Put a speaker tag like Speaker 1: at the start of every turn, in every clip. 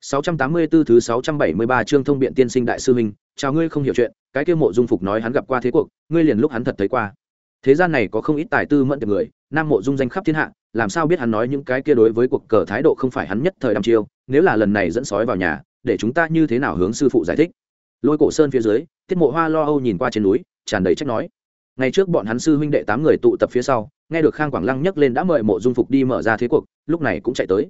Speaker 1: 684 thứ 673 chương thông biện tiên sinh đại sư huynh, chào ngươi không hiểu chuyện, cái kia mộ dung phục nói hắn gặp qua thế cuộc, ngươi liền lúc hắn thật thấy qua. Thế gian này có không ít tài tư mẫn tiệp người, nam mộ dung danh khắp thiên hạ, làm sao biết hắn nói những cái kia đối với cuộc cờ thái độ không phải hắn nhất thời đăm chiêu, nếu là lần này dẫn sói vào nhà, để chúng ta như thế nào hướng sư phụ giải thích. Lôi cổ sơn phía dưới, Tiết Mộ Hoa lo âu nhìn qua trên núi, tràn đầy trách nói. Ngày trước bọn hắn sư huynh đệ tám người tụ tập phía sau, nghe được Khang Quảng Lăng nhắc lên đã mời mộ dung phục đi mở ra thế cuộc, lúc này cũng chạy tới.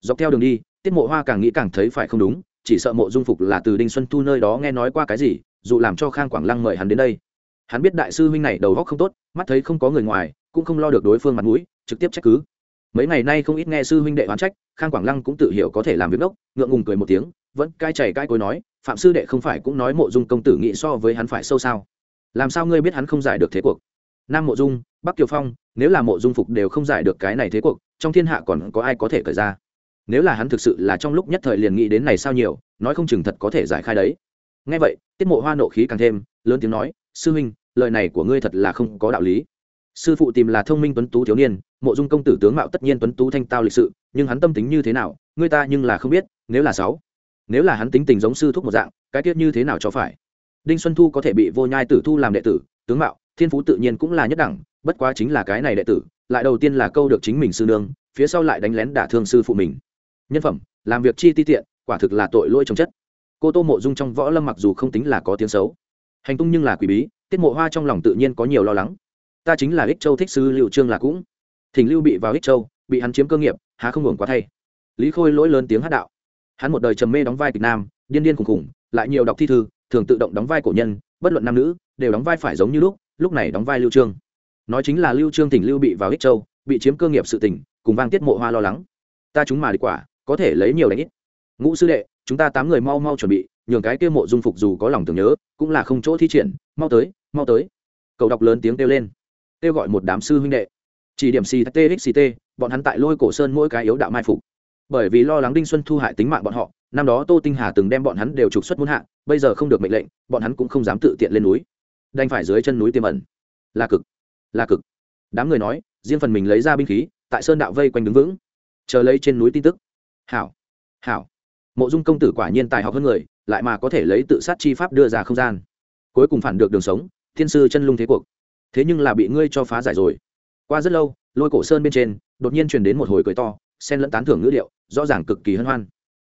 Speaker 1: Dọc theo đường đi, tiết mộ hoa càng nghĩ càng thấy phải không đúng, chỉ sợ mộ dung phục là từ đinh xuân thu nơi đó nghe nói qua cái gì, dù làm cho khang quảng lăng mời hắn đến đây. Hắn biết đại sư huynh này đầu góc không tốt, mắt thấy không có người ngoài, cũng không lo được đối phương mặt mũi, trực tiếp trách cứ. Mấy ngày nay không ít nghe sư huynh đệ oán trách, khang quảng lăng cũng tự hiểu có thể làm việc đốc, ngượng ngùng cười một tiếng, vẫn cai chảy cai cối nói, phạm sư đệ không phải cũng nói mộ dung công tử nghĩ so với hắn phải sâu sao? Làm sao ngươi biết hắn không giải được thế cuộc? Nam mộ dung, bắc kiều phong, nếu là mộ dung phục đều không giải được cái này thế cuộc, trong thiên hạ còn có ai có thể cởi ra? Nếu là hắn thực sự là trong lúc nhất thời liền nghĩ đến này sao nhiều, nói không chừng thật có thể giải khai đấy. Ngay vậy, tiết mộ hoa nộ khí càng thêm, lớn tiếng nói, sư huynh, lời này của ngươi thật là không có đạo lý. Sư phụ tìm là thông minh tuấn tú thiếu niên, mộ dung công tử tướng mạo tất nhiên tuấn tú thanh tao lịch sự, nhưng hắn tâm tính như thế nào, ngươi ta nhưng là không biết, nếu là sáu, nếu là hắn tính tình giống sư thúc một dạng, cái tiết như thế nào cho phải? Đinh xuân thu có thể bị vô nhai tử thu làm đệ tử, tướng mạo, thiên phú tự nhiên cũng là nhất đẳng, bất quá chính là cái này đệ tử, lại đầu tiên là câu được chính mình sư nương, phía sau lại đánh lén đả thương sư phụ mình nhân phẩm, làm việc chi ti tiện, quả thực là tội lỗi trồng chất. Cô tô mộ dung trong võ lâm mặc dù không tính là có tiếng xấu, hành tung nhưng là quỷ bí, tiết mộ hoa trong lòng tự nhiên có nhiều lo lắng. Ta chính là ích châu thích sư liệu trương là cũng. Thỉnh lưu bị vào ích châu, bị hắn chiếm cơ nghiệp, há không hưởng quá thay. Lý khôi lỗi lớn tiếng hát đạo. Hắn một đời trầm mê đóng vai kịch nam, điên điên khùng khùng lại nhiều đọc thi thư, thường tự động đóng vai cổ nhân, bất luận nam nữ, đều đóng vai phải giống như lúc lúc này đóng vai lưu trương. Nói chính là lưu trương tỉnh lưu bị vào ích châu, bị chiếm cơ nghiệp sự tỉnh cùng vang tiết mộ hoa lo lắng. Ta chúng mà đi quả có thể lấy nhiều đánh ít. Ngũ sư đệ, chúng ta tám người mau mau chuẩn bị, nhường cái kia mộ dung phục dù có lòng tưởng nhớ, cũng là không chỗ thi triển, mau tới mau tới. Cậu đọc lớn tiếng kêu lên. Kêu gọi một đám sư huynh đệ. Chỉ điểm ct xct bọn hắn tại lôi cổ sơn mỗi cái yếu đạo mai phục. Bởi vì lo lắng đinh xuân thu hại tính mạng bọn họ, năm đó tô tinh hà từng đem bọn hắn đều trục xuất muốn hạ, bây giờ không được mệnh lệnh, bọn hắn cũng không dám tự tiện lên núi. Đành phải dưới chân núi tiềm ẩn. Là cực là cực. Đám người nói, riêng phần mình lấy ra binh khí, tại sơn đạo vây quanh đứng vững. Chờ lấy trên núi tin tức hảo hảo. Mộ dung công tử quả nhiên tài học hơn người, lại mà có thể lấy tự sát chi pháp đưa ra không gian. Cuối cùng phản được đường sống, thiên sư chân lung thế cuộc. Thế nhưng là bị ngươi cho phá giải rồi. Qua rất lâu, lôi cổ sơn bên trên, đột nhiên truyền đến một hồi cười to, xen lẫn tán thưởng ngữ điệu rõ ràng cực kỳ hân hoan.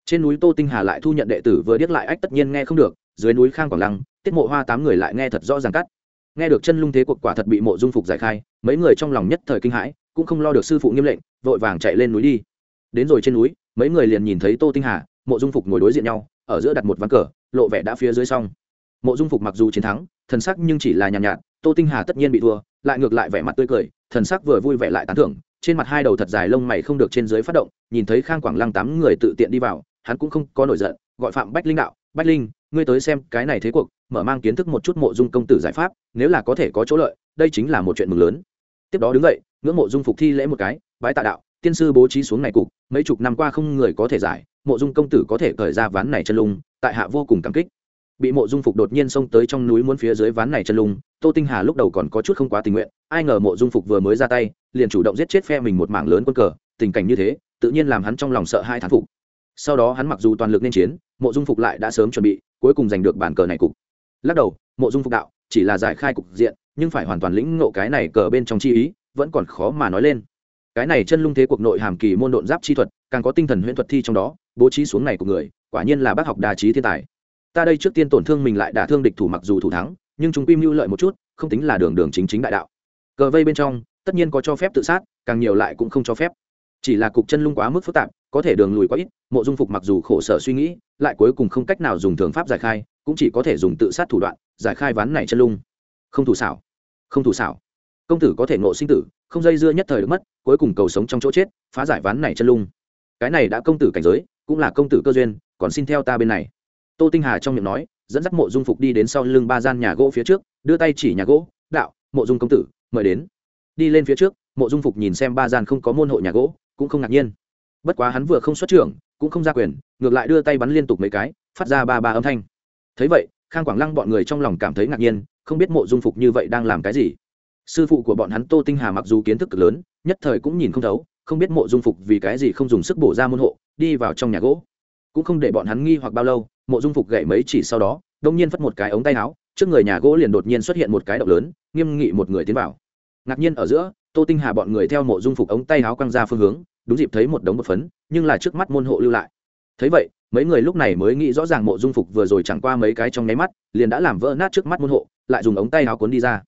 Speaker 1: Trên núi tô tinh hà lại thu nhận đệ tử vừa điếc lại ách tất nhiên nghe không được, dưới núi khang quảng lăng, tiết mộ hoa tám người lại nghe thật rõ ràng cắt. Nghe được chân lung thế cuộc quả thật bị mộ dung phục giải khai, mấy người trong lòng nhất thời kinh hãi, cũng không lo được sư phụ nghiêm lệnh, vội vàng chạy lên núi đi. Đến rồi trên núi mấy người liền nhìn thấy tô tinh hà mộ dung phục ngồi đối diện nhau ở giữa đặt một ván cờ lộ vẻ đã phía dưới xong. Mộ dung phục mặc dù chiến thắng thần sắc nhưng chỉ là nhàn nhạt, nhạt tô tinh hà tất nhiên bị thua lại ngược lại vẻ mặt tươi cười thần sắc vừa vui vẻ lại tán thưởng trên mặt hai đầu thật dài lông mày không được trên dưới phát động nhìn thấy khang quảng lăng tám người tự tiện đi vào hắn cũng không có nổi giận gọi phạm bách linh đạo bách linh ngươi tới xem cái này thế cuộc mở mang kiến thức một chút mộ dung công tử giải pháp nếu là có thể có chỗ lợi đây chính là một chuyện mừng lớn. Tiếp đó đứng dậy ngưỡng mộ dung phục thi lễ một cái bái tạ đạo tiên sư bố trí xuống này cục, mấy chục năm qua không người có thể giải, mộ dung công tử có thể cởi ra ván này chân lung, tại hạ vô cùng cảm kích. Bị mộ dung phục đột nhiên xông tới trong núi muốn phía dưới ván này chân lung, tô tinh hà lúc đầu còn có chút không quá tình nguyện, ai ngờ mộ dung phục vừa mới ra tay, liền chủ động giết chết phe mình một mảng lớn quân cờ, tình cảnh như thế, tự nhiên làm hắn trong lòng sợ hai thán phục. Sau đó hắn mặc dù toàn lực nên chiến, mộ dung phục lại đã sớm chuẩn bị, cuối cùng giành được bản cờ này cục. Lắc đầu, mộ dung phục đạo, chỉ là giải khai cục diện, nhưng phải hoàn toàn lĩnh ngộ cái này cờ bên trong chi ý, vẫn còn khó mà nói lên cái này chân lung thế cuộc nội hàm kỳ môn độn giáp chi thuật, càng có tinh thần huyễn thuật thi trong đó, bố trí xuống này của người, quả nhiên là bác học đà trí thiên tài. Ta đây trước tiên tổn thương mình lại đả thương địch thủ mặc dù thủ thắng, nhưng chúng quy mưu lợi một chút, không tính là đường đường chính chính đại đạo. Cờ vây bên trong, tất nhiên có cho phép tự sát, càng nhiều lại cũng không cho phép. Chỉ là cục chân lung quá mức phức tạp, có thể đường lùi quá ít, mộ dung phục mặc dù khổ sở suy nghĩ, lại cuối cùng không cách nào dùng thường pháp giải khai, cũng chỉ có thể dùng tự sát thủ đoạn, giải khai ván này chân lung. Không thủ xảo. Không thủ xảo công tử có thể ngộ sinh tử, không dây dưa nhất thời được mất, cuối cùng cầu sống trong chỗ chết, phá giải ván này chân lung. Cái này đã công tử cảnh giới, cũng là công tử cơ duyên, còn xin theo ta bên này. Tô tinh hà trong miệng nói, dẫn dắt mộ dung phục đi đến sau lưng ba gian nhà gỗ phía trước, đưa tay chỉ nhà gỗ, đạo, mộ dung công tử, mời đến. Đi lên phía trước, mộ dung phục nhìn xem ba gian không có môn hộ nhà gỗ, cũng không ngạc nhiên. Bất quá hắn vừa không xuất trưởng, cũng không ra quyền, ngược lại đưa tay bắn liên tục mấy cái, phát ra ba ba âm thanh. Thấy vậy, khang quảng lăng bọn người trong lòng cảm thấy ngạc nhiên, không biết mộ dung phục như vậy đang làm cái gì sư phụ của bọn hắn tô tinh hà mặc dù kiến thức cực lớn, nhất thời cũng nhìn không thấu, không biết mộ dung phục vì cái gì không dùng sức bổ ra môn hộ, đi vào trong nhà gỗ. Cũng không để bọn hắn nghi hoặc bao lâu, mộ dung phục gậy mấy chỉ sau đó, đông nhiên phất một cái ống tay áo, trước người nhà gỗ liền đột nhiên xuất hiện một cái động lớn, nghiêm nghị một người tiến vào. Ngạc nhiên ở giữa, tô tinh hà bọn người theo mộ dung phục ống tay áo quăng ra phương hướng, đúng dịp thấy một đống bột phấn, nhưng là trước mắt môn hộ lưu lại. Thấy vậy, mấy người lúc này mới nghĩ rõ ràng mộ dung phục vừa rồi chẳng qua mấy cái trong nháy mắt, liền đã làm vỡ nát trước mắt môn hộ, lại dùng ống tay áo cuốn đi ra.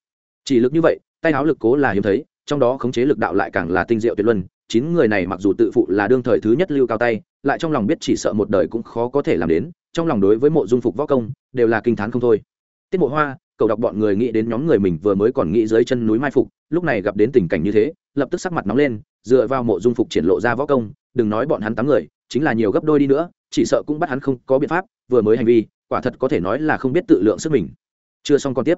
Speaker 1: Chỉ lực như vậy tay áo lực cố là hiếm thấy, trong đó khống chế lực đạo lại càng là tinh diệu tuyệt luân, chín người này mặc dù tự phụ là đương thời thứ nhất lưu cao tay, lại trong lòng biết chỉ sợ một đời cũng khó có thể làm đến, trong lòng đối với mộ dung phục võ công, đều là kinh t h á n không thôi. Tiết mộ hoa, cầu đọc bọn người nghĩ đến nhóm người mình vừa mới còn nghĩ dưới chân núi mai phục, lúc này gặp đến tình cảnh như thế, lập tức sắc mặt nóng lên, dựa vào mộ dung phục triển lộ ra võ công, đừng nói bọn hắn tám người, chính là nhiều gấp đôi đi nữa, chỉ sợ cũng bắt hắn không có biện pháp, vừa mới hành vi, quả thật có thể nói là không biết tự lượng sức mình. Chưa xong còn tiếp.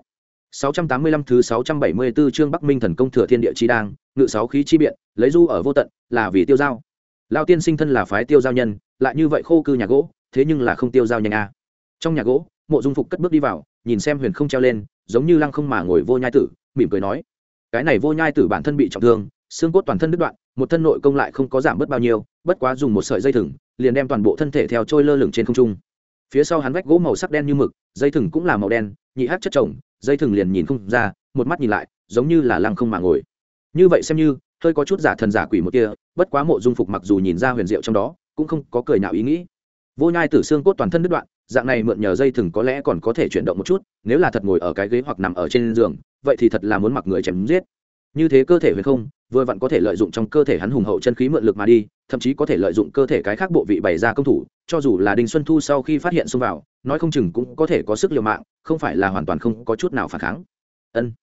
Speaker 1: 685 thứ 674 chương Bắc Minh thần công thừa thiên địa chi đang, ngự sáu khí chi biện, lấy du ở vô tận, là vì tiêu giao. Lão tiên sinh thân là phái tiêu giao nhân, lại như vậy khô cư nhà gỗ, thế nhưng là không tiêu giao nhanh a. À. Trong nhà gỗ, Mộ Dung Phục cất bước đi vào, nhìn xem Huyền không treo lên, giống như lăng không mà ngồi vô nhai tử, mỉm cười nói: "Cái này vô nhai tử bản thân bị trọng thương, xương cốt toàn thân đứt đoạn, một thân nội công lại không có giảm bớt bao nhiêu, bất quá dùng một sợi dây thừng, liền đem toàn bộ thân thể theo trôi lơ lửng trên không trung. Phía sau hắn vách gỗ màu sắc đen như mực, dây thừng cũng là màu đen, nhị hắc chất chồng, dây thừng liền nhìn không ra, một mắt nhìn lại, giống như là lăng không mà ngồi. Như vậy xem như, hơi có chút giả thần giả quỷ một kia, bất quá mộ dung phục mặc dù nhìn ra huyền diệu trong đó, cũng không có cười nào ý nghĩ. Vô nhai tử xương cốt toàn thân đứt đoạn, dạng này mượn nhờ dây thừng có lẽ còn có thể chuyển động một chút, nếu là thật ngồi ở cái ghế hoặc nằm ở trên giường, vậy thì thật là muốn mặc người chém giết. Như thế cơ thể huyền không vừa vặn có thể lợi dụng trong cơ thể hắn hùng hậu chân khí mượn lực mà đi, thậm chí có thể lợi dụng cơ thể cái khác bộ vị bày ra công thủ, cho dù là đinh xuân thu sau khi phát hiện xông vào, nói không chừng cũng có thể có sức liều mạng, không phải là hoàn toàn không có chút nào phản kháng. Ân,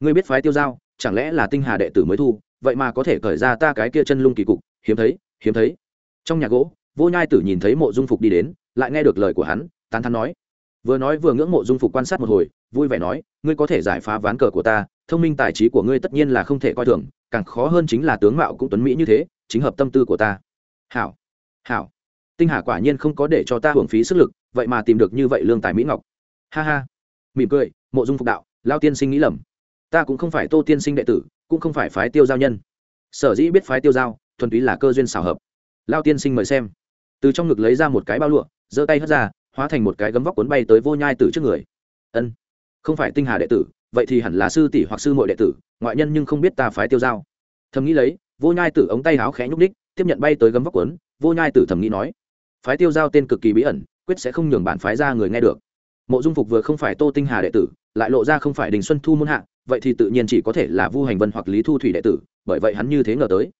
Speaker 1: ngươi biết phái tiêu giao, chẳng lẽ là tinh hà đệ tử mới thu, vậy mà có thể cởi ra ta cái kia chân lung kỳ cục, hiếm thấy hiếm thấy. Trong nhà gỗ, vô nhai tử nhìn thấy mộ dung phục đi đến, lại nghe được lời của hắn, tán thắn nói. Vừa nói vừa ngưỡng mộ dung phục quan sát một hồi, vui vẻ nói, ngươi có thể giải phá ván cờ của ta, thông minh tài trí của ngươi tất nhiên là không thể coi thường càng khó hơn chính là tướng mạo cũng tuấn mỹ như thế, chính hợp tâm tư của ta. Hảo hảo. Tinh hà quả nhiên không có để cho ta hưởng phí sức lực, vậy mà tìm được như vậy lương tài mỹ ngọc. Ha ha. Mỉm cười, mộ dung phục đạo, lao tiên sinh nghĩ lầm. Ta cũng không phải tô tiên sinh đệ tử, cũng không phải phái tiêu giao nhân. Sở dĩ biết phái tiêu giao, thuần túy là cơ duyên xảo hợp. Lao tiên sinh mời xem. Từ trong ngực lấy ra một cái bao lụa, giơ tay hất ra, hóa thành một cái gấm vóc cuốn bay tới vô nhai tử trước người. Ân, không phải tinh hà đệ tử vậy thì hẳn là sư tỷ hoặc sư muội đệ tử, ngoại nhân nhưng không biết ta phái tiêu giao. Thầm nghĩ lấy, vô nhai tử ống tay háo khẽ nhúc đích tiếp nhận bay tới gấm vóc cuốn vô nhai tử thầm nghĩ nói, phái tiêu giao tên cực kỳ bí ẩn, quyết sẽ không nhường bản phái ra người nghe được. Mộ dung phục vừa không phải tô tinh hà đệ tử, lại lộ ra không phải đình xuân thu muôn hạ, vậy thì tự nhiên chỉ có thể là vu hành vân hoặc lý thu thủy đệ tử, bởi vậy hắn như thế ngờ tới.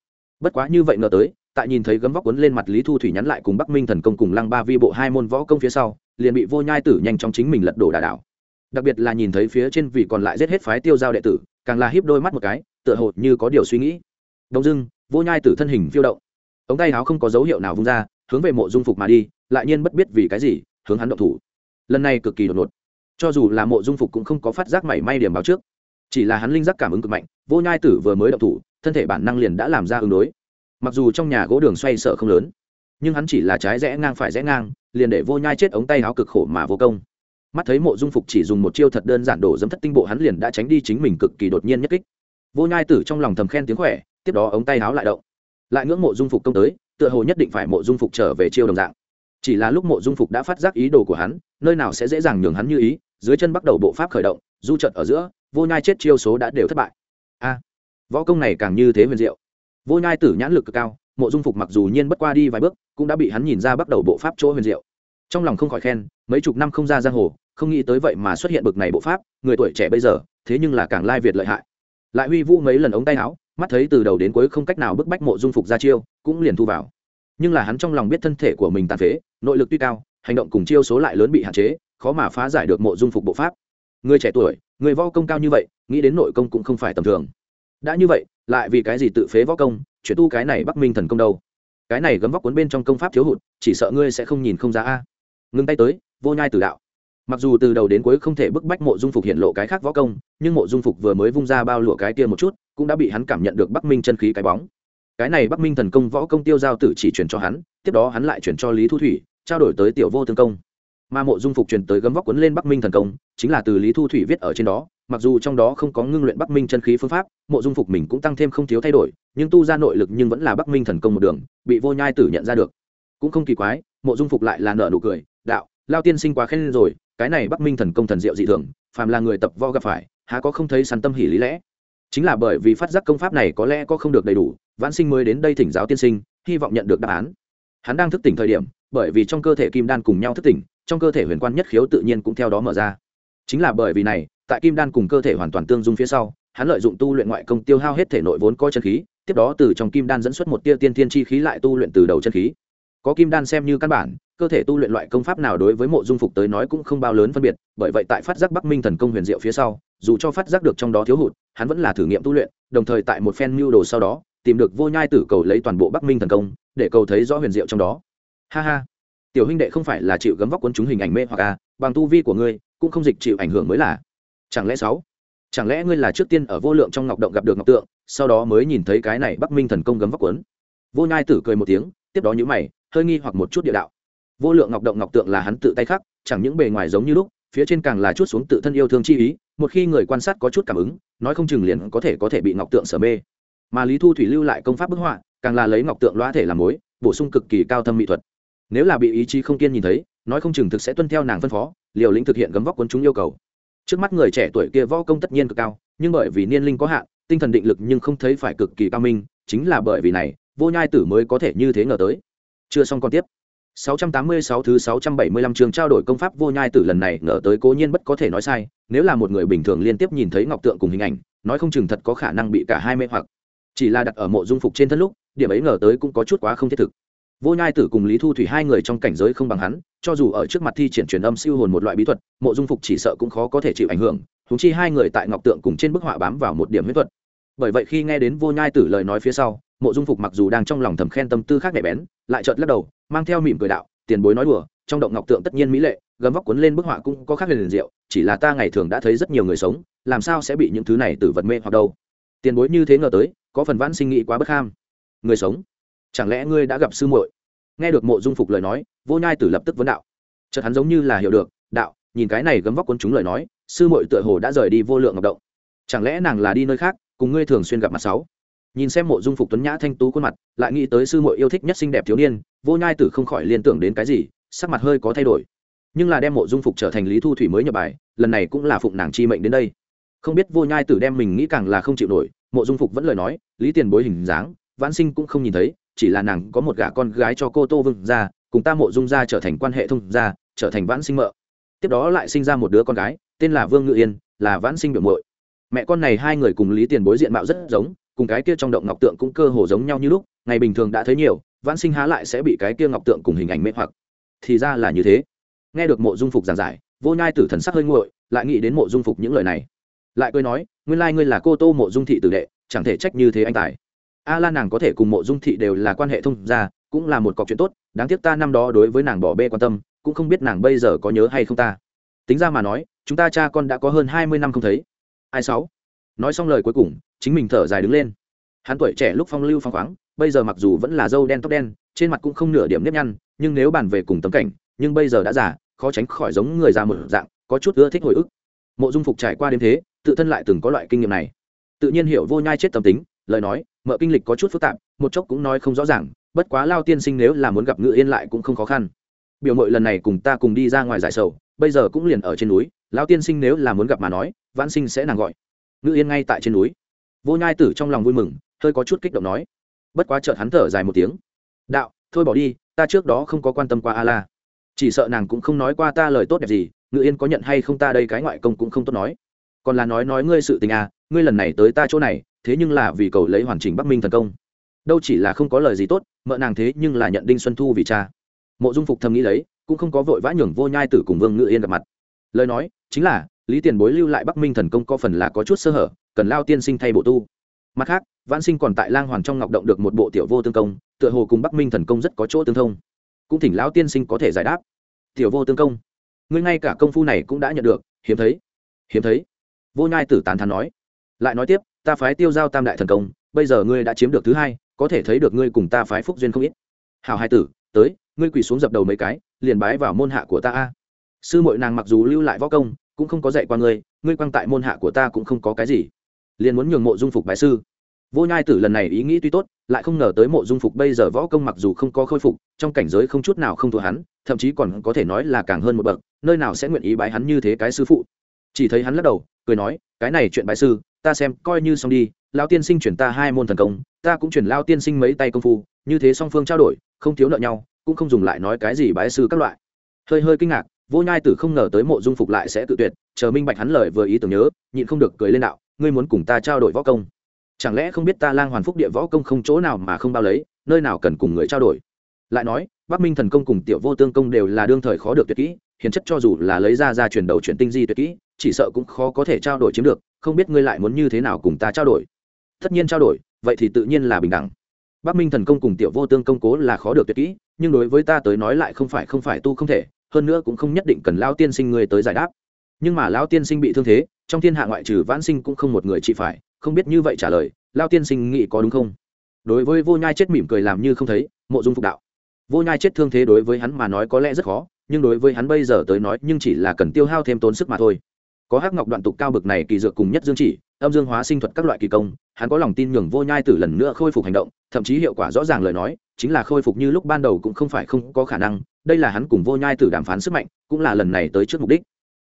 Speaker 1: Bất quá như vậy ngờ tới, tại nhìn thấy gấm vóc quấn lên mặt lý thu thủy nhắn lại cùng bắc minh thần công cùng lăng ba vi bộ hai môn võ công phía sau, liền bị vô nhai tử nhanh chóng chính mình lật đổ đà đảo đặc biệt là nhìn thấy phía trên vị còn lại giết hết phái tiêu giao đệ tử, càng là híp đôi mắt một cái, tựa hồ như có điều suy nghĩ. Đông dưng vô nhai tử thân hình phiêu động. Ống tay áo không có dấu hiệu nào vung ra, hướng về mộ dung phục mà đi, lại nhiên bất biết vì cái gì, hướng hắn động thủ. Lần này cực kỳ đột ngột. Cho dù là mộ dung phục cũng không có phát giác mảy may điểm báo trước. Chỉ là hắn linh giác cảm ứng cực mạnh, vô nhai tử vừa mới động thủ, thân thể bản năng liền đã làm ra ứng đối. Mặc dù trong nhà gỗ đường xoay sở không lớn, nhưng hắn chỉ là trái rẽ ngang phải rẽ ngang, liền để vô nhai chết ống tay áo cực khổ mà vô công mắt thấy mộ dung phục chỉ dùng một chiêu thật đơn giản đổ dấm thất tinh bộ hắn liền đã tránh đi chính mình cực kỳ đột nhiên nhất kích. Vô nhai tử trong lòng thầm khen tiếng khỏe, tiếp đó ống tay háo lại động. Lại ngưỡng mộ dung phục công tới, tựa hồ nhất định phải mộ dung phục trở về chiêu đồng dạng. Chỉ là lúc mộ dung phục đã phát giác ý đồ của hắn, nơi nào sẽ dễ dàng nhường hắn như ý, dưới chân bắt đầu bộ pháp khởi động, du trận ở giữa, vô nhai chết chiêu số đã đều thất bại. A, võ công này càng như thế huyền diệu. Vô nhai tử nhãn lực cực cao, mộ dung phục mặc dù nhiên bất qua đi vài bước, cũng đã bị hắn nhìn ra bắt đầu bộ pháp chỗ huyền diệu trong lòng không khỏi khen, mấy chục năm không ra giang hồ, không nghĩ tới vậy mà xuất hiện bực này bộ pháp, người tuổi trẻ bây giờ, thế nhưng là càng lai việt lợi hại. Lại huy vũ mấy lần ống tay áo, mắt thấy từ đầu đến cuối không cách nào bức bách mộ dung phục ra chiêu, cũng liền thu vào. Nhưng là hắn trong lòng biết thân thể của mình tàn phế, nội lực tuy cao, hành động cùng chiêu số lại lớn bị hạn chế, khó mà phá giải được mộ dung phục bộ pháp. Người trẻ tuổi, người võ công cao như vậy, nghĩ đến nội công cũng không phải tầm thường. Đã như vậy, lại vì cái gì tự phế võ công, chuyển tu cái này bắc minh thần công đâu? Cái này gấm vóc cuốn bên trong công pháp thiếu hụt, chỉ sợ ngươi sẽ không nhìn không ra a ngưng tay tới, vô nhai tử đạo. Mặc dù từ đầu đến cuối không thể bức bách mộ dung phục hiện lộ cái khác võ công, nhưng mộ dung phục vừa mới vung ra bao lụa cái kia một chút, cũng đã bị hắn cảm nhận được bắc minh chân khí cái bóng. Cái này bắc minh thần công võ công tiêu giao tử chỉ truyền cho hắn, tiếp đó hắn lại chuyển cho lý thu thủy, trao đổi tới tiểu vô tương công. Mà mộ dung phục truyền tới gấm vóc quấn lên bắc minh thần công, chính là từ lý thu thủy viết ở trên đó, mặc dù trong đó không có ngưng luyện bắc minh chân khí phương pháp, mộ dung phục mình cũng tăng thêm không thiếu thay đổi, nhưng tu ra nội lực nhưng vẫn là bắc minh thần công một đường, bị vô nhai tử nhận ra được. Cũng không kỳ quái, mộ dung phục lại là nợ nụ cười đạo, lao tiên sinh quá khen rồi, cái này bắc minh thần công thần diệu dị thường, phàm là người tập vo gặp phải, há có không thấy sắn tâm hỉ lý lẽ? Chính là bởi vì phát giác công pháp này có lẽ có không được đầy đủ, vãn sinh mới đến đây thỉnh giáo tiên sinh, hy vọng nhận được đáp án. Hắn đang thức tỉnh thời điểm, bởi vì trong cơ thể kim đan cùng nhau thức tỉnh, trong cơ thể huyền quan nhất khiếu tự nhiên cũng theo đó mở ra. Chính là bởi vì này, tại kim đan cùng cơ thể hoàn toàn tương dung phía sau, hắn lợi dụng tu luyện ngoại công tiêu hao hết thể nội vốn có chân khí, tiếp đó từ trong kim đan dẫn xuất một tia tiên thiên chi khí lại tu luyện từ đầu chân khí. Có kim đan xem như căn bản cơ thể tu luyện loại công pháp nào đối với mộ dung phục tới nói cũng không bao lớn phân biệt, bởi vậy tại phát giác bắc minh thần công huyền diệu phía sau, dù cho phát giác được trong đó thiếu hụt, hắn vẫn là thử nghiệm tu luyện, đồng thời tại một phen mưu đồ sau đó, tìm được vô nhai tử cầu lấy toàn bộ bắc minh thần công, để cầu thấy rõ huyền diệu trong đó. Ha ha. Tiểu huynh đệ không phải là chịu gấm vóc quân chúng hình ảnh mê hoặc à bằng tu vi của ngươi, cũng không dịch chịu ảnh hưởng mới là. Chẳng lẽ sáu? Chẳng lẽ ngươi là trước tiên ở vô lượng trong ngọc động gặp được ngọc tượng, sau đó mới nhìn thấy cái này bắc minh thần công gấm vóc quấn vô nhai tử cười một tiếng, tiếp đó nhữ mày, hơi nghi hoặc một chút địa đạo vô lượng ngọc động ngọc tượng là hắn tự tay khắc, chẳng những bề ngoài giống như lúc, phía trên càng là chút xuống tự thân yêu thương chi ý, một khi người quan sát có chút cảm ứng, nói không chừng liền có thể có thể bị ngọc tượng sở mê. Mà lý thu thủy lưu lại công pháp bức họa, càng là lấy ngọc tượng loa thể làm mối, bổ sung cực kỳ cao thâm mỹ thuật. Nếu là bị ý chí không kiên nhìn thấy, nói không chừng thực sẽ tuân theo nàng phân phó, liều lĩnh thực hiện gấm vóc quân chúng yêu cầu. Trước mắt người trẻ tuổi kia võ công tất nhiên cực cao, nhưng bởi vì niên linh có hạn, tinh thần định lực nhưng không thấy phải cực kỳ cao minh, chính là bởi vì này, vô nhai tử mới có thể như thế ngờ tới. Chưa xong còn tiếp. 686 thứ 675 trường trao đổi công pháp vô nhai tử lần này ngờ tới cố nhiên bất có thể nói sai, nếu là một người bình thường liên tiếp nhìn thấy ngọc tượng cùng hình ảnh, nói không chừng thật có khả năng bị cả hai mê hoặc. Chỉ là đặt ở mộ dung phục trên thân lúc, điểm ấy ngờ tới cũng có chút quá không thiết thực. Vô nhai tử cùng lý thu thủy hai người trong cảnh giới không bằng hắn, cho dù ở trước mặt thi triển truyền âm siêu hồn một loại bí thuật, mộ dung phục chỉ sợ cũng khó có thể chịu ảnh hưởng, huống chi hai người tại ngọc tượng cùng trên bức họa bám vào một điểm huyết thuật. Bởi vậy khi nghe đến vô nhai tử lời nói phía sau mộ dung phục mặc dù đang trong lòng thầm khen tâm tư khác nhạy bén, lại chợt lắc đầu, mang theo mỉm cười đạo, tiền bối nói đùa, trong động ngọc tượng tất nhiên mỹ lệ, gấm vóc cuốn lên bức họa cũng có khác liền liền diệu, chỉ là ta ngày thường đã thấy rất nhiều người sống, làm sao sẽ bị những thứ này tử vật mê hoặc đâu? Tiền bối như thế ngờ tới, có phần vãn sinh nghĩ quá bất ham. Người sống? Chẳng lẽ ngươi đã gặp sư muội? Nghe được mộ dung phục lời nói, vô nhai tử lập tức vấn đạo. Chợt hắn giống như là hiểu được, đạo, nhìn cái này gấm vóc cuốn chúng lời nói, sư muội tựa hồ đã rời đi vô lượng ngọc động. Chẳng lẽ nàng là đi nơi khác, cùng ngươi thường xuyên gặp mặt sáu? Nhìn xem mộ dung phục tuấn nhã thanh tú khuôn mặt, lại nghĩ tới sư muội yêu thích nhất xinh đẹp thiếu niên, vô nhai tử không khỏi liên tưởng đến cái gì, sắc mặt hơi có thay đổi. Nhưng là đem mộ dung phục trở thành lý thu thủy mới nhập bài, lần này cũng là phụng nàng chi mệnh đến đây. Không biết vô nhai tử đem mình nghĩ càng là không chịu nổi, mộ dung phục vẫn lời nói, lý tiền bối hình dáng, vãn sinh cũng không nhìn thấy, chỉ là nàng có một gã con gái cho cô tô vương ra, cùng ta mộ dung ra trở thành quan hệ thông gia, trở thành vãn sinh mợ. Tiếp đó lại sinh ra một đứa con gái, tên là vương ngự yên, là vãn sinh biểu mội mẹ con này hai người cùng lý tiền bối diện mạo rất giống cùng cái kia trong động ngọc tượng cũng cơ hồ giống nhau như lúc, ngày bình thường đã thấy nhiều, vãn sinh há lại sẽ bị cái kia ngọc tượng cùng hình ảnh mê hoặc. Thì ra là như thế. Nghe được mộ dung phục giảng giải, vô nhai tử thần sắc hơi nguội, lại nghĩ đến mộ dung phục những lời này. Lại cười nói, nguyên lai ngươi là cô tô mộ dung thị tử đệ, chẳng thể trách như thế anh tài. A la nàng có thể cùng mộ dung thị đều là quan hệ thông gia, cũng là một cọc chuyện tốt, đáng tiếc ta năm đó đối với nàng bỏ bê quan tâm, cũng không biết nàng bây giờ có nhớ hay không ta. Tính ra mà nói, chúng ta cha con đã có hơn hai mươi năm không thấy. Ai sáu? Nói xong lời cuối cùng chính mình thở dài đứng lên. Hắn tuổi trẻ lúc phong lưu phong khoáng, bây giờ mặc dù vẫn là dâu đen tóc đen, trên mặt cũng không nửa điểm nếp nhăn, nhưng nếu bàn về cùng tấm cảnh, nhưng bây giờ đã già, khó tránh khỏi giống người già một dạng, có chút ưa thích hồi ức. Mộ dung phục trải qua đến thế, tự thân lại từng có loại kinh nghiệm này. Tự nhiên hiểu vô nhai chết tâm tính, lời nói, mợ kinh lịch có chút phức tạp, một chốc cũng nói không rõ ràng, bất quá lao tiên sinh nếu là muốn gặp ngự yên lại cũng không khó khăn. Biểu mội lần này cùng ta cùng đi ra ngoài giải sầu, bây giờ cũng liền ở trên núi, lao tiên sinh nếu là muốn gặp mà nói, vãn sinh sẽ nàng gọi. Ngự yên ngay tại trên núi vô nhai tử trong lòng vui mừng, hơi có chút kích động nói. Bất quá chợt hắn thở dài một tiếng. Đạo, thôi bỏ đi, ta trước đó không có quan tâm qua a la. Chỉ sợ nàng cũng không nói qua ta lời tốt đẹp gì, ngự yên có nhận hay không ta đây cái ngoại công cũng không tốt nói. Còn là nói nói ngươi sự tình à ngươi lần này tới ta chỗ này, thế nhưng là vì cầu lấy hoàn chỉnh bắc minh thần công. Đâu chỉ là không có lời gì tốt, mợ nàng thế nhưng là nhận đinh xuân thu vì cha. Mộ dung phục thầm nghĩ lấy, cũng không có vội vã nhường vô nhai tử cùng vương ngự yên gặp mặt. Lời nói, chính là, lý tiền bối lưu lại bắc minh thần công có phần là có chút sơ hở cần lao tiên sinh thay bộ tu. Mặt khác, vãn sinh còn tại lang hoàng trong ngọc động được một bộ tiểu vô tương công, tựa hồ cùng bắc minh thần công rất có chỗ tương thông. Cũng thỉnh lão tiên sinh có thể giải đáp. Tiểu vô tương công, ngươi ngay cả công phu này cũng đã nhận được, hiếm thấy hiếm thấy. Vô nhai tử tán thán nói. Lại nói tiếp, ta phái tiêu giao tam đại thần công, bây giờ ngươi đã chiếm được thứ hai, có thể thấy được ngươi cùng ta phái phúc duyên không ít. Hào hai tử, tới, ngươi quỳ xuống dập đầu mấy cái, liền bái vào môn hạ của ta a. Sư mội nàng mặc dù lưu lại võ công, cũng không có dạy qua ngươi ngươi quăng tại môn hạ của ta cũng không có cái gì liền muốn nhường mộ dung phục bái sư. Vô nhai tử lần này ý nghĩ tuy tốt, lại không ngờ tới mộ dung phục bây giờ võ công mặc dù không có khôi phục, trong cảnh giới không chút nào không thua hắn, thậm chí còn có thể nói là càng hơn một bậc, nơi nào sẽ nguyện ý bái hắn như thế cái sư phụ. Chỉ thấy hắn lắc đầu, cười nói, cái này chuyện bái sư, ta xem, coi như xong đi lao tiên sinh chuyển ta hai môn thần công, ta cũng chuyển lao tiên sinh mấy tay công phu, như thế song phương trao đổi, không thiếu nợ nhau, cũng không dùng lại nói cái gì bái sư các loại. Hơi hơi kinh ngạc, vô nhai tử không ngờ tới mộ dung phục lại sẽ tự tuyệt, chờ minh bạch hắn lời vừa ý tưởng nhớ, nhịn không được cười lên đạo ngươi muốn cùng ta trao đổi võ công. Chẳng lẽ không biết ta lang hoàn phúc địa võ công không chỗ nào mà không bao lấy, nơi nào cần cùng người trao đổi? Lại nói, bắc minh thần công cùng tiểu vô tương công đều là đương thời khó được tuyệt kỹ, hiền chất cho dù là lấy ra ra truyền đầu truyền tinh di tuyệt kỹ, chỉ sợ cũng khó có thể trao đổi chiếm được, không biết ngươi lại muốn như thế nào cùng ta trao đổi. Tất nhiên trao đổi, vậy thì tự nhiên là bình đẳng. Bắc minh thần công cùng tiểu vô tương công cố là khó được tuyệt kỹ, nhưng đối với ta tới nói lại không phải không phải tu không thể, hơn nữa cũng không nhất định cần lao tiên sinh ngươi tới giải đáp. Nhưng mà lao tiên sinh bị thương thế trong thiên hạ ngoại trừ vãn sinh cũng không một người chị phải, không biết như vậy trả lời, lao tiên sinh nghĩ có đúng không? Đối với vô nhai chết mỉm cười làm như không thấy, mộ dung phục đạo. Vô nhai chết thương thế đối với hắn mà nói có lẽ rất khó, nhưng đối với hắn bây giờ tới nói nhưng chỉ là cần tiêu hao thêm tốn sức mà thôi. Có hắc ngọc đoạn tục cao bực này kỳ dược cùng nhất dương chỉ, âm dương hóa sinh thuật các loại kỳ công, hắn có lòng tin nhường vô nhai tử lần nữa khôi phục hành động, thậm chí hiệu quả rõ ràng lời nói, chính là khôi phục như lúc ban đầu cũng không phải không có khả năng, đây là hắn cùng vô nhai tử đàm phán sức mạnh, cũng là lần này tới trước mục đích.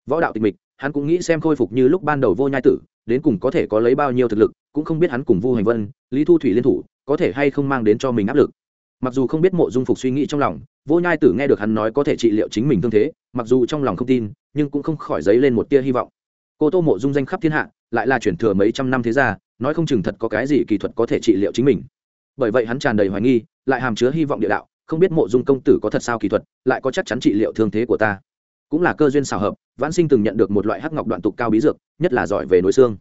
Speaker 1: Võ đạo tịch mịch hắn cũng nghĩ xem khôi phục như lúc ban đầu vô nhai tử, đến cùng có thể có lấy bao nhiêu thực lực, cũng không biết hắn cùng vu hành vân, lý thu thủy liên thủ, có thể hay không mang đến cho mình áp lực. Mặc dù không biết mộ dung phục suy nghĩ trong lòng, vô nhai tử nghe được hắn nói có thể trị liệu chính mình thương thế, mặc dù trong lòng không tin, nhưng cũng không khỏi dấy lên một tia hy vọng. Cô tô mộ dung danh khắp thiên hạ, lại là chuyển thừa mấy trăm năm thế ra nói không chừng thật có cái gì kỳ thuật có thể trị liệu chính mình. Bởi vậy hắn tràn đầy hoài nghi, lại hàm chứa hy vọng địa đạo, không biết mộ dung công tử có thật sao kỳ thuật, lại có chắc chắn trị liệu thương thế của ta cũng là cơ duyên xảo hợp, vãn sinh từng nhận được một loại hắc ngọc đoạn tục cao bí dược, nhất là giỏi về nối xương.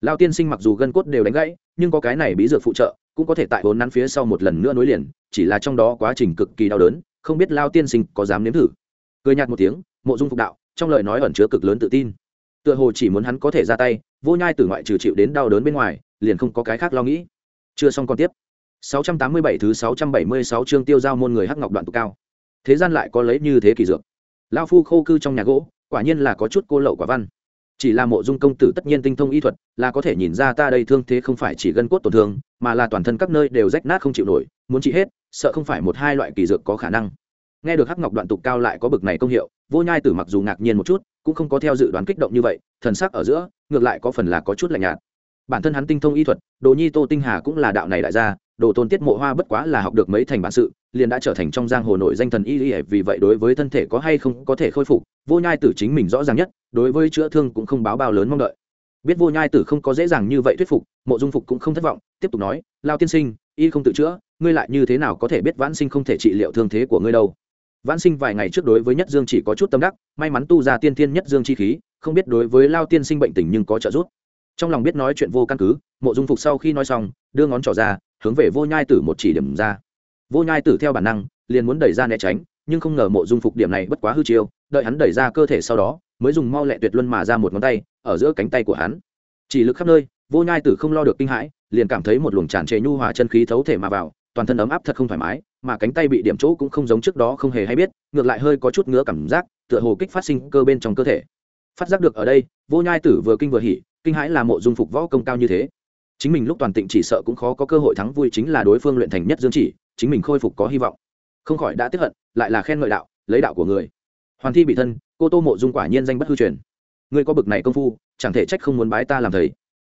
Speaker 1: Lao tiên sinh mặc dù gân cốt đều đánh gãy, nhưng có cái này bí dược phụ trợ, cũng có thể tại vốn nắn phía sau một lần nữa nối liền, chỉ là trong đó quá trình cực kỳ đau đớn, không biết lao tiên sinh có dám nếm thử. Cười nhạt một tiếng, mộ dung phục đạo, trong lời nói ẩn chứa cực lớn tự tin. Tựa hồ chỉ muốn hắn có thể ra tay, vô nhai từ ngoại trừ chịu đến đau đớn bên ngoài, liền không có cái khác lo nghĩ. Chưa xong còn tiếp. 687 thứ 676 chương tiêu giao môn người hắc ngọc đoạn tụ cao. Thế gian lại có lấy như thế kỳ dược lao phu khô cư trong nhà gỗ, quả nhiên là có chút cô lậu quả văn. Chỉ là mộ dung công tử tất nhiên tinh thông y thuật, là có thể nhìn ra ta đây thương thế không phải chỉ gân cốt tổn thương, mà là toàn thân các nơi đều rách nát không chịu nổi, muốn trị hết, sợ không phải một hai loại kỳ dược có khả năng. Nghe được hắc ngọc đoạn tục cao lại có bực này công hiệu, vô nhai tử mặc dù ngạc nhiên một chút, cũng không có theo dự đoán kích động như vậy, thần sắc ở giữa, ngược lại có phần là có chút lạnh nhạt. Bản thân hắn tinh thông y thuật, đồ nhi tô tinh hà cũng là đạo này đại gia đồ tôn tiết mộ hoa bất quá là học được mấy thành bản sự, liền đã trở thành trong giang hồ nội danh thần y y, vì vậy đối với thân thể có hay không có thể khôi phục, vô nhai tử chính mình rõ ràng nhất, đối với chữa thương cũng không báo bao lớn mong đợi. Biết vô nhai tử không có dễ dàng như vậy thuyết phục, mộ dung phục cũng không thất vọng, tiếp tục nói, lao tiên sinh, y không tự chữa, ngươi lại như thế nào có thể biết vãn sinh không thể trị liệu thương thế của ngươi đâu? Vãn sinh vài ngày trước đối với nhất dương chỉ có chút tâm đắc, may mắn tu ra tiên thiên nhất dương chi khí, không biết đối với lao tiên sinh bệnh tình nhưng có trợ giúp. Trong lòng biết nói chuyện vô căn cứ, mộ dung phục sau khi nói xong, đưa ngón trỏ ra hướng về vô nhai tử một chỉ điểm ra. Vô nhai tử theo bản năng, liền muốn đẩy ra né tránh, nhưng không ngờ mộ dung phục điểm này bất quá hư chiêu, đợi hắn đẩy ra cơ thể sau đó, mới dùng mau lẹ tuyệt luân mà ra một ngón tay, ở giữa cánh tay của hắn. Chỉ lực khắp nơi, vô nhai tử không lo được kinh hãi, liền cảm thấy một luồng tràn trề nhu hòa chân khí thấu thể mà vào, toàn thân ấm áp thật không thoải mái, mà cánh tay bị điểm chỗ cũng không giống trước đó không hề hay biết, ngược lại hơi có chút ngứa cảm giác, tựa hồ kích phát sinh cơ bên trong cơ thể. Phát giác được ở đây, vô nhai tử vừa kinh vừa hỉ, kinh hãi là mộ dung phục võ công cao như thế chính mình lúc toàn tịnh chỉ sợ cũng khó có cơ hội thắng vui chính là đối phương luyện thành nhất dương chỉ, chính mình khôi phục có hy vọng. Không khỏi đã tiếp hận, lại là khen ngợi đạo, lấy đạo của người. Hoàn thi bị thân, cô tô mộ dung quả nhiên danh bất hư truyền. Ngươi có bực này công phu, chẳng thể trách không muốn bái ta làm thầy.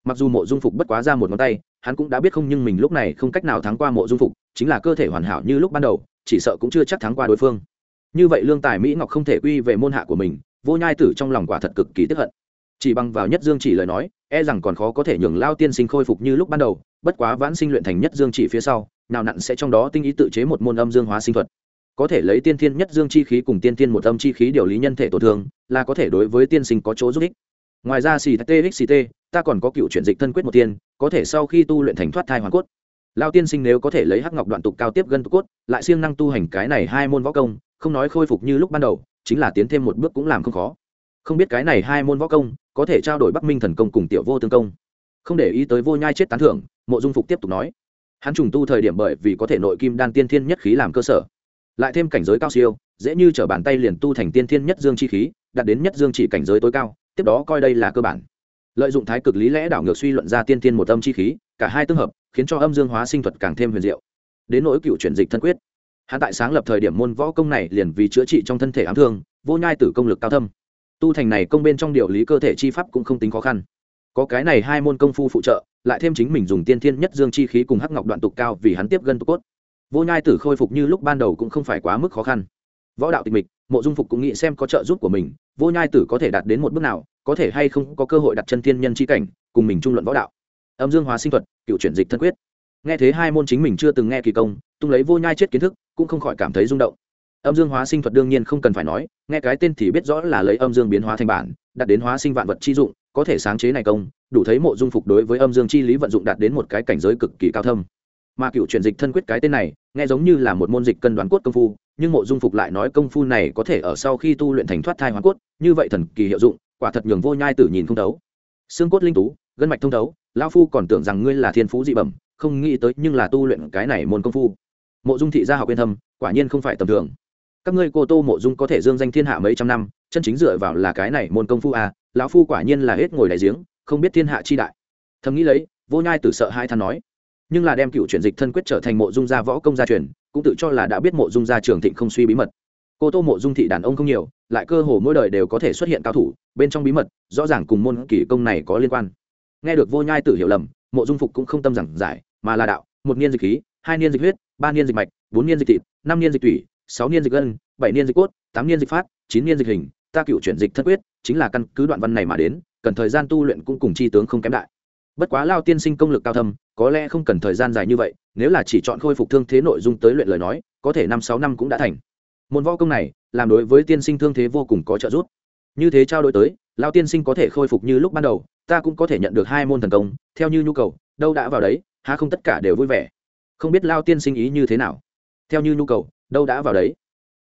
Speaker 1: Mặc dù mộ dung phục bất quá ra một ngón tay, hắn cũng đã biết không nhưng mình lúc này không cách nào thắng qua mộ dung phục, chính là cơ thể hoàn hảo như lúc ban đầu, chỉ sợ cũng chưa chắc thắng qua đối phương. Như vậy lương tài mỹ ngọc không thể quy về môn hạ của mình, vô nhai tử trong lòng quả thật cực kỳ tức hận. Chỉ bằng vào nhất dương chỉ lời nói e rằng còn khó có thể nhường lao tiên sinh khôi phục như lúc ban đầu, bất quá vãn sinh luyện thành nhất dương chỉ phía sau, nào nặn sẽ trong đó tinh ý tự chế một môn âm dương hóa sinh thuật. Có thể lấy tiên thiên nhất dương chi khí cùng tiên thiên một âm chi khí điều lý nhân thể tổn thương, là có thể đối với tiên sinh có chỗ giúp ích. Ngoài ra xì txct ta còn có cựu chuyển dịch thân quyết một tiên, có thể sau khi tu luyện thành thoát thai hoàn cốt. Lao tiên sinh nếu có thể lấy hắc ngọc đoạn tục cao tiếp gân tục cốt, lại siêng năng tu hành cái này hai môn võ công, không nói khôi phục như lúc ban đầu, chính là tiến thêm một bước cũng làm không khó. Không biết cái này hai môn võ công có thể trao đổi bắc minh thần công cùng tiểu vô tương công. Không để ý tới vô nhai chết tán thưởng, mộ dung phục tiếp tục nói, hắn trùng tu thời điểm bởi vì có thể nội kim đan tiên thiên nhất khí làm cơ sở, lại thêm cảnh giới cao siêu, dễ như t r ở bàn tay liền tu thành tiên thiên nhất dương chi khí, đạt đến nhất dương chỉ cảnh giới tối cao, tiếp đó coi đây là cơ bản. Lợi dụng thái cực lý lẽ đảo ngược suy luận ra tiên thiên một âm chi khí, cả hai tương hợp, khiến cho âm dương hóa sinh thuật càng thêm huyền diệu. Đến nỗi cựu chuyển dịch thân quyết, hắn tại sáng lập thời điểm môn võ công này liền vì chữa trị trong thân thể ám thương, vô nhai tử công lực cao thâm tu thành này công bên trong điều lý cơ thể chi pháp cũng không tính khó khăn. Có cái này hai môn công phu phụ trợ, lại thêm chính mình dùng tiên thiên nhất dương chi khí cùng hắc ngọc đoạn tục cao vì hắn tiếp gân tục cốt. Vô nhai tử khôi phục như lúc ban đầu cũng không phải quá mức khó khăn. Võ đạo tịch mịch, mộ dung phục cũng nghĩ xem có trợ giúp của mình, vô nhai tử có thể đạt đến một bước nào, có thể hay không có cơ hội đặt chân thiên nhân chi cảnh, cùng mình trung luận võ đạo. Âm dương hóa sinh thuật, cựu chuyển dịch thân quyết. Nghe thế hai môn chính mình chưa từng nghe kỳ công, tung lấy vô nhai chết kiến thức, cũng không khỏi cảm thấy rung động âm dương hóa sinh thuật đương nhiên không cần phải nói, nghe cái tên thì biết rõ là lấy âm dương biến hóa thành bản đặt đến hóa sinh vạn vật chi dụng, có thể sáng chế này công, đủ thấy mộ dung phục đối với âm dương chi lý vận dụng đạt đến một cái cảnh giới cực kỳ cao thâm. Mà cựu chuyển dịch thân quyết cái tên này, nghe giống như là một môn dịch cân đoán cốt công phu, nhưng mộ dung phục lại nói công phu này có thể ở sau khi tu luyện thành thoát thai hóa cốt, như vậy thần kỳ hiệu dụng, quả thật nhường vô nhai tử nhìn không thấu. Xương cốt linh tú, gân mạch thông thấu lao phu còn tưởng rằng ngươi là thiên phú dị bẩm, không nghĩ tới nhưng là tu luyện cái này môn công phu. Mộ dung thị gia học yên thâm, quả nhiên không phải tầm thường các ngươi cô tô mộ dung có thể dương danh thiên hạ mấy trăm năm, chân chính dựa vào là cái này môn công phu à lão phu quả nhiên là hết ngồi đại giếng, không biết thiên hạ chi đại. Thầm nghĩ lấy, vô nhai tử sợ hai than nói, nhưng là đem cựu chuyển dịch thân quyết trở thành mộ dung gia võ công gia truyền, cũng tự cho là đã biết mộ dung gia trường thịnh không suy bí mật. Cô tô mộ dung thị đàn ông không nhiều, lại cơ hồ mỗi đời đều có thể xuất hiện cao thủ, bên trong bí mật, rõ ràng cùng môn kỷ công này có liên quan. Nghe được vô nhai tử hiểu lầm, mộ dung phục cũng không tâm giảng giải, mà là đạo, một niên dịch khí, hai niên dịch huyết, ba niên dịch mạch, bốn niên dịch thịt, năm niên dịch tủy sáu niên dịch gân bảy niên dịch cốt, tám niên dịch phát, chín niên dịch hình, ta cựu chuyển dịch thất quyết, chính là căn cứ đoạn văn này mà đến, cần thời gian tu luyện cũng cùng chi tướng không kém đại. Bất quá lao tiên sinh công lực cao thâm, có lẽ không cần thời gian dài như vậy, nếu là chỉ chọn khôi phục thương thế nội dung tới luyện lời nói, có thể năm sáu năm cũng đã thành. Môn võ công này, làm đối với tiên sinh thương thế vô cùng có trợ giúp. Như thế trao đổi tới, lao tiên sinh có thể khôi phục như lúc ban đầu, ta cũng có thể nhận được hai môn thần công, theo như nhu cầu, đâu đã vào đấy, há không tất cả đều vui vẻ. Không biết lao tiên sinh ý như thế nào? Theo như nhu cầu, đâu đã vào đấy.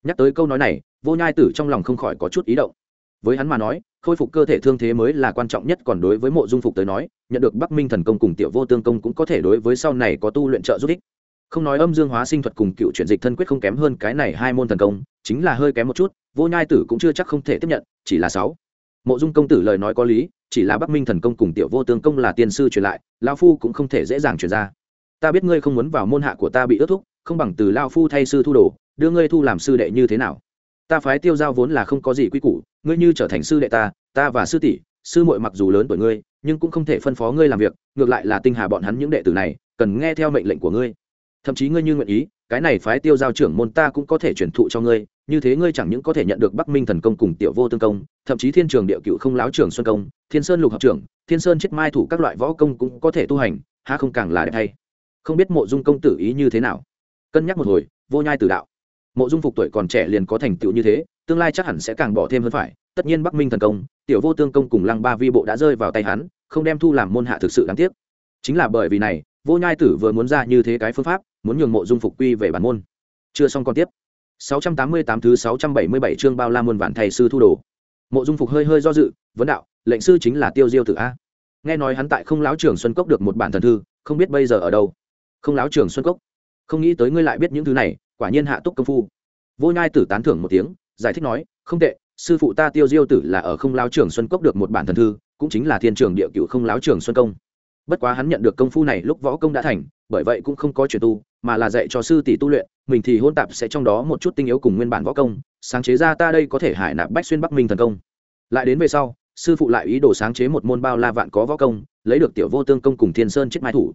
Speaker 1: Nhắc tới câu nói này, vô nhai tử trong lòng không khỏi có chút ý động. Với hắn mà nói, khôi phục cơ thể thương thế mới là quan trọng nhất, còn đối với mộ dung phục tới nói, nhận được bắc minh thần công cùng tiểu vô tương công cũng có thể đối với sau này có tu luyện trợ giúp ích. Không nói âm dương hóa sinh thuật cùng cựu chuyển dịch thân quyết không kém hơn cái này hai môn thần công, chính là hơi kém một chút, vô nhai tử cũng chưa chắc không thể tiếp nhận, chỉ là sáu. Mộ dung công tử lời nói có lý, chỉ là bắc minh thần công cùng tiểu vô tương công là tiên sư truyền lại lao phu cũng không thể dễ dàng truyền ra. Ta biết ngươi không muốn vào môn hạ của ta bị ước thúc không bằng từ lao phu thay sư thu đồ, đưa ngươi thu làm sư đệ như thế nào? Ta phái tiêu giao vốn là không có gì quy củ, ngươi như trở thành sư đệ ta ta và sư tỷ, sư muội mặc dù lớn tuổi ngươi, nhưng cũng không thể phân phó ngươi làm việc, ngược lại là tinh hà bọn hắn những đệ tử này, cần nghe theo mệnh lệnh của ngươi. Thậm chí ngươi như nguyện ý, cái này phái tiêu giao trưởng môn ta cũng có thể truyền thụ cho ngươi, như thế ngươi chẳng những có thể nhận được bắc minh thần công cùng tiểu vô tương công, thậm chí thiên trường địa cựu không láo trưởng xuân công, thiên sơn lục học trưởng, thiên sơn chết mai thủ các loại võ công cũng có thể tu hành ha không càng là đẹp hay? Không biết mộ dung công tử ý như thế nào? Cân nhắc một hồi, vô nhai tử đạo. Mộ dung phục tuổi còn trẻ liền có thành tựu như thế, tương lai chắc hẳn sẽ càng bỏ thêm hơn phải, tất nhiên bắc minh thần công, tiểu vô tương công cùng lăng ba vi bộ đã rơi vào tay hắn, không đem thu làm môn hạ thực sự đáng tiếc. Chính là bởi vì này, vô nhai tử vừa muốn ra như thế cái phương pháp, muốn nhường mộ dung phục quy về bản môn. Chưa xong còn tiếp. 688 thứ 677 chương bao la muôn vạn thầy sư thu đồ. Mộ dung phục hơi hơi do dự, vấn đạo, lệnh sư chính là tiêu diêu tử a? Nghe nói hắn tại không láo trường xuân cốc được một bản thần thư, không biết bây giờ ở đâu. Không láo trường xuân cốc không nghĩ tới ngươi lại biết những thứ này, quả nhiên hạ túc công phu. Vô nhai tử tán thưởng một tiếng, giải thích nói, không tệ, sư phụ ta tiêu diêu tử là ở không lao trường xuân cốc được một bản thần thư, cũng chính là thiên trường địa cựu không láo trường xuân công. Bất quá hắn nhận được công phu này lúc võ công đã thành, bởi vậy cũng không có chuyển tu, mà là dạy cho sư tỷ tu luyện, mình thì hôn tạp sẽ trong đó một chút tinh yếu cùng nguyên bản võ công, sáng chế ra ta đây có thể hải nạp bách xuyên bắc minh thần công. Lại đến về sau, sư phụ lại ý đồ sáng chế một môn bao la vạn có võ công, lấy được tiểu vô tương công cùng thiên sơn chiếc mai thủ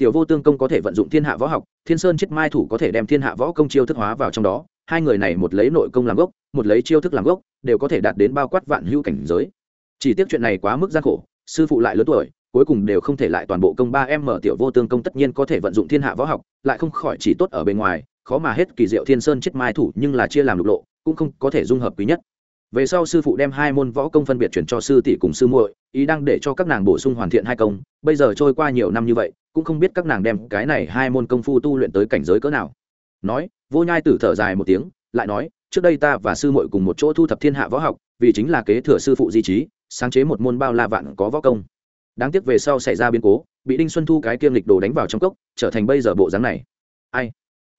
Speaker 1: tiểu vô tương công có thể vận dụng thiên hạ võ học, thiên sơn chết mai thủ có thể đem thiên hạ võ công chiêu thức hóa vào trong đó, hai người này một lấy nội công làm gốc, một lấy chiêu thức làm gốc, đều có thể đạt đến bao quát vạn hữu cảnh giới. Chỉ tiếc chuyện này quá mức gian khổ, sư phụ lại lớn tuổi, cuối cùng đều không thể lại toàn bộ công ba em mở tiểu vô tương công tất nhiên có thể vận dụng thiên hạ võ học, lại không khỏi chỉ tốt ở bên ngoài, khó mà hết kỳ diệu thiên sơn chết mai thủ nhưng là chia làm lục lộ, cũng không có thể dung hợp quý nhất. Về sau sư phụ đem hai môn võ công phân biệt chuyển cho sư tỷ cùng sư muội, ý đang để cho các nàng bổ sung hoàn thiện hai công, bây giờ trôi qua nhiều năm như vậy cũng không biết các nàng đem cái này hai môn công phu tu luyện tới cảnh giới cỡ nào. Nói, vô nhai tử thở dài một tiếng, lại nói, trước đây ta và sư muội cùng một chỗ thu thập thiên hạ võ học, vì chính là kế thừa sư phụ di trí, sáng chế một môn bao la vạn có võ công. Đáng tiếc về sau xảy ra biến cố, bị đinh xuân thu cái kiêm lịch đồ đánh vào trong cốc, trở thành bây giờ bộ dáng này. Ai?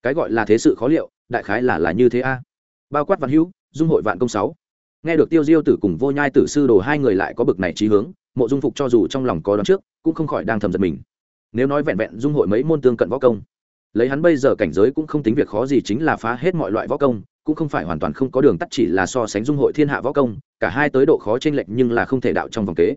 Speaker 1: Cái gọi là thế sự khó liệu, đại khái là là như thế a. Bao quát văn hữu, dung hội vạn công sáu. Nghe được tiêu diêu tử cùng vô nhai tử sư đồ hai người lại có bực này trí hướng, mộ dung phục cho dù trong lòng có đoán trước, cũng không khỏi đang thầm giật mình nếu nói vẹn vẹn dung hội mấy môn tương cận võ công, lấy hắn bây giờ cảnh giới cũng không tính việc khó gì chính là phá hết mọi loại võ công, cũng không phải hoàn toàn không có đường tắt chỉ là so sánh dung hội thiên hạ võ công, cả hai tới độ khó chênh lệch nhưng là không thể đạo trong vòng kế.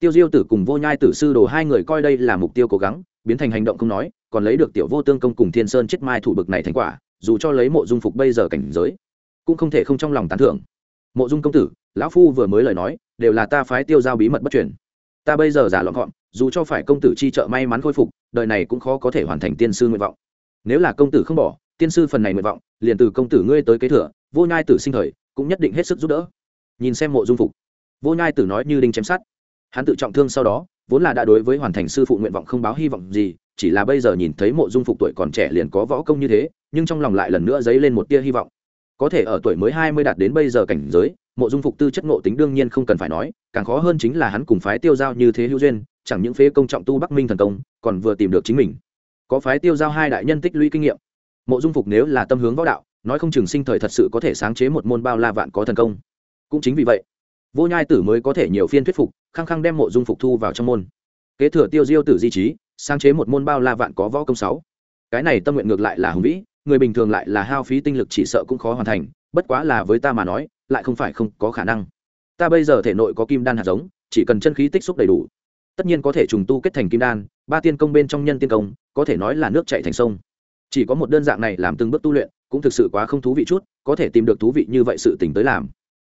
Speaker 1: Tiêu diêu tử cùng vô nhai tử sư đồ hai người coi đây là mục tiêu cố gắng, biến thành hành động không nói, còn lấy được tiểu vô tương công cùng thiên sơn chết mai thủ bực này thành quả, dù cho lấy mộ dung phục bây giờ cảnh giới, cũng không thể không trong lòng tán thưởng. Mộ dung công tử, lão phu vừa mới lời nói, đều là ta phái tiêu giao bí mật bất truyền. Ta bây giờ giả lọn gọn dù cho phải công tử chi trợ may mắn khôi phục, đời này cũng khó có thể hoàn thành tiên sư nguyện vọng. Nếu là công tử không bỏ, tiên sư phần này nguyện vọng, liền từ công tử ngươi tới kế thừa, vô nhai tử sinh thời, cũng nhất định hết sức giúp đỡ. Nhìn xem mộ dung phục. Vô nhai tử nói như đinh chém sát hắn tự trọng thương sau đó, vốn là đã đối với hoàn thành sư phụ nguyện vọng không báo hy vọng gì, chỉ là bây giờ nhìn thấy mộ dung phục tuổi còn trẻ liền có võ công như thế, nhưng trong lòng lại lần nữa dấy lên một tia hy vọng. Có thể ở tuổi mới hai mươi đạt đến bây giờ cảnh giới, mộ dung phục tư chất ngộ tính đương nhiên không cần phải nói, càng khó hơn chính là hắn cùng phái tiêu giao như thế hữu duyên chẳng những phế công trọng tu bắc minh thần công, còn vừa tìm được chính mình. Có phái tiêu giao hai đại nhân tích lũy kinh nghiệm. Mộ dung phục nếu là tâm hướng võ đạo, nói không chừng sinh thời thật sự có thể sáng chế một môn bao la vạn có thần công. Cũng chính vì vậy, vô nhai tử mới có thể nhiều phiên thuyết phục, khăng khăng đem mộ dung phục thu vào trong môn. Kế thừa tiêu diêu tử di trí, sáng chế một môn bao la vạn có võ công sáu. Cái này tâm nguyện ngược lại là hùng vĩ, người bình thường lại là hao phí tinh lực chỉ sợ cũng khó hoàn thành, bất quá là với ta mà nói, lại không phải không có khả năng. Ta bây giờ thể nội có kim đan hạt giống, chỉ cần chân khí tích xúc đầy đủ tất nhiên có thể trùng tu kết thành kim đan, ba tiên công bên trong nhân tiên công, có thể nói là nước chạy thành sông. Chỉ có một đơn dạng này làm từng bước tu luyện, cũng thực sự quá không thú vị chút, có thể tìm được thú vị như vậy sự tỉnh tới làm.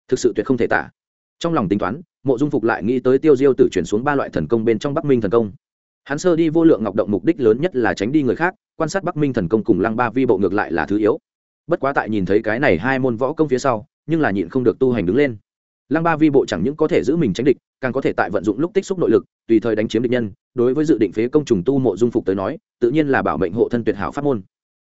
Speaker 1: Thực sự tuyệt không thể tả. Trong lòng tính toán, mộ dung phục lại nghĩ tới tiêu diêu tử chuyển xuống ba loại thần công bên trong bắc minh thần công. Hắn sơ đi vô lượng ngọc động mục đích lớn nhất là tránh đi người khác, quan sát bắc minh thần công cùng lăng ba vi bộ ngược lại là thứ yếu. Bất quá tại nhìn thấy cái này hai môn võ công phía sau, nhưng là nhịn không được tu hành đứng lên lăng ba vi bộ chẳng những có thể giữ mình tránh địch, càng có thể tại vận dụng lúc tích xúc nội lực, tùy thời đánh chiếm địch nhân, đối với dự định phế công trùng tu mộ dung phục tới nói, tự nhiên là bảo mệnh hộ thân tuyệt hảo pháp môn.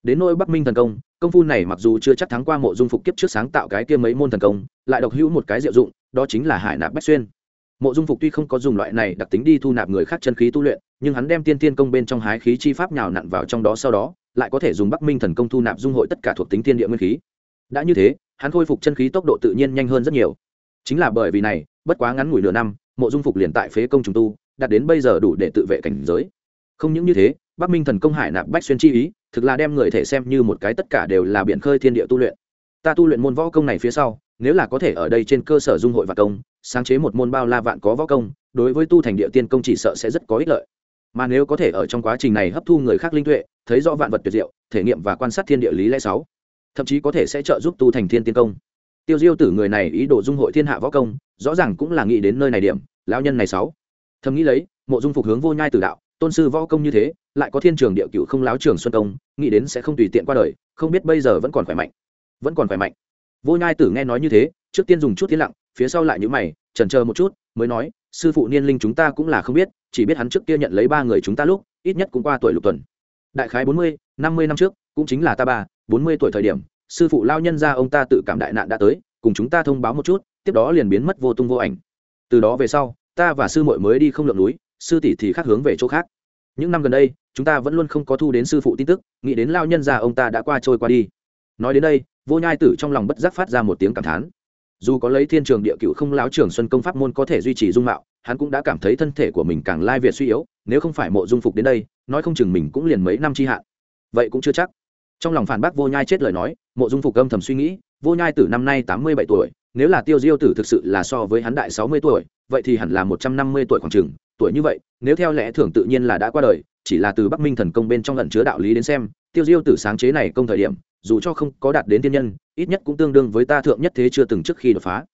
Speaker 1: Đến nỗi bắc minh thần công công phu này mặc dù chưa chắc thắng qua mộ dung phục kiếp trước sáng tạo cái kia mấy môn thần công, lại độc hữu một cái diệu dụng, đó chính là hải nạp bách xuyên. Mộ dung phục tuy không có dùng loại này đặc tính đi thu nạp người khác chân khí tu luyện, nhưng hắn đem tiên tiên công bên trong hái khí chi pháp nhào nặn vào trong đó sau đó, lại có thể dùng bắc minh thần công thu nạp dung hội tất cả thuộc tính tiên địa nguyên khí. Đã như thế, hắn khôi phục chân khí tốc độ tự nhiên nhanh hơn rất nhiều chính là bởi vì này, bất quá ngắn ngủi nửa năm, mộ dung phục liền tại phế công trùng tu, đạt đến bây giờ đủ để tự vệ cảnh giới. Không những như thế, bắc minh thần công hải nạp bách xuyên chi ý, thực là đem người thể xem như một cái tất cả đều là biển khơi thiên địa tu luyện. Ta tu luyện môn võ công này phía sau, nếu là có thể ở đây trên cơ sở dung hội và công, sáng chế một môn bao la vạn có võ công, đối với tu thành địa tiên công chỉ sợ sẽ rất có ích lợi. Mà nếu có thể ở trong quá trình này hấp thu người khác linh tuệ, thấy rõ vạn vật tuyệt diệu, thể nghiệm và quan sát thiên địa lý lẽ sáu, thậm chí có thể sẽ trợ giúp tu thành thiên tiên công tiêu diêu tử người này ý đồ dung hội thiên hạ võ công, rõ ràng cũng là nghĩ đến nơi này điểm, lão nhân này sáu. Thầm nghĩ lấy, mộ dung phục hướng vô nhai tử đạo, tôn sư võ công như thế, lại có thiên trường địa cựu không láo trường xuân công, nghĩ đến sẽ không tùy tiện qua đời, không biết bây giờ vẫn còn khỏe mạnh. Vẫn còn khỏe mạnh. Vô nhai tử nghe nói như thế, trước tiên dùng chút tiến lặng, phía sau lại nhữ mày trần chờ một chút, mới nói, sư phụ niên linh chúng ta cũng là không biết, chỉ biết hắn trước kia nhận lấy ba người chúng ta lúc, ít nhất cũng qua tuổi lục tuần. Đại khái bốn mươi, năm mươi năm trước, cũng chính là ta ba, bốn mươi tuổi thời điểm sư phụ lao nhân ra ông ta tự cảm đại nạn đã tới, cùng chúng ta thông báo một chút, tiếp đó liền biến mất vô tung vô ảnh. Từ đó về sau, ta và sư muội mới đi không lượng núi, sư tỷ thì khác hướng về chỗ khác. Những năm gần đây, chúng ta vẫn luôn không có thu đến sư phụ tin tức, nghĩ đến lao nhân già ông ta đã qua trôi qua đi. Nói đến đây, vô nhai tử trong lòng bất giác phát ra một tiếng cảm thán. Dù có lấy thiên trường địa cựu không láo trường xuân công pháp môn có thể duy trì dung mạo, hắn cũng đã cảm thấy thân thể của mình càng lai việt suy yếu, nếu không phải mộ dung phục đến đây, nói không chừng mình cũng liền mấy năm chi hạn. Vậy cũng chưa chắc trong lòng phản bác vô nhai chết lời nói, mộ dung phục âm thầm suy nghĩ, vô nhai tử năm nay tám mươi bảy tuổi, nếu là tiêu diêu tử thực sự là so với hắn đại sáu mươi tuổi, vậy thì hẳn là một trăm năm mươi tuổi khoảng chừng. Tuổi như vậy, nếu theo lẽ thường tự nhiên là đã qua đời, chỉ là từ bắc minh thần công bên trong lần chứa đạo lý đến xem, tiêu diêu tử sáng chế này công thời điểm, dù cho không có đạt đến thiên nhân, ít nhất cũng tương đương với ta thượng nhất thế chưa từng trước khi đột phá.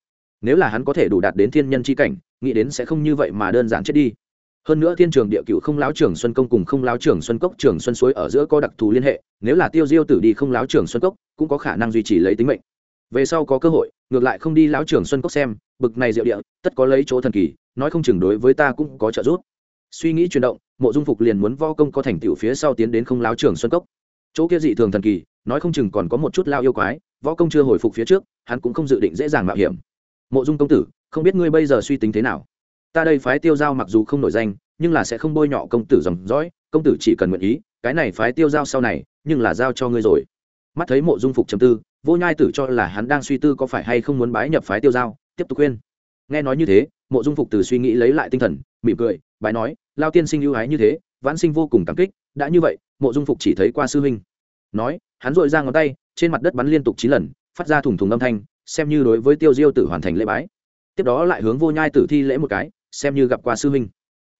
Speaker 1: Nếu là hắn có thể đủ đạt đến thiên nhân c h i cảnh, nghĩ đến sẽ không như vậy mà đơn giản chết đi hơn nữa thiên trường địa cựu không láo trưởng xuân công cùng không láo trưởng xuân cốc trưởng xuân suối ở giữa có đặc thù liên hệ, nếu là tiêu diêu tử đi không láo trưởng xuân cốc, cũng có khả năng duy trì lấy tính mệnh. Về sau có cơ hội, ngược lại không đi láo trưởng xuân cốc xem, bực này diệu địa, tất có lấy chỗ thần kỳ, nói không chừng đối với ta cũng có trợ giúp. Suy nghĩ chuyển động, mộ dung phục liền muốn vo công có thành tựu phía sau tiến đến không láo trưởng xuân cốc. Chỗ kia dị thường thần kỳ, nói không chừng còn có một chút lao yêu quái võ công chưa hồi phục phía trước, hắn cũng không dự định dễ dàng mạo hiểm. Mộ dung công tử, không biết ngươi bây giờ suy tính thế nào? Ta đây phái tiêu giao mặc dù không nổi danh, nhưng là sẽ không bôi nhọ công tử dòng dõi, công tử chỉ cần nguyện ý, cái này phái tiêu giao sau này, nhưng là giao cho ngươi rồi. Mắt thấy mộ dung phục chầm tư, vô nhai tử cho là hắn đang suy tư có phải hay không muốn bái nhập phái tiêu giao, tiếp tục khuyên. Nghe nói như thế, mộ dung phục từ suy nghĩ lấy lại tinh thần, mỉm cười, bái nói, lao tiên sinh ưu ái như thế, vãn sinh vô cùng cảm kích, đã như vậy, mộ dung phục chỉ thấy qua sư huynh. Nói, hắn dội ra ngón tay, trên mặt đất bắn liên tục chín lần, phát ra thủng thủng âm thanh, xem như đối với tiêu diêu tử hoàn thành lễ bái. Tiếp đó lại hướng vô nhai tử thi lễ một cái xem như gặp qua sư huynh.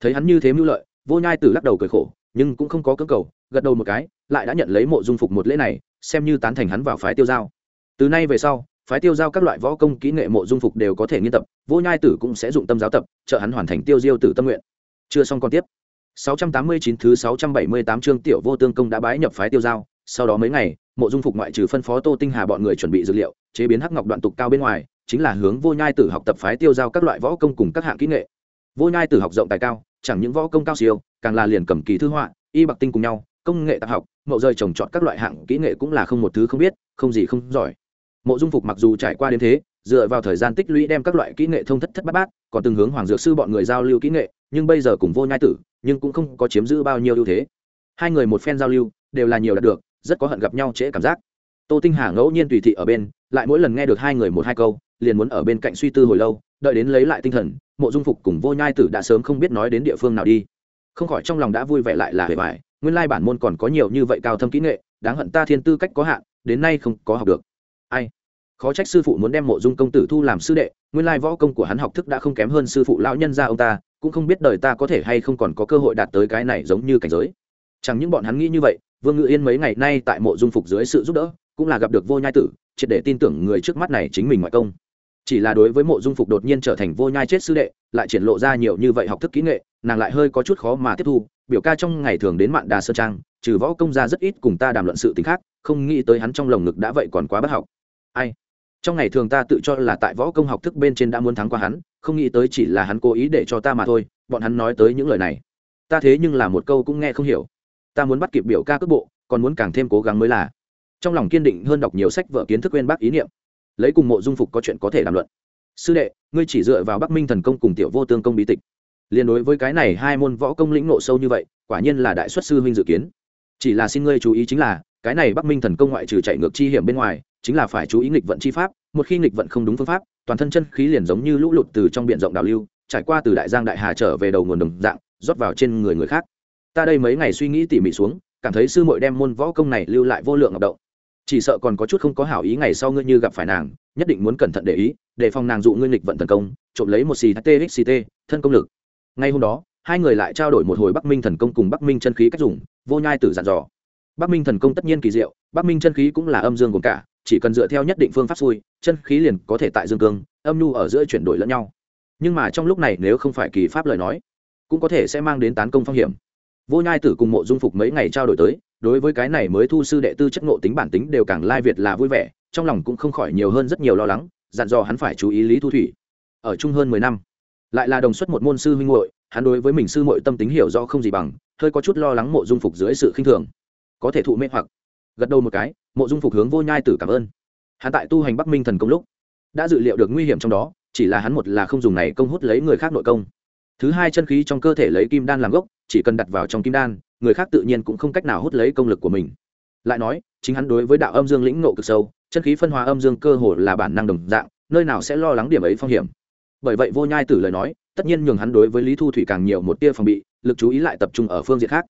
Speaker 1: Thấy hắn như thế mưu lợi, vô nhai tử lắc đầu cười khổ, nhưng cũng không có cơ cầu, gật đầu một cái, lại đã nhận lấy mộ dung phục một lễ này, xem như tán thành hắn vào phái tiêu giao. Từ nay về sau, phái tiêu giao các loại võ công kỹ nghệ mộ dung phục đều có thể nghiên tập, vô nhai tử cũng sẽ dụng tâm giáo tập, trợ hắn hoàn thành tiêu diêu tử tâm nguyện. Chưa xong còn tiếp. 689 thứ 678 chương tiểu vô tương công đã bái nhập phái tiêu giao, sau đó mấy ngày, mộ dung phục ngoại trừ phân phó tô tinh hà bọn người chuẩn bị dữ liệu, chế biến hắc ngọc đoạn tục cao bên ngoài, chính là hướng vô nhai tử học tập phái tiêu giao các loại võ công cùng các hạng kỹ nghệ vô nhai tử học rộng tài cao, chẳng những võ công cao siêu, càng là liền cầm kỳ thư họa, y bạc tinh cùng nhau, công nghệ tạp học, mậu rơi trồng trọt các loại hạng kỹ nghệ cũng là không một thứ không biết, không gì không giỏi. Mộ dung phục mặc dù trải qua đến thế, dựa vào thời gian tích lũy đem các loại kỹ nghệ thông thất thất bát bát, còn từng hướng hoàng dược sư bọn người giao lưu kỹ nghệ, nhưng bây giờ cùng vô nhai tử, nhưng cũng không có chiếm giữ bao nhiêu ưu thế. Hai người một phen giao lưu, đều là nhiều đạt được, rất có hận gặp nhau trễ cảm giác. Tô tinh hà ngẫu nhiên tùy thị ở bên, lại mỗi lần nghe được hai người một hai câu, liền muốn ở bên cạnh suy tư hồi lâu, đợi đến lấy lại tinh thần mộ dung phục cùng vô nhai tử đã sớm không biết nói đến địa phương nào đi. Không khỏi trong lòng đã vui vẻ lại là hề vải nguyên lai bản môn còn có nhiều như vậy cao thâm kỹ nghệ, đáng hận ta thiên tư cách có hạn, đến nay không có học được. Ai? Khó trách sư phụ muốn đem mộ dung công tử thu làm sư đệ, nguyên lai võ công của hắn học thức đã không kém hơn sư phụ lão nhân gia ông ta, cũng không biết đời ta có thể hay không còn có cơ hội đạt tới cái này giống như cảnh giới. Chẳng những bọn hắn nghĩ như vậy, vương ngự yên mấy ngày nay tại mộ dung phục dưới sự giúp đỡ, cũng là gặp được vô nhai tử, triệt để tin tưởng người trước mắt này chính mình ngoại công chỉ là đối với mộ dung phục đột nhiên trở thành vô nhai chết sư đệ, lại triển lộ ra nhiều như vậy học thức kỹ nghệ, nàng lại hơi có chút khó mà tiếp thu. Biểu ca trong ngày thường đến mạn đà sơ trang, trừ võ công ra rất ít cùng ta đàm luận sự t ì n h khác, không nghĩ tới hắn trong lồng ngực đã vậy còn quá bất học. Ai? Trong ngày thường ta tự cho là tại võ công học thức bên trên đã muốn thắng qua hắn, không nghĩ tới chỉ là hắn cố ý để cho ta mà thôi, bọn hắn nói tới những lời này. Ta thế nhưng là một câu cũng nghe không hiểu. Ta muốn bắt kịp biểu ca cước bộ, còn muốn càng thêm cố gắng mới là. Trong lòng kiên định hơn đọc nhiều sách vở kiến thức quên bác ý niệm lấy cùng mộ dung phục có chuyện có thể đàm luận. Sư đệ, ngươi chỉ dựa vào bắc minh thần công cùng tiểu vô tương công bí tịch. Liên đối với cái này hai môn võ công lĩnh nộ sâu như vậy, quả nhiên là đại xuất sư huynh dự kiến. Chỉ là xin ngươi chú ý chính là, cái này bắc minh thần công ngoại trừ chạy ngược chi hiểm bên ngoài, chính là phải chú ý nghịch vận chi pháp, một khi nghịch vận không đúng phương pháp, toàn thân chân khí liền giống như lũ lụt từ trong biển rộng đào lưu, trải qua từ đại giang đại hà trở về đầu nguồn đồng dạng, rót vào trên người người khác. Ta đây mấy ngày suy nghĩ tỉ mỉ xuống, cảm thấy sư muội đem môn võ công này lưu lại vô lượng ngọc động chỉ sợ còn có chút không có hảo ý ngày sau ngươi như gặp phải nàng, nhất định muốn cẩn thận để ý, để phòng nàng dụ ngươi nghịch vận tấn công, trộm lấy một xì txt thân công lực. Ngay hôm đó, hai người lại trao đổi một hồi bắc minh thần công cùng bắc minh chân khí cách dùng, vô nhai tử dặn dò. Bắc minh thần công tất nhiên kỳ diệu, bắc minh chân khí cũng là âm dương gồm cả, chỉ cần dựa theo nhất định phương pháp xui, chân khí liền có thể tại dương cương, âm nhu ở giữa chuyển đổi lẫn nhau. Nhưng mà trong lúc này nếu không phải kỳ pháp lời nói, cũng có thể sẽ mang đến tán công phong hiểm. Vô nhai tử cùng mộ dung phục mấy ngày trao đổi tới đối với cái này mới thu sư đệ tư chất ngộ tính bản tính đều càng lai việt là vui vẻ, trong lòng cũng không khỏi nhiều hơn rất nhiều lo lắng, dặn dò hắn phải chú ý lý thu thủy. Ở chung hơn mười năm, lại là đồng xuất một môn sư huynh hội hắn đối với mình sư mội tâm tính hiểu rõ không gì bằng, hơi có chút lo lắng mộ dung phục dưới sự khinh thường. Có thể thụ mê hoặc. Gật đầu một cái, mộ dung phục hướng vô nhai tử cảm ơn. Hắn tại tu hành bắc minh thần công lúc, đã dự liệu được nguy hiểm trong đó, chỉ là hắn một là không dùng này công hút lấy người khác nội công. Thứ hai chân khí trong cơ thể lấy kim đan làm gốc, chỉ cần đặt vào trong kim đan người khác tự nhiên cũng không cách nào hút lấy công lực của mình. Lại nói, chính hắn đối với đạo âm dương lĩnh nộ cực sâu, chân khí phân hóa âm dương cơ hồ là bản năng đồng dạng, nơi nào sẽ lo lắng điểm ấy phong hiểm. Bởi vậy vô nhai tử lời nói, tất nhiên nhường hắn đối với lý thu thủy càng nhiều một tia phòng bị, lực chú ý lại tập trung ở phương diện khác.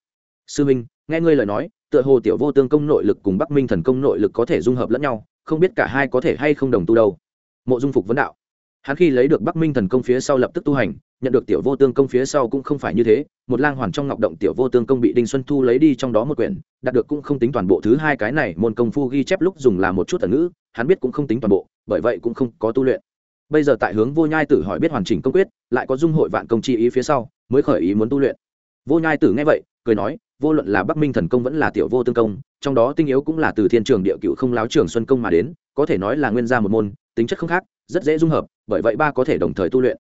Speaker 1: Sư minh, nghe ngươi lời nói, tựa hồ tiểu vô tương công nội lực cùng bắc minh thần công nội lực có thể dung hợp lẫn nhau, không biết cả hai có thể hay không đồng tu đâu. Mộ dung phục vấn đạo hắn khi lấy được bắc minh thần công phía sau lập tức tu hành, nhận được tiểu vô tương công phía sau cũng không phải như thế, một lang hoàn trong ngọc động tiểu vô tương công bị đinh xuân thu lấy đi trong đó một quyển, đạt được cũng không tính toàn bộ thứ hai cái này, môn công phu ghi chép lúc dùng là một chút tần ngữ, hắn biết cũng không tính toàn bộ, bởi vậy cũng không có tu luyện. Bây giờ tại hướng vô nhai tử hỏi biết hoàn chỉnh công quyết, lại có dung hội vạn công chi ý phía sau, mới khởi ý muốn tu luyện. Vô nhai tử nghe vậy, cười nói, vô luận là bắc minh thần công vẫn là tiểu vô tương công, trong đó tinh yếu cũng là từ thiên trường địa cựu không láo trường xuân công mà đến, có thể nói là nguyên gia một môn, tính chất không khác, rất dễ dung hợp bởi vậy ba có thể đồng thời tu luyện.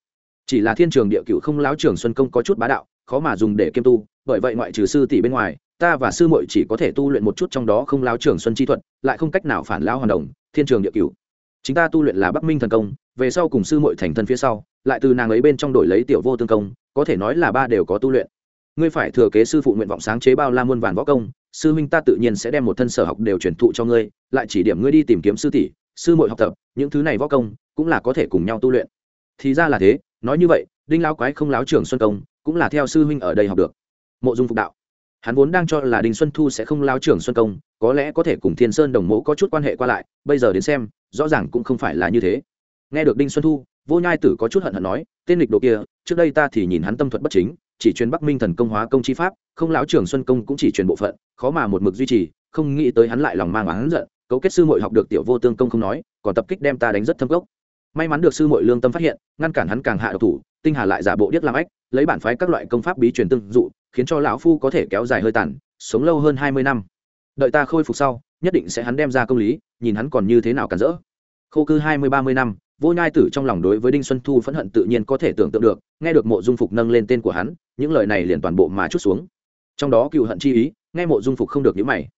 Speaker 1: Chỉ là thiên trường địa cựu không láo trường xuân công có chút bá đạo, khó mà dùng để kiêm tu, bởi vậy ngoại trừ sư tỷ bên ngoài, ta và sư muội chỉ có thể tu luyện một chút trong đó không láo trường xuân chi thuật, lại không cách nào phản lao hoàn đồng, thiên trường địa cựu chính ta tu luyện là bắc minh thần công, về sau cùng sư muội thành thân phía sau, lại từ nàng ấy bên trong đổi lấy tiểu vô tương công, có thể nói là ba đều có tu luyện. Ngươi phải thừa kế sư phụ nguyện vọng sáng chế bao la muôn vàn võ công, sư minh ta tự nhiên sẽ đem một thân sở học đều truyền thụ cho ngươi, lại chỉ điểm ngươi đi tìm kiếm sư tỷ, sư muội học tập, những thứ này võ công cũng là có thể cùng nhau tu luyện. Thì ra là thế, nói như vậy, đinh lao quái không láo trưởng xuân công, cũng là theo sư huynh ở đây học được. Mộ dung phục đạo. Hắn vốn đang cho là đinh xuân thu sẽ không lao trưởng xuân công, có lẽ có thể cùng thiên sơn đồng mẫu có chút quan hệ qua lại, bây giờ đến xem, rõ ràng cũng không phải là như thế. Nghe được đinh xuân thu, vô nhai tử có chút hận hận nói, tên lịch đồ kia, trước đây ta thì nhìn hắn tâm thuật bất chính, chỉ truyền bắc minh thần công hóa công chi pháp, không lão trưởng xuân công cũng chỉ truyền bộ phận, khó mà một mực duy trì, không nghĩ tới hắn lại lòng mang oán giận, cấu kết sư muội học được tiểu vô tương công không nói, còn tập kích đem ta đánh rất thâm gốc may mắn được sư muội lương tâm phát hiện, ngăn cản hắn càng hạ độc thủ, tinh hà lại giả bộ điếc làm ách lấy bản phái các loại công pháp bí truyền tương dụ, khiến cho lão phu có thể kéo dài hơi tàn, sống lâu hơn hai mươi năm. Đợi ta khôi phục sau, nhất định sẽ hắn đem ra công lý, nhìn hắn còn như thế nào cản rỡ. Khô cư hai mươi ba mươi năm, vô nhai tử trong lòng đối với đinh xuân thu phẫn hận tự nhiên có thể tưởng tượng được, nghe được mộ dung phục nâng lên tên của hắn, những lời này liền toàn bộ mà chút xuống. Trong đó cựu hận chi ý, nghe mộ dung phục không được những mày.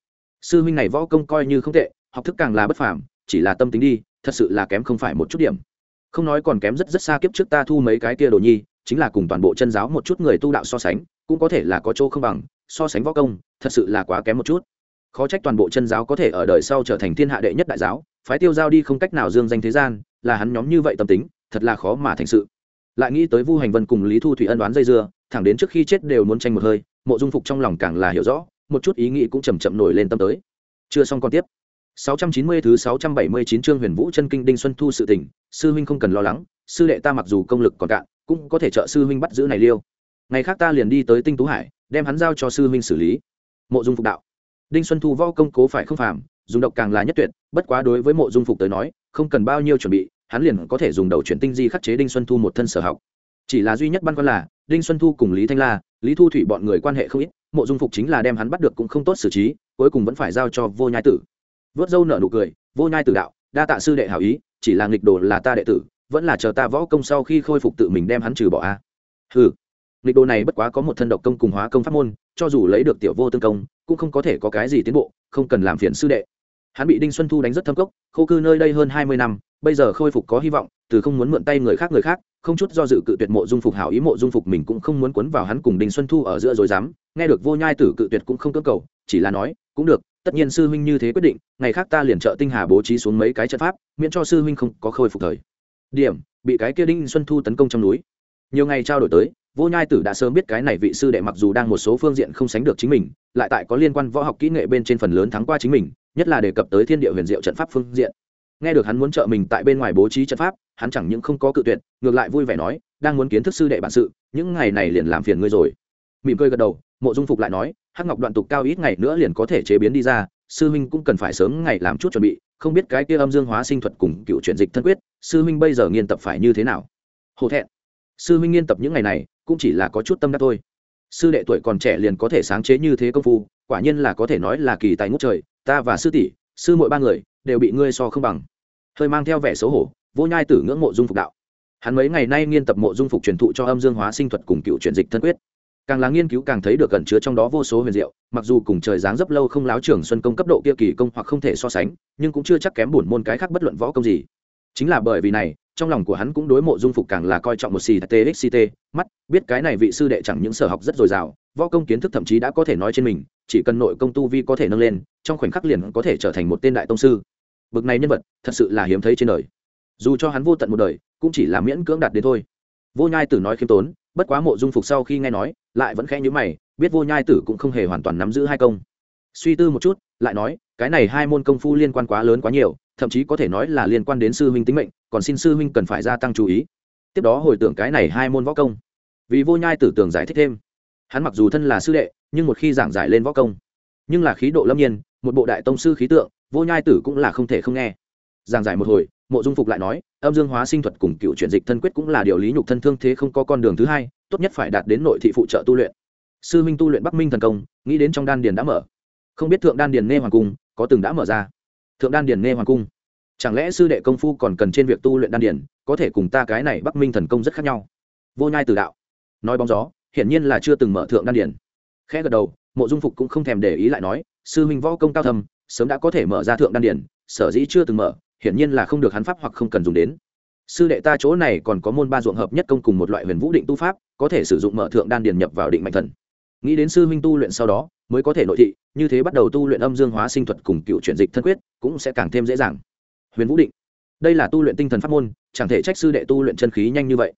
Speaker 1: Sư huynh này võ công coi như không tệ, học thức càng là bất phàm, chỉ là tâm tính đi, thật sự là kém không phải một chút điểm không nói còn kém rất rất xa kiếp trước ta thu mấy cái kia đồ nhi, chính là cùng toàn bộ chân giáo một chút người tu đạo so sánh, cũng có thể là có chỗ không bằng, so sánh võ công, thật sự là quá kém một chút. Khó trách toàn bộ chân giáo có thể ở đời sau trở thành thiên hạ đệ nhất đại giáo, phái tiêu giao đi không cách nào dương danh thế gian, là hắn nhóm như vậy tâm tính, thật là khó mà thành sự. Lại nghĩ tới vu hành vân cùng lý thu thủy ân đoán dây dưa, thẳng đến trước khi chết đều muốn tranh một hơi, mộ dung phục trong lòng càng là hiểu rõ, một chút ý nghĩ cũng chầm chậm nổi lên tâm tới. Chưa xong còn tiếp. 690 thứ 679 chương Huyền Vũ chân kinh Đinh Xuân Thu sự tình, sư huynh không cần lo lắng, sư đệ ta mặc dù công lực còn cạn, cũng có thể trợ sư huynh bắt giữ này liêu. Ngày khác ta liền đi tới Tinh Tú Hải, đem hắn giao cho sư huynh xử lý. Mộ Dung Phục đạo. Đinh Xuân Thu võ công cố phải không phàm, dùng độc càng là nhất tuyệt, bất quá đối với Mộ Dung Phục tới nói, không cần bao nhiêu chuẩn bị, hắn liền có thể dùng đầu chuyển tinh di khắc chế Đinh Xuân Thu một thân sở học. Chỉ là duy nhất băn khoăn là, Đinh Xuân Thu cùng Lý Thanh La, Lý Thu Thủy bọn người quan hệ không ít, Mộ Dung Phục chính là đem hắn bắt được cũng không tốt xử trí, cuối cùng vẫn phải giao cho Vô Nhai Tử vớt dâu nở nụ cười, vô nhai tử đạo, đa tạ sư đệ hảo ý, chỉ là nghịch đồ là ta đệ tử, vẫn là chờ ta võ công sau khi khôi phục tự mình đem hắn trừ bỏ a. Ừ nghịch đồ này bất quá có một thân độc công cùng hóa công pháp môn, cho dù lấy được tiểu vô tương công, cũng không có thể có cái gì tiến bộ, không cần làm phiền sư đệ. Hắn bị đinh xuân thu đánh rất thâm cốc, khô cư nơi đây hơn hai mươi năm, bây giờ khôi phục có hy vọng, từ không muốn mượn tay người khác người khác, không chút do dự cự tuyệt mộ dung phục hảo ý mộ dung phục mình cũng không muốn quấn vào hắn cùng đinh xuân thu ở giữa rồi dám nghe được vô nhai tử cự tuyệt cũng không cưỡng cầu, chỉ là nói, cũng được tất nhiên sư huynh như thế quyết định, ngày khác ta liền trợ tinh hà bố trí xuống mấy cái trận pháp, miễn cho sư huynh không có khôi phục thời. Điểm, bị cái kia đinh xuân thu tấn công trong núi. Nhiều ngày trao đổi tới, vô nhai tử đã sớm biết cái này vị sư đệ mặc dù đang một số phương diện không sánh được chính mình, lại tại có liên quan võ học kỹ nghệ bên trên phần lớn thắng qua chính mình, nhất là đề cập tới thiên địa huyền diệu trận pháp phương diện. Nghe được hắn muốn trợ mình tại bên ngoài bố trí trận pháp, hắn chẳng những không có cự tuyệt, ngược lại vui vẻ nói, đang muốn kiến thức sư đệ bản sự, những ngày này liền làm phiền ngươi rồi. Mỉm cười gật đầu mộ dung phục lại nói, hắc ngọc đoạn tục cao ít ngày nữa liền có thể chế biến đi ra, sư huynh cũng cần phải sớm ngày làm chút chuẩn bị, không biết cái kia âm dương hóa sinh thuật cùng cựu chuyển dịch thân quyết, sư huynh bây giờ nghiên tập phải như thế nào? Hổ thẹn. Sư huynh nghiên tập những ngày này, cũng chỉ là có chút tâm đắc thôi. Sư đệ tuổi còn trẻ liền có thể sáng chế như thế công phu, quả nhiên là có thể nói là kỳ tài ngút trời, ta và sư tỷ, sư mỗi ba người, đều bị ngươi so không bằng. Hơi mang theo vẻ xấu hổ, vô nhai tử ngưỡng mộ dung phục đạo. Hắn mấy ngày nay nghiên tập mộ dung phục truyền thụ cho âm dương hóa sinh thuật cùng cựu chuyển dịch thân quyết càng là nghiên cứu càng thấy được cẩn chứa trong đó vô số huyền diệu, mặc dù cùng trời dáng dấp lâu không láo trưởng xuân công cấp độ kia kỳ công hoặc không thể so sánh, nhưng cũng chưa chắc kém bổn môn cái khác bất luận võ công gì. Chính là bởi vì này, trong lòng của hắn cũng đối mộ dung phục càng là coi trọng một xì txct mắt, biết cái này vị sư đệ chẳng những sở học rất dồi dào, võ công kiến thức thậm chí đã có thể nói trên mình, chỉ cần nội công tu vi có thể nâng lên, trong khoảnh khắc liền có thể trở thành một tên đại tông sư. Bực này nhân vật, thật sự là hiếm thấy trên đời. Dù cho hắn vô tận một đời, cũng chỉ là miễn cưỡng đạt đến thôi vô nhai tử nói khiêm tốn, bất quá mộ dung phục sau khi nghe nói, lại vẫn khẽ nhữ mày, biết vô nhai tử cũng không hề hoàn toàn nắm giữ hai công. Suy tư một chút, lại nói, cái này hai môn công phu liên quan quá lớn quá nhiều, thậm chí có thể nói là liên quan đến sư huynh tính mệnh, còn xin sư huynh cần phải gia tăng chú ý. Tiếp đó hồi tưởng cái này hai môn võ công. Vì vô nhai tử tưởng giải thích thêm, hắn mặc dù thân là sư đệ, nhưng một khi giảng giải lên võ công, nhưng là khí độ lâm nhiên, một bộ đại tông sư khí tượng, vô nhai tử cũng là không thể không nghe. Giảng giải một hồi mộ dung phục lại nói, âm dương hóa sinh thuật cùng cựu chuyển dịch thân quyết cũng là điều lý nhục thân thương thế không có con đường thứ hai, tốt nhất phải đạt đến nội thị phụ trợ tu luyện. Sư minh tu luyện bắc minh thần công, nghĩ đến trong đan điền đã mở. Không biết thượng đan điền nghe hoàng cung có từng đã mở ra? Thượng đan điền nghe hoàng cung, chẳng lẽ sư đệ công phu còn cần trên việc tu luyện đan điền, có thể cùng ta cái này bắc minh thần công rất khác nhau? Vô nhai từ đạo, nói bóng gió, hiển nhiên là chưa từng mở thượng đan điền. Khẽ gật đầu, mộ dung phục cũng không thèm để ý lại nói, sư minh võ công cao thầm sớm đã có thể mở ra thượng đan điền, sở dĩ chưa từng mở hiển nhiên là không được hắn pháp hoặc không cần dùng đến. Sư đệ ta chỗ này còn có môn ba ruộng hợp nhất công cùng một loại huyền vũ định tu pháp, có thể sử dụng mở thượng đan điền nhập vào định mạnh thần. Nghĩ đến sư huynh tu luyện sau đó, mới có thể nội thị, như thế bắt đầu tu luyện âm dương hóa sinh thuật cùng cựu chuyển dịch thân quyết, cũng sẽ càng thêm dễ dàng. Huyền vũ định. Đây là tu luyện tinh thần pháp môn, chẳng thể trách sư đệ tu luyện chân khí nhanh như vậy.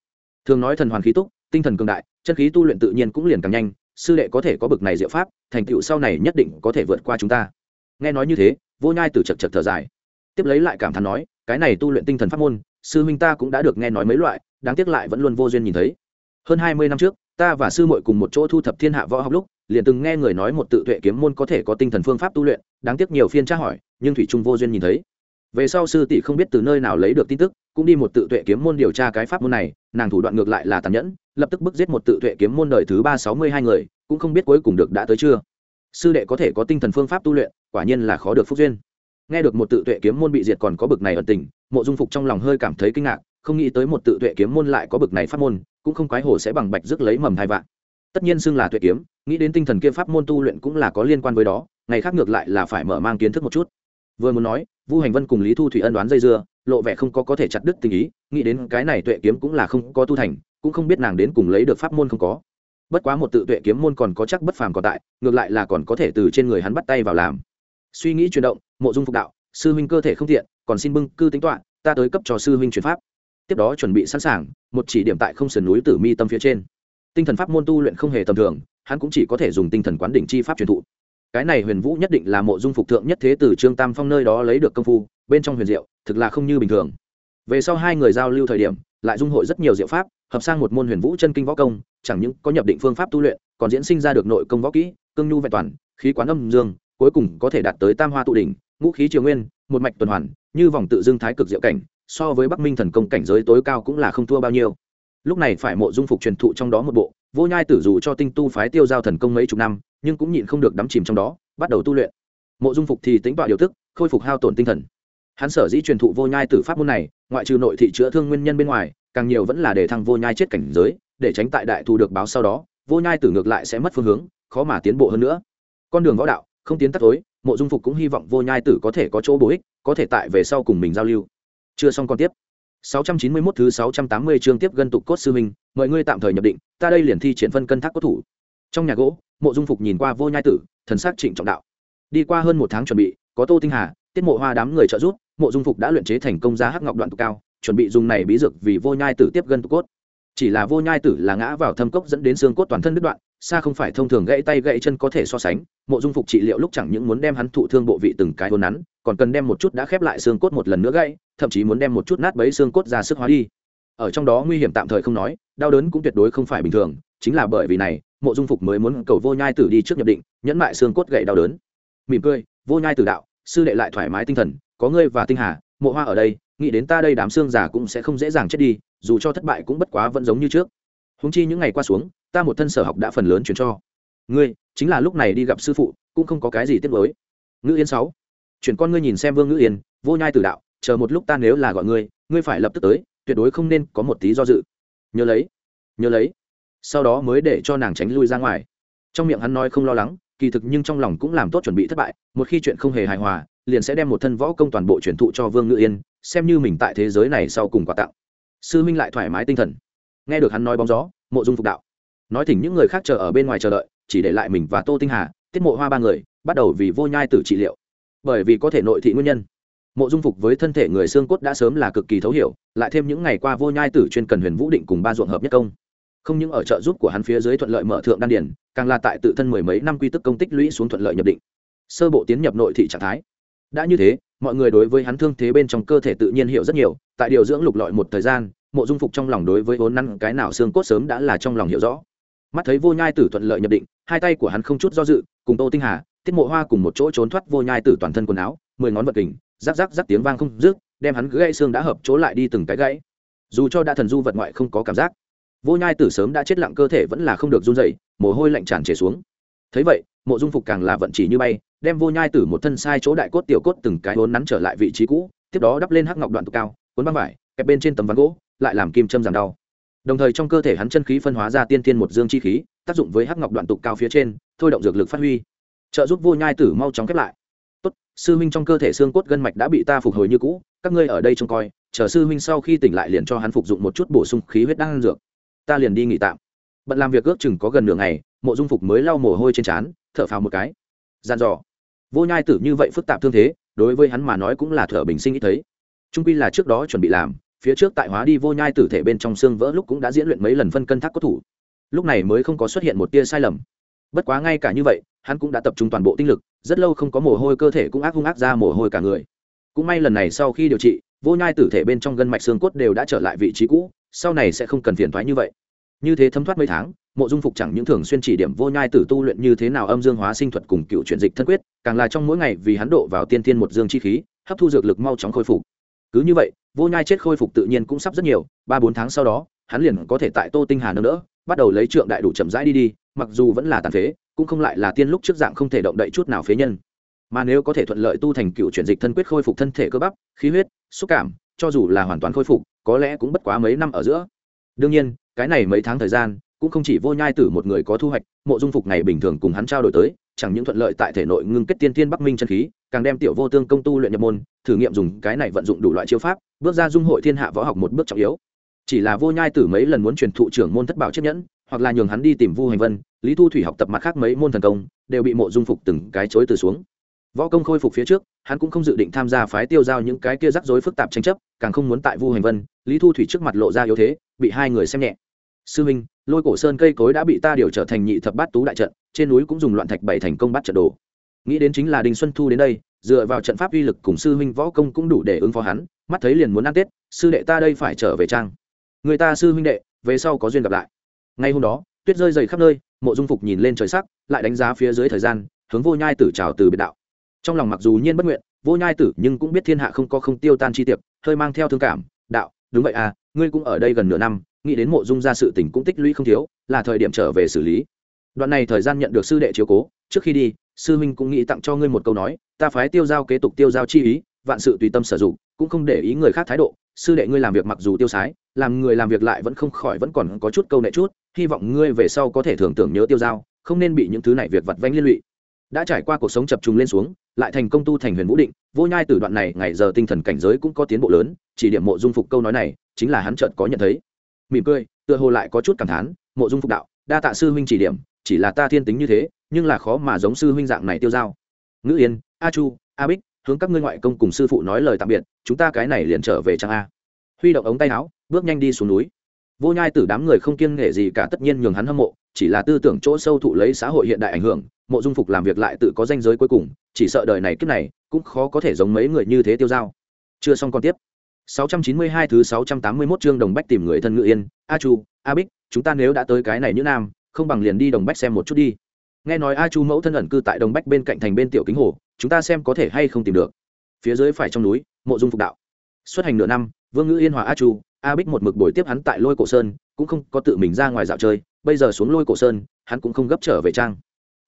Speaker 1: Thường nói thần hoàn khí túc, tinh thần cường đại, chân khí tu luyện tự nhiên cũng liền càng nhanh, sư đệ có thể có bực này diệu pháp, thành tựu sau này nhất định có thể vượt qua chúng ta. Nghe nói như thế, vô nhai tử chật chật thở dài tiếp lấy lại cảm thán nói, cái này tu luyện tinh thần pháp môn, sư huynh ta cũng đã được nghe nói mấy loại, đáng tiếc lại vẫn luôn vô duyên nhìn thấy. Hơn hai mươi năm trước, ta và sư muội cùng một chỗ thu thập thiên hạ võ học lúc, liền từng nghe người nói một tự tuệ kiếm môn có thể có tinh thần phương pháp tu luyện, đáng tiếc nhiều phiên tra hỏi, nhưng thủy trung vô duyên nhìn thấy. Về sau sư tỷ không biết từ nơi nào lấy được tin tức, cũng đi một tự tuệ kiếm môn điều tra cái pháp môn này, nàng thủ đoạn ngược lại là tàn nhẫn, lập tức bức giết một tự tuệ kiếm môn đời thứ ba sáu mươi hai người, cũng không biết cuối cùng được đã tới chưa. Sư đệ có thể có tinh thần phương pháp tu luyện, quả nhiên là khó được phúc duyên nghe được một tự tuệ kiếm môn bị diệt còn có bực này ẩn tình, mộ dung phục trong lòng hơi cảm thấy kinh ngạc, không nghĩ tới một tự tuệ kiếm môn lại có bực này pháp môn, cũng không quái hồ sẽ bằng bạch rước lấy mầm hai vạn. Tất nhiên xưng là tuệ kiếm, nghĩ đến tinh thần kia pháp môn tu luyện cũng là có liên quan với đó, ngày khác ngược lại là phải mở mang kiến thức một chút. Vừa muốn nói, vu hành vân cùng lý thu thủy ân đoán dây dưa, lộ vẻ không có có thể chặt đứt tình ý, nghĩ đến cái này tuệ kiếm cũng là không có tu thành, cũng không biết nàng đến cùng lấy được pháp môn không có. Bất quá một tự tuệ kiếm môn còn có chắc bất phàm còn tại, ngược lại là còn có thể từ trên người hắn bắt tay vào làm. Suy nghĩ chuyển động mộ dung phục đạo, sư huynh cơ thể không tiện, còn xin bưng cư tính toạ ta tới cấp cho sư huynh chuyển pháp. Tiếp đó chuẩn bị sẵn sàng, một chỉ điểm tại không sườn núi tử mi tâm phía trên. Tinh thần pháp môn tu luyện không hề tầm thường, hắn cũng chỉ có thể dùng tinh thần quán đỉnh chi pháp truyền thụ. Cái này huyền vũ nhất định là mộ dung phục thượng nhất thế từ trương tam phong nơi đó lấy được công phu, bên trong huyền diệu, thực là không như bình thường. Về sau hai người giao lưu thời điểm, lại dung hội rất nhiều diệu pháp, hợp sang một môn huyền vũ chân kinh võ công, chẳng những có nhập định phương pháp tu luyện, còn diễn sinh ra được nội công võ kỹ, cương nhu vẹn toàn, khí quán âm dương, cuối cùng có thể đạt tới tam hoa tụ đỉnh ngũ khí triều nguyên, một mạch tuần hoàn, như vòng tự dưng thái cực diệu cảnh, so với bắc minh thần công cảnh giới tối cao cũng là không thua bao nhiêu. Lúc này phải mộ dung phục truyền thụ trong đó một bộ, vô nhai tử dù cho tinh tu phái tiêu giao thần công mấy chục năm, nhưng cũng nhịn không được đắm chìm trong đó, bắt đầu tu luyện. Mộ dung phục thì tính tọa điều tức, khôi phục hao tổn tinh thần. Hắn sở dĩ truyền thụ vô nhai tử pháp môn này, ngoại trừ nội thị chữa thương nguyên nhân bên ngoài, càng nhiều vẫn là để thăng vô nhai chết cảnh giới, để tránh tại đại thù được báo sau đó, vô nhai tử ngược lại sẽ mất phương hướng, khó mà tiến bộ hơn nữa. Con đường võ đạo, không tiến tắt tối mộ dung phục cũng hy vọng vô nhai tử có thể có chỗ bổ ích có thể tại về sau cùng mình giao lưu chưa xong còn tiếp 691 thứ 680 chương tiếp gân tục cốt sư huynh, mời ngươi tạm thời nhập định, ta đây liền thi triển phân cân thác cốt thủ. Trong nhà gỗ, Mộ Dung Phục nhìn qua Vô Nhai Tử, thần sắc trịnh trọng đạo. Đi qua hơn một tháng chuẩn bị, có Tô Tinh Hà, Tiết Mộ Hoa đám người trợ giúp, Mộ Dung Phục đã luyện chế thành công giá hắc ngọc đoạn tụ cao, chuẩn bị dùng này bí dược vì Vô Nhai Tử tiếp gân tục cốt. Chỉ là Vô Nhai Tử là ngã vào thâm cốc dẫn đến xương cốt toàn thân đứt đoạn, xa không phải thông thường gãy tay gãy chân có thể so sánh, Mộ Dung Phục trị liệu lúc chẳng những muốn đem hắn thụ thương bộ vị từng cái hôn nắn, còn cần đem một chút đã khép lại xương cốt một lần nữa gãy, thậm chí muốn đem một chút nát bấy xương cốt ra sức hóa đi. Ở trong đó nguy hiểm tạm thời không nói đau đớn cũng tuyệt đối không phải bình thường chính là bởi vì này mộ dung phục mới muốn cầu vô nhai tử đi trước nhập định nhẫn mại xương cốt gậy đau đớn. Mỉm cười vô nhai tử đạo sư đệ lại thoải mái tinh thần có ngươi và tinh hà mộ hoa ở đây nghĩ đến ta đây đám xương giả cũng sẽ không dễ dàng chết đi dù cho thất bại cũng bất quá vẫn giống như trước. Húng chi những ngày qua xuống ta một thân sở học đã phần lớn chuyển cho. Ngươi, chính là lúc này đi gặp sư phụ, cũng không có cái gì tiếc mới ngữ yên sáu. Chuyển con ngươi nhìn xem vương ngữ yên, vô nhai tử đạo, chờ một lúc ta nếu là gọi ngươi ngươi phải lập tức tới, tuyệt đối không nên có một tí do dự. Nhớ lấy nhớ lấy. Sau đó mới để cho nàng tránh lui ra ngoài. Trong miệng hắn nói không lo lắng, kỳ thực nhưng trong lòng cũng làm tốt chuẩn bị thất bại, một khi chuyện không hề hài hòa, liền sẽ đem một thân võ công toàn bộ truyền thụ cho vương ngự yên, xem như mình tại thế giới này sau cùng quà tặng. Sư minh lại thoải mái tinh thần. Nghe được hắn nói bóng gió, mộ dung phục đạo nói thỉnh những người khác chờ ở bên ngoài chờ đợi, chỉ để lại mình và tô tinh hà, tiết mộ hoa ba người, bắt đầu vì vô nhai tử trị liệu. Bởi vì có thể nội thị nguyên nhân. Mộ dung phục với thân thể người xương cốt đã sớm là cực kỳ thấu hiểu, lại thêm những ngày qua vô nhai tử chuyên cần huyền vũ định cùng ba ruộng hợp nhất công. Không những ở trợ giúp của hắn phía dưới thuận lợi mở thượng đan điển càng là tại tự thân mười mấy năm quy tức công tích lũy xuống thuận lợi nhập định. Sơ bộ tiến nhập nội thị trạng thái. Đã như thế, mọi người đối với hắn thương thế bên trong cơ thể tự nhiên hiểu rất nhiều, tại điều dưỡng lục lọi một thời gian, mộ dung phục trong lòng đối với vốn năn cái nào xương cốt sớm đã là trong lòng hiểu rõ mắt thấy vô nhai tử thuận lợi nhập định, hai tay của hắn không chút do dự, cùng tô tinh hà, tiết mộ hoa cùng một chỗ trốn thoát vô nhai tử toàn thân quần áo, mười ngón vật kình, rắc rắc rắc tiếng vang không dứt, đem hắn gãy xương đã hợp chỗ lại đi từng cái gãy. Dù cho đã thần du vật ngoại không có cảm giác, vô nhai tử sớm đã chết lặng cơ thể vẫn là không được run dậy mồ hôi lạnh tràn trề xuống. Thấy vậy, mộ dung phục càng là vận chỉ như bay, đem vô nhai tử một thân sai chỗ đại cốt tiểu cốt từng cái hốn nắn trở lại vị trí cũ, tiếp đó đắp lên hắc ngọc đoạn tụ cao, cuốn băng vải, kẹp bên trên tấm ván gỗ, lại làm kim châm giảm đau đồng thời trong cơ thể hắn chân khí phân hóa ra tiên tiên một dương chi khí, tác dụng với hắc ngọc đoạn tục cao phía trên, thôi động dược lực phát huy. Trợ giúp vô nhai tử mau chóng khép lại. Tốt, sư huynh trong cơ thể xương cốt gân mạch đã bị ta phục hồi như cũ, các ngươi ở đây trông coi, chờ sư huynh sau khi tỉnh lại liền cho hắn phục dụng một chút bổ sung khí huyết đang dược. Ta liền đi nghỉ tạm. Bận làm việc ước chừng có gần nửa ngày, mộ dung phục mới lau mồ hôi trên trán, thở phào một cái. Gian dò. Vô nhai tử như vậy phức tạp thương thế, đối với hắn mà nói cũng là thở bình sinh ít thấy. Trung quy là trước đó chuẩn bị làm phía trước tại hóa đi vô nhai tử thể bên trong xương vỡ lúc cũng đã diễn luyện mấy lần phân cân thác cốt thủ. Lúc này mới không có xuất hiện một tia sai lầm. Bất quá ngay cả như vậy, hắn cũng đã tập trung toàn bộ tinh lực, rất lâu không có mồ hôi cơ thể cũng ác hung ác ra mồ hôi cả người. Cũng may lần này sau khi điều trị, vô nhai tử thể bên trong gân mạch xương cốt đều đã trở lại vị trí cũ, sau này sẽ không cần phiền thoái như vậy. Như thế thấm thoát mấy tháng, mộ dung phục chẳng những thường xuyên chỉ điểm vô nhai tử tu luyện như thế nào âm dương hóa sinh thuật cùng cựu chuyển dịch thân quyết, càng là trong mỗi ngày vì hắn độ vào tiên tiên một dương chi khí, hấp thu dược lực mau chóng khôi phục. Cứ như vậy vô nhai chết khôi phục tự nhiên cũng sắp rất nhiều, ba bốn tháng sau đó, hắn liền có thể tại tô tinh hà nữa nữa bắt đầu lấy trượng đại đủ chậm rãi đi đi, mặc dù vẫn là tàn phế, cũng không lại là tiên lúc trước dạng không thể động đậy chút nào phế nhân. Mà nếu có thể thuận lợi tu thành cựu chuyển dịch thân quyết khôi phục thân thể cơ bắp, khí huyết, xúc cảm, cho dù là hoàn toàn khôi phục, có lẽ cũng bất quá mấy năm ở giữa. Đương nhiên, cái này mấy tháng thời gian, cũng không chỉ vô nhai tử một người có thu hoạch, mộ dung phục này bình thường cùng hắn trao đổi tới chẳng những thuận lợi tại thể nội ngưng kết tiên tiên bắc minh chân khí, càng đem tiểu vô tương công tu luyện nhập môn, thử nghiệm dùng cái này vận dụng đủ loại chiêu pháp, bước ra dung hội thiên hạ võ học một bước trọng yếu. Chỉ là vô nhai tử mấy lần muốn truyền thụ trưởng môn thất bảo chiếc nhẫn, hoặc là nhường hắn đi tìm vu hành vân, lý thu thủy học tập mặt khác mấy môn thần công, đều bị mộ dung phục từng cái chối từ xuống. Võ công khôi phục phía trước, hắn cũng không dự định tham gia phái tiêu giao những cái kia rắc rối phức tạp tranh chấp, càng không muốn tại vu hành vân, lý thu thủy trước mặt lộ ra yếu thế, bị hai người xem nhẹ. Sư minh, lôi cổ sơn cây cối đã bị ta điều trở thành nhị thập bát tú đại trận trên núi cũng dùng loạn thạch bảy thành công bắt trận đồ. Nghĩ đến chính là đinh xuân thu đến đây, dựa vào trận pháp uy lực cùng sư huynh võ công cũng đủ để ứng phó hắn, mắt thấy liền muốn ăn tết, sư đệ ta đây phải trở về trang. Người ta sư huynh đệ, về sau có duyên gặp lại. Ngay hôm đó, tuyết rơi dày khắp nơi, mộ dung phục nhìn lên trời sắc, lại đánh giá phía dưới thời gian, hướng vô nhai tử trào từ biệt đạo. Trong lòng mặc dù nhiên bất nguyện, vô nhai tử nhưng cũng biết thiên hạ không có không tiêu tan chi tiệc, hơi mang theo thương cảm, đạo, đúng vậy à ngươi cũng ở đây gần nửa năm, nghĩ đến mộ dung ra sự tình cũng tích lũy không thiếu, là thời điểm trở về xử lý đoạn này thời gian nhận được sư đệ chiếu cố, trước khi đi, sư huynh cũng nghĩ tặng cho ngươi một câu nói, ta phái tiêu giao kế tục tiêu giao chi ý, vạn sự tùy tâm sử dụng, cũng không để ý người khác thái độ, sư đệ ngươi làm việc mặc dù tiêu sái, làm người làm việc lại vẫn không khỏi vẫn còn có chút câu nệ chút, hy vọng ngươi về sau có thể thường tưởng nhớ tiêu giao, không nên bị những thứ này việc vặt vanh liên lụy. Đã trải qua cuộc sống chập trùng lên xuống, lại thành công tu thành huyền vũ định, vô nhai từ đoạn này, ngày giờ tinh thần cảnh giới cũng có tiến bộ lớn, chỉ điểm mộ dung phục câu nói này, chính là hắn chợt có nhận thấy. Mỉm cười, tựa hồ lại có chút cảm thán, mộ dung phục đạo, đa tạ sư huynh chỉ điểm chỉ là ta thiên tính như thế, nhưng là khó mà giống sư huynh dạng này tiêu dao. Ngữ yên, a chu, a bích, hướng các ngươi ngoại công cùng sư phụ nói lời tạm biệt, chúng ta cái này liền trở về trang a. Huy động ống tay áo, bước nhanh đi xuống núi. Vô nhai tử đám người không kiêng nghệ gì cả, tất nhiên nhường hắn hâm mộ, chỉ là tư tưởng chỗ sâu thụ lấy xã hội hiện đại ảnh hưởng, mộ dung phục làm việc lại tự có danh giới cuối cùng, chỉ sợ đời này kiếp này, cũng khó có thể giống mấy người như thế tiêu dao. Chưa xong còn tiếp. 692 thứ 681 chương đồng bách tìm người thân ngự yên, a chu, a bích, chúng ta nếu đã tới cái này như nam không bằng liền đi đồng bách xem một chút đi. Nghe nói a chu mẫu thân ẩn cư tại đồng bách bên cạnh thành bên tiểu kính hồ, chúng ta xem có thể hay không tìm được. Phía dưới phải trong núi, mộ dung phục đạo. Xuất hành nửa năm, vương ngữ yên hòa a chu, a bích một mực buổi tiếp hắn tại lôi cổ sơn, cũng không có tự mình ra ngoài dạo chơi, bây giờ xuống lôi cổ sơn, hắn cũng không gấp trở về trang.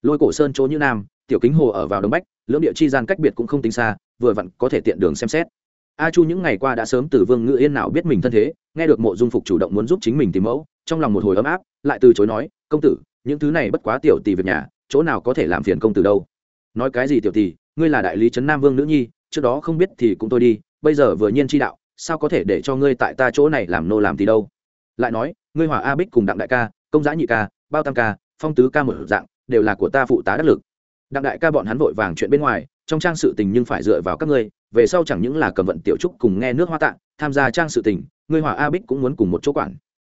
Speaker 1: Lôi cổ sơn chỗ như nam, tiểu kính hồ ở vào đông bách, lưỡng địa chi gian cách biệt cũng không tính xa, vừa vặn có thể tiện đường xem xét a chu những ngày qua đã sớm từ vương ngự yên nào biết mình thân thế, nghe được mộ dung phục chủ động muốn giúp chính mình tìm mẫu, trong lòng một hồi ấm áp, lại từ chối nói, công tử, những thứ này bất quá tiểu tỷ việc nhà, chỗ nào có thể làm phiền công tử đâu. Nói cái gì tiểu tỷ, ngươi là đại lý trấn nam vương nữ nhi, trước đó không biết thì cũng tôi đi, bây giờ vừa nhiên chi đạo, sao có thể để cho ngươi tại ta chỗ này làm nô làm thì đâu? Lại nói, ngươi hỏa a bích cùng đặng đại ca, công giã nhị ca, bao tam ca, phong tứ ca một dạng, đều là của ta phụ tá đắc lực. Đặng đại ca bọn hắn vội vàng chuyện bên ngoài trong trang sự tình nhưng phải dựa vào các ngươi, về sau chẳng những là cầm vận tiểu trúc cùng nghe nước hoa tạng tham gia trang sự tình, ngươi hỏa a bích cũng muốn cùng một chỗ quản.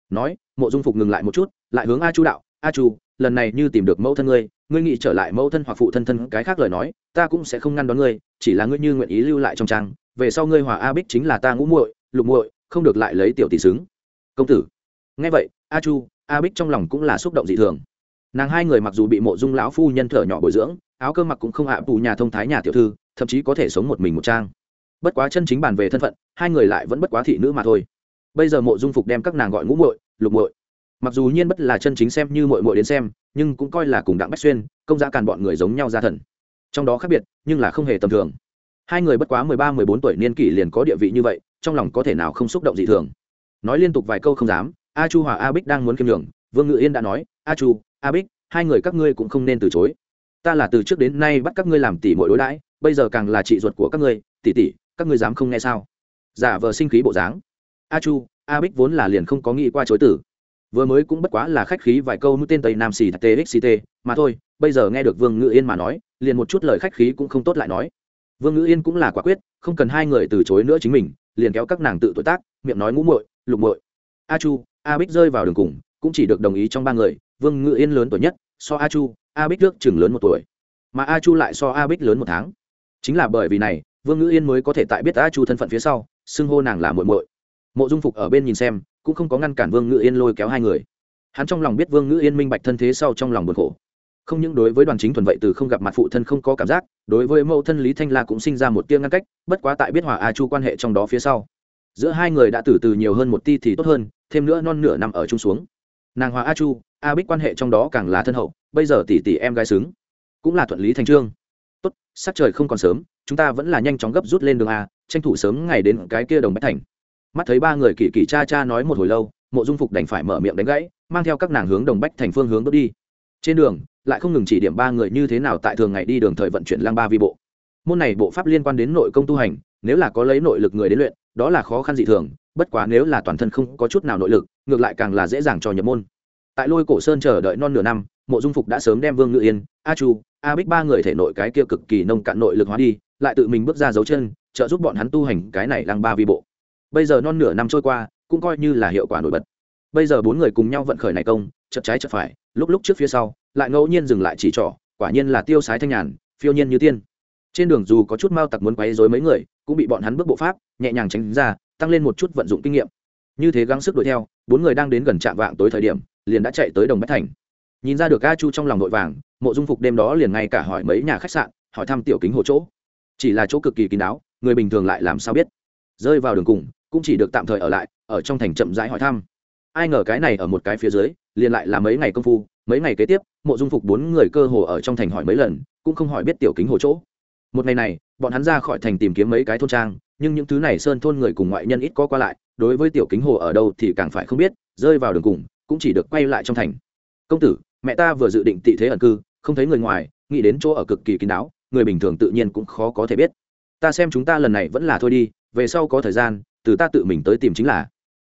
Speaker 1: Nói, mộ dung phục ngừng lại một chút, lại hướng a chu đạo, a chu, lần này như tìm được mẫu thân ngươi ngươi nghĩ trở lại mẫu thân hoặc phụ thân thân cái khác lời nói, ta cũng sẽ không ngăn đón ngươi, chỉ là ngươi như nguyện ý lưu lại trong trang, về sau ngươi hòa a bích chính là ta ngũ muội, lục muội, không được lại lấy tiểu tỷ xứng. Công tử. Nghe vậy, a chu, a bích trong lòng cũng là xúc động dị thường nàng hai người mặc dù bị mộ dung lão phu nhân thở nhỏ bồi dưỡng, áo cơ mặc cũng không hạ tù nhà thông thái nhà tiểu thư, thậm chí có thể sống một mình một trang. Bất quá chân chính bàn về thân phận, hai người lại vẫn bất quá thị nữ mà thôi. Bây giờ mộ dung phục đem các nàng gọi ngũ muội, lục muội. Mặc dù nhiên bất là chân chính xem như muội muội đến xem, nhưng cũng coi là cùng đặng bách xuyên, công giá càn bọn người giống nhau ra thần. Trong đó khác biệt, nhưng là không hề tầm thường. Hai người bất quá mười ba, mười bốn tuổi niên kỷ liền có địa vị như vậy, trong lòng có thể nào không xúc động dị thường? Nói liên tục vài câu không dám, a chu hòa a bích đang muốn kiêm nhường, vương ngự yên đã nói, a chu a bích, hai người các ngươi cũng không nên từ chối. Ta là từ trước đến nay bắt các ngươi làm tỷ mỗi đối đãi, bây giờ càng là chị ruột của các ngươi tỷ tỷ các ngươi dám không nghe sao? Giả vờ sinh khí bộ dáng. A chu, a bích vốn là liền không có nghĩ qua chối tử vừa mới cũng bất quá là khách khí vài câu mũi tên tây nam xì txt mà thôi, bây giờ nghe được vương ngự yên mà nói, liền một chút lời khách khí cũng không tốt lại nói. Vương ngữ yên cũng là quả quyết, không cần hai người từ chối nữa chính mình, liền kéo các nàng tự tuổi tác, miệng nói ngũ muội, lục muội. A chu, a bích rơi vào đường cùng, cũng chỉ được đồng ý trong ba người vương ngự yên lớn tuổi nhất, so a chu, a bích trước chừng lớn một tuổi. Mà a chu lại so a bích lớn một tháng. Chính là bởi vì này, vương ngự yên mới có thể tại biết a chu thân phận phía sau, xưng hô nàng là muội muội. Mộ dung phục ở bên nhìn xem, cũng không có ngăn cản vương ngự yên lôi kéo hai người. Hắn trong lòng biết vương ngự yên minh bạch thân thế sau trong lòng buồn khổ. Không những đối với đoàn chính thuần vậy từ không gặp mặt phụ thân không có cảm giác, đối với mẫu thân lý thanh la cũng sinh ra một tia ngăn cách, bất quá tại biết hòa a chu quan hệ trong đó phía sau. Giữa hai người đã từ từ nhiều hơn một ti thì tốt hơn, thêm nữa non nửa nằm ở chung xuống nàng hòa a chu, a bích quan hệ trong đó càng là thân hậu, bây giờ tỷ tỷ em gái xứng, cũng là thuận lý thành trương. Tốt, sắc trời không còn sớm, chúng ta vẫn là nhanh chóng gấp rút lên đường a, tranh thủ sớm ngày đến cái kia đồng bách thành. Mắt thấy ba người kỳ kỳ cha cha nói một hồi lâu, mộ dung phục đành phải mở miệng đánh gãy, mang theo các nàng hướng đồng bách thành phương hướng bước đi. Trên đường, lại không ngừng chỉ điểm ba người như thế nào tại thường ngày đi đường thời vận chuyển lang ba vi bộ. Môn này bộ pháp liên quan đến nội công tu hành, nếu là có lấy nội lực người đến luyện, đó là khó khăn dị thường bất quá nếu là toàn thân không có chút nào nội lực, ngược lại càng là dễ dàng cho nhập môn. Tại lôi cổ sơn chờ đợi non nửa năm, mộ dung phục đã sớm đem vương ngự yên, a chu, a bích ba người thể nội cái kia cực kỳ nông cạn nội lực hóa đi, lại tự mình bước ra dấu chân, trợ giúp bọn hắn tu hành cái này lăng ba vi bộ. Bây giờ non nửa năm trôi qua, cũng coi như là hiệu quả nổi bật. Bây giờ bốn người cùng nhau vận khởi này công chật trái chật phải, lúc lúc trước phía sau, lại ngẫu nhiên dừng lại chỉ trỏ, quả nhiên là tiêu sái thanh nhàn, phiêu nhiên như tiên. Trên đường dù có chút mao tặc muốn quấy dối mấy người, cũng bị bọn hắn bước bộ pháp, nhẹ nhàng tránh ra tăng lên một chút vận dụng kinh nghiệm. Như thế gắng sức đuổi theo, bốn người đang đến gần trạm vạng tối thời điểm, liền đã chạy tới đồng bách thành. Nhìn ra được a chu trong lòng nội vàng, mộ dung phục đêm đó liền ngay cả hỏi mấy nhà khách sạn, hỏi thăm tiểu kính hồ chỗ. Chỉ là chỗ cực kỳ kín đáo, người bình thường lại làm sao biết? Rơi vào đường cùng, cũng chỉ được tạm thời ở lại, ở trong thành chậm rãi hỏi thăm. Ai ngờ cái này ở một cái phía dưới, liền lại là mấy ngày công phu, mấy ngày kế tiếp, mộ dung phục bốn người cơ hồ ở trong thành hỏi mấy lần, cũng không hỏi biết tiểu kính hồ chỗ. Một ngày này, bọn hắn ra khỏi thành tìm kiếm mấy cái thôn trang nhưng những thứ này sơn thôn người cùng ngoại nhân ít có qua lại, đối với tiểu kính hồ ở đâu thì càng phải không biết, rơi vào đường cùng, cũng chỉ được quay lại trong thành. Công tử, mẹ ta vừa dự định tị thế ẩn cư, không thấy người ngoài, nghĩ đến chỗ ở cực kỳ kín đáo, người bình thường tự nhiên cũng khó có thể biết. Ta xem chúng ta lần này vẫn là thôi đi, về sau có thời gian, từ ta tự mình tới tìm chính là.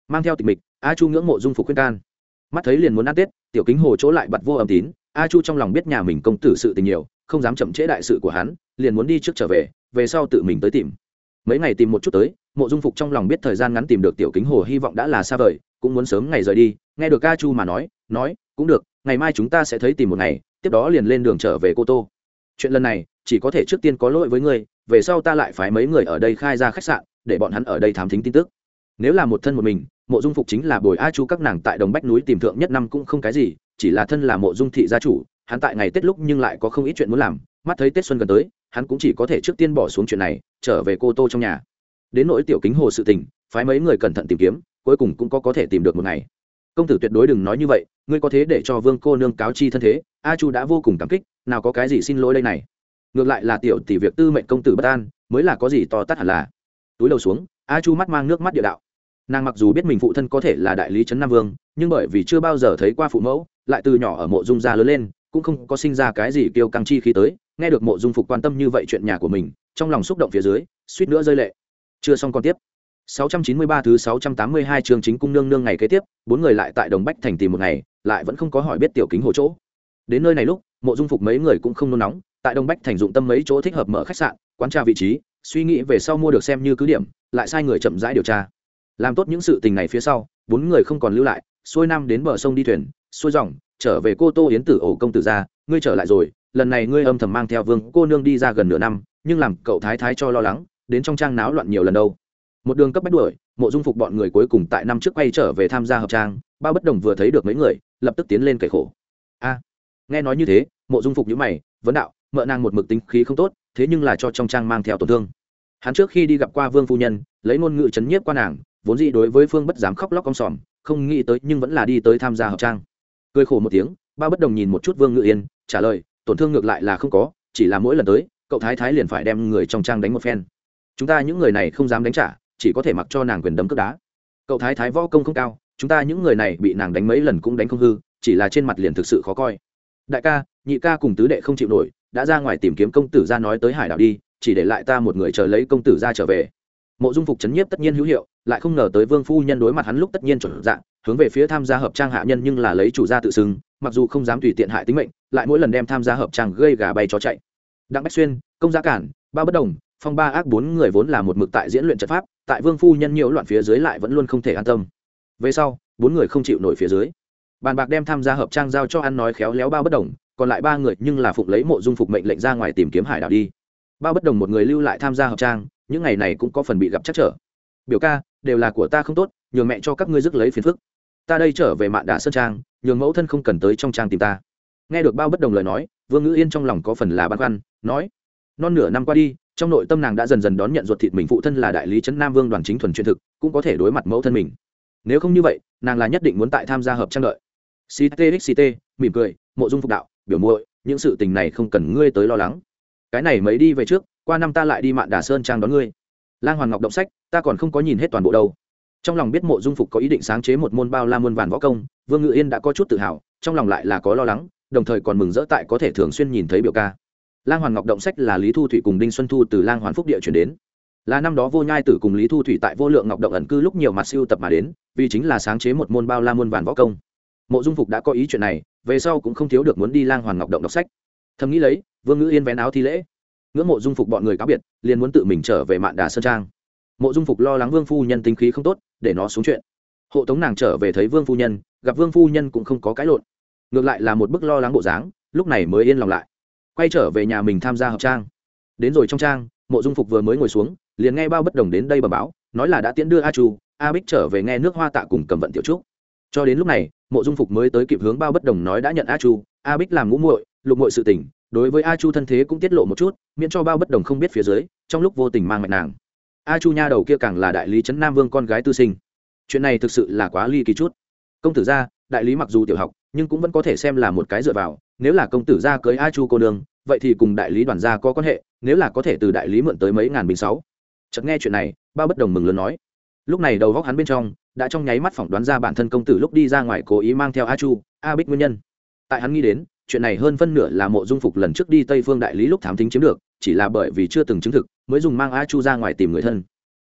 Speaker 1: Mang theo tịch mịch, a chu ngưỡng mộ dung phục khuyên can. Mắt thấy liền muốn ăn tết, tiểu kính hồ chỗ lại bật vô âm tín, a chu trong lòng biết nhà mình công tử sự tình nhiều, không dám chậm trễ đại sự của hắn, liền muốn đi trước trở về về sau tự mình tới tìm mấy ngày tìm một chút tới, mộ dung phục trong lòng biết thời gian ngắn tìm được tiểu kính hồ hy vọng đã là xa vời, cũng muốn sớm ngày rời đi. Nghe được a chu mà nói nói, cũng được, ngày mai chúng ta sẽ thấy tìm một ngày, tiếp đó liền lên đường trở về cô tô. Chuyện lần này, chỉ có thể trước tiên có lỗi với ngươi, về sau ta lại phái mấy người ở đây khai ra khách sạn, để bọn hắn ở đây thám thính tin tức. Nếu là một thân một mình, mộ dung phục chính là bồi a chu các nàng tại đồng bách núi tìm thượng nhất năm cũng không cái gì, chỉ là thân là mộ dung thị gia chủ, hắn tại ngày tết lúc nhưng lại có không ít chuyện muốn làm. Mắt thấy tết xuân gần tới hắn cũng chỉ có thể trước tiên bỏ xuống chuyện này, trở về cô tô trong nhà. Đến nỗi tiểu kính hồ sự tình, phái mấy người cẩn thận tìm kiếm, cuối cùng cũng có có thể tìm được một ngày. Công tử tuyệt đối đừng nói như vậy, ngươi có thế để cho vương cô nương cáo chi thân thế, a chu đã vô cùng cảm kích, nào có cái gì xin lỗi đây này. Ngược lại là tiểu tỷ việc tư mệnh công tử bất an, mới là có gì to tát hẳn là. Túi đầu xuống, a chu mắt mang nước mắt địa đạo. Nàng mặc dù biết mình phụ thân có thể là đại lý trấn nam vương, nhưng bởi vì chưa bao giờ thấy qua phụ mẫu, lại từ nhỏ ở mộ dung gia lớn lên, cũng không có sinh ra cái gì kêu căng chi khí tới nghe được mộ dung phục quan tâm như vậy chuyện nhà của mình, trong lòng xúc động phía dưới, suýt nữa rơi lệ. Chưa xong còn tiếp. 693 thứ 682 trường chính cung nương nương ngày kế tiếp, bốn người lại tại đồng bách thành tìm một ngày, lại vẫn không có hỏi biết tiểu kính hồ chỗ. Đến nơi này lúc, mộ dung phục mấy người cũng không nôn nóng, tại Đồng bách thành dụng tâm mấy chỗ thích hợp mở khách sạn, quán trà vị trí, suy nghĩ về sau mua được xem như cứ điểm, lại sai người chậm rãi điều tra. Làm tốt những sự tình này phía sau, bốn người không còn lưu lại, xuôi nam đến bờ sông đi thuyền, xuôi dòng, trở về cô tô yến tử ổ công tử ra, ngươi trở lại rồi lần này ngươi âm thầm mang theo vương cô nương đi ra gần nửa năm, nhưng làm cậu thái thái cho lo lắng, đến trong trang náo loạn nhiều lần đâu. Một đường cấp bách đuổi, mộ dung phục bọn người cuối cùng tại năm trước quay trở về tham gia hợp trang, bao bất đồng vừa thấy được mấy người, lập tức tiến lên kể khổ. A, nghe nói như thế, mộ dung phục nhữ mày, vấn đạo, mợ nàng một mực tính khí không tốt, thế nhưng là cho trong trang mang theo tổn thương. Hắn trước khi đi gặp qua vương phu nhân, lấy ngôn ngữ chấn nhiếp qua nàng, vốn dĩ đối với phương bất dám khóc lóc cong sòm, không nghĩ tới nhưng vẫn là đi tới tham gia hợp trang. Cười khổ một tiếng ba bất đồng nhìn một chút vương ngự yên, trả lời tổn thương ngược lại là không có, chỉ là mỗi lần tới, cậu thái thái liền phải đem người trong trang đánh một phen. Chúng ta những người này không dám đánh trả, chỉ có thể mặc cho nàng quyền đấm cướp đá. Cậu thái thái võ công không cao, chúng ta những người này bị nàng đánh mấy lần cũng đánh không hư, chỉ là trên mặt liền thực sự khó coi. Đại ca, nhị ca cùng tứ đệ không chịu nổi, đã ra ngoài tìm kiếm công tử ra nói tới hải đảo đi, chỉ để lại ta một người chờ lấy công tử ra trở về. Mộ dung phục chấn nhiếp tất nhiên hữu hiệu, lại không ngờ tới vương phu nhân đối mặt hắn lúc tất nhiên chuẩn dạng, hướng về phía tham gia hợp trang hạ nhân nhưng là lấy chủ gia tự xưng mặc dù không dám tùy tiện hại tính mệnh, lại mỗi lần đem tham gia hợp trang gây gà bay chó chạy. Đặng bách xuyên, công gia cản, ba bất đồng, phong ba ác bốn người vốn là một mực tại diễn luyện trận pháp, tại vương phu nhân nhiễu loạn phía dưới lại vẫn luôn không thể an tâm. Về sau, bốn người không chịu nổi phía dưới. Bàn bạc đem tham gia hợp trang giao cho ăn nói khéo léo bao bất đồng, còn lại ba người nhưng là phục lấy mộ dung phục mệnh lệnh ra ngoài tìm kiếm hải đảo đi. Bao bất đồng một người lưu lại tham gia hợp trang, những ngày này cũng có phần bị gặp chắc trở. Biểu ca, đều là của ta không tốt nhường mẹ cho các ngươi rước lấy phiền phức ta đây trở về mạn đà sơn trang, nhường mẫu thân không cần tới trong trang tìm ta. Nghe được bao bất đồng lời nói, vương ngữ yên trong lòng có phần là băn khoăn, nói, non nửa năm qua đi, trong nội tâm nàng đã dần dần đón nhận ruột thịt mình phụ thân là đại lý trấn nam vương đoàn chính thuần truyền thực, cũng có thể đối mặt mẫu thân mình. Nếu không như vậy, nàng là nhất định muốn tại tham gia hợp trang đợi. Ctxct mỉm cười, mộ dung phục đạo, biểu muội, những sự tình này không cần ngươi tới lo lắng. Cái này mấy đi về trước, qua năm ta lại đi mạn đà sơn trang đón ngươi. Lang hoàng ngọc động sách, ta còn không có nhìn hết toàn bộ đâu trong lòng biết mộ dung phục có ý định sáng chế một môn bao la muôn vàn võ công, vương ngự yên đã có chút tự hào, trong lòng lại là có lo lắng, đồng thời còn mừng rỡ tại có thể thường xuyên nhìn thấy biểu ca. Lang hoàn ngọc động sách là lý thu thủy cùng đinh xuân thu từ lang hoàn phúc địa chuyển đến. Là năm đó vô nhai tử cùng lý thu thủy tại vô lượng ngọc động ẩn cư lúc nhiều mặt siêu tập mà đến, vì chính là sáng chế một môn bao la muôn vàn võ công. Mộ dung phục đã có ý chuyện này, về sau cũng không thiếu được muốn đi lang hoàn ngọc động đọc sách. Thầm nghĩ lấy, vương ngữ yên vén áo thi lễ. Ngưỡng mộ dung phục bọn người cáo biệt, liền muốn tự mình trở về mạn đà sơn trang mộ dung phục lo lắng vương phu nhân tính khí không tốt, để nó xuống chuyện. Hộ tống nàng trở về thấy vương phu nhân, gặp vương phu nhân cũng không có cái lộn. Ngược lại là một bức lo lắng bộ dáng, lúc này mới yên lòng lại. Quay trở về nhà mình tham gia hợp trang. Đến rồi trong trang, mộ dung phục vừa mới ngồi xuống, liền nghe bao bất đồng đến đây bờ báo, nói là đã tiễn đưa a chu, a bích trở về nghe nước hoa tạ cùng cầm vận tiểu trúc. Cho đến lúc này, mộ dung phục mới tới kịp hướng bao bất đồng nói đã nhận a chu, a bích làm ngũ muội, lục muội sự tình, đối với a chu thân thế cũng tiết lộ một chút, miễn cho bao bất đồng không biết phía dưới, trong lúc vô tình mang mạch nàng a chu nha đầu kia càng là đại lý trấn nam vương con gái tư sinh. Chuyện này thực sự là quá ly kỳ chút. Công tử gia, đại lý mặc dù tiểu học, nhưng cũng vẫn có thể xem là một cái dựa vào. Nếu là công tử gia cưới a chu cô nương, vậy thì cùng đại lý đoàn gia có quan hệ, nếu là có thể từ đại lý mượn tới mấy ngàn bình sáu. Chợt nghe chuyện này, Ba bất đồng mừng lớn nói. Lúc này đầu góc hắn bên trong, đã trong nháy mắt phỏng đoán ra bản thân công tử lúc đi ra ngoài cố ý mang theo a chu, a bích nguyên nhân. Tại hắn nghĩ đến, chuyện này hơn phân nửa là mộ dung phục lần trước đi tây phương đại lý lúc thám tính chiếm được, chỉ là bởi vì chưa từng chứng thực mới dùng mang a chu ra ngoài tìm người thân.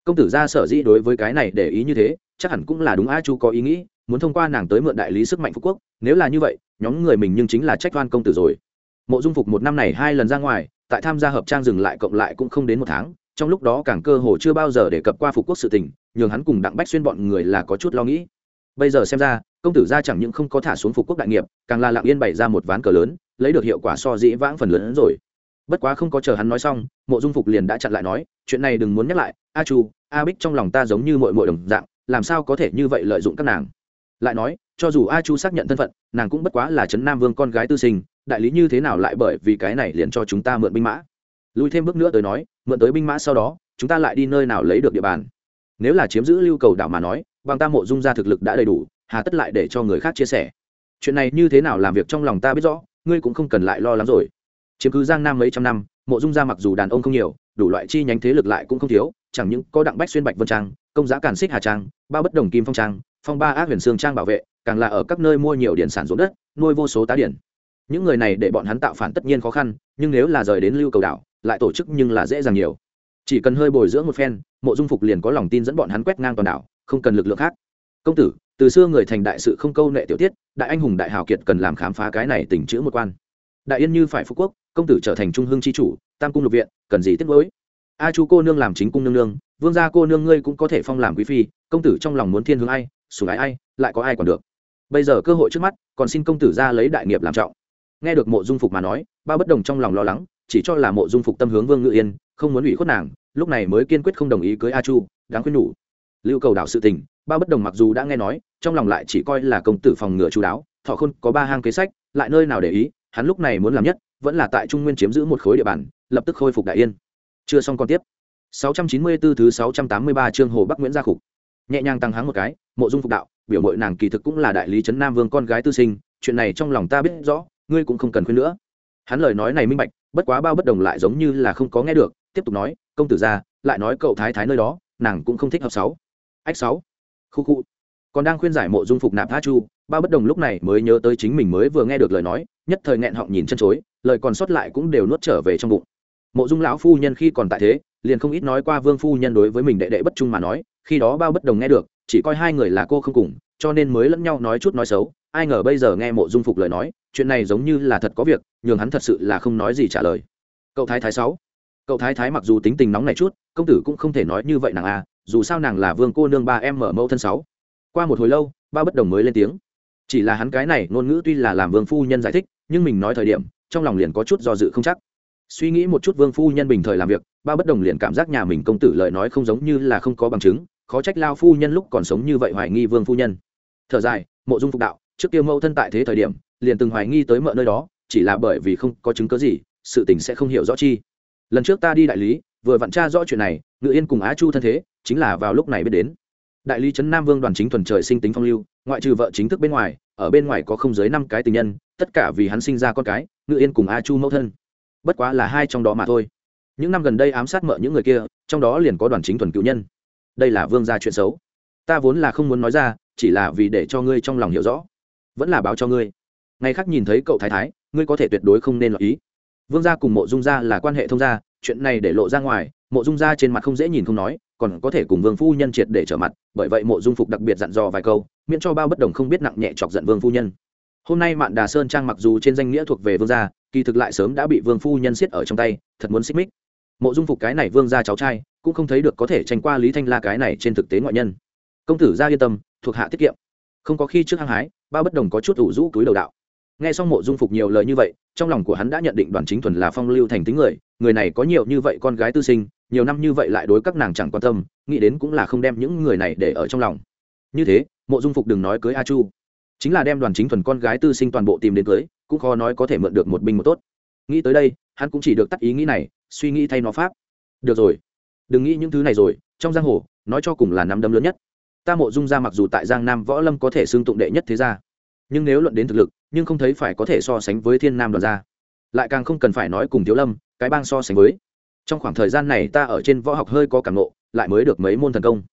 Speaker 1: Công tử gia sở dĩ đối với cái này để ý như thế, chắc hẳn cũng là đúng a chu có ý nghĩ, muốn thông qua nàng tới mượn đại lý sức mạnh phú quốc, nếu là như vậy, nhóm người mình nhưng chính là trách oan công tử rồi. Mộ dung phục một năm này hai lần ra ngoài, tại tham gia hợp trang dừng lại cộng lại cũng không đến một tháng, trong lúc đó càng cơ hồ chưa bao giờ để cập qua phục quốc sự tình, nhường hắn cùng đặng bách xuyên bọn người là có chút lo nghĩ. Bây giờ xem ra, công tử gia chẳng những không có thả xuống phục quốc đại nghiệp, càng là lặng yên bày ra một ván cờ lớn, lấy được hiệu quả so dĩ vãng phần lớn hơn rồi bất quá không có chờ hắn nói xong, mộ dung phục liền đã chặn lại nói, chuyện này đừng muốn nhắc lại, a chu, a bích trong lòng ta giống như mội mội đồng dạng, làm sao có thể như vậy lợi dụng các nàng? Lại nói, cho dù a chu xác nhận thân phận, nàng cũng bất quá là trấn nam vương con gái tư sinh, đại lý như thế nào lại bởi vì cái này liền cho chúng ta mượn binh mã? Lùi thêm bước nữa tới nói, mượn tới binh mã sau đó, chúng ta lại đi nơi nào lấy được địa bàn? Nếu là chiếm giữ lưu cầu đảo mà nói, bằng ta mộ dung ra thực lực đã đầy đủ, hà tất lại để cho người khác chia sẻ. Chuyện này như thế nào làm việc trong lòng ta biết rõ, ngươi cũng không cần lại lo lắng rồi chiếm cứ giang nam mấy trăm năm, mộ dung gia mặc dù đàn ông không nhiều, đủ loại chi nhánh thế lực lại cũng không thiếu, chẳng những có đặng bách xuyên bạch vân trang, công giá càn xích hà trang, ba bất đồng kim phong trang, phong ba ác huyền sương trang bảo vệ, càng là ở các nơi mua nhiều điện sản ruộng đất, nuôi vô số tá điển. Những người này để bọn hắn tạo phản tất nhiên khó khăn, nhưng nếu là rời đến lưu cầu đảo, lại tổ chức nhưng là dễ dàng nhiều. Chỉ cần hơi bồi dưỡng một phen, mộ dung phục liền có lòng tin dẫn bọn hắn quét ngang toàn đảo, không cần lực lượng khác. Công tử, từ xưa người thành đại sự không câu nệ tiểu tiết, đại anh hùng đại hào kiệt cần làm khám phá cái này tình chữ một quan đại yên như phải phú quốc, công tử trở thành trung hương c h i chủ, tam cung lục viện, cần gì tiếp với a chu cô nương làm chính cung nương nương, vương gia cô nương ngươi cũng có thể phong làm quý phi, công tử trong lòng muốn thiên hướng ai, sủng ái ai, lại có ai còn được? Bây giờ cơ hội trước mắt, còn xin công tử ra lấy đại nghiệp làm trọng. Nghe được mộ dung phục mà nói, ba bất đồng trong lòng lo lắng, chỉ cho là mộ dung phục tâm hướng vương ngự yên, không muốn ủy khuất nàng, lúc này mới kiên quyết không đồng ý cưới a chu, đáng khuyên nhủ. Lưu cầu đảo sự tình, ba bất đồng mặc dù đã nghe nói, trong lòng lại chỉ coi là công tử phòng ngừa chú đáo, thọ khôn có ba hang kế sách, lại nơi nào để ý hắn lúc này muốn làm nhất, vẫn là tại trung nguyên chiếm giữ một khối địa bàn, lập tức khôi phục đại yên. Chưa xong còn tiếp. 694 thứ 683 chương hồ bắc nguyễn gia khục. Nhẹ nhàng tăng háng một cái, mộ dung phục đạo, biểu mội nàng kỳ thực cũng là đại lý trấn nam vương con gái tư sinh, chuyện này trong lòng ta biết rõ, ngươi cũng không cần khuyên nữa. Hắn lời nói này minh bạch, bất quá bao bất đồng lại giống như là không có nghe được, tiếp tục nói, công tử ra lại nói cậu thái thái nơi đó, nàng cũng không thích hợp sáu. Ách sáu. Khu khu. Còn đang khuyên giải mộ dung phục nạp tha chu bao bất đồng lúc này mới nhớ tới chính mình mới vừa nghe được lời nói, nhất thời nghẹn họng nhìn chân chối, lời còn sót lại cũng đều nuốt trở về trong bụng. Mộ dung lão phu nhân khi còn tại thế, liền không ít nói qua vương phu nhân đối với mình đệ đệ bất trung mà nói, khi đó bao bất đồng nghe được, chỉ coi hai người là cô không cùng, cho nên mới lẫn nhau nói chút nói xấu, ai ngờ bây giờ nghe mộ dung phục lời nói, chuyện này giống như là thật có việc, nhường hắn thật sự là không nói gì trả lời. Cậu thái thái sáu, cậu thái thái mặc dù tính tình nóng này chút, công tử cũng không thể nói như vậy nàng à dù sao nàng là vương cô nương ba em mở mẫu thân sáu. Qua một hồi lâu ba bất đồng mới lên tiếng chỉ là hắn cái này ngôn ngữ tuy là làm vương phu nhân giải thích, nhưng mình nói thời điểm, trong lòng liền có chút do dự không chắc. Suy nghĩ một chút vương phu nhân bình thời làm việc, ba bất đồng liền cảm giác nhà mình công tử lời nói không giống như là không có bằng chứng, khó trách lao phu nhân lúc còn sống như vậy hoài nghi vương phu nhân. Thở dài, mộ dung phục đạo, trước kia mẫu thân tại thế thời điểm, liền từng hoài nghi tới mợ nơi đó, chỉ là bởi vì không có chứng cớ gì, sự tình sẽ không hiểu rõ chi. Lần trước ta đi đại lý, vừa vặn tra rõ chuyện này, ngự yên cùng á chu thân thế, chính là vào lúc này biết đến. Đại lý trấn nam vương đoàn chính thuần trời sinh tính phong lưu ngoại trừ vợ chính thức bên ngoài, ở bên ngoài có không dưới năm cái tình nhân, tất cả vì hắn sinh ra con cái, ngự yên cùng a chu mẫu thân. Bất quá là hai trong đó mà thôi. Những năm gần đây ám sát mợ những người kia, trong đó liền có đoàn chính thuần cựu nhân. Đây là vương gia chuyện xấu. Ta vốn là không muốn nói ra, chỉ là vì để cho ngươi trong lòng hiểu rõ. Vẫn là báo cho ngươi. Ngày khác nhìn thấy cậu thái thái, ngươi có thể tuyệt đối không nên lo ý. Vương gia cùng mộ dung gia là quan hệ thông gia, chuyện này để lộ ra ngoài mộ dung Ra trên mặt không dễ nhìn không nói, còn có thể cùng vương phu nhân triệt để trở mặt, bởi vậy mộ dung phục đặc biệt dặn dò vài câu, miễn cho bao bất đồng không biết nặng nhẹ chọc giận vương phu nhân. Hôm nay mạn đà sơn trang mặc dù trên danh nghĩa thuộc về vương gia, kỳ thực lại sớm đã bị vương phu nhân siết ở trong tay, thật muốn xích mích. Mộ dung phục cái này vương gia cháu trai, cũng không thấy được có thể tranh qua lý thanh la cái này trên thực tế ngoại nhân. Công tử gia yên tâm, thuộc hạ tiết kiệm. Không có khi trước hăng hái, bao bất đồng có chút ủ rũ túi đầu đạo. Nghe xong mộ dung phục nhiều lời như vậy, trong lòng của hắn đã nhận định đoàn chính thuần là phong lưu thành tính người người này có nhiều như vậy con gái tư sinh nhiều năm như vậy lại đối các nàng chẳng quan tâm, nghĩ đến cũng là không đem những người này để ở trong lòng. Như thế, mộ dung phục đừng nói cưới a chu. Chính là đem đoàn chính thuần con gái tư sinh toàn bộ tìm đến cưới, cũng khó nói có thể mượn được một binh một tốt. Nghĩ tới đây, hắn cũng chỉ được tắt ý nghĩ này, suy nghĩ thay nó pháp. Được rồi. Đừng nghĩ những thứ này rồi, trong giang hồ, nói cho cùng là nắm đấm lớn nhất. Ta mộ dung ra mặc dù tại giang nam võ lâm có thể xưng tụng đệ nhất thế gia, nhưng nếu luận đến thực lực, nhưng không thấy phải có thể so sánh với thiên nam đoàn gia. Lại càng không cần phải nói cùng thiếu lâm, cái bang so sánh với trong khoảng thời gian này ta ở trên võ học hơi có cảm nộ lại mới được mấy môn thần công.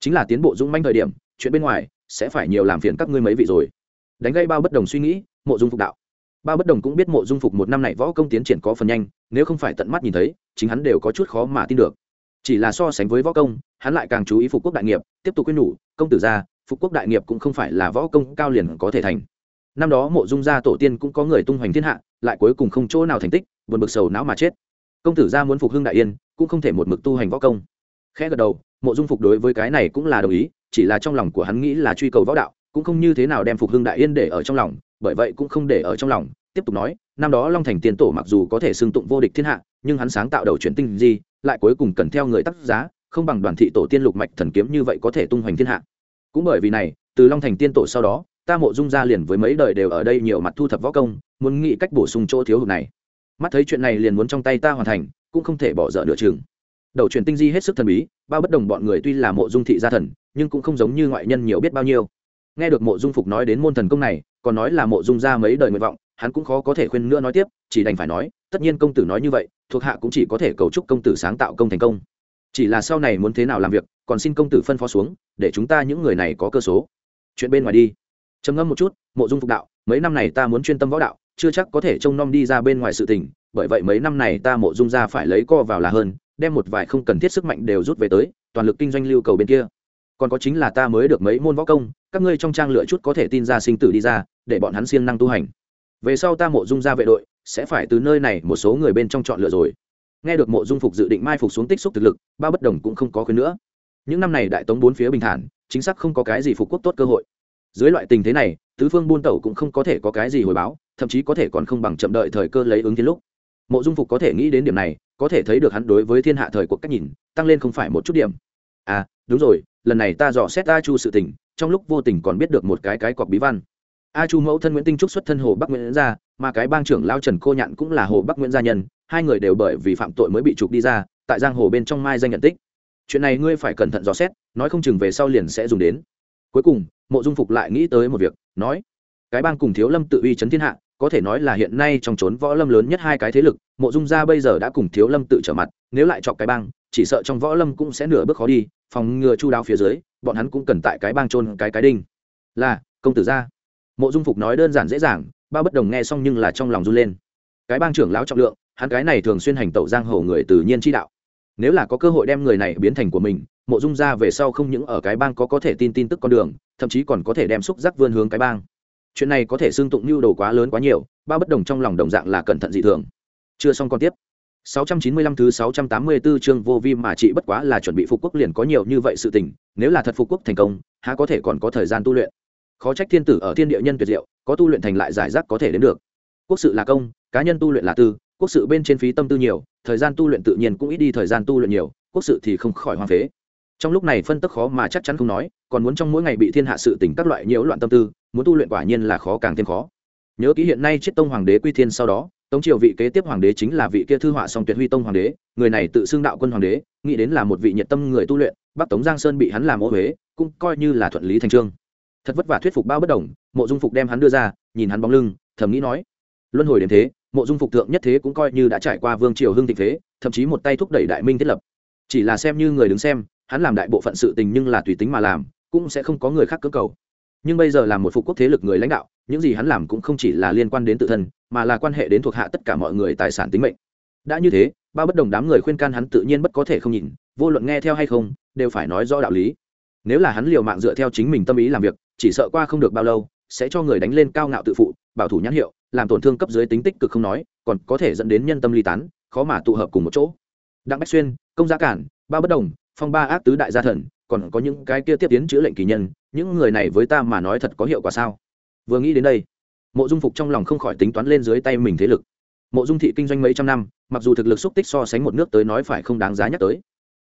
Speaker 1: Chính là tiến bộ dũng manh thời điểm, chuyện bên ngoài sẽ phải nhiều làm phiền các ngươi mấy vị rồi. Đánh gây bao bất đồng suy nghĩ, mộ dung phục đạo. Bao bất đồng cũng biết mộ dung phục một năm này võ công tiến triển có phần nhanh, nếu không phải tận mắt nhìn thấy, chính hắn đều có chút khó mà tin được. Chỉ là so sánh với võ công, hắn lại càng chú ý phục quốc đại nghiệp, tiếp tục quyên nhủ, công tử gia, phục quốc đại nghiệp cũng không phải là võ công cao liền có thể thành. Năm đó mộ dung gia tổ tiên cũng có người tung hoành thiên hạ, lại cuối cùng không chỗ nào thành tích, buồn bực sầu não mà chết công tử gia muốn phục hưng đại yên, cũng không thể một mực tu hành võ công. Khẽ gật đầu, mộ dung phục đối với cái này cũng là đồng ý, chỉ là trong lòng của hắn nghĩ là truy cầu võ đạo, cũng không như thế nào đem phục hưng đại yên để ở trong lòng, bởi vậy cũng không để ở trong lòng, tiếp tục nói, năm đó long thành tiên tổ mặc dù có thể xưng tụng vô địch thiên hạ, nhưng hắn sáng tạo đầu chuyển tinh gì lại cuối cùng cần theo người tác giá, không bằng đoàn thị tổ tiên lục mạch thần kiếm như vậy có thể tung hoành thiên hạ. Cũng bởi vì này, từ long thành tiên tổ sau đó, ta mộ dung ra liền với mấy đời đều ở đây nhiều mặt thu thập võ công, muốn nghĩ cách bổ sung chỗ thiếu hụt này mắt thấy chuyện này liền muốn trong tay ta hoàn thành, cũng không thể bỏ dở nửa chừng. Đầu truyền tinh di hết sức thần bí, bao bất đồng bọn người tuy là mộ dung thị gia thần, nhưng cũng không giống như ngoại nhân nhiều biết bao nhiêu. Nghe được mộ dung phục nói đến môn thần công này, còn nói là mộ dung ra mấy đời nguyện vọng, hắn cũng khó có thể khuyên nữa nói tiếp, chỉ đành phải nói, tất nhiên công tử nói như vậy, thuộc hạ cũng chỉ có thể cầu chúc công tử sáng tạo công thành công. Chỉ là sau này muốn thế nào làm việc, còn xin công tử phân phó xuống, để chúng ta những người này có cơ số. Chuyện bên ngoài đi. Trầm ngâm một chút, mộ dung phục đạo, mấy năm này ta muốn chuyên tâm võ đạo chưa chắc có thể trông nom đi ra bên ngoài sự tình, bởi vậy mấy năm này ta mộ dung ra phải lấy co vào là hơn, đem một vài không cần thiết sức mạnh đều rút về tới, toàn lực kinh doanh lưu cầu bên kia. Còn có chính là ta mới được mấy môn võ công, các ngươi trong trang lựa chút có thể tin ra sinh tử đi ra, để bọn hắn siêng năng tu hành. Về sau ta mộ dung ra vệ đội, sẽ phải từ nơi này một số người bên trong chọn lựa rồi. Nghe được mộ dung phục dự định mai phục xuống tích xúc thực lực, ba bất đồng cũng không có khuyến nữa. Những năm này đại tống bốn phía bình thản, chính xác không có cái gì phục quốc tốt cơ hội. Dưới loại tình thế này, tứ phương buôn tẩu cũng không có thể có cái gì hồi báo thậm chí có thể còn không bằng chậm đợi thời cơ lấy ứng thiên lúc. Mộ dung phục có thể nghĩ đến điểm này, có thể thấy được hắn đối với thiên hạ thời cuộc cách nhìn, tăng lên không phải một chút điểm. À đúng rồi, lần này ta dò xét a chu sự tình, trong lúc vô tình còn biết được một cái cái cọc bí văn. A chu mẫu thân nguyễn tinh trúc xuất thân hồ bắc nguyễn gia, mà cái bang trưởng lao trần cô nhạn cũng là hồ bắc nguyễn gia nhân, hai người đều bởi vì phạm tội mới bị trục đi ra, tại giang hồ bên trong mai danh nhận tích. Chuyện này ngươi phải cẩn thận dò xét, nói không chừng về sau liền sẽ dùng đến. Cuối cùng, mộ dung phục lại nghĩ tới một việc, nói, cái bang cùng thiếu lâm tự uy chấn thiên hạ có thể nói là hiện nay trong trốn võ lâm lớn nhất hai cái thế lực, mộ dung gia bây giờ đã cùng thiếu lâm tự trở mặt, nếu lại chọc cái bang, chỉ sợ trong võ lâm cũng sẽ nửa bước khó đi, phòng ngừa chu đáo phía dưới, bọn hắn cũng cần tại cái bang trôn cái cái đinh. Là, công tử gia. Mộ dung phục nói đơn giản dễ dàng ba bất đồng nghe xong nhưng là trong lòng run lên. Cái bang trưởng lão trọng lượng, hắn cái này thường xuyên hành tẩu giang hồ người tự nhiên chi đạo. Nếu là có cơ hội đem người này biến thành của mình, mộ dung gia về sau không những ở cái bang có có thể tin tin tức con đường, thậm chí còn có thể đem xúc giác vươn hướng cái bang chuyện này có thể xương tụng nhu đồ quá lớn quá nhiều ba bất đồng trong lòng đồng dạng là cẩn thận dị thường chưa xong còn tiếp 695 thứ 684 chương vô vi mà chị bất quá là chuẩn bị phục quốc liền có nhiều như vậy sự tình, nếu là thật phục quốc thành công, há có thể còn có thời gian tu luyện. Khó trách thiên tử ở thiên địa nhân tuyệt diệu, có tu luyện thành lại giải rác có thể đến được. Quốc sự là công, cá nhân tu luyện là tư, quốc sự bên trên phí tâm tư nhiều, thời gian tu luyện tự nhiên cũng ít đi thời gian tu luyện nhiều, quốc sự thì không khỏi hoang phế. Trong lúc này phân tức khó mà chắc chắn không nói, còn muốn trong mỗi ngày bị thiên hạ sự tình các loại nhiễu loạn tâm tư, muốn tu luyện quả nhiên là khó càng thêm khó. Nhớ kỹ hiện nay chiết tông hoàng đế quy thiên sau đó, tống triều vị kế tiếp hoàng đế chính là vị kia thư họa song tuyệt huy tông hoàng đế người này tự xưng đạo quân hoàng đế nghĩ đến là một vị nhiệt tâm người tu luyện bắc tống giang sơn bị hắn làm ô huế cũng coi như là thuận lý thành trương thật vất vả thuyết phục bao bất đồng mộ dung phục đem hắn đưa ra nhìn hắn bóng lưng thầm nghĩ nói luân hồi đến thế mộ dung phục thượng nhất thế cũng coi như đã trải qua vương triều hưng thịnh thế thậm chí một tay thúc đẩy đại minh thiết lập chỉ là xem như người đứng xem hắn làm đại bộ phận sự tình nhưng là tùy tính mà làm, cũng sẽ không có người khác cưỡng cầu. Nhưng bây giờ là một phục quốc thế lực người lãnh đạo, những gì hắn làm cũng không chỉ là liên quan đến tự thân, mà là quan hệ đến thuộc hạ tất cả mọi người tài sản tính mệnh. Đã như thế ba bất đồng đám người khuyên can hắn tự nhiên bất có thể không nhìn, vô luận nghe theo hay không, đều phải nói rõ đạo lý. Nếu là hắn liều mạng dựa theo chính mình tâm ý làm việc, chỉ sợ qua không được bao lâu, sẽ cho người đánh lên cao ngạo tự phụ, bảo thủ nhãn hiệu, làm tổn thương cấp dưới tính tích cực không nói, còn có thể dẫn đến nhân tâm ly tán, khó mà tụ hợp cùng một chỗ. Đặng bách xuyên, công gia cản ba bất đồng phong ba ác tứ đại gia thần, còn có những cái kia tiếp tiến chữa lệnh kỳ nhân, những người này với ta mà nói thật có hiệu quả sao? Vừa nghĩ đến đây, mộ dung phục trong lòng không khỏi tính toán lên dưới tay mình thế lực. Mộ dung thị kinh doanh mấy trăm năm, mặc dù thực lực xúc tích so sánh một nước tới nói phải không đáng giá nhắc tới,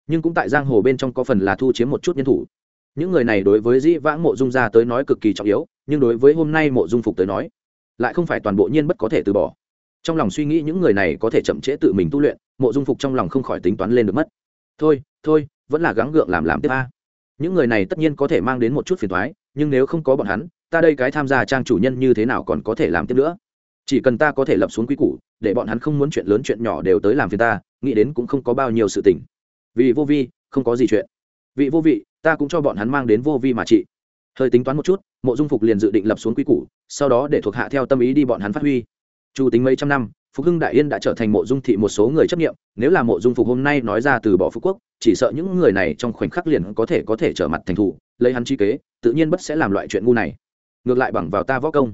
Speaker 1: nhưng cũng tại giang hồ bên trong có phần là thu chiếm một chút nhân thủ. Những người này đối với dĩ vãng mộ dung ra tới nói cực kỳ trọng yếu, nhưng đối với hôm nay mộ dung phục tới nói, lại không phải toàn bộ nhiên bất có thể từ bỏ. Trong lòng suy nghĩ những người này có thể chậm trễ tự mình tu luyện, mộ dung phục trong lòng không khỏi tính toán lên được mất. Thôi thôi vẫn là gắng gượng làm làm tiếp a. Những người này tất nhiên có thể mang đến một chút phiền thoái nhưng nếu không có bọn hắn, ta đây cái tham gia trang chủ nhân như thế nào còn có thể làm tiếp nữa? Chỉ cần ta có thể lập xuống quy củ, để bọn hắn không muốn chuyện lớn chuyện nhỏ đều tới làm phiền ta, nghĩ đến cũng không có bao nhiêu sự tình. Vì vô vi, không có gì chuyện. Vị vô vị, ta cũng cho bọn hắn mang đến vô vi mà trị. Hơi tính toán một chút, mộ dung phục liền dự định lập xuống quy củ, sau đó để thuộc hạ theo tâm ý đi bọn hắn phát huy. Chu tính mấy trăm năm phục hưng đại yên đã trở thành mộ dung thị một số người chấp nghiệm nếu là mộ dung phục hôm nay nói ra từ bỏ phú quốc, chỉ sợ những người này trong khoảnh khắc liền có thể có thể trở mặt thành thủ, lấy hắn chi kế, tự nhiên bất sẽ làm loại chuyện ngu này. Ngược lại bằng vào ta võ công.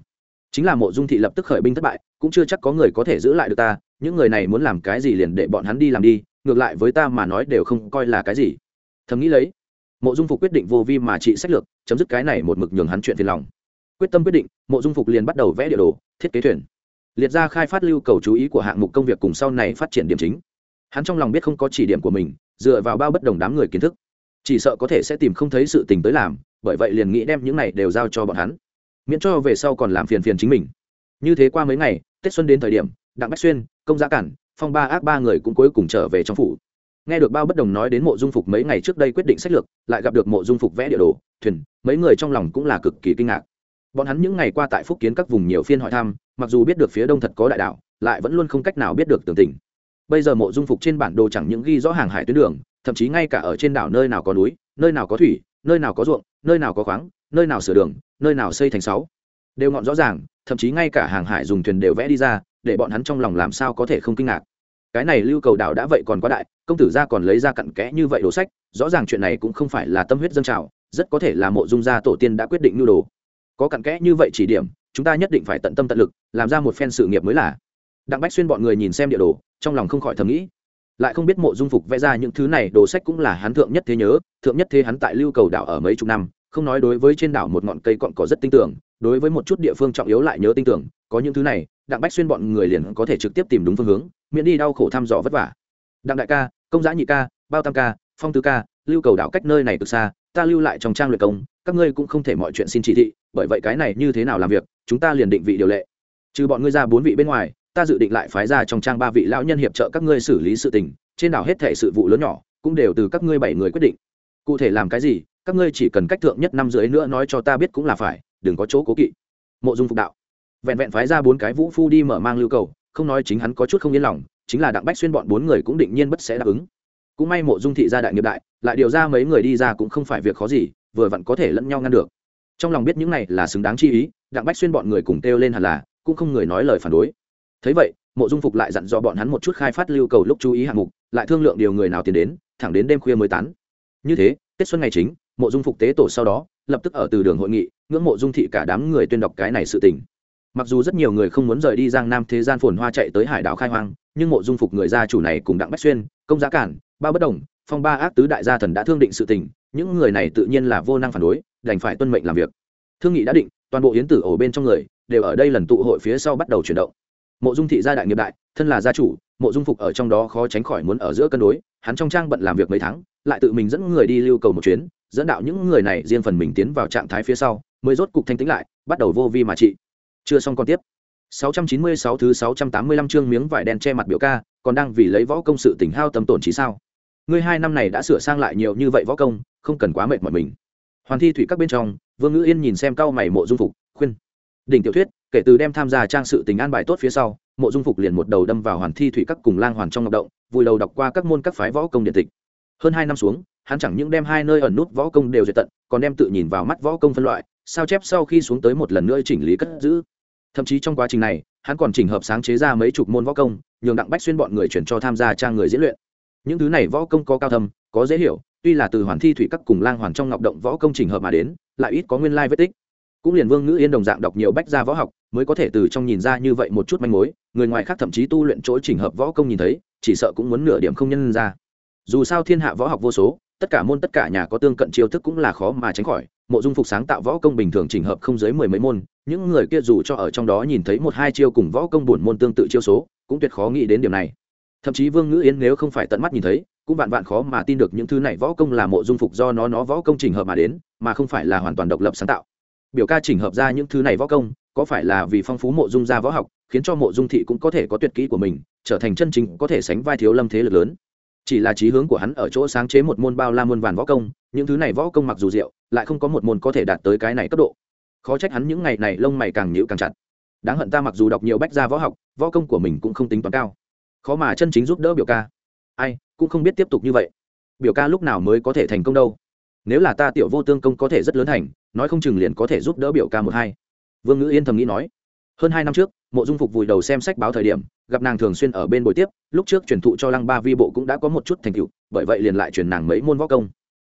Speaker 1: Chính là mộ dung thị lập tức khởi binh thất bại, cũng chưa chắc có người có thể giữ lại được ta, những người này muốn làm cái gì liền để bọn hắn đi làm đi, ngược lại với ta mà nói đều không coi là cái gì. Thầm nghĩ lấy, mộ dung phục quyết định vô vi mà trị sách lược, chấm dứt cái này một mực nhường hắn chuyện phiền lòng. Quyết tâm quyết định, mộ dung phục liền bắt đầu vẽ địa đồ, thiết kế thuyền liệt ra khai phát lưu cầu chú ý của hạng mục công việc cùng sau này phát triển điểm chính. Hắn trong lòng biết không có chỉ điểm của mình, dựa vào bao bất đồng đám người kiến thức. Chỉ sợ có thể sẽ tìm không thấy sự tình tới làm, bởi vậy liền nghĩ đem những này đều giao cho bọn hắn. Miễn cho về sau còn làm phiền phiền chính mình. Như thế qua mấy ngày, tết xuân đến thời điểm, đặng bách xuyên, công giá cản, phong ba ác ba người cũng cuối cùng trở về trong phủ. Nghe được bao bất đồng nói đến mộ dung phục mấy ngày trước đây quyết định sách lược, lại gặp được mộ dung phục vẽ địa đồ, thuyền, mấy người trong lòng cũng là cực kỳ kinh ngạc bọn hắn những ngày qua tại phúc kiến các vùng nhiều phiên hỏi thăm, mặc dù biết được phía đông thật có đại đảo lại vẫn luôn không cách nào biết được tường tình bây giờ mộ dung phục trên bản đồ chẳng những ghi rõ hàng hải tuyến đường, thậm chí ngay cả ở trên đảo nơi nào có núi, nơi nào có thủy, nơi nào có ruộng, nơi nào có khoáng, nơi nào sửa đường, nơi nào xây thành sáu. Đều ngọn rõ ràng, thậm chí ngay cả hàng hải dùng thuyền đều vẽ đi ra, để bọn hắn trong lòng làm sao có thể không kinh ngạc. Cái này lưu cầu đảo đã vậy còn quá đại, công tử gia còn lấy ra cặn kẽ như vậy đồ sách, rõ ràng chuyện này cũng không phải là tâm huyết dân trào, rất có thể là mộ dung gia tổ tiên đã quyết định nhu đồ có cặn kẽ như vậy chỉ điểm, chúng ta nhất định phải tận tâm tận lực, làm ra một phen sự nghiệp mới là. Đặng bách xuyên bọn người nhìn xem địa đồ, trong lòng không khỏi thầm nghĩ. Lại không biết mộ dung phục vẽ ra những thứ này, đồ sách cũng là hắn thượng nhất thế nhớ, thượng nhất thế hắn tại lưu cầu đảo ở mấy chục năm, không nói đối với trên đảo một ngọn cây cọn cỏ rất tin tưởng, đối với một chút địa phương trọng yếu lại nhớ tin tưởng, có những thứ này, đặng bách xuyên bọn người liền có thể trực tiếp tìm đúng phương hướng, miễn đi đau khổ thăm dò vất vả. Đặng đại ca, công giã nhị ca, bao tam ca, phong tứ ca, lưu cầu đảo cách nơi này cực xa ta lưu lại trong trang luyện công, các ngươi cũng không thể mọi chuyện xin chỉ thị, bởi vậy cái này như thế nào làm việc, chúng ta liền định vị điều lệ. Trừ bọn ngươi ra bốn vị bên ngoài, ta dự định lại phái ra trong trang ba vị lão nhân hiệp trợ các ngươi xử lý sự tình, trên đảo hết thể sự vụ lớn nhỏ, cũng đều từ các ngươi bảy người quyết định. Cụ thể làm cái gì, các ngươi chỉ cần cách thượng nhất năm rưỡi nữa nói cho ta biết cũng là phải, đừng có chỗ cố kỵ. Mộ dung phục đạo. Vẹn vẹn phái ra bốn cái vũ phu đi mở mang lưu cầu, không nói chính hắn có chút không yên lòng, chính là đặng bách xuyên bọn bốn người cũng định nhiên bất sẽ đáp ứng cũng may mộ dung thị gia đại nghiệp đại, lại điều ra mấy người đi ra cũng không phải việc khó gì, vừa vặn có thể lẫn nhau ngăn được. Trong lòng biết những này là xứng đáng chi ý, đặng bách xuyên bọn người cùng kêu lên hẳn là, cũng không người nói lời phản đối. Thấy vậy, mộ dung phục lại dặn dò bọn hắn một chút khai phát lưu cầu lúc chú ý hạng mục, lại thương lượng điều người nào tiến đến, thẳng đến đêm khuya mới tán. Như thế, tết xuân ngày chính, mộ dung phục tế tổ sau đó, lập tức ở từ đường hội nghị, ngưỡng mộ dung thị cả đám người tuyên đọc cái này sự tình. Mặc dù rất nhiều người không muốn rời đi giang nam thế gian phồn hoa chạy tới hải đảo khai hoang, nhưng mộ dung phục người gia chủ này cùng đặng bách xuyên, công giá cản ba bất đồng, phong ba ác tứ đại gia thần đã thương định sự tình, những người này tự nhiên là vô năng phản đối, đành phải tuân mệnh làm việc. Thương nghị đã định, toàn bộ yến tử ổ bên trong người đều ở đây lần tụ hội phía sau bắt đầu chuyển động. Mộ dung thị gia đại nghiệp đại, thân là gia chủ, mộ dung phục ở trong đó khó tránh khỏi muốn ở giữa cân đối, hắn trong trang bận làm việc mấy tháng, lại tự mình dẫn người đi lưu cầu một chuyến, dẫn đạo những người này riêng phần mình tiến vào trạng thái phía sau, mới rốt cục thanh tĩnh lại, bắt đầu vô vi mà trị. Chưa xong còn tiếp. 696 thứ 685 chương miếng vải đen che mặt biểu ca, còn đang vì lấy võ công sự tỉnh hao tâm tổn trí sao? Ngươi hai năm này đã sửa sang lại nhiều như vậy võ công, không cần quá mệt mỏi mình. Hoàn thi thủy các bên trong, vương ngữ yên nhìn xem cao mày mộ dung phục, khuyên. Đỉnh tiểu thuyết, kể từ đem tham gia trang sự tình an bài tốt phía sau, mộ dung phục liền một đầu đâm vào hoàn thi thủy các cùng lang hoàn trong ngọc động, vùi đầu đọc qua các môn các phái võ công điện tịch. Hơn hai năm xuống, hắn chẳng những đem hai nơi ẩn nút võ công đều duyệt tận, còn đem tự nhìn vào mắt võ công phân loại, sao chép sau khi xuống tới một lần nữa chỉnh lý cất giữ. Thậm chí trong quá trình này, hắn còn chỉnh hợp sáng chế ra mấy chục môn võ công, nhường đặng bách xuyên bọn người chuyển cho tham gia trang người diễn luyện những thứ này võ công có cao thâm, có dễ hiểu, tuy là từ hoàn thi thủy các cùng lang hoàn trong ngọc động võ công trình hợp mà đến, lại ít có nguyên lai vết tích. Cũng liền vương ngữ yên đồng dạng đọc nhiều bách gia võ học, mới có thể từ trong nhìn ra như vậy một chút manh mối, người ngoài khác thậm chí tu luyện chỗ trình hợp võ công nhìn thấy, chỉ sợ cũng muốn nửa điểm không nhân ra. Dù sao thiên hạ võ học vô số, tất cả môn tất cả nhà có tương cận chiêu thức cũng là khó mà tránh khỏi, mộ dung phục sáng tạo võ công bình thường trình hợp không dưới mười mấy môn, những người kia dù cho ở trong đó nhìn thấy một hai chiêu cùng võ công buồn môn tương tự chiêu số, cũng tuyệt khó nghĩ đến điểm này thậm chí vương ngữ yên nếu không phải tận mắt nhìn thấy, cũng vạn vạn khó mà tin được những thứ này võ công là mộ dung phục do nó nó võ công chỉnh hợp mà đến, mà không phải là hoàn toàn độc lập sáng tạo. Biểu ca chỉnh hợp ra những thứ này võ công, có phải là vì phong phú mộ dung gia võ học, khiến cho mộ dung thị cũng có thể có tuyệt kỹ của mình, trở thành chân chính có thể sánh vai thiếu lâm thế lực lớn? Chỉ là trí hướng của hắn ở chỗ sáng chế một môn bao la muôn vàn võ công, những thứ này võ công mặc dù diệu, lại không có một môn có thể đạt tới cái này cấp độ. Khó trách hắn những ngày này lông mày càng nhịu càng chặt. Đáng hận ta mặc dù đọc nhiều bách gia võ học, võ công của mình cũng không tính toán cao khó mà chân chính giúp đỡ biểu ca. Ai, cũng không biết tiếp tục như vậy. Biểu ca lúc nào mới có thể thành công đâu. Nếu là ta tiểu vô tương công có thể rất lớn thành, nói không chừng liền có thể giúp đỡ biểu ca một hai. Vương ngữ yên thầm nghĩ nói. Hơn hai năm trước, mộ dung phục vùi đầu xem sách báo thời điểm, gặp nàng thường xuyên ở bên buổi tiếp, lúc trước truyền thụ cho lăng ba vi bộ cũng đã có một chút thành tựu, bởi vậy liền lại truyền nàng mấy môn võ công.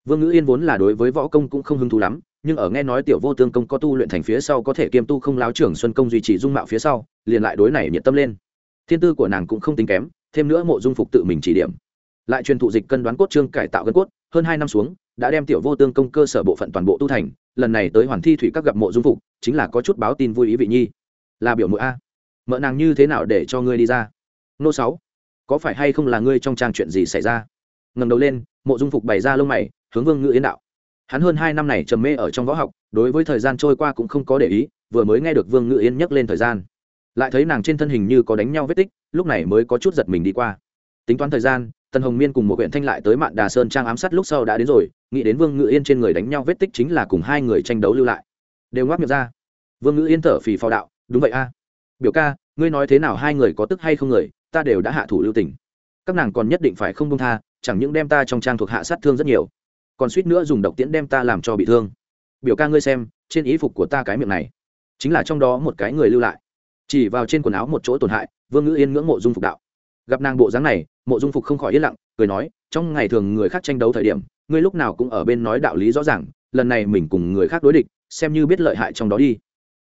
Speaker 1: Vương ngữ yên vốn là đối với võ công cũng không hứng thú lắm, nhưng ở nghe nói tiểu vô tương công có tu luyện thành phía sau có thể kiêm tu không láo trưởng xuân công duy trì dung mạo phía sau, liền lại đối này nhiệt tâm lên thiên tư của nàng cũng không tính kém, thêm nữa mộ dung phục tự mình chỉ điểm. Lại truyền thụ dịch cân đoán cốt trương cải tạo gân cốt, hơn hai năm xuống, đã đem tiểu vô tương công cơ sở bộ phận toàn bộ tu thành, lần này tới hoàn thi thủy các gặp mộ dung phục, chính là có chút báo tin vui ý vị nhi. Là biểu mộ a. Mợ nàng như thế nào để cho ngươi đi ra? Nô sáu, có phải hay không là ngươi trong trang chuyện gì xảy ra? Ngầm đầu lên, mộ dung phục bày ra lông mày, hướng vương Ngự yến đạo. Hắn hơn hai năm này trầm mê ở trong võ học, đối với thời gian trôi qua cũng không có để ý, vừa mới nghe được vương Ngự yến nhắc lên thời gian lại thấy nàng trên thân hình như có đánh nhau vết tích, lúc này mới có chút giật mình đi qua. Tính toán thời gian, tần hồng miên cùng một huyện thanh lại tới mạn đà sơn trang ám sát lúc sau đã đến rồi, nghĩ đến vương ngự yên trên người đánh nhau vết tích chính là cùng hai người tranh đấu lưu lại. Đều ngoác miệng ra. Vương ngự yên thở phì phò đạo, đúng vậy a. Biểu ca, ngươi nói thế nào hai người có tức hay không người, ta đều đã hạ thủ lưu tình. Các nàng còn nhất định phải không công tha, chẳng những đem ta trong trang thuộc hạ sát thương rất nhiều, còn suýt nữa dùng độc tiễn đem ta làm cho bị thương. Biểu ca ngươi xem, trên ý phục của ta cái miệng này, chính là trong đó một cái người lưu lại chỉ vào trên quần áo một chỗ tổn hại, vương ngữ yên ngưỡng mộ dung phục đạo. Gặp nàng bộ dáng này, mộ dung phục không khỏi yên lặng, cười nói, trong ngày thường người khác tranh đấu thời điểm, ngươi lúc nào cũng ở bên nói đạo lý rõ ràng, lần này mình cùng người khác đối địch, xem như biết lợi hại trong đó đi.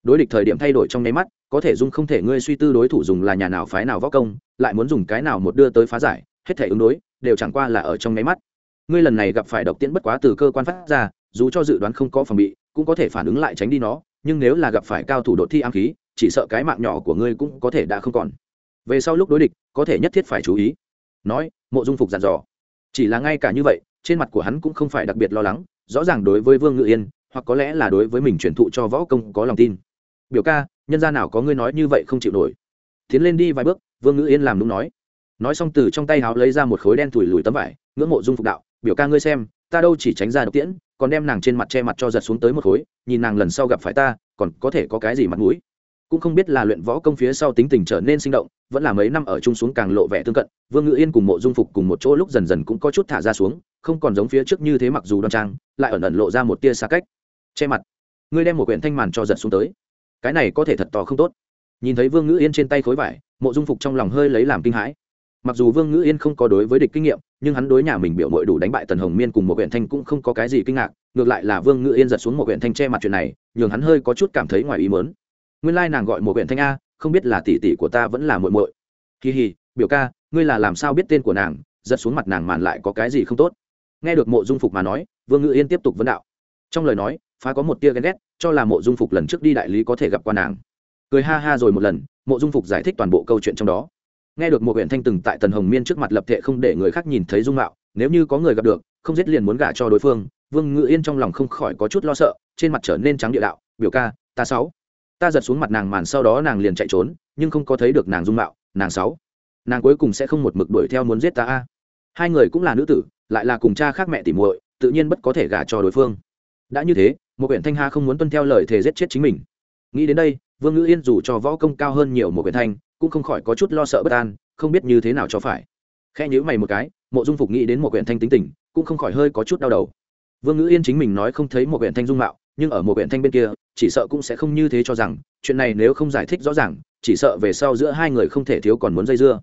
Speaker 1: Đối địch thời điểm thay đổi trong nháy mắt, có thể dung không thể ngươi suy tư đối thủ dùng là nhà nào phái nào võ công, lại muốn dùng cái nào một đưa tới phá giải, hết thể ứng đối, đều chẳng qua là ở trong nháy mắt. Ngươi lần này gặp phải độc tiễn bất quá từ cơ quan phát ra, dù cho dự đoán không có phòng bị, cũng có thể phản ứng lại tránh đi nó, nhưng nếu là gặp phải cao thủ đột thi ám khí chỉ sợ cái mạng nhỏ của ngươi cũng có thể đã không còn. Về sau lúc đối địch, có thể nhất thiết phải chú ý. Nói, mộ dung phục dặn dò. Chỉ là ngay cả như vậy, trên mặt của hắn cũng không phải đặc biệt lo lắng, rõ ràng đối với vương ngự yên, hoặc có lẽ là đối với mình truyền thụ cho võ công có lòng tin. Biểu ca, nhân gia nào có ngươi nói như vậy không chịu nổi. Tiến lên đi vài bước, vương ngự yên làm đúng nói. Nói xong từ trong tay háo lấy ra một khối đen thủi lùi tấm vải, ngưỡng mộ dung phục đạo, biểu ca ngươi xem, ta đâu chỉ tránh ra độc tiễn, còn đem nàng trên mặt che mặt cho giật xuống tới một khối, nhìn nàng lần sau gặp phải ta, còn có thể có cái gì mặt mũi? Cũng không biết là luyện võ công phía sau tính tình trở nên sinh động, vẫn là mấy năm ở chung xuống càng lộ vẻ tương cận, vương ngự yên cùng mộ dung phục cùng một chỗ lúc dần dần cũng có chút thả ra xuống, không còn giống phía trước như thế mặc dù đoan trang, lại ẩn ẩn lộ ra một tia xa cách. Che mặt. Ngươi đem một quyển thanh màn cho giật xuống tới. Cái này có thể thật to không tốt. Nhìn thấy vương ngữ yên trên tay khối vải, mộ dung phục trong lòng hơi lấy làm kinh hãi. Mặc dù vương ngữ yên không có đối với địch kinh nghiệm, nhưng hắn đối nhà mình biểu mội đủ đánh bại tần hồng miên cùng một huyện thanh cũng không có cái gì kinh ngạc, ngược lại là vương ngữ yên giật xuống một huyện thanh che mặt chuyện này, nhường hắn hơi có chút cảm thấy ngoài ý mớn nguyên lai nàng gọi một huyện thanh a, không biết là tỷ tỷ của ta vẫn là muội muội. Kỳ hì, biểu ca, ngươi là làm sao biết tên của nàng, giật xuống mặt nàng màn lại có cái gì không tốt? Nghe được mộ dung phục mà nói, vương ngự yên tiếp tục vấn đạo. Trong lời nói, phá có một tia ghen ghét, cho là mộ dung phục lần trước đi đại lý có thể gặp qua nàng. Cười ha ha rồi một lần, mộ dung phục giải thích toàn bộ câu chuyện trong đó. Nghe được một huyện thanh từng tại tần hồng miên trước mặt lập thệ không để người khác nhìn thấy dung mạo, nếu như có người gặp được, không giết liền muốn gả cho đối phương, vương ngự yên trong lòng không khỏi có chút lo sợ, trên mặt trở nên trắng địa đạo, biểu ca, ta sáu ta giật xuống mặt nàng màn sau đó nàng liền chạy trốn, nhưng không có thấy được nàng dung mạo, nàng sáu. Nàng cuối cùng sẽ không một mực đuổi theo muốn giết ta a. Hai người cũng là nữ tử, lại là cùng cha khác mẹ tỉ muội, tự nhiên bất có thể gả cho đối phương. Đã như thế, một quyển thanh ha không muốn tuân theo lời thề giết chết chính mình. Nghĩ đến đây, vương ngữ yên dù cho võ công cao hơn nhiều một quyển thanh, cũng không khỏi có chút lo sợ bất an, không biết như thế nào cho phải. Khe nhữ mày một cái, mộ dung phục nghĩ đến một quyển thanh tính tình, cũng không khỏi hơi có chút đau đầu. Vương ngữ yên chính mình nói không thấy một quyển thanh dung mạo, nhưng ở một quyển thanh bên kia chỉ sợ cũng sẽ không như thế cho rằng, chuyện này nếu không giải thích rõ ràng, chỉ sợ về sau giữa hai người không thể thiếu còn muốn dây dưa.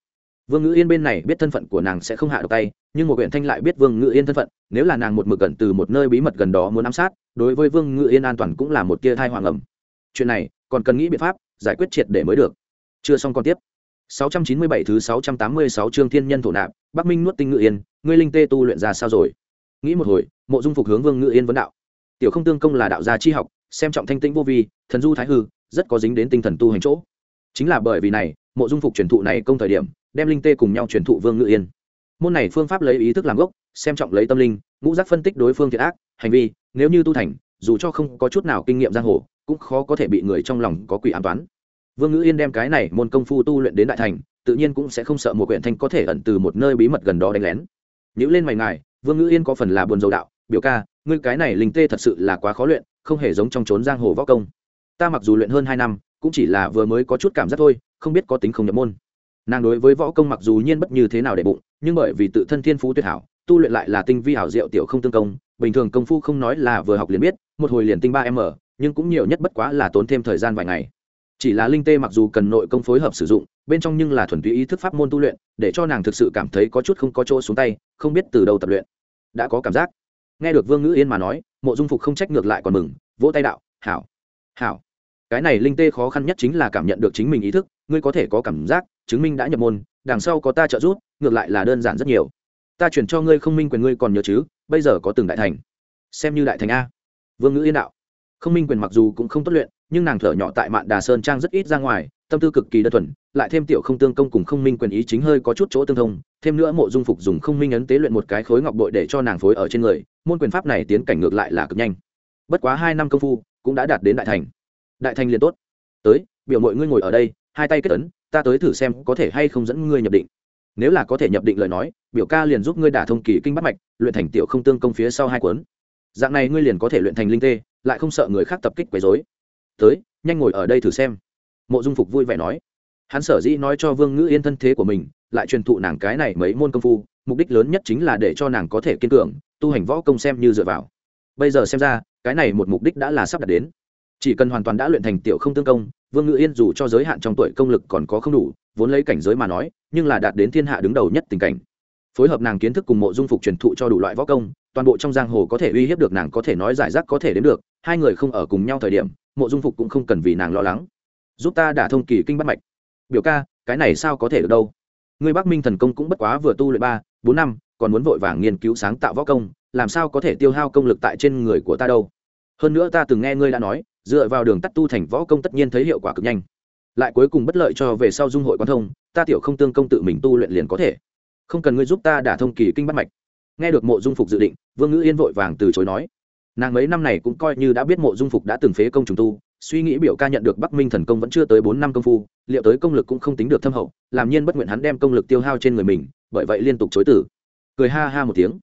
Speaker 1: Vương ngữ yên bên này biết thân phận của nàng sẽ không hạ độc tay, nhưng một huyện thanh lại biết vương ngữ yên thân phận, nếu là nàng một mực gần từ một nơi bí mật gần đó muốn ám sát, đối với vương ngữ yên an toàn cũng là một tia thai hoàng ẩm chuyện này, còn cần nghĩ biện pháp, giải quyết triệt để mới được. Chưa xong còn tiếp. 697 thứ 686 chương thiên nhân thổ nạp, bắc minh nuốt tinh ngự yên, ngươi linh tê tu luyện ra sao rồi? Nghĩ một hồi, mộ dung phục hướng vương ngự yên vấn đạo. Tiểu không tương công là đạo gia chi học xem trọng thanh tĩnh vô vi, thần du thái hư, rất có dính đến tinh thần tu hành chỗ. Chính là bởi vì này, mộ dung phục truyền thụ này công thời điểm, đem linh tê cùng nhau truyền thụ vương ngự yên. Môn này phương pháp lấy ý thức làm gốc, xem trọng lấy tâm linh, ngũ giác phân tích đối phương thiệt ác, hành vi, nếu như tu thành, dù cho không có chút nào kinh nghiệm giang hồ, cũng khó có thể bị người trong lòng có quỷ an toán. Vương ngữ yên đem cái này môn công phu tu luyện đến đại thành, tự nhiên cũng sẽ không sợ một quyển thanh có thể ẩn từ một nơi bí mật gần đó đánh lén. Nhữ lên mày ngài, vương ngữ yên có phần là buồn dầu đạo, biểu ca, ngươi cái này linh tê thật sự là quá khó luyện không hề giống trong trốn giang hồ võ công. Ta mặc dù luyện hơn hai năm, cũng chỉ là vừa mới có chút cảm giác thôi, không biết có tính không nhập môn. Nàng đối với võ công mặc dù nhiên bất như thế nào để bụng, nhưng bởi vì tự thân thiên phú tuyệt hảo, tu luyện lại là tinh vi hảo diệu tiểu không tương công, bình thường công phu không nói là vừa học liền biết, một hồi liền tinh ba m nhưng cũng nhiều nhất bất quá là tốn thêm thời gian vài ngày. Chỉ là linh tê mặc dù cần nội công phối hợp sử dụng, bên trong nhưng là thuần túy ý thức pháp môn tu luyện, để cho nàng thực sự cảm thấy có chút không có chỗ xuống tay, không biết từ đâu tập luyện. Đã có cảm giác. Nghe được vương ngữ yên mà nói mộ dung phục không trách ngược lại còn mừng, vỗ tay đạo, hảo hảo. Cái này linh tê khó khăn nhất chính là cảm nhận được chính mình ý thức, ngươi có thể có cảm giác, chứng minh đã nhập môn, đằng sau có ta trợ giúp, ngược lại là đơn giản rất nhiều. Ta chuyển cho ngươi không minh quyền ngươi còn nhớ chứ, bây giờ có từng đại thành. Xem như đại thành a. Vương ngữ yên đạo. Không minh quyền mặc dù cũng không tốt luyện, nhưng nàng thở nhỏ tại mạn đà sơn trang rất ít ra ngoài tâm tư cực kỳ đơn thuần, lại thêm tiểu không tương công cùng không minh quyền ý chính hơi có chút chỗ tương thông, thêm nữa mộ dung phục dùng không minh ấn tế luyện một cái khối ngọc bội để cho nàng phối ở trên người, môn quyền pháp này tiến cảnh ngược lại là cực nhanh. Bất quá hai năm công phu, cũng đã đạt đến đại thành. Đại thành liền tốt. Tới, biểu mọi ngươi ngồi ở đây, hai tay kết ấn, ta tới thử xem có thể hay không dẫn ngươi nhập định. Nếu là có thể nhập định lời nói, biểu ca liền giúp ngươi đả thông kỳ kinh bắt mạch, luyện thành tiểu không tương công phía sau hai cuốn. Dạng này ngươi liền có thể luyện thành linh tê, lại không sợ người khác tập kích quấy dối tới, nhanh ngồi ở đây thử xem mộ dung phục vui vẻ nói. Hắn sở dĩ nói cho vương ngữ yên thân thế của mình, lại truyền thụ nàng cái này mấy môn công phu, mục đích lớn nhất chính là để cho nàng có thể kiên cường, tu hành võ công xem như dựa vào. Bây giờ xem ra, cái này một mục đích đã là sắp đặt đến. Chỉ cần hoàn toàn đã luyện thành tiểu không tương công, vương ngữ yên dù cho giới hạn trong tuổi công lực còn có không đủ, vốn lấy cảnh giới mà nói, nhưng là đạt đến thiên hạ đứng đầu nhất tình cảnh. Phối hợp nàng kiến thức cùng mộ dung phục truyền thụ cho đủ loại võ công, toàn bộ trong giang hồ có thể uy hiếp được nàng có thể nói giải rác có thể đến được, hai người không ở cùng nhau thời điểm, mộ dung phục cũng không cần vì nàng lo lắng giúp ta đả thông kỳ kinh bắt mạch. Biểu ca, cái này sao có thể được đâu? Người bắc minh thần công cũng bất quá vừa tu luyện ba, bốn năm, còn muốn vội vàng nghiên cứu sáng tạo võ công, làm sao có thể tiêu hao công lực tại trên người của ta đâu? Hơn nữa ta từng nghe ngươi đã nói, dựa vào đường tắt tu thành võ công tất nhiên thấy hiệu quả cực nhanh. Lại cuối cùng bất lợi cho về sau dung hội quan thông, ta tiểu không tương công tự mình tu luyện liền có thể. Không cần ngươi giúp ta đả thông kỳ kinh bắt mạch. Nghe được mộ dung phục dự định, vương ngữ yên vội vàng từ chối nói. Nàng mấy năm này cũng coi như đã biết mộ dung phục đã từng phế công trùng tu suy nghĩ biểu ca nhận được bắc minh thần công vẫn chưa tới bốn năm công phu, liệu tới công lực cũng không tính được thâm hậu, làm nhiên bất nguyện hắn đem công lực tiêu hao trên người mình, bởi vậy liên tục chối tử cười ha ha một tiếng.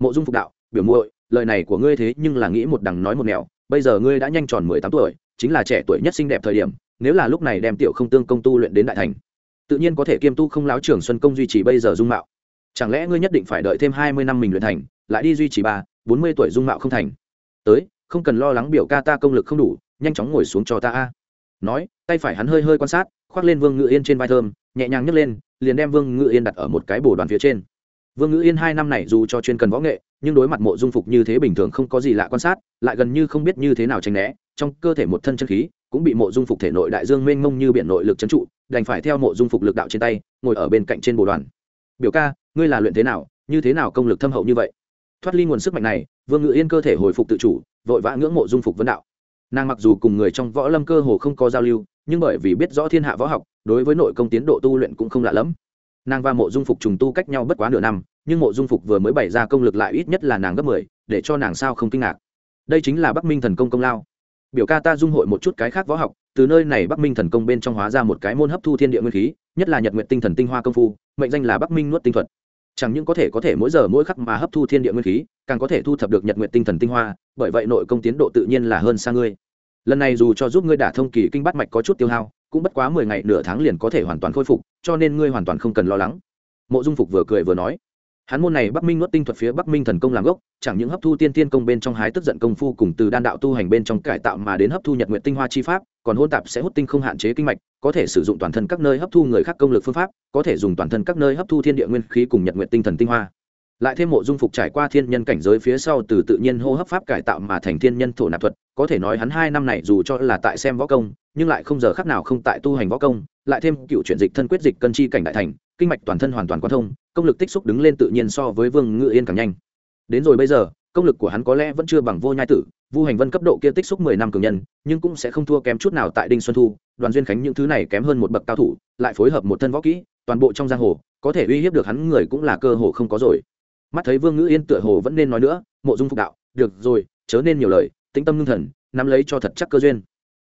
Speaker 1: Mộ dung phục đạo, biểu muội, lời này của ngươi thế nhưng là nghĩ một đằng nói một nẻo, bây giờ ngươi đã nhanh tròn mười tám tuổi, chính là trẻ tuổi nhất xinh đẹp thời điểm, nếu là lúc này đem tiểu không tương công tu luyện đến đại thành, tự nhiên có thể kiêm tu không láo trưởng xuân công duy trì bây giờ dung mạo. Chẳng lẽ ngươi nhất định phải đợi thêm hai mươi năm mình luyện thành, lại đi duy trì ba, bốn mươi tuổi dung mạo không thành? Tới, không cần lo lắng biểu ca ta công lực không đủ nhanh chóng ngồi xuống cho ta a. Nói, tay phải hắn hơi hơi quan sát, khoác lên vương ngự yên trên vai thơm, nhẹ nhàng nhấc lên, liền đem vương ngự yên đặt ở một cái bồ đoàn phía trên. Vương ngự yên hai năm này dù cho chuyên cần võ nghệ, nhưng đối mặt mộ dung phục như thế bình thường không có gì lạ quan sát, lại gần như không biết như thế nào tránh né, trong cơ thể một thân chân khí cũng bị mộ dung phục thể nội đại dương mênh mông như biển nội lực trấn trụ, đành phải theo mộ dung phục lực đạo trên tay, ngồi ở bên cạnh trên bồ đoàn. Biểu ca, ngươi là luyện thế nào, như thế nào công lực thâm hậu như vậy? Thoát ly nguồn sức mạnh này, vương ngự yên cơ thể hồi phục tự chủ, vội vã ngưỡng mộ dung phục vấn đạo nàng mặc dù cùng người trong võ lâm cơ hồ không có giao lưu, nhưng bởi vì biết rõ thiên hạ võ học, đối với nội công tiến độ tu luyện cũng không lạ lẫm. Nàng và mộ dung phục trùng tu cách nhau bất quá nửa năm, nhưng mộ dung phục vừa mới bày ra công lực lại ít nhất là nàng gấp mười, để cho nàng sao không kinh ngạc. Đây chính là bắc minh thần công công lao. Biểu ca ta dung hội một chút cái khác võ học, từ nơi này bắc minh thần công bên trong hóa ra một cái môn hấp thu thiên địa nguyên khí, nhất là nhật nguyện tinh thần tinh hoa công phu, mệnh danh là bắc minh nuốt tinh thuật chẳng những có thể có thể mỗi giờ mỗi khắc mà hấp thu thiên địa nguyên khí, càng có thể thu thập được nhật nguyện tinh thần tinh hoa, bởi vậy nội công tiến độ tự nhiên là hơn xa ngươi. Lần này dù cho giúp ngươi đả thông kỳ kinh bắt mạch có chút tiêu hao, cũng bất quá mười ngày nửa tháng liền có thể hoàn toàn khôi phục, cho nên ngươi hoàn toàn không cần lo lắng. Mộ dung phục vừa cười vừa nói. Hắn môn này bắc minh nuốt tinh thuật phía bắc minh thần công làm gốc, chẳng những hấp thu tiên tiên công bên trong hái tức giận công phu cùng từ đan đạo tu hành bên trong cải tạo mà đến hấp thu nhật nguyện tinh hoa chi pháp, còn hôn tạp sẽ hút tinh không hạn chế kinh mạch có thể sử dụng toàn thân các nơi hấp thu người khác công lực phương pháp, có thể dùng toàn thân các nơi hấp thu thiên địa nguyên khí cùng nhật nguyện tinh thần tinh hoa. Lại thêm mộ dung phục trải qua thiên nhân cảnh giới phía sau từ tự nhiên hô hấp pháp cải tạo mà thành thiên nhân thổ nạp thuật, có thể nói hắn hai năm này dù cho là tại xem võ công, nhưng lại không giờ khác nào không tại tu hành võ công, lại thêm cựu chuyển dịch thân quyết dịch cân chi cảnh đại thành, kinh mạch toàn thân hoàn toàn quan thông, công lực tích xúc đứng lên tự nhiên so với vương ngự yên càng nhanh. Đến rồi bây giờ công lực của hắn có lẽ vẫn chưa bằng vô nhai tử, vu hành vân cấp độ kia tích xúc mười năm cường nhân, nhưng cũng sẽ không thua kém chút nào tại đinh xuân thu, đoàn duyên khánh những thứ này kém hơn một bậc cao thủ, lại phối hợp một thân võ kỹ, toàn bộ trong giang hồ, có thể uy hiếp được hắn người cũng là cơ hồ không có rồi. Mắt thấy vương ngữ yên tựa hồ vẫn nên nói nữa, mộ dung phục đạo, được rồi, chớ nên nhiều lời, tĩnh tâm ngưng thần, nắm lấy cho thật chắc cơ duyên.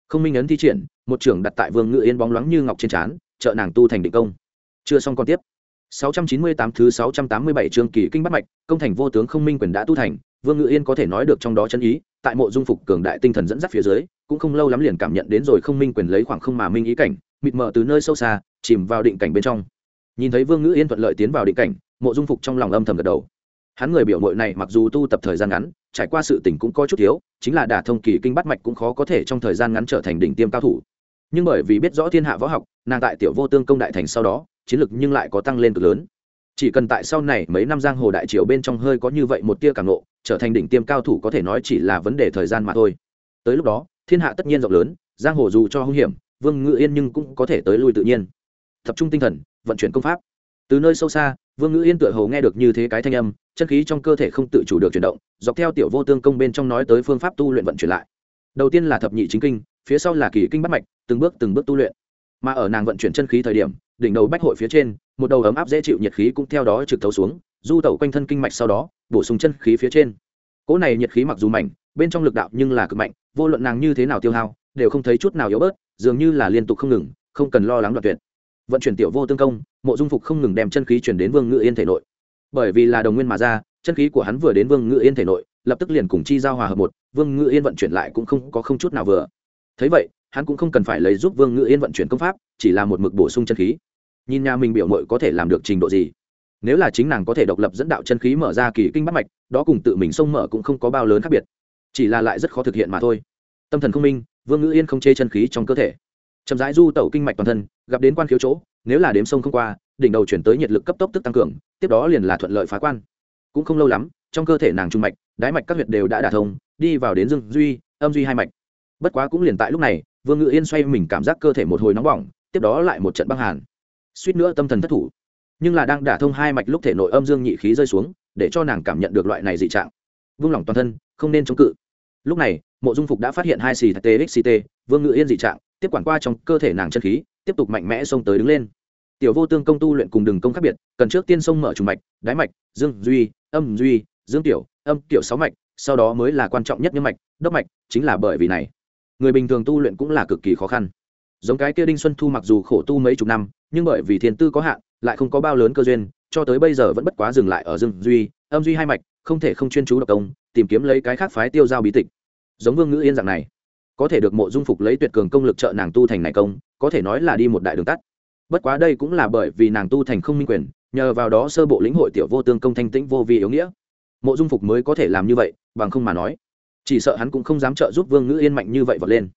Speaker 1: Không minh ấn thi triển, một trưởng đặt tại vương ngữ yên bóng loáng như ngọc trên trán, trợ nàng tu thành định công. Chưa xong còn tiếp. 698 thứ 687 chương kỳ kinh bắt mạch, công thành vô tướng không minh quyền đã tu thành vương ngữ yên có thể nói được trong đó chân ý, tại mộ dung phục cường đại tinh thần dẫn dắt phía dưới, cũng không lâu lắm liền cảm nhận đến rồi không minh quyền lấy khoảng không mà minh ý cảnh, mịt mờ từ nơi sâu xa, chìm vào định cảnh bên trong. Nhìn thấy vương ngữ yên thuận lợi tiến vào định cảnh, mộ dung phục trong lòng âm thầm gật đầu. Hắn người biểu mội này mặc dù tu tập thời gian ngắn, trải qua sự tỉnh cũng có chút thiếu, chính là đả thông kỳ kinh bắt mạch cũng khó có thể trong thời gian ngắn trở thành đỉnh tiêm cao thủ. Nhưng bởi vì biết rõ thiên hạ võ học, nàng tại tiểu vô tương công đại thành sau đó, chiến lực nhưng lại có tăng lên cực lớn chỉ cần tại sau này mấy năm giang hồ đại triều bên trong hơi có như vậy một tia cảm nộ trở thành đỉnh tiêm cao thủ có thể nói chỉ là vấn đề thời gian mà thôi. Tới lúc đó, thiên hạ tất nhiên rộng lớn, giang hồ dù cho hung hiểm, vương ngự yên nhưng cũng có thể tới lui tự nhiên. Tập trung tinh thần, vận chuyển công pháp. Từ nơi sâu xa, vương ngự yên tựa hồ nghe được như thế cái thanh âm, chân khí trong cơ thể không tự chủ được chuyển động, dọc theo tiểu vô tương công bên trong nói tới phương pháp tu luyện vận chuyển lại. Đầu tiên là thập nhị chính kinh, phía sau là kỳ kinh bắt mạch, từng bước từng bước tu luyện. Mà ở nàng vận chuyển chân khí thời điểm đỉnh đầu bách hội phía trên, một đầu ấm áp dễ chịu nhiệt khí cũng theo đó trực thấu xuống, du tẩu quanh thân kinh mạch sau đó, bổ sung chân khí phía trên. Cỗ này nhiệt khí mặc dù mạnh, bên trong lực đạo nhưng là cực mạnh, vô luận nàng như thế nào tiêu hao, đều không thấy chút nào yếu bớt, dường như là liên tục không ngừng, không cần lo lắng đoạt tuyệt. Vận chuyển tiểu vô tương công, mộ dung phục không ngừng đem chân khí chuyển đến vương ngự yên thể nội. Bởi vì là đồng nguyên mà ra, chân khí của hắn vừa đến vương ngự yên thể nội, lập tức liền cùng chi giao hòa hợp một, vương ngự yên vận chuyển lại cũng không có không chút nào vừa. Thấy vậy, hắn cũng không cần phải lấy giúp vương ngự yên vận chuyển công pháp, chỉ là một mực bổ sung chân khí nhìn nhà mình biểu mội có thể làm được trình độ gì? Nếu là chính nàng có thể độc lập dẫn đạo chân khí mở ra kỳ kinh bắt mạch, đó cùng tự mình sông mở cũng không có bao lớn khác biệt. Chỉ là lại rất khó thực hiện mà thôi. Tâm thần không minh, vương ngữ yên không chê chân khí trong cơ thể. Chậm rãi du tẩu kinh mạch toàn thân, gặp đến quan khiếu chỗ, nếu là đếm sông không qua, đỉnh đầu chuyển tới nhiệt lực cấp tốc tức tăng cường, tiếp đó liền là thuận lợi phá quan. Cũng không lâu lắm, trong cơ thể nàng trung mạch, đái mạch các huyệt đều đã đả thông, đi vào đến dương duy, âm duy hai mạch. Bất quá cũng liền tại lúc này, vương ngự yên xoay mình cảm giác cơ thể một hồi nóng bỏng, tiếp đó lại một trận băng hàn suýt nữa tâm thần thất thủ. Nhưng là đang đả thông hai mạch lúc thể nội âm dương nhị khí rơi xuống, để cho nàng cảm nhận được loại này dị trạng. Vung lỏng toàn thân, không nên chống cự. Lúc này, mộ dung phục đã phát hiện hai xì txt vương ngự yên dị trạng, tiếp quản qua trong cơ thể nàng chân khí, tiếp tục mạnh mẽ xông tới đứng lên. Tiểu vô tương công tu luyện cùng đường công khác biệt, cần trước tiên sông mở trùng mạch, đái mạch, dương duy, âm duy, dương tiểu, âm tiểu sáu mạch, sau đó mới là quan trọng nhất như mạch, đốc mạch, chính là bởi vì này. Người bình thường tu luyện cũng là cực kỳ khó khăn. Giống cái kia đinh xuân thu mặc dù khổ tu mấy chục năm nhưng bởi vì thiên tư có hạn, lại không có bao lớn cơ duyên, cho tới bây giờ vẫn bất quá dừng lại ở dương duy, âm duy hai mạch, không thể không chuyên chú độc công tìm kiếm lấy cái khác phái tiêu giao bí tịch. Giống vương ngữ yên dạng này, có thể được mộ dung phục lấy tuyệt cường công lực trợ nàng tu thành này công, có thể nói là đi một đại đường tắt. Bất quá đây cũng là bởi vì nàng tu thành không minh quyền, nhờ vào đó sơ bộ lĩnh hội tiểu vô tương công thanh tĩnh vô vi yếu nghĩa. Mộ dung phục mới có thể làm như vậy, bằng không mà nói, chỉ sợ hắn cũng không dám trợ giúp vương ngữ yên mạnh như vậy vọt lên.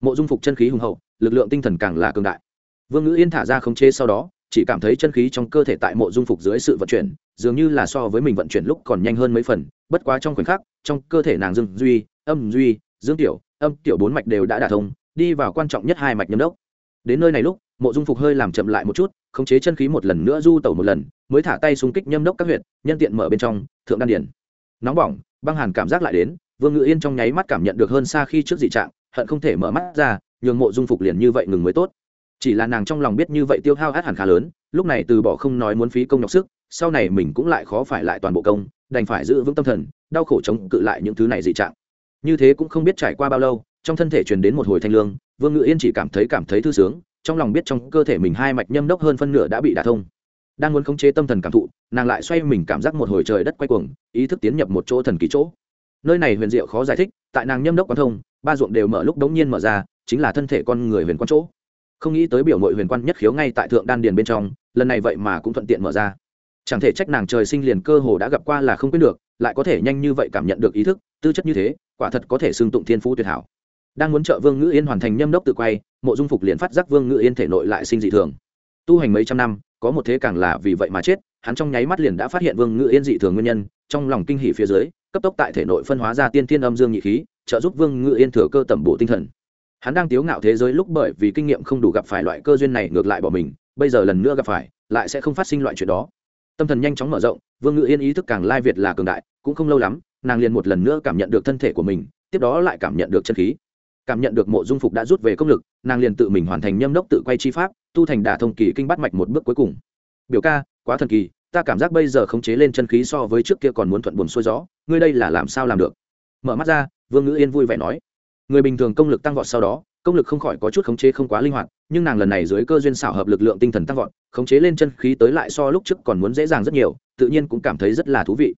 Speaker 1: Mộ dung phục chân khí hùng hậu, lực lượng tinh thần càng là cường đại vương ngữ yên thả ra khống chế sau đó, chỉ cảm thấy chân khí trong cơ thể tại mộ dung phục dưới sự vận chuyển, dường như là so với mình vận chuyển lúc còn nhanh hơn mấy phần, bất quá trong khoảnh khắc, trong cơ thể nàng dương duy, âm duy, dương tiểu, âm tiểu bốn mạch đều đã đả thông, đi vào quan trọng nhất hai mạch nhâm đốc. Đến nơi này lúc, mộ dung phục hơi làm chậm lại một chút, khống chế chân khí một lần nữa du tẩu một lần, mới thả tay xung kích nhâm đốc các huyện nhân tiện mở bên trong, thượng đan điển nóng bỏng, băng hàn cảm giác lại đến, vương ngự yên trong nháy mắt cảm nhận được hơn xa khi trước dị trạng, hận không thể mở mắt ra, nhường mộ dung phục liền như vậy ngừng mới tốt chỉ là nàng trong lòng biết như vậy tiêu hao hát hẳn khá lớn, lúc này từ bỏ không nói muốn phí công nhọc sức, sau này mình cũng lại khó phải lại toàn bộ công, đành phải giữ vững tâm thần, đau khổ chống cự lại những thứ này dị trạng. Như thế cũng không biết trải qua bao lâu, trong thân thể truyền đến một hồi thanh lương, vương ngự yên chỉ cảm thấy cảm thấy thư sướng, trong lòng biết trong cơ thể mình hai mạch nhâm đốc hơn phân nửa đã bị đả thông. Đang muốn khống chế tâm thần cảm thụ, nàng lại xoay mình cảm giác một hồi trời đất quay cuồng, ý thức tiến nhập một chỗ thần kỳ chỗ. Nơi này huyền diệu khó giải thích, tại nàng nhâm đốc quan thông, ba ruộng đều mở lúc đống nhiên mở ra, chính là thân thể con người huyền quan chỗ không nghĩ tới biểu mội huyền quan nhất khiếu ngay tại thượng đan điền bên trong, lần này vậy mà cũng thuận tiện mở ra. Chẳng thể trách nàng trời sinh liền cơ hồ đã gặp qua là không quyết được, lại có thể nhanh như vậy cảm nhận được ý thức, tư chất như thế, quả thật có thể xưng tụng thiên phú tuyệt hảo. Đang muốn trợ vương ngữ yên hoàn thành nhâm đốc tự quay, mộ dung phục liền phát giác vương ngữ yên thể nội lại sinh dị thường. Tu hành mấy trăm năm, có một thế càng là vì vậy mà chết, hắn trong nháy mắt liền đã phát hiện vương ngữ yên dị thường nguyên nhân, trong lòng kinh hỉ phía dưới, cấp tốc tại thể nội phân hóa ra tiên thiên âm dương nhị khí, trợ giúp vương ngữ yên thừa cơ tẩm bổ tinh thần hắn đang tiếu ngạo thế giới lúc bởi vì kinh nghiệm không đủ gặp phải loại cơ duyên này ngược lại bỏ mình, bây giờ lần nữa gặp phải, lại sẽ không phát sinh loại chuyện đó. Tâm thần nhanh chóng mở rộng, vương ngữ yên ý thức càng lai việt là cường đại, cũng không lâu lắm, nàng liền một lần nữa cảm nhận được thân thể của mình, tiếp đó lại cảm nhận được chân khí. Cảm nhận được mộ dung phục đã rút về công lực, nàng liền tự mình hoàn thành nhâm đốc tự quay chi pháp, tu thành đả thông kỳ kinh bắt mạch một bước cuối cùng. Biểu ca, quá thần kỳ, ta cảm giác bây giờ khống chế lên chân khí so với trước kia còn muốn thuận buồn xuôi gió, ngươi đây là làm sao làm được? Mở mắt ra, vương ngữ yên vui vẻ nói người bình thường công lực tăng vọt sau đó, công lực không khỏi có chút khống chế không quá linh hoạt, nhưng nàng lần này dưới cơ duyên xảo hợp lực lượng tinh thần tăng vọt, khống chế lên chân khí tới lại so lúc trước còn muốn dễ dàng rất nhiều, tự nhiên cũng cảm thấy rất là thú vị.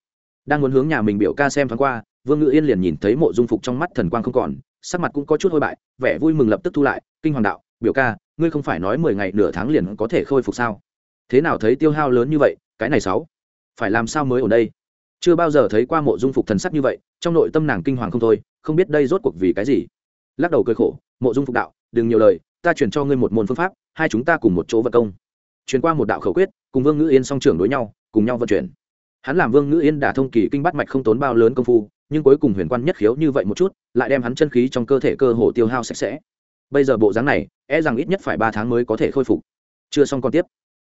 Speaker 1: Đang muốn hướng nhà mình biểu ca xem thoáng qua, vương ngự yên liền nhìn thấy mộ dung phục trong mắt thần quang không còn, sắc mặt cũng có chút hôi bại, vẻ vui mừng lập tức thu lại, kinh hoàng đạo, biểu ca, ngươi không phải nói mười ngày nửa tháng liền có thể khôi phục sao? Thế nào thấy tiêu hao lớn như vậy, cái này sáu? Phải làm sao mới ở đây? Chưa bao giờ thấy qua mộ dung phục thần sắc như vậy, trong nội tâm nàng kinh hoàng không thôi, không biết đây rốt cuộc vì cái gì. Lắc đầu cười khổ, mộ dung phục đạo, đừng nhiều lời, ta chuyển cho ngươi một môn phương pháp, hai chúng ta cùng một chỗ vận công. Chuyển qua một đạo khẩu quyết, cùng vương ngữ yên song trưởng đối nhau, cùng nhau vận chuyển. Hắn làm vương ngữ yên đả thông kỳ kinh bắt mạch không tốn bao lớn công phu, nhưng cuối cùng huyền quan nhất khiếu như vậy một chút, lại đem hắn chân khí trong cơ thể cơ hồ tiêu hao sạch sẽ. Bây giờ bộ dáng này e rằng ít nhất phải ba tháng mới có thể khôi phục. Chưa xong còn tiếp.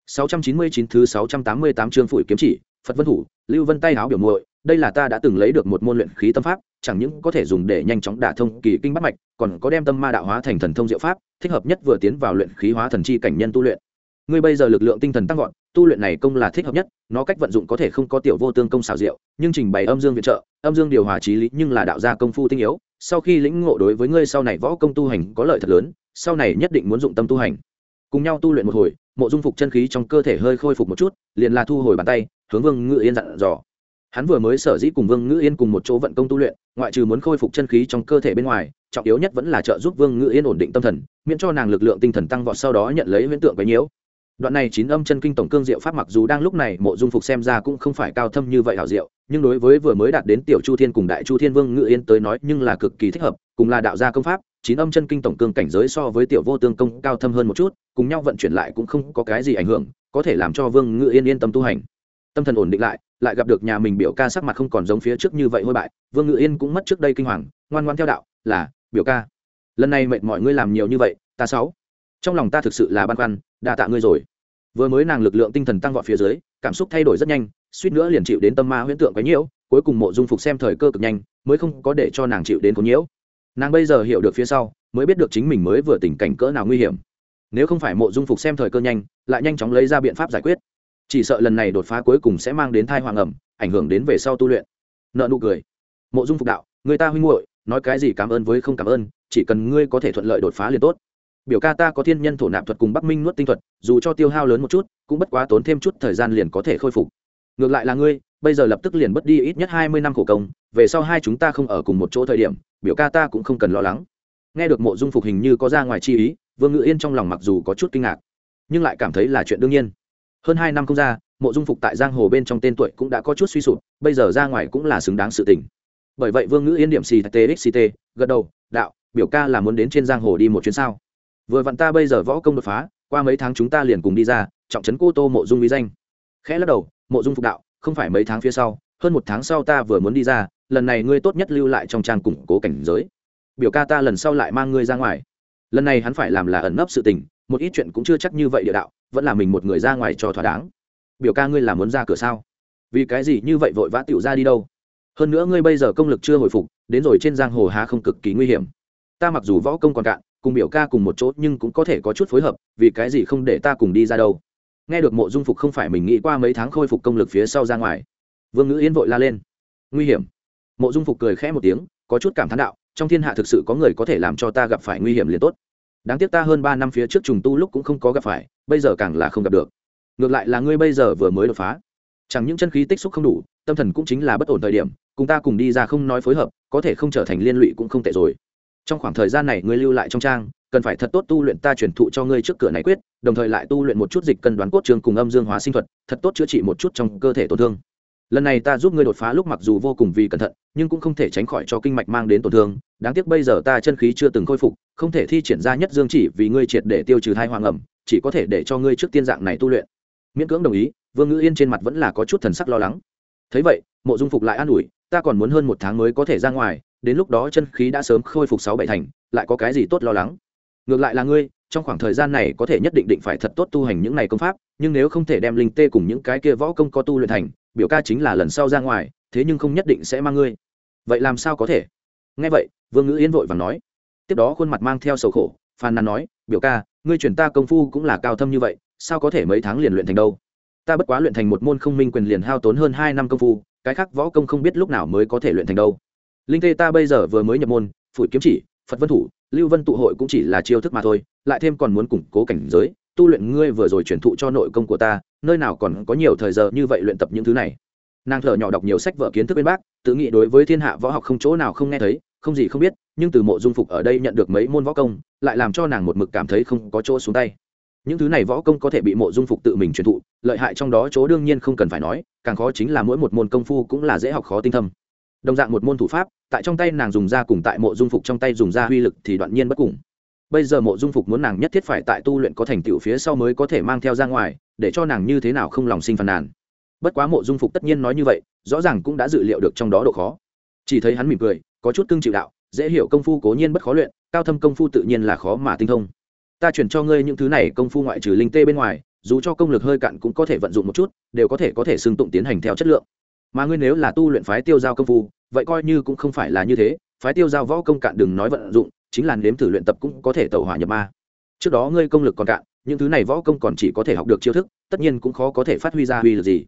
Speaker 1: 699 thứ 688 chương phủi kiếm chỉ phật vân thủ, lưu vân tay áo biểu muội, đây là ta đã từng lấy được một môn luyện khí tâm pháp, chẳng những có thể dùng để nhanh chóng đả thông kỳ kinh bắt mạch, còn có đem tâm ma đạo hóa thành thần thông diệu pháp, thích hợp nhất vừa tiến vào luyện khí hóa thần chi cảnh nhân tu luyện. Ngươi bây giờ lực lượng tinh thần tăng vọt, tu luyện này công là thích hợp nhất, nó cách vận dụng có thể không có tiểu vô tương công xảo diệu, nhưng trình bày âm dương viện trợ, âm dương điều hòa trí lý nhưng là đạo gia công phu tinh yếu, sau khi lĩnh ngộ đối với ngươi sau này võ công tu hành có lợi thật lớn, sau này nhất định muốn dụng tâm tu hành. Cùng nhau tu luyện một hồi, mộ dung phục chân khí trong cơ thể hơi khôi phục một chút, liền là thu hồi bàn tay hướng vương ngự yên dặn dò. Hắn vừa mới sở dĩ cùng vương ngự yên cùng một chỗ vận công tu luyện, ngoại trừ muốn khôi phục chân khí trong cơ thể bên ngoài, trọng yếu nhất vẫn là trợ giúp vương ngự yên ổn định tâm thần, miễn cho nàng lực lượng tinh thần tăng vọt sau đó nhận lấy huyễn tượng với nhiễu. Đoạn này chín âm chân kinh tổng cương diệu pháp mặc dù đang lúc này mộ dung phục xem ra cũng không phải cao thâm như vậy hảo diệu, nhưng đối với vừa mới đạt đến tiểu chu thiên cùng đại chu thiên vương ngự yên tới nói nhưng là cực kỳ thích hợp, cùng là đạo gia công pháp, chín âm chân kinh tổng cương cảnh giới so với tiểu vô tương công cao thâm hơn một chút, cùng nhau vận chuyển lại cũng không có cái gì ảnh hưởng, có thể làm cho vương ngự yên yên tâm tu hành tâm thần ổn định lại lại gặp được nhà mình biểu ca sắc mặt không còn giống phía trước như vậy hôi bại, vương ngự yên cũng mất trước đây kinh hoàng, ngoan ngoan theo đạo, là, biểu ca, lần này mệt mọi ngươi làm nhiều như vậy, ta sáu, trong lòng ta thực sự là băn khoăn, đa tạ ngươi rồi. Vừa mới nàng lực lượng tinh thần tăng vọt phía dưới, cảm xúc thay đổi rất nhanh, suýt nữa liền chịu đến tâm ma huyễn tượng quấy nhiễu, cuối cùng mộ dung phục xem thời cơ cực nhanh, mới không có để cho nàng chịu đến cuốn nhiễu. Nàng bây giờ hiểu được phía sau, mới biết được chính mình mới vừa tình cảnh cỡ nào nguy hiểm. Nếu không phải mộ dung phục xem thời cơ nhanh, lại nhanh chóng lấy ra biện pháp giải quyết chỉ sợ lần này đột phá cuối cùng sẽ mang đến thai hoàng ẩm ảnh hưởng đến về sau tu luyện. Nợ nụ cười. Mộ dung phục đạo, người ta huynh muội, nói cái gì cảm ơn với không cảm ơn, chỉ cần ngươi có thể thuận lợi đột phá liền tốt. Biểu ca ta có thiên nhân thổ nạp thuật cùng bắc minh nuốt tinh thuật, dù cho tiêu hao lớn một chút, cũng bất quá tốn thêm chút thời gian liền có thể khôi phục. Ngược lại là ngươi, bây giờ lập tức liền mất đi ít nhất hai mươi năm khổ công, về sau hai chúng ta không ở cùng một chỗ thời điểm, biểu ca ta cũng không cần lo lắng. Nghe được mộ dung phục hình như có ra ngoài chi ý, vương ngự yên trong lòng mặc dù có chút kinh ngạc, nhưng lại cảm thấy là chuyện đương nhiên hơn hai năm không ra, mộ dung phục tại giang hồ bên trong tên tuổi cũng đã có chút suy sụp, bây giờ ra ngoài cũng là xứng đáng sự tình. Bởi vậy vương ngữ yên điểm xì txct gật đầu, đạo, biểu ca là muốn đến trên giang hồ đi một chuyến sao? Vừa vặn ta bây giờ võ công đột phá, qua mấy tháng chúng ta liền cùng đi ra, trọng trấn cô tô mộ dung vi danh. Khẽ lắc đầu, mộ dung phục đạo, không phải mấy tháng phía sau, hơn một tháng sau ta vừa muốn đi ra, lần này ngươi tốt nhất lưu lại trong trang củng cố cảnh giới. Biểu ca ta lần sau lại mang ngươi ra ngoài. Lần này hắn phải làm là ẩn nấp sự tình một ít chuyện cũng chưa chắc như vậy địa đạo, vẫn là mình một người ra ngoài cho thỏa đáng. Biểu ca ngươi là muốn ra cửa sao? Vì cái gì như vậy vội vã tựu ra đi đâu? Hơn nữa ngươi bây giờ công lực chưa hồi phục, đến rồi trên giang hồ há không cực kỳ nguy hiểm. Ta mặc dù võ công còn cạn, cùng biểu ca cùng một chỗ nhưng cũng có thể có chút phối hợp, vì cái gì không để ta cùng đi ra đâu? Nghe được mộ dung phục không phải mình nghĩ qua mấy tháng khôi phục công lực phía sau ra ngoài. Vương ngữ yên vội la lên. Nguy hiểm. Mộ dung phục cười khẽ một tiếng, có chút cảm thán đạo, trong thiên hạ thực sự có người có thể làm cho ta gặp phải nguy hiểm liền tốt đáng tiếc ta hơn ba năm phía trước trùng tu lúc cũng không có gặp phải, bây giờ càng là không gặp được. Ngược lại là ngươi bây giờ vừa mới đột phá. Chẳng những chân khí tích xúc không đủ, tâm thần cũng chính là bất ổn thời điểm, cùng ta cùng đi ra không nói phối hợp, có thể không trở thành liên lụy cũng không tệ rồi. Trong khoảng thời gian này ngươi lưu lại trong trang, cần phải thật tốt tu luyện ta truyền thụ cho ngươi trước cửa này quyết, đồng thời lại tu luyện một chút dịch cân đoán cốt trường cùng âm dương hóa sinh thuật, thật tốt chữa trị một chút trong cơ thể tổn thương lần này ta giúp ngươi đột phá lúc mặc dù vô cùng vì cẩn thận, nhưng cũng không thể tránh khỏi cho kinh mạch mang đến tổn thương. Đáng tiếc bây giờ ta chân khí chưa từng khôi phục, không thể thi triển ra nhất dương chỉ vì ngươi triệt để tiêu trừ thai hoàng ẩm, chỉ có thể để cho ngươi trước tiên dạng này tu luyện. Miễn cưỡng đồng ý, vương ngữ yên trên mặt vẫn là có chút thần sắc lo lắng. Thấy vậy, mộ dung phục lại an ủi, ta còn muốn hơn một tháng mới có thể ra ngoài, đến lúc đó chân khí đã sớm khôi phục sáu bảy thành, lại có cái gì tốt lo lắng? Ngược lại là ngươi, trong khoảng thời gian này có thể nhất định định phải thật tốt tu hành những này công pháp, nhưng nếu không thể đem linh tê cùng những cái kia võ công có tu luyện thành biểu ca chính là lần sau ra ngoài, thế nhưng không nhất định sẽ mang ngươi. Vậy làm sao có thể? Nghe vậy, vương ngữ yên vội và nói. Tiếp đó khuôn mặt mang theo sầu khổ, phàn nàn nói, biểu ca, ngươi chuyển ta công phu cũng là cao thâm như vậy, sao có thể mấy tháng liền luyện thành đâu? Ta bất quá luyện thành một môn không minh quyền liền hao tốn hơn hai năm công phu, cái khác võ công không biết lúc nào mới có thể luyện thành đâu. Linh tê ta bây giờ vừa mới nhập môn, phủi kiếm chỉ, phật vân thủ, lưu vân tụ hội cũng chỉ là chiêu thức mà thôi, lại thêm còn muốn củng cố cảnh giới tu luyện ngươi vừa rồi truyền thụ cho nội công của ta, nơi nào còn có nhiều thời giờ như vậy luyện tập những thứ này. Nàng thở nhỏ đọc nhiều sách vở kiến thức bên bác, tự nghĩ đối với thiên hạ võ học không chỗ nào không nghe thấy, không gì không biết, nhưng từ mộ dung phục ở đây nhận được mấy môn võ công, lại làm cho nàng một mực cảm thấy không có chỗ xuống tay. Những thứ này võ công có thể bị mộ dung phục tự mình truyền thụ, lợi hại trong đó chỗ đương nhiên không cần phải nói, càng khó chính là mỗi một môn công phu cũng là dễ học khó tinh thâm. Đồng dạng một môn thủ pháp, tại trong tay nàng dùng ra cùng tại mộ dung phục trong tay dùng ra uy lực thì đoạn nhiên bất cùng bây giờ mộ dung phục muốn nàng nhất thiết phải tại tu luyện có thành tựu phía sau mới có thể mang theo ra ngoài, để cho nàng như thế nào không lòng sinh phàn nàn. Bất quá mộ dung phục tất nhiên nói như vậy, rõ ràng cũng đã dự liệu được trong đó độ khó. Chỉ thấy hắn mỉm cười, có chút cưng chịu đạo, dễ hiểu công phu cố nhiên bất khó luyện, cao thâm công phu tự nhiên là khó mà tinh thông. Ta chuyển cho ngươi những thứ này công phu ngoại trừ linh tê bên ngoài, dù cho công lực hơi cạn cũng có thể vận dụng một chút, đều có thể có thể xưng tụng tiến hành theo chất lượng. Mà ngươi nếu là tu luyện phái tiêu giao công phu, vậy coi như cũng không phải là như thế, phái tiêu giao võ công cạn đừng nói vận dụng chính là nếm thử luyện tập cũng có thể tẩu hỏa nhập ma. Trước đó ngươi công lực còn cạn, những thứ này võ công còn chỉ có thể học được chiêu thức, tất nhiên cũng khó có thể phát huy ra uy lực gì.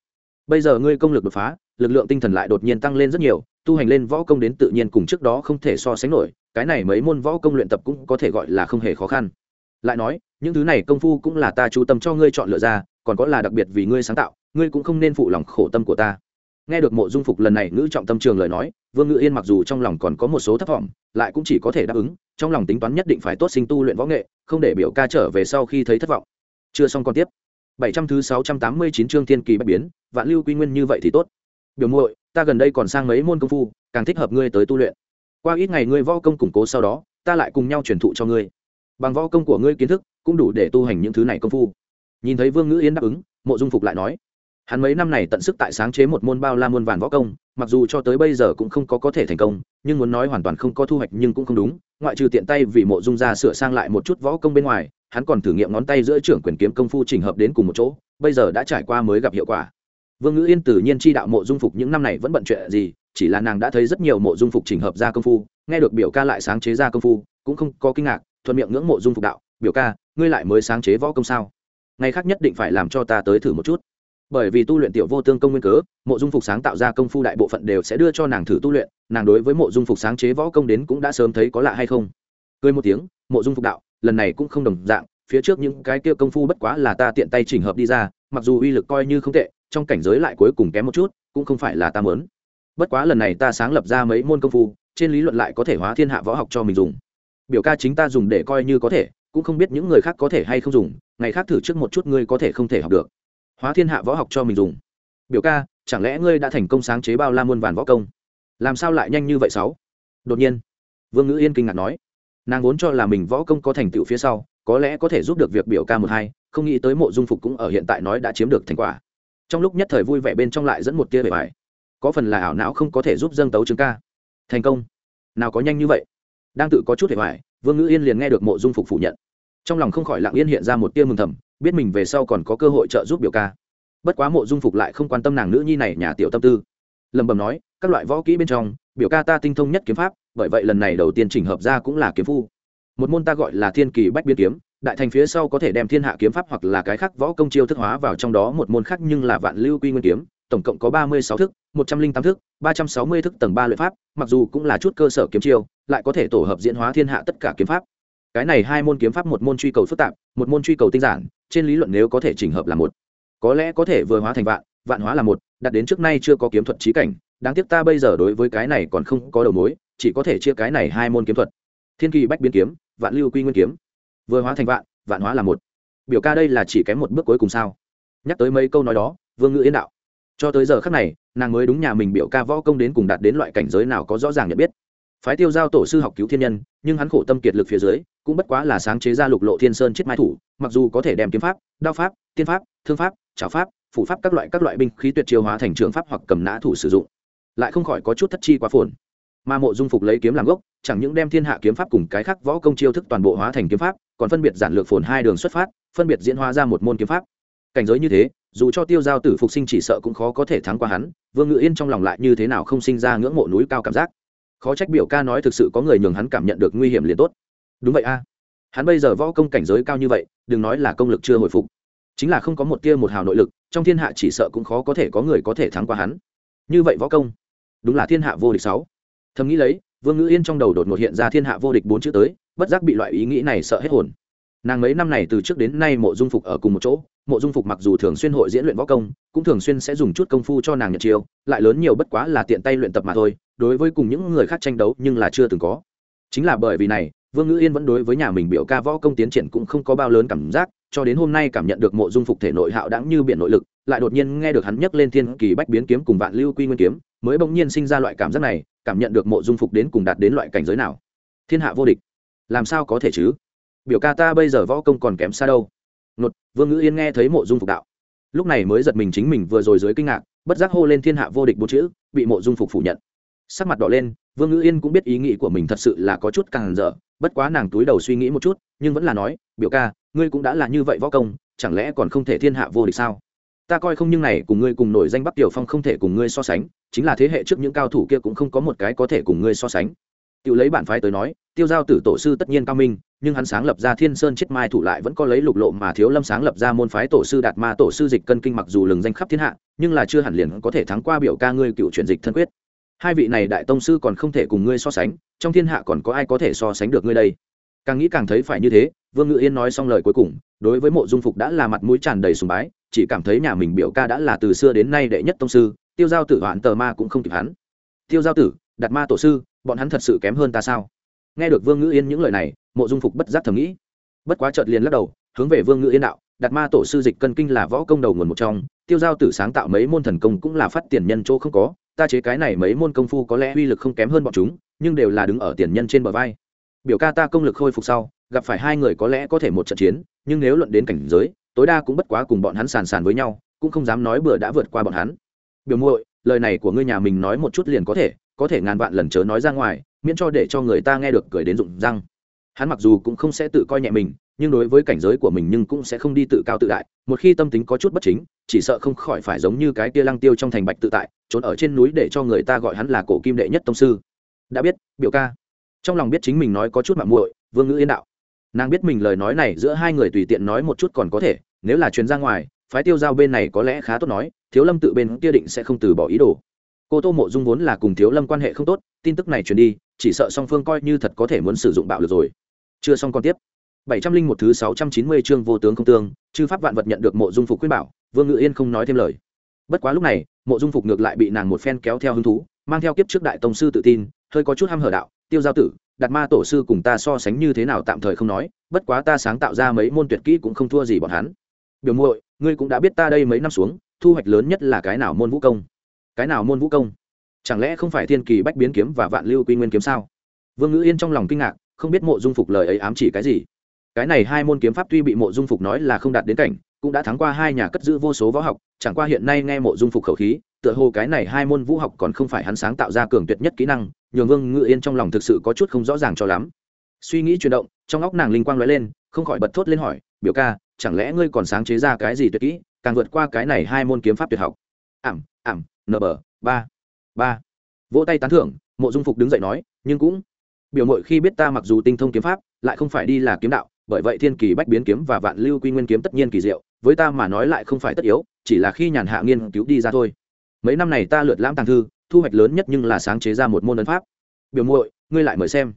Speaker 1: Bây giờ ngươi công lực đột phá, lực lượng tinh thần lại đột nhiên tăng lên rất nhiều, tu hành lên võ công đến tự nhiên cùng trước đó không thể so sánh nổi, cái này mấy môn võ công luyện tập cũng có thể gọi là không hề khó khăn. Lại nói, những thứ này công phu cũng là ta chú tâm cho ngươi chọn lựa ra, còn có là đặc biệt vì ngươi sáng tạo, ngươi cũng không nên phụ lòng khổ tâm của ta nghe được mộ dung phục lần này ngữ trọng tâm trường lời nói, vương ngự yên mặc dù trong lòng còn có một số thất vọng, lại cũng chỉ có thể đáp ứng, trong lòng tính toán nhất định phải tốt sinh tu luyện võ nghệ, không để biểu ca trở về sau khi thấy thất vọng. Chưa xong còn tiếp. Bảy trăm thứ sáu trăm tám mươi chín chương thiên kỳ bạch biến, vạn lưu quy nguyên như vậy thì tốt. Biểu muội, ta gần đây còn sang mấy môn công phu, càng thích hợp ngươi tới tu luyện. Qua ít ngày ngươi võ công củng cố sau đó, ta lại cùng nhau truyền thụ cho ngươi. Bằng võ công của ngươi kiến thức, cũng đủ để tu hành những thứ này công phu. Nhìn thấy vương ngữ yên đáp ứng, mộ dung phục lại nói hắn mấy năm này tận sức tại sáng chế một môn bao la muôn vàn võ công, mặc dù cho tới bây giờ cũng không có có thể thành công, nhưng muốn nói hoàn toàn không có thu hoạch nhưng cũng không đúng, ngoại trừ tiện tay vì mộ dung ra sửa sang lại một chút võ công bên ngoài, hắn còn thử nghiệm ngón tay giữa trưởng quyền kiếm công phu trình hợp đến cùng một chỗ, bây giờ đã trải qua mới gặp hiệu quả. Vương ngữ yên tự nhiên chi đạo mộ dung phục những năm này vẫn bận chuyện gì, chỉ là nàng đã thấy rất nhiều mộ dung phục trình hợp ra công phu, nghe được biểu ca lại sáng chế ra công phu, cũng không có kinh ngạc, thuận miệng ngưỡng mộ dung phục đạo, biểu ca, ngươi lại mới sáng chế võ công sao? Ngày khác nhất định phải làm cho ta tới thử một chút bởi vì tu luyện tiểu vô tương công nguyên cớ, mộ dung phục sáng tạo ra công phu đại bộ phận đều sẽ đưa cho nàng thử tu luyện, nàng đối với mộ dung phục sáng chế võ công đến cũng đã sớm thấy có lạ hay không. Cười một tiếng, mộ dung phục đạo, lần này cũng không đồng dạng, phía trước những cái kia công phu bất quá là ta tiện tay chỉnh hợp đi ra, mặc dù uy lực coi như không tệ, trong cảnh giới lại cuối cùng kém một chút, cũng không phải là ta mớn bất quá lần này ta sáng lập ra mấy môn công phu, trên lý luận lại có thể hóa thiên hạ võ học cho mình dùng. Biểu ca chính ta dùng để coi như có thể, cũng không biết những người khác có thể hay không dùng, ngày khác thử trước một chút ngươi có thể không thể học được hóa thiên hạ võ học cho mình dùng. Biểu ca chẳng lẽ ngươi đã thành công sáng chế bao la muôn vàn võ công? Làm sao lại nhanh như vậy sáu? Đột nhiên vương ngữ yên kinh ngạc nói. Nàng vốn cho là mình võ công có thành tựu phía sau có lẽ có thể giúp được việc biểu ca một hai không nghĩ tới mộ dung phục cũng ở hiện tại nói đã chiếm được thành quả. Trong lúc nhất thời vui vẻ bên trong lại dẫn một tia bề bài. Có phần là ảo não không có thể giúp dâng tấu chứng ca. Thành công. Nào có nhanh như vậy? Đang tự có chút hệ bài, vương ngữ yên liền nghe được mộ dung phục phủ nhận. Trong lòng không khỏi lặng yên hiện ra một tia mừng thầm biết mình về sau còn có cơ hội trợ giúp biểu ca. Bất quá mộ dung phục lại không quan tâm nàng nữ nhi này nhà tiểu tâm tư. Lầm bầm nói, các loại võ kỹ bên trong, biểu ca ta tinh thông nhất kiếm pháp, bởi vậy lần này đầu tiên chỉnh hợp ra cũng là kiếm phu. Một môn ta gọi là thiên kỳ bách biến kiếm, đại thành phía sau có thể đem thiên hạ kiếm pháp hoặc là cái khác võ công chiêu thức hóa vào trong đó một môn khác nhưng là vạn lưu quy nguyên kiếm, tổng cộng có ba mươi sáu thức, một trăm linh tám thức, ba trăm sáu mươi thức tầng ba luyện pháp, mặc dù cũng là chút cơ sở kiếm chiêu, lại có thể tổ hợp diễn hóa thiên hạ tất cả kiếm pháp. Cái này hai môn kiếm pháp một môn truy cầu phức tạp, một môn truy cầu tinh giản trên lý luận nếu có thể chỉnh hợp là một, có lẽ có thể vừa hóa thành vạn vạn hóa là một đặt đến trước nay chưa có kiếm thuật trí cảnh, đáng tiếc ta bây giờ đối với cái này còn không có đầu mối, chỉ có thể chia cái này hai môn kiếm thuật. Thiên kỳ bách biến kiếm, vạn lưu quy nguyên kiếm. Vừa hóa thành vạn vạn hóa là một. Biểu ca đây là chỉ kém một bước cuối cùng sao? Nhắc tới mấy câu nói đó, vương ngữ yên đạo. Cho tới giờ khác này, nàng mới đúng nhà mình biểu ca võ công đến cùng đạt đến loại cảnh giới nào có rõ ràng nhận biết phái tiêu giao tổ sư học cứu thiên nhân, nhưng hắn khổ tâm kiệt lực phía dưới, cũng bất quá là sáng chế ra lục lộ thiên sơn chết mai thủ, mặc dù có thể đem kiếm pháp, đao pháp, tiên pháp, thương pháp, trảo pháp, phủ pháp các loại các loại binh khí tuyệt chiêu hóa thành trường pháp hoặc cầm nã thủ sử dụng. Lại không khỏi có chút thất chi quá phồn. Mà mộ dung phục lấy kiếm làm gốc, chẳng những đem thiên hạ kiếm pháp cùng cái khác võ công chiêu thức toàn bộ hóa thành kiếm pháp, còn phân biệt giản lược phồn hai đường xuất phát, phân biệt diễn hóa ra một môn kiếm pháp. Cảnh giới như thế, dù cho tiêu giao tử phục sinh chỉ sợ cũng khó có thể thắng qua hắn, vương ngự yên trong lòng lại như thế nào không sinh ra ngưỡng mộ núi cao cảm giác khó trách biểu ca nói thực sự có người nhường hắn cảm nhận được nguy hiểm liền tốt. Đúng vậy a. Hắn bây giờ võ công cảnh giới cao như vậy, đừng nói là công lực chưa hồi phục. Chính là không có một tia một hào nội lực, trong thiên hạ chỉ sợ cũng khó có thể có người có thể thắng qua hắn. Như vậy võ công, đúng là thiên hạ vô địch sáu. Thầm nghĩ lấy, vương ngữ yên trong đầu đột ngột hiện ra thiên hạ vô địch bốn chữ tới, bất giác bị loại ý nghĩ này sợ hết hồn nàng mấy năm này từ trước đến nay mộ dung phục ở cùng một chỗ, mộ dung phục mặc dù thường xuyên hội diễn luyện võ công, cũng thường xuyên sẽ dùng chút công phu cho nàng nhận chiêu, lại lớn nhiều bất quá là tiện tay luyện tập mà thôi, đối với cùng những người khác tranh đấu nhưng là chưa từng có. Chính là bởi vì này, vương ngữ yên vẫn đối với nhà mình biểu ca võ công tiến triển cũng không có bao lớn cảm giác, cho đến hôm nay cảm nhận được mộ dung phục thể nội hạo đãng như biển nội lực, lại đột nhiên nghe được hắn nhấc lên thiên kỳ bách biến kiếm cùng vạn lưu quy nguyên kiếm, mới bỗng nhiên sinh ra loại cảm giác này, cảm nhận được mộ dung phục đến cùng đạt đến loại cảnh giới nào. Thiên hạ vô địch, làm sao có thể chứ? Biểu ca ta bây giờ võ công còn kém xa đâu. Nột vương ngữ yên nghe thấy mộ dung phục đạo. Lúc này mới giật mình chính mình vừa rồi dưới kinh ngạc, bất giác hô lên thiên hạ vô địch bốn chữ, bị mộ dung phục phủ nhận. Sắc mặt đỏ lên, vương ngữ yên cũng biết ý nghĩ của mình thật sự là có chút càng dở, bất quá nàng túi đầu suy nghĩ một chút, nhưng vẫn là nói, biểu ca, ngươi cũng đã là như vậy võ công, chẳng lẽ còn không thể thiên hạ vô địch sao? Ta coi không nhưng này cùng ngươi cùng nổi danh bắc tiểu phong không thể cùng ngươi so sánh, chính là thế hệ trước những cao thủ kia cũng không có một cái có thể cùng ngươi so sánh tự lấy bản phái tới nói, tiêu giao tử tổ sư tất nhiên cao minh, nhưng hắn sáng lập ra thiên sơn chết mai thủ lại vẫn có lấy lục lộ mà thiếu lâm sáng lập ra môn phái tổ sư đạt ma tổ sư dịch cân kinh mặc dù lừng danh khắp thiên hạ, nhưng là chưa hẳn liền có thể thắng qua biểu ca ngươi cựu truyền dịch thân quyết. Hai vị này đại tông sư còn không thể cùng ngươi so sánh, trong thiên hạ còn có ai có thể so sánh được ngươi đây? Càng nghĩ càng thấy phải như thế, vương ngự yên nói xong lời cuối cùng, đối với mộ dung phục đã là mặt mũi tràn đầy sùng bái, chỉ cảm thấy nhà mình biểu ca đã là từ xưa đến nay đệ nhất tông sư, tiêu giao tử hoạn tờ ma cũng không kịp hắn. Tiêu giao tử, đạt ma tổ sư bọn hắn thật sự kém hơn ta sao? Nghe được vương ngữ yên những lời này, mộ dung phục bất giác thầm nghĩ. Bất quá chợt liền lắc đầu, hướng về vương ngữ yên đạo đặt ma tổ sư dịch cân kinh là võ công đầu nguồn một trong, tiêu giao tử sáng tạo mấy môn thần công cũng là phát tiền nhân chỗ không có, ta chế cái này mấy môn công phu có lẽ uy lực không kém hơn bọn chúng, nhưng đều là đứng ở tiền nhân trên bờ vai. Biểu ca ta công lực khôi phục sau, gặp phải hai người có lẽ có thể một trận chiến, nhưng nếu luận đến cảnh giới, tối đa cũng bất quá cùng bọn hắn sàn sàn với nhau, cũng không dám nói bừa đã vượt qua bọn hắn. Biểu muội, lời này của ngươi nhà mình nói một chút liền có thể có thể ngàn vạn lần chớ nói ra ngoài, miễn cho để cho người ta nghe được cười đến rụng răng. Hắn mặc dù cũng không sẽ tự coi nhẹ mình, nhưng đối với cảnh giới của mình nhưng cũng sẽ không đi tự cao tự đại, một khi tâm tính có chút bất chính, chỉ sợ không khỏi phải giống như cái kia lăng tiêu trong thành bạch tự tại, trốn ở trên núi để cho người ta gọi hắn là cổ kim đệ nhất tông sư. Đã biết, biểu ca. Trong lòng biết chính mình nói có chút mạng muội, vương ngữ yên đạo. Nàng biết mình lời nói này giữa hai người tùy tiện nói một chút còn có thể, nếu là chuyến ra ngoài, phái tiêu giao bên này có lẽ khá tốt nói, thiếu lâm tự bên kia định sẽ không từ bỏ ý đồ cô tô mộ dung vốn là cùng thiếu lâm quan hệ không tốt, tin tức này truyền đi, chỉ sợ song phương coi như thật có thể muốn sử dụng bạo lực rồi. Chưa xong còn tiếp. bảy trăm linh một thứ sáu trăm chín mươi chương vô tướng không tương, chư pháp vạn vật nhận được mộ dung phục khuyên bảo, vương ngự yên không nói thêm lời. Bất quá lúc này, mộ dung phục ngược lại bị nàng một phen kéo theo hứng thú, mang theo kiếp trước đại tông sư tự tin, hơi có chút h hở đạo, tiêu giao tử, đạt ma tổ sư cùng ta so sánh như thế nào tạm thời không nói, bất quá ta sáng tạo ra mấy môn tuyệt kỹ cũng không thua gì bọn hắn. Biểu muội, ngươi cũng đã biết ta đây mấy năm xuống, thu hoạch lớn nhất là cái nào môn vũ công? Cái nào môn vũ công? Chẳng lẽ không phải thiên kỳ bách biến kiếm và vạn lưu quy nguyên kiếm sao? Vương ngữ yên trong lòng kinh ngạc, không biết mộ dung phục lời ấy ám chỉ cái gì. Cái này hai môn kiếm pháp tuy bị mộ dung phục nói là không đạt đến cảnh, cũng đã thắng qua hai nhà cất giữ vô số võ học, chẳng qua hiện nay nghe mộ dung phục khẩu khí, tựa hồ cái này hai môn vũ học còn không phải hắn sáng tạo ra cường tuyệt nhất kỹ năng, nhường vương ngự yên trong lòng thực sự có chút không rõ ràng cho lắm. Suy nghĩ chuyển động, trong óc nàng linh quang lóe lên, không khỏi bật thốt lên hỏi, biểu ca, chẳng lẽ ngươi còn sáng chế ra cái gì tuyệt kỹ, càng vượt qua cái này hai môn kiếm pháp tuyệt học? Ảm ảm nở bờ, ba ba. Vỗ tay tán thưởng, mộ dung phục đứng dậy nói, nhưng cũng. Biểu mội khi biết ta mặc dù tinh thông kiếm pháp, lại không phải đi là kiếm đạo, bởi vậy thiên kỳ bách biến kiếm và vạn lưu quy nguyên kiếm tất nhiên kỳ diệu, với ta mà nói lại không phải tất yếu, chỉ là khi nhàn hạ nghiên cứu đi ra thôi. Mấy năm này ta lượt lãm tàng thư, thu hoạch lớn nhất nhưng là sáng chế ra một môn ấn pháp. Biểu muội, ngươi lại mời xem.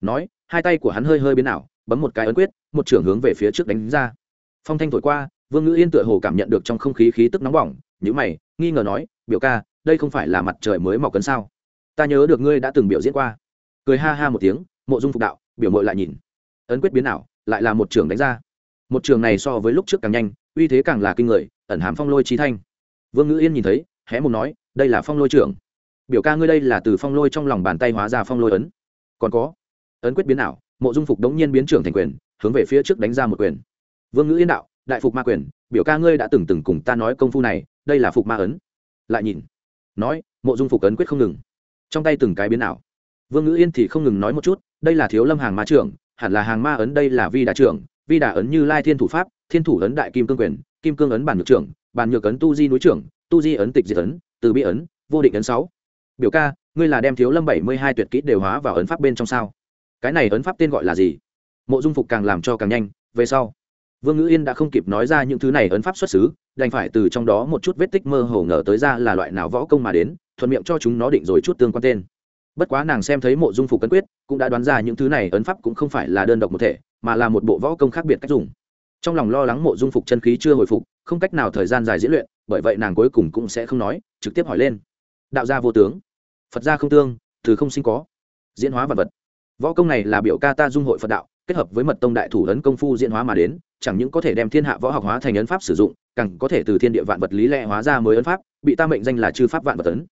Speaker 1: Nói, hai tay của hắn hơi hơi biến ảo, bấm một cái ấn quyết, một trưởng hướng về phía trước đánh ra. Phong thanh thổi qua, vương ngữ yên tựa hồ cảm nhận được trong không khí khí tức nóng bỏng nhữ mày, nghi ngờ nói biểu ca, đây không phải là mặt trời mới mọc cấn sao? Ta nhớ được ngươi đã từng biểu diễn qua. Cười ha ha một tiếng, mộ dung phục đạo, biểu mội lại nhìn. Ấn quyết biến ảo, lại là một trường đánh ra. Một trường này so với lúc trước càng nhanh, uy thế càng là kinh người, ẩn hàm phong lôi trí thanh. Vương ngữ yên nhìn thấy, hé một nói, đây là phong lôi trưởng. Biểu ca ngươi đây là từ phong lôi trong lòng bàn tay hóa ra phong lôi ấn. Còn có. Ấn quyết biến ảo, mộ dung phục đống nhiên biến trưởng thành quyền, hướng về phía trước đánh ra một quyền. Vương ngữ yên đạo, đại phục ma quyền, biểu ca ngươi đã từng từng cùng ta nói công phu này, đây là phục ma ấn lại nhìn, nói, mộ dung phục ấn quyết không ngừng. Trong tay từng cái biến ảo. Vương ngữ yên thì không ngừng nói một chút, đây là thiếu lâm hàng ma trưởng, hẳn là hàng ma ấn, đây là vi đà trưởng, vi đà ấn như lai thiên thủ pháp, thiên thủ ấn đại kim cương quyền, kim cương ấn bản nhược trưởng, bản nhược ấn tu di núi trưởng, tu di ấn tịch diệt ấn, từ bi ấn, vô định ấn sáu. Biểu ca, ngươi là đem thiếu lâm bảy mươi hai tuyệt kỹ đều hóa vào ấn pháp bên trong sao? Cái này ấn pháp tên gọi là gì? Mộ dung phục càng làm cho càng nhanh, về sau vương ngữ yên đã không kịp nói ra những thứ này ấn pháp xuất xứ, đành phải từ trong đó một chút vết tích mơ hồ ngờ tới ra là loại nào võ công mà đến, thuận miệng cho chúng nó định rồi chút tương quan tên. Bất quá nàng xem thấy mộ dung phục cân quyết, cũng đã đoán ra những thứ này ấn pháp cũng không phải là đơn độc một thể, mà là một bộ võ công khác biệt cách dùng. Trong lòng lo lắng mộ dung phục chân khí chưa hồi phục, không cách nào thời gian dài diễn luyện, bởi vậy nàng cuối cùng cũng sẽ không nói, trực tiếp hỏi lên. Đạo gia vô tướng, phật gia không tương, từ không sinh có. Diễn hóa vật vật. Võ công này là biểu ca ta dung hội phật đạo, kết hợp với mật tông đại thủ ấn công phu diễn hóa mà đến chẳng những có thể đem thiên hạ võ học hóa thành ấn pháp sử dụng, càng có thể từ thiên địa vạn vật lý lẽ hóa ra mới ấn pháp, bị ta mệnh danh là chư pháp vạn vật ấn.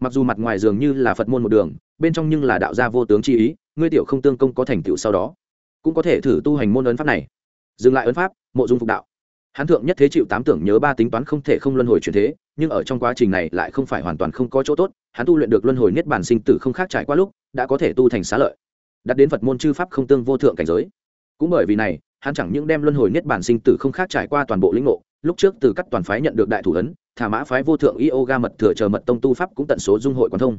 Speaker 1: Mặc dù mặt ngoài dường như là phật môn một đường, bên trong nhưng là đạo gia vô tướng chi ý, ngươi tiểu không tương công có thành tựu sau đó, cũng có thể thử tu hành môn ấn pháp này. Dừng lại ấn pháp, mộ dung phục đạo. Hắn thượng nhất thế chịu tám tưởng nhớ ba tính toán không thể không luân hồi chuyển thế, nhưng ở trong quá trình này lại không phải hoàn toàn không có chỗ tốt, hắn tu luyện được luân hồi niết bản sinh tử không khác trải qua lúc, đã có thể tu thành xá lợi. Đặt đến phật môn chư pháp không tương vô thượng cảnh giới. Cũng bởi vì này hắn chẳng những đem luân hồi niết bản sinh tử không khác trải qua toàn bộ lĩnh ngộ, lúc trước từ các toàn phái nhận được đại thủ ấn thả mã phái vô thượng yoga mật thừa chờ mật tông tu pháp cũng tận số dung hội quan thông.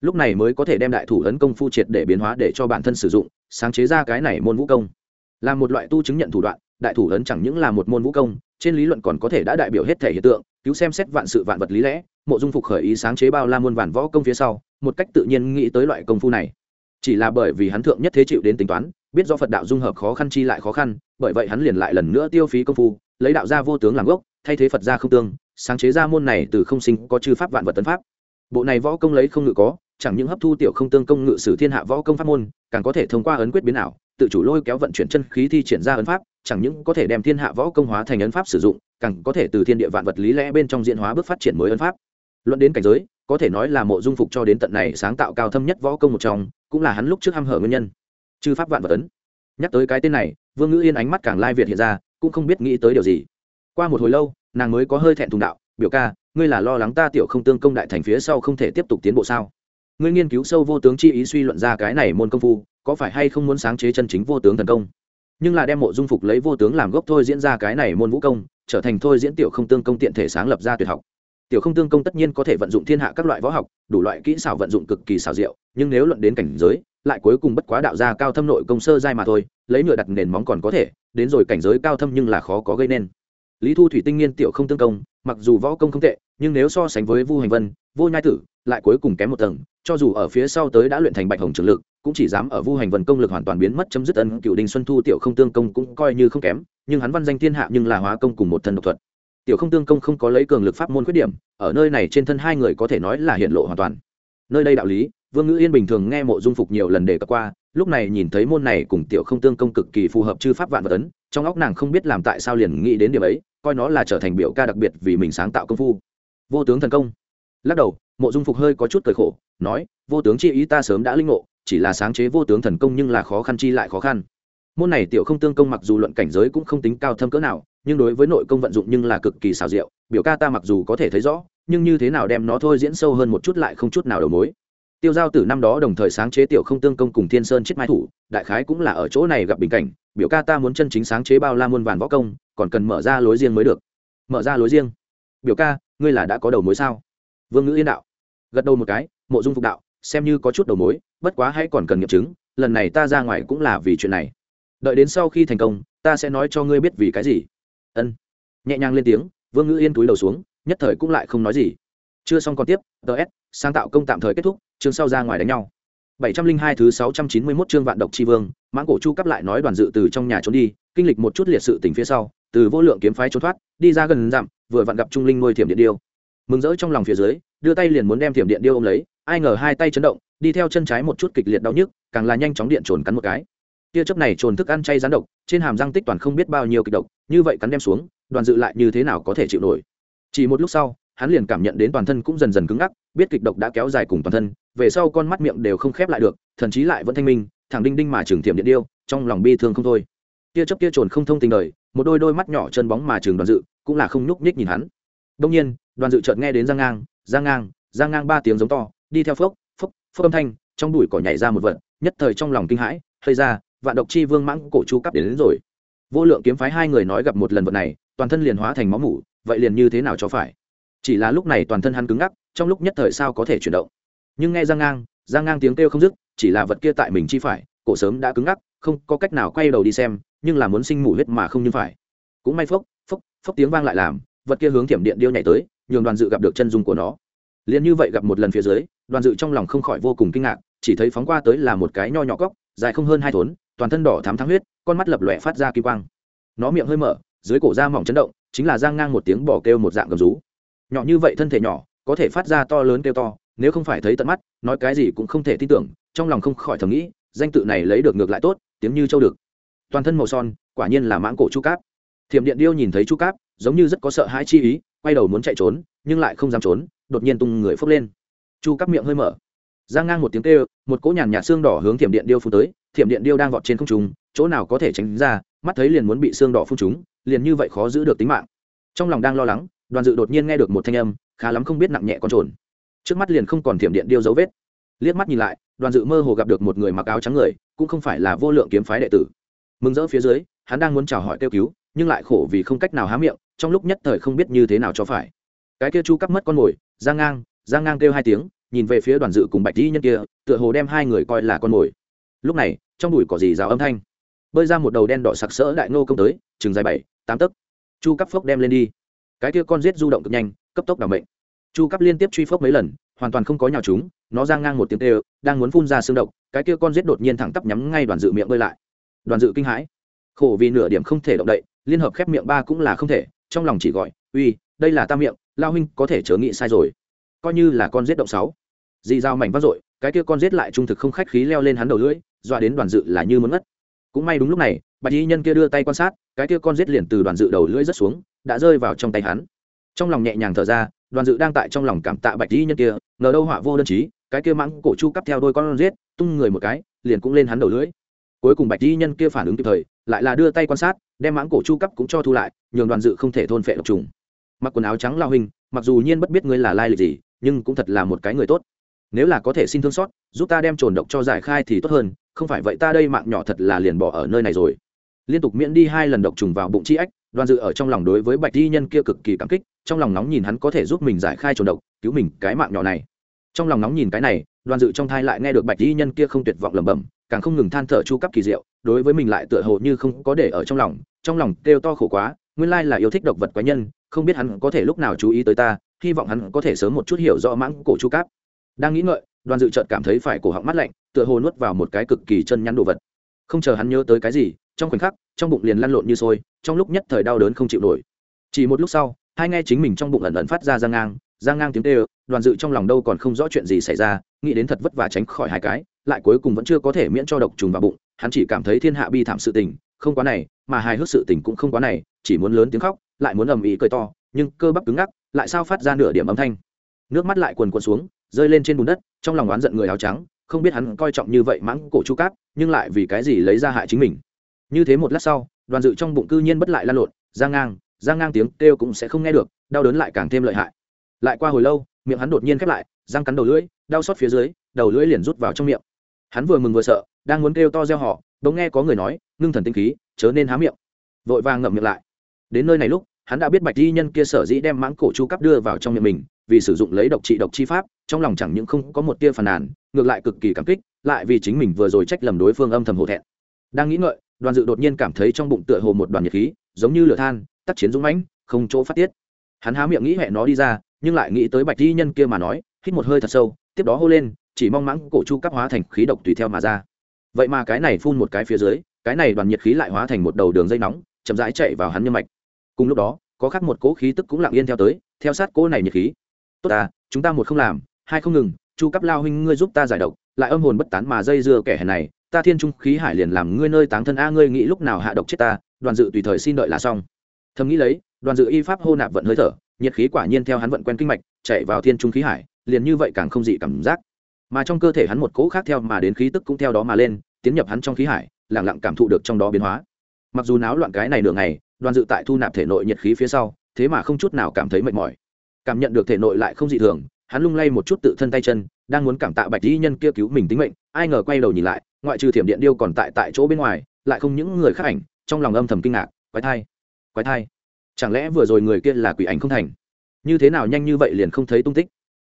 Speaker 1: Lúc này mới có thể đem đại thủ ấn công phu triệt để biến hóa để cho bản thân sử dụng, sáng chế ra cái này môn vũ công. Là một loại tu chứng nhận thủ đoạn, đại thủ ấn chẳng những là một môn vũ công, trên lý luận còn có thể đã đại biểu hết thể hiện tượng, cứu xem xét vạn sự vạn vật lý lẽ, mộ dung phục khởi ý sáng chế bao la muôn vạn võ công phía sau, một cách tự nhiên nghĩ tới loại công phu này chỉ là bởi vì hắn thượng nhất thế chịu đến tính toán, biết do phật đạo dung hợp khó khăn chi lại khó khăn, bởi vậy hắn liền lại lần nữa tiêu phí công phu, lấy đạo gia vô tướng làm gốc, thay thế phật gia không tương, sáng chế ra môn này từ không sinh có chư pháp vạn vật tấn pháp. Bộ này võ công lấy không ngự có, chẳng những hấp thu tiểu không tương công ngự sử thiên hạ võ công pháp môn, càng có thể thông qua ấn quyết biến ảo, tự chủ lôi kéo vận chuyển chân khí thi triển ra ấn pháp, chẳng những có thể đem thiên hạ võ công hóa thành ấn pháp sử dụng, càng có thể từ thiên địa vạn vật lý lẽ bên trong diễn hóa bước phát triển mới ấn pháp. Luận đến cảnh giới có thể nói là mộ dung phục cho đến tận này sáng tạo cao thâm nhất võ công một trong, cũng là hắn lúc trước h hở nguyên nhân. Chư pháp vạn vật ấn. Nhắc tới cái tên này, vương ngữ yên ánh mắt càng lai việt hiện ra, cũng không biết nghĩ tới điều gì. Qua một hồi lâu, nàng mới có hơi thẹn thùng đạo, biểu ca, ngươi là lo lắng ta tiểu không tương công đại thành phía sau không thể tiếp tục tiến bộ sao? Ngươi nghiên cứu sâu vô tướng chi ý suy luận ra cái này môn công phu, có phải hay không muốn sáng chế chân chính vô tướng thần công? Nhưng là đem mộ dung phục lấy vô tướng làm gốc thôi diễn ra cái này môn vũ công, trở thành thôi diễn tiểu không tương công tiện thể sáng lập ra tuyệt học tiểu không tương công tất nhiên có thể vận dụng thiên hạ các loại võ học, đủ loại kỹ xảo vận dụng cực kỳ xảo diệu, nhưng nếu luận đến cảnh giới, lại cuối cùng bất quá đạo gia cao thâm nội công sơ giai mà thôi, lấy nhựa đặt nền móng còn có thể, đến rồi cảnh giới cao thâm nhưng là khó có gây nên. Lý thu thủy tinh nghiên tiểu không tương công, mặc dù võ công không tệ, nhưng nếu so sánh với vu hành vân, vô nhai tử, lại cuối cùng kém một tầng, cho dù ở phía sau tới đã luyện thành bạch hồng trường lực, cũng chỉ dám ở vu hành vân công lực hoàn toàn biến mất chấm dứt ân, cựu đình xuân thu tiểu không tương công cũng coi như không kém, nhưng hắn văn danh thiên hạ nhưng là hóa công cùng một thân độc thuật tiểu không tương công không có lấy cường lực pháp môn khuyết điểm, ở nơi này trên thân hai người có thể nói là hiện lộ hoàn toàn. Nơi đây đạo lý, vương ngữ yên bình thường nghe mộ dung phục nhiều lần đề cập qua, lúc này nhìn thấy môn này cùng tiểu không tương công cực kỳ phù hợp chư pháp vạn vật ấn, trong óc nàng không biết làm tại sao liền nghĩ đến điểm ấy, coi nó là trở thành biểu ca đặc biệt vì mình sáng tạo công phu. Vô tướng thần công. Lắc đầu, mộ dung phục hơi có chút cười khổ, nói, vô tướng chi ý ta sớm đã linh ngộ, chỉ là sáng chế vô tướng thần công nhưng là khó khăn chi lại khó khăn. Môn này tiểu không tương công mặc dù luận cảnh giới cũng không tính cao thâm cỡ nào nhưng đối với nội công vận dụng nhưng là cực kỳ xảo diệu, biểu ca ta mặc dù có thể thấy rõ, nhưng như thế nào đem nó thôi diễn sâu hơn một chút lại không chút nào đầu mối. Tiêu giao tử năm đó đồng thời sáng chế tiểu không tương công cùng thiên sơn chết mai thủ, đại khái cũng là ở chỗ này gặp bình cảnh, biểu ca ta muốn chân chính sáng chế bao la muôn vàn võ công, còn cần mở ra lối riêng mới được. Mở ra lối riêng? Biểu ca, ngươi là đã có đầu mối sao? Vương ngữ yên đạo. Gật đầu một cái, mộ dung phục đạo, xem như có chút đầu mối, bất quá hãy còn cần nghiệm chứng, lần này ta ra ngoài cũng là vì chuyện này. Đợi đến sau khi thành công, ta sẽ nói cho ngươi biết vì cái gì ân nhẹ nhàng lên tiếng vương ngữ yên túi đầu xuống nhất thời cũng lại không nói gì chưa xong còn tiếp ts sáng tạo công tạm thời kết thúc chương sau ra ngoài đánh nhau bảy trăm linh hai thứ sáu trăm chín mươi 691 chương vạn độc chi vương mãng cổ chu cấp lại nói đoàn dự từ trong nhà trốn đi kinh lịch một chút liệt sự tình phía sau từ vô lượng kiếm phái trốn thoát đi ra gần dặm vừa vặn gặp trung linh nuôi thiểm điện điêu mừng rỡ trong lòng phía dưới đưa tay liền muốn đem thiểm điện điêu ôm lấy ai ngờ hai tay chấn động đi theo chân trái một chút kịch liệt đau nhức càng là nhanh chóng điện trồn cắn một cái tia chớp này trồn thức ăn chay rán độc trên hàm răng tích toàn không biết bao nhiêu kịch độc như vậy cắn đem xuống đoàn dự lại như thế nào có thể chịu nổi. Chỉ một lúc sau hắn liền cảm nhận đến toàn thân cũng dần dần cứng ngắc biết kịch độc đã kéo dài cùng toàn thân về sau con mắt miệng đều không khép lại được thần chí lại vẫn thanh minh thẳng đinh đinh mà trường tiệm điện điêu trong lòng bi thương không thôi. Tia chớp tia trồn không thông tình đời một đôi đôi mắt nhỏ chân bóng mà trường đoàn dự cũng là không nhúc nhích nhìn hắn. Đông nhiên đoàn dự chợt nghe đến giang ngang giang ngang giang ngang ba tiếng giống to đi theo phốc phốc phốc âm thanh trong đùi cỏ nhảy ra một vật nhất thời trong lòng kinh hãi hơi ra vạn độc chi vương mãng cổ chu cắp đến, đến rồi vô lượng kiếm phái hai người nói gặp một lần vật này, toàn thân liền hóa thành máu mủ, vậy liền như thế nào cho phải? Chỉ là lúc này toàn thân hắn cứng ngắc, trong lúc nhất thời sao có thể chuyển động? Nhưng nghe giang ngang giang ngang tiếng kêu không dứt, chỉ là vật kia tại mình chi phải, cổ sớm đã cứng ngắc, không có cách nào quay đầu đi xem, nhưng là muốn sinh mủ huyết mà không như phải. Cũng may phốc phốc phốc tiếng vang lại làm, vật kia hướng thiểm điện điêu nhảy tới, nhường đoàn dự gặp được chân dung của nó. Liền như vậy gặp một lần phía dưới, đoàn dự trong lòng không khỏi vô cùng kinh ngạc, chỉ thấy phóng qua tới là một cái nho nhỏ góc dài không hơn hai thốn, toàn thân đỏ thám thắng huyết, con mắt lập lòe phát ra kỳ quang. Nó miệng hơi mở, dưới cổ da mỏng chấn động, chính là giang ngang một tiếng bỏ kêu một dạng gầm rú. Nhỏ như vậy thân thể nhỏ, có thể phát ra to lớn kêu to, nếu không phải thấy tận mắt, nói cái gì cũng không thể tin tưởng, trong lòng không khỏi thầm nghĩ, danh tự này lấy được ngược lại tốt, tiếng như châu được. Toàn thân màu son, quả nhiên là mãng cổ chu cáp. Thiểm điện điêu nhìn thấy chu cáp, giống như rất có sợ hãi chi ý, quay đầu muốn chạy trốn, nhưng lại không dám trốn, đột nhiên tung người phốc lên. Chu cáp miệng hơi mở giang ngang một tiếng kêu một cỗ nhàn nhạt xương đỏ hướng thiểm điện điêu phun tới thiểm điện điêu đang vọt trên không trung chỗ nào có thể tránh ra mắt thấy liền muốn bị xương đỏ phun trúng, liền như vậy khó giữ được tính mạng. Trong lòng đang lo lắng đoàn dự đột nhiên nghe được một thanh âm khá lắm không biết nặng nhẹ con trồn. Trước mắt liền không còn thiểm điện điêu dấu vết. Liếc mắt nhìn lại đoàn dự mơ hồ gặp được một người mặc áo trắng người cũng không phải là vô lượng kiếm phái đệ tử. Mừng rỡ phía dưới hắn đang muốn chào hỏi kêu cứu nhưng lại khổ vì không cách nào há miệng trong lúc nhất thời không biết như thế nào cho phải. Cái kia chu cắp mất con mồi giang ngang giang ngang kêu hai tiếng nhìn về phía đoàn dự cùng bạch di nhân kia, tựa hồ đem hai người coi là con mồi. Lúc này, trong đùi có gì rào âm thanh? Bơi ra một đầu đen đỏ sặc sỡ đại nô công tới, chừng dài bảy, tám tấc. Chu cắp phốc đem lên đi. Cái kia con giết du động cực nhanh, cấp tốc đ ả mệnh. Chu cắp liên tiếp truy phốc mấy lần, hoàn toàn không có nhào chúng nó giang ngang một tiếng tê đang muốn phun ra xương độc, cái kia con giết đột nhiên thẳng tắp nhắm ngay đoàn dự miệng bơi lại. Đoàn dự kinh hãi. Khổ vì nửa điểm không thể động đậy, liên hợp khép miệng ba cũng là không thể, trong lòng chỉ gọi, uy, đây là ta miệng, lao huynh có thể chớ nghĩ sai rồi coi như là con giết động sáu. Dì dao mảnh vác rội cái kia con giết lại trung thực không khách khí leo lên hắn đầu lưỡi, dọa đến đoàn dự là như muốn ngất. Cũng may đúng lúc này bạch y nhân kia đưa tay quan sát, cái kia con giết liền từ đoàn dự đầu lưỡi rất xuống, đã rơi vào trong tay hắn. Trong lòng nhẹ nhàng thở ra, đoàn dự đang tại trong lòng cảm tạ bạch y nhân kia, ngờ đâu họa vô đơn chí, cái kia mãng cổ chu cắp theo đôi con giết, tung người một cái, liền cũng lên hắn đầu lưỡi. Cuối cùng bạch y nhân kia phản ứng kịp thời, lại là đưa tay quan sát, đem mãng cổ chu cấp cũng cho thu lại, nhường đoàn dự không thể thôn phệ độc trùng. Mặc quần áo trắng lao hình, mặc dù nhiên bất biết ngươi là lai lịch gì nhưng cũng thật là một cái người tốt. Nếu là có thể xin thương xót, giúp ta đem trồn độc cho giải khai thì tốt hơn, không phải vậy ta đây mạng nhỏ thật là liền bỏ ở nơi này rồi. Liên tục miễn đi hai lần độc trùng vào bụng chi ách, đoàn dự ở trong lòng đối với bạch di nhân kia cực kỳ cảm kích, trong lòng nóng nhìn hắn có thể giúp mình giải khai trồn độc, cứu mình cái mạng nhỏ này. Trong lòng nóng nhìn cái này, đoàn dự trong thai lại nghe được bạch di nhân kia không tuyệt vọng lẩm bẩm, càng không ngừng than thở chu cấp kỳ diệu, đối với mình lại tựa hồ như không có để ở trong lòng trong lòng kêu to khổ quá, nguyên lai là yêu thích độc vật quái nhân, không biết hắn có thể lúc nào chú ý tới ta hy vọng hắn có thể sớm một chút hiểu rõ mãng cổ chu cáp. Đang nghĩ ngợi, đoàn dự trợt cảm thấy phải cổ họng mắt lạnh, tựa hồ nuốt vào một cái cực kỳ chân nhắn đồ vật. Không chờ hắn nhớ tới cái gì, trong khoảnh khắc, trong bụng liền lăn lộn như sôi, trong lúc nhất thời đau đớn không chịu nổi. Chỉ một lúc sau, hai nghe chính mình trong bụng ẩn ẩn phát ra giang ngang giang ngang tiếng tê đoàn dự trong lòng đâu còn không rõ chuyện gì xảy ra, nghĩ đến thật vất vả tránh khỏi hai cái, lại cuối cùng vẫn chưa có thể miễn cho độc trùng vào bụng, hắn chỉ cảm thấy thiên hạ bi thảm sự tình, không quá này, mà hài hước sự tình cũng không quá này, chỉ muốn lớn tiếng khóc, lại muốn ầm ĩ cười to, nhưng cơ bắp cứng ngắc lại sao phát ra nửa điểm âm thanh. Nước mắt lại quần quần xuống, rơi lên trên bùn đất, trong lòng oán giận người áo trắng, không biết hắn coi trọng như vậy mãng cổ chu cáp, nhưng lại vì cái gì lấy ra hại chính mình. Như thế một lát sau, đoàn dự trong bụng cư nhiên bất lại lan lộn giang ngang giang ngang tiếng kêu cũng sẽ không nghe được, đau đớn lại càng thêm lợi hại. Lại qua hồi lâu, miệng hắn đột nhiên khép lại, răng cắn đầu lưỡi, đau xót phía dưới, đầu lưỡi liền rút vào trong miệng. Hắn vừa mừng vừa sợ, đang muốn kêu to reo họ bỗng nghe có người nói, ngưng thần tinh khí, chớ nên há miệng. Vội vàng ngậm miệng lại. Đến nơi này lúc hắn đã biết bạch di nhân kia sở dĩ đem mãng cổ chu cấp đưa vào trong miệng mình, vì sử dụng lấy độc trị độc chi pháp, trong lòng chẳng những không có một tia phàn nàn, ngược lại cực kỳ cảm kích, lại vì chính mình vừa rồi trách lầm đối phương âm thầm hổ thẹn. Đang nghĩ ngợi, đoàn dự đột nhiên cảm thấy trong bụng tựa hồ một đoàn nhiệt khí, giống như lửa than, tác chiến dũng mãnh, không chỗ phát tiết. Hắn há miệng nghĩ hẹn nó đi ra, nhưng lại nghĩ tới bạch di nhân kia mà nói, hít một hơi thật sâu, tiếp đó hô lên, chỉ mong mãng cổ chu cấp hóa thành khí độc tùy theo mà ra. Vậy mà cái này phun một cái phía dưới, cái này đoàn nhiệt khí lại hóa thành một đầu đường dây nóng, chậm rãi chạy vào hắn như mạch cùng lúc đó, có khác một cỗ khí tức cũng lặng yên theo tới, theo sát cỗ này nhiệt khí. Tốt à chúng ta một không làm, hai không ngừng, chu cấp lao huynh ngươi giúp ta giải độc, lại âm hồn bất tán mà dây dưa kẻ hèn này, ta thiên trung khí hải liền làm ngươi nơi táng thân a, ngươi nghĩ lúc nào hạ độc chết ta, đoàn dự tùy thời xin đợi là xong. Thầm nghĩ lấy, đoàn dự y pháp hô nạp vận hơi thở, nhiệt khí quả nhiên theo hắn vận quen kinh mạch, chạy vào thiên trung khí hải, liền như vậy càng không dị cảm giác. Mà trong cơ thể hắn một cỗ khác theo mà đến khí tức cũng theo đó mà lên, tiến nhập hắn trong khí hải lẳng lặng cảm thụ được trong đó biến hóa. Mặc dù náo loạn cái này nửa ngày đoàn dự tại thu nạp thể nội nhiệt khí phía sau, thế mà không chút nào cảm thấy mệt mỏi. Cảm nhận được thể nội lại không dị thường, hắn lung lay một chút tự thân tay chân, đang muốn cảm tạ bạch y nhân kia cứu mình tính mệnh, ai ngờ quay đầu nhìn lại, ngoại trừ thiểm điện điêu còn tại tại chỗ bên ngoài, lại không những người khác ảnh, trong lòng âm thầm kinh ngạc, quái thai quái thai. Chẳng lẽ vừa rồi người kia là quỷ ảnh không thành? Như thế nào nhanh như vậy liền không thấy tung tích?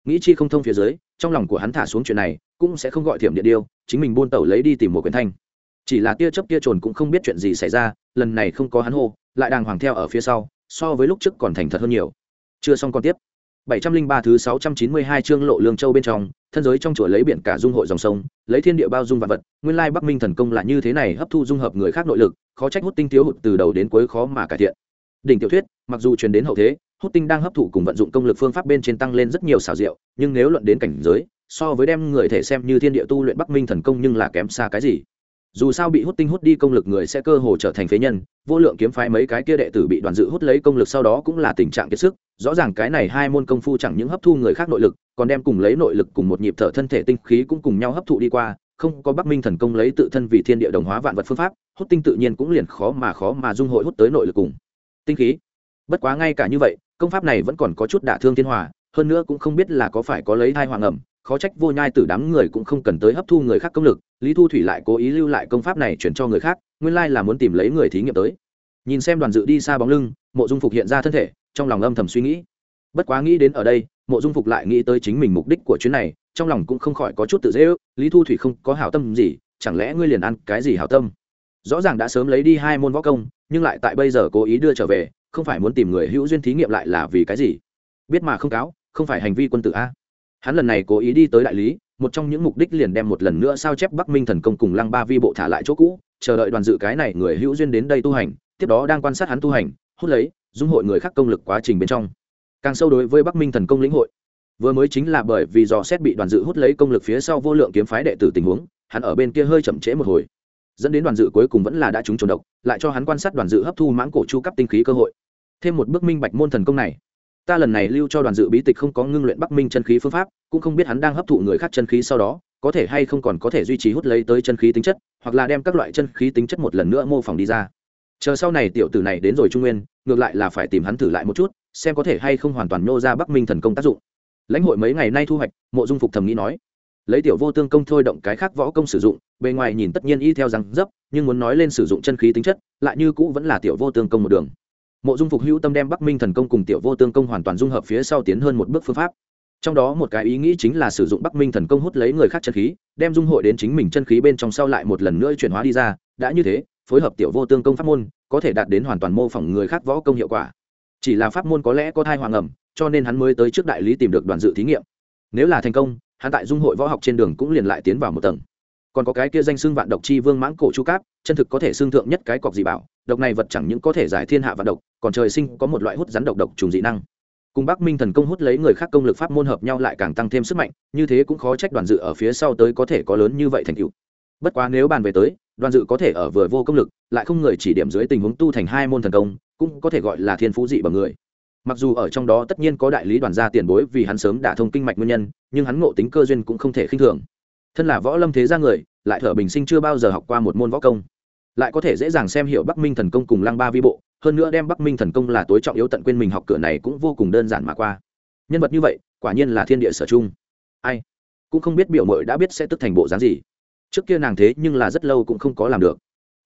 Speaker 1: Nghĩ chi không thông phía dưới, trong lòng của hắn thả xuống chuyện này, cũng sẽ không gọi thiểm điện điêu, chính mình buôn tẩu lấy đi tìm một quyển thanh chỉ là tia chớp tia trồn cũng không biết chuyện gì xảy ra, lần này không có hắn hô, lại đàng hoàng theo ở phía sau, so với lúc trước còn thành thật hơn nhiều. Chưa xong còn tiếp. 703 thứ 692 chương lộ lương châu bên trong, thân giới trong chùa lấy biển cả dung hội dòng sông, lấy thiên địa bao dung vạn vật, nguyên lai bắc minh thần công là như thế này hấp thu dung hợp người khác nội lực, khó trách hút tinh thiếu hụt từ đầu đến cuối khó mà cải thiện. Đỉnh tiểu thuyết, mặc dù truyền đến hậu thế, hút tinh đang hấp thụ cùng vận dụng công lực phương pháp bên trên tăng lên rất nhiều xảo diệu, nhưng nếu luận đến cảnh giới, so với đem người thể xem như thiên địa tu luyện bắc minh thần công nhưng là kém xa cái gì dù sao bị hút tinh hút đi công lực người sẽ cơ hồ trở thành phế nhân, vô lượng kiếm phái mấy cái kia đệ tử bị đoàn dự hút lấy công lực sau đó cũng là tình trạng kiệt sức, rõ ràng cái này hai môn công phu chẳng những hấp thu người khác nội lực, còn đem cùng lấy nội lực cùng một nhịp thở thân thể tinh khí cũng cùng nhau hấp thụ đi qua, không có bắc minh thần công lấy tự thân vì thiên địa đồng hóa vạn vật phương pháp, hút tinh tự nhiên cũng liền khó mà khó mà dung hội hút tới nội lực cùng tinh khí. Bất quá ngay cả như vậy, công pháp này vẫn còn có chút đả thương thiên hòa, hơn nữa cũng không biết là có phải có lấy thai hoàng ẩm, khó trách vô nhai từ đám người cũng không cần tới hấp thu người khác công lực lý thu thủy lại cố ý lưu lại công pháp này chuyển cho người khác, nguyên lai là muốn tìm lấy người thí nghiệm tới. Nhìn xem đoàn dự đi xa bóng lưng, mộ dung phục hiện ra thân thể, trong lòng âm thầm suy nghĩ. Bất quá nghĩ đến ở đây, mộ dung phục lại nghĩ tới chính mình mục đích của chuyến này, trong lòng cũng không khỏi có chút tự dễ ước. Lý thu thủy không có hảo tâm gì, chẳng lẽ ngươi liền ăn cái gì hảo tâm? Rõ ràng đã sớm lấy đi hai môn võ công, nhưng lại tại bây giờ cố ý đưa trở về, không phải muốn tìm người hữu duyên thí nghiệm lại là vì cái gì? Biết mà không cáo, không phải hành vi quân tử a. Hắn lần này cố ý đi tới đại lý một trong những mục đích liền đem một lần nữa sao chép bắc minh thần công cùng lăng ba vi bộ thả lại chỗ cũ, chờ đợi đoàn dự cái này người hữu duyên đến đây tu hành, tiếp đó đang quan sát hắn tu hành, hút lấy, dung hội người khác công lực quá trình bên trong. Càng sâu đối với bắc minh thần công lĩnh hội. Vừa mới chính là bởi vì dò xét bị đoàn dự hút lấy công lực phía sau vô lượng kiếm phái đệ tử tình huống, hắn ở bên kia hơi chậm trễ một hồi. Dẫn đến đoàn dự cuối cùng vẫn là đã trúng trồn độc, lại cho hắn quan sát đoàn dự hấp thu mãng cổ chu cấp tinh khí cơ hội. Thêm một bước minh bạch môn thần công này ta lần này lưu cho đoàn dự bí tịch không có ngưng luyện bắc minh chân khí phương pháp, cũng không biết hắn đang hấp thụ người khác chân khí sau đó, có thể hay không còn có thể duy trì hút lấy tới chân khí tính chất, hoặc là đem các loại chân khí tính chất một lần nữa mô phỏng đi ra. Chờ sau này tiểu tử này đến rồi trung nguyên, ngược lại là phải tìm hắn thử lại một chút, xem có thể hay không hoàn toàn nhô ra bắc minh thần công tác dụng. Lãnh hội mấy ngày nay thu hoạch, mộ dung phục thầm nghĩ nói. Lấy tiểu vô tương công thôi động cái khác võ công sử dụng, bề ngoài nhìn tất nhiên y theo rằng dấp, nhưng muốn nói lên sử dụng chân khí tính chất, lại như cũ vẫn là tiểu vô tương công một đường mộ dung phục hữu tâm đem bắc minh thần công cùng tiểu vô tương công hoàn toàn dung hợp phía sau tiến hơn một bước phương pháp. Trong đó một cái ý nghĩ chính là sử dụng bắc minh thần công hút lấy người khác chân khí, đem dung hội đến chính mình chân khí bên trong sau lại một lần nữa chuyển hóa đi ra. Đã như thế, phối hợp tiểu vô tương công pháp môn, có thể đạt đến hoàn toàn mô phỏng người khác võ công hiệu quả. Chỉ là pháp môn có lẽ có thai hoàng ẩm, cho nên hắn mới tới trước đại lý tìm được đoàn dự thí nghiệm. Nếu là thành công, hắn tại dung hội võ học trên đường cũng liền lại tiến vào một tầng còn có cái kia danh xưng vạn độc chi vương mãng cổ chu cáp, chân thực có thể xưng thượng nhất cái cọc dị bảo, độc này vật chẳng những có thể giải thiên hạ vạn độc, còn trời sinh có một loại hút rắn độc độc trùng dị năng. Cùng bắc minh thần công hút lấy người khác công lực pháp môn hợp nhau lại càng tăng thêm sức mạnh, như thế cũng khó trách đoàn dự ở phía sau tới có thể có lớn như vậy thành tựu. Bất quá nếu bàn về tới, đoàn dự có thể ở vừa vô công lực, lại không người chỉ điểm dưới tình huống tu thành hai môn thần công, cũng có thể gọi là thiên phú dị bằng người. Mặc dù ở trong đó tất nhiên có đại lý đoàn gia tiền bối vì hắn sớm đả thông kinh mạch nguyên nhân, nhưng hắn ngộ tính cơ duyên cũng không thể khinh thường thân là võ lâm thế gia người, lại thở bình sinh chưa bao giờ học qua một môn võ công. Lại có thể dễ dàng xem hiểu bắc minh thần công cùng lăng ba vi bộ, hơn nữa đem bắc minh thần công là tối trọng yếu tận quên mình học cửa này cũng vô cùng đơn giản mà qua. Nhân vật như vậy, quả nhiên là thiên địa sở chung. Ai cũng không biết biểu mội đã biết sẽ tức thành bộ dáng gì. Trước kia nàng thế nhưng là rất lâu cũng không có làm được.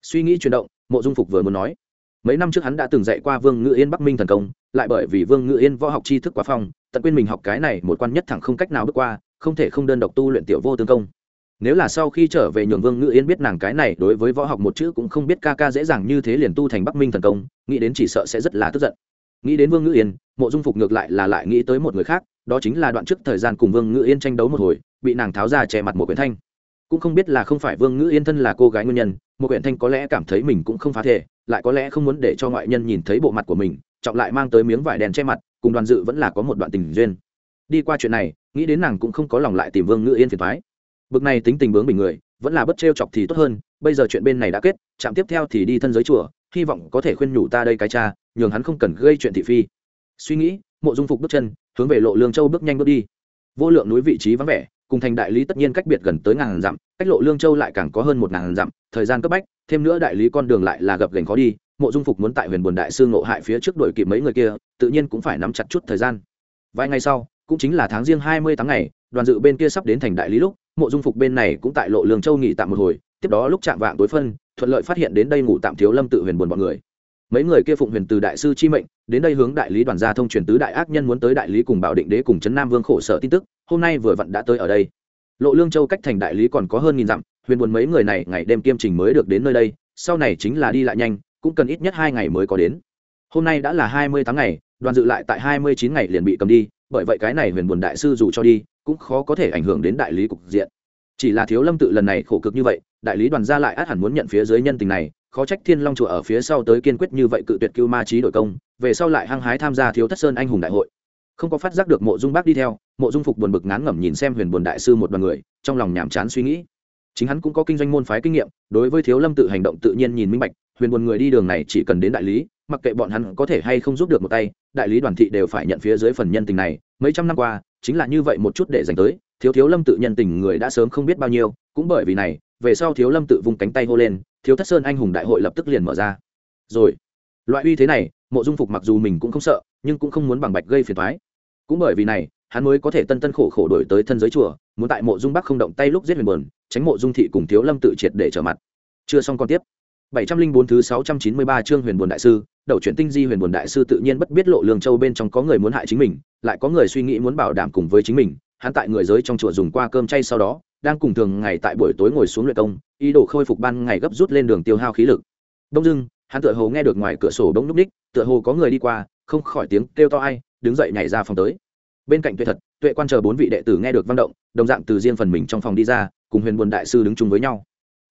Speaker 1: Suy nghĩ chuyển động, mộ dung phục vừa muốn nói, mấy năm trước hắn đã từng dạy qua vương ngự yên bắc minh thần công, lại bởi vì vương ngự yên võ học tri thức quá phong, tận quên mình học cái này một quan nhất thẳng không cách nào bước qua, không thể không đơn độc tu luyện tiểu vô tương công nếu là sau khi trở về nhường vương ngự yên biết nàng cái này, đối với võ học một chữ cũng không biết ca ca dễ dàng như thế liền tu thành bắc minh thần công, nghĩ đến chỉ sợ sẽ rất là tức giận. Nghĩ đến vương ngự yên, mộ dung phục ngược lại là lại nghĩ tới một người khác, đó chính là đoạn trước thời gian cùng vương ngự yên tranh đấu một hồi, bị nàng tháo ra che mặt một quyển thanh. Cũng không biết là không phải vương ngữ yên thân là cô gái nguyên nhân một quyển thanh có lẽ cảm thấy mình cũng không phá thể, lại có lẽ không muốn để cho ngoại nhân nhìn thấy bộ mặt của mình, trọng lại mang tới miếng vải đèn che mặt, cùng đoàn dự vẫn là có một đoạn tình duyên. Đi qua chuyện này, nghĩ đến nàng cũng không có lòng lại tìm vương ngữ yên phiền thoái bực này tính tình bướng bình người, vẫn là bất trêu chọc thì tốt hơn, bây giờ chuyện bên này đã kết chạm tiếp theo thì đi thân giới chùa, hy vọng có thể khuyên nhủ ta đây cái cha, nhường hắn không cần gây chuyện thị phi. Suy nghĩ, mộ dung phục bước chân, hướng về lộ lương châu bước nhanh bước đi. Vô lượng núi vị trí vắng vẻ, cùng thành đại lý tất nhiên cách biệt gần tới ngàn dặm, cách lộ lương châu lại càng có hơn một ngàn dặm, thời gian cấp bách, thêm nữa đại lý con đường lại là gập gành khó đi, mộ dung phục muốn tại huyền buồn đại sư ngộ hại phía trước đuổi kịp mấy người kia, tự nhiên cũng phải nắm chặt chút thời gian. Vài ngày sau, cũng chính là tháng riêng hai mươi tháng ngày, đoàn dự bên kia sắp đến thành đại lý lúc mộ dung phục bên này cũng tại lộ lương châu nghỉ tạm một hồi, tiếp đó lúc chạm vạng tối phân, thuận lợi phát hiện đến đây ngủ tạm thiếu lâm tự huyền buồn bọn người. Mấy người kia phụng huyền từ đại sư chi mệnh, đến đây hướng đại lý đoàn gia thông truyền tứ đại ác nhân muốn tới đại lý cùng bảo định đế cùng trấn nam vương khổ sở tin tức, hôm nay vừa vặn đã tới ở đây. Lộ lương châu cách thành đại lý còn có hơn nghìn dặm, huyền buồn mấy người này ngày đêm kiêm trình mới được đến nơi đây, sau này chính là đi lại nhanh, cũng cần ít nhất hai ngày mới có đến. Hôm nay đã là hai mươi tháng ngày, đoàn dự lại tại hai mươi chín ngày liền bị cầm đi, bởi vậy cái này huyền buồn đại sư dù cho đi cũng khó có thể ảnh hưởng đến đại lý cục diện. Chỉ là thiếu lâm tự lần này khổ cực như vậy, đại lý đoàn gia lại át hẳn muốn nhận phía dưới nhân tình này, khó trách thiên long chùa ở phía sau tới kiên quyết như vậy cự tuyệt cưu ma trí đổi công, về sau lại hăng hái tham gia thiếu thất sơn anh hùng đại hội. Không có phát giác được mộ dung bác đi theo, mộ dung phục buồn bực ngán ngẩm nhìn xem huyền buồn đại sư một đoàn người, trong lòng nhàm chán suy nghĩ. Chính hắn cũng có kinh doanh môn phái kinh nghiệm, đối với thiếu lâm tự hành động tự nhiên nhìn minh bạch huyền buồn người đi đường này chỉ cần đến đại lý, mặc kệ bọn hắn có thể hay không giúp được một tay, đại lý đoàn thị đều phải nhận phía dưới phần nhân tình này. Mấy trăm năm qua, chính là như vậy một chút để dành tới, thiếu thiếu lâm tự nhân tình người đã sớm không biết bao nhiêu, cũng bởi vì này, về sau thiếu lâm tự vung cánh tay hô lên, thiếu thất sơn anh hùng đại hội lập tức liền mở ra. Rồi, loại uy thế này, mộ dung phục mặc dù mình cũng không sợ, nhưng cũng không muốn bằng bạch gây phiền thoái cũng bởi vì này, hắn mới có thể tân tân khổ khổ đổi tới thân giới chùa, muốn tại mộ dung bắc không động tay lúc giết huyền buồn, tránh mộ dung thị cùng thiếu lâm tự triệt để trở mặt. Chưa xong còn tiếp bảy trăm linh bốn thứ sáu trăm chín mươi ba chương huyền buồn đại sư, đầu chuyển tinh di huyền buồn đại sư tự nhiên bất biết lộ lương châu bên trong có người muốn hại chính mình, lại có người suy nghĩ muốn bảo đảm cùng với chính mình, hắn tại người giới trong chùa dùng qua cơm chay sau đó, đang cùng thường ngày tại buổi tối ngồi xuống luyện công, ý đồ khôi phục ban ngày gấp rút lên đường tiêu hao khí lực. Đông dương, hắn tựa hồ nghe được ngoài cửa sổ bỗng lúc ních, tựa hồ có người đi qua, không khỏi tiếng kêu to ai, đứng dậy nhảy ra phòng tới. Bên cạnh tuệ thật, tuệ quan chờ bốn vị đệ tử nghe được văn động, đồng dạng từ riêng phần mình trong phòng đi ra, cùng huyền buồn đại sư đứng chung với nhau.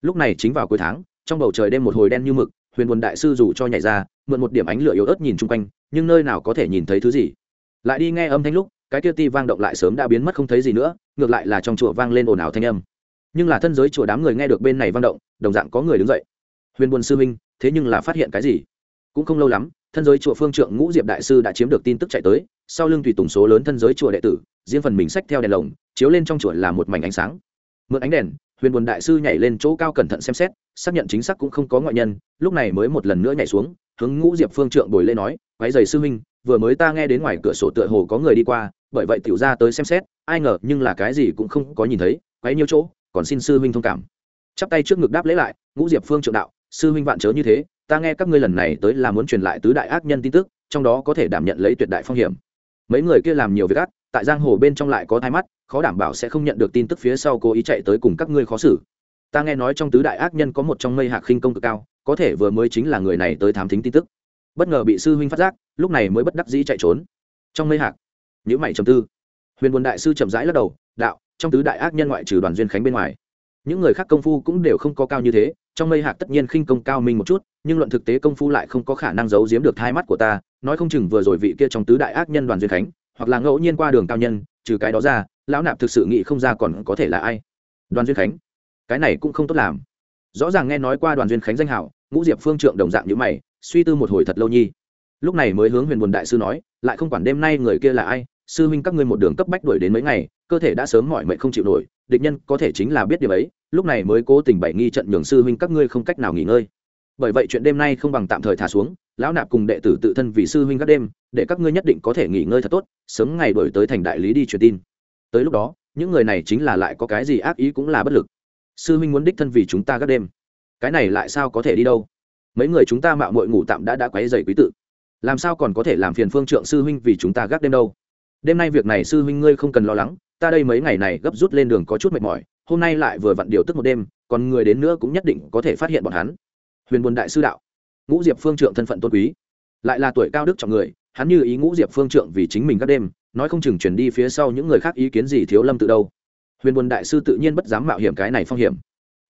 Speaker 1: Lúc này chính vào cuối tháng trong bầu trời đêm một hồi đen như mực, huyền buồn đại sư dù cho nhảy ra, mượn một điểm ánh lửa yếu ớt nhìn chung quanh, nhưng nơi nào có thể nhìn thấy thứ gì. Lại đi nghe âm thanh lúc, cái kia ti vang động lại sớm đã biến mất không thấy gì nữa, ngược lại là trong chùa vang lên ồn ào thanh âm. Nhưng là thân giới chùa đám người nghe được bên này vang động, đồng dạng có người đứng dậy. Huyền buồn sư minh thế nhưng là phát hiện cái gì? Cũng không lâu lắm, thân giới chùa phương trượng ngũ diệp đại sư đã chiếm được tin tức chạy tới, sau lưng tùy tùng số lớn thân giới chùa đệ tử, riêng phần mình sách theo đèn lồng, chiếu lên trong chùa là một mảnh ánh sáng. Mượn ánh đèn, huyền buồn đại sư nhảy lên chỗ cao cẩn thận xem xét xác nhận chính xác cũng không có ngoại nhân, lúc này mới một lần nữa nhảy xuống, hướng ngũ diệp phương trượng bồi lê nói váy giày sư huynh, vừa mới ta nghe đến ngoài cửa sổ tựa hồ có người đi qua, bởi vậy tiểu ra tới xem xét, ai ngờ nhưng là cái gì cũng không có nhìn thấy, quấy nhiêu chỗ, còn xin sư huynh thông cảm. Chắp tay trước ngực đáp lễ lại, ngũ diệp phương trượng đạo, sư huynh vạn chớ như thế, ta nghe các ngươi lần này tới là muốn truyền lại tứ đại ác nhân tin tức, trong đó có thể đảm nhận lấy tuyệt đại phong hiểm. Mấy người kia làm nhiều việc ác, tại giang hồ bên trong lại có thai mắt, khó đảm bảo sẽ không nhận được tin tức phía sau cố ý chạy tới cùng các ngươi khó xử ta nghe nói trong tứ đại ác nhân có một trong mây hạc khinh công cực cao, có thể vừa mới chính là người này tới thám thính tin tức. Bất ngờ bị sư huynh phát giác, lúc này mới bất đắc dĩ chạy trốn. Trong mây hạc nhữ mày trầm tư. Huyền buồn đại sư chậm rãi lắc đầu, đạo, trong tứ đại ác nhân ngoại trừ đoàn duyên khánh bên ngoài, những người khác công phu cũng đều không có cao như thế, trong mây hạc tất nhiên khinh công cao minh một chút, nhưng luận thực tế công phu lại không có khả năng giấu giếm được hai mắt của ta, nói không chừng vừa rồi vị kia trong tứ đại ác nhân đoàn duyên khánh, hoặc là ngẫu nhiên qua đường cao nhân, trừ cái đó ra, lão nạp thực sự nghĩ không ra còn có thể là ai. Đoàn duyên khánh cái này cũng không tốt làm. Rõ ràng nghe nói qua đoàn duyên khánh danh hảo, ngũ diệp phương trượng đồng dạng như mày, suy tư một hồi thật lâu nhi. Lúc này mới hướng huyền buồn đại sư nói, lại không quản đêm nay người kia là ai, sư huynh các ngươi một đường cấp bách đuổi đến mấy ngày, cơ thể đã sớm mỏi mệt không chịu nổi, địch nhân có thể chính là biết điều ấy, lúc này mới cố tình bày nghi trận nhường sư huynh các ngươi không cách nào nghỉ ngơi. Bởi vậy chuyện đêm nay không bằng tạm thời thả xuống, lão nạp cùng đệ tử tự thân vì sư huynh các đêm, để các ngươi nhất định có thể nghỉ ngơi thật tốt, sớm ngày đổi tới thành đại lý đi truyền tin. Tới lúc đó, những người này chính là lại có cái gì ác ý cũng là bất lực sư huynh muốn đích thân vì chúng ta gác đêm. Cái này lại sao có thể đi đâu? Mấy người chúng ta mạo muội ngủ tạm đã đã quấy dày quý tự làm sao còn có thể làm phiền phương trượng sư huynh vì chúng ta gác đêm đâu? Đêm nay việc này sư huynh ngươi không cần lo lắng, ta đây mấy ngày này gấp rút lên đường có chút mệt mỏi, hôm nay lại vừa vặn điều tức một đêm, còn người đến nữa cũng nhất định có thể phát hiện bọn hắn. Huyền buồn đại sư đạo, ngũ diệp phương trượng thân phận tôn quý, lại là tuổi cao đức trọng người, hắn như ý ngũ diệp phương trượng vì chính mình các đêm, nói không chừng chuyển đi phía sau những người khác ý kiến gì thiếu lâm tự đâu huyền buồn đại sư tự nhiên bất dám mạo hiểm cái này phong hiểm.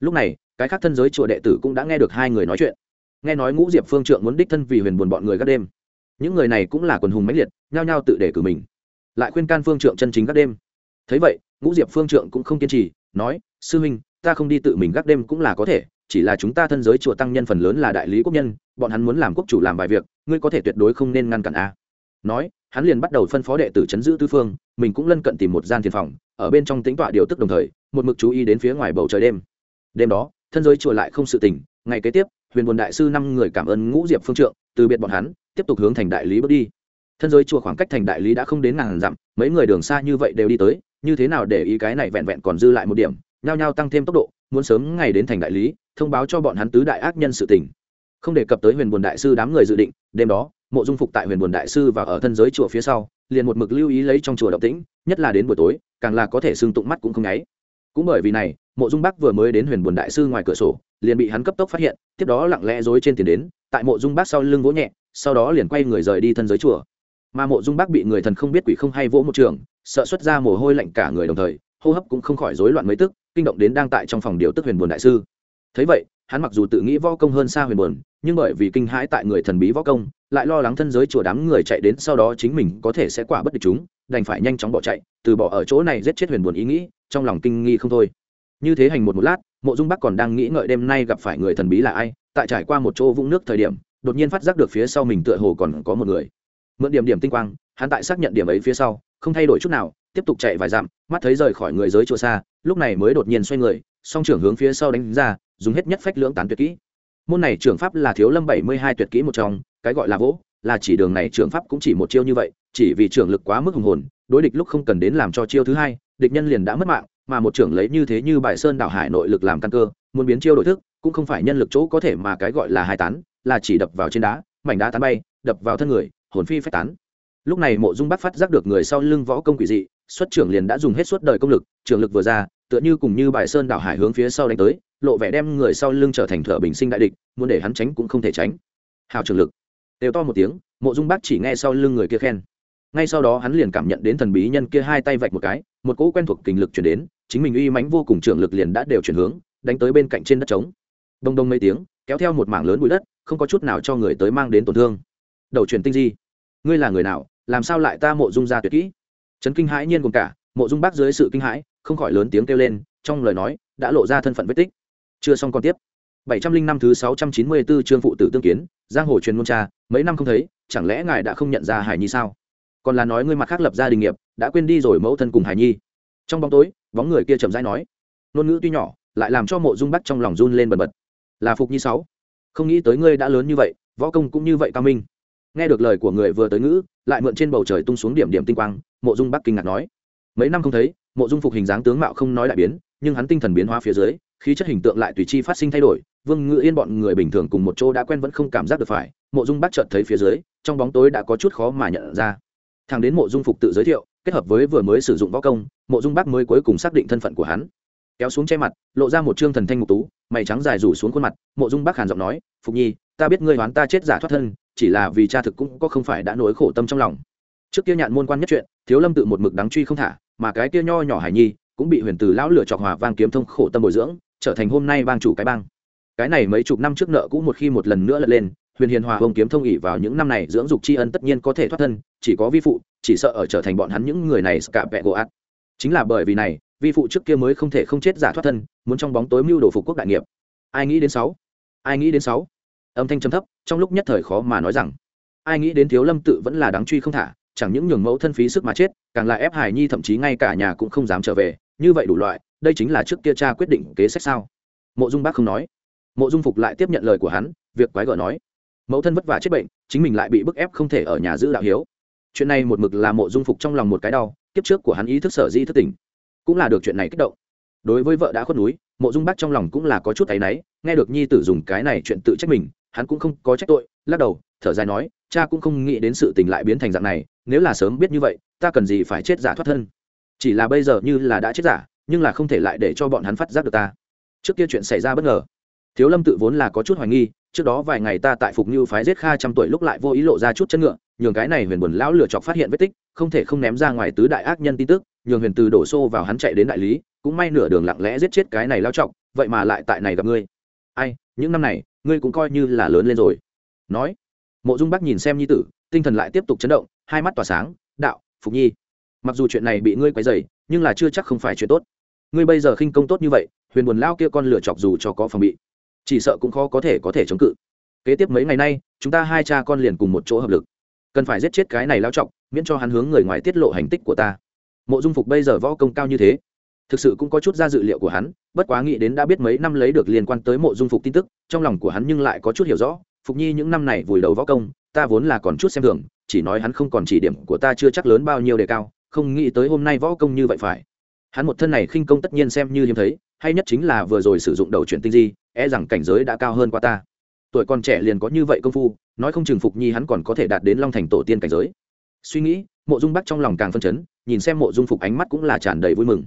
Speaker 1: Lúc này, cái khác thân giới chùa đệ tử cũng đã nghe được hai người nói chuyện. Nghe nói ngũ diệp phương trượng muốn đích thân vì huyền buồn bọn người các đêm. Những người này cũng là quần hùng mãnh liệt, nhao nhao tự để cử mình. Lại khuyên can phương trượng chân chính các đêm. Thấy vậy, ngũ diệp phương trượng cũng không kiên trì, nói, sư huynh, ta không đi tự mình gác đêm cũng là có thể, chỉ là chúng ta thân giới chùa tăng nhân phần lớn là đại lý quốc nhân, bọn hắn muốn làm quốc chủ làm vài việc, ngươi có thể tuyệt đối không nên ngăn cản a. Nói hắn liền bắt đầu phân phó đệ tử chấn giữ tư phương, mình cũng lân cận tìm một gian thiền phòng, ở bên trong tính tọa điều tức đồng thời, một mực chú ý đến phía ngoài bầu trời đêm đêm đó, thân giới chùa lại không sự tỉnh. ngày kế tiếp, huyền buồn đại sư năm người cảm ơn ngũ diệp phương trượng, từ biệt bọn hắn, tiếp tục hướng thành đại lý bước đi thân giới chùa khoảng cách thành đại lý đã không đến ngàn dặm, mấy người đường xa như vậy đều đi tới, như thế nào để ý cái này vẹn vẹn còn dư lại một điểm, nhao nhao tăng thêm tốc độ, muốn sớm ngày đến thành đại lý, thông báo cho bọn hắn tứ đại ác nhân sự tình không đề cập tới huyền buồn đại sư đám người dự định, đêm đó mộ dung phục tại huyền buồn đại sư và ở thân giới chùa phía sau, liền một mực lưu ý lấy trong chùa động tĩnh, nhất là đến buổi tối, càng là có thể xương tụng mắt cũng không nháy. Cũng bởi vì này, mộ dung bắc vừa mới đến huyền buồn đại sư ngoài cửa sổ, liền bị hắn cấp tốc phát hiện, tiếp đó lặng lẽ dối trên tiền đến, tại mộ dung bắc sau lưng vỗ nhẹ, sau đó liền quay người rời đi thân giới chùa. Mà mộ dung bắc bị người thần không biết quỷ không hay vỗ một trường, sợ xuất ra mồ hôi lạnh cả người đồng thời, hô hấp cũng không khỏi rối loạn mấy tức, kinh động đến đang tại trong phòng điều tức huyền buồn đại sư. Thấy vậy, hắn mặc dù tự nghĩ võ công hơn xa huyền buồn, nhưng bởi vì kinh hãi tại người thần bí võ công lại lo lắng thân giới chùa đám người chạy đến sau đó chính mình có thể sẽ quả bất địch chúng, đành phải nhanh chóng bỏ chạy, từ bỏ ở chỗ này giết chết huyền buồn ý nghĩ, trong lòng kinh nghi không thôi. Như thế hành một một lát, mộ dung bắc còn đang nghĩ ngợi đêm nay gặp phải người thần bí là ai, tại trải qua một chỗ vũng nước thời điểm, đột nhiên phát giác được phía sau mình tựa hồ còn có một người. Mượn điểm điểm tinh quang, hắn tại xác nhận điểm ấy phía sau, không thay đổi chút nào, tiếp tục chạy vài dặm, mắt thấy rời khỏi người giới chùa xa, lúc này mới đột nhiên xoay người, song trưởng hướng phía sau đánh ra, dùng hết nhất phách lưỡng tán tuyệt kỹ môn này trưởng pháp là thiếu lâm bảy mươi hai tuyệt kỹ một trong, cái gọi là vỗ, là chỉ đường này trưởng pháp cũng chỉ một chiêu như vậy, chỉ vì trưởng lực quá mức hùng hồn, đối địch lúc không cần đến làm cho chiêu thứ hai, địch nhân liền đã mất mạng, mà một trưởng lấy như thế như bài sơn đảo hải nội lực làm căn cơ, muốn biến chiêu đổi thức, cũng không phải nhân lực chỗ có thể mà cái gọi là hai tán, là chỉ đập vào trên đá, mảnh đá tán bay, đập vào thân người, hồn phi phách tán. Lúc này mộ dung bắt phát giác được người sau lưng võ công quỷ dị, xuất trưởng liền đã dùng hết suốt đời công lực, trường lực vừa ra, tựa như cùng như bài sơn đảo hải hướng phía sau đánh tới lộ vẻ đem người sau lưng trở thành thợ bình sinh đại địch, muốn để hắn tránh cũng không thể tránh. Hào trường lực. Đều to một tiếng, mộ dung bắc chỉ nghe sau lưng người kia khen. Ngay sau đó hắn liền cảm nhận đến thần bí nhân kia hai tay vạch một cái, một cỗ quen thuộc kình lực chuyển đến, chính mình uy mãnh vô cùng trường lực liền đã đều chuyển hướng, đánh tới bên cạnh trên đất trống. Đông đông mấy tiếng, kéo theo một mảng lớn bụi đất, không có chút nào cho người tới mang đến tổn thương. Đầu truyền tinh di. Ngươi là người nào, làm sao lại ta mộ dung ra tuyệt kỹ? Trấn kinh hãi nhiên cùng cả, mộ dung bác dưới sự kinh hãi, không khỏi lớn tiếng kêu lên, trong lời nói, đã lộ ra thân phận vết tích chưa xong còn tiếp. Bảy trăm linh năm thứ sáu trăm chín mươi bốn chương phụ tử tương kiến, giang hồ truyền môn cha, mấy năm không thấy, chẳng lẽ ngài đã không nhận ra hải nhi sao? Còn là nói ngươi mặt khác lập gia đình nghiệp, đã quên đi rồi mẫu thân cùng hải nhi. Trong bóng tối, bóng người kia chậm rãi nói, ngôn ngữ tuy nhỏ, lại làm cho mộ dung bắc trong lòng run lên bần bật. Là phục nhi sáu, không nghĩ tới ngươi đã lớn như vậy, võ công cũng như vậy cao minh. Nghe được lời của người vừa tới ngữ, lại mượn trên bầu trời tung xuống điểm điểm tinh quang, mộ dung bắc kinh ngạc nói, mấy năm không thấy, mộ dung phục hình dáng tướng mạo không nói đại biến, nhưng hắn tinh thần biến hóa phía dưới khí chất hình tượng lại tùy chi phát sinh thay đổi, vương ngự yên bọn người bình thường cùng một chỗ đã quen vẫn không cảm giác được phải, mộ dung bắt chợt thấy phía dưới, trong bóng tối đã có chút khó mà nhận ra. Thằng đến mộ dung phục tự giới thiệu, kết hợp với vừa mới sử dụng võ công, mộ dung bác mới cuối cùng xác định thân phận của hắn. Kéo xuống che mặt, lộ ra một trương thần thanh mục tú, mày trắng dài rủ xuống khuôn mặt, mộ dung bác hàn giọng nói, phục nhi, ta biết ngươi hoán ta chết giả thoát thân, chỉ là vì cha thực cũng có không phải đã nỗi khổ tâm trong lòng. Trước kia nhạn môn quan nhất chuyện, thiếu lâm tự một mực đáng truy không thả, mà cái kia nho nhỏ hải nhi cũng bị huyền từ lão lửa chọc hòa vang kiếm thông khổ tâm bồi dưỡng trở thành hôm nay bang chủ cái bang. Cái này mấy chục năm trước nợ cũ một khi một lần nữa lật lên, huyền hiền hòa hồng kiếm thông ỉ vào những năm này dưỡng dục tri ân tất nhiên có thể thoát thân, chỉ có vi phụ, chỉ sợ ở trở thành bọn hắn những người này cả vẹ gỗ ạt chính là bởi vì này, vi phụ trước kia mới không thể không chết giả thoát thân, muốn trong bóng tối mưu đồ phục quốc đại nghiệp. Ai nghĩ đến sáu? Ai nghĩ đến sáu? Âm thanh trầm thấp, trong lúc nhất thời khó mà nói rằng. Ai nghĩ đến thiếu lâm tự vẫn là đáng truy không thả, chẳng những nhường mẫu thân phí sức mà chết, càng là ép hải nhi thậm chí ngay cả nhà cũng không dám trở về, như vậy đủ loại đây chính là trước kia cha quyết định kế sách sao? Mộ dung bác không nói. Mộ dung phục lại tiếp nhận lời của hắn, việc quái gở nói. Mẫu thân vất vả chết bệnh, chính mình lại bị bức ép không thể ở nhà giữ đạo hiếu. Chuyện này một mực là mộ dung phục trong lòng một cái đau, kiếp trước của hắn ý thức sở di thức tỉnh, cũng là được chuyện này kích động. Đối với vợ đã khuất núi, mộ dung bác trong lòng cũng là có chút áy náy, nghe được nhi tử dùng cái này chuyện tự trách mình, hắn cũng không có trách tội, lắc đầu, thở dài nói, cha cũng không nghĩ đến sự tình lại biến thành dạng này, nếu là sớm biết như vậy, ta cần gì phải chết giả thoát thân? Chỉ là bây giờ như là đã chết giả nhưng là không thể lại để cho bọn hắn phát giác được ta. Trước kia chuyện xảy ra bất ngờ. Thiếu lâm tự vốn là có chút hoài nghi, trước đó vài ngày ta tại phục như phái giết kha trăm tuổi lúc lại vô ý lộ ra chút chân ngựa, nhường cái này huyền buồn lão lửa chọc phát hiện vết tích, không thể không ném ra ngoài tứ đại ác nhân tin tức, nhường huyền từ đổ xô vào hắn chạy đến đại lý, cũng may nửa đường lặng lẽ giết chết cái này lao trọng vậy mà lại tại này gặp ngươi. Ai, những năm này, ngươi cũng coi như là lớn lên rồi. Nói, mộ dung bắc nhìn xem nhi tử, tinh thần lại tiếp tục chấn động, hai mắt tỏa sáng, đạo, phục nhi, mặc dù chuyện này bị ngươi quấy dày nhưng là chưa chắc không phải chuyện tốt ngươi bây giờ khinh công tốt như vậy, huyền buồn lao kia con lửa chọc dù cho có phòng bị, chỉ sợ cũng khó có thể có thể chống cự. Kế tiếp mấy ngày nay, chúng ta hai cha con liền cùng một chỗ hợp lực. Cần phải giết chết cái này lao trọng miễn cho hắn hướng người ngoài tiết lộ hành tích của ta. Mộ dung phục bây giờ võ công cao như thế, thực sự cũng có chút ra dự liệu của hắn, bất quá nghĩ đến đã biết mấy năm lấy được liên quan tới mộ dung phục tin tức, trong lòng của hắn nhưng lại có chút hiểu rõ, phục nhi những năm này vùi đầu võ công, ta vốn là còn chút xem thường, chỉ nói hắn không còn chỉ điểm của ta chưa chắc lớn bao nhiêu đề cao, không nghĩ tới hôm nay võ công như vậy phải hắn một thân này khinh công tất nhiên xem như hiếm thấy, hay nhất chính là vừa rồi sử dụng đầu chuyển tinh di e rằng cảnh giới đã cao hơn qua ta. Tuổi còn trẻ liền có như vậy công phu, nói không chừng phục nhi hắn còn có thể đạt đến long thành tổ tiên cảnh giới. Suy nghĩ, mộ dung bắc trong lòng càng phân chấn, nhìn xem mộ dung phục ánh mắt cũng là tràn đầy vui mừng.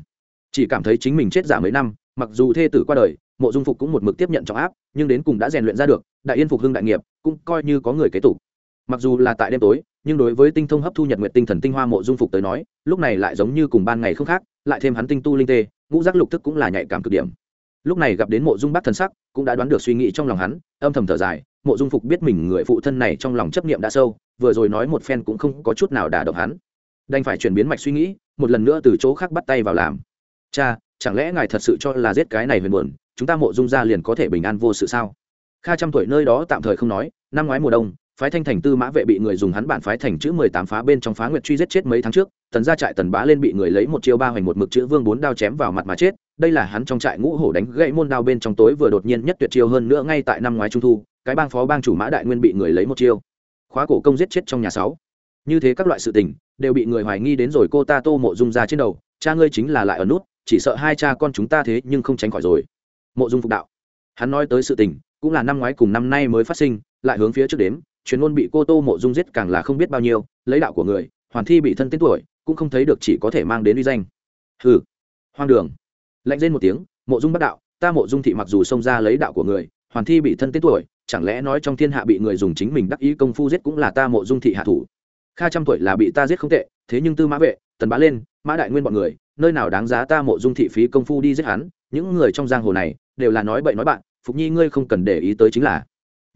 Speaker 1: Chỉ cảm thấy chính mình chết giả mấy năm, mặc dù thê tử qua đời, mộ dung phục cũng một mực tiếp nhận trọng áp, nhưng đến cùng đã rèn luyện ra được, đại yên phục hưng đại nghiệp, cũng coi như có người kế tục. Mặc dù là tại đêm tối nhưng đối với tinh thông hấp thu nhật nguyện tinh thần tinh hoa mộ dung phục tới nói, lúc này lại giống như cùng ban ngày không khác, lại thêm hắn tinh tu linh tê, ngũ giác lục thức cũng là nhạy cảm cực điểm. Lúc này gặp đến mộ dung bắc thần sắc, cũng đã đoán được suy nghĩ trong lòng hắn, âm thầm thở dài, mộ dung phục biết mình người phụ thân này trong lòng chấp niệm đã sâu, vừa rồi nói một phen cũng không có chút nào đả động hắn. Đành phải chuyển biến mạch suy nghĩ, một lần nữa từ chỗ khác bắt tay vào làm. Cha, chẳng lẽ ngài thật sự cho là giết cái này huyền buồn, chúng ta mộ dung ra liền có thể bình an vô sự sao? Kha trăm tuổi nơi đó tạm thời không nói, năm ngoái mùa đông phái thanh thành tư mã vệ bị người dùng hắn bản phái thành chữ mười tám phá bên trong phá nguyệt truy giết chết mấy tháng trước, tần ra trại tần bá lên bị người lấy một chiêu ba hoành một mực chữ vương bốn đao chém vào mặt mà chết, đây là hắn trong trại ngũ hổ đánh gãy môn đao bên trong tối vừa đột nhiên nhất tuyệt chiêu hơn nữa ngay tại năm ngoái trung thu, cái bang phó bang chủ mã đại nguyên bị người lấy một chiêu. Khóa cổ công giết chết trong nhà sáu. Như thế các loại sự tình, đều bị người hoài nghi đến rồi cô ta tô mộ dung ra trên đầu, cha ngươi chính là lại ở nút, chỉ sợ hai cha con chúng ta thế nhưng không tránh khỏi rồi. Mộ dung phục đạo. Hắn nói tới sự tình, cũng là năm ngoái cùng năm nay mới phát sinh, lại hướng phía trước đếm truyền ngôn bị cô tô mộ dung giết càng là không biết bao nhiêu, lấy đạo của người, hoàn thi bị thân tên tuổi, cũng không thấy được chỉ có thể mang đến uy danh. Hừ. Hoang đường. Lạnh lên một tiếng, mộ dung bắt đạo, ta mộ dung thị mặc dù xông ra lấy đạo của người, hoàn thi bị thân tên tuổi, chẳng lẽ nói trong thiên hạ bị người dùng chính mình đắc ý công phu giết cũng là ta mộ dung thị hạ thủ? Kha trăm tuổi là bị ta giết không tệ, thế nhưng tư mã vệ, tần bá lên, mã đại nguyên bọn người, nơi nào đáng giá ta mộ dung thị phí công phu đi giết hắn? Những người trong giang hồ này, đều là nói bậy nói bạn, phục nhi ngươi không cần để ý tới chính là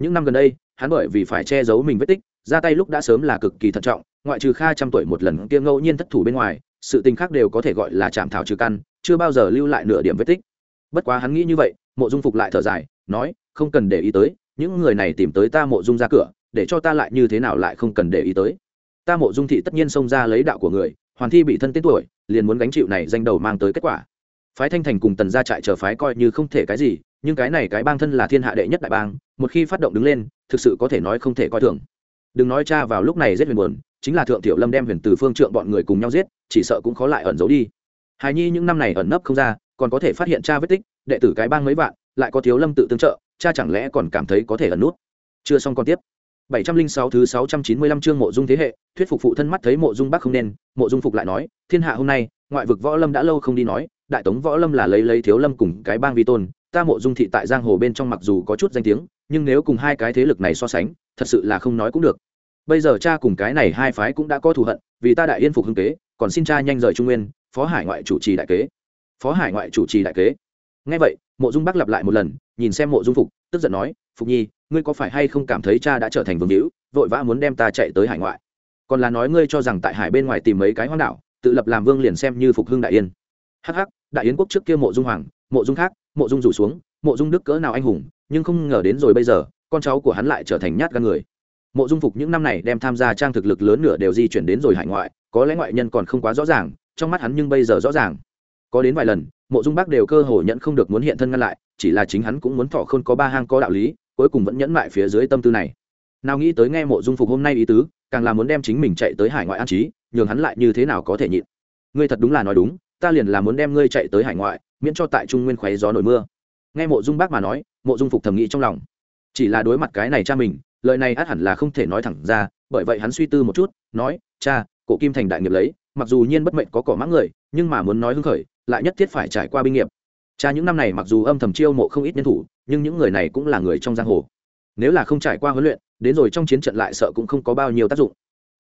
Speaker 1: những năm gần đây, hắn bởi vì phải che giấu mình vết tích, ra tay lúc đã sớm là cực kỳ thận trọng, ngoại trừ kha trăm tuổi một lần kia ngẫu nhiên thất thủ bên ngoài, sự tình khác đều có thể gọi là chạm thảo trừ căn, chưa bao giờ lưu lại nửa điểm vết tích. Bất quá hắn nghĩ như vậy, mộ dung phục lại thở dài, nói, không cần để ý tới, những người này tìm tới ta mộ dung ra cửa, để cho ta lại như thế nào lại không cần để ý tới. Ta mộ dung thị tất nhiên xông ra lấy đạo của người, hoàn thi bị thân tên tuổi, liền muốn gánh chịu này danh đầu mang tới kết quả. Phái thanh thành cùng tần gia trại chờ phái coi như không thể cái gì nhưng cái này cái bang thân là thiên hạ đệ nhất đại bang một khi phát động đứng lên thực sự có thể nói không thể coi thường. Đừng nói cha vào lúc này giết huyền buồn chính là thượng tiểu lâm đem huyền từ phương trượng bọn người cùng nhau giết chỉ sợ cũng khó lại ẩn giấu đi. Hài nhi những năm này ẩn nấp không ra còn có thể phát hiện cha vết tích đệ tử cái bang mấy vạn lại có thiếu lâm tự tương trợ cha chẳng lẽ còn cảm thấy có thể ẩn nút? Chưa xong còn tiếp. 706 thứ 695 chương mộ dung thế hệ, thuyết phục phụ thân mắt thấy mộ dung bắc không nên, mộ dung phục lại nói, thiên hạ hôm nay, ngoại vực võ lâm đã lâu không đi nói, đại tống võ lâm là lấy lấy thiếu lâm cùng cái bang vi tôn, ta mộ dung thị tại giang hồ bên trong mặc dù có chút danh tiếng, nhưng nếu cùng hai cái thế lực này so sánh, thật sự là không nói cũng được. Bây giờ cha cùng cái này hai phái cũng đã có thù hận, vì ta đại yên phục hưng kế, còn xin cha nhanh rời trung nguyên, phó hải ngoại chủ trì đại kế. Phó hải ngoại chủ trì đại kế. Nghe vậy, mộ dung bắc lặp lại một lần, nhìn xem mộ dung phục, tức giận nói, phục nhi ngươi có phải hay không cảm thấy cha đã trở thành vương hữu vội vã muốn đem ta chạy tới hải ngoại còn là nói ngươi cho rằng tại hải bên ngoài tìm mấy cái hoang đảo tự lập làm vương liền xem như phục hưng đại yên hh đại yến quốc trước kia mộ dung hoàng mộ dung khác, mộ dung rủ xuống, mộ dung đức cỡ nào anh hùng, nhưng không ngờ đến rồi bây giờ, con cháu của hắn lại trở thành nhát gan người. Mộ dung phục những năm này đem tham gia trang thực lực lớn nửa đều di chuyển đến rồi hải ngoại, có lẽ ngoại nhân còn không quá rõ ràng, trong mắt hắn nhưng bây giờ rõ ràng. Có đến vài lần, mộ dung bác đều cơ hồ nhận không được muốn hiện thân ngăn lại, chỉ là chính hắn cũng muốn thọ không có ba hang có đạo lý, cuối cùng vẫn nhẫn lại phía dưới tâm tư này. Nào nghĩ tới nghe mộ dung phục hôm nay ý tứ, càng là muốn đem chính mình chạy tới hải ngoại an trí, nhường hắn lại như thế nào có thể nhịn. Ngươi thật đúng là nói đúng, ta liền là muốn đem ngươi chạy tới hải ngoại miễn cho tại trung nguyên khoé gió nổi mưa. Nghe mộ dung bác mà nói, mộ dung phục thầm nghĩ trong lòng. Chỉ là đối mặt cái này cha mình, lời này át hẳn là không thể nói thẳng ra, bởi vậy hắn suy tư một chút, nói, cha, cổ kim thành đại nghiệp lấy, mặc dù nhiên bất mệnh có cỏ mã người, nhưng mà muốn nói hưng khởi, lại nhất thiết phải trải qua binh nghiệp. Cha những năm này mặc dù âm thầm chiêu mộ không ít nhân thủ, nhưng những người này cũng là người trong giang hồ. Nếu là không trải qua huấn luyện, đến rồi trong chiến trận lại sợ cũng không có bao nhiêu tác dụng.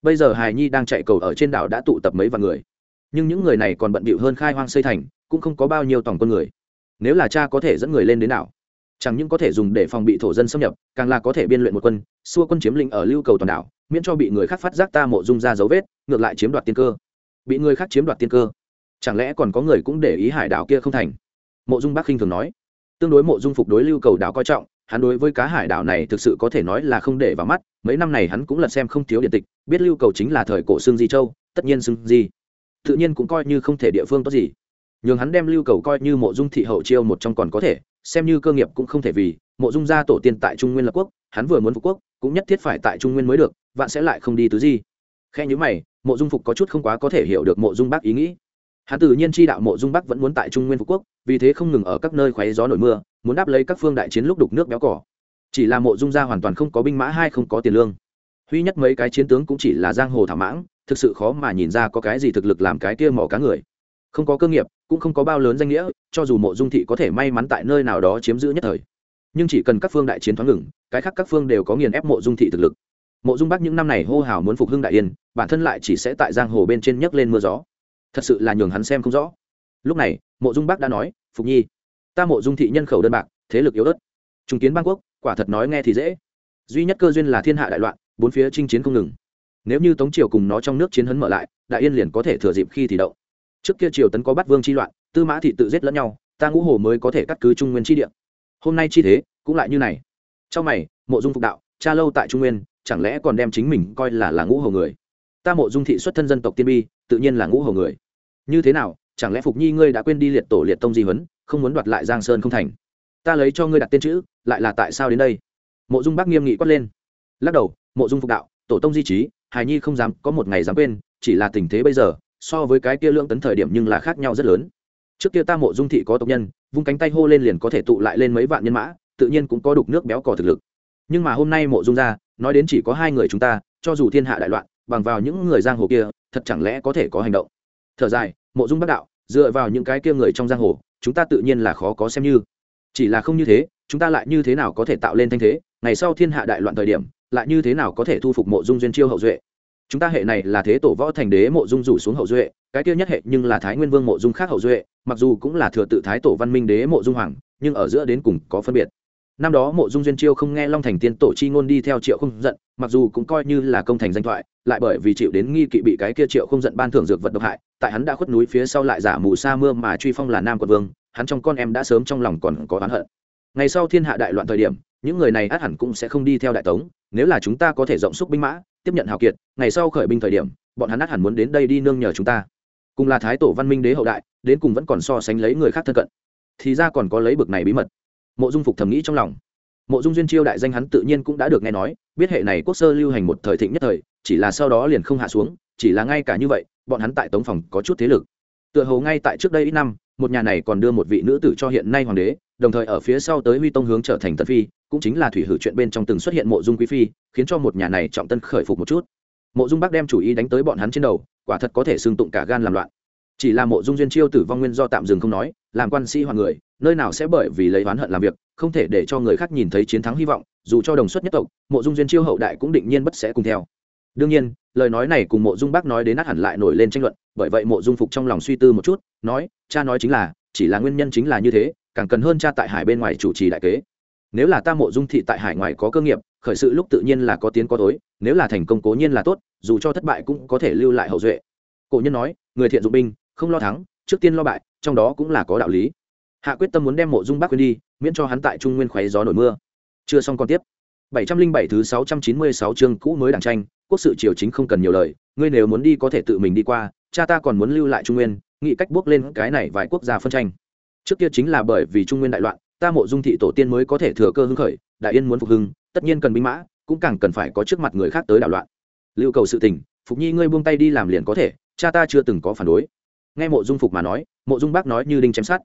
Speaker 1: Bây giờ hài nhi đang chạy cầu ở trên đảo đã tụ tập mấy vạn người. Nhưng những người này còn bận bịu hơn khai hoang xây thành cũng không có bao nhiêu tổng quân người. Nếu là cha có thể dẫn người lên đến đảo, chẳng những có thể dùng để phòng bị thổ dân xâm nhập, càng là có thể biên luyện một quân, xua quân chiếm lĩnh ở lưu cầu toàn đảo, miễn cho bị người khác phát giác ta mộ dung ra dấu vết, ngược lại chiếm đoạt tiên cơ. Bị người khác chiếm đoạt tiên cơ, chẳng lẽ còn có người cũng để ý hải đảo kia không thành? Mộ dung bắc khinh thường nói. Tương đối mộ dung phục đối lưu cầu đảo coi trọng, hắn đối với cá hải đảo này thực sự có thể nói là không để vào mắt, mấy năm này hắn cũng lật xem không thiếu điện tịch, biết lưu cầu chính là thời cổ xương di châu, tất nhiên xương di. Tự nhiên cũng coi như không thể địa phương tốt gì nhường hắn đem lưu cầu coi như mộ dung thị hậu chiêu một trong còn có thể, xem như cơ nghiệp cũng không thể vì, mộ dung gia tổ tiên tại trung nguyên lập quốc, hắn vừa muốn phục quốc, cũng nhất thiết phải tại trung nguyên mới được, vạn sẽ lại không đi tứ di. Khe nhữ mày, mộ dung phục có chút không quá có thể hiểu được mộ dung bác ý nghĩ. Hắn tự nhiên chi đạo mộ dung bắc vẫn muốn tại trung nguyên phục quốc, vì thế không ngừng ở các nơi khoáy gió nổi mưa, muốn đáp lấy các phương đại chiến lúc đục nước béo cỏ. Chỉ là mộ dung gia hoàn toàn không có binh mã hay không có tiền lương. Huy nhất mấy cái chiến tướng cũng chỉ là giang hồ thảo mãng, thực sự khó mà nhìn ra có cái gì thực lực làm cái kia mỏ cá người. Không có cơ nghiệp cũng không có bao lớn danh nghĩa, cho dù mộ dung thị có thể may mắn tại nơi nào đó chiếm giữ nhất thời. Nhưng chỉ cần các phương đại chiến thoáng ngừng, cái khác các phương đều có nghiền ép mộ dung thị thực lực. Mộ dung bắc những năm này hô hào muốn phục hưng đại yên, bản thân lại chỉ sẽ tại giang hồ bên trên nhấc lên mưa gió. Thật sự là nhường hắn xem không rõ. Lúc này, mộ dung bắc đã nói, phục nhi, ta mộ dung thị nhân khẩu đơn bạc, thế lực yếu ớt. Trung kiến bang quốc, quả thật nói nghe thì dễ. Duy nhất cơ duyên là thiên hạ đại loạn, bốn phía chinh chiến không ngừng. Nếu như tống triều cùng nó trong nước chiến hấn mở lại, đại yên liền có thể thừa dịp khi thì động trước kia triều tấn có bắt vương chi loạn, tư mã thị tự giết lẫn nhau, ta ngũ hồ mới có thể cắt cứ trung nguyên chi địa. Hôm nay chi thế, cũng lại như này. Trong mày, mộ dung phục đạo, cha lâu tại trung nguyên, chẳng lẽ còn đem chính mình coi là là ngũ hồ người? Ta mộ dung thị xuất thân dân tộc tiên bi, tự nhiên là ngũ hồ người. Như thế nào, chẳng lẽ phục nhi ngươi đã quên đi liệt tổ liệt tông di huấn, không muốn đoạt lại giang sơn không thành? Ta lấy cho ngươi đặt tên chữ, lại là tại sao đến đây? Mộ dung bác nghiêm nghị quát lên. Lắc đầu, mộ dung phục đạo, tổ tông di trí hài nhi không dám, có một ngày dám quên, chỉ là tình thế bây giờ so với cái kia lương tấn thời điểm nhưng là khác nhau rất lớn. Trước kia ta mộ dung thị có tộc nhân, vung cánh tay hô lên liền có thể tụ lại lên mấy vạn nhân mã, tự nhiên cũng có đục nước béo cò thực lực. Nhưng mà hôm nay mộ dung ra, nói đến chỉ có hai người chúng ta, cho dù thiên hạ đại loạn, bằng vào những người giang hồ kia, thật chẳng lẽ có thể có hành động? Thở dài, mộ dung bắc đạo, dựa vào những cái kia người trong giang hồ, chúng ta tự nhiên là khó có xem như. Chỉ là không như thế, chúng ta lại như thế nào có thể tạo lên thanh thế? Ngày sau thiên hạ đại loạn thời điểm, lại như thế nào có thể thu phục mộ dung duyên chiêu hậu duệ? Chúng ta hệ này là thế tổ võ thành đế mộ dung rủ xuống hậu duệ, cái kia nhất hệ nhưng là thái nguyên vương mộ dung khác hậu duệ, mặc dù cũng là thừa tự thái tổ văn minh đế mộ dung hoàng, nhưng ở giữa đến cùng có phân biệt. Năm đó mộ dung duyên chiêu không nghe long thành tiên tổ chi ngôn đi theo triệu không giận, mặc dù cũng coi như là công thành danh thoại, lại bởi vì chịu đến nghi kỵ bị cái kia triệu không giận ban thưởng dược vật độc hại, tại hắn đã khuất núi phía sau lại giả mù sa mưa mà truy phong là nam quận vương, hắn trong con em đã sớm trong lòng còn có oán hận. Ngày sau thiên hạ đại loạn thời điểm, những người này át hẳn cũng sẽ không đi theo đại tống, nếu là chúng ta có thể rộng xúc binh mã tiếp nhận hào kiệt, ngày sau khởi binh thời điểm, bọn hắn át hẳn muốn đến đây đi nương nhờ chúng ta. Cùng là thái tổ văn minh đế hậu đại, đến cùng vẫn còn so sánh lấy người khác thân cận. Thì ra còn có lấy bực này bí mật. Mộ dung phục thầm nghĩ trong lòng. Mộ dung duyên chiêu đại danh hắn tự nhiên cũng đã được nghe nói, biết hệ này quốc sơ lưu hành một thời thịnh nhất thời, chỉ là sau đó liền không hạ xuống, chỉ là ngay cả như vậy, bọn hắn tại tống phòng có chút thế lực. Tựa hồ ngay tại trước đây ít năm, một nhà này còn đưa một vị nữ tử cho hiện nay hoàng đế đồng thời ở phía sau tới huy tông hướng trở thành tân phi, cũng chính là thủy hử chuyện bên trong từng xuất hiện mộ dung quý phi, khiến cho một nhà này trọng tân khởi phục một chút. Mộ dung bắc đem chủ ý đánh tới bọn hắn trên đầu, quả thật có thể xương tụng cả gan làm loạn. Chỉ là mộ dung duyên chiêu tử vong nguyên do tạm dừng không nói, làm quan sĩ hoàng người, nơi nào sẽ bởi vì lấy oán hận làm việc, không thể để cho người khác nhìn thấy chiến thắng hy vọng, dù cho đồng xuất nhất tộc, mộ dung duyên chiêu hậu đại cũng định nhiên bất sẽ cùng theo. Đương nhiên, lời nói này cùng mộ dung bác nói đến nát hẳn lại nổi lên tranh luận, bởi vậy mộ dung phục trong lòng suy tư một chút, nói, cha nói chính là, chỉ là nguyên nhân chính là như thế càng cần hơn cha tại hải bên ngoài chủ trì đại kế. Nếu là ta mộ dung thị tại hải ngoài có cơ nghiệp, khởi sự lúc tự nhiên là có tiến có tối, nếu là thành công cố nhiên là tốt, dù cho thất bại cũng có thể lưu lại hậu duệ. Cổ nhân nói, người thiện dụng binh, không lo thắng, trước tiên lo bại, trong đó cũng là có đạo lý. Hạ quyết tâm muốn đem mộ dung bác quên đi, miễn cho hắn tại trung nguyên khoáy gió nổi mưa. Chưa xong còn tiếp. Bảy trăm linh bảy thứ sáu trăm chín mươi sáu chương cũ mới đảng tranh, quốc sự triều chính không cần nhiều lời, ngươi nếu muốn đi có thể tự mình đi qua, cha ta còn muốn lưu lại trung nguyên, nghĩ cách bước lên cái này vài quốc gia phân tranh trước kia chính là bởi vì trung nguyên đại loạn, ta mộ dung thị tổ tiên mới có thể thừa cơ hưng khởi, đại yên muốn phục hưng, tất nhiên cần binh mã, cũng càng cần phải có trước mặt người khác tới đảo loạn. Lưu cầu sự tình, phục nhi ngươi buông tay đi làm liền có thể, cha ta chưa từng có phản đối. Nghe mộ dung phục mà nói, mộ dung bác nói như đinh chém sát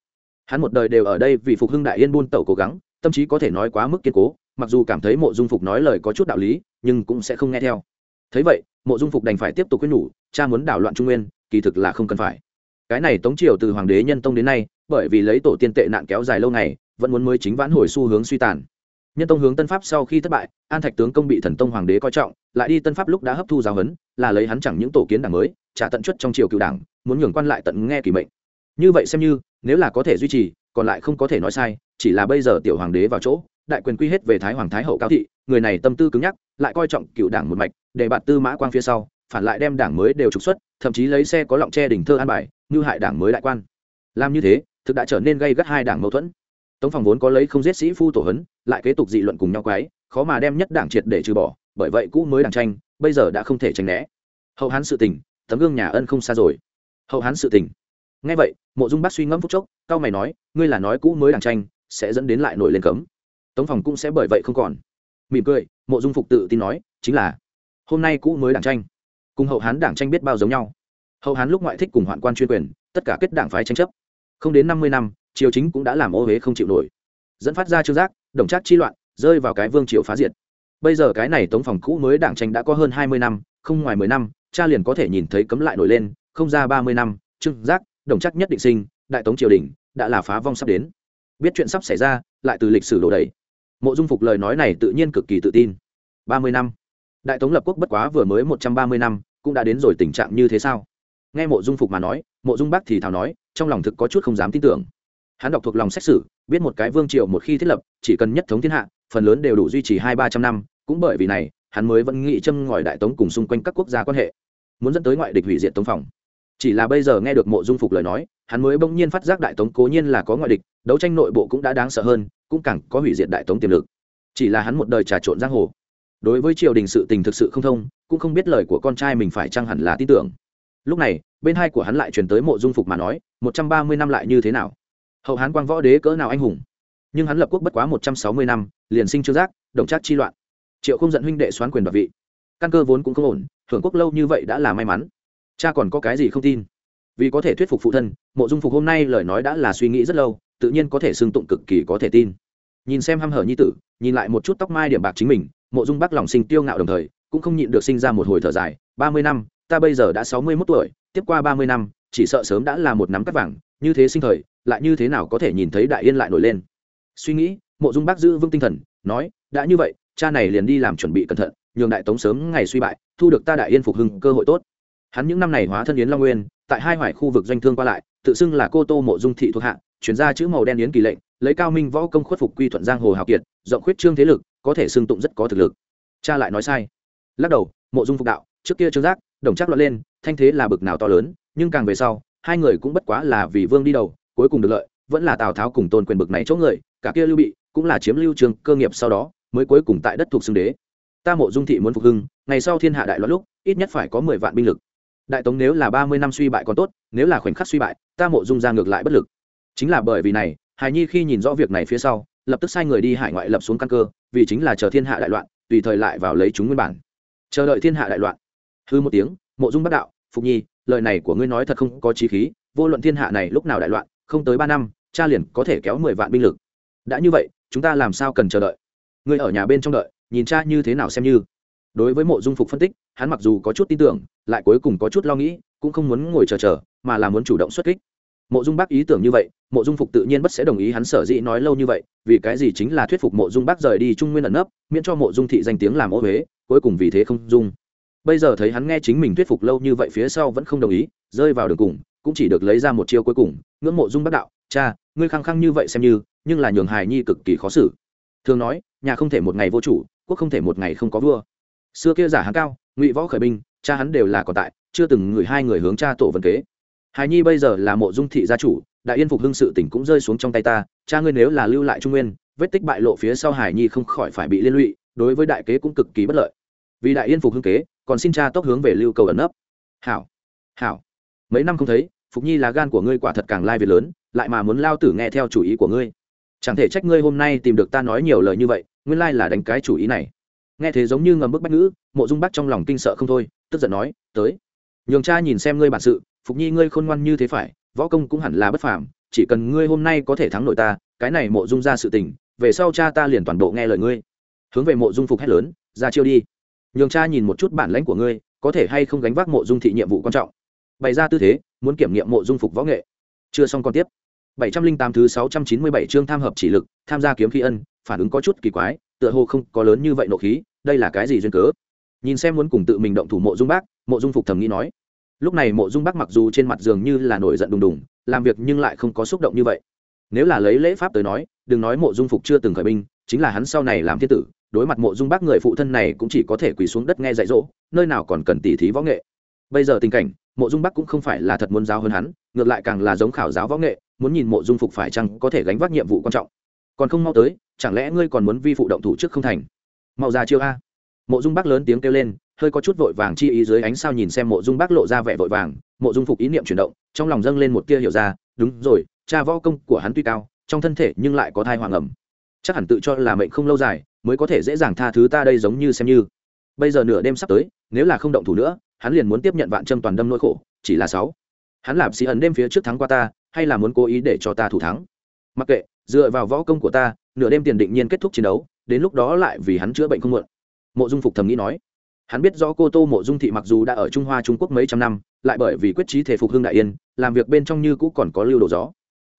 Speaker 1: hắn một đời đều ở đây vì phục hưng đại yên buôn tẩu cố gắng, tâm trí có thể nói quá mức kiên cố, mặc dù cảm thấy mộ dung phục nói lời có chút đạo lý, nhưng cũng sẽ không nghe theo. Thấy vậy, mộ dung phục đành phải tiếp tục quyết nhủ, cha muốn đảo loạn trung nguyên, kỳ thực là không cần phải cái này tống triều từ hoàng đế nhân tông đến nay, bởi vì lấy tổ tiên tệ nạn kéo dài lâu ngày, vẫn muốn mới chính vãn hồi xu hướng suy tàn. Nhân tông hướng tân pháp sau khi thất bại, an thạch tướng công bị thần tông hoàng đế coi trọng, lại đi tân pháp lúc đã hấp thu giáo huấn, là lấy hắn chẳng những tổ kiến đảng mới, trả tận chuất trong triều cựu đảng, muốn nhường quan lại tận nghe kỳ mệnh. Như vậy xem như, nếu là có thể duy trì, còn lại không có thể nói sai, chỉ là bây giờ tiểu hoàng đế vào chỗ, đại quyền quy hết về thái hoàng thái hậu cao thị, người này tâm tư cứng nhắc, lại coi trọng cựu đảng một mạch, để bạt tư mã quang phía sau phản lại đem đảng mới đều trục xuất, thậm chí lấy xe có lọng tre đỉnh thơ an bài, như hại đảng mới đại quan. Làm như thế, thực đã trở nên gây gắt hai đảng mâu thuẫn. Tống phòng vốn có lấy không giết sĩ phu tổ hấn, lại kế tục dị luận cùng nhau quái, khó mà đem nhất đảng triệt để trừ bỏ, bởi vậy cũ mới đảng tranh, bây giờ đã không thể tránh né. Hậu hán sự tình, tấm gương nhà ân không xa rồi. Hậu hán sự tình. Ngay vậy, mộ dung bác suy ngẫm phúc chốc cao mày nói, ngươi là nói cũ mới đảng tranh, sẽ dẫn đến lại nổi lên cấm. Tống phòng cũng sẽ bởi vậy không còn. Mỉm cười, mộ dung phục tự tin nói, chính là, hôm nay cũ mới đảng tranh cùng hậu hán đảng tranh biết bao giống nhau. Hậu hán lúc ngoại thích cùng hoạn quan chuyên quyền, tất cả kết đảng phái tranh chấp. Không đến năm mươi năm, triều chính cũng đã làm ô huế không chịu nổi. Dẫn phát ra trương giác, đồng trác chi loạn, rơi vào cái vương triều phá diệt. Bây giờ cái này tống phòng cũ mới đảng tranh đã có hơn hai mươi năm, không ngoài mười năm, cha liền có thể nhìn thấy cấm lại nổi lên, không ra ba mươi năm, trương giác, đồng trác nhất định sinh, đại tống triều đình đã là phá vong sắp đến. Biết chuyện sắp xảy ra, lại từ lịch sử đổ đầy. Mộ dung phục lời nói này tự nhiên cực kỳ tự tin. ba mươi năm đại tống lập quốc bất quá vừa mới một trăm ba mươi năm, cũng đã đến rồi tình trạng như thế sao? Nghe mộ dung phục mà nói, mộ dung bắc thì thào nói, trong lòng thực có chút không dám tin tưởng. Hắn đọc thuộc lòng xét xử, biết một cái vương triều một khi thiết lập, chỉ cần nhất thống thiên hạ, phần lớn đều đủ duy trì hai ba trăm năm, cũng bởi vì này, hắn mới vẫn nghĩ châm ngòi đại tống cùng xung quanh các quốc gia quan hệ, muốn dẫn tới ngoại địch hủy diệt tống phòng. Chỉ là bây giờ nghe được mộ dung phục lời nói, hắn mới bỗng nhiên phát giác đại tống cố nhiên là có ngoại địch, đấu tranh nội bộ cũng đã đáng sợ hơn, cũng càng có hủy diệt đại tống tiềm lực. Chỉ là hắn một đời trà trộn giang hồ đối với triều đình sự tình thực sự không thông, cũng không biết lời của con trai mình phải chăng hẳn là tin tưởng. Lúc này, bên hai của hắn lại truyền tới mộ dung phục mà nói, một trăm ba mươi năm lại như thế nào? Hậu hán quang võ đế cỡ nào anh hùng? Nhưng hắn lập quốc bất quá một trăm sáu mươi năm, liền sinh trương giác, đồng trác chi loạn. Triệu không giận huynh đệ xoán quyền đoạt vị. Căn cơ vốn cũng không ổn hưởng quốc lâu như vậy đã là may mắn. Cha còn có cái gì không tin? Vì có thể thuyết phục phụ thân, mộ dung phục hôm nay lời nói đã là suy nghĩ rất lâu, tự nhiên có thể xưng tụng cực kỳ có thể tin. Nhìn xem hăm hở nhi tử, nhìn lại một chút tóc mai điểm bạc chính mình mộ dung bắc lòng sinh tiêu ngạo đồng thời, cũng không nhịn được sinh ra một hồi thở dài, ba mươi năm, ta bây giờ đã sáu mươi mốt tuổi, tiếp qua ba mươi năm, chỉ sợ sớm đã là một nắm cắt vàng, như thế sinh thời, lại như thế nào có thể nhìn thấy đại yên lại nổi lên? Suy nghĩ, mộ dung bác giữ vững tinh thần, nói, đã như vậy, cha này liền đi làm chuẩn bị cẩn thận, nhường đại tống sớm ngày suy bại, thu được ta đại yên phục hưng cơ hội tốt. Hắn những năm này hóa thân yến long nguyên, tại hai hoài khu vực doanh thương qua lại, tự xưng là cô tô mộ dung thị thuộc hạ, chuyển ra chữ màu đen yến kỳ lệnh, lấy cao minh võ công khuất phục quy thuận giang hồ hào kiệt, rộng khuyết trương thế lực có thể xưng tụng rất có thực lực. Cha lại nói sai. Lắc đầu, mộ dung phục đạo, trước kia trương giác, đồng chắc loạn lên, thanh thế là bực nào to lớn, nhưng càng về sau, hai người cũng bất quá là vì vương đi đầu, cuối cùng được lợi, vẫn là tào tháo cùng tôn quyền bực này chỗ người, cả kia lưu bị cũng là chiếm lưu trường cơ nghiệp sau đó, mới cuối cùng tại đất thuộc xưng đế. Ta mộ dung thị muốn phục hưng, ngày sau thiên hạ đại loạn lúc, ít nhất phải có mười vạn binh lực. Đại tống nếu là ba mươi năm suy bại còn tốt, nếu là khoảnh khắc suy bại, ta mộ dung ra ngược lại bất lực. Chính là bởi vì này hài nhi khi nhìn rõ việc này phía sau lập tức sai người đi hải ngoại lập xuống căn cơ, vì chính là chờ thiên hạ đại loạn, tùy thời lại vào lấy chúng nguyên bản. Chờ đợi thiên hạ đại loạn. Hư một tiếng, mộ dung bắt đạo, phục nhi, lời này của ngươi nói thật không có trí khí, vô luận thiên hạ này lúc nào đại loạn, không tới ba năm, cha liền có thể kéo mười vạn binh lực. Đã như vậy, chúng ta làm sao cần chờ đợi? Ngươi ở nhà bên trong đợi, nhìn cha như thế nào xem như. Đối với mộ dung phục phân tích, hắn mặc dù có chút tin tưởng, lại cuối cùng có chút lo nghĩ, cũng không muốn ngồi chờ chờ, mà là muốn chủ động xuất kích mộ dung bác ý tưởng như vậy, mộ dung phục tự nhiên bất sẽ đồng ý hắn sở dĩ nói lâu như vậy, vì cái gì chính là thuyết phục mộ dung bác rời đi trung nguyên ẩn nấp, miễn cho mộ dung thị danh tiếng làm ô huế cuối cùng vì thế không dung. Bây giờ thấy hắn nghe chính mình thuyết phục lâu như vậy phía sau vẫn không đồng ý, rơi vào đường cùng, cũng chỉ được lấy ra một chiêu cuối cùng, ngưỡng mộ dung bác đạo, cha, ngươi khăng khăng như vậy xem như, nhưng là nhường hài nhi cực kỳ khó xử. Thường nói, nhà không thể một ngày vô chủ, quốc không thể một ngày không có vua. Xưa kia giả hắn cao, ngụy võ khởi binh, cha hắn đều là còn tại, chưa từng người hai người hướng cha tổ vân kế hài nhi bây giờ là mộ dung thị gia chủ, đại yên phục hưng sự tỉnh cũng rơi xuống trong tay ta, cha ngươi nếu là lưu lại trung nguyên, vết tích bại lộ phía sau hải nhi không khỏi phải bị liên lụy, đối với đại kế cũng cực kỳ bất lợi. Vì đại yên phục hưng kế, còn xin cha tốc hướng về lưu cầu ẩn nấp. Hảo hảo. Mấy năm không thấy, phục nhi là gan của ngươi quả thật càng lai việc lớn, lại mà muốn lao tử nghe theo chủ ý của ngươi. Chẳng thể trách ngươi hôm nay tìm được ta nói nhiều lời như vậy, nguyên lai là đánh cái chủ ý này. Nghe thế giống như ngầm bức bách ngữ, mộ dung bắc trong lòng kinh sợ không thôi, tức giận nói, tới, nhường cha nhìn xem ngươi bản sự phục nhi ngươi khôn ngoan như thế phải, võ công cũng hẳn là bất phàm, chỉ cần ngươi hôm nay có thể thắng nội ta, cái này mộ dung ra sự tình, về sau cha ta liền toàn bộ nghe lời ngươi. Hướng về mộ dung phục hét lớn, ra chiêu đi. Nhường cha nhìn một chút bản lãnh của ngươi, có thể hay không gánh vác mộ dung thị nhiệm vụ quan trọng. Bày ra tư thế, muốn kiểm nghiệm mộ dung phục võ nghệ. Chưa xong còn tiếp. Bảy trăm linh tám thứ sáu trăm chín mươi bảy chương tham hợp chỉ lực, tham gia kiếm khí ân, phản ứng có chút kỳ quái, tựa hồ không có lớn như vậy nộ khí, đây là cái gì duyên cớ? Nhìn xem muốn cùng tự mình động thủ mộ dung bác, mộ dung phục thầm nghĩ nói lúc này mộ dung bắc mặc dù trên mặt giường như là nổi giận đùng đùng, làm việc nhưng lại không có xúc động như vậy. Nếu là lấy lễ pháp tới nói, đừng nói mộ dung phục chưa từng khởi binh, chính là hắn sau này làm thiên tử, đối mặt mộ dung bác người phụ thân này cũng chỉ có thể quỳ xuống đất nghe dạy dỗ, nơi nào còn cần tỉ thí võ nghệ. Bây giờ tình cảnh, mộ dung bắc cũng không phải là thật muốn giáo hơn hắn, ngược lại càng là giống khảo giáo võ nghệ, muốn nhìn mộ dung phục phải chăng có thể gánh vác nhiệm vụ quan trọng. Còn không mau tới, chẳng lẽ ngươi còn muốn vi phụ động thủ trước không thành? Mau ra chiêu a mộ dung bắc lớn tiếng kêu lên, hơi có chút vội vàng chi ý dưới ánh sao nhìn xem mộ dung bắc lộ ra vẻ vội vàng, mộ dung phục ý niệm chuyển động, trong lòng dâng lên một tia hiểu ra, đúng rồi, cha võ công của hắn tuy cao, trong thân thể nhưng lại có thai hoàng ẩm. Chắc hẳn tự cho là mệnh không lâu dài, mới có thể dễ dàng tha thứ ta đây giống như xem như. Bây giờ nửa đêm sắp tới, nếu là không động thủ nữa, hắn liền muốn tiếp nhận vạn châm toàn đâm nỗi khổ, chỉ là sáu. Hắn làm xì ẩn đêm phía trước thắng qua ta, hay là muốn cố ý để cho ta thủ thắng? Mặc kệ, dựa vào võ công của ta, nửa đêm tiền định nhiên kết thúc chiến đấu, đến lúc đó lại vì hắn chữa bệnh không muộn mộ dung phục thầm nghĩ nói. Hắn biết rõ cô tô mộ dung thị mặc dù đã ở trung hoa trung quốc mấy trăm năm, lại bởi vì quyết trí thể phục hưng đại yên, làm việc bên trong như cũ còn có lưu đồ gió.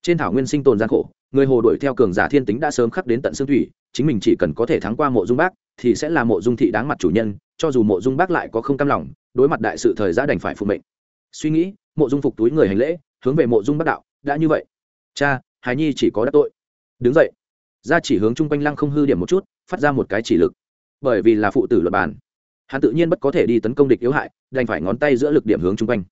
Speaker 1: Trên thảo nguyên sinh tồn gian khổ, người hồ đuổi theo cường giả thiên tính đã sớm khắc đến tận xương thủy, chính mình chỉ cần có thể thắng qua mộ dung bác, thì sẽ là mộ dung thị đáng mặt chủ nhân, cho dù mộ dung bác lại có không cam lòng, đối mặt đại sự thời giá đành phải phụ mệnh. Suy nghĩ, mộ dung phục túi người hành lễ, hướng về mộ dung bác đạo, đã như vậy, cha, hài nhi chỉ có đắc tội. Đứng dậy. Ra chỉ hướng chung quanh lăng không hư điểm một chút, phát ra một cái chỉ lực bởi vì là phụ tử luật bàn. Hắn tự nhiên bất có thể đi tấn công địch yếu hại, đành phải ngón tay giữa lực điểm hướng chung quanh.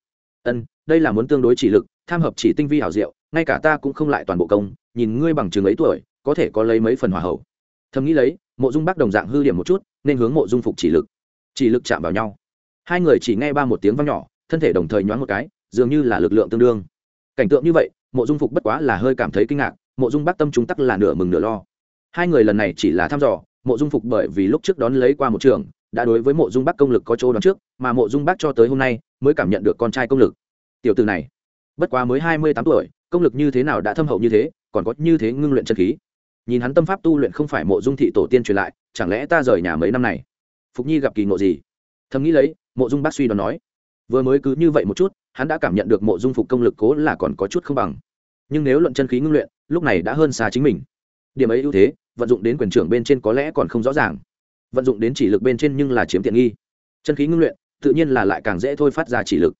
Speaker 1: Ân, đây là muốn tương đối chỉ lực, tham hợp chỉ tinh vi hảo diệu, ngay cả ta cũng không lại toàn bộ công, nhìn ngươi bằng chừng ấy tuổi, có thể có lấy mấy phần hòa hậu. Thầm nghĩ lấy, mộ dung bác đồng dạng hư điểm một chút, nên hướng mộ dung phục chỉ lực. Chỉ lực chạm vào nhau. Hai người chỉ nghe ba một tiếng vang nhỏ, thân thể đồng thời nhoáng một cái, dường như là lực lượng tương đương. Cảnh tượng như vậy, mộ dung phục bất quá là hơi cảm thấy kinh ngạc, mộ dung bác tâm chúng tắc là nửa mừng nửa lo. Hai người lần này chỉ là thăm dò mộ dung phục bởi vì lúc trước đón lấy qua một trường, đã đối với mộ dung bác công lực có chỗ đón trước, mà mộ dung bác cho tới hôm nay mới cảm nhận được con trai công lực. Tiểu từ này, bất quá mới hai mươi tám tuổi, công lực như thế nào đã thâm hậu như thế, còn có như thế ngưng luyện chân khí. Nhìn hắn tâm pháp tu luyện không phải mộ dung thị tổ tiên truyền lại, chẳng lẽ ta rời nhà mấy năm này? Phục nhi gặp kỳ ngộ gì? Thầm nghĩ lấy, mộ dung bác suy đoán nói. Vừa mới cứ như vậy một chút, hắn đã cảm nhận được mộ dung phục công lực cố là còn có chút không bằng. Nhưng nếu luận chân khí ngưng luyện, lúc này đã hơn xa chính mình. Điểm ấy ưu thế vận dụng đến quyền trưởng bên trên có lẽ còn không rõ ràng. Vận dụng đến chỉ lực bên trên nhưng là chiếm tiện nghi. Chân khí ngưng luyện, tự nhiên là lại càng dễ thôi phát ra chỉ lực.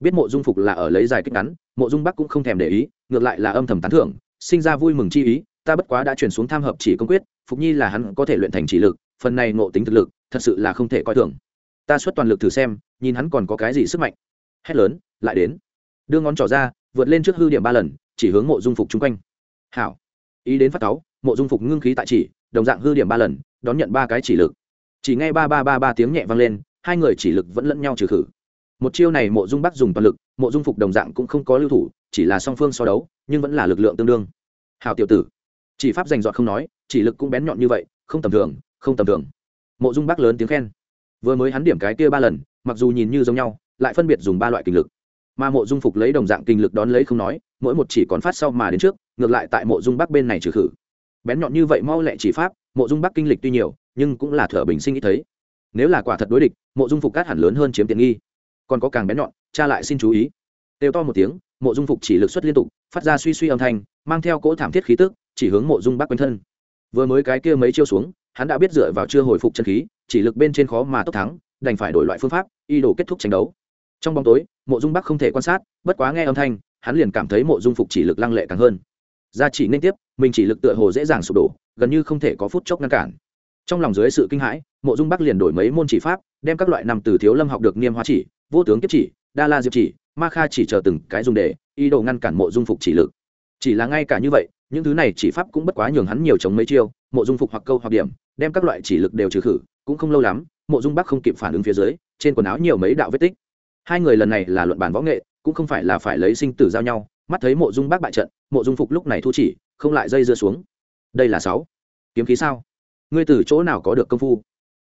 Speaker 1: Biết mộ dung phục là ở lấy dài kích ngắn, mộ dung bắc cũng không thèm để ý, ngược lại là âm thầm tán thưởng, sinh ra vui mừng chi ý, ta bất quá đã chuyển xuống tham hợp chỉ công quyết, phục nhi là hắn có thể luyện thành chỉ lực, phần này ngộ tính thực lực, thật sự là không thể coi thường. Ta xuất toàn lực thử xem, nhìn hắn còn có cái gì sức mạnh. Hét lớn, lại đến. Đưa ngón trỏ ra, vượt lên trước hư điểm ba lần, chỉ hướng mộ dung phục chung quanh. Hảo. Ý đến phát táo mộ dung phục ngưng khí tại chỉ, đồng dạng hư điểm ba lần, đón nhận ba cái chỉ lực. Chỉ nghe ba ba ba ba tiếng nhẹ vang lên, hai người chỉ lực vẫn lẫn nhau trừ khử. Một chiêu này mộ dung bắc dùng toàn lực, mộ dung phục đồng dạng cũng không có lưu thủ, chỉ là song phương so đấu, nhưng vẫn là lực lượng tương đương. Hào tiểu tử, chỉ pháp giành dọn không nói, chỉ lực cũng bén nhọn như vậy, không tầm thường, không tầm thường. Mộ dung bắc lớn tiếng khen. Vừa mới hắn điểm cái kia ba lần, mặc dù nhìn như giống nhau, lại phân biệt dùng ba loại kinh lực. Mà mộ dung phục lấy đồng dạng kinh lực đón lấy không nói, mỗi một chỉ còn phát sau mà đến trước, ngược lại tại mộ dung bắc bên này trừ khử bén nhọn như vậy mau lẹ chỉ pháp, mộ dung bắc kinh lịch tuy nhiều, nhưng cũng là thở bình sinh nghĩ thấy. Nếu là quả thật đối địch, mộ dung phục cát hẳn lớn hơn chiếm tiện nghi. Còn có càng bén nhọn, cha lại xin chú ý. Têu to một tiếng, mộ dung phục chỉ lực xuất liên tục, phát ra suy suy âm thanh, mang theo cỗ thảm thiết khí tức, chỉ hướng mộ dung bắc quanh thân. Vừa mới cái kia mấy chiêu xuống, hắn đã biết dựa vào chưa hồi phục chân khí, chỉ lực bên trên khó mà tốc thắng, đành phải đổi loại phương pháp, y đồ kết thúc tranh đấu. Trong bóng tối, mộ dung bắc không thể quan sát, bất quá nghe âm thanh, hắn liền cảm thấy mộ dung phục chỉ lực lăng lệ càng hơn ra chỉ nên tiếp, mình chỉ lực tựa hồ dễ dàng sụp đổ, gần như không thể có phút chốc ngăn cản. Trong lòng dưới sự kinh hãi, mộ dung bắc liền đổi mấy môn chỉ pháp, đem các loại nằm từ thiếu lâm học được niêm hóa chỉ, vô tướng kiếp chỉ, đa la diệp chỉ, ma kha chỉ chờ từng cái dùng để, ý đồ ngăn cản mộ dung phục chỉ lực. Chỉ là ngay cả như vậy, những thứ này chỉ pháp cũng bất quá nhường hắn nhiều chống mấy chiêu, mộ dung phục hoặc câu hoặc điểm, đem các loại chỉ lực đều trừ khử, cũng không lâu lắm, mộ dung bắc không kịp phản ứng phía dưới, trên quần áo nhiều mấy đạo vết tích. Hai người lần này là luận bàn võ nghệ, cũng không phải là phải lấy sinh tử giao nhau mắt thấy mộ dung bác bại trận, mộ dung phục lúc này thu chỉ, không lại dây dưa xuống. Đây là sáu. Kiếm khí sao? Ngươi từ chỗ nào có được công phu?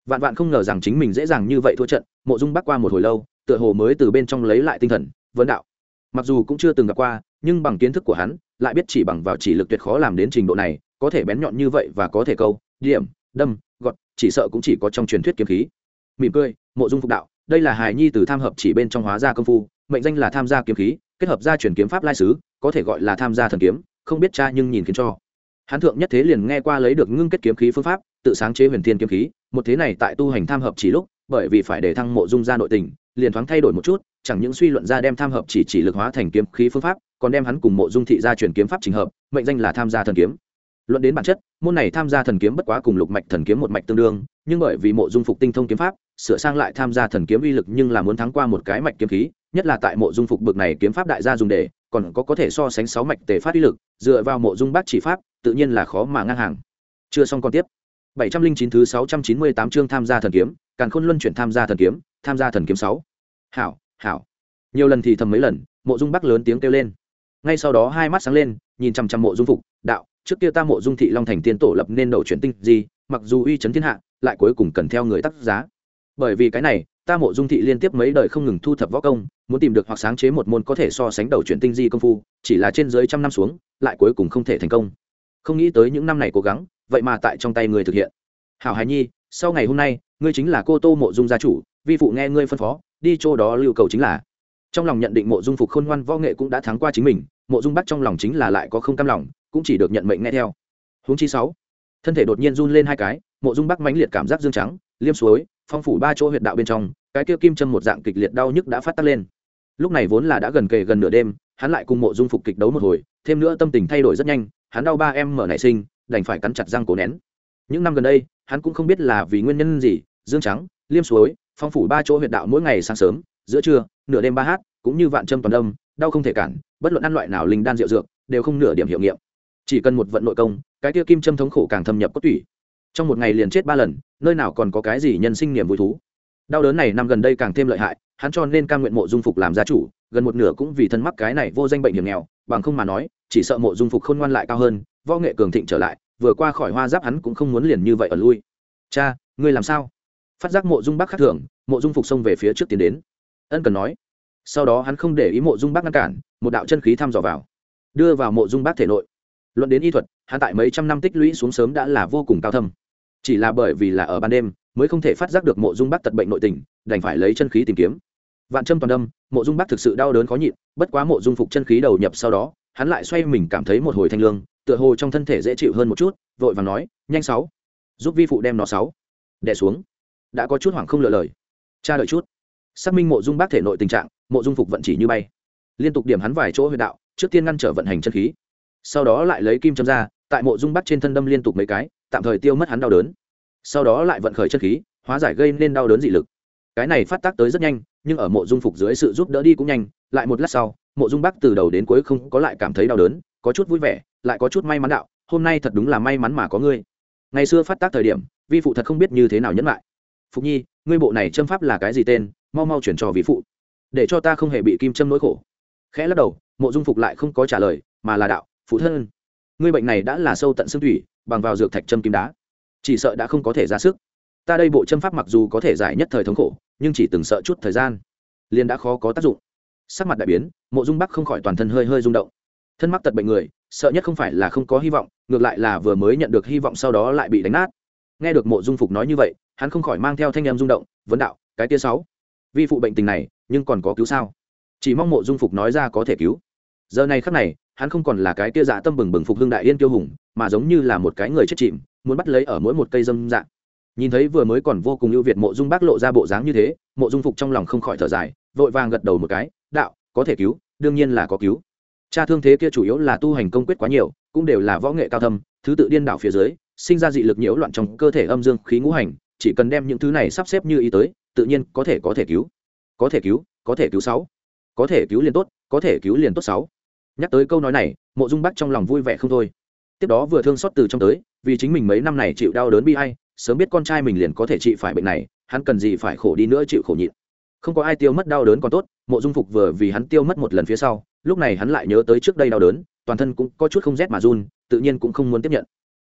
Speaker 1: Vạn vạn không ngờ rằng chính mình dễ dàng như vậy thua trận, mộ dung bác qua một hồi lâu, tựa hồ mới từ bên trong lấy lại tinh thần, vấn đạo. Mặc dù cũng chưa từng gặp qua, nhưng bằng kiến thức của hắn, lại biết chỉ bằng vào chỉ lực tuyệt khó làm đến trình độ này, có thể bén nhọn như vậy và có thể câu, điểm, đâm, gọt, chỉ sợ cũng chỉ có trong truyền thuyết kiếm khí. Mỉm cười, mộ dung phục đạo, đây là hài nhi từ tham hợp chỉ bên trong hóa ra công phu, mệnh danh là tham gia kiếm khí kết hợp gia truyền kiếm pháp lai sứ có thể gọi là tham gia thần kiếm, không biết cha nhưng nhìn khiến cho. Hắn thượng nhất thế liền nghe qua lấy được ngưng kết kiếm khí phương pháp, tự sáng chế huyền thiên kiếm khí, một thế này tại tu hành tham hợp chỉ lúc, bởi vì phải để thăng mộ dung ra nội tình, liền thoáng thay đổi một chút, chẳng những suy luận ra đem tham hợp chỉ chỉ lực hóa thành kiếm khí phương pháp, còn đem hắn cùng mộ dung thị gia truyền kiếm pháp trình hợp, mệnh danh là tham gia thần kiếm. Luận đến bản chất, môn này tham gia thần kiếm bất quá cùng lục mạch thần kiếm một mạch tương đương, nhưng bởi vì mộ dung phục tinh thông kiếm pháp, sửa sang lại tham gia thần kiếm uy lực nhưng là muốn thắng qua một cái mạch kiếm khí nhất là tại mộ dung phục bực này kiếm pháp đại gia dùng để, còn có có thể so sánh sáu mạch tề phát uy lực, dựa vào mộ dung bác chỉ pháp, tự nhiên là khó mà ngang hàng. Chưa xong còn tiếp. Bảy trăm linh chín thứ sáu trăm chín mươi tám chương tham gia thần kiếm, càn khôn luân chuyển tham gia thần kiếm, tham gia thần kiếm sáu. Hảo hảo. Nhiều lần thì thầm mấy lần, mộ dung bắc lớn tiếng kêu lên. Ngay sau đó hai mắt sáng lên, nhìn chằm chằm mộ dung phục, đạo, trước kia ta mộ dung thị long thành tiên tổ lập nên đầu chuyển tinh gì, mặc dù uy chấn thiên hạ, lại cuối cùng cần theo người tác giá bởi vì cái này, ta mộ dung thị liên tiếp mấy đời không ngừng thu thập võ công, muốn tìm được hoặc sáng chế một môn có thể so sánh đầu chuyển tinh di công phu, chỉ là trên dưới trăm năm xuống, lại cuối cùng không thể thành công. Không nghĩ tới những năm này cố gắng, vậy mà tại trong tay người thực hiện. Hảo hài nhi, sau ngày hôm nay, ngươi chính là cô tô mộ dung gia chủ, vi phụ nghe ngươi phân phó, đi chỗ đó lưu cầu chính là. Trong lòng nhận định mộ dung phục khôn ngoan võ nghệ cũng đã thắng qua chính mình, mộ dung bắt trong lòng chính là lại có không cam lòng, cũng chỉ được nhận mệnh nghe theo. Huống chi sáu, thân thể đột nhiên run lên hai cái, mộ dung bắc mãnh liệt cảm giác dương trắng, liêm suối phong phủ ba chỗ huyệt đạo bên trong, cái kia kim châm một dạng kịch liệt đau nhức đã phát tác lên. Lúc này vốn là đã gần kề gần nửa đêm, hắn lại cùng mộ dung phục kịch đấu một hồi, thêm nữa tâm tình thay đổi rất nhanh, hắn đau ba em mở nảy sinh, đành phải cắn chặt răng cố nén. Những năm gần đây, hắn cũng không biết là vì nguyên nhân gì, dương trắng, liêm suối, phong phủ ba chỗ huyệt đạo mỗi ngày sáng sớm, giữa trưa, nửa đêm ba hát, cũng như vạn châm toàn đông đau không thể cản, bất luận ăn loại nào linh đan rượu dược, đều không nửa điểm hiệu nghiệm. Chỉ cần một vận nội công, cái kia kim châm thống khổ càng thâm nhập cốt tủy trong một ngày liền chết ba lần, nơi nào còn có cái gì nhân sinh niềm vui thú. Đau đớn này năm gần đây càng thêm lợi hại, hắn cho nên cam nguyện mộ dung phục làm gia chủ, gần một nửa cũng vì thân mắc cái này vô danh bệnh hiểm nghèo, bằng không mà nói, chỉ sợ mộ dung phục khôn ngoan lại cao hơn, võ nghệ cường thịnh trở lại, vừa qua khỏi hoa giáp hắn cũng không muốn liền như vậy ở lui. Cha, ngươi làm sao? Phát giác mộ dung bắc khắc thưởng mộ dung phục xông về phía trước tiến đến. Ân cần nói. Sau đó hắn không để ý mộ dung bắc ngăn cản, một đạo chân khí thăm dò vào. Đưa vào mộ dung bắc thể nội. Luận đến y thuật, hắn tại mấy trăm năm tích lũy xuống sớm đã là vô cùng cao thâm chỉ là bởi vì là ở ban đêm, mới không thể phát giác được mộ dung bác tật bệnh nội tình, đành phải lấy chân khí tìm kiếm. Vạn châm toàn đâm, mộ dung bác thực sự đau đớn khó nhịn, bất quá mộ dung phục chân khí đầu nhập sau đó, hắn lại xoay mình cảm thấy một hồi thanh lương, tựa hồ trong thân thể dễ chịu hơn một chút, vội và nói, nhanh sáu, giúp vi phụ đem nó sáu. Đẻ xuống. Đã có chút hoảng không lựa lời. Cha đợi chút. Xác minh mộ dung bác thể nội tình trạng, mộ dung phục vận chỉ như bay. Liên tục điểm hắn vài chỗ huyệt đạo, trước tiên ngăn trở vận hành chân khí. Sau đó lại lấy kim châm ra, tại mộ dung bác trên thân đâm liên tục mấy cái tạm thời tiêu mất hắn đau đớn. Sau đó lại vận khởi chân khí, hóa giải gây nên đau đớn dị lực. Cái này phát tác tới rất nhanh, nhưng ở mộ dung phục dưới sự giúp đỡ đi cũng nhanh, lại một lát sau, mộ dung bắc từ đầu đến cuối không có lại cảm thấy đau đớn, có chút vui vẻ, lại có chút may mắn đạo, hôm nay thật đúng là may mắn mà có ngươi. Ngày xưa phát tác thời điểm, vi phụ thật không biết như thế nào nhẫn lại. Phục nhi, ngươi bộ này châm pháp là cái gì tên? Mau mau chuyển cho vi phụ, để cho ta không hề bị kim châm nỗi khổ. Khẽ lắc đầu, mộ dung phục lại không có trả lời, mà là đạo, phụ thân, ngươi bệnh này đã là sâu tận xương thủy bằng vào dược thạch châm kim đá. Chỉ sợ đã không có thể ra sức. Ta đây bộ châm pháp mặc dù có thể giải nhất thời thống khổ, nhưng chỉ từng sợ chút thời gian, liền đã khó có tác dụng. Sắc mặt đại biến, mộ dung bắc không khỏi toàn thân hơi hơi rung động. Thân mắc tật bệnh người, sợ nhất không phải là không có hy vọng, ngược lại là vừa mới nhận được hy vọng sau đó lại bị đánh nát. Nghe được mộ dung phục nói như vậy, hắn không khỏi mang theo thanh em rung động, vấn đạo, cái tia sáu, vi phụ bệnh tình này, nhưng còn có cứu sao? Chỉ mong mộ dung phục nói ra có thể cứu. Giờ này khắc này, hắn không còn là cái tia dạ tâm bừng bừng phục hưng đại yên kiêu hùng mà giống như là một cái người chết chìm, muốn bắt lấy ở mỗi một cây dâm dạng nhìn thấy vừa mới còn vô cùng ưu việt mộ dung bác lộ ra bộ dáng như thế, mộ dung phục trong lòng không khỏi thở dài, vội vàng gật đầu một cái, đạo, có thể cứu, đương nhiên là có cứu. Cha thương thế kia chủ yếu là tu hành công quyết quá nhiều, cũng đều là võ nghệ cao thâm, thứ tự điên đảo phía dưới, sinh ra dị lực nhiễu loạn trong cơ thể âm dương khí ngũ hành, chỉ cần đem những thứ này sắp xếp như ý tới, tự nhiên có thể có thể cứu. Có thể cứu, có thể cứu sáu. Có thể cứu liền tốt, có thể cứu liền tốt sáu. Nhắc tới câu nói này, mộ dung bắc trong lòng vui vẻ không thôi tiếp đó vừa thương xót từ trong tới, vì chính mình mấy năm này chịu đau đớn bi hay sớm biết con trai mình liền có thể trị phải bệnh này, hắn cần gì phải khổ đi nữa chịu khổ nhịn. Không có ai tiêu mất đau đớn còn tốt, mộ dung phục vừa vì hắn tiêu mất một lần phía sau, lúc này hắn lại nhớ tới trước đây đau đớn, toàn thân cũng có chút không rét mà run, tự nhiên cũng không muốn tiếp nhận.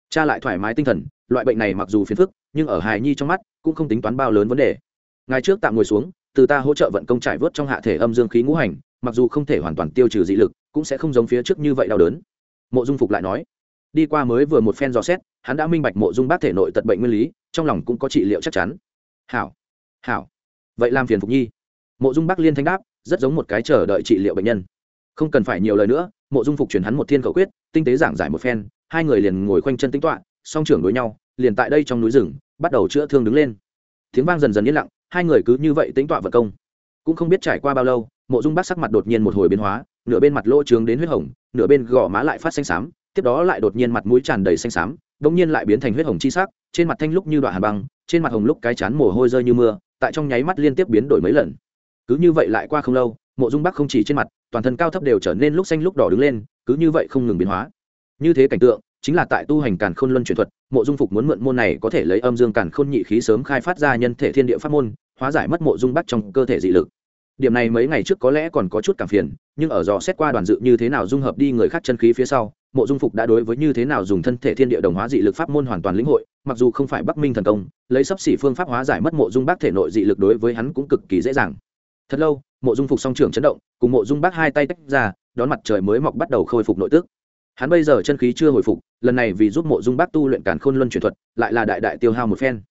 Speaker 1: Cha lại thoải mái tinh thần, loại bệnh này mặc dù phiền phức, nhưng ở hài nhi trong mắt, cũng không tính toán bao lớn vấn đề. Ngày trước tạm ngồi xuống, từ ta hỗ trợ vận công trải vớt trong hạ thể âm dương khí ngũ hành, mặc dù không thể hoàn toàn tiêu trừ dị lực, cũng sẽ không giống phía trước như vậy đau đớn. Mộ dung phục lại nói đi qua mới vừa một phen dò xét, hắn đã minh bạch mộ dung bác thể nội tật bệnh nguyên lý, trong lòng cũng có trị liệu chắc chắn. Hảo hảo. Vậy làm phiền phục nhi. Mộ dung bác liên thanh đáp, rất giống một cái chờ đợi trị liệu bệnh nhân. Không cần phải nhiều lời nữa, mộ dung phục truyền hắn một thiên khẩu quyết, tinh tế giảng giải một phen, hai người liền ngồi khoanh chân tính toạ song trưởng đối nhau, liền tại đây trong núi rừng, bắt đầu chữa thương đứng lên. Tiếng vang dần dần yên lặng, hai người cứ như vậy tính tọa vật công. Cũng không biết trải qua bao lâu, mộ dung bác sắc mặt đột nhiên một hồi biến hóa, nửa bên mặt lỗ trướng đến huyết hồng, nửa bên gò má lại phát xanh xám tiếp đó lại đột nhiên mặt mũi tràn đầy xanh xám bỗng nhiên lại biến thành huyết hồng chi sắc, trên mặt thanh lúc như đoạn hà băng, trên mặt hồng lúc cái chán mồ hôi rơi như mưa, tại trong nháy mắt liên tiếp biến đổi mấy lần. Cứ như vậy lại qua không lâu, mộ dung bắc không chỉ trên mặt, toàn thân cao thấp đều trở nên lúc xanh lúc đỏ đứng lên, cứ như vậy không ngừng biến hóa. Như thế cảnh tượng, chính là tại tu hành càn khôn luân truyền thuật, mộ dung phục muốn mượn môn này có thể lấy âm dương càn khôn nhị khí sớm khai phát ra nhân thể thiên địa pháp môn, hóa giải mất mộ dung bắc trong cơ thể dị lực. Điểm này mấy ngày trước có lẽ còn có chút cảm phiền, nhưng ở dò xét qua đoàn dự như thế nào dung hợp đi người khác chân khí phía sau mộ dung phục đã đối với như thế nào dùng thân thể thiên địa đồng hóa dị lực pháp môn hoàn toàn lĩnh hội, mặc dù không phải bắc minh thần công, lấy sắp xỉ phương pháp hóa giải mất mộ dung bác thể nội dị lực đối với hắn cũng cực kỳ dễ dàng. Thật lâu, mộ dung phục song trưởng chấn động, cùng mộ dung bác hai tay tách ra, đón mặt trời mới mọc bắt đầu khôi phục nội tức. Hắn bây giờ chân khí chưa hồi phục, lần này vì giúp mộ dung bác tu luyện cản khôn luân truyền thuật, lại là đại đại tiêu hao một phen.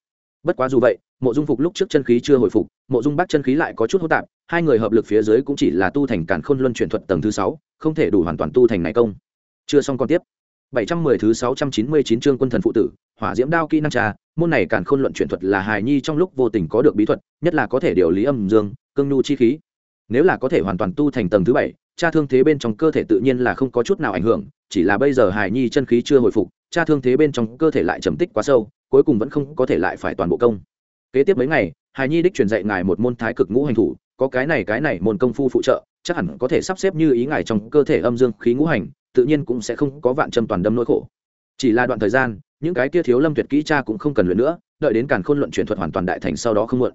Speaker 1: Bất quá dù vậy, mộ dung phục lúc trước chân khí chưa hồi phục, mộ dung bác chân khí lại có chút hỗn tạp, hai người hợp lực phía dưới cũng chỉ là tu thành cản khôn luân truyền thuật tầng thứ sáu, không thể đủ hoàn toàn tu thành này công chưa xong còn tiếp. 710 thứ 699 chương quân thần phụ tử, hỏa diễm đao kỹ năng trà, môn này càn khôn luận truyền thuật là hài nhi trong lúc vô tình có được bí thuật, nhất là có thể điều lý âm dương, cương nhu chi khí. Nếu là có thể hoàn toàn tu thành tầng thứ bảy, cha thương thế bên trong cơ thể tự nhiên là không có chút nào ảnh hưởng, chỉ là bây giờ hài nhi chân khí chưa hồi phục, cha thương thế bên trong cơ thể lại trầm tích quá sâu, cuối cùng vẫn không có thể lại phải toàn bộ công. Kế tiếp mấy ngày, hài nhi đích truyền dạy ngài một môn thái cực ngũ hành thủ, có cái này cái này môn công phu phụ trợ, chắc hẳn có thể sắp xếp như ý ngài trong cơ thể âm dương khí ngũ hành tự nhiên cũng sẽ không có vạn châm toàn đâm nỗi khổ. Chỉ là đoạn thời gian, những cái kia thiếu lâm tuyệt kỹ cha cũng không cần luyện nữa, đợi đến càn khôn luận chuyển thuật hoàn toàn đại thành sau đó không muộn.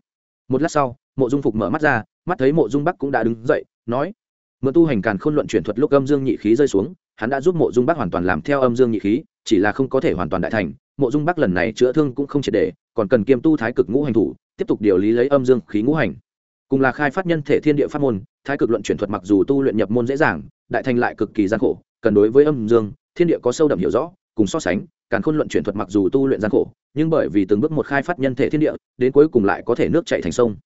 Speaker 1: Một lát sau, mộ dung phục mở mắt ra, mắt thấy mộ dung bắc cũng đã đứng dậy, nói, mượn tu hành càn khôn luận chuyển thuật lúc âm dương nhị khí rơi xuống, hắn đã giúp mộ dung bắc hoàn toàn làm theo âm dương nhị khí, chỉ là không có thể hoàn toàn đại thành. Mộ dung bắc lần này chữa thương cũng không triệt để, còn cần kiêm tu thái cực ngũ hành thủ, tiếp tục điều lý lấy âm dương khí ngũ hành. Cùng là khai phát nhân thể thiên địa pháp môn, thái cực luận chuyển thuật mặc dù tu luyện nhập môn dễ dàng, đại thành lại cực kỳ gian khổ cần đối với âm dương, thiên địa có sâu đậm hiểu rõ, cùng so sánh, càn khôn luận chuyển thuật mặc dù tu luyện gian khổ, nhưng bởi vì từng bước một khai phát nhân thể thiên địa, đến cuối cùng lại có thể nước chạy thành sông.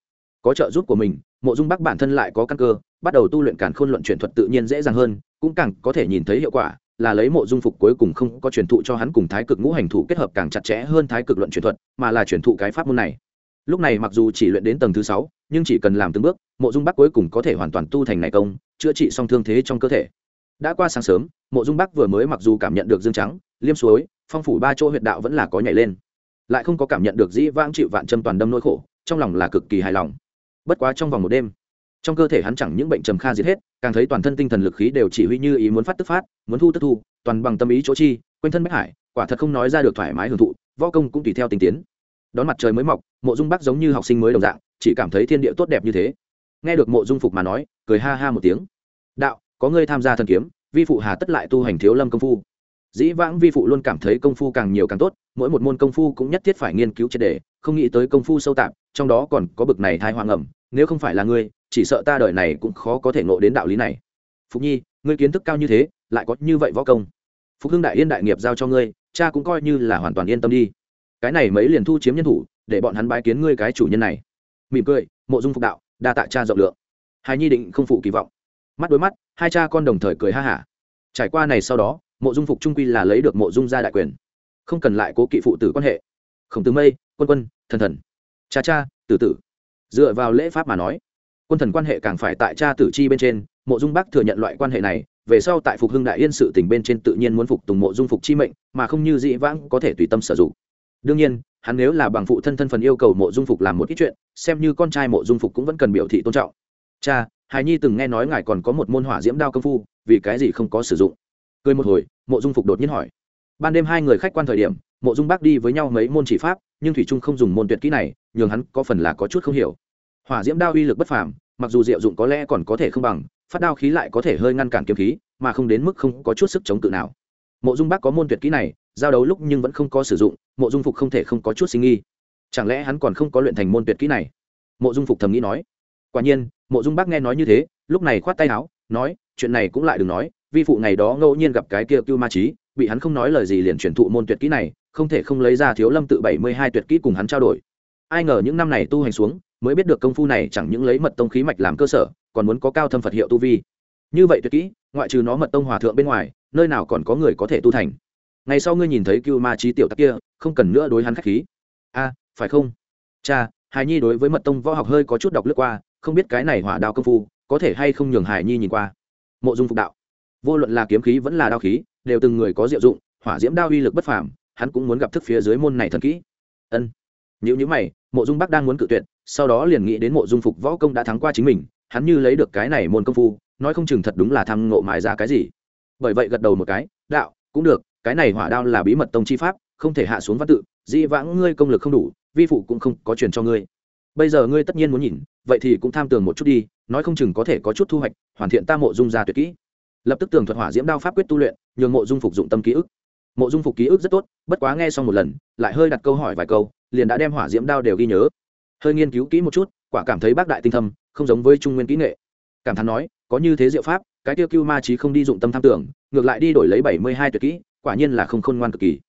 Speaker 1: Có trợ giúp của mình, mộ dung bắc bản thân lại có căn cơ, bắt đầu tu luyện càn khôn luận chuyển thuật tự nhiên dễ dàng hơn, cũng càng có thể nhìn thấy hiệu quả, là lấy mộ dung phục cuối cùng không có truyền thụ cho hắn cùng thái cực ngũ hành thủ kết hợp càng chặt chẽ hơn thái cực luận chuyển thuật, mà là truyền thụ cái pháp môn này. Lúc này mặc dù chỉ luyện đến tầng thứ sáu, nhưng chỉ cần làm từng bước, mộ dung bắc cuối cùng có thể hoàn toàn tu thành này công, chữa trị xong thương thế trong cơ thể đã qua sáng sớm, mộ dung bắc vừa mới mặc dù cảm nhận được dương trắng, liêm suối, phong phủ ba chỗ huyệt đạo vẫn là có nhảy lên. Lại không có cảm nhận được dĩ vãng chịu vạn châm toàn đâm nỗi khổ, trong lòng là cực kỳ hài lòng. Bất quá trong vòng một đêm, trong cơ thể hắn chẳng những bệnh trầm kha diệt hết, càng thấy toàn thân tinh thần lực khí đều chỉ huy như ý muốn phát tức phát, muốn thu tức thu, toàn bằng tâm ý chỗ chi, quanh thân bách hải, quả thật không nói ra được thoải mái hưởng thụ, võ công cũng tùy theo tình tiến. Đón mặt trời mới mọc, mộ dung bắc giống như học sinh mới đồng dạng, chỉ cảm thấy thiên địa tốt đẹp như thế. Nghe được mộ dung phục mà nói, cười ha ha một tiếng. Đạo có ngươi tham gia thần kiếm, vi phụ hà tất lại tu hành thiếu lâm công phu. Dĩ vãng vi phụ luôn cảm thấy công phu càng nhiều càng tốt, mỗi một môn công phu cũng nhất thiết phải nghiên cứu triệt đề không nghĩ tới công phu sâu tạp trong đó còn có bực này thai hoàng ẩm, nếu không phải là ngươi, chỉ sợ ta đời này cũng khó có thể ngộ đến đạo lý này. Phục nhi, ngươi kiến thức cao như thế, lại có như vậy võ công. Phục hưng đại yên đại nghiệp giao cho ngươi, cha cũng coi như là hoàn toàn yên tâm đi. Cái này mấy liền thu chiếm nhân thủ, để bọn hắn bái kiến ngươi cái chủ nhân này. Mỉm cười, mộ dung phục đạo, đa tạ cha rộng lượng. Hài nhi định không phụ kỳ vọng mắt đối mắt, hai cha con đồng thời cười ha hả. Trải qua này sau đó, mộ dung phục trung quy là lấy được mộ dung gia đại quyền. Không cần lại cố kỵ phụ tử quan hệ. Khổng tử mây, quân quân, thần thần. Cha cha, tử tử. Dựa vào lễ pháp mà nói, quân thần quan hệ càng phải tại cha tử chi bên trên, mộ dung bắc thừa nhận loại quan hệ này, về sau tại phục hưng đại yên sự tỉnh bên trên tự nhiên muốn phục tùng mộ dung phục chi mệnh, mà không như dị vãng có thể tùy tâm sử dụng. Đương nhiên, hắn nếu là bằng phụ thân thân phần yêu cầu mộ dung phục làm một ít chuyện, xem như con trai mộ dung phục cũng vẫn cần biểu thị tôn trọng. Cha hài nhi từng nghe nói ngài còn có một môn hỏa diễm đao công phu, vì cái gì không có sử dụng? Cười một hồi, mộ dung phục đột nhiên hỏi. Ban đêm hai người khách quan thời điểm, mộ dung bác đi với nhau mấy môn chỉ pháp, nhưng thủy trung không dùng môn tuyệt kỹ này, nhường hắn có phần là có chút không hiểu. Hỏa diễm đao uy lực bất phàm, mặc dù diệu dụng có lẽ còn có thể không bằng, phát đao khí lại có thể hơi ngăn cản kiếm khí, mà không đến mức không có chút sức chống cự nào. Mộ dung bác có môn tuyệt kỹ này, giao đấu lúc nhưng vẫn không có sử dụng, mộ dung phục không thể không có chút sinh nghi chẳng lẽ hắn còn không có luyện thành môn tuyệt kỹ này? Mộ dung phục thầm nghĩ nói. Quả nhiên mộ dung bác nghe nói như thế, lúc này khoát tay áo, nói, chuyện này cũng lại đừng nói, vi phụ ngày đó ngẫu nhiên gặp cái kia cưu ma trí bị hắn không nói lời gì liền truyền thụ môn tuyệt kỹ này, không thể không lấy ra thiếu lâm tự bảy mươi hai tuyệt kỹ cùng hắn trao đổi. Ai ngờ những năm này tu hành xuống, mới biết được công phu này chẳng những lấy mật tông khí mạch làm cơ sở, còn muốn có cao thâm phật hiệu tu vi. Như vậy tuyệt kỹ, ngoại trừ nó mật tông hòa thượng bên ngoài, nơi nào còn có người có thể tu thành? Ngày sau ngươi nhìn thấy cưu ma trí tiểu tắc kia, không cần nữa đối hắn khách khí. A, phải không? Cha, hài nhi đối với mật tông võ học hơi có chút đọc lướt qua không biết cái này hỏa đao công phu có thể hay không nhường Hải nhi nhìn qua. Mộ dung phục đạo, vô luận là kiếm khí vẫn là đao khí, đều từng người có diệu dụng, hỏa diễm đao uy lực bất phàm, hắn cũng muốn gặp thức phía dưới môn này thần kỹ. Ân. Nếu như mày, mộ dung bắc đang muốn cự tuyệt, sau đó liền nghĩ đến mộ dung phục võ công đã thắng qua chính mình, hắn như lấy được cái này môn công phu, nói không chừng thật đúng là tham ngộ mài ra cái gì. Bởi vậy gật đầu một cái, đạo, cũng được, cái này hỏa đao là bí mật tông chi pháp, không thể hạ xuống văn tự di vãng ngươi công lực không đủ, vi phụ cũng không có truyền cho ngươi bây giờ ngươi tất nhiên muốn nhìn, vậy thì cũng tham tường một chút đi, nói không chừng có thể có chút thu hoạch, hoàn thiện ta mộ dung ra tuyệt kỹ. Lập tức tường thuật hỏa diễm đao pháp quyết tu luyện, nhường mộ dung phục dụng tâm ký ức. Mộ dung phục ký ức rất tốt, bất quá nghe xong một lần, lại hơi đặt câu hỏi vài câu, liền đã đem hỏa diễm đao đều ghi nhớ. Hơi nghiên cứu kỹ một chút, quả cảm thấy bác đại tinh thâm, không giống với trung nguyên kỹ nghệ. Cảm thán nói, có như thế diệu pháp, cái tiêu cưu ma trí không đi dụng tâm tham tưởng, ngược lại đi đổi lấy bảy mươi hai tuyệt kỹ, quả nhiên là không khôn ngoan cực kỳ.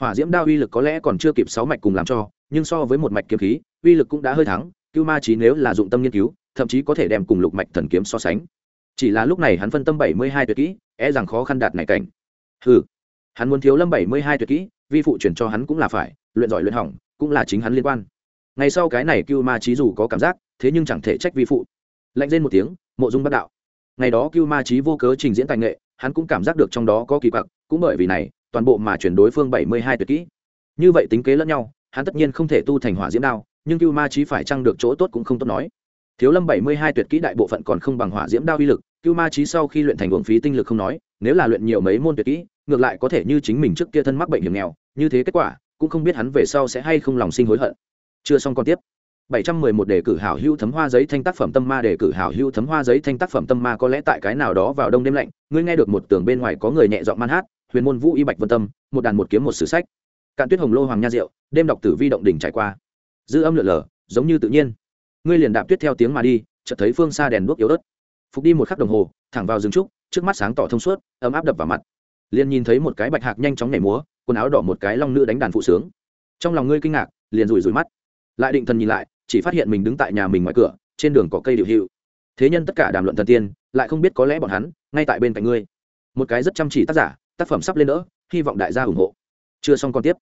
Speaker 1: Hỏa diễm đao uy lực có lẽ còn chưa kịp sáu mạch cùng làm cho nhưng so với một mạch kiếm khí, uy lực cũng đã hơi thắng, cưu ma trí nếu là dụng tâm nghiên cứu, thậm chí có thể đem cùng lục mạch thần kiếm so sánh. Chỉ là lúc này hắn phân tâm bảy mươi hai tuyệt kỹ e rằng khó khăn đạt này cảnh. Ừ hắn muốn thiếu lâm bảy mươi hai tuyệt kỹ, vi phụ chuyển cho hắn cũng là phải, luyện giỏi luyện hỏng, cũng là chính hắn liên quan. Ngay sau cái này cưu ma trí dù có cảm giác, thế nhưng chẳng thể trách vi phụ. Lạnh lên một tiếng, mộ dung bắt đạo. Ngày đó cưu ma trí vô cớ trình diễn tài nghệ, hắn cũng cảm giác được trong đó có kỳ quặc, cũng bởi vì này, toàn bộ mà chuyển đối phương bảy mươi hai tuyệt kỹ. Như vậy tính kế lẫn nhau hắn tất nhiên không thể tu thành hỏa diễm đao, nhưng cưu ma trí phải chăng được chỗ tốt cũng không tốt nói. Thiếu lâm bảy mươi hai tuyệt kỹ đại bộ phận còn không bằng hỏa diễm đao uy lực, cưu ma trí sau khi luyện thành uổng phí tinh lực không nói, nếu là luyện nhiều mấy môn tuyệt kỹ, ngược lại có thể như chính mình trước kia thân mắc bệnh hiểm nghèo, như thế kết quả, cũng không biết hắn về sau sẽ hay không lòng sinh hối hận. Chưa xong còn tiếp. 711 đề cử hảo hữu thấm hoa giấy thanh tác phẩm tâm ma đề cử hảo hữu thấm hoa giấy thanh tác phẩm tâm ma có lẽ tại cái nào đó vào đông đêm lạnh, ngươi nghe được một tường bên ngoài có người nhẹ giọng man hát, huyền môn vũ y bạch vân tâm, một đàn một kiếm một sử sách cạn tuyết hồng lô hoàng nha diệu, đêm đọc tử vi động đỉnh trải qua. Dư âm lượn lờ, giống như tự nhiên. Ngươi liền đạp tuyết theo tiếng mà đi, chợt thấy phương xa đèn đuốc yếu ớt. Phục đi một khắc đồng hồ, thẳng vào rừng trúc, trước mắt sáng tỏ thông suốt, ấm áp đập vào mặt. Liền nhìn thấy một cái bạch hạc nhanh chóng nhảy múa, quần áo đỏ một cái long nữ đánh đàn phụ sướng. Trong lòng ngươi kinh ngạc, liền rủi rủi mắt. Lại định thần nhìn lại, chỉ phát hiện mình đứng tại nhà mình ngoài cửa, trên đường có cây điệu hiệu. Thế nhân tất cả đàm luận thần tiên, lại không biết có lẽ bọn hắn, ngay tại bên cạnh ngươi. Một cái rất chăm chỉ tác giả, tác phẩm sắp lên nữa hy vọng đại gia ủng hộ. Chưa xong còn tiếp.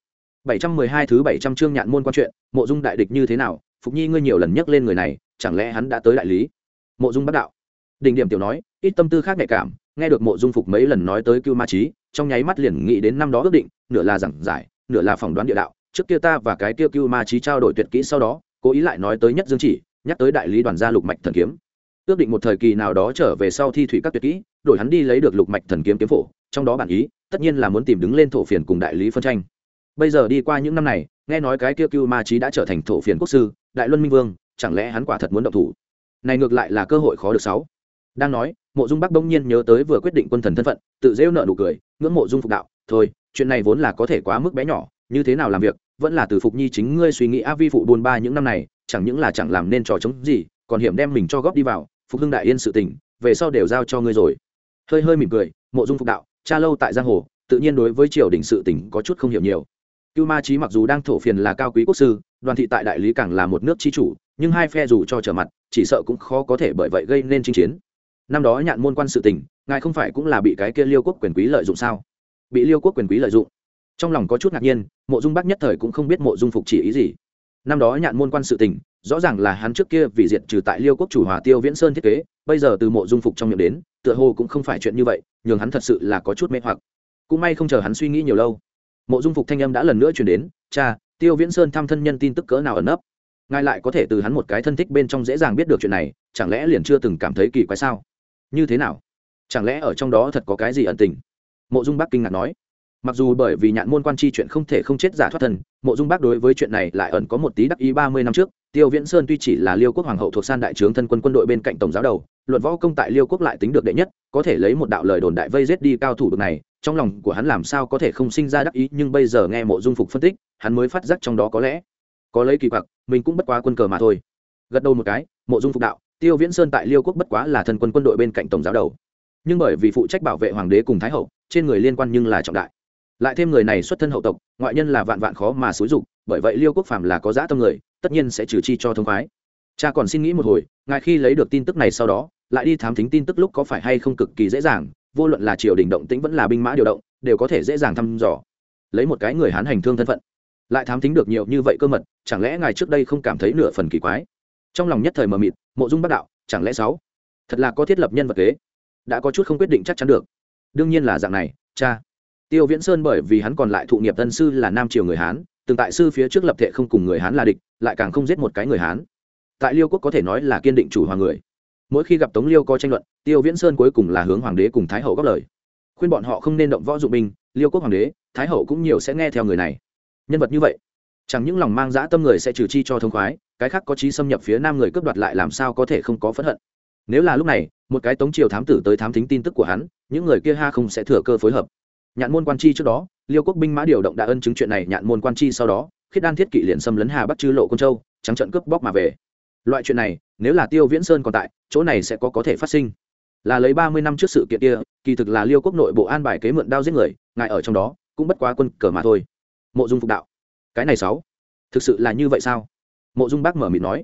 Speaker 1: 712 thứ 700 chương nhạn môn quan chuyện, mộ dung đại địch như thế nào? Phục nhi, ngươi nhiều lần nhắc lên người này, chẳng lẽ hắn đã tới đại lý? Mộ dung bắt đạo. Đỉnh điểm tiểu nói, ít tâm tư khác nhạy cảm, nghe được mộ dung phục mấy lần nói tới cưu ma chí, trong nháy mắt liền nghĩ đến năm đó ước định, nửa là giảng giải, nửa là phỏng đoán địa đạo. Trước kia ta và cái kia cưu ma chí trao đổi tuyệt kỹ sau đó, cố ý lại nói tới nhất dương chỉ, nhắc tới đại lý đoàn gia lục mạch thần kiếm. Ước định một thời kỳ nào đó trở về sau thi thủy các tuyệt kỹ, đổi hắn đi lấy được lục mạch thần kiếm kiếm phổ, trong đó bản ý, tất nhiên là muốn tìm đứng lên thổ phiền cùng đại lý phân tranh bây giờ đi qua những năm này, nghe nói cái kia cưu ma trí đã trở thành thổ phiền quốc sư, đại luân minh vương, chẳng lẽ hắn quả thật muốn động thủ? Này ngược lại là cơ hội khó được sáu. Đang nói, mộ dung bắc bỗng nhiên nhớ tới vừa quyết định quân thần thân phận, tự rêu nợ nụ cười, ngưỡng mộ dung phục đạo, thôi, chuyện này vốn là có thể quá mức bé nhỏ, như thế nào làm việc, vẫn là từ phục nhi chính ngươi suy nghĩ a vi phụ buôn ba những năm này, chẳng những là chẳng làm nên trò chống gì, còn hiểm đem mình cho góp đi vào, phục hưng đại yên sự tình, về sau đều giao cho ngươi rồi. Hơi hơi mỉm cười, mộ dung phục đạo, cha lâu tại giang hồ, tự nhiên đối với triều đình sự tình có chút không hiểu nhiều cưu ma trí mặc dù đang thổ phiền là cao quý quốc sư, đoàn thị tại đại lý càng là một nước chi chủ, nhưng hai phe dù cho trở mặt, chỉ sợ cũng khó có thể bởi vậy gây nên chinh chiến. Năm đó nhạn môn quan sự tình, ngài không phải cũng là bị cái kia liêu quốc quyền quý lợi dụng sao? Bị liêu quốc quyền quý lợi dụng. Trong lòng có chút ngạc nhiên, mộ dung bắc nhất thời cũng không biết mộ dung phục chỉ ý gì. Năm đó nhạn môn quan sự tình, rõ ràng là hắn trước kia vì diệt trừ tại liêu quốc chủ hòa tiêu viễn sơn thiết kế, bây giờ từ mộ dung phục trong miệng đến, tựa hồ cũng không phải chuyện như vậy, nhường hắn thật sự là có chút mê hoặc. Cũng may không chờ hắn suy nghĩ nhiều lâu mộ dung phục thanh âm đã lần nữa chuyển đến cha tiêu viễn sơn thăm thân nhân tin tức cỡ nào ẩn nấp? Ngài lại có thể từ hắn một cái thân thích bên trong dễ dàng biết được chuyện này chẳng lẽ liền chưa từng cảm thấy kỳ quái sao? Như thế nào? Chẳng lẽ ở trong đó thật có cái gì ẩn tình? Mộ dung bắc kinh ngạc nói. Mặc dù bởi vì nhạn môn quan chi chuyện không thể không chết giả thoát thần, mộ dung bắc đối với chuyện này lại ẩn có một tí đắc ý ba mươi năm trước tiêu viễn sơn tuy chỉ là liêu quốc hoàng hậu thuộc san đại trướng thân quân quân đội bên cạnh tổng giáo đầu luận võ công tại liêu quốc lại tính được đệ nhất có thể lấy một đạo lời đồn đại vây giết đi cao thủ được này trong lòng của hắn làm sao có thể không sinh ra đắc ý, nhưng bây giờ nghe mộ dung phục phân tích, hắn mới phát giác trong đó có lẽ có lấy kỳ quặc, mình cũng bất quá quân cờ mà thôi. Gật đầu một cái, mộ dung phục đạo, tiêu viễn sơn tại liêu quốc bất quá là thần quân quân đội bên cạnh tổng giáo đầu. Nhưng bởi vì phụ trách bảo vệ hoàng đế cùng thái hậu, trên người liên quan nhưng là trọng đại. Lại thêm người này xuất thân hậu tộc, ngoại nhân là vạn vạn khó mà xúi dục, bởi vậy liêu quốc phàm là có giã tâm người, tất nhiên sẽ trừ chi cho thông khoái. Cha còn xin nghĩ một hồi, ngài khi lấy được tin tức này sau đó, lại đi thám thính tin tức lúc có phải hay không cực kỳ dễ dàng vô luận là triều đình động tĩnh vẫn là binh mã điều động, đều có thể dễ dàng thăm dò. Lấy một cái người hán hành thương thân phận, lại thám tính được nhiều như vậy cơ mật, chẳng lẽ ngài trước đây không cảm thấy nửa phần kỳ quái? Trong lòng nhất thời mờ mịt, mộ dung bắc đạo, chẳng lẽ sáu? Thật là có thiết lập nhân vật kế, đã có chút không quyết định chắc chắn được. Đương nhiên là dạng này, cha. Tiêu viễn sơn bởi vì hắn còn lại thụ nghiệp tân sư là nam triều người hán, từng tại sư phía trước lập thệ không cùng người hán là địch, lại càng không giết một cái người hán. Tại liêu quốc có thể nói là kiên định chủ hòa người mỗi khi gặp tống liêu có tranh luận, tiêu viễn sơn cuối cùng là hướng hoàng đế cùng thái hậu góp lời. Khuyên bọn họ không nên động võ dụng binh, liêu quốc hoàng đế, thái hậu cũng nhiều sẽ nghe theo người này. Nhân vật như vậy, chẳng những lòng mang dã tâm người sẽ trừ chi cho thông khoái, cái khác có trí xâm nhập phía nam người cướp đoạt lại làm sao có thể không có phẫn hận. Nếu là lúc này, một cái tống triều thám tử tới thám thính tin tức của hắn, những người kia ha không sẽ thừa cơ phối hợp. Nhạn môn quan chi trước đó, liêu quốc binh mã điều động đã ân chứng chuyện này, nhạn môn quan chi sau đó, khiết đan thiết kỵ liền xâm lấn hà bắc chư lộ côn châu, trắng trận cướp bóc mà về. Loại chuyện này nếu là tiêu viễn sơn còn tại, chỗ này sẽ có có thể phát sinh. Là lấy ba mươi năm trước sự kiện kia, kỳ thực là liêu quốc nội bộ an bài kế mượn đao giết người ngại ở trong đó, cũng bất quá quân cờ mà thôi. Mộ dung phục đạo. Cái này sáu. Thực sự là như vậy sao? Mộ dung bác mở mịt nói.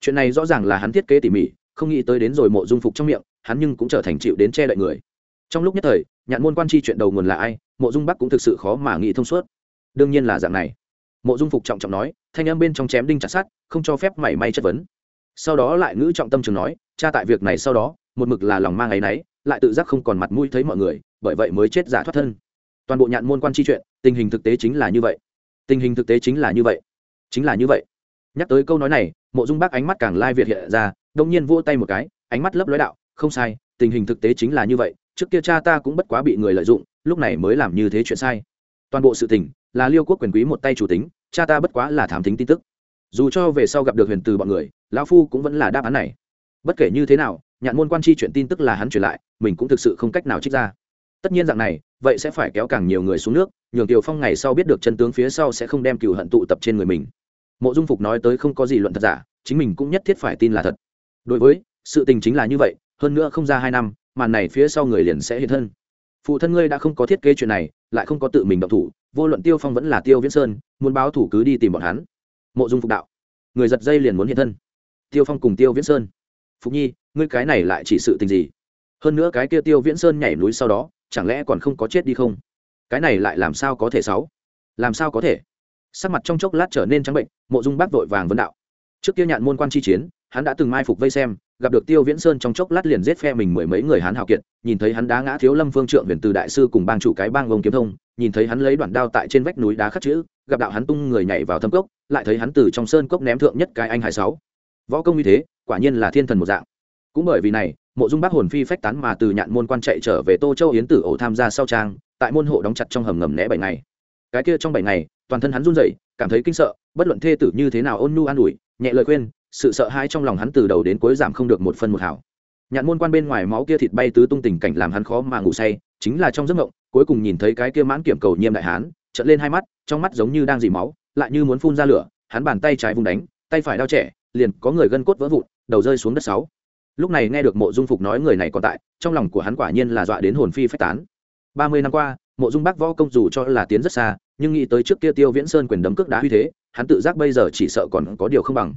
Speaker 1: Chuyện này rõ ràng là hắn thiết kế tỉ mỉ, không nghĩ tới đến rồi mộ dung phục trong miệng, hắn nhưng cũng trở thành chịu đến che đậy người. Trong lúc nhất thời, nhạn môn quan chi chuyện đầu nguồn là ai, mộ dung bắc cũng thực sự khó mà nghĩ thông suốt. Đương nhiên là dạng này. Mộ dung phục trọng trọng nói, thanh âm bên trong chém đinh chặt sát không cho phép mảy may chất vấn sau đó lại ngữ trọng tâm trường nói, cha tại việc này sau đó, một mực là lòng mang áy náy, lại tự giác không còn mặt mũi thấy mọi người, bởi vậy mới chết giả thoát thân. Toàn bộ nhạn môn quan chi chuyện, tình hình thực tế chính là như vậy. Tình hình thực tế chính là như vậy. Chính là như vậy. Nhắc tới câu nói này, mộ dung bác ánh mắt càng lai việt hiện ra, đông nhiên vỗ tay một cái, ánh mắt lấp lói đạo, không sai, tình hình thực tế chính là như vậy, trước kia cha ta cũng bất quá bị người lợi dụng, lúc này mới làm như thế chuyện sai. Toàn bộ sự tình, là liêu quốc quyền quý một tay chủ tính, cha ta bất quá là thám thính tin tức dù cho về sau gặp được huyền từ bọn người, lão phu cũng vẫn là đáp án này. Bất kể như thế nào, nhạn môn quan chi chuyện tin tức là hắn truyền lại, mình cũng thực sự không cách nào trích ra. Tất nhiên dạng này, vậy sẽ phải kéo càng nhiều người xuống nước, nhường kiều phong ngày sau biết được chân tướng phía sau sẽ không đem cừu hận tụ tập trên người mình. Mộ dung phục nói tới không có gì luận thật giả, chính mình cũng nhất thiết phải tin là thật. Đối với, sự tình chính là như vậy, hơn nữa không ra hai năm, màn này phía sau người liền sẽ hiện thân. Phụ thân ngươi đã không có thiết kế chuyện này, lại không có tự mình động thủ, vô luận tiêu phong vẫn là tiêu viễn sơn, muốn báo thủ cứ đi tìm bọn hắn mộ dung phục đạo. Người giật dây liền muốn hiện thân. Tiêu phong cùng tiêu viễn sơn. Phục nhi, ngươi cái này lại chỉ sự tình gì? Hơn nữa cái kia tiêu viễn sơn nhảy núi sau đó, chẳng lẽ còn không có chết đi không? Cái này lại làm sao có thể sáu? Làm sao có thể? Sắc mặt trong chốc lát trở nên trắng bệnh, mộ dung bác vội vàng vấn đạo. Trước kia nhạn môn quan chi chiến, hắn đã từng mai phục vây xem gặp được tiêu viễn sơn trong chốc lát liền giết phe mình mười mấy người hán hào kiệt, nhìn thấy hắn đá ngã thiếu lâm phương trượng huyền từ đại sư cùng bang chủ cái bang ông kiếm thông, nhìn thấy hắn lấy đoạn đao tại trên vách núi đá khắc chữ, gặp đạo hắn tung người nhảy vào thâm cốc, lại thấy hắn từ trong sơn cốc ném thượng nhất cái anh hải sáu. Võ công như thế, quả nhiên là thiên thần một dạng. Cũng bởi vì này, mộ dung bác hồn phi phách tán mà từ nhạn môn quan chạy trở về tô châu yến tử ổ tham gia sau trang, tại môn hộ đóng chặt trong hầm ngầm né bảy ngày. Cái kia trong bảy ngày, toàn thân hắn run rẩy, cảm thấy kinh sợ, bất luận thê tử như thế nào ôn nhu an ủi, nhẹ lời khuyên sự sợ hãi trong lòng hắn từ đầu đến cuối giảm không được một phân một hảo nhạn môn quan bên ngoài máu kia thịt bay tứ tung tình cảnh làm hắn khó mà ngủ say, chính là trong giấc mộng, cuối cùng nhìn thấy cái kia mãn kiểm cầu nhiêm đại hán, trợn lên hai mắt, trong mắt giống như đang dì máu, lại như muốn phun ra lửa, hắn bàn tay trái vùng đánh, tay phải đao trẻ, liền có người gân cốt vỡ vụn, đầu rơi xuống đất sáu. Lúc này nghe được mộ dung phục nói người này còn tại, trong lòng của hắn quả nhiên là dọa đến hồn phi phách tán. Ba mươi năm qua, mộ dung bác võ công dù cho là tiến rất xa, nhưng nghĩ tới trước kia tiêu viễn sơn quyền đấm cước đá uy thế, hắn tự giác bây giờ chỉ sợ còn có điều không bằng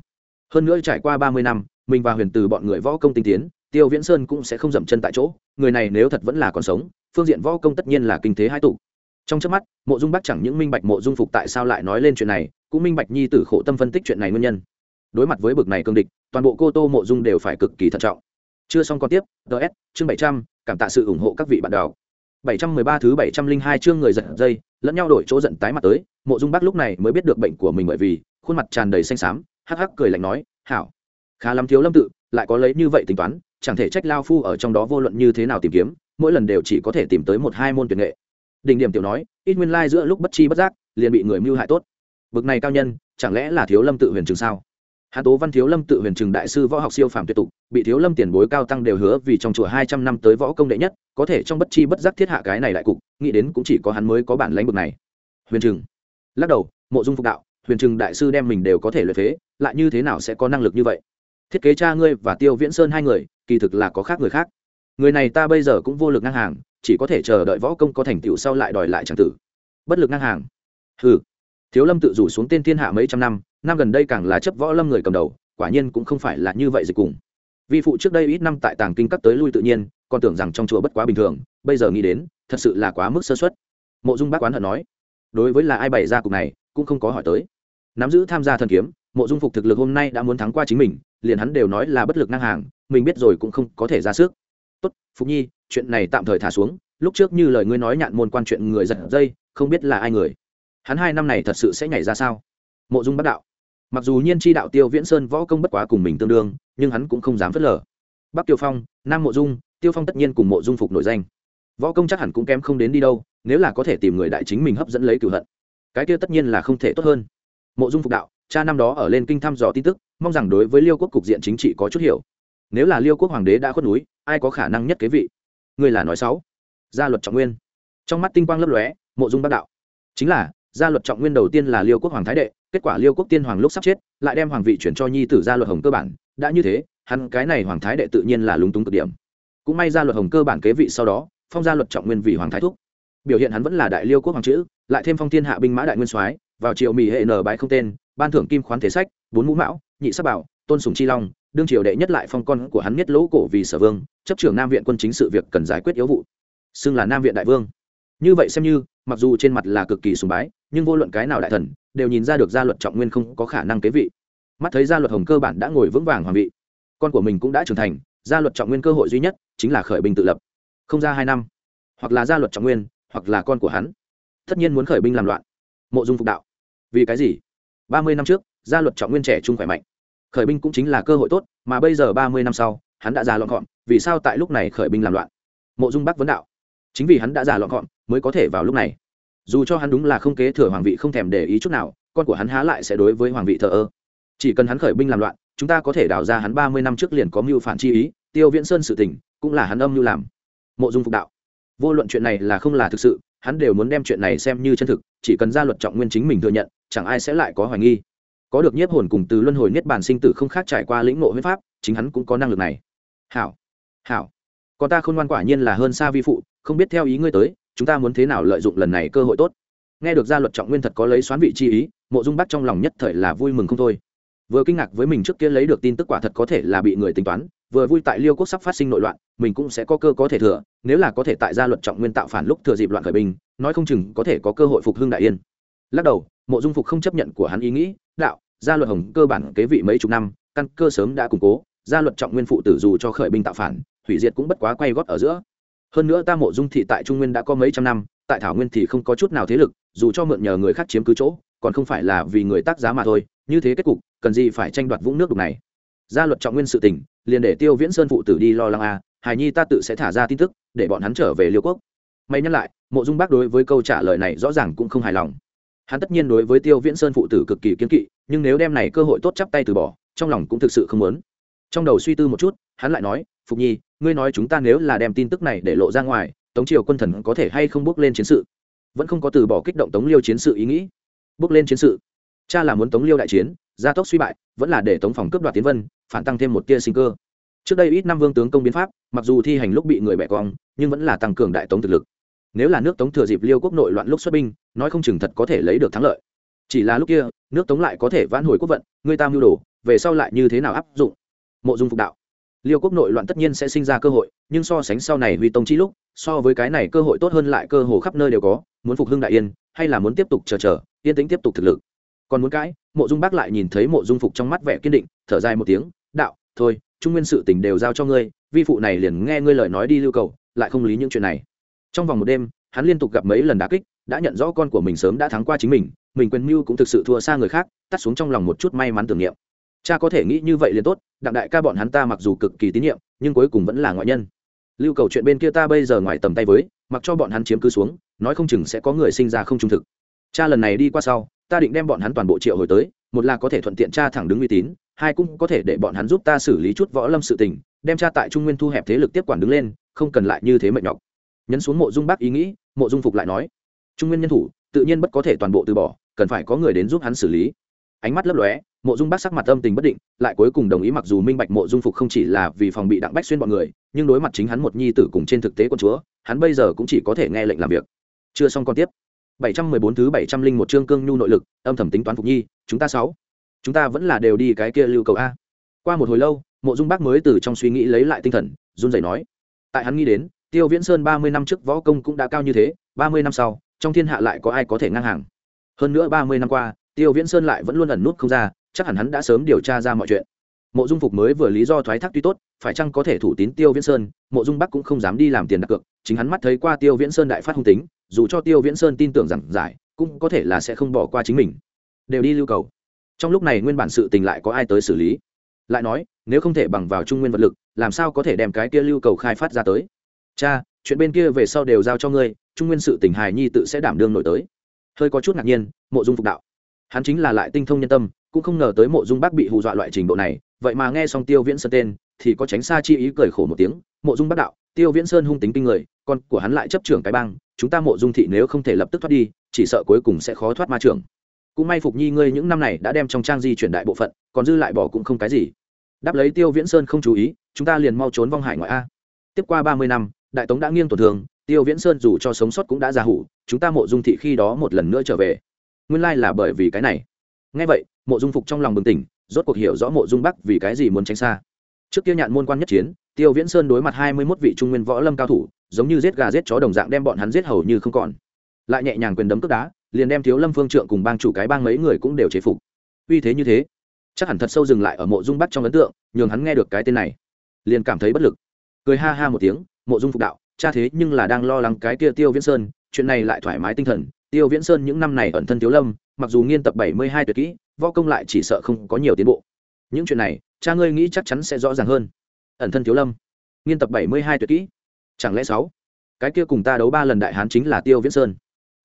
Speaker 1: hơn nữa trải qua ba mươi năm, mình và huyền từ bọn người võ công tinh tiến, tiêu viễn sơn cũng sẽ không dậm chân tại chỗ, người này nếu thật vẫn là còn sống, phương diện võ công tất nhiên là kinh thế hai tụ. Trong trước mắt, mộ dung Bắc chẳng những minh bạch mộ dung phục tại sao lại nói lên chuyện này, cũng minh bạch nhi tử khổ tâm phân tích chuyện này nguyên nhân. Đối mặt với bực này cương địch, toàn bộ cô tô mộ dung đều phải cực kỳ thận trọng. Chưa xong còn tiếp ts chương bảy trăm, cảm tạ sự ủng hộ các vị bạn đọc. bảy trăm mười ba thứ bảy trăm linh hai chương người giật dây, lẫn nhau đổi chỗ giận tái mặt tới, mộ dung Bắc lúc này mới biết được bệnh của mình bởi vì khuôn mặt tràn đầy xanh xám hắc hắc cười lạnh nói hảo khá lắm thiếu lâm tự lại có lấy như vậy tính toán chẳng thể trách lao phu ở trong đó vô luận như thế nào tìm kiếm mỗi lần đều chỉ có thể tìm tới một hai môn tuyệt nghệ đỉnh điểm tiểu nói ít nguyên lai giữa lúc bất chi bất giác liền bị người mưu hại tốt bực này cao nhân chẳng lẽ là thiếu lâm tự huyền trường sao Hạ Tố Văn Thiếu Lâm tự huyền trừng đại sư võ học siêu phàm tuyệt tục, bị Thiếu Lâm tiền bối cao tăng đều hứa vì trong chùa hai trăm năm tới võ công đệ nhất, có thể trong bất chi bất giác thiết hạ cái này đại cục, nghĩ đến cũng chỉ có hắn mới có bản lãnh bực này. Huyền trừng. Lắc đầu, Mộ Dung Phục đạo, huyền trừng đại sư đem mình đều có thể luyện phế, lại như thế nào sẽ có năng lực như vậy? thiết kế cha ngươi và tiêu viễn sơn hai người, kỳ thực là có khác người khác. Người này ta bây giờ cũng vô lực ngang hàng, chỉ có thể chờ đợi võ công có thành tựu sau lại đòi lại tràng tử. Bất lực ngang hàng. Hừ. Thiếu lâm tự rủ xuống tên thiên hạ mấy trăm năm năm gần đây càng là chấp võ lâm người cầm đầu, quả nhiên cũng không phải là như vậy dịch cùng. Vi phụ trước đây ít năm tại tàng kinh cấp tới lui tự nhiên, còn tưởng rằng trong chùa bất quá bình thường, bây giờ nghĩ đến, thật sự là quá mức sơ xuất mộ dung bác quán hận nói, đối với là ai bày ra cục này, cũng không có hỏi tới. Nắm giữ tham gia thần kiếm mộ dung phục thực lực hôm nay đã muốn thắng qua chính mình, liền hắn đều nói là bất lực năng hàng, mình biết rồi cũng không có thể ra sức. Tốt, phục nhi, chuyện này tạm thời thả xuống, lúc trước như lời ngươi nói nhạn môn quan chuyện người giật dây, không biết là ai người. Hắn hai năm này thật sự sẽ nhảy ra sao? Mộ dung bắt đạo. Mặc dù nhiên tri đạo tiêu viễn sơn võ công bất quá cùng mình tương đương, nhưng hắn cũng không dám phớt lờ. Bắc tiêu phong, nam mộ dung, tiêu phong tất nhiên cùng mộ dung phục nổi danh. Võ công chắc hẳn cũng kém không đến đi đâu, nếu là có thể tìm người đại chính mình hấp dẫn lấy cửu hận, cái kia tất nhiên là không thể tốt hơn. Mộ dung phục đạo cha năm đó ở lên kinh thăm dò tin tức, mong rằng đối với liêu quốc cục diện chính trị có chút hiểu. Nếu là liêu quốc hoàng đế đã khuất núi, ai có khả năng nhất kế vị? Người là nói sáu gia luật trọng nguyên. Trong mắt tinh quang lấp lóe, mộ dung bác đạo. Chính là, gia luật trọng nguyên đầu tiên là liêu quốc hoàng thái đệ, kết quả liêu quốc tiên hoàng lúc sắp chết, lại đem hoàng vị chuyển cho nhi tử gia luật hồng cơ bản. Đã như thế, hắn cái này hoàng thái đệ tự nhiên là lúng túng cực điểm. Cũng may gia luật hồng cơ bản kế vị sau đó, phong gia luật trọng nguyên vì hoàng thái thúc. Biểu hiện hắn vẫn là đại liêu quốc hoàng chữ, lại thêm phong thiên hạ binh mã đại nguyên soái, vào triều mỹ hệ nở bái không tên ban thưởng kim khoán thế sách, bốn mũ mão, nhị sắc bảo, tôn sùng chi long, đương triều đệ nhất lại phong con của hắn nhất lỗ cổ vì sở vương, chấp trưởng nam viện quân chính sự việc cần giải quyết yếu vụ, xưng là nam viện đại vương. Như vậy xem như, mặc dù trên mặt là cực kỳ sùng bái, nhưng vô luận cái nào đại thần đều nhìn ra được gia luật trọng nguyên không có khả năng kế vị. Mắt thấy gia luật hồng cơ bản đã ngồi vững vàng hoàng vị, con của mình cũng đã trưởng thành, gia luật trọng nguyên cơ hội duy nhất chính là khởi binh tự lập. Không ra hai năm, hoặc là gia luật trọng nguyên, hoặc là con của hắn, tất nhiên muốn khởi binh làm loạn. Mộ dung phục đạo. Vì cái gì? Ba mươi năm trước, gia luật trọng nguyên trẻ trung khỏe mạnh. Khởi binh cũng chính là cơ hội tốt, mà bây giờ ba mươi năm sau, hắn đã già lọn gọn vì sao tại lúc này khởi binh làm loạn? Mộ dung bắc vấn đạo. Chính vì hắn đã già lọn gọn mới có thể vào lúc này. Dù cho hắn đúng là không kế thừa hoàng vị không thèm để ý chút nào, con của hắn há lại sẽ đối với hoàng vị thờ ơ. Chỉ cần hắn khởi binh làm loạn, chúng ta có thể đào ra hắn ba mươi năm trước liền có mưu phản chi ý, tiêu viễn sơn sự tình, cũng là hắn âm mưu làm. Mộ dung phục đạo. Vô luận chuyện này là không là thực sự, hắn đều muốn đem chuyện này xem như chân thực, chỉ cần ra luật trọng nguyên chính mình thừa nhận chẳng ai sẽ lại có hoài nghi. Có được nhiếp hồn cùng từ luân hồi niết bàn sinh tử không khác trải qua lĩnh ngộ huyết pháp, chính hắn cũng có năng lực này. Hảo hảo. Còn ta không ngoan quả nhiên là hơn xa vi phụ, không biết theo ý ngươi tới, chúng ta muốn thế nào lợi dụng lần này cơ hội tốt? Nghe được gia luật trọng nguyên thật có lấy xoán vị chi ý, mộ dung bắt trong lòng nhất thời là vui mừng không thôi. Vừa kinh ngạc với mình trước kia lấy được tin tức quả thật có thể là bị người tính toán, vừa vui tại liêu quốc sắp phát sinh nội loạn, mình cũng sẽ có cơ có thể thừa, nếu là có thể tại gia luật trọng nguyên tạo phản lúc thừa dịp loạn khởi binh, nói không chừng có thể có cơ hội phục hưng đại yên. Lắc đầu mộ dung phục không chấp nhận của hắn ý nghĩ đạo gia luật hồng cơ bản kế vị mấy chục năm căn cơ sớm đã củng cố gia luật trọng nguyên phụ tử dù cho khởi binh tạo phản hủy diệt cũng bất quá quay gót ở giữa. Hơn nữa ta mộ dung thị tại trung nguyên đã có mấy trăm năm tại thảo nguyên thì không có chút nào thế lực dù cho mượn nhờ người khác chiếm cứ chỗ còn không phải là vì người tác giá mà thôi như thế kết cục cần gì phải tranh đoạt vũng nước đục này. Gia luật trọng nguyên sự tình liền để tiêu viễn sơn phụ tử đi lo lắng a à, hài nhi ta tự sẽ thả ra tin tức để bọn hắn trở về liêu quốc. May nhắc lại mộ dung bác đối với câu trả lời này rõ ràng cũng không hài lòng hắn tất nhiên đối với tiêu viễn sơn phụ tử cực kỳ kiên kỵ, nhưng nếu đem này cơ hội tốt chắp tay từ bỏ, trong lòng cũng thực sự không muốn. Trong đầu suy tư một chút, hắn lại nói, phục nhi, ngươi nói chúng ta nếu là đem tin tức này để lộ ra ngoài, tống triều quân thần có thể hay không bước lên chiến sự? Vẫn không có từ bỏ kích động tống liêu chiến sự ý nghĩ. Bước lên chiến sự. Cha là muốn tống liêu đại chiến, gia tốc suy bại, vẫn là để tống phòng cướp đoạt tiến vân, phản tăng thêm một tia sinh cơ. Trước đây ít năm vương tướng công biến pháp, mặc dù thi hành lúc bị người bẻ cong, nhưng vẫn là tăng cường đại tống thực lực nếu là nước tống thừa dịp liêu quốc nội loạn lúc xuất binh, nói không chừng thật có thể lấy được thắng lợi. Chỉ là lúc kia, nước tống lại có thể vãn hồi quốc vận, người ta mưu đồ, về sau lại như thế nào áp dụng? Mộ dung phục đạo. Liêu quốc nội loạn tất nhiên sẽ sinh ra cơ hội, nhưng so sánh sau này huy tông chi lúc, so với cái này cơ hội tốt hơn lại cơ hồ khắp nơi đều có, muốn phục hưng đại yên, hay là muốn tiếp tục chờ chờ, yên tĩnh tiếp tục thực lực. Còn muốn cãi, mộ dung bác lại nhìn thấy mộ dung phục trong mắt vẻ kiên định, thở dài một tiếng, đạo, thôi, trung nguyên sự tình đều giao cho ngươi, vi phụ này liền nghe ngươi lời nói đi lưu cầu, lại không lý những chuyện này trong vòng một đêm, hắn liên tục gặp mấy lần đá kích, đã nhận rõ con của mình sớm đã thắng qua chính mình mình quyền mưu cũng thực sự thua xa người khác, tắt xuống trong lòng một chút may mắn tưởng niệm. Cha có thể nghĩ như vậy liền tốt, đặng đại ca bọn hắn ta mặc dù cực kỳ tín nhiệm, nhưng cuối cùng vẫn là ngoại nhân. Lưu cầu chuyện bên kia ta bây giờ ngoài tầm tay với, mặc cho bọn hắn chiếm cứ xuống, nói không chừng sẽ có người sinh ra không trung thực. Cha lần này đi qua sau, ta định đem bọn hắn toàn bộ triệu hồi tới, một là có thể thuận tiện cha thẳng đứng uy tín, hai cũng có thể để bọn hắn giúp ta xử lý chút võ lâm sự tình, đem cha tại trung nguyên thu hẹp thế lực tiếp quản đứng lên, không cần lại như thế mệt nhọc nhấn xuống mộ dung bác ý nghĩ, mộ dung phục lại nói, trung nguyên nhân thủ, tự nhiên bất có thể toàn bộ từ bỏ, cần phải có người đến giúp hắn xử lý. Ánh mắt lấp lóe, mộ dung bác sắc mặt âm tình bất định, lại cuối cùng đồng ý mặc dù minh bạch mộ dung phục không chỉ là vì phòng bị đặng bách xuyên bọn người, nhưng đối mặt chính hắn một nhi tử cùng trên thực tế quân chúa, hắn bây giờ cũng chỉ có thể nghe lệnh làm việc. Chưa xong còn tiếp. 714 thứ 701 chương cương nhu nội lực, âm thầm tính toán phục nhi, chúng ta sáu. Chúng ta vẫn là đều đi cái kia lưu cầu a. Qua một hồi lâu, mộ dung bác mới từ trong suy nghĩ lấy lại tinh thần, run rẩy nói, tại hắn nghĩ đến tiêu viễn sơn ba mươi năm trước võ công cũng đã cao như thế, ba mươi năm sau, trong thiên hạ lại có ai có thể ngang hàng? Hơn nữa ba mươi năm qua, tiêu viễn sơn lại vẫn luôn ẩn nút không ra, chắc hẳn hắn đã sớm điều tra ra mọi chuyện. Mộ dung phục mới vừa lý do thoái thác tuy tốt, phải chăng có thể thủ tín tiêu viễn sơn, mộ dung bắc cũng không dám đi làm tiền đặt cược, chính hắn mắt thấy qua tiêu viễn sơn đại phát hung tính, dù cho tiêu viễn sơn tin tưởng rằng giải, cũng có thể là sẽ không bỏ qua chính mình. Đều đi lưu cầu. Trong lúc này nguyên bản sự tình lại có ai tới xử lý? Lại nói, nếu không thể bằng vào trung nguyên vật lực, làm sao có thể đem cái kia lưu cầu khai phát ra tới? Cha, chuyện bên kia về sau đều giao cho ngươi, trung nguyên sự tình hài nhi tự sẽ đảm đương nổi tới. Hơi có chút ngạc nhiên, mộ dung phục đạo. Hắn chính là lại tinh thông nhân tâm, cũng không ngờ tới mộ dung bác bị hù dọa loại trình độ này, vậy mà nghe xong tiêu viễn sơn tên, thì có tránh xa chi ý cười khổ một tiếng. Mộ dung bác đạo, tiêu viễn sơn hung tính kinh người, con của hắn lại chấp trưởng cái bang, chúng ta mộ dung thị nếu không thể lập tức thoát đi, chỉ sợ cuối cùng sẽ khó thoát ma trưởng. Cũng may phục nhi ngươi những năm này đã đem trong trang di chuyển đại bộ phận, còn dư lại bỏ cũng không cái gì. Đáp lấy tiêu viễn sơn không chú ý, chúng ta liền mau trốn vong hải ngoại a. Tiếp qua ba mươi năm đại tống đã nghiêng tổn thương, tiêu viễn sơn dù cho sống sót cũng đã già hủ, chúng ta mộ dung thị khi đó một lần nữa trở về. Nguyên lai là bởi vì cái này. Ngay vậy, mộ dung phục trong lòng bừng tỉnh, rốt cuộc hiểu rõ mộ dung bắc vì cái gì muốn tránh xa. Trước kia nhạn môn quan nhất chiến, tiêu viễn sơn đối mặt hai mươi mốt vị trung nguyên võ lâm cao thủ, giống như giết gà giết chó đồng dạng đem bọn hắn giết hầu như không còn. Lại nhẹ nhàng quyền đấm cướp đá, liền đem thiếu lâm phương trượng cùng bang chủ cái bang mấy người cũng đều chế phục. Uy thế như thế, chắc hẳn thật sâu dừng lại ở mộ dung bắc trong ấn tượng, nhường hắn nghe được cái tên này, liền cảm thấy bất lực. Cười ha ha một tiếng mộ dung phục đạo, cha thế nhưng là đang lo lắng cái kia tiêu viễn sơn, chuyện này lại thoải mái tinh thần. Tiêu viễn sơn những năm này ẩn thân thiếu lâm, mặc dù nghiên tập bảy mươi hai tuyệt kỹ, võ công lại chỉ sợ không có nhiều tiến bộ. Những chuyện này, cha ngươi nghĩ chắc chắn sẽ rõ ràng hơn. Ẩn thân thiếu lâm, nghiên tập bảy mươi hai tuyệt kỹ. Chẳng lẽ sáu? Cái kia cùng ta đấu ba lần đại hán chính là tiêu viễn sơn.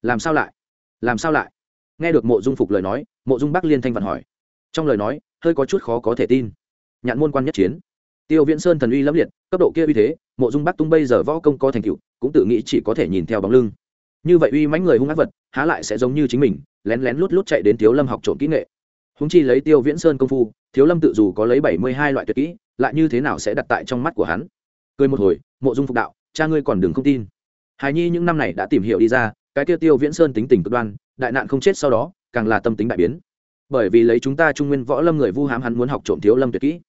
Speaker 1: Làm sao lại? Làm sao lại? Nghe được mộ dung phục lời nói, mộ dung bắc liên thanh vận hỏi. Trong lời nói, hơi có chút khó có thể tin. Nhạn môn quan nhất chiến tiêu viễn sơn thần uy lẫm liệt, cấp độ kia uy thế, mộ dung bắc tung bây giờ võ công có thành tựu, cũng tự nghĩ chỉ có thể nhìn theo bóng lưng. Như vậy uy mãnh người hung ác vật, há lại sẽ giống như chính mình, lén lén lút lút chạy đến thiếu lâm học trộm kỹ nghệ. Húng chi lấy tiêu viễn sơn công phu, thiếu lâm tự dù có lấy bảy mươi hai loại tuyệt kỹ, lại như thế nào sẽ đặt tại trong mắt của hắn? Cười một hồi, mộ dung phục đạo, cha ngươi còn đừng không tin. Hài nhi những năm này đã tìm hiểu đi ra, cái tiêu tiêu viễn sơn tính tình cực đoan, đại nạn không chết sau đó, càng là tâm tính đại biến. Bởi vì lấy chúng ta trung nguyên võ lâm người vu hám hắn muốn học trộm thiếu lâm tuyệt kỹ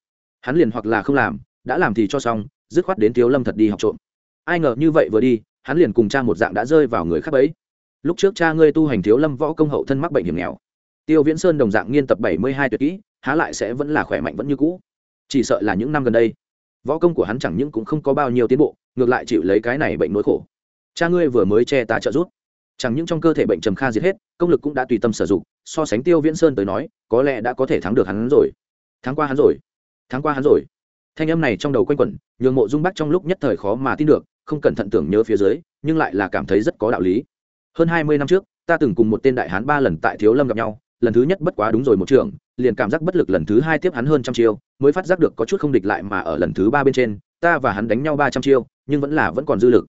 Speaker 1: hắn liền hoặc là không làm, đã làm thì cho xong, dứt khoát đến thiếu lâm thật đi học trộm. Ai ngờ như vậy vừa đi, hắn liền cùng cha một dạng đã rơi vào người khác ấy lúc trước cha ngươi tu hành thiếu lâm võ công hậu thân mắc bệnh hiểm nghèo. Tiêu viễn sơn đồng dạng nghiên tập bảy mươi hai tuyệt kỹ, há lại sẽ vẫn là khỏe mạnh vẫn như cũ. Chỉ sợ là những năm gần đây, võ công của hắn chẳng những cũng không có bao nhiêu tiến bộ, ngược lại chịu lấy cái này bệnh nỗi khổ. Cha ngươi vừa mới che tá trợ giúp. Chẳng những trong cơ thể bệnh trầm kha diệt hết, công lực cũng đã tùy tâm sử dụng, so sánh tiêu viễn sơn tới nói, có lẽ đã có thể thắng được hắn rồi. Thắng qua hắn rồi thắng qua hắn rồi. Thanh âm này trong đầu quanh quẩn, nhường mộ dung bắc trong lúc nhất thời khó mà tin được, không cẩn thận tưởng nhớ phía dưới, nhưng lại là cảm thấy rất có đạo lý. Hơn hai mươi năm trước, ta từng cùng một tên đại hán ba lần tại thiếu lâm gặp nhau, lần thứ nhất bất quá đúng rồi một trường, liền cảm giác bất lực lần thứ hai tiếp hắn hơn trăm chiêu, mới phát giác được có chút không địch lại mà ở lần thứ ba bên trên, ta và hắn đánh nhau ba trăm chiêu, nhưng vẫn là vẫn còn dư lực.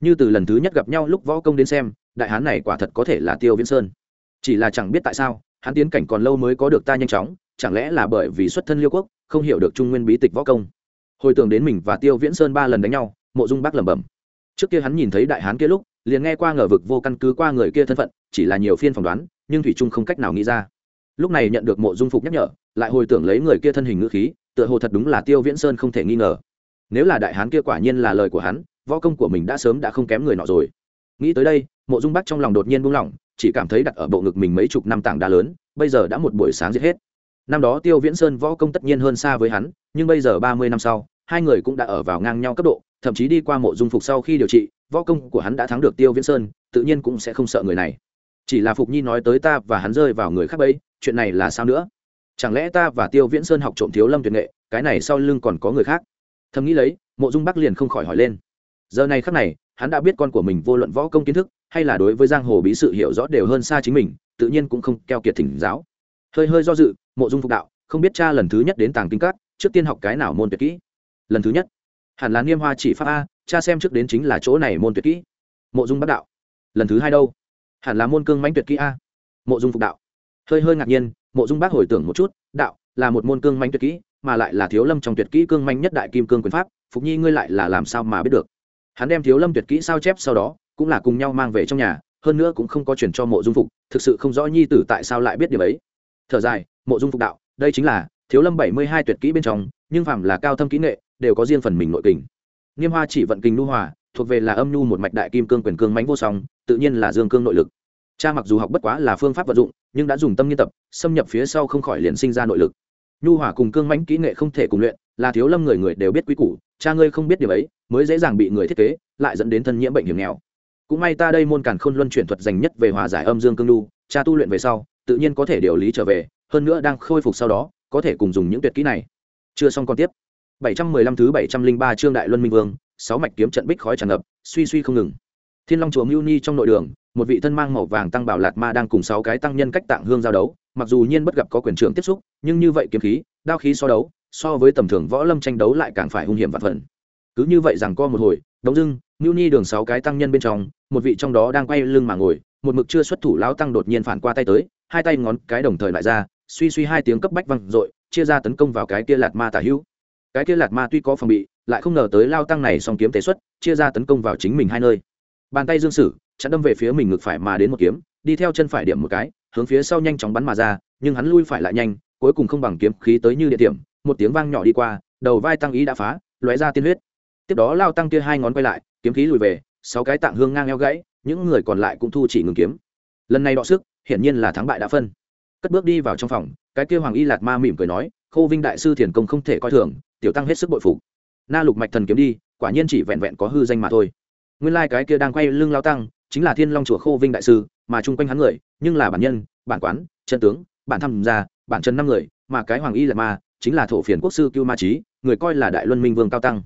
Speaker 1: Như từ lần thứ nhất gặp nhau lúc võ công đến xem, đại hán này quả thật có thể là tiêu viễn sơn. Chỉ là chẳng biết tại sao hắn tiến cảnh còn lâu mới có được ta nhanh chóng, chẳng lẽ là bởi vì xuất thân liêu quốc, không hiểu được trung nguyên bí tịch võ công. Hồi tưởng đến mình và tiêu viễn sơn ba lần đánh nhau, mộ dung bác lẩm bẩm. Trước kia hắn nhìn thấy đại hán kia lúc, liền nghe qua ngờ vực vô căn cứ qua người kia thân phận, chỉ là nhiều phiên phỏng đoán, nhưng thủy trung không cách nào nghĩ ra. Lúc này nhận được mộ dung phục nhắc nhở, lại hồi tưởng lấy người kia thân hình ngữ khí, tựa hồ thật đúng là tiêu viễn sơn không thể nghi ngờ. Nếu là đại hán kia quả nhiên là lời của hắn, võ công của mình đã sớm đã không kém người nọ rồi. Nghĩ tới đây, mộ dung bắc trong lòng đột nhiên buông lỏng chỉ cảm thấy đặt ở bộ ngực mình mấy chục năm tảng đá lớn, bây giờ đã một buổi sáng giết hết. Năm đó tiêu viễn sơn võ công tất nhiên hơn xa với hắn, nhưng bây giờ ba mươi năm sau, hai người cũng đã ở vào ngang nhau cấp độ, thậm chí đi qua mộ dung phục sau khi điều trị, võ công của hắn đã thắng được tiêu viễn sơn, tự nhiên cũng sẽ không sợ người này. Chỉ là phục nhi nói tới ta và hắn rơi vào người khác ấy chuyện này là sao nữa? Chẳng lẽ ta và tiêu viễn sơn học trộm thiếu lâm tuyệt nghệ, cái này sau lưng còn có người khác? Thầm nghĩ lấy, mộ dung bắc liền không khỏi hỏi lên giờ này khắc này, hắn đã biết con của mình vô luận võ công kiến thức, hay là đối với giang hồ bí sự hiểu rõ đều hơn xa chính mình, tự nhiên cũng không keo kiệt thỉnh giáo. Hơi hơi do dự, mộ dung phục đạo, không biết cha lần thứ nhất đến tàng kinh cát trước tiên học cái nào môn tuyệt kỹ? Lần thứ nhất. Hẳn là niêm hoa chỉ pháp a, cha xem trước đến chính là chỗ này môn tuyệt kỹ. Mộ dung bắt đạo. Lần thứ hai đâu? Hẳn là môn cương mánh tuyệt kỹ a. Mộ dung phục đạo. Hơi hơi ngạc nhiên, mộ dung bác hồi tưởng một chút, đạo, là một môn cương mánh tuyệt kỹ, mà lại là thiếu lâm trong tuyệt kỹ cương manh nhất đại kim cương quyền pháp, phục nhi ngươi lại là làm sao mà biết được? Hắn đem thiếu lâm tuyệt kỹ sao chép sau đó, cũng là cùng nhau mang về trong nhà, hơn nữa cũng không có chuyển cho mộ dung phục, thực sự không rõ nhi tử tại sao lại biết điều ấy. Thở dài, mộ dung phục đạo, đây chính là thiếu lâm bảy mươi hai tuyệt kỹ bên trong, nhưng phàm là cao thâm kỹ nghệ, đều có riêng phần mình nội kình. Nghiêm hoa chỉ vận kình nu hòa, thuộc về là âm nhu một mạch đại kim cương quyền cương mánh vô song, tự nhiên là dương cương nội lực. Cha mặc dù học bất quá là phương pháp vận dụng, nhưng đã dùng tâm nghiên tập, xâm nhập phía sau không khỏi liền sinh ra nội lực. Nhu hòa cùng cương mánh kỹ nghệ không thể cùng luyện là thiếu lâm người người đều biết quý củ, cha ngươi không biết điều ấy, mới dễ dàng bị người thiết kế, lại dẫn đến thân nhiễm bệnh hiểm nghèo. Cũng may ta đây môn càn khôn luân chuyển thuật dành nhất về hòa giải âm dương cương lưu cha tu luyện về sau, tự nhiên có thể điều lý trở về, hơn nữa đang khôi phục sau đó, có thể cùng dùng những tuyệt kỹ này. Chưa xong còn tiếp. 715 thứ 703 chương đại luân minh vương, sáu mạch kiếm trận bích khói tràn ngập, suy suy không ngừng. Thiên long chùa mưu ni trong nội đường, một vị thân mang màu vàng tăng bảo lạt ma đang cùng sáu cái tăng nhân cách tạng hương giao đấu, mặc dù nhiên bất gặp có quyền trưởng tiếp xúc, nhưng như vậy kiếm khí, đao khí so đấu so với tầm thường võ lâm tranh đấu lại càng phải hung hiểm vạn phần. Cứ như vậy rằng co một hồi, đống dưng Niu ni đường sáu cái tăng nhân bên trong, một vị trong đó đang quay lưng mà ngồi, một mực chưa xuất thủ lão tăng đột nhiên phản qua tay tới, hai tay ngón cái đồng thời lại ra, suy suy hai tiếng cấp bách văng dội, chia ra tấn công vào cái kia lạt ma tả hữu. Cái kia lạt ma tuy có phòng bị, lại không ngờ tới lao tăng này song kiếm tế xuất, chia ra tấn công vào chính mình hai nơi. Bàn tay dương sử, chặn đâm về phía mình ngực phải mà đến một kiếm, đi theo chân phải điểm một cái, hướng phía sau nhanh chóng bắn mà ra, nhưng hắn lui phải lại nhanh, cuối cùng không bằng kiếm khí tới như địa điểm một tiếng vang nhỏ đi qua, đầu vai tăng ý đã phá, lóe ra tiên huyết. Tiếp đó lao tăng kia hai ngón quay lại, kiếm khí lùi về, sáu cái tạng hương ngang eo gãy, những người còn lại cũng thu chỉ ngừng kiếm. Lần này đọ sức, hiển nhiên là thắng bại đã phân. Cất bước đi vào trong phòng, cái kia hoàng y lạt ma mỉm cười nói, khâu vinh đại sư thiền công không thể coi thường, tiểu tăng hết sức bội phục. Na lục mạch thần kiếm đi, quả nhiên chỉ vẹn vẹn có hư danh mà thôi. Nguyên lai、like、cái kia đang quay lưng lao tăng, chính là thiên long chùa khâu vinh đại sư, mà chung quanh hắn người, nhưng là bản nhân, bản quán, chân tướng, bản tham gia, bản chân năm người, mà cái hoàng y là ma chính là thổ phiền quốc sư cưu ma trí người coi là đại luân minh vương cao tăng.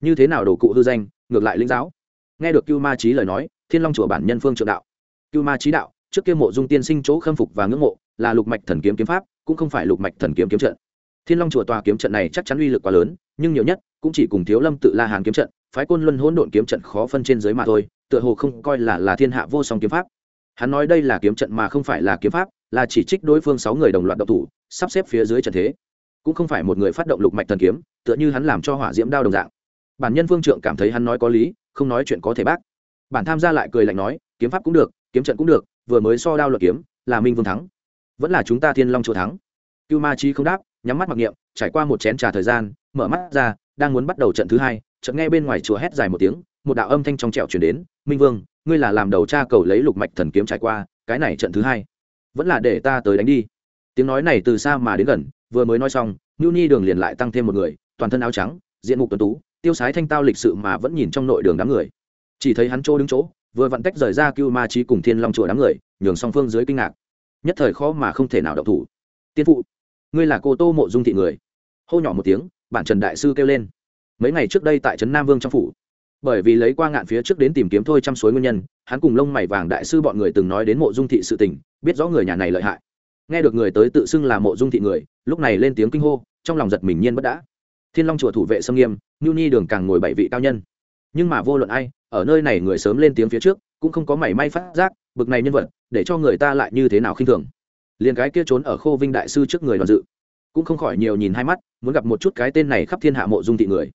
Speaker 1: Như thế nào đồ cụ hư danh, ngược lại linh giáo? Nghe được cưu ma trí lời nói, thiên long chùa bản nhân phương trượng đạo. Cưu ma trí đạo, trước kia mộ dung tiên sinh chỗ khâm phục và ngưỡng mộ, là lục mạch thần kiếm kiếm pháp, cũng không phải lục mạch thần kiếm kiếm trận. Thiên long chùa tòa kiếm trận này chắc chắn uy lực quá lớn, nhưng nhiều nhất, cũng chỉ cùng thiếu lâm tự la hàn kiếm trận, phái côn luân hỗn độn kiếm trận khó phân trên dưới mà thôi, tựa hồ không coi là là thiên hạ vô song kiếm pháp. Hắn nói đây là kiếm trận mà không phải là kiếm pháp, là chỉ trích đối phương sáu người đồng loạt độc thủ, sắp xếp phía dưới trận thế cũng không phải một người phát động lục mạch thần kiếm, tựa như hắn làm cho hỏa diễm đao đồng dạng. Bản nhân phương trượng cảm thấy hắn nói có lý, không nói chuyện có thể bác. Bản tham gia lại cười lạnh nói, kiếm pháp cũng được, kiếm trận cũng được, vừa mới so đao luật kiếm, là minh vương thắng. Vẫn là chúng ta thiên long chỗ thắng. Cưu ma chi không đáp, nhắm mắt mặc niệm, trải qua một chén trà thời gian, mở mắt ra, đang muốn bắt đầu trận thứ hai, chợt nghe bên ngoài chùa hét dài một tiếng, một đạo âm thanh trong trẻo chuyển đến, minh vương, ngươi là làm đầu cha cầu lấy lục mạch thần kiếm trải qua, cái này trận thứ hai, vẫn là để ta tới đánh đi. Tiếng nói này từ xa mà đến gần vừa mới nói xong ngưu ni đường liền lại tăng thêm một người, toàn thân áo trắng, diện mục tuấn tú, tiêu sái thanh tao lịch sự mà vẫn nhìn trong nội đường đám người. Chỉ thấy hắn chỗ đứng chỗ, vừa vặn tách rời ra cưu ma trí cùng thiên long chùa đám người, nhường song phương dưới kinh ngạc. Nhất thời khó mà không thể nào động thủ. Tiên phụ, ngươi là cô tô mộ dung thị người? Hô nhỏ một tiếng, bản trần đại sư kêu lên. Mấy ngày trước đây tại trấn nam vương trong phủ, bởi vì lấy qua ngạn phía trước đến tìm kiếm thôi trăm suối nguyên nhân, hắn cùng lông mày vàng đại sư bọn người từng nói đến mộ dung thị sự tình, biết rõ người nhà này lợi hại nghe được người tới tự xưng là mộ dung thị người, lúc này lên tiếng kinh hô, trong lòng giật mình nhiên bất đã. Thiên long chùa thủ vệ sâm nghiêm, Nhu Nhi đường càng ngồi bảy vị cao nhân. Nhưng mà vô luận ai, ở nơi này người sớm lên tiếng phía trước, cũng không có mảy may phát giác, bực này nhân vật, để cho người ta lại như thế nào khinh thường. Liền cái kia trốn ở khô vinh đại sư trước người đoàn dự, cũng không khỏi nhiều nhìn hai mắt, muốn gặp một chút cái tên này khắp thiên hạ mộ dung thị người.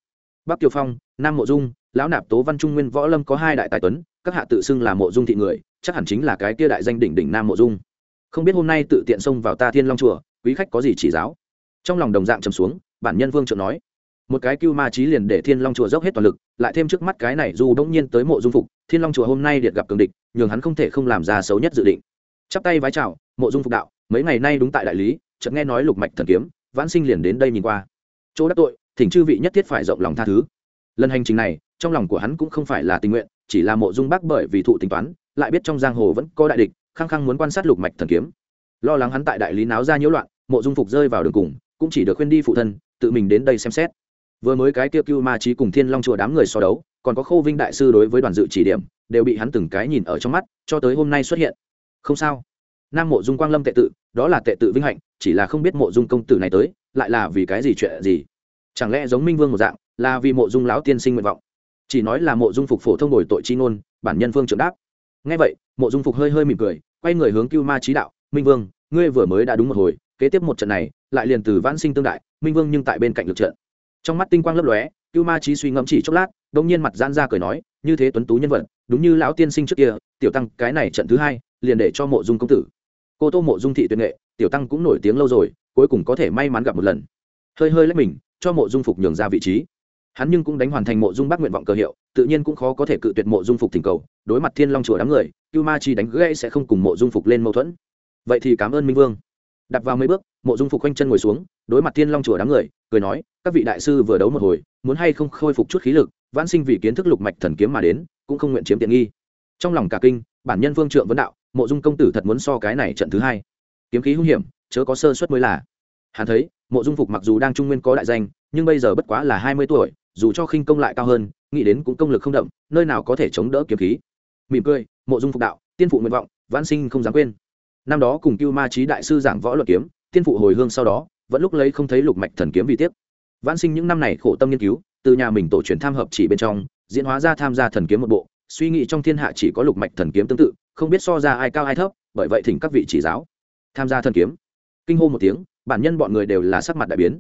Speaker 1: Bắc kiều phong, nam mộ dung, lão nạp tố văn trung nguyên võ lâm có hai đại tài tuấn, các hạ tự xưng là mộ dung thị người, chắc hẳn chính là cái kia đại danh đỉnh đỉnh nam mộ dung không biết hôm nay tự tiện xông vào ta thiên long chùa, quý khách có gì chỉ giáo? Trong lòng đồng dạng trầm xuống, bản nhân vương trượng nói. Một cái cưu ma trí liền để thiên long chùa dốc hết toàn lực, lại thêm trước mắt cái này dù đông nhiên tới mộ dung phục, thiên long chùa hôm nay điệt gặp cường địch, nhường hắn không thể không làm ra xấu nhất dự định. Chắp tay vái chào, mộ dung phục đạo, mấy ngày nay đúng tại đại lý, chợt nghe nói lục mạch thần kiếm, vãn sinh liền đến đây nhìn qua. Chỗ đắc tội, thỉnh chư vị nhất thiết phải rộng lòng tha thứ. Lần hành trình này, trong lòng của hắn cũng không phải là tình nguyện, chỉ là mộ dung bác bởi vì thụ tính toán, lại biết trong giang hồ vẫn có đại địch khăng khăng muốn quan sát lục mạch thần kiếm. Lo lắng hắn tại đại lý náo ra nhiễu loạn, mộ dung phục rơi vào đường cùng, cũng chỉ được khuyên đi phụ thân, tự mình đến đây xem xét. Vừa mới cái tiêu cưu ma trí cùng thiên long chùa đám người so đấu, còn có khô vinh đại sư đối với đoàn dự chỉ điểm, đều bị hắn từng cái nhìn ở trong mắt, cho tới hôm nay xuất hiện. Không sao. Nam mộ dung quang lâm tệ tự, đó là tệ tự vinh hạnh, chỉ là không biết mộ dung công tử này tới, lại là vì cái gì chuyện gì. Chẳng lẽ giống minh vương một dạng, là vì mộ dung lão tiên sinh nguyện vọng? Chỉ nói là mộ dung phục phổ thông đổi tội chi ngôn, bản nhân phương trưởng đáp. Ngay vậy, mộ dung phục hơi hơi mỉm cười quay người hướng cưu ma trí đạo, minh vương, ngươi vừa mới đã đúng một hồi, kế tiếp một trận này, lại liền từ vãn sinh tương đại, minh vương nhưng tại bên cạnh lực trận. Trong mắt tinh quang lấp lóe, cưu ma trí suy ngẫm chỉ chốc lát đông nhiên mặt gian ra cười nói, như thế tuấn tú nhân vật, đúng như lão tiên sinh trước kia, tiểu tăng, cái này trận thứ hai, liền để cho mộ dung công tử. Cô tô mộ dung thị tuyệt nghệ, tiểu tăng cũng nổi tiếng lâu rồi, cuối cùng có thể may mắn gặp một lần. Hơi hơi lấy mình, cho mộ dung phục nhường ra vị trí hắn nhưng cũng đánh hoàn thành mộ dung bác nguyện vọng cơ hiệu, tự nhiên cũng khó có thể cự tuyệt mộ dung phục thỉnh cầu, đối mặt thiên long chùa đám người, cưu ma chi đánh gãy sẽ không cùng mộ dung phục lên mâu thuẫn. Vậy thì cảm ơn minh vương. Đặt vào mấy bước, mộ dung phục quanh chân ngồi xuống, đối mặt thiên long chùa đám người, cười nói, các vị đại sư vừa đấu một hồi, muốn hay không khôi phục chút khí lực, vãn sinh vì kiến thức lục mạch thần kiếm mà đến, cũng không nguyện chiếm tiện nghi. Trong lòng cả kinh, bản nhân vương trượng vấn đạo, mộ dung công tử thật muốn so cái này trận thứ hai. Kiếm khí hung hiểm, chớ có sơ suất mới là. Hắn thấy, mộ dung phục mặc dù đang trung nguyên có đại danh nhưng bây giờ bất quá là hai mươi tuổi, dù cho khinh công lại cao hơn, nghĩ đến cũng công lực không đậm, nơi nào có thể chống đỡ kiếm khí. Mỉm cười, mộ dung phục đạo, tiên phụ nguyện vọng, vãn sinh không dám quên. Năm đó cùng cưu ma trí đại sư giảng võ luật kiếm, tiên phụ hồi hương sau đó, vẫn lúc lấy không thấy lục mạch thần kiếm vì tiếp vãn sinh những năm này khổ tâm nghiên cứu, từ nhà mình tổ truyền tham hợp chỉ bên trong, diễn hóa ra tham gia thần kiếm một bộ, suy nghĩ trong thiên hạ chỉ có lục mạch thần kiếm tương tự, không biết so ra ai cao ai thấp, bởi vậy thỉnh các vị chỉ giáo. Tham gia thần kiếm. Kinh hô một tiếng, bản nhân bọn người đều là sắc mặt đại biến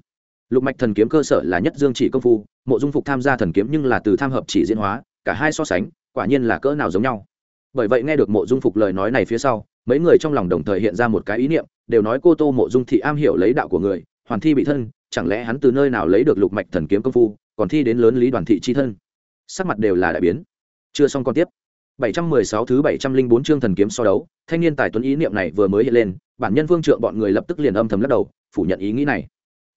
Speaker 1: lục mạch thần kiếm cơ sở là nhất dương chỉ công phu, mộ dung phục tham gia thần kiếm nhưng là từ tham hợp chỉ diễn hóa, cả hai so sánh, quả nhiên là cỡ nào giống nhau. Bởi vậy nghe được mộ dung phục lời nói này phía sau, mấy người trong lòng đồng thời hiện ra một cái ý niệm, đều nói cô tô mộ dung thị am hiểu lấy đạo của người, hoàn thi bị thân, chẳng lẽ hắn từ nơi nào lấy được lục mạch thần kiếm công phu, còn thi đến lớn lý đoàn thị chi thân? Sắc mặt đều là đại biến. Chưa xong còn tiếp. 716 thứ 704 chương thần kiếm so đấu, thanh niên tài tuấn ý niệm này vừa mới hiện lên, bản nhân vương trượng bọn người lập tức liền âm thầm lắc đầu, phủ nhận ý nghĩ này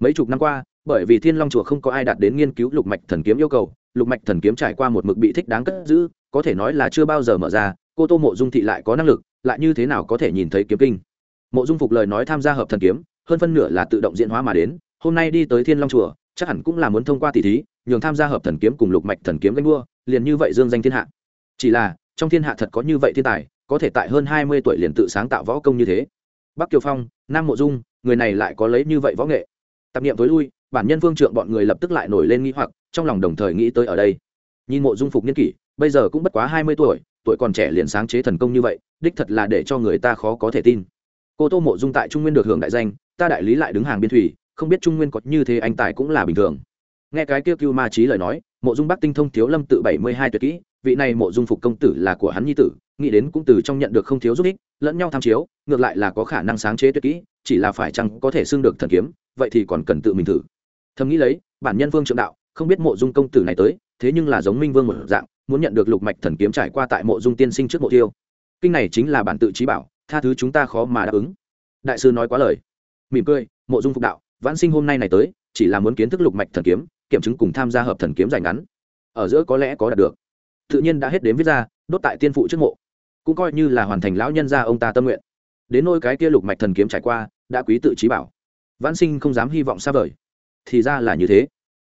Speaker 1: mấy chục năm qua, bởi vì thiên long chùa không có ai đạt đến nghiên cứu lục mạch thần kiếm yêu cầu, lục mạch thần kiếm trải qua một mực bị thích đáng cất giữ, có thể nói là chưa bao giờ mở ra, cô tô mộ dung thị lại có năng lực, lại như thế nào có thể nhìn thấy kiếm kinh. Mộ dung phục lời nói tham gia hợp thần kiếm, hơn phân nửa là tự động diễn hóa mà đến, hôm nay đi tới thiên long chùa, chắc hẳn cũng là muốn thông qua tỷ thí, nhường tham gia hợp thần kiếm cùng lục mạch thần kiếm ganh đua liền như vậy dương danh thiên hạ. Chỉ là, trong thiên hạ thật có như vậy thiên tài, có thể tại hơn hai mươi tuổi liền tự sáng tạo võ công như thế. Bắc kiều phong, nam mộ dung, người này lại có lấy như vậy võ nghệ tạp niệm tối lui, bản nhân vương trượng bọn người lập tức lại nổi lên nghĩ hoặc, trong lòng đồng thời nghĩ tới ở đây. Nhìn mộ dung phục niên kỷ, bây giờ cũng bất quá hai mươi tuổi tuổi còn trẻ liền sáng chế thần công như vậy, đích thật là để cho người ta khó có thể tin. Cô tô mộ dung tại trung nguyên được hưởng đại danh, ta đại lý lại đứng hàng biên thủy, không biết trung nguyên có như thế anh tài cũng là bình thường. Nghe cái kêu cưu ma trí lời nói, mộ dung bắc tinh thông thiếu lâm tự bảy mươi hai tuyệt kỹ, vị này mộ dung phục công tử là của hắn nhi tử nghĩ đến cũng từ trong nhận được không thiếu giúp ích, lẫn nhau tham chiếu, ngược lại là có khả năng sáng chế tuyệt kỹ, chỉ là phải chăng có thể xưng được thần kiếm, vậy thì còn cần tự mình thử. Thầm nghĩ lấy, bản nhân vương trượng đạo, không biết mộ dung công tử này tới, thế nhưng là giống minh vương một dạng, muốn nhận được lục mạch thần kiếm trải qua tại mộ dung tiên sinh trước mộ tiêu. Kinh này chính là bản tự trí bảo, tha thứ chúng ta khó mà đáp ứng. Đại sư nói quá lời. Mỉm cười, mộ dung phục đạo, vãn sinh hôm nay này tới, chỉ là muốn kiến thức lục mạch thần kiếm, kiểm chứng cùng tham gia hợp thần kiếm dài ngắn. Ở giữa có lẽ có đạt được. Tự nhiên đã hết đến viết ra, đốt tại tiên phụ trước mộ cũng coi như là hoàn thành lão nhân gia ông ta tâm nguyện. Đến nôi cái kia lục mạch thần kiếm trải qua, đã quý tự trí bảo. Vãn sinh không dám hy vọng xa vời. Thì ra là như thế.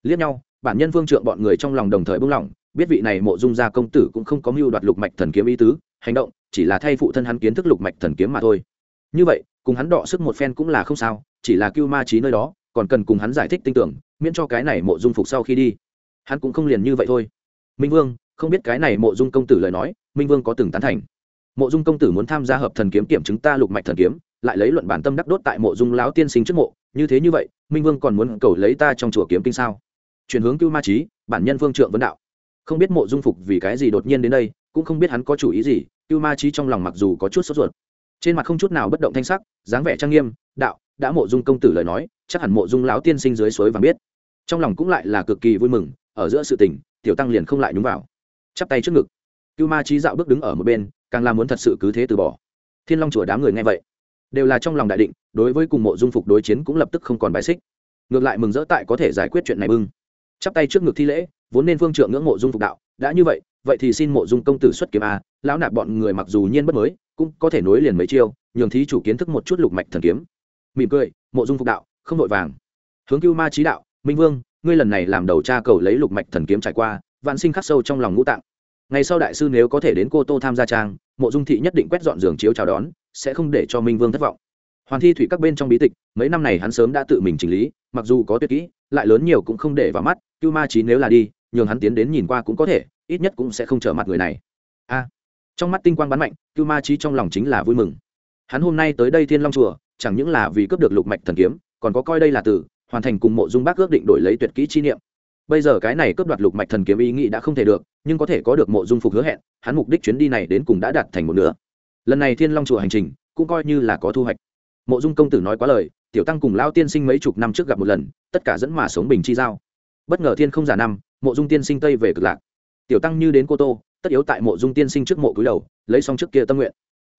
Speaker 1: Liếc nhau, bản nhân vương trượng bọn người trong lòng đồng thời buông lỏng biết vị này mộ dung gia công tử cũng không có mưu đoạt lục mạch thần kiếm ý tứ, hành động, chỉ là thay phụ thân hắn kiến thức lục mạch thần kiếm mà thôi. Như vậy, cùng hắn đọ sức một phen cũng là không sao, chỉ là cưu ma trí nơi đó, còn cần cùng hắn giải thích tin tưởng, miễn cho cái này mộ dung phục sau khi đi. Hắn cũng không liền như vậy thôi. Minh vương, không biết cái này mộ dung công tử lời nói, minh vương có từng tán thành? Mộ dung công tử muốn tham gia hợp thần kiếm kiểm chứng ta lục mạch thần kiếm, lại lấy luận bản tâm đắc đốt tại mộ dung lão tiên sinh trước mộ, như thế như vậy, minh vương còn muốn cầu lấy ta trong chùa kiếm kinh sao? Chuyển hướng cưu ma trí bản nhân vương trượng vấn đạo. Không biết mộ dung phục vì cái gì đột nhiên đến đây, cũng không biết hắn có chủ ý gì, cưu ma trí trong lòng mặc dù có chút sốt ruột. Trên mặt không chút nào bất động thanh sắc, dáng vẻ trang nghiêm, đạo, đã mộ dung công tử lời nói, chắc hẳn mộ dung lão tiên sinh dưới suối vàng biết. Trong lòng cũng lại là cực kỳ vui mừng, ở giữa sự tình, tiểu tăng liền không lại nhúng vào. Chắp tay trước ngực. Cưu ma trí dạo bước đứng ở một bên càng là muốn thật sự cứ thế từ bỏ. Thiên long chùa đám người nghe vậy, đều là trong lòng đại định, đối với cùng mộ dung phục đối chiến cũng lập tức không còn bài xích. Ngược lại mừng rỡ tại có thể giải quyết chuyện này bưng. Chắp tay trước ngực thi lễ, vốn nên phương trượng ngưỡng mộ dung phục đạo, đã như vậy vậy thì xin mộ dung công tử xuất kiếm a, lão nạp bọn người mặc dù nhiên bất mới, cũng có thể nối liền mấy chiêu, nhường thí chủ kiến thức một chút lục mạch thần kiếm. Mỉm cười, mộ dung phục đạo, không vội vàng. Hướng cưu ma trí đạo, minh vương, ngươi lần này làm đầu cha cầu lấy lục mạch thần kiếm trải qua, vạn sinh khắc sâu trong lòng ngũ tạng ngày sau đại sư nếu có thể đến cô tô tham gia trang, mộ dung thị nhất định quét dọn giường chiếu chào đón, sẽ không để cho minh vương thất vọng. Hoàn thi thủy các bên trong bí tịch, mấy năm này hắn sớm đã tự mình chỉnh lý, mặc dù có tuyệt kỹ, lại lớn nhiều cũng không để vào mắt, cưu ma trí nếu là đi, nhường hắn tiến đến nhìn qua cũng có thể, ít nhất cũng sẽ không trở mặt người này. A. Trong mắt tinh quang bắn mạnh, cưu ma trí trong lòng chính là vui mừng. Hắn hôm nay tới đây thiên long chùa, chẳng những là vì cướp được lục mạch thần kiếm, còn có coi đây là từ hoàn thành cùng mộ dung bác ước định đổi lấy tuyệt kỹ chi niệm bây giờ cái này cướp đoạt lục mạch thần kiếm ý nghĩ đã không thể được, nhưng có thể có được mộ dung phục hứa hẹn, hắn mục đích chuyến đi này đến cùng đã đạt thành một nửa. Lần này thiên long chùa hành trình cũng coi như là có thu hoạch. Mộ dung công tử nói quá lời, tiểu tăng cùng lao tiên sinh mấy chục năm trước gặp một lần, tất cả dẫn mà sống bình chi giao. Bất ngờ thiên không giả năm, mộ dung tiên sinh tây về cực lạc. Tiểu tăng như đến cô tô, tất yếu tại mộ dung tiên sinh trước mộ cúi đầu, lấy xong trước kia tâm nguyện.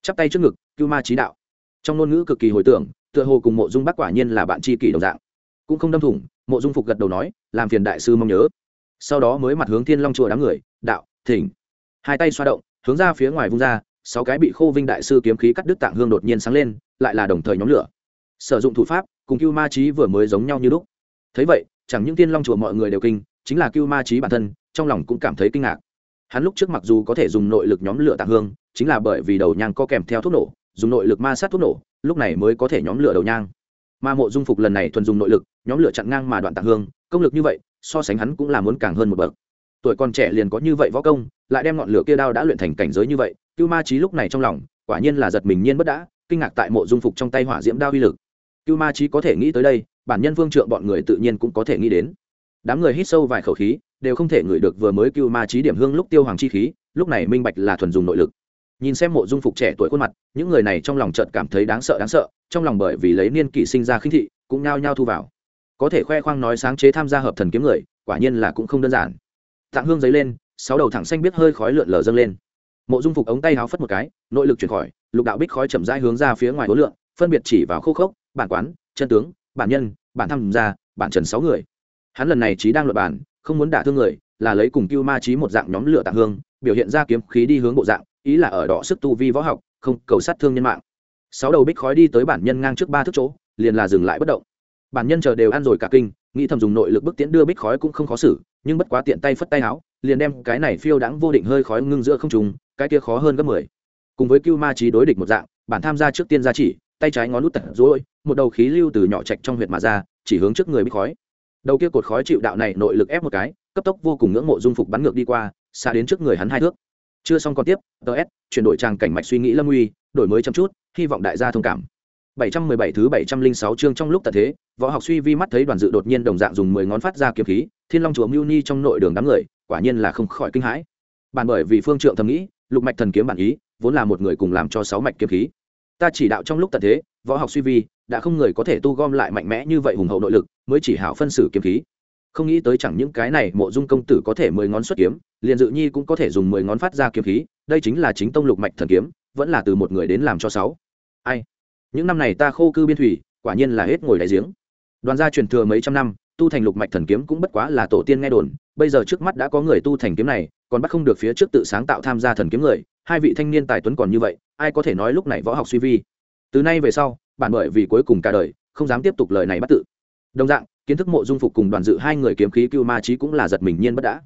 Speaker 1: Chắp tay trước ngực, cưu ma trí đạo. Trong ngôn ngữ cực kỳ hồi tưởng, tựa hồ cùng mộ dung bác quả nhiên là bạn tri kỷ đồng dạng. Cũng không đâm thủng mộ dung phục gật đầu nói, làm phiền đại sư mong nhớ. Sau đó mới mặt hướng thiên long chùa đám người, đạo, thỉnh. Hai tay xoa động, hướng ra phía ngoài vung ra, sáu cái bị khô vinh đại sư kiếm khí cắt đứt tạng hương đột nhiên sáng lên, lại là đồng thời nhóm lửa. Sử dụng thủ pháp, cùng cưu ma trí vừa mới giống nhau như lúc. Thấy vậy, chẳng những thiên long chùa mọi người đều kinh, chính là cưu ma trí bản thân, trong lòng cũng cảm thấy kinh ngạc. Hắn lúc trước mặc dù có thể dùng nội lực nhóm lửa tạng hương, chính là bởi vì đầu nhang có kèm theo thuốc nổ, dùng nội lực ma sát thuốc nổ, lúc này mới có thể nhóm lửa đầu nhang. Mà mộ dung phục lần này thuần dùng nội lực nhóm lửa chặn ngang mà đoạn tạng hương, công lực như vậy, so sánh hắn cũng là muốn càng hơn một bậc. Tuổi còn trẻ liền có như vậy võ công, lại đem ngọn lửa kia đao đã luyện thành cảnh giới như vậy, cưu ma trí lúc này trong lòng, quả nhiên là giật mình nhiên bất đã, kinh ngạc tại mộ dung phục trong tay hỏa diễm đao uy lực. Cưu ma trí có thể nghĩ tới đây, bản nhân vương trượng bọn người tự nhiên cũng có thể nghĩ đến. Đám người hít sâu vài khẩu khí, đều không thể ngửi được vừa mới cưu ma trí điểm hương lúc tiêu hoàng chi khí, lúc này minh bạch là thuần dùng nội lực. Nhìn xem mộ dung phục trẻ tuổi khuôn mặt, những người này trong lòng chợt cảm thấy đáng sợ đáng sợ, trong lòng bởi vì lấy niên kỷ sinh ra khinh thị, cũng nhao nhao thu vào có thể khoe khoang nói sáng chế tham gia hợp thần kiếm người, quả nhiên là cũng không đơn giản. Tạng hương giấy lên, sáu đầu thẳng xanh biết hơi khói lượn lờ dâng lên. Mộ dung phục ống tay háo phất một cái, nội lực chuyển khỏi, lục đạo bích khói chậm rãi hướng ra phía ngoài hối lượng phân biệt chỉ vào khô khốc, bản quán, chân tướng, bản nhân, bản tham gia, bản trần sáu người. Hắn lần này trí đang luật bản không muốn đả thương người, là lấy cùng cưu ma trí một dạng nhóm lửa tạng hương, biểu hiện ra kiếm khí đi hướng bộ dạng, ý là ở đỏ sức tu vi võ học, không cầu sát thương nhân mạng. Sáu đầu bích khói đi tới bản nhân ngang trước ba thước chỗ, liền là dừng lại bất động bản nhân chờ đều ăn rồi cả kinh, nghĩ thầm dùng nội lực bức tiễn đưa bích khói cũng không khó xử, nhưng bất quá tiện tay phất tay áo, liền đem cái này phiêu đãng vô định hơi khói ngưng giữa không trùng cái kia khó hơn gấp mười. Cùng với cưu ma trí đối địch một dạng, bản tham gia trước tiên gia chỉ, tay trái ngón nút tật rối, một đầu khí lưu từ nhỏ trạch trong huyệt mà ra, chỉ hướng trước người bích khói. Đầu kia cột khói chịu đạo này nội lực ép một cái, cấp tốc vô cùng ngưỡng mộ dung phục bắn ngược đi qua, xa đến trước người hắn hai thước. Chưa xong còn tiếp ts chuyển đổi trang cảnh mạch suy nghĩ lâm uy, đổi mới chăm chút, hy vọng đại gia thông cảm. 717 thứ 706 chương trong lúc tận thế, võ học suy vi mắt thấy đoàn dự đột nhiên đồng dạng dùng 10 ngón phát ra kiếm khí, Thiên Long chùa Muni trong nội đường đám người, quả nhiên là không khỏi kinh hãi. Bản bởi vì phương trượng thầm nghĩ, lục mạch thần kiếm bản ý, vốn là một người cùng làm cho sáu mạch kiếm khí. Ta chỉ đạo trong lúc tận thế, võ học suy vi, đã không người có thể tu gom lại mạnh mẽ như vậy hùng hậu nội lực, mới chỉ hảo phân xử kiếm khí. Không nghĩ tới chẳng những cái này Mộ Dung công tử có thể 10 ngón xuất kiếm, liền Dự Nhi cũng có thể dùng 10 ngón phát ra kiếm khí, đây chính là chính tông lục mạch thần kiếm, vẫn là từ một người đến làm cho sáu. Ai? Những năm này ta khô cư biên thủy, quả nhiên là hết ngồi đại giếng. Đoàn gia truyền thừa mấy trăm năm, tu thành lục mạch thần kiếm cũng bất quá là tổ tiên nghe đồn. Bây giờ trước mắt đã có người tu thành kiếm này, còn bắt không được phía trước tự sáng tạo tham gia thần kiếm người. Hai vị thanh niên tài tuấn còn như vậy, ai có thể nói lúc này võ học suy vi? Từ nay về sau, bản bởi vì cuối cùng cả đời, không dám tiếp tục lời này bắt tự. Đồng dạng, kiến thức mộ dung phục cùng đoàn dự hai người kiếm khí cưu ma trí cũng là giật mình nhiên bất đã.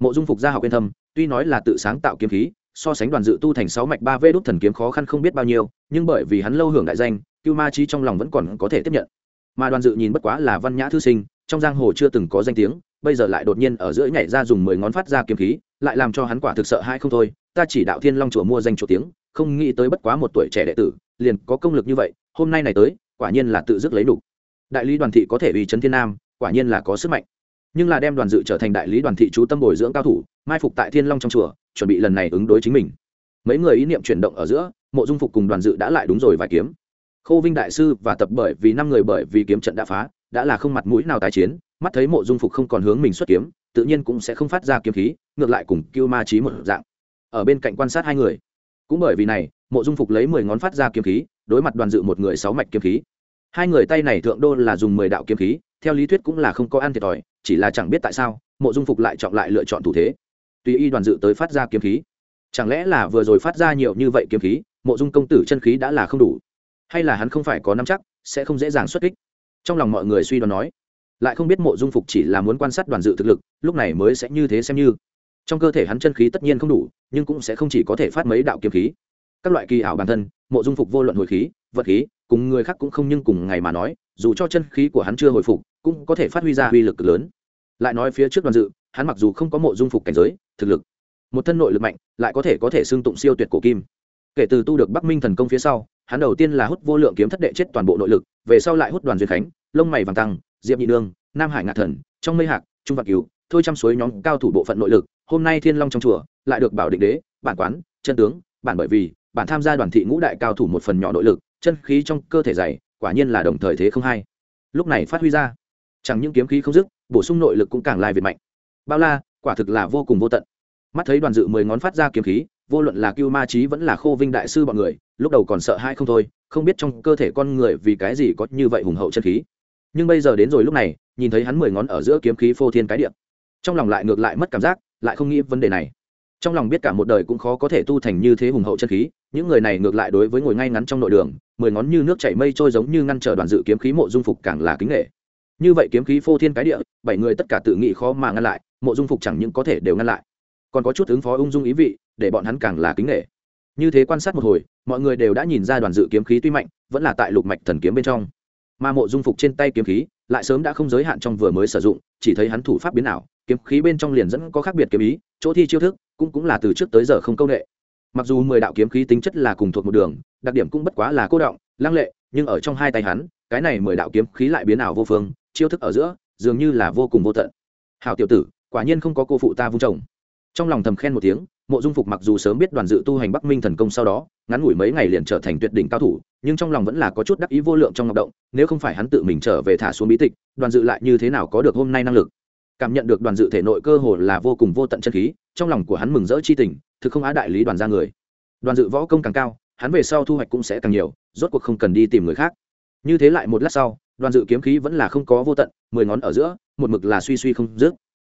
Speaker 1: Mộ dung phục gia học yên thâm tuy nói là tự sáng tạo kiếm khí so sánh đoàn dự tu thành sáu mạch ba vê đốt thần kiếm khó khăn không biết bao nhiêu, nhưng bởi vì hắn lâu hưởng đại danh, cưu ma trí trong lòng vẫn còn có thể tiếp nhận. Mà đoàn dự nhìn bất quá là văn nhã thư sinh, trong giang hồ chưa từng có danh tiếng, bây giờ lại đột nhiên ở giữa nhảy ra dùng mười ngón phát ra kiếm khí, lại làm cho hắn quả thực sợ hai không thôi. Ta chỉ đạo thiên long chùa mua danh chỗ tiếng, không nghĩ tới bất quá một tuổi trẻ đệ tử, liền có công lực như vậy, hôm nay này tới, quả nhiên là tự dứt lấy đủ. Đại lý đoàn thị có thể uy trấn thiên nam, quả nhiên là có sức mạnh nhưng là đem đoàn dự trở thành đại lý đoàn thị chú tâm bồi dưỡng cao thủ, mai phục tại thiên long trong chùa, chuẩn bị lần này ứng đối chính mình. Mấy người ý niệm chuyển động ở giữa, mộ dung phục cùng đoàn dự đã lại đúng rồi vài kiếm. Khô vinh đại sư và tập bởi vì năm người bởi vì kiếm trận đã phá, đã là không mặt mũi nào tái chiến, mắt thấy mộ dung phục không còn hướng mình xuất kiếm, tự nhiên cũng sẽ không phát ra kiếm khí, ngược lại cùng cưu ma trí một dạng. Ở bên cạnh quan sát hai người. Cũng bởi vì này, mộ dung phục lấy mười ngón phát ra kiếm khí, đối mặt đoàn dự một người sáu mạch kiếm khí hai người tay này thượng đô là dùng mười đạo kiếm khí, theo lý thuyết cũng là không có ăn thiệt thòi, chỉ là chẳng biết tại sao, mộ dung phục lại chọn lại lựa chọn thủ thế. Tùy y đoàn dự tới phát ra kiếm khí. Chẳng lẽ là vừa rồi phát ra nhiều như vậy kiếm khí, mộ dung công tử chân khí đã là không đủ? Hay là hắn không phải có nắm chắc, sẽ không dễ dàng xuất kích? Trong lòng mọi người suy đoán nói. Lại không biết mộ dung phục chỉ là muốn quan sát đoàn dự thực lực, lúc này mới sẽ như thế xem như. Trong cơ thể hắn chân khí tất nhiên không đủ, nhưng cũng sẽ không chỉ có thể phát mấy đạo kiếm khí. Các loại kỳ ảo bản thân, mộ dung phục vô luận hồi khí, vật khí cùng người khác cũng không nhưng cùng ngày mà nói, dù cho chân khí của hắn chưa hồi phục, cũng có thể phát huy ra uy lực lớn. Lại nói phía trước đoàn dự, hắn mặc dù không có mộ dung phục cảnh giới, thực lực, một thân nội lực mạnh, lại có thể có thể xưng tụng siêu tuyệt cổ kim. Kể từ tu được bắc minh thần công phía sau, hắn đầu tiên là hút vô lượng kiếm thất đệ chết toàn bộ nội lực, về sau lại hút đoàn duyên khánh, lông mày vàng tăng, diệp nhị nương nam hải ngạ thần, trong mây hạc, trung vạc cứu thôi trăm suối nhóm cao thủ bộ phận nội lực, hôm nay thiên long trong chùa, lại được bảo định đế, bản quán, chân tướng, bản bởi vì, bản tham gia đoàn thị ngũ đại cao thủ một phần nhỏ nội lực chân khí trong cơ thể dày, quả nhiên là đồng thời thế không hay lúc này phát huy ra, chẳng những kiếm khí không dứt, bổ sung nội lực cũng càng lai việt mạnh. Bao la, quả thực là vô cùng vô tận. Mắt thấy đoàn dự mười ngón phát ra kiếm khí, vô luận là cưu ma trí vẫn là khô vinh đại sư bọn người, lúc đầu còn sợ hai không thôi, không biết trong cơ thể con người vì cái gì có như vậy hùng hậu chân khí. Nhưng bây giờ đến rồi lúc này, nhìn thấy hắn mười ngón ở giữa kiếm khí phô thiên cái điện trong lòng lại ngược lại mất cảm giác, lại không nghĩ vấn đề này. Trong lòng biết cả một đời cũng khó có thể tu thành như thế hùng hậu chân khí những người này ngược lại đối với ngồi ngay ngắn trong nội đường, mười ngón như nước chảy mây trôi giống như ngăn trở đoàn dự kiếm khí mộ dung phục càng là kính nghệ. Như vậy kiếm khí phô thiên cái địa, bảy người tất cả tự nghĩ khó mà ngăn lại, mộ dung phục chẳng những có thể đều ngăn lại, còn có chút ứng phó ung dung ý vị, để bọn hắn càng là kính nghệ. Như thế quan sát một hồi, mọi người đều đã nhìn ra đoàn dự kiếm khí tuy mạnh, vẫn là tại lục mạch thần kiếm bên trong. Mà mộ dung phục trên tay kiếm khí, lại sớm đã không giới hạn trong vừa mới sử dụng, chỉ thấy hắn thủ pháp biến ảo, kiếm khí bên trong liền dẫn có khác biệt kiếm ý, chỗ thi chiêu thức cũng cũng là từ trước tới giờ không công nghệ mặc dù mười đạo kiếm khí tính chất là cùng thuộc một đường, đặc điểm cũng bất quá là cô động, lăng lệ, nhưng ở trong hai tay hắn, cái này mười đạo kiếm khí lại biến ảo vô phương, chiêu thức ở giữa, dường như là vô cùng vô tận. Hào tiểu tử, quả nhiên không có cô phụ ta vung chồng. Trong lòng thầm khen một tiếng, mộ dung phục mặc dù sớm biết đoàn dự tu hành bắc minh thần công sau đó, ngắn ngủi mấy ngày liền trở thành tuyệt đỉnh cao thủ, nhưng trong lòng vẫn là có chút đắc ý vô lượng trong ngọc động, nếu không phải hắn tự mình trở về thả xuống bí tịch, đoàn dự lại như thế nào có được hôm nay năng lực. Cảm nhận được đoàn dự thể nội cơ hồ là vô cùng vô tận chân khí, trong lòng của hắn mừng rỡ chi tình thực không á đại lý đoàn ra người. Đoàn dự võ công càng cao, hắn về sau thu hoạch cũng sẽ càng nhiều, rốt cuộc không cần đi tìm người khác. Như thế lại một lát sau, đoàn dự kiếm khí vẫn là không có vô tận, mười ngón ở giữa, một mực là suy suy không dứt.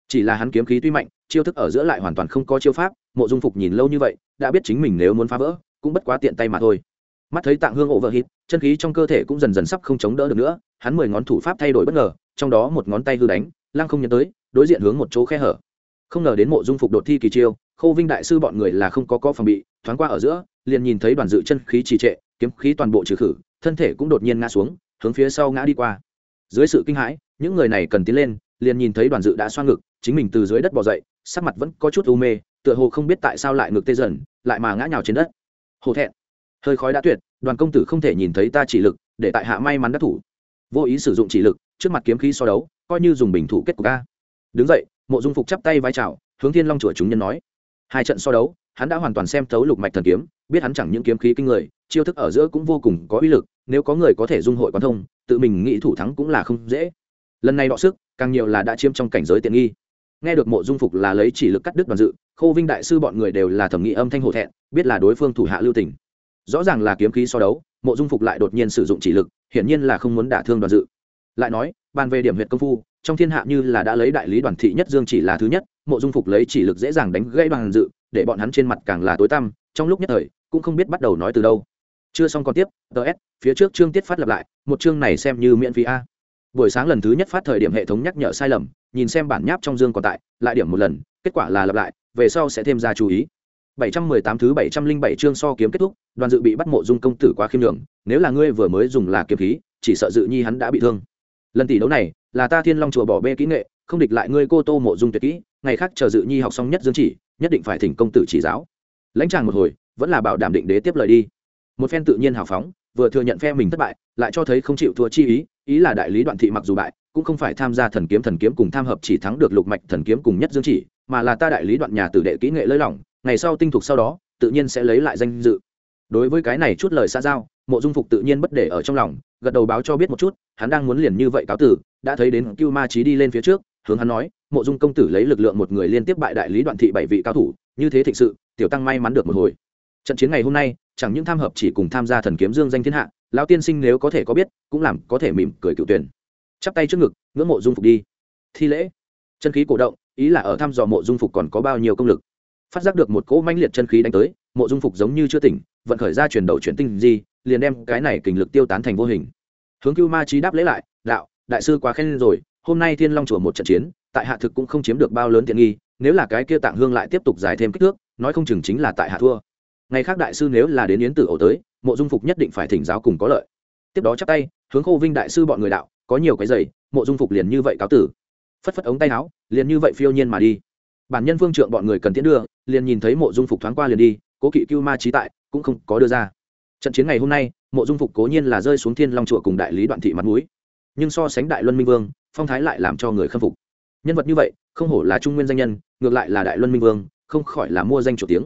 Speaker 1: Chỉ là hắn kiếm khí tuy mạnh, chiêu thức ở giữa lại hoàn toàn không có chiêu pháp, mộ dung phục nhìn lâu như vậy, đã biết chính mình nếu muốn phá vỡ, cũng bất quá tiện tay mà thôi. Mắt thấy tạng hương ổ vỡ hít, chân khí trong cơ thể cũng dần dần sắp không chống đỡ được nữa, hắn mười ngón thủ pháp thay đổi bất ngờ, trong đó một ngón tay hư đánh, lăng không nhấn tới, đối diện hướng một chỗ khe hở. Không ngờ đến mộ dung phục đột thi kỳ chiêu khâu vinh đại sư bọn người là không có có phòng bị, thoáng qua ở giữa, liền nhìn thấy đoàn dự chân khí trì trệ, kiếm khí toàn bộ trừ khử, thân thể cũng đột nhiên ngã xuống, hướng phía sau ngã đi qua. Dưới sự kinh hãi, những người này cần tiến lên, liền nhìn thấy đoàn dự đã xoa ngực, chính mình từ dưới đất bỏ dậy, sắc mặt vẫn có chút u mê, tựa hồ không biết tại sao lại ngực tê dần, lại mà ngã nhào trên đất. Hổ thẹn. Hơi khói đã tuyệt, đoàn công tử không thể nhìn thấy ta chỉ lực, để tại hạ may mắn đắc thủ. Vô ý sử dụng chỉ lực, trước mặt kiếm khí so đấu, coi như dùng bình thủ kết của ca đứng dậy, mộ dung phục chắp tay vai trào hướng thiên long chùa chúng nhân nói hai trận so đấu, hắn đã hoàn toàn xem thấu lục mạch thần kiếm, biết hắn chẳng những kiếm khí kinh người, chiêu thức ở giữa cũng vô cùng có uy lực, nếu có người có thể dung hội quan thông, tự mình nghĩ thủ thắng cũng là không dễ. Lần này đọ sức, càng nhiều là đã chiếm trong cảnh giới tiện nghi. Nghe được mộ dung phục là lấy chỉ lực cắt đứt đoàn dự khô vinh đại sư bọn người đều là thẩm nghị âm thanh hổ thẹn, biết là đối phương thủ hạ lưu tình. Rõ ràng là kiếm khí so đấu, mộ dung phục lại đột nhiên sử dụng chỉ lực, hiển nhiên là không muốn đả thương đoàn dự. Lại nói, bàn về điểm huyện công phu trong thiên hạ như là đã lấy đại lý đoàn thị nhất dương chỉ là thứ nhất mộ dung phục lấy chỉ lực dễ dàng đánh gãy đoàn dự để bọn hắn trên mặt càng là tối tăm trong lúc nhất thời cũng không biết bắt đầu nói từ đâu. Chưa xong còn tiếp ts phía trước chương tiết phát lặp lại một chương này xem như miễn phí a. Buổi sáng lần thứ nhất phát thời điểm hệ thống nhắc nhở sai lầm nhìn xem bản nháp trong dương còn tại lại điểm một lần kết quả là lặp lại về sau sẽ thêm ra chú ý. 718 thứ 707 chương so kiếm kết thúc đoàn dự bị bắt mộ dung công tử quá khiêm nhường, nếu là ngươi vừa mới dùng là kiếm khí chỉ sợ dự nhi hắn đã bị thương. Lần tỷ đấu này là ta thiên long chùa bỏ bê kỹ nghệ, không địch lại ngươi cô tô mộ dung tuyệt kỹ, ngày khác chờ dự nhi học xong nhất dương chỉ, nhất định phải thỉnh công tử chỉ giáo. Lãnh tràng một hồi, vẫn là bảo đảm định đế tiếp lời đi. Một phen tự nhiên hào phóng, vừa thừa nhận phe mình thất bại, lại cho thấy không chịu thua chi ý ý là đại lý đoạn thị mặc dù bại, cũng không phải tham gia thần kiếm thần kiếm cùng tham hợp chỉ thắng được lục mạch thần kiếm cùng nhất dương chỉ, mà là ta đại lý đoạn nhà tử đệ kỹ nghệ lơi lỏng, ngày sau tinh thục sau đó, tự nhiên sẽ lấy lại danh dự. Đối với cái này chút lời xa giao, mộ dung phục tự nhiên bất để ở trong lòng gật đầu báo cho biết một chút, hắn đang muốn liền như vậy cáo tử, đã thấy đến cưu ma trí đi lên phía trước, hướng hắn nói, mộ dung công tử lấy lực lượng một người liên tiếp bại đại lý đoạn thị bảy vị cao thủ, như thế thịnh sự, tiểu tăng may mắn được một hồi. Trận chiến ngày hôm nay, chẳng những tham hợp chỉ cùng tham gia thần kiếm dương danh thiên hạ, lão tiên sinh nếu có thể có biết, cũng làm có thể mỉm cười cựu tuyển. Chắp tay trước ngực, ngưỡng mộ dung phục đi. Thi lễ. Chân khí cổ động, ý là ở thăm dò mộ dung phục còn có bao nhiêu công lực. Phát giác được một cỗ manh liệt chân khí đánh tới, mộ dung phục giống như chưa tỉnh, vận khởi ra chuyển đầu chuyển tinh gì liền đem cái này kình lực tiêu tán thành vô hình. Hướng cưu ma trí đáp lễ lại, đạo, đại sư quá khen rồi, hôm nay thiên long chùa một trận chiến, tại hạ thực cũng không chiếm được bao lớn tiện nghi, nếu là cái kia tạng hương lại tiếp tục dài thêm kích thước, nói không chừng chính là tại hạ thua. Ngày khác đại sư nếu là đến yến tử ổ tới, mộ dung phục nhất định phải thỉnh giáo cùng có lợi. Tiếp đó chắp tay, hướng khô vinh đại sư bọn người đạo, có nhiều cái giày, mộ dung phục liền như vậy cáo tử. Phất phất ống tay áo, liền như vậy phiêu nhiên mà đi. Bản nhân vương trượng bọn người cần tiến đưa, liền nhìn thấy mộ dung phục thoáng qua liền đi, cố kỵ cưu ma trí tại, cũng không có đưa ra trận chiến ngày hôm nay, mộ dung phục cố nhiên là rơi xuống thiên long chùa cùng đại lý đoạn thị mặt mũi. Nhưng so sánh đại luân minh vương, phong thái lại làm cho người khâm phục. Nhân vật như vậy, không hổ là trung nguyên danh nhân, ngược lại là đại luân minh vương, không khỏi là mua danh chủ tiếng.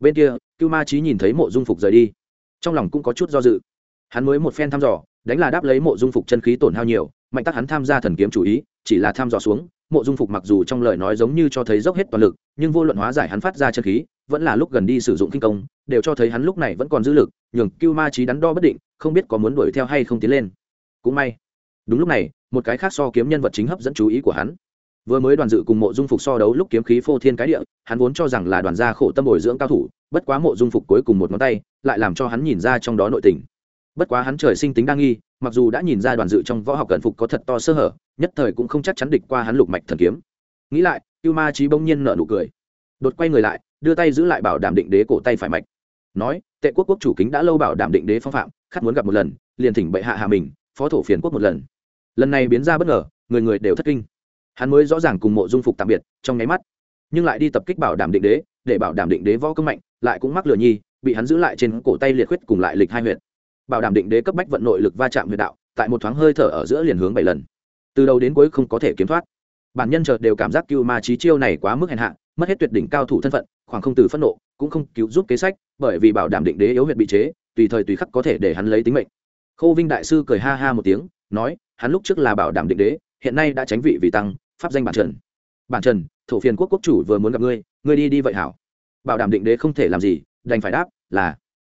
Speaker 1: Bên kia, cưu ma trí nhìn thấy mộ dung phục rời đi. Trong lòng cũng có chút do dự. Hắn mới một phen thăm dò, đánh là đáp lấy mộ dung phục chân khí tổn hao nhiều, mạnh tắc hắn tham gia thần kiếm chủ ý, chỉ là thăm dò xuống, mộ dung phục mặc dù trong lời nói giống như cho thấy dốc hết toàn lực, nhưng vô luận hóa giải hắn phát ra chân khí, vẫn là lúc gần đi sử dụng kinh công đều cho thấy hắn lúc này vẫn còn dư lực, nhường cưu ma trí đắn đo bất định, không biết có muốn đuổi theo hay không tiến lên. Cũng may. Đúng lúc này, một cái khác so kiếm nhân vật chính hấp dẫn chú ý của hắn. Vừa mới đoàn dự cùng mộ dung phục so đấu lúc kiếm khí phô thiên cái địa, hắn vốn cho rằng là đoàn gia khổ tâm bồi dưỡng cao thủ, bất quá mộ dung phục cuối cùng một ngón tay, lại làm cho hắn nhìn ra trong đó nội tình. Bất quá hắn trời sinh tính đa nghi, mặc dù đã nhìn ra đoàn dự trong võ học cận phục có thật to sơ hở, nhất thời cũng không chắc chắn địch qua hắn lục mạch thần kiếm. Nghĩ lại, cưu ma trí bỗng nhiên nở nụ cười. Đột quay người lại, đưa tay giữ lại bảo đảm định đế cổ tay phải mạch nói, tệ quốc quốc chủ kính đã lâu bảo đảm định đế phong phạm, khát muốn gặp một lần, liền thỉnh bệ hạ hạ mình, phó thổ phiền quốc một lần. Lần này biến ra bất ngờ, người người đều thất kinh. Hắn mới rõ ràng cùng mộ dung phục tạm biệt, trong nháy mắt. Nhưng lại đi tập kích bảo đảm định đế, để bảo đảm định đế võ công mạnh, lại cũng mắc lừa nhi, bị hắn giữ lại trên cổ tay liệt khuyết cùng lại lịch hai huyện bảo đảm định đế cấp bách vận nội lực va chạm huyệt đạo, tại một thoáng hơi thở ở giữa liền hướng bảy lần. Từ đầu đến cuối không có thể kiếm thoát. Bản nhân chợt đều cảm giác cưu ma trí chiêu này quá mức hèn hạ mất hết tuyệt đỉnh cao thủ thân phận, khoảng không từ phẫn nộ, cũng không cứu giúp kế sách, bởi vì bảo đảm định đế yếu huyệt bị chế, tùy thời tùy khắc có thể để hắn lấy tính mệnh. Khâu vinh đại sư cười ha ha một tiếng, nói, hắn lúc trước là bảo đảm định đế, hiện nay đã tránh vị vì tăng, pháp danh bản trần. Bản trần, thổ phiền quốc quốc chủ vừa muốn gặp ngươi ngươi đi đi vậy hảo. Bảo đảm định đế không thể làm gì, đành phải đáp, là.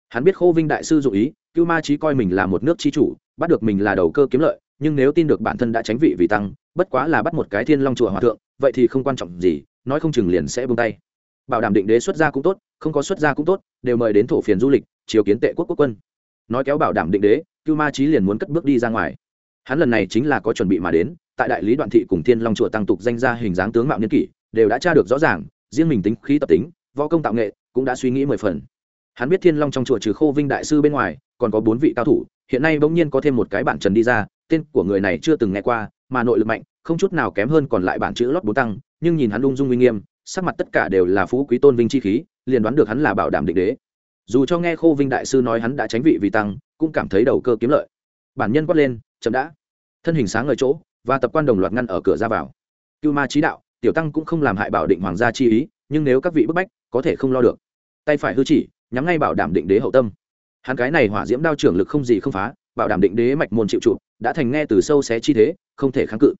Speaker 1: Hắn biết khô vinh đại sư dụ ý, cưu ma trí coi mình là một nước chi chủ, bắt được mình là đầu cơ kiếm lợi, nhưng nếu tin được bản thân đã tránh vị vì tăng, bất quá là bắt một cái thiên long chùa hòa thượng, vậy thì không quan trọng gì nói không chừng liền sẽ buông tay. Bảo đảm định đế xuất gia cũng tốt, không có xuất gia cũng tốt, đều mời đến thổ phiền du lịch chiều kiến tệ quốc quốc quân. Nói kéo bảo đảm định đế, cưu ma trí liền muốn cất bước đi ra ngoài. Hắn lần này chính là có chuẩn bị mà đến, tại đại lý đoạn thị cùng thiên long chùa tăng tục danh ra hình dáng tướng mạo niên kỷ, đều đã tra được rõ ràng, riêng mình tính khí tập tính, võ công tạo nghệ, cũng đã suy nghĩ mười phần. Hắn biết thiên long trong chùa trừ khô vinh đại sư bên ngoài, còn có bốn vị cao thủ, hiện nay bỗng nhiên có thêm một cái bản trần đi ra, tên của người này chưa từng nghe qua, mà nội lực mạnh, không chút nào kém hơn còn lại bản chữ lót bố tăng nhưng nhìn hắn ung dung uy nghiêm, sắc mặt tất cả đều là phú quý tôn vinh chi khí, liền đoán được hắn là bảo đảm định đế. Dù cho nghe khô vinh đại sư nói hắn đã tránh vị vì tăng, cũng cảm thấy đầu cơ kiếm lợi. Bản nhân quát lên, chậm đã. Thân hình sáng ngời chỗ, và tập quan đồng loạt ngăn ở cửa ra vào. Cưu ma trí đạo, tiểu tăng cũng không làm hại bảo định hoàng gia chi ý, nhưng nếu các vị bức bách, có thể không lo được. Tay phải hư chỉ, nhắm ngay bảo đảm định đế hậu tâm. Hắn cái này hỏa diễm đao trưởng lực không gì không phá, bảo đảm định đế mạch môn chịu trụ, đã thành nghe từ sâu xé chi thế, không thể kháng cự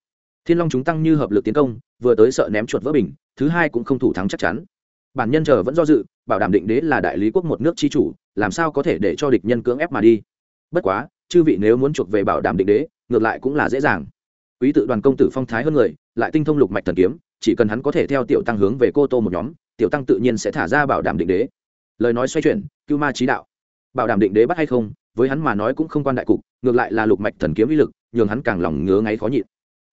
Speaker 1: thiên long chúng tăng như hợp lực tiến công, vừa tới sợ ném chuột vỡ bình, thứ hai cũng không thủ thắng chắc chắn. Bản nhân chờ vẫn do dự, bảo đảm định đế là đại lý quốc một nước tri chủ, làm sao có thể để cho địch nhân cưỡng ép mà đi? Bất quá, chư vị nếu muốn chuộc về bảo đảm định đế, ngược lại cũng là dễ dàng. Quý tự đoàn công tử phong thái hơn người, lại tinh thông lục mạch thần kiếm, chỉ cần hắn có thể theo tiểu tăng hướng về cô tô một nhóm, tiểu tăng tự nhiên sẽ thả ra bảo đảm định đế. Lời nói xoay chuyển, cưu ma trí đạo. Bảo đảm định đế bắt hay không, với hắn mà nói cũng không quan đại cục, ngược lại là lục mạch thần kiếm uy lực, nhường hắn càng lòng ngứa ngáy khó nhịn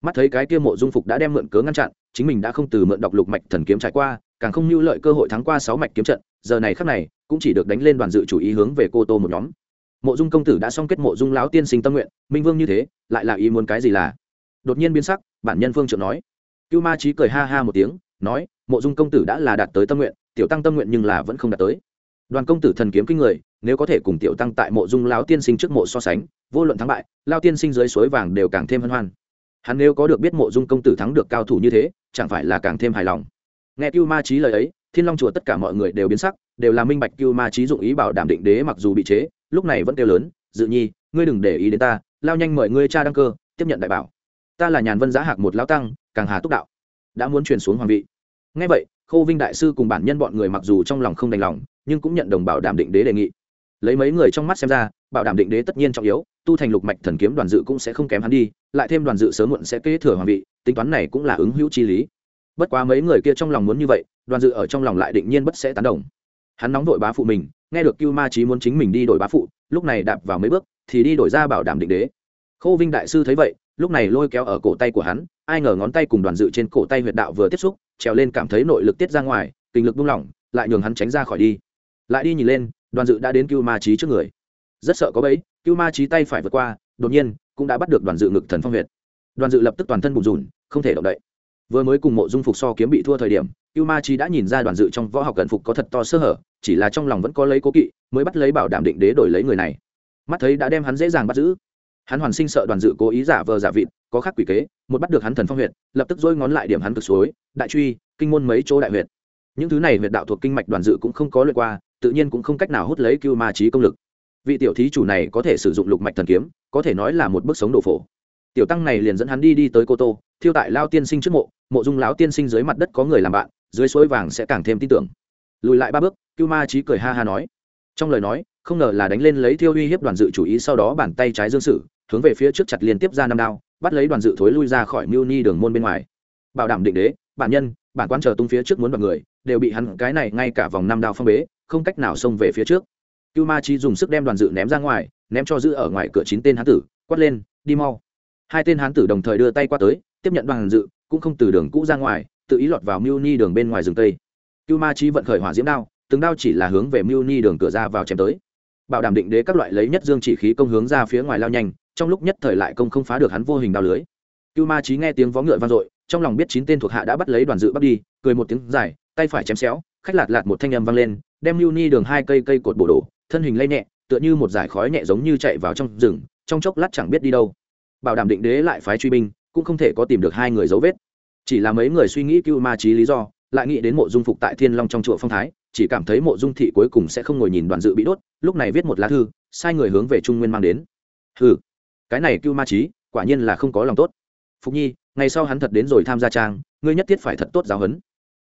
Speaker 1: mắt thấy cái kia mộ dung phục đã đem mượn cớ ngăn chặn, chính mình đã không từ mượn đọc lục mạch thần kiếm trải qua, càng không lưu lợi cơ hội thắng qua sáu mạch kiếm trận, giờ này khắc này, cũng chỉ được đánh lên đoàn dự chủ ý hướng về cô tô một nhóm. Mộ dung công tử đã xong kết mộ dung lão tiên sinh tâm nguyện, minh vương như thế, lại là ý muốn cái gì là? Đột nhiên biến sắc, bản nhân phương trượng nói. Cưu ma trí cười ha ha một tiếng, nói, mộ dung công tử đã là đạt tới tâm nguyện, tiểu tăng tâm nguyện nhưng là vẫn không đạt tới. Đoàn công tử thần kiếm kinh người, nếu có thể cùng tiểu tăng tại mộ dung lão tiên sinh trước mộ so sánh, vô luận thắng bại lao tiên sinh dưới suối vàng đều càng thêm hân hoan hắn nếu có được biết mộ dung công tử thắng được cao thủ như thế, chẳng phải là càng thêm hài lòng. Nghe cưu ma trí lời ấy, thiên long chùa tất cả mọi người đều biến sắc, đều là minh bạch cưu ma trí dụng ý bảo đảm định đế mặc dù bị chế, lúc này vẫn kêu lớn, dự nhi, ngươi đừng để ý đến ta, lao nhanh mời ngươi cha đăng cơ, tiếp nhận đại bảo. Ta là nhàn vân giá hạc một lao tăng, càng hà túc đạo. Đã muốn truyền xuống hoàng vị. Ngay vậy, khâu vinh đại sư cùng bản nhân bọn người mặc dù trong lòng không đành lòng, nhưng cũng nhận đồng bảo đảm định đế đề nghị lấy mấy người trong mắt xem ra, bảo đảm định đế tất nhiên trọng yếu, tu thành lục mạch thần kiếm đoàn dự cũng sẽ không kém hắn đi, lại thêm đoàn dự sớm muộn sẽ kế thừa hoàng vị, tính toán này cũng là ứng hữu chi lý. Bất quá mấy người kia trong lòng muốn như vậy, đoàn dự ở trong lòng lại định nhiên bất sẽ tán đồng. Hắn nóng đội bá phụ mình, nghe được cưu ma trí muốn chính mình đi đổi bá phụ, lúc này đạp vào mấy bước, thì đi đổi ra bảo đảm định đế. Khâu vinh đại sư thấy vậy, lúc này lôi kéo ở cổ tay của hắn, ai ngờ ngón tay cùng đoàn dự trên cổ tay huyệt đạo vừa tiếp xúc, trèo lên cảm thấy nội lực tiết ra ngoài, kinh lực buông lỏng, lại nhường hắn tránh ra khỏi đi. Lại đi nhìn lên đoàn dự đã đến cưu ma trí trước người. Rất sợ có bẫy, cưu ma trí tay phải vượt qua đột nhiên cũng đã bắt được đoàn dự ngực thần phong huyệt. Đoàn dự lập tức toàn thân bùn rùn không thể động đậy. Vừa mới cùng mộ dung phục so kiếm bị thua thời điểm cưu ma trí đã nhìn ra đoàn dự trong võ học gần phục có thật to sơ hở chỉ là trong lòng vẫn có lấy cố kỵ mới bắt lấy bảo đảm định đế đổi lấy người này. Mắt thấy đã đem hắn dễ dàng bắt giữ. Hắn hoàn sinh sợ đoàn dự cố ý giả vờ giả vịt có khác quỷ kế một bắt được hắn thần phong huyệt lập tức dôi ngón lại điểm hắn cực suối đại truy kinh môn mấy chỗ đại huyệt. Những thứ này huyệt đạo thuộc kinh mạch đoàn dự cũng không có lượt qua tự nhiên cũng không cách nào hút lấy cưu ma trí công lực. Vị tiểu thí chủ này có thể sử dụng lục mạch thần kiếm, có thể nói là một bước sống đồ phổ. Tiểu tăng này liền dẫn hắn đi đi tới cô tô, thiêu tại lao tiên sinh trước mộ mộ dung lão tiên sinh dưới mặt đất có người làm bạn, dưới suối vàng sẽ càng thêm tin tưởng. Lùi lại ba bước, cưu ma trí cười ha ha nói. Trong lời nói, không ngờ là đánh lên lấy thiêu uy hiếp đoàn dự chủ ý sau đó bàn tay trái dương sử, hướng về phía trước chặt liên tiếp ra năm đao, bắt lấy đoàn dự thối lui ra khỏi mưu ni đường môn bên ngoài. Bảo đảm định đế, bản nhân, bản quan chờ tung phía trước muốn đoàn người, đều bị hắn cái này ngay cả vòng năm đao phong bế không cách nào xông về phía trước. Cưu ma chi dùng sức đem đoàn dự ném ra ngoài, ném cho giữ ở ngoài cửa chín tên hán tử, quát lên, đi mau. Hai tên hán tử đồng thời đưa tay qua tới, tiếp nhận đoàn dự, cũng không từ đường cũ ra ngoài, tự ý lọt vào mưu ni đường bên ngoài rừng tây cưu ma chi vận khởi hỏa diễm đao, từng đao chỉ là hướng về mưu ni đường cửa ra vào chém tới. Bảo đảm định đế các loại lấy nhất dương chỉ khí công hướng ra phía ngoài lao nhanh, trong lúc nhất thời lại công không phá được hắn vô hình đao lưới. Cưu ma trí nghe tiếng vó ngựa vang dội, trong lòng biết chín tên thuộc hạ đã bắt lấy đoàn dự bắt đi, cười một tiếng dài, tay phải chém xéo, khách lạt lạt một thanh âm vang lên đem mưu ni đường hai cây cây cột bổ đổ, thân hình lây nhẹ, tựa như một dải khói nhẹ giống như chạy vào trong rừng, trong chốc lát chẳng biết đi đâu. Bảo đảm định đế lại phái truy binh, cũng không thể có tìm được hai người dấu vết. Chỉ là mấy người suy nghĩ cưu ma trí lý do, lại nghĩ đến mộ dung phục tại thiên long trong chùa phong thái, chỉ cảm thấy mộ dung thị cuối cùng sẽ không ngồi nhìn đoàn dự bị đốt, lúc này viết một lá thư, sai người hướng về trung nguyên mang đến. Ừ cái này cưu ma trí, quả nhiên là không có lòng tốt. Phục nhi, ngày sau hắn thật đến rồi tham gia trang, ngươi nhất thiết phải thật tốt giáo huấn.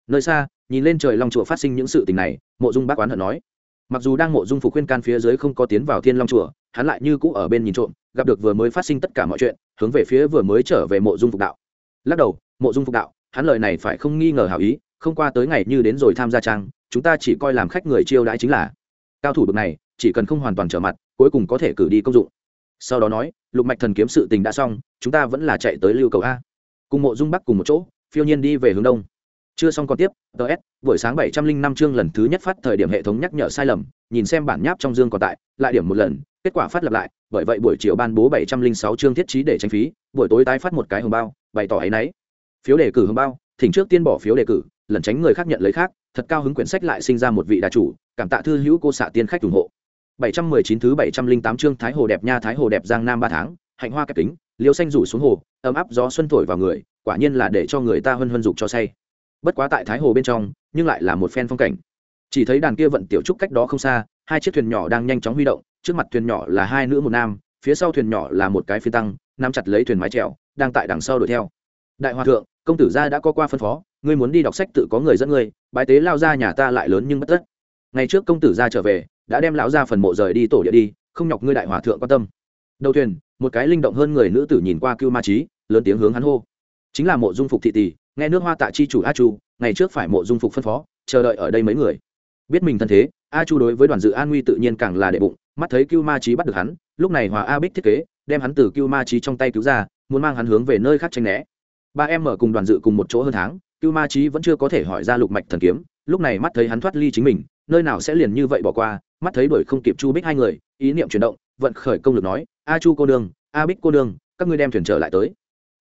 Speaker 1: Nơi xa nhìn lên trời long chùa phát sinh những sự tình này, mộ dung bác oán hận nói. Mặc dù đang mộ dung phục khuyên can phía dưới không có tiến vào thiên long chùa, hắn lại như cũ ở bên nhìn trộm, gặp được vừa mới phát sinh tất cả mọi chuyện, hướng về phía vừa mới trở về mộ dung phục đạo. Lắc đầu, mộ dung phục đạo, hắn lời này phải không nghi ngờ hảo ý, không qua tới ngày như đến rồi tham gia trang, chúng ta chỉ coi làm khách người chiêu đãi chính là. Cao thủ bậc này, chỉ cần không hoàn toàn trở mặt, cuối cùng có thể cử đi công dụng. Sau đó nói, lục mạch thần kiếm sự tình đã xong, chúng ta vẫn là chạy tới lưu cầu a. Cùng mộ dung bắc cùng một chỗ, phiêu nhiên đi về hướng đông chưa xong còn tiếp ts buổi sáng bảy trăm linh năm chương lần thứ nhất phát thời điểm hệ thống nhắc nhở sai lầm nhìn xem bản nháp trong dương còn tại lại điểm một lần kết quả phát lập lại bởi vậy buổi chiều ban bố bảy trăm linh sáu chương thiết trí để tranh phí buổi tối tái phát một cái hồng bao bày tỏ ấ y n ấ y phiếu đề cử hồng bao thỉnh trước tiên bỏ phiếu đề cử lẩn tránh người khác nhận lấy khác thật cao hứng quyển sách lại sinh ra một vị đà chủ cảm tạ thư hữu cô xạ tiên khách ủng hộ 719 thứ 708 chương Thái Hồ đẹp nha Thái Hồ đẹp Giang Nam ba tháng, hạnh hoa kẹp kính, liêu xanh rủ xuống hồ, ấm áp gió xuân thổi vào người, quả nhiên là để cho người ta hân hân dục cho say. Bất quá tại Thái Hồ bên trong, nhưng lại là một phen phong cảnh. Chỉ thấy đàn kia vận tiểu trúc cách đó không xa, hai chiếc thuyền nhỏ đang nhanh chóng huy động, trước mặt thuyền nhỏ là hai nữ một nam, phía sau thuyền nhỏ là một cái phi tăng, nắm chặt lấy thuyền mái chèo, đang tại đằng sau đuổi theo. Đại hòa thượng, công tử gia đã có qua phân phó, ngươi muốn đi đọc sách tự có người dẫn ngươi, bái tế lao ra nhà ta lại lớn nhưng bất tất. Ngày trước công tử gia trở về, đã đem lão ra phần mộ rời đi tổ địa đi không nhọc ngươi đại hòa thượng quan tâm đầu thuyền một cái linh động hơn người nữ tử nhìn qua cưu ma trí lớn tiếng hướng hắn hô chính là mộ dung phục thị tỷ nghe nước hoa tạ chi chủ a chu, ngày trước phải mộ dung phục phân phó, chờ đợi ở đây mấy người. Biết mình thân thế, a chu đối với đoàn dự an nguy tự nhiên càng là đệ bụng, mắt thấy cưu ma trí bắt được hắn, lúc này hòa a bích thiết kế, đem hắn từ cưu ma trí trong tay cứu ra, muốn mang hắn hướng về nơi khác tranh né. Ba em mở cùng đoàn dự cùng một chỗ hơn tháng, cưu ma trí vẫn chưa có thể hỏi ra lục mạch thần kiếm, lúc này mắt thấy hắn thoát ly chính mình, nơi nào sẽ liền như vậy bỏ qua, mắt thấy đuổi không kịp chu bích hai người, ý niệm chuyển động, vận khởi công lực nói, a chu cô đường a bích cô đường các ngươi đem thuyền trở lại tới.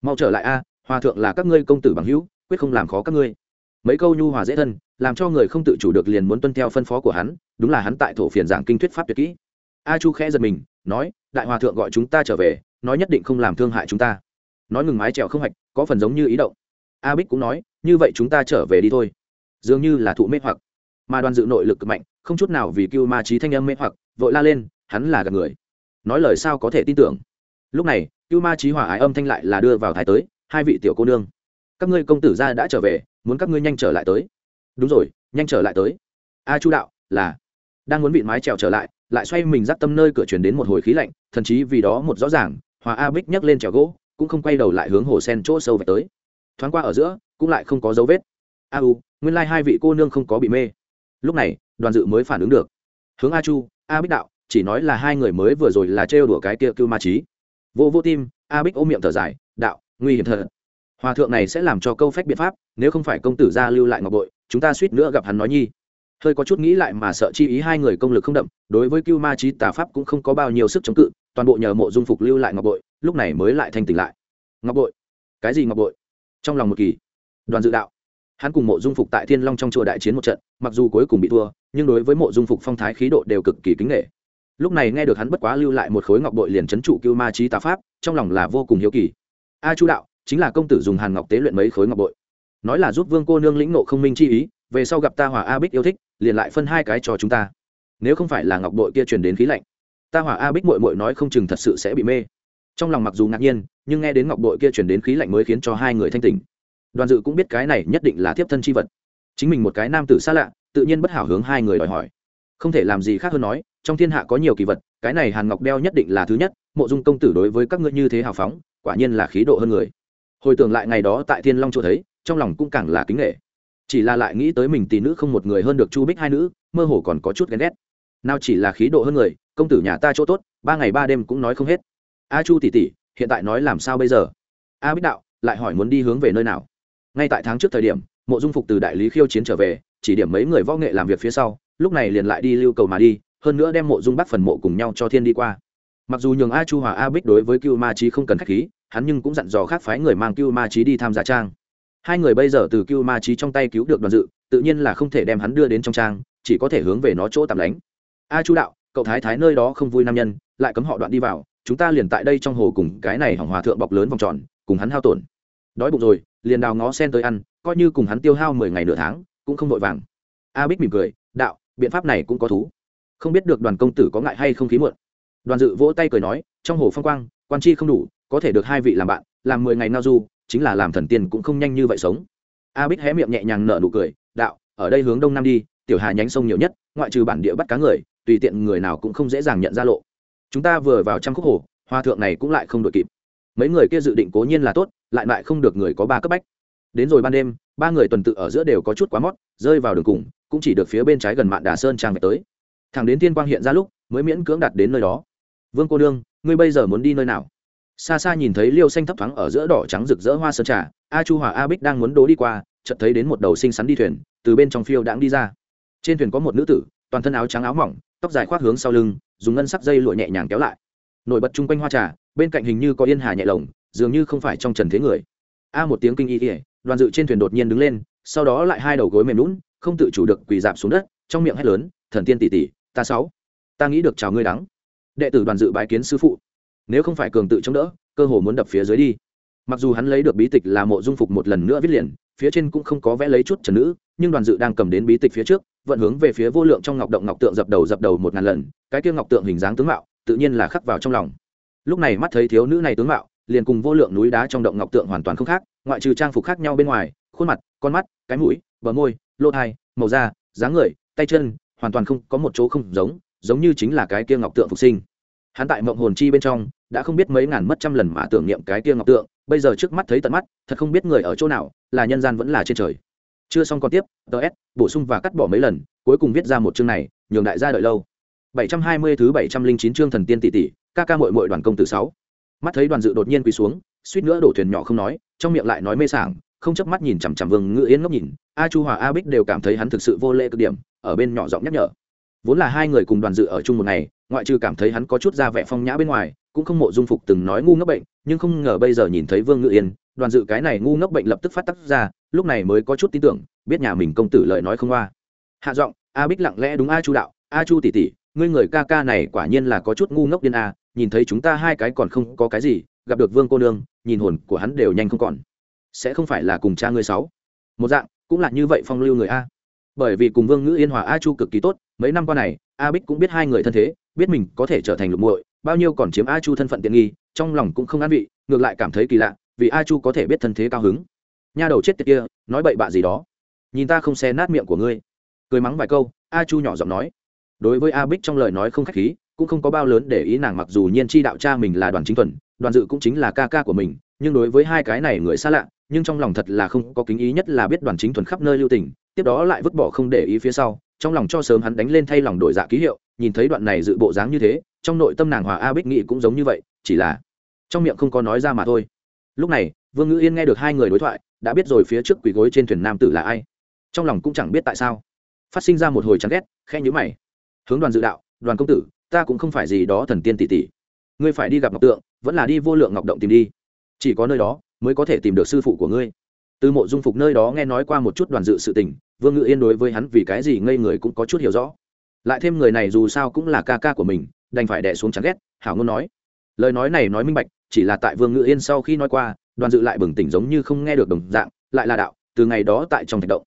Speaker 1: Mau trở lại a hòa thượng là các ngươi công tử bằng hữu, quyết không làm khó các ngươi. Mấy câu nhu hòa dễ thân, làm cho người không tự chủ được liền muốn tuân theo phân phó của hắn, đúng là hắn tại thổ phiền giảng kinh thuyết pháp tuyệt kỹ. A chu khẽ giật mình, nói, đại hòa thượng gọi chúng ta trở về, nói nhất định không làm thương hại chúng ta. Nói ngừng mái trèo không hạch, có phần giống như ý động. A bích cũng nói, như vậy chúng ta trở về đi thôi. Dường như là thụ mê hoặc. Mà đoàn dự nội lực cực mạnh, không chút nào vì cưu ma trí thanh âm mê hoặc, vội la lên, hắn là gặp người. Nói lời sao có thể tin tưởng. Lúc này, cưu ma trí hỏa ái âm thanh lại là đưa vào thái tới hai vị tiểu cô nương. Các ngươi công tử gia đã trở về, muốn các ngươi nhanh trở lại tới. Đúng rồi, nhanh trở lại tới. A chu đạo, là. Đang muốn vịn mái trèo trở lại lại xoay mình dắt tâm nơi cửa chuyển đến một hồi khí lạnh, thậm chí vì đó một rõ ràng, hòa a bích nhấc lên trèo gỗ, cũng không quay đầu lại hướng hồ sen chỗ sâu về tới. Thoáng qua ở giữa, cũng lại không có dấu vết. A u, nguyên lai hai vị cô nương không có bị mê. Lúc này, đoàn dự mới phản ứng được. Hướng a chu, a bích đạo, chỉ nói là hai người mới vừa rồi là trêu đùa cái kia cưu ma trí vô vô tim, a bích ôm miệng thở dài, đạo nguy hiểm thật. Hòa thượng này sẽ làm cho câu phách biện pháp, nếu không phải công tử gia lưu lại ngọc bội, chúng ta suýt nữa gặp hắn nói nhi. Hơi có chút nghĩ lại mà sợ chi ý hai người công lực không đậm, đối với cưu ma trí tà pháp cũng không có bao nhiêu sức chống cự, toàn bộ nhờ mộ dung phục lưu lại ngọc bội, lúc này mới lại thanh tỉnh lại. Ngọc bội? Cái gì ngọc bội? Trong lòng một kỳ. Đoàn dự đạo. Hắn cùng mộ dung phục tại thiên long trong chùa đại chiến một trận, mặc dù cuối cùng bị thua, nhưng đối với mộ dung phục phong thái khí độ đều cực kỳ kính nghệ lúc này nghe được hắn bất quá lưu lại một khối ngọc bội liền c trụ cưu ma trí tà pháp, trong lòng là vô cùng hiếu kỳ a chu đạo, chính là công tử dùng hàn ngọc tế luyện mấy khối ngọc bội. Nói là giúp vương cô nương lĩnh nộ không minh chi ý, về sau gặp ta hòa a bích yêu thích, liền lại phân hai cái cho chúng ta. Nếu không phải là ngọc bội kia truyền đến khí lạnh, ta hòa a bích mội mội nói không chừng thật sự sẽ bị mê. Trong lòng mặc dù ngạc nhiên, nhưng nghe đến ngọc bội kia truyền đến khí lạnh mới khiến cho hai người thanh tỉnh. Đoàn dự cũng biết cái này nhất định là thiếp thân chi vật. Chính mình một cái nam tử xa lạ, tự nhiên bất hảo hướng hai người đòi hỏi. Không thể làm gì khác hơn nói, trong thiên hạ có nhiều kỳ vật, cái này hàn ngọc đeo nhất định là thứ nhất mộ dung công tử đối với các ngươi như thế hào phóng, quả nhiên là khí độ hơn người. Hồi tưởng lại ngày đó tại thiên long chỗ thấy, trong lòng cũng càng là kính nghệ chỉ là lại nghĩ tới mình tỷ nữ không một người hơn được chu bích hai nữ, mơ hồ còn có chút ghen ghét. Nào chỉ là khí độ hơn người, công tử nhà ta chỗ tốt, ba ngày ba đêm cũng nói không hết. A chu tỷ tỷ, hiện tại nói làm sao bây giờ? A bích đạo, lại hỏi muốn đi hướng về nơi nào? Ngay tại tháng trước thời điểm, mộ dung phục từ đại lý khiêu chiến trở về, chỉ điểm mấy người võ nghệ làm việc phía sau, lúc này liền lại đi lưu cầu mà đi, hơn nữa đem mộ dung bắt phần mộ cùng nhau cho thiên đi qua mặc dù nhường a chu hòa a bích đối với cưu ma trí không cần k h á c h khí, hắn nhưng cũng dặn dò khác phái người mang cưu ma trí đi tham gia trang. Hai người bây giờ từ cưu ma trí trong tay cứu được đoàn dự, tự nhiên là không thể đem hắn đưa đến trong trang, chỉ có thể hướng về nó chỗ tạm lánh. A chu đạo, cậu thái thái nơi đó không vui nam nhân, lại cấm họ đoạn đi vào, chúng ta liền tại đây trong hồ cùng cái này hỏng hòa thượng bọc lớn vòng tròn, cùng hắn hao tổn. Đói bụng rồi, liền đào ngó sen tới ăn, coi như cùng hắn tiêu hao mười ngày nửa tháng, cũng không vội vàng. A bích mỉm cười, đạo, biện pháp này cũng có thú. Không biết được đoàn công tử có ngại hay không khí muộn đoàn dự vỗ tay cười nói, trong hồ phong quang, quan chi không đủ, có thể được hai vị làm bạn, làm mười ngày nao du, chính là làm thần tiên cũng không nhanh như vậy sống. A bích hé miệng nhẹ nhàng nở nụ cười, đạo, ở đây hướng đông nam đi, tiểu hà nhánh sông nhiều nhất, ngoại trừ bản địa bắt cá người, tùy tiện người nào cũng không dễ dàng nhận ra lộ. Chúng ta vừa vào trăm khúc hồ, hoa thượng này cũng lại không đội kịp. Mấy người kia dự định cố nhiên là tốt, lại lại không được người có ba cấp bách. Đến rồi ban đêm, ba người tuần tự ở giữa đều có chút quá mót, rơi vào đường cùng, cũng chỉ được phía bên trái gần mạn đà sơn trang về tới. Thằng đến tiên quang hiện ra lúc, mới miễn cưỡng đặt đến nơi đó vương cô đương, ngươi bây giờ muốn đi nơi nào? Xa xa nhìn thấy liêu xanh thấp thoáng ở giữa đỏ trắng rực rỡ hoa sơn trà, a chu hòa, a bích đang muốn đố đi qua, chợt thấy đến một đầu xinh xắn đi thuyền, từ bên trong phiêu đãng đi ra. Trên thuyền có một nữ tử, toàn thân áo trắng áo mỏng, tóc dài khoác hướng sau lưng, dùng ngân sắc dây lụa nhẹ nhàng kéo lại. Nổi bật chung quanh hoa trà, bên cạnh hình như có yên hà nhẹ lồng, dường như không phải trong trần thế người. A một tiếng kinh y ỉa đoàn dự trên thuyền đột nhiên đứng lên, sau đó lại hai đầu gối mềm lún không tự chủ được quỳ dạp xuống đất, trong miệng hét lớn, thần tiên tỷ tỷ, ta sáu, ta nghĩ được chào ngươi đắng đệ tử đoàn dự bái kiến sư phụ. Nếu không phải cường tự chống đỡ, cơ hồ muốn đập phía dưới đi. Mặc dù hắn lấy được bí tịch là mộ dung phục một lần nữa viết liền, phía trên cũng không có vẽ lấy chút trần nữ, nhưng đoàn dự đang cầm đến bí tịch phía trước, vận hướng về phía vô lượng trong ngọc động ngọc tượng dập đầu dập đầu một ngàn lần, cái kia ngọc tượng hình dáng tướng mạo, tự nhiên là khắc vào trong lòng. Lúc này mắt thấy thiếu nữ này tướng mạo, liền cùng vô lượng núi đá trong động ngọc tượng hoàn toàn không khác, ngoại trừ trang phục khác nhau bên ngoài, khuôn mặt, con mắt, cái mũi, bờ môi, lỗ thai màu da, dáng người, tay chân, hoàn toàn không có một chỗ không giống giống như chính là cái kia ngọc tượng phục sinh. Hắn tại mộng hồn chi bên trong, đã không biết mấy ngàn mất trăm lần mà tưởng niệm cái kia ngọc tượng, bây giờ trước mắt thấy tận mắt, thật không biết người ở chỗ nào, là nhân gian vẫn là trên trời. Chưa xong còn tiếp ts bổ sung và cắt bỏ mấy lần, cuối cùng viết ra một chương này, nhường đại gia đợi lâu. 720 thứ 709 chương thần tiên tỷ tỷ, ca ca muội muội đoàn công tử 6. mắt thấy đoàn dự đột nhiên quỳ xuống, suýt nữa đổ thuyền nhỏ không nói, trong miệng lại nói mê sảng, không chớp mắt nhìn chằm chằm vương ngự yên ngốc nhìn, a chu hòa a bích đều cảm thấy hắn thực sự vô lễ cực điểm, ở bên nhỏ giọng nhắc nhở vốn là hai người cùng đoàn dự ở chung một ngày, ngoại trừ cảm thấy hắn có chút ra vẻ phong nhã bên ngoài, cũng không mộ dung phục từng nói ngu ngốc bệnh, nhưng không ngờ bây giờ nhìn thấy vương ngự yên, đoàn dự cái này ngu ngốc bệnh lập tức phát tắc ra, lúc này mới có chút tin tưởng, biết nhà mình công tử lời nói không qua hạ giọng, a bích lặng lẽ đúng a chu đạo, a chu tỷ tỷ, ngươi người ca ca này quả nhiên là có chút ngu ngốc điên a, nhìn thấy chúng ta hai cái còn không có cái gì, gặp được vương cô nương, nhìn hồn của hắn đều nhanh không còn. Sẽ không phải là cùng cha ngươi sáu. Một dạng, cũng là như vậy phong lưu người a. Bởi vì cùng vương ngữ yên hòa a chu cực kỳ tốt mấy năm qua này, a bích cũng biết hai người thân thế, biết mình có thể trở thành lục muội, bao nhiêu còn chiếm a chu thân phận tiện nghi, trong lòng cũng không an vị, ngược lại cảm thấy kỳ lạ, vì a chu có thể biết thân thế cao hứng. Nha đầu chết tiệt kia, nói bậy bạ gì đó. Nhìn ta không xe nát miệng của ngươi. Cười mắng vài câu, a chu nhỏ giọng nói. Đối với a bích trong lời nói không khách khí, cũng không có bao lớn để ý nàng mặc dù nhiên chi đạo cha mình là đoàn chính thuần đoàn dự cũng chính là ca ca của mình, nhưng đối với hai cái này người xa lạ, nhưng trong lòng thật là không có kính ý nhất là biết đoàn chính thuần khắp nơi lưu tình, tiếp đó lại vứt bỏ không để ý phía sau trong lòng cho sớm hắn đánh lên thay lòng đổi dạ ký hiệu, nhìn thấy đoạn này dự bộ dáng như thế, trong nội tâm nàng hòa a bích nghị cũng giống như vậy, chỉ là trong miệng không có nói ra mà thôi. Lúc này, vương ngữ yên nghe được hai người đối thoại, đã biết rồi phía trước quỳ gối trên thuyền nam tử là ai. Trong lòng cũng chẳng biết tại sao, phát sinh ra một hồi chán ghét khe nhữ mày. Hướng đoàn dự đạo, đoàn công tử, ta cũng không phải gì đó thần tiên tỷ tỷ. Ngươi phải đi gặp ngọc tượng, vẫn là đi vô lượng ngọc động tìm đi. Chỉ có nơi đó mới có thể tìm được sư phụ của ngươi từ mộ dung phục nơi đó nghe nói qua một chút đoàn dự sự tình, vương ngự yên đối với hắn vì cái gì ngây người cũng có chút hiểu rõ. Lại thêm người này dù sao cũng là ca ca của mình, đành phải đẻ xuống chán ghét, hảo ngôn nói. Lời nói này nói minh bạch, chỉ là tại vương ngự yên sau khi nói qua, đoàn dự lại bừng tỉnh giống như không nghe được đồng dạng, lại là đạo, từ ngày đó tại trong thạch động.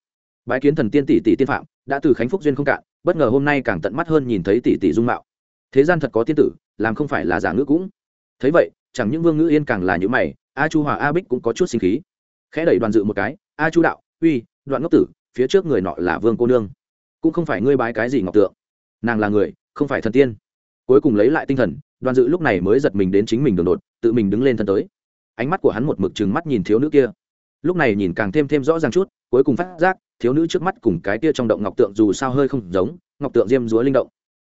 Speaker 1: Bái kiến thần tiên tỷ tỷ tiên phạm, đã từ khánh phúc duyên không cạn, bất ngờ hôm nay càng tận mắt hơn nhìn thấy tỷ tỷ dung mạo. Thế gian thật có tiên tử, làm không phải là giả ngữ cũng. Thấy vậy, chẳng những vương ngữ yên càng là những mày, a chu hòa a bích cũng có chút sinh khí khẽ đẩy đoàn dự một cái, a chu đạo, uy, đoạn ngốc tử, phía trước người nọ là vương cô nương. Cũng không phải ngươi bái cái gì ngọc tượng. Nàng là người, không phải thần tiên. Cuối cùng lấy lại tinh thần, đoàn dự lúc này mới giật mình đến chính mình đường đột, tự mình đứng lên thân tới. Ánh mắt của hắn một mực trừng mắt nhìn thiếu nữ kia. Lúc này nhìn càng thêm thêm rõ ràng chút, cuối cùng phát giác, thiếu nữ trước mắt cùng cái kia trong động ngọc tượng dù sao hơi không giống, ngọc tượng diêm dúa linh động.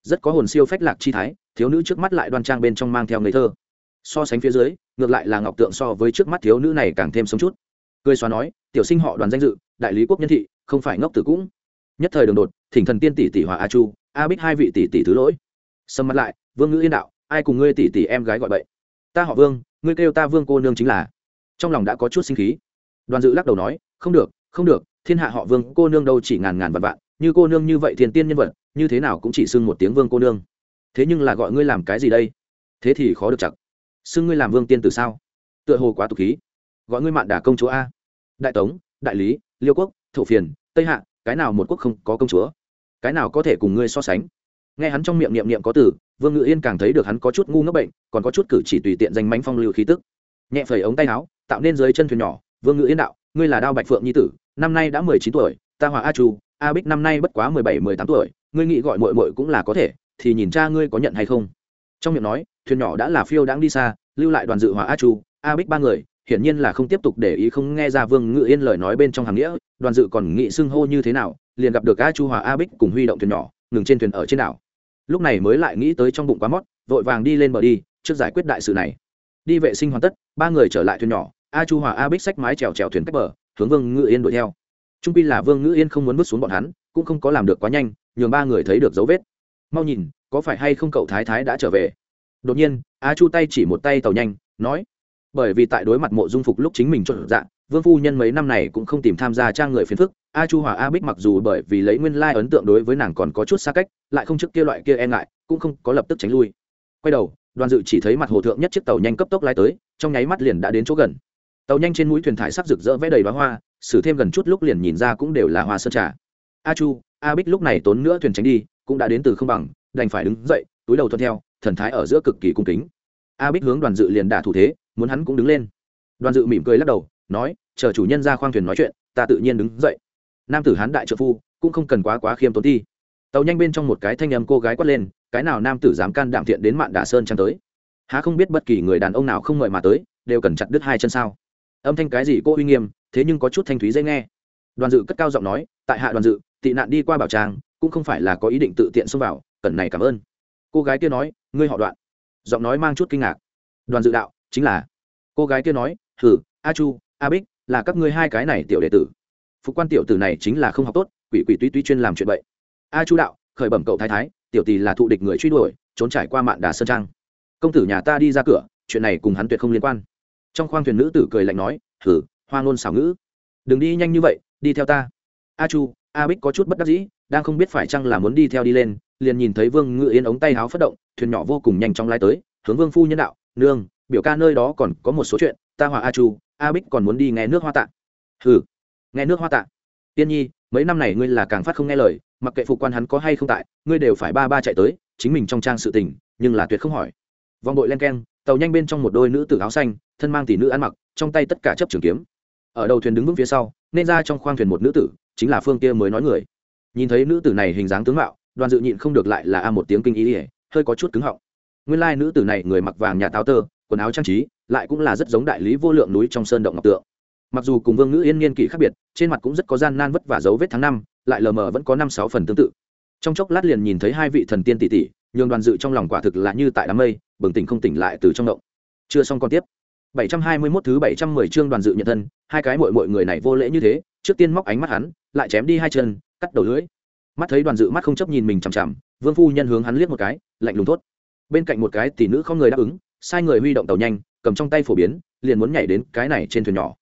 Speaker 1: Rất có hồn siêu phách lạc chi thái, thiếu nữ trước mắt lại đoan trang bên trong mang theo ngây thơ. So sánh phía dưới, ngược lại là ngọc tượng so với trước mắt thiếu nữ này càng thêm sống chút cười xóa nói, tiểu sinh họ đoàn danh dự, đại lý quốc nhân thị, không phải ngốc tử cũng. Nhất thời đường đột, thỉnh thần tiên tỷ tỷ hòa a chu, a bích hai vị tỷ tỷ thứ lỗi. Sầm mặt lại, vương ngữ yên đạo, ai cùng ngươi tỷ tỷ em gái gọi vậy ta họ vương, ngươi kêu ta vương cô nương chính là. Trong lòng đã có chút sinh khí. Đoàn dự lắc đầu nói, không được không được, thiên hạ họ vương cô nương đâu chỉ ngàn ngàn vạn vạn, như cô nương như vậy thiền tiên nhân vật, như thế nào cũng chỉ xưng một tiếng vương cô nương. Thế nhưng là gọi ngươi làm cái gì đây? Thế thì khó được chặt. Xưng ngươi làm vương tiên từ sao? Tựa hồ quá tục khí gọi ngươi mạn đà công chúa a. Đại tống, đại lý, liêu quốc, thổ phiền, tây hạ, cái nào một quốc không có công chúa? Cái nào có thể cùng ngươi so sánh? Nghe hắn trong miệng niệm niệm có từ, vương ngự yên càng thấy được hắn có chút ngu ngốc bệnh, còn có chút cử chỉ tùy tiện danh mánh phong lưu khí tức. Nhẹ phẩy ống tay áo, tạo nên dưới chân thuyền nhỏ, vương ngự yên đạo, ngươi là đao bạch phượng nhi tử, năm nay đã mười chín tuổi, ta hòa a chu, a bích năm nay bất quá mười bảy, mười tám tuổi, ngươi nghĩ gọi mội mội cũng là có thể, thì nhìn cha ngươi có nhận hay không? Trong miệng nói, thuyền nhỏ đã là phiêu đãng đi xa, lưu lại đoàn dự hòa a chu, a bích ba người hiển nhiên là không tiếp tục để ý không nghe ra vương ngự yên lời nói bên trong hàng nghĩa, đoàn dự còn nghĩ xưng hô như thế nào, liền gặp được a chu hòa a bích cùng huy động thuyền nhỏ, ngừng trên thuyền ở trên đảo. Lúc này mới lại nghĩ tới trong bụng quá mót, vội vàng đi lên bờ đi, trước giải quyết đại sự này. Đi vệ sinh hoàn tất, ba người trở lại thuyền nhỏ, a chu hòa a bích xách mái trèo trèo thuyền cách bờ, hướng vương ngự yên đuổi theo. Trung pi là vương ngự yên không muốn bước xuống bọn hắn, cũng không có làm được quá nhanh, nhường ba người thấy được dấu vết. Mau nhìn, có phải hay không cậu thái thái đã trở về? Đột nhiên, a chu tay chỉ một tay tàu nhanh, nói bởi vì tại đối mặt mộ dung phục lúc chính mình trộn dạng, vương phu nhân mấy năm này cũng không tìm tham gia trang người phiền phức, a chu hòa a bích mặc dù bởi vì lấy nguyên lai ấn tượng đối với nàng còn có chút xa cách, lại không trước kia loại kia e ngại, cũng không có lập tức tránh lui. Quay đầu, đoàn dự chỉ thấy mặt hồ thượng nhất chiếc tàu nhanh cấp tốc lái tới, trong nháy mắt liền đã đến chỗ gần. Tàu nhanh trên mũi thuyền thải sắc rực rỡ vẽ đầy bá hoa, xử thêm gần chút lúc liền nhìn ra cũng đều là hoa sơn trà. A chu, a bích lúc này tốn nữa thuyền tránh đi, cũng đã đến từ không bằng, đành phải đứng dậy, túi đầu thuận theo, thần thái ở giữa cực kỳ cung kính a bích hướng đoàn dự liền đả thủ thế, muốn hắn cũng đứng lên. Đoàn dự mỉm cười lắc đầu, nói, chờ chủ nhân ra khoang thuyền nói chuyện, ta tự nhiên đứng dậy. Nam tử hán đại trợ phu, cũng không cần quá quá khiêm tốn thi tàu nhanh bên trong một cái thanh âm cô gái quát lên, cái nào nam tử dám can đảm thiện đến mạn đà sơn trăng tới? Há không biết bất kỳ người đàn ông nào không mời mà tới, đều cần chặt đứt hai chân sao? Âm thanh cái gì cô uy nghiêm, thế nhưng có chút thanh thúy dễ nghe. Đoàn dự cất cao giọng nói, tại hạ đoàn dự, tị nạn đi qua bảo tràng cũng không phải là có ý định tự tiện xông vào, cần này cảm ơn. Cô gái kia nói, ngươi họ đoạn giọng nói mang chút kinh ngạc. Đoàn dự đạo, chính là. Cô gái kia nói thử a chu, a bích, là các ngươi hai cái này tiểu đệ tử. Phục quan tiểu tử này chính là không học tốt, quỷ quỷ tuy tuy chuyên làm chuyện vậy a chu đạo, khởi bẩm cậu thái thái, tiểu tỷ là thụ địch người truy đuổi, trốn trải qua mạn đà sơn trang. Công tử nhà ta đi ra cửa, chuyện này cùng hắn tuyệt không liên quan. Trong khoang thuyền nữ tử cười lạnh nói thử hoa ngôn xảo ngữ. Đừng đi nhanh như vậy, đi theo ta. A chu, a bích có chút bất đắc dĩ, đang không biết phải chăng là muốn đi theo đi lên, liền nhìn thấy vương ngự yên ống tay háo phất động thuyền nhỏ vô cùng nhanh chóng lái tới, hướng vương phu nhân đạo, nương, biểu ca nơi đó còn có một số chuyện, ta hòa a chu, a bích còn muốn đi nghe nước hoa tạ. Hừ, nghe nước hoa tạ? Tiên nhi, mấy năm này ngươi là càng phát không nghe lời, mặc kệ phục quan hắn có hay không tại, ngươi đều phải ba ba chạy tới, chính mình trong trang sự tình, nhưng là tuyệt không hỏi. Vòng đội len keng, tàu nhanh bên trong một đôi nữ tử áo xanh, thân mang tỷ nữ ăn mặc, trong tay tất cả chấp trường kiếm. Ở đầu thuyền đứng vững phía sau, nên ra trong khoang thuyền một nữ tử, chính là phương kia mới nói người. Nhìn thấy nữ tử này hình dáng tướng mạo, đoàn dự nhịn không được lại là a một tiếng kinh ý ỉa hơi có chút cứng họng. Nguyên lai nữ tử này người mặc vàng nhà táo tơ, quần áo trang trí, lại cũng là rất giống đại lý vô lượng núi trong sơn động ngọc tượng. Mặc dù cùng vương ngữ yên niên kỷ khác biệt, trên mặt cũng rất có gian nan vất vả dấu vết tháng năm, lại lờ mờ vẫn có năm sáu phần tương tự. Trong chốc lát liền nhìn thấy hai vị thần tiên tỷ tỷ, nhường đoàn dự trong lòng quả thực là như tại đám mây, bừng tỉnh không tỉnh lại từ trong động. Chưa xong còn tiếp. 721 thứ 710 chương đoàn dự nhận thân, hai cái muội muội người này vô lễ như thế, trước tiên móc ánh mắt hắn, lại chém đi hai chân, cắt đầu lưỡi mắt thấy đoàn dự mắt không chấp nhìn mình chằm chằm, vương phu nhân hướng hắn liếc một cái, lạnh lùng thốt. Bên cạnh một cái tỷ nữ không người đáp ứng, sai người huy động tàu nhanh, cầm trong tay phổ biến, liền muốn nhảy đến cái này trên thuyền nhỏ.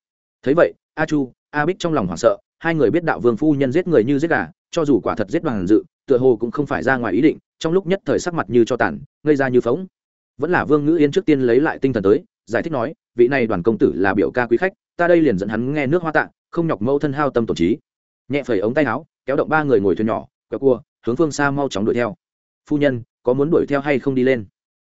Speaker 1: Thấy vậy, a chu, a bích trong lòng hoảng sợ, hai người biết đạo vương phu nhân giết người như giết gà, cho dù quả thật giết đoàn dự, tựa hồ cũng không phải ra ngoài ý định, trong lúc nhất thời sắc mặt như cho tàn, ngây ra như phóng vẫn là vương ngữ yên trước tiên lấy lại tinh thần tới, giải thích nói, vị này đoàn công tử là biểu ca quý khách, ta đây liền dẫn hắn nghe nước hoa tạ, không nhọc mâu thân hao tâm tổn trí. Nhẹ phẩy ống tay áo kéo động ba người ngồi thuyền nhỏ, quẹo cua, hướng phương xa mau chóng đuổi theo. Phu nhân, có muốn đuổi theo hay không đi lên?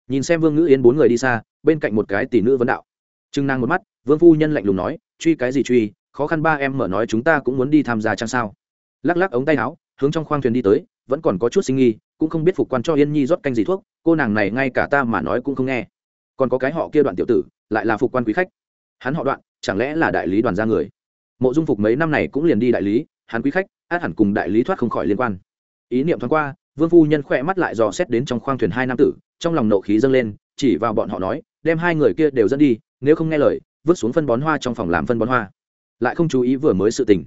Speaker 1: Nhìn xem vương ngữ yên bốn người đi xa, bên cạnh một cái tỷ nữ vấn đạo. Trưng năng một mắt, vương phu nhân lạnh lùng nói, truy cái gì truy, khó khăn ba em mở nói chúng ta cũng muốn đi tham gia chăng sao? Lắc lắc ống tay áo, hướng trong khoang thuyền đi tới, vẫn còn có chút sinh nghi, cũng không biết phục quan cho yên nhi rót canh gì thuốc, cô nàng này ngay cả ta mà nói cũng không nghe. Còn có cái họ kia đoạn tiểu tử, lại là phục quan quý khách. Hắn họ đoạn, chẳng lẽ là đại lý đoàn gia người? Mộ dung phục mấy năm này cũng liền đi đại lý hắn quý khách, át hẳn cùng đại lý thoát không khỏi liên quan. Ý niệm thoáng qua, vương phu nhân khỏe mắt lại dò xét đến trong khoang thuyền hai nam tử, trong lòng nộ khí dâng lên, chỉ vào bọn họ nói, đem hai người kia đều dẫn đi, nếu không nghe lời, vứt xuống phân bón hoa trong phòng làm phân bón hoa. Lại không chú ý vừa mới sự tình.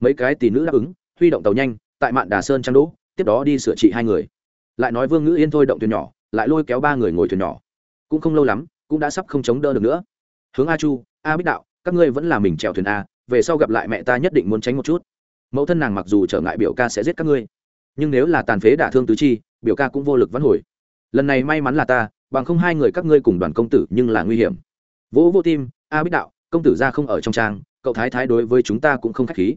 Speaker 1: Mấy cái tỷ nữ đáp ứng, huy động tàu nhanh, tại mạn đà sơn trang đỗ, tiếp đó đi sửa trị hai người. Lại nói vương ngữ yên thôi động thuyền nhỏ, lại lôi kéo ba người ngồi thuyền nhỏ. Cũng không lâu lắm, cũng đã sắp không chống đỡ được nữa. Hướng a chu, a bích đạo, các ngươi vẫn là mình trèo thuyền a, về sau gặp lại mẹ ta nhất định muốn tránh một chút mẫu thân nàng mặc dù trở ngại biểu ca sẽ giết các ngươi, nhưng nếu là tàn phế đả thương tứ chi, biểu ca cũng vô lực vãn hồi. Lần này may mắn là ta, bằng không hai người các ngươi cùng đoàn công tử nhưng là nguy hiểm. Vỗ vô tim, a bích đạo, công tử ra không ở trong trang, cậu thái thái đối với chúng ta cũng không k h á c h khí.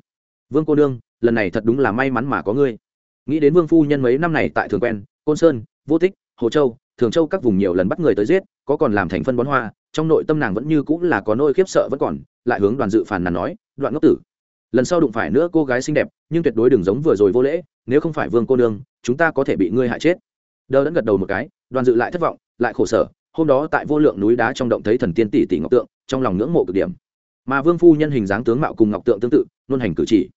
Speaker 1: Vương cô nương, lần này thật đúng là may mắn mà có ngươi. Nghĩ đến vương phu nhân mấy năm này tại thường quen, côn sơn, vô tích, hồ châu, thường châu các vùng nhiều lần bắt người tới giết, có còn làm thành phân bón hoa, trong nội tâm nàng vẫn như cũng là có nỗi khiếp sợ vẫn còn, lại hướng đoàn dự phản nàn nói, đoạn ngốc tử lần sau đụng phải nữa cô gái xinh đẹp, nhưng tuyệt đối đừng giống vừa rồi vô lễ, nếu không phải vương cô nương, chúng ta có thể bị ngươi hại chết. Đơ đẫn gật đầu một cái, đoàn dự lại thất vọng, lại khổ sở, hôm đó tại vô lượng núi đá trong động thấy thần tiên tỷ tỷ ngọc tượng, trong lòng ngưỡng mộ cực điểm. Mà vương phu nhân hình dáng tướng mạo cùng ngọc tượng tương tự, luôn hành cử chỉ.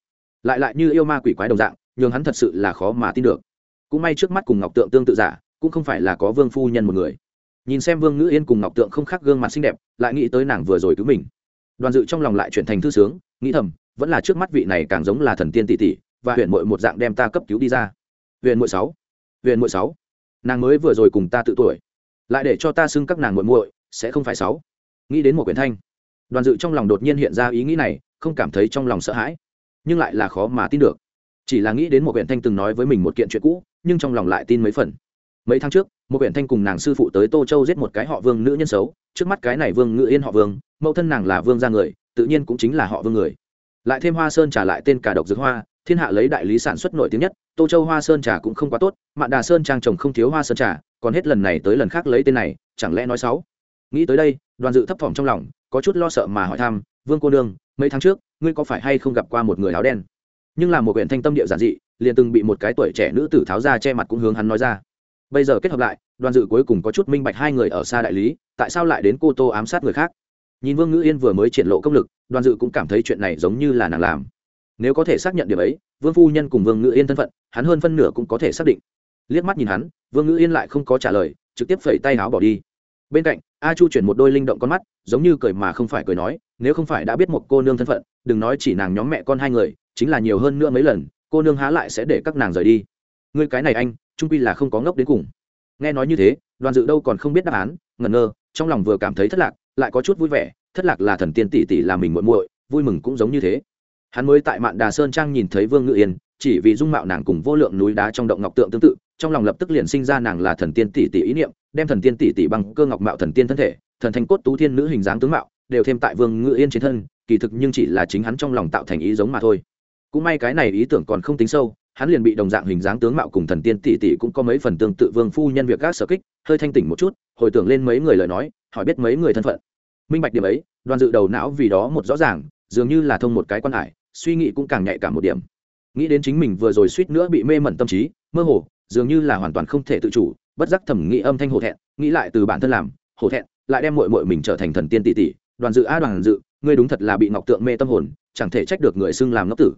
Speaker 1: Lại lại như yêu ma quỷ quái đồng dạng, nhường hắn thật sự là khó mà tin được. Cũng may trước mắt cùng ngọc tượng tương tự giả, cũng không phải là có vương phu nhân một người. Nhìn xem vương ngữ yên cùng ngọc tượng không khác gương mặt xinh đẹp, lại nghĩ tới nàng vừa rồi cứu mình. Đoàn dự trong lòng lại chuyển thành thư sướng, nghĩ thầm vẫn là trước mắt vị này càng giống là thần tiên tỷ tỷ, và huyện mội một dạng đem ta cấp cứu đi ra. Huyện mội sáu, huyện mội sáu. Nàng mới vừa rồi cùng ta tự tuổi, lại để cho ta xưng các nàng muội muội, sẽ không phải sáu. Nghĩ đến một quyển thanh, đoàn dự trong lòng đột nhiên hiện ra ý nghĩ này, không cảm thấy trong lòng sợ hãi, nhưng lại là khó mà tin được. Chỉ là nghĩ đến một quyển thanh từng nói với mình một kiện chuyện cũ, nhưng trong lòng lại tin mấy phần. Mấy tháng trước, một quyển thanh cùng nàng sư phụ tới tô châu giết một cái họ vương nữ nhân xấu, trước mắt cái này vương ngự yên họ vương, mẫu thân nàng là vương gia người, tự nhiên cũng chính là họ vương người lại thêm hoa sơn trả lại tên cả độc dược hoa, thiên hạ lấy đại lý sản xuất nổi tiếng nhất, tô châu hoa sơn trà cũng không quá tốt, mạn đà sơn trang trồng không thiếu hoa sơn trà, còn hết lần này tới lần khác lấy tên này, chẳng lẽ nói xấu? Nghĩ tới đây, đoàn dự thấp thỏm trong lòng, có chút lo sợ mà hỏi thăm, vương cô nương, mấy tháng trước, ngươi có phải hay không gặp qua một người áo đen? Nhưng là một huyện thanh tâm địa giản dị, liền từng bị một cái tuổi trẻ nữ tử tháo ra che mặt cũng hướng hắn nói ra. Bây giờ kết hợp lại, đoàn dự cuối cùng có chút minh bạch hai người ở xa đại lý, tại sao lại đến cô tô ám sát người khác? Nhìn vương ngữ yên vừa mới triển lộ công lực, đoàn dự cũng cảm thấy chuyện này giống như là nàng làm. Nếu có thể xác nhận điểm ấy, vương phu nhân cùng vương ngữ yên thân phận, hắn hơn phân nửa cũng có thể xác định. Liếc mắt nhìn hắn, vương ngữ yên lại không có trả lời, trực tiếp phẩy tay áo bỏ đi. Bên cạnh, a chu chuyển một đôi linh động con mắt, giống như cười mà không phải cười nói, nếu không phải đã biết một cô nương thân phận, đừng nói chỉ nàng nhóm mẹ con hai người, chính là nhiều hơn nữa mấy lần, cô nương há lại sẽ để các nàng rời đi. Ngươi cái này anh, trung quy là không có ngốc đến cùng. Nghe nói như thế, đoàn dự đâu còn không biết đáp án, ngẩn ngơ, trong lòng vừa cảm thấy thất lạc lại có chút vui vẻ, thất lạc là thần tiên tỷ tỷ là mình muội muội, vui mừng cũng giống như thế. Hắn mới tại mạn đà sơn trang nhìn thấy vương ngự yên, chỉ vì dung mạo nàng cùng vô lượng núi đá trong động ngọc tượng tương tự, trong lòng lập tức liền sinh ra nàng là thần tiên tỷ tỷ ý niệm, đem thần tiên tỷ tỷ bằng cơ ngọc mạo thần tiên thân thể, thần thành cốt tú thiên nữ hình dáng tướng mạo, đều thêm tại vương ngự yên trên thân, kỳ thực nhưng chỉ là chính hắn trong lòng tạo thành ý giống mà thôi. Cũng may cái này ý tưởng còn không tính sâu, hắn liền bị đồng dạng hình dáng tướng mạo cùng thần tiên tỷ tỷ cũng có mấy phần tương tự vương phu nhân việc gác sở kích, hơi thanh tỉnh một chút, hồi tưởng lên mấy người lời nói hỏi biết mấy người thân phận. Minh bạch điểm ấy, đoàn dự đầu não vì đó một rõ ràng, dường như là thông một cái quan hải, suy nghĩ cũng càng nhạy cảm một điểm. Nghĩ đến chính mình vừa rồi suýt nữa bị mê mẩn tâm trí, mơ hồ, dường như là hoàn toàn không thể tự chủ, bất giác thẩm nghĩ âm thanh hổ thẹn, nghĩ lại từ bản thân làm, hổ thẹn, lại đem mội mội mình trở thành thần tiên tỷ tỷ, đoàn dự a đoàn dự, ngươi đúng thật là bị ngọc tượng mê tâm hồn, chẳng thể trách được người xưng làm ngốc tử.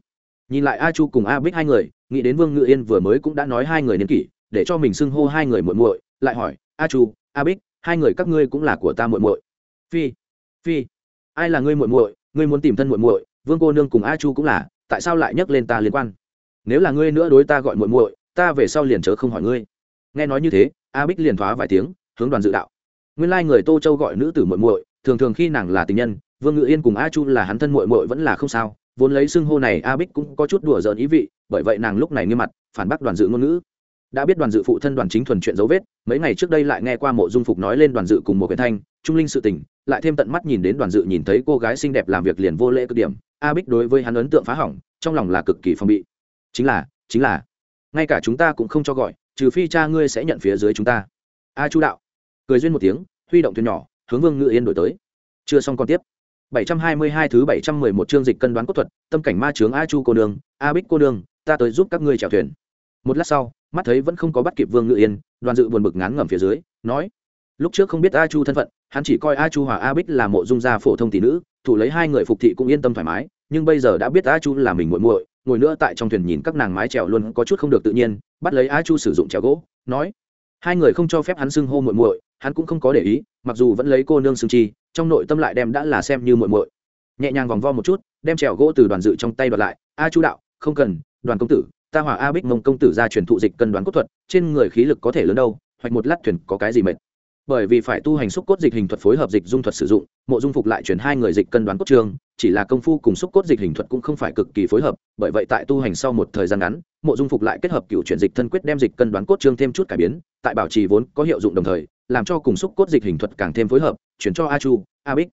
Speaker 1: Nhìn lại a chu cùng a bích hai người, nghĩ đến vương ngự yên vừa mới cũng đã nói hai người niên kỷ, để cho mình xưng hô hai người muội muội, lại hỏi, a chu, a bích hai người các ngươi cũng là của ta muội muội. Phi phi, ai là ngươi muội muội? Ngươi muốn tìm thân muội muội, vương cô nương cùng a chu cũng là, tại sao lại nhắc lên ta liên quan? Nếu là ngươi nữa đối ta gọi muội muội, ta về sau liền chớ không hỏi ngươi. Nghe nói như thế, a bích liền thoá vài tiếng, hướng đoàn dự đạo. Nguyên lai người tô châu gọi nữ tử muội muội, thường thường khi nàng là tình nhân, vương ngự yên cùng a chu là hắn thân muội muội vẫn là không sao, vốn lấy xưng hô này a bích cũng có chút đùa giỡn ý vị, bởi vậy nàng lúc này nghiêm mặt, phản bác đoàn dự ngôn ngữ đã biết đoàn dự phụ thân đoàn chính thuần chuyện dấu vết, mấy ngày trước đây lại nghe qua mộ dung phục nói lên đoàn dự cùng một quyển thanh, trung linh sự tình, lại thêm tận mắt nhìn đến đoàn dự nhìn thấy cô gái xinh đẹp làm việc liền vô lễ cực điểm. A bích đối với hắn ấn tượng phá hỏng, trong lòng là cực kỳ phong bị. Chính là chính là, ngay cả chúng ta cũng không cho gọi, trừ phi cha ngươi sẽ nhận phía dưới chúng ta. A chu đạo, cười duyên một tiếng, huy động thuyền nhỏ, hướng vương ngự yên đổi tới. Chưa xong còn tiếp. 722 thứ 711 chương dịch cân đoán cốt thuật, tâm cảnh ma chướng a chu cô đường a bích cô đường ta tới giúp các ngươi chèo thuyền một lát sau, mắt thấy vẫn không có bắt kịp vương ngự yên, đoàn dự buồn bực ngán ngẩm phía dưới, nói, lúc trước không biết a chu thân phận, hắn chỉ coi a chu hòa a bích là mộ dung gia phổ thông tỷ nữ, thủ lấy hai người phục thị cũng yên tâm thoải mái, nhưng bây giờ đã biết a chu là mình muội muội, ngồi nữa tại trong thuyền nhìn các nàng mái trèo luôn có chút không được tự nhiên, bắt lấy a chu sử dụng trèo gỗ, nói, hai người không cho phép hắn xưng hô muội muội, hắn cũng không có để ý, mặc dù vẫn lấy cô nương xưng chi, trong nội tâm lại đem đã là xem như muội muội. Nhẹ nhàng vòng vo một chút, đem trèo gỗ từ đoàn dự trong tay đoạt lại, a chu đạo, không cần, đoàn công tử ta hỏa a bích mông công tử ra truyền thụ dịch cân đoán cốt thuật, trên người khí lực có thể lớn đâu hoặc một lát thuyền có cái gì mệt. Bởi vì phải tu hành xúc cốt dịch hình thuật phối hợp dịch dung thuật sử dụng, mộ dung phục lại chuyển hai người dịch cân đoán cốt trường, chỉ là công phu cùng xúc cốt dịch hình thuật cũng không phải cực kỳ phối hợp, bởi vậy tại tu hành sau một thời gian ngắn, mộ dung phục lại kết hợp cựu chuyển dịch thân quyết đem dịch cân đoán cốt trương thêm chút cải biến, tại bảo trì vốn có hiệu dụng đồng thời, làm cho cùng xúc cốt dịch hình thuật càng thêm phối hợp, chuyển cho a chu, a bích.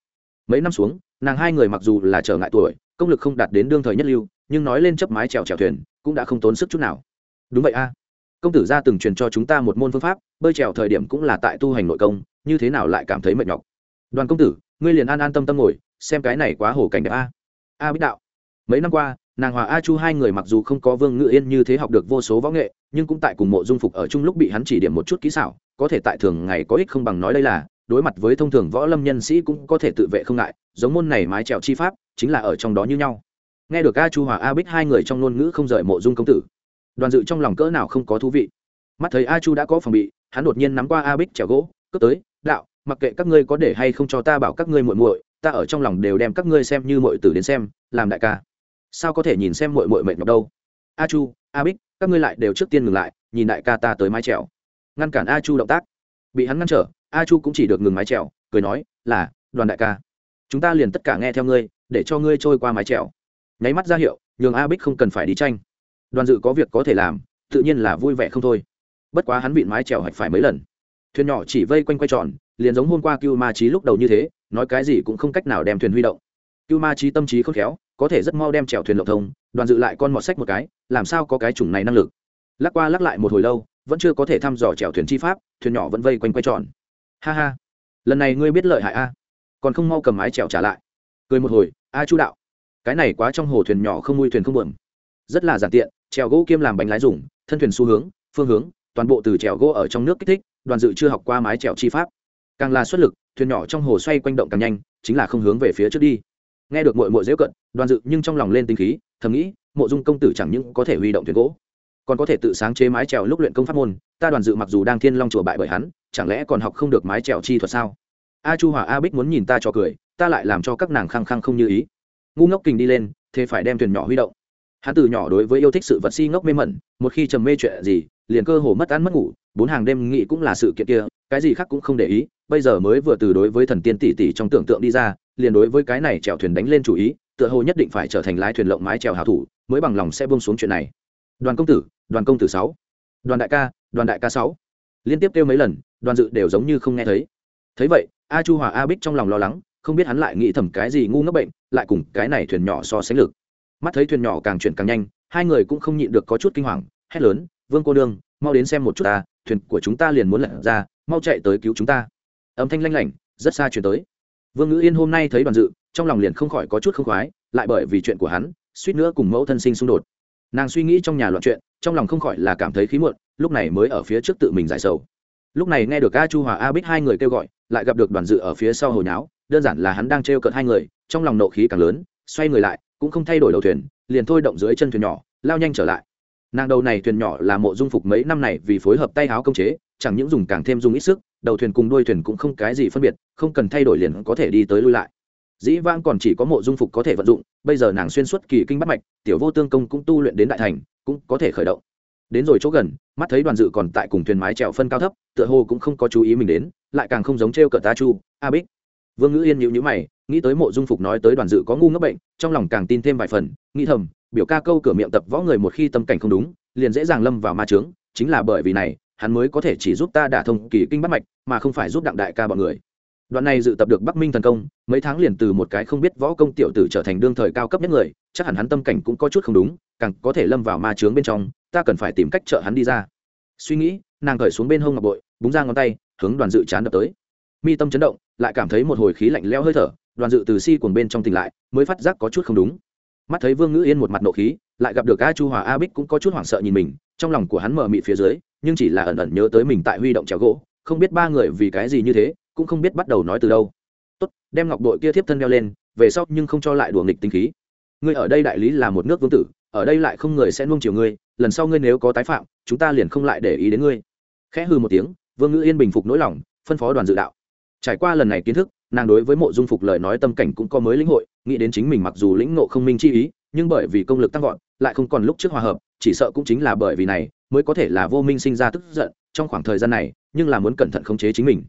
Speaker 1: Mấy năm xuống, nàng hai người mặc dù là trở ngại tuổi, công lực không đạt đến đương thời nhất lưu, nhưng nói lên chấp mái trèo trèo thuyền cũng đã không tốn sức chút nào. Đúng vậy a. Công tử gia từng truyền cho chúng ta một môn phương pháp, bơi trèo thời điểm cũng là tại tu hành nội công, như thế nào lại cảm thấy mệt nhọc? Đoàn công tử, ngươi liền an an tâm tâm ngồi, xem cái này quá hổ cảnh đẹp a. A bích đạo. Mấy năm qua, nàng hòa a chu hai người mặc dù không có vương ngự yên như thế học được vô số võ nghệ, nhưng cũng tại cùng mộ dung phục ở chung lúc bị hắn chỉ điểm một chút kỹ xảo, có thể tại thường ngày có ích không bằng nói đây là, đối mặt với thông thường võ lâm nhân sĩ cũng có thể tự vệ không ngại, giống môn này mái trèo chi pháp, chính là ở trong đó như nhau nghe được a chu hòa a bích hai người trong ngôn ngữ không rời mộ dung công tử, đoàn dự trong lòng cỡ nào không có thú vị. Mắt thấy a chu đã có phòng bị, hắn đột nhiên nắm qua a bích trèo gỗ cướp tới, đạo, mặc kệ các ngươi có để hay không cho ta bảo các ngươi muội muội, ta ở trong lòng đều đem các ngươi xem như muội tử đến xem, làm đại ca. Sao có thể nhìn xem muội muội mệt nhọc đâu? A chu, a bích, các ngươi lại đều trước tiên ngừng lại, nhìn đại ca ta tới mái trèo ngăn cản a chu động tác. Bị hắn ngăn trở, a chu cũng chỉ được ngừng mái trèo cười nói, là, đoàn đại ca, chúng ta liền tất cả nghe theo ngươi, để cho ngươi trôi qua mái trèo nháy mắt ra hiệu, nhường a bích không cần phải đi tranh. Đoàn dự có việc có thể làm, tự nhiên là vui vẻ không thôi. Bất quá hắn vịn mái trèo hạch phải mấy lần. Thuyền nhỏ chỉ vây quanh quay tròn, liền giống hôm qua cưu ma trí lúc đầu như thế, nói cái gì cũng không cách nào đem thuyền huy động. Cưu ma trí tâm trí khôn khéo, có thể rất mau đem chèo thuyền lộng thông, đoàn dự lại con mọt sách một cái, làm sao có cái chủng này năng lực. Lắc qua lắc lại một hồi lâu, vẫn chưa có thể thăm dò chèo thuyền chi pháp, thuyền nhỏ vẫn vây quanh quay tròn. Ha ha. Lần này ngươi biết lợi hại a. Còn không mau cầm mái chèo trả lại. Cười một hồi, a chu đạo cái này quá trong hồ thuyền nhỏ không nuôi thuyền không buồm. Rất là giản tiện, trèo gỗ kiêm làm bánh lái dùng, thân thuyền xu hướng, phương hướng, toàn bộ từ trèo gỗ ở trong nước kích thích, đoàn dự chưa học qua mái trèo chi pháp. Càng là xuất lực, thuyền nhỏ trong hồ xoay quanh động càng nhanh, chính là không hướng về phía trước đi. Nghe được mội mội dễ cận, đoàn dự nhưng trong lòng lên tinh khí, thầm nghĩ, mộ dung công tử chẳng những có thể huy động thuyền gỗ, còn có thể tự sáng chế mái trèo lúc luyện công pháp môn, ta đoàn dự mặc dù đang thiên long chùa bại bởi hắn, chẳng lẽ còn học không được mái trèo chi thuật sao? A chu hòa a bích muốn nhìn ta cho cười, ta lại làm cho các nàng khăng khăng không như ý ngu ngốc kình đi lên, thế phải đem thuyền nhỏ huy động. Hắn từ nhỏ đối với yêu thích sự vật si ngốc mê mẩn, một khi trầm mê chuyện gì, liền cơ hồ mất ăn mất ngủ, bốn hàng đêm nghị cũng là sự kiện kia, cái gì khác cũng không để ý, bây giờ mới vừa từ đối với thần tiên tỷ tỷ trong tưởng tượng đi ra, liền đối với cái này chèo thuyền đánh lên chủ ý, tựa hồ nhất định phải trở thành lái thuyền lộng mái chèo hào thủ, mới bằng lòng sẽ buông xuống chuyện này. Đoàn công tử, đoàn công tử sáu. Đoàn đại ca, đoàn đại ca sáu. Liên tiếp kêu mấy lần, đoàn dự đều giống như không nghe thấy. Thấy vậy, a chu hòa a bích trong lòng lo lắng không biết hắn lại nghĩ thầm cái gì ngu ngốc bệnh, lại cùng cái này thuyền nhỏ so sánh lực. Mắt thấy thuyền nhỏ càng chuyển càng nhanh, hai người cũng không nhịn được có chút kinh hoàng, hét lớn, vương cô đương mau đến xem một chút ta, thuyền của chúng ta liền muốn lật ra, mau chạy tới cứu chúng ta. Âm thanh lanh lảnh, rất xa chuyển tới. Vương ngữ yên hôm nay thấy đoàn dự, trong lòng liền không khỏi có chút không khoái, lại bởi vì chuyện của hắn, suýt nữa cùng mẫu thân sinh xung đột. Nàng suy nghĩ trong nhà loạn chuyện, trong lòng không khỏi là cảm thấy khí muộn, lúc này mới ở phía trước tự mình giải sầu. Lúc này nghe được a chu hòa a bích hai người kêu gọi, lại gặp được đoàn dự ở phía sau hồi nháo đơn giản là hắn đang trêu cợt hai người, trong lòng nộ khí càng lớn, xoay người lại, cũng không thay đổi đầu thuyền, liền thôi động dưới chân thuyền nhỏ, lao nhanh trở lại. Nàng đầu này thuyền nhỏ là mộ dung phục mấy năm này vì phối hợp tay háo công chế, chẳng những dùng càng thêm dùng ít sức, đầu thuyền cùng đuôi thuyền cũng không cái gì phân biệt, không cần thay đổi liền có thể đi tới lui lại. Dĩ vãng còn chỉ có mộ dung phục có thể vận dụng, bây giờ nàng xuyên suốt kỳ kinh bắt mạch, tiểu vô tương công cũng tu luyện đến đại thành, cũng có thể khởi động. Đến rồi chỗ gần, mắt thấy đoàn dự còn tại cùng thuyền mái trèo phân cao thấp, tựa hồ cũng không có chú ý mình đến, lại càng không giống t r e o ta chu, a bích vương ngữ yên nhịu nhữ mày, nghĩ tới mộ dung phục nói tới đoàn dự có ngu ngốc bệnh, trong lòng càng tin thêm vài phần, nghĩ thầm, biểu ca câu cửa miệng tập võ người một khi tâm cảnh không đúng, liền dễ dàng lâm vào ma trướng chính là bởi vì này, hắn mới có thể chỉ giúp ta đả thông kỳ kinh bắt mạch, mà không phải giúp đặng đại ca bọn người. Đoạn này dự tập được bắc minh thần công, mấy tháng liền từ một cái không biết võ công tiểu tử trở thành đương thời cao cấp nhất người, chắc hẳn hắn tâm cảnh cũng có chút không đúng, càng có thể lâm vào ma trướng bên trong, ta cần phải tìm cách trợ hắn đi ra. Suy nghĩ, nàng cởi xuống bên hông ngọc bội, búng ra ngón tay, hướng đoàn dự chán đập tới mi tâm chấn động, lại cảm thấy một hồi khí lạnh leo hơi thở, đoàn dự từ si cuồng bên trong tỉnh lại, mới phát giác có chút không đúng. Mắt thấy vương ngữ yên một mặt nộ khí, lại gặp được a chu hòa a bích cũng có chút hoảng sợ nhìn mình, trong lòng của hắn mờ mị phía dưới, nhưng chỉ là ẩn ẩn nhớ tới mình tại huy động trèo gỗ, không biết ba người vì cái gì như thế, cũng không biết bắt đầu nói từ đâu. Tốt, đem ngọc đội kia thiếp thân đeo lên, về sau nhưng không cho lại đùa nghịch tinh khí. Ngươi ở đây đại lý là một nước vương tử, ở đây lại không người sẽ nuông chiều ngươi, lần sau ngươi nếu có tái phạm, chúng ta liền không lại để ý đến ngươi. Khẽ hư một tiếng, vương ngữ yên bình phục nỗi lòng, phân phó đoàn dự đạo trải qua lần này kiến thức, nàng đối với mộ dung phục lời nói tâm cảnh cũng có mới lĩnh hội, nghĩ đến chính mình mặc dù lĩnh ngộ không minh chi ý, nhưng bởi vì công lực tăng vọt, lại không còn lúc trước hòa hợp, chỉ sợ cũng chính là bởi vì này, mới có thể là vô minh sinh ra tức giận, trong khoảng thời gian này, nhưng là muốn cẩn thận khống chế chính mình.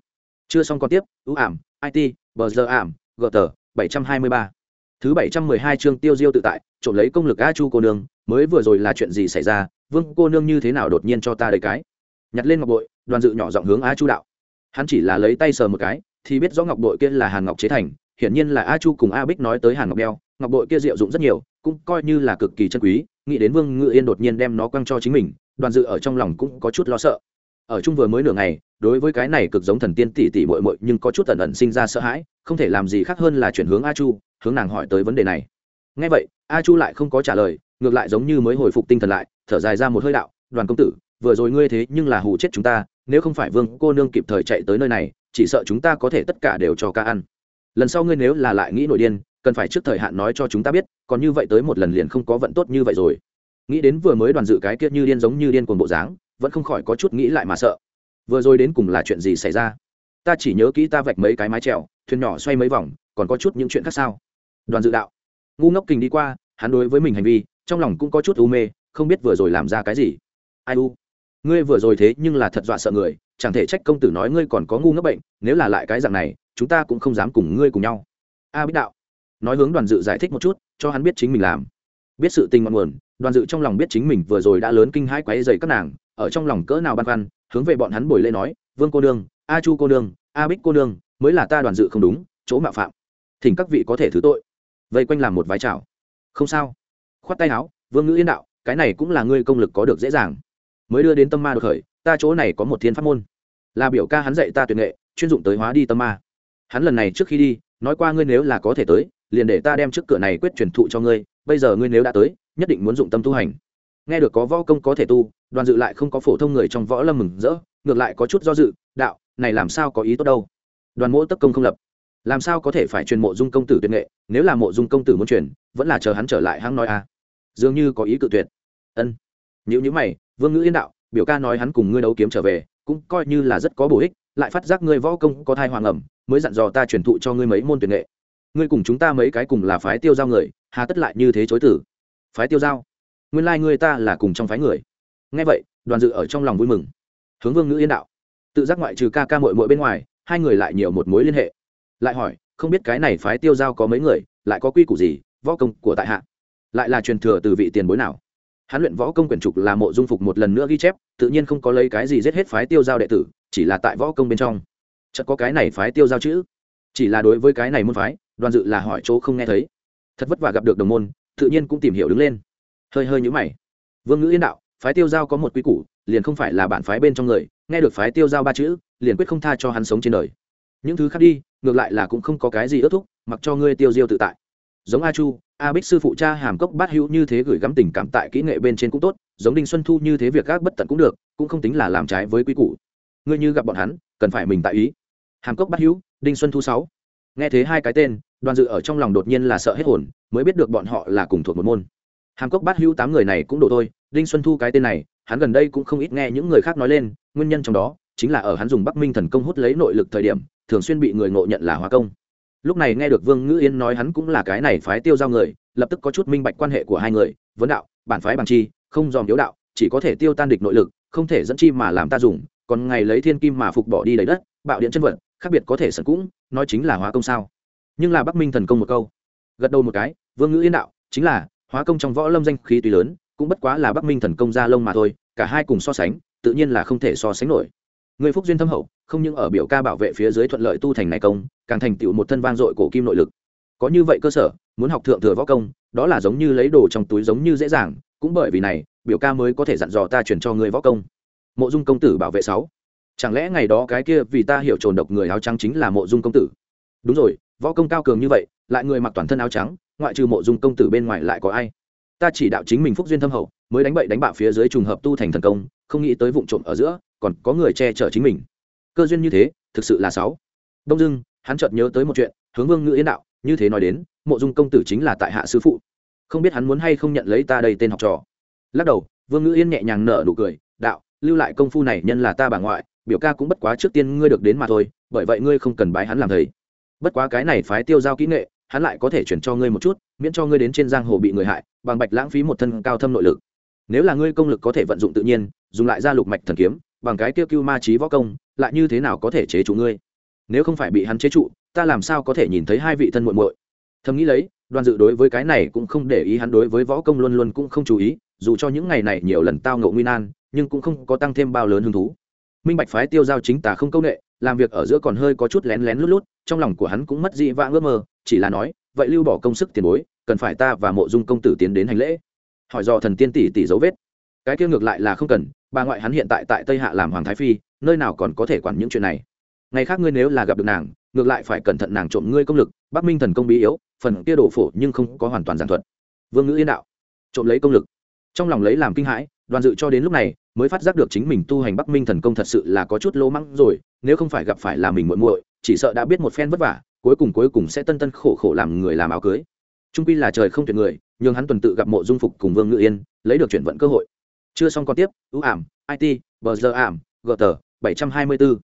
Speaker 1: Chưa xong còn tiếp, ưu ảm it bờ giờ ảm, gờ tờ, bảy trăm hai mươi ba. Thứ bảy trăm mười hai chương tiêu diêu tự tại, trộm lấy công lực a chu cô nương, mới vừa rồi là chuyện gì xảy ra, vương cô nương như thế nào đột nhiên cho ta đầy cái? Nhặt lên ngọc bội, đoàn dự nhỏ giọng hướng a chu đạo hắn chỉ là lấy tay sờ một cái, thì biết rõ ngọc bội kia là hàn ngọc chế thành, hiển nhiên là a chu cùng a bích nói tới hàn ngọc đeo ngọc bội kia diệu dụng rất nhiều, cũng coi như là cực kỳ chân quý, nghĩ đến vương ngự yên đột nhiên đem nó quăng cho chính mình, đoàn dự ở trong lòng cũng có chút lo sợ. Ở chung vừa mới nửa ngày, đối với cái này cực giống thần tiên tỷ tỷ bội bội nhưng có chút ẩn ẩn sinh ra sợ hãi, không thể làm gì khác hơn là chuyển hướng a chu, hướng nàng hỏi tới vấn đề này. Ngay vậy, a chu lại không có trả lời, ngược lại giống như mới hồi phục tinh thần lại, thở dài ra một hơi đạo, đoàn công tử, vừa rồi ngươi thế nhưng là hù chết chúng ta nếu không phải vương cô nương kịp thời chạy tới nơi này, chỉ sợ chúng ta có thể tất cả đều cho ca ăn. Lần sau ngươi nếu là lại nghĩ nội điên, cần phải trước thời hạn nói cho chúng ta biết, còn như vậy tới một lần liền không có vận tốt như vậy rồi. Nghĩ đến vừa mới đoàn dự cái kia như điên giống như điên cuồng bộ dáng, vẫn không khỏi có chút nghĩ lại mà sợ. Vừa rồi đến cùng là chuyện gì xảy ra? Ta chỉ nhớ kỹ ta vạch mấy cái mái trèo thuyền nhỏ xoay mấy vòng, còn có chút những chuyện khác sao? Đoàn dự đạo. Ngu ngốc kình đi qua, hắn đối với mình hành vi, trong lòng cũng có chút u mê, không biết vừa rồi làm ra cái gì. Ai u? Ngươi vừa rồi thế nhưng là thật dọa sợ người, chẳng thể trách công tử nói ngươi còn có ngu ngốc bệnh, nếu là lại cái dạng này, chúng ta cũng không dám cùng ngươi cùng nhau. A Bích đạo, nói hướng đoàn dự giải thích một chút, cho hắn biết chính mình làm. Biết sự tình ngọn nguồn, đoàn dự trong lòng biết chính mình vừa rồi đã lớn kinh hãi quáy dày các nàng, ở trong lòng cỡ nào băn khoăn, hướng về bọn hắn bồi lê nói, vương cô nương, a chu cô nương, a bích cô nương, mới là ta đoàn dự không đúng, chỗ mạo phạm. Thỉnh các vị có thể thứ tội. Vây quanh làm một vái chào. Không sao. Khoát tay áo, vương ngữ yên đạo, cái này cũng là ngươi công lực có được dễ dàng mới đưa đến tâm ma đột khởi, ta chỗ này có một thiên pháp môn. Là biểu ca hắn dạy ta tuyệt nghệ, chuyên dụng tới hóa đi tâm ma. Hắn lần này trước khi đi, nói qua ngươi nếu là có thể tới, liền để ta đem trước cửa này quyết truyền thụ cho ngươi, bây giờ ngươi nếu đã tới, nhất định muốn dụng tâm tu hành. Nghe được có võ công có thể tu, đoàn dự lại không có phổ thông người trong võ lâm mừng rỡ, ngược lại có chút do dự, đạo, này làm sao có ý tốt đâu? Đoàn mỗ tất công không lập. Làm sao có thể phải truyền mộ dung công tử tuyệt nghệ, nếu là mộ dung công tử muốn truyền, vẫn là chờ hắn trở lại hăng nói à? Dường như có ý cự tuyệt. Ân. Nhữ nhữ mày vương ngữ yên đạo, biểu ca nói hắn cùng ngươi đấu kiếm trở về, cũng coi như là rất có bổ ích, lại phát giác ngươi võ công có thai hoàng ẩm, mới dặn dò ta truyền thụ cho ngươi mấy môn tuyệt nghệ. Ngươi cùng chúng ta mấy cái cùng là phái tiêu giao người, hà tất lại như thế chối tử. Phái tiêu giao? Nguyên lai、like、ngươi ta là cùng trong phái người. Ngay vậy, đoàn dự ở trong lòng vui mừng. Hướng vương ngữ yên đạo, tự giác ngoại trừ ca ca mội mội bên ngoài, hai người lại nhiều một mối liên hệ. Lại hỏi, không biết cái này phái tiêu giao có mấy người, lại có quy củ gì, võ công của tại hạ? Lại là truyền thừa từ vị tiền bối nào? Hắn luyện võ công quyển trục là mộ dung phục một lần nữa ghi chép, tự nhiên không có lấy cái gì giết hết phái tiêu giao đệ tử, chỉ là tại võ công bên trong. Chợt có cái này phái tiêu giao chữ. Chỉ là đối với cái này môn phái, đoàn dự là hỏi chỗ không nghe thấy. Thật vất vả gặp được đồng môn, tự nhiên cũng tìm hiểu đứng lên. Hơi hơi nhũ mày. Vương ngữ yên đạo, phái tiêu giao có một quy củ, liền không phải là bản phái bên trong người, nghe được phái tiêu giao ba chữ, liền quyết không tha cho hắn sống trên đời. Những thứ khác đi, ngược lại là cũng không có cái gì ước thúc, mặc cho ngươi tiêu diêu tự tại giống a chu, a bích sư phụ cha hàm cốc bát hữu như thế gửi gắm tình cảm tại kỹ nghệ bên trên cũng tốt, giống đinh xuân thu như thế việc gác bất tận cũng được, cũng không tính là làm trái với quy củ. Ngươi như gặp bọn hắn, cần phải mình tại ý. Hàm cốc bát hữu, đinh xuân thu sáu. Nghe thế hai cái tên, đoàn dự ở trong lòng đột nhiên là sợ hết hồn, mới biết được bọn họ là cùng thuộc một môn. Hàm cốc bát hữu tám người này cũng đổ thôi, đinh xuân thu cái tên này, hắn gần đây cũng không ít nghe những người khác nói lên, nguyên nhân trong đó chính là ở hắn dùng bắc minh thần công hút lấy nội lực thời điểm, thường xuyên bị người ngộ nhận là hóa công lúc này nghe được vương ngữ yên nói hắn cũng là cái này phái tiêu giao người, lập tức có chút minh bạch quan hệ của hai người, vấn đạo, bản phái bằng chi, không dòm yếu đạo, chỉ có thể tiêu tan địch nội lực, không thể dẫn chi mà làm ta dùng, còn ngày lấy thiên kim mà phục bỏ đi đầy đất, bạo điện chân vật khác biệt có thể sẵn cũng, nói chính là hóa công sao. Nhưng là bắc minh thần công một câu. Gật đầu một cái, vương ngữ yên đạo, chính là, hóa công trong võ lâm danh khí tuy lớn, cũng bất quá là bắc minh thần công gia lông mà thôi, cả hai cùng so sánh, tự nhiên là không thể so sánh nổi. Người phúc duyên thâm hậu không những ở biểu ca bảo vệ phía dưới thuận lợi tu thành này công, càng thành tựu một thân vang dội cổ kim nội lực. Có như vậy cơ sở, muốn học thượng thừa võ công, đó là giống như lấy đồ trong túi giống như dễ dàng, cũng bởi vì này, biểu ca mới có thể dặn dò ta chuyển cho người võ công. Mộ dung công tử bảo vệ sáu. Chẳng lẽ ngày đó cái kia vì ta hiểu trồn độc người áo trắng chính là mộ dung công tử? Đúng rồi, võ công cao cường như vậy, lại người mặc toàn thân áo trắng, ngoại trừ mộ dung công tử bên ngoài lại có ai? Ta chỉ đạo chính mình phúc duyên thâm hậu, mới đánh bậy đánh bại phía dưới trùng hợp tu thành thần công, không nghĩ tới vụ trộm ở giữa, còn có người che chở chính mình cơ duyên như thế, thực sự là sáu. Đông dưng hắn chợt nhớ tới một chuyện, hướng vương ngữ yên đạo, như thế nói đến, mộ dung công tử chính là tại hạ sư phụ. Không biết hắn muốn hay không nhận lấy ta đây tên học trò. Lắc đầu, vương ngữ yên nhẹ nhàng nở nụ cười, đạo, lưu lại công phu này nhân là ta bà ngoại, biểu ca cũng bất quá trước tiên ngươi được đến mà thôi, bởi vậy ngươi không cần bái hắn làm thầy. Bất quá cái này phái tiêu giao kỹ nghệ, hắn lại có thể chuyển cho ngươi một chút, miễn cho ngươi đến trên giang hồ bị người hại, bằng bạch lãng phí một thân cao thâm nội lực. Nếu là ngươi công lực có thể vận dụng tự nhiên, dùng lại ra lục mạch thần kiếm bằng cái tiêu cưu ma trí võ công, lại như thế nào có thể chế trụ ngươi? Nếu không phải bị hắn chế trụ, ta làm sao có thể nhìn thấy hai vị thân muội muội? Thầm nghĩ lấy, đoàn dự đối với cái này cũng không để ý hắn đối với võ công luôn luôn cũng không chú ý, dù cho những ngày này nhiều lần tao ngộ nguy nan, nhưng cũng không có tăng thêm bao lớn hứng thú. Minh bạch phái tiêu giao chính tà không công nghệ làm việc ở giữa còn hơi có chút lén lén lút lút, trong lòng của hắn cũng mất dị vãng ước mơ chỉ là nói, vậy lưu bỏ công sức tiền bối, cần phải ta và mộ dung công tử tiến đến hành lễ. Hỏi do thần tiên tỷ tỷ dấu vết cái kia ngược lại là không cần, bà ngoại hắn hiện tại tại tây hạ làm hoàng thái phi, nơi nào còn có thể quản những chuyện này? Ngày khác ngươi nếu là gặp được nàng, ngược lại phải cẩn thận nàng trộm ngươi công lực, bắc minh thần công bí yếu, phần kia đổ phổ nhưng không có hoàn toàn giản thuật. Vương ngữ yên đạo, trộm lấy công lực. Trong lòng lấy làm kinh hãi, đoàn dự cho đến lúc này, mới phát giác được chính mình tu hành bắc minh thần công thật sự là có chút lỗ mắng rồi, nếu không phải gặp phải là mình muội muội, chỉ sợ đã biết một phen vất vả, cuối cùng cuối cùng sẽ tân tân khổ khổ làm người làm áo cưới. Trung quy là trời không tuyệt người nhưng hắn tuần tự gặp mộ dung phục cùng vương ngự yên, lấy được chuyển vận cơ hội chưa xong còn tiếp, ưu ảm it bờ giờ ảm, gờ tờ, bảy trăm hai mươi bốn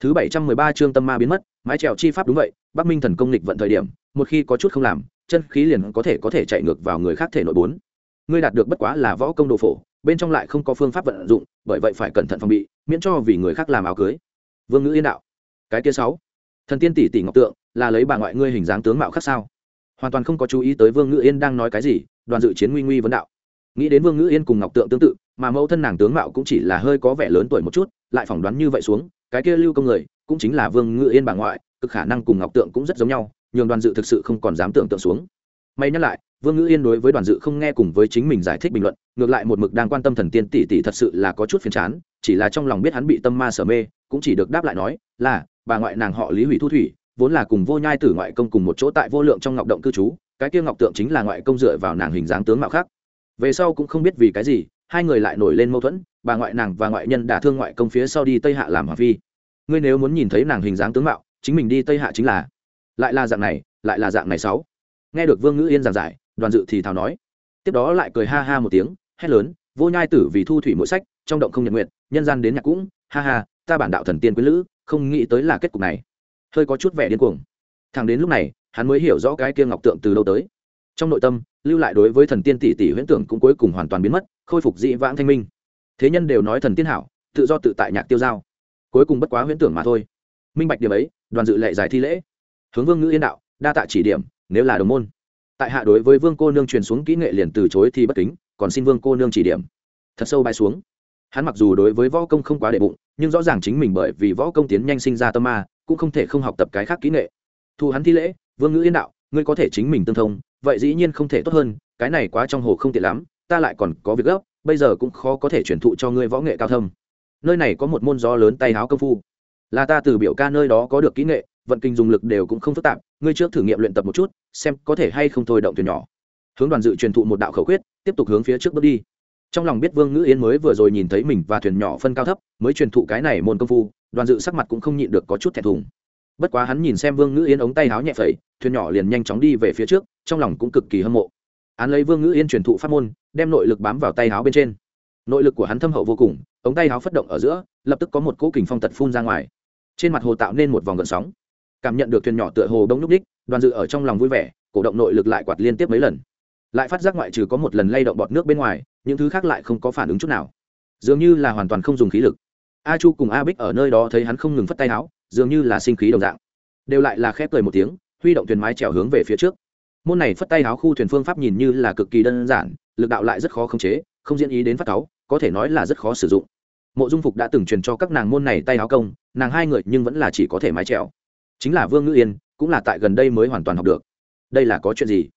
Speaker 1: thứ bảy trăm mười ba chương tâm ma biến mất, mái trèo chi pháp đúng vậy, bắc minh thần công lịch vận thời điểm, một khi có chút không làm, chân khí liền có thể có thể chạy ngược vào người khác thể nội bốn. Ngươi đạt được bất quá là võ công đồ phổ, bên trong lại không có phương pháp vận dụng, bởi vậy phải cẩn thận phòng bị, miễn cho vì người khác làm áo cưới. Vương ngữ yên đạo. Cái kia sáu. Thần tiên tỷ tỷ ngọc tượng, là lấy bà ngoại ngươi hình dáng tướng mạo khác sao? Hoàn toàn không có chú ý tới vương ngữ yên đang nói cái gì, đoàn dự chiến nguy nguy vấn đạo nghĩ đến vương ngữ yên cùng ngọc tượng tương tự, mà mẫu thân nàng tướng mạo cũng chỉ là hơi có vẻ lớn tuổi một chút, lại phỏng đoán như vậy xuống, cái kia lưu công người, cũng chính là vương ngữ yên bà ngoại, cực khả năng cùng ngọc tượng cũng rất giống nhau, nhường đoàn dự thực sự không còn dám tưởng tượng xuống. May nhắc lại, vương ngữ yên đối với đoàn dự không nghe cùng với chính mình giải thích bình luận, ngược lại một mực đang quan tâm thần tiên tỷ tỷ thật sự là có chút phiền chán, chỉ là trong lòng biết hắn bị tâm ma sở mê, cũng chỉ được đáp lại nói, là, bà ngoại nàng họ lý hủy thu thủy, vốn là cùng vô nhai tử ngoại công cùng một chỗ tại vô lượng trong ngọc động cư trú, cái kia ngọc tượng chính là ngoại công dựa vào nàng hình dáng tướng mạo khác về sau cũng không biết vì cái gì, hai người lại nổi lên mâu thuẫn, bà ngoại nàng và ngoại nhân đả thương ngoại công phía sau đi tây hạ làm hoàng phi. Ngươi nếu muốn nhìn thấy nàng hình dáng tướng mạo, chính mình đi tây hạ chính là lại là dạng này, lại là dạng này sáu. Nghe được vương ngữ yên giảng giải, đoàn dự thì thào nói. Tiếp đó lại cười ha ha một tiếng, hét lớn, vô nhai tử vì thu thủy mỗi sách, trong động không nhật nguyện, nhân gian đến nhạc cũng, ha ha, ta bản đạo thần tiên quý lữ, không nghĩ tới là kết cục này. Hơi có chút vẻ điên cuồng. Thằng đến lúc này, hắn mới hiểu rõ cái kia ngọc tượng từ đâu tới. Trong nội tâm lưu lại đối với thần tiên tỷ tỷ huyễn tưởng cũng cuối cùng hoàn toàn biến mất, khôi phục dị vãng thanh minh. Thế nhân đều nói thần tiên hảo, tự do tự tại nhạc tiêu giao. Cuối cùng bất quá huyễn tưởng mà thôi. Minh bạch điểm ấy, đoàn dự lệ giải thi lễ. Hướng vương ngữ yên đạo, đa tạ chỉ điểm, nếu là đồng môn. Tại hạ đối với vương cô nương truyền xuống kỹ nghệ liền từ chối thì bất kính, còn xin vương cô nương chỉ điểm. Thật sâu bay xuống. Hắn mặc dù đối với võ công không quá đệ bụng, nhưng rõ ràng chính mình bởi vì võ công tiến nhanh sinh ra tâm ma, cũng không thể không học tập cái khác kỹ nghệ. Thu hắn thi lễ, vương ngữ yên đạo, ngươi có thể chính mình tương thông vậy dĩ nhiên không thể tốt hơn, cái này quá trong hồ không tiện lắm, ta lại còn có việc gấp, bây giờ cũng khó có thể truyền thụ cho ngươi võ nghệ cao thâm. Nơi này có một môn gió lớn tay háo công phu. Là ta từ biểu ca nơi đó có được kỹ nghệ, vận kinh dùng lực đều cũng không phức tạp, ngươi trước thử nghiệm luyện tập một chút, xem có thể hay không thôi động thuyền nhỏ. Hướng đoàn dự truyền thụ một đạo khẩu quyết, tiếp tục hướng phía trước bước đi. Trong lòng biết vương ngữ yến mới vừa rồi nhìn thấy mình và thuyền nhỏ phân cao thấp, mới truyền thụ cái này môn công phu, đoàn dự sắc mặt cũng không nhịn được có chút thẹn thùng bất quá hắn nhìn xem vương ngữ yên ống tay háo nhẹ phẩy, thuyền nhỏ liền nhanh chóng đi về phía trước, trong lòng cũng cực kỳ hâm mộ. Hắn lấy vương ngữ yên truyền thụ pháp môn, đem nội lực bám vào tay háo bên trên. Nội lực của hắn thâm hậu vô cùng, ống tay háo phất động ở giữa, lập tức có một cỗ kình phong tật phun ra ngoài. Trên mặt hồ tạo nên một vòng gợn sóng. Cảm nhận được thuyền nhỏ tựa hồ đông núp ních đoàn dự ở trong lòng vui vẻ, cổ động nội lực lại quạt liên tiếp mấy lần. Lại phát giác ngoại trừ có một lần lay động bọt nước bên ngoài, những thứ khác lại không có phản ứng chút nào. Dường như là hoàn toàn không dùng khí lực. A chu cùng a bích ở nơi đó thấy hắn không ngừng phất tay áo dường như là sinh khí đồng dạng. Đều lại là khép cười một tiếng huy động thuyền mái trèo hướng về phía trước. Môn này phất tay áo khu thuyền phương pháp nhìn như là cực kỳ đơn giản lực đạo lại rất khó khống chế không diễn ý đến phát táo, có thể nói là rất khó sử dụng. Mộ dung phục đã từng truyền cho các nàng môn này tay áo công nàng hai người nhưng vẫn là chỉ có thể mái trèo chính là vương ngữ yên cũng là tại gần đây mới hoàn toàn học được. Đây là có chuyện gì?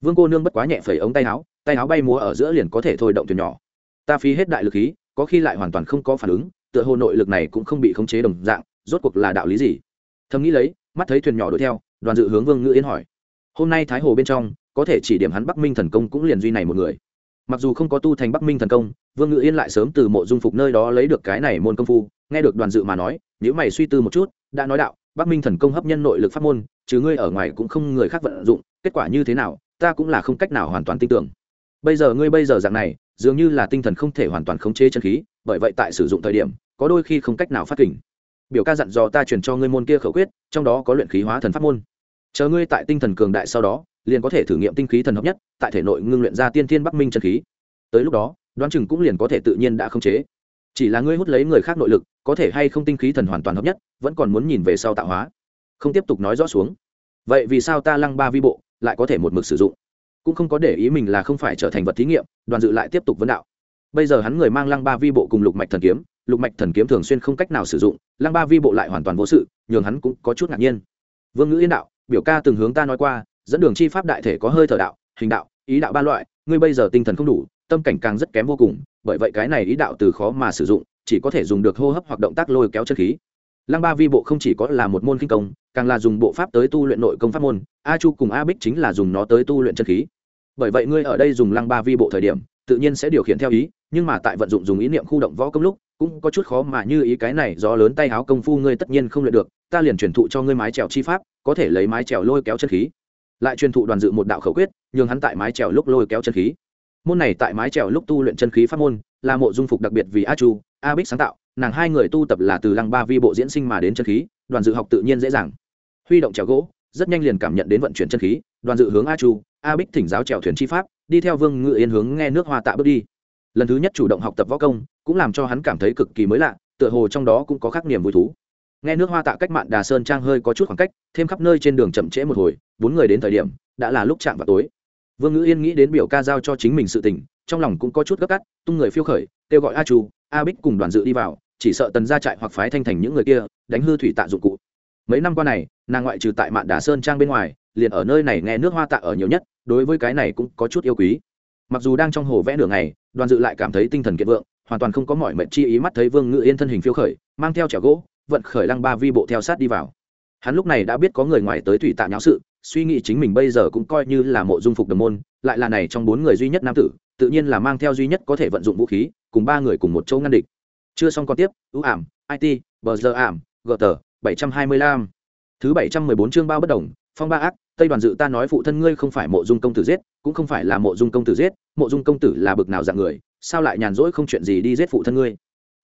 Speaker 1: Vương cô nương bất quá nhẹ phẩy ống tay áo tay áo bay múa ở giữa liền có thể thôi động thuyền nhỏ. Ta phí hết đại lực khí có khi lại hoàn toàn không có phản ứng tựa hồ nội lực này cũng không bị khống chế đồng dạng rốt cuộc là đạo lý gì? Thầm nghĩ lấy, mắt thấy thuyền nhỏ đuổi theo, đoàn dự hướng vương ngữ yên hỏi. Hôm nay thái hồ bên trong, có thể chỉ điểm hắn bắc minh thần công cũng liền duy này một người. Mặc dù không có tu thành bắc minh thần công, vương ngữ yên lại sớm từ mộ dung phục nơi đó lấy được cái này môn công phu. Nghe được đoàn dự mà nói nếu mày suy tư một chút, đã nói đạo, bắc minh thần công hấp nhân nội lực pháp môn, chứ ngươi ở ngoài cũng không người khác vận dụng, kết quả như thế nào, ta cũng là không cách nào hoàn toàn tin tưởng. Bây giờ ngươi bây giờ dạng này, dường như là tinh thần không thể hoàn toàn khống chế chân khí, bởi vậy tại sử dụng thời điểm, có đôi khi không cách nào phát kình biểu ca dặn dò ta truyền cho ngươi môn kia khẩu quyết, trong đó có luyện khí hóa thần pháp môn. Chờ ngươi tại tinh thần cường đại sau đó, liền có thể thử nghiệm tinh khí thần hợp nhất, tại thể nội ngưng luyện ra tiên thiên bắc minh chân khí. Tới lúc đó, đoán chừng cũng liền có thể tự nhiên đã khống chế. Chỉ là ngươi hút lấy người khác nội lực, có thể hay không tinh khí thần hoàn toàn hợp nhất, vẫn còn muốn nhìn về sau tạo hóa. Không tiếp tục nói rõ xuống. Vậy vì sao ta lăng ba vi bộ, lại có thể một mực sử dụng? Cũng không có để ý mình là không phải trở thành vật thí nghiệm, đoàn dự lại tiếp tục vấn đạo. Bây giờ hắn người mang lăng ba vi bộ cùng lục mạch thần kiếm lục mạch thần kiếm thường xuyên không cách nào sử dụng, lăng ba vi bộ lại hoàn toàn vô sự, nhường hắn cũng có chút ngạc nhiên. Vương ngữ yên đạo, biểu ca từng hướng ta nói qua, dẫn đường chi pháp đại thể có hơi thở đạo, hình đạo, ý đạo ba loại, ngươi bây giờ tinh thần không đủ, tâm cảnh càng rất kém vô cùng, bởi vậy cái này ý đạo từ khó mà sử dụng, chỉ có thể dùng được hô hấp hoặc động tác lôi kéo chân khí. Lăng ba vi bộ không chỉ có là một môn kinh công, càng là dùng bộ pháp tới tu luyện nội công pháp môn, a chu cùng a bích chính là dùng nó tới tu luyện chân khí. Bởi vậy ngươi ở đây dùng lăng ba vi bộ thời điểm, tự nhiên sẽ điều khiển theo ý, nhưng mà tại vận dụng dùng ý niệm khu động võ công lúc cũng có chút khó mà như ý cái này do lớn tay háo công phu ngươi tất nhiên không luyện được, ta liền truyền thụ cho ngươi mái trèo chi pháp, có thể lấy mái trèo lôi kéo chân khí. Lại truyền thụ đoàn dự một đạo khẩu quyết, nhường hắn tại mái trèo lúc lôi kéo chân khí. Môn này tại mái trèo lúc tu luyện chân khí pháp môn, là mộ dung phục đặc biệt vì a chu, a bích sáng tạo, nàng hai người tu tập là từ lăng ba vi bộ diễn sinh mà đến chân khí, đoàn dự học tự nhiên dễ dàng. Huy động trèo gỗ, rất nhanh liền cảm nhận đến vận chuyển chân khí, đoàn dự hướng a chu, a bích thỉnh giáo trèo thuyền chi pháp, đi theo vương ngự yên hướng nghe nước hoa tạ bước đi lần thứ nhất chủ động học tập võ công, cũng làm cho hắn cảm thấy cực kỳ mới lạ, tựa hồ trong đó cũng có khác niềm vui thú. Nghe nước hoa tạ cách mạn đà sơn trang hơi có chút khoảng cách, thêm khắp nơi trên đường chậm trễ một hồi, bốn người đến thời điểm, đã là lúc chạm vào tối. Vương ngữ yên nghĩ đến biểu ca giao cho chính mình sự tình, trong lòng cũng có chút gấp cắt tung người phiêu khởi, kêu gọi a chu, a bích cùng đoàn dự đi vào, chỉ sợ tần gia trại hoặc phái thanh thành những người kia, đánh hư thủy tạ dụng cụ. Mấy năm qua này, nàng ngoại trừ tại mạn đà sơn trang bên ngoài, liền ở nơi này nghe nước hoa tạ ở nhiều nhất, đối với cái này cũng có chút yêu quý. Mặc dù đang trong hồ vẽ đường này đoàn dự lại cảm thấy tinh thần kiệt vượng, hoàn toàn không có mọi mệnh chi ý mắt thấy vương ngự yên thân hình phiêu khởi, mang theo chẻ gỗ, vận khởi lăng ba vi bộ theo sát đi vào. Hắn lúc này đã biết có người ngoài tới thủy tạ nháo sự, suy nghĩ chính mình bây giờ cũng coi như là mộ dung phục đồng môn, lại là này trong bốn người duy nhất nam tử, tự nhiên là mang theo duy nhất có thể vận dụng vũ khí, cùng ba người cùng một chỗ ngăn địch. Chưa xong còn tiếp, ưu ảm it bờ giờ ảm, gờ tờ, bảy trăm hai mươi lăm. Thứ bảy trăm mười bốn chương bao bất đồng, phong ba ác tây đoàn dự ta nói phụ thân ngươi không phải mộ dung công tử giết, cũng không phải là mộ dung công tử giết, mộ dung công tử là bực nào dạng người, sao lại nhàn rỗi không chuyện gì đi giết phụ thân ngươi?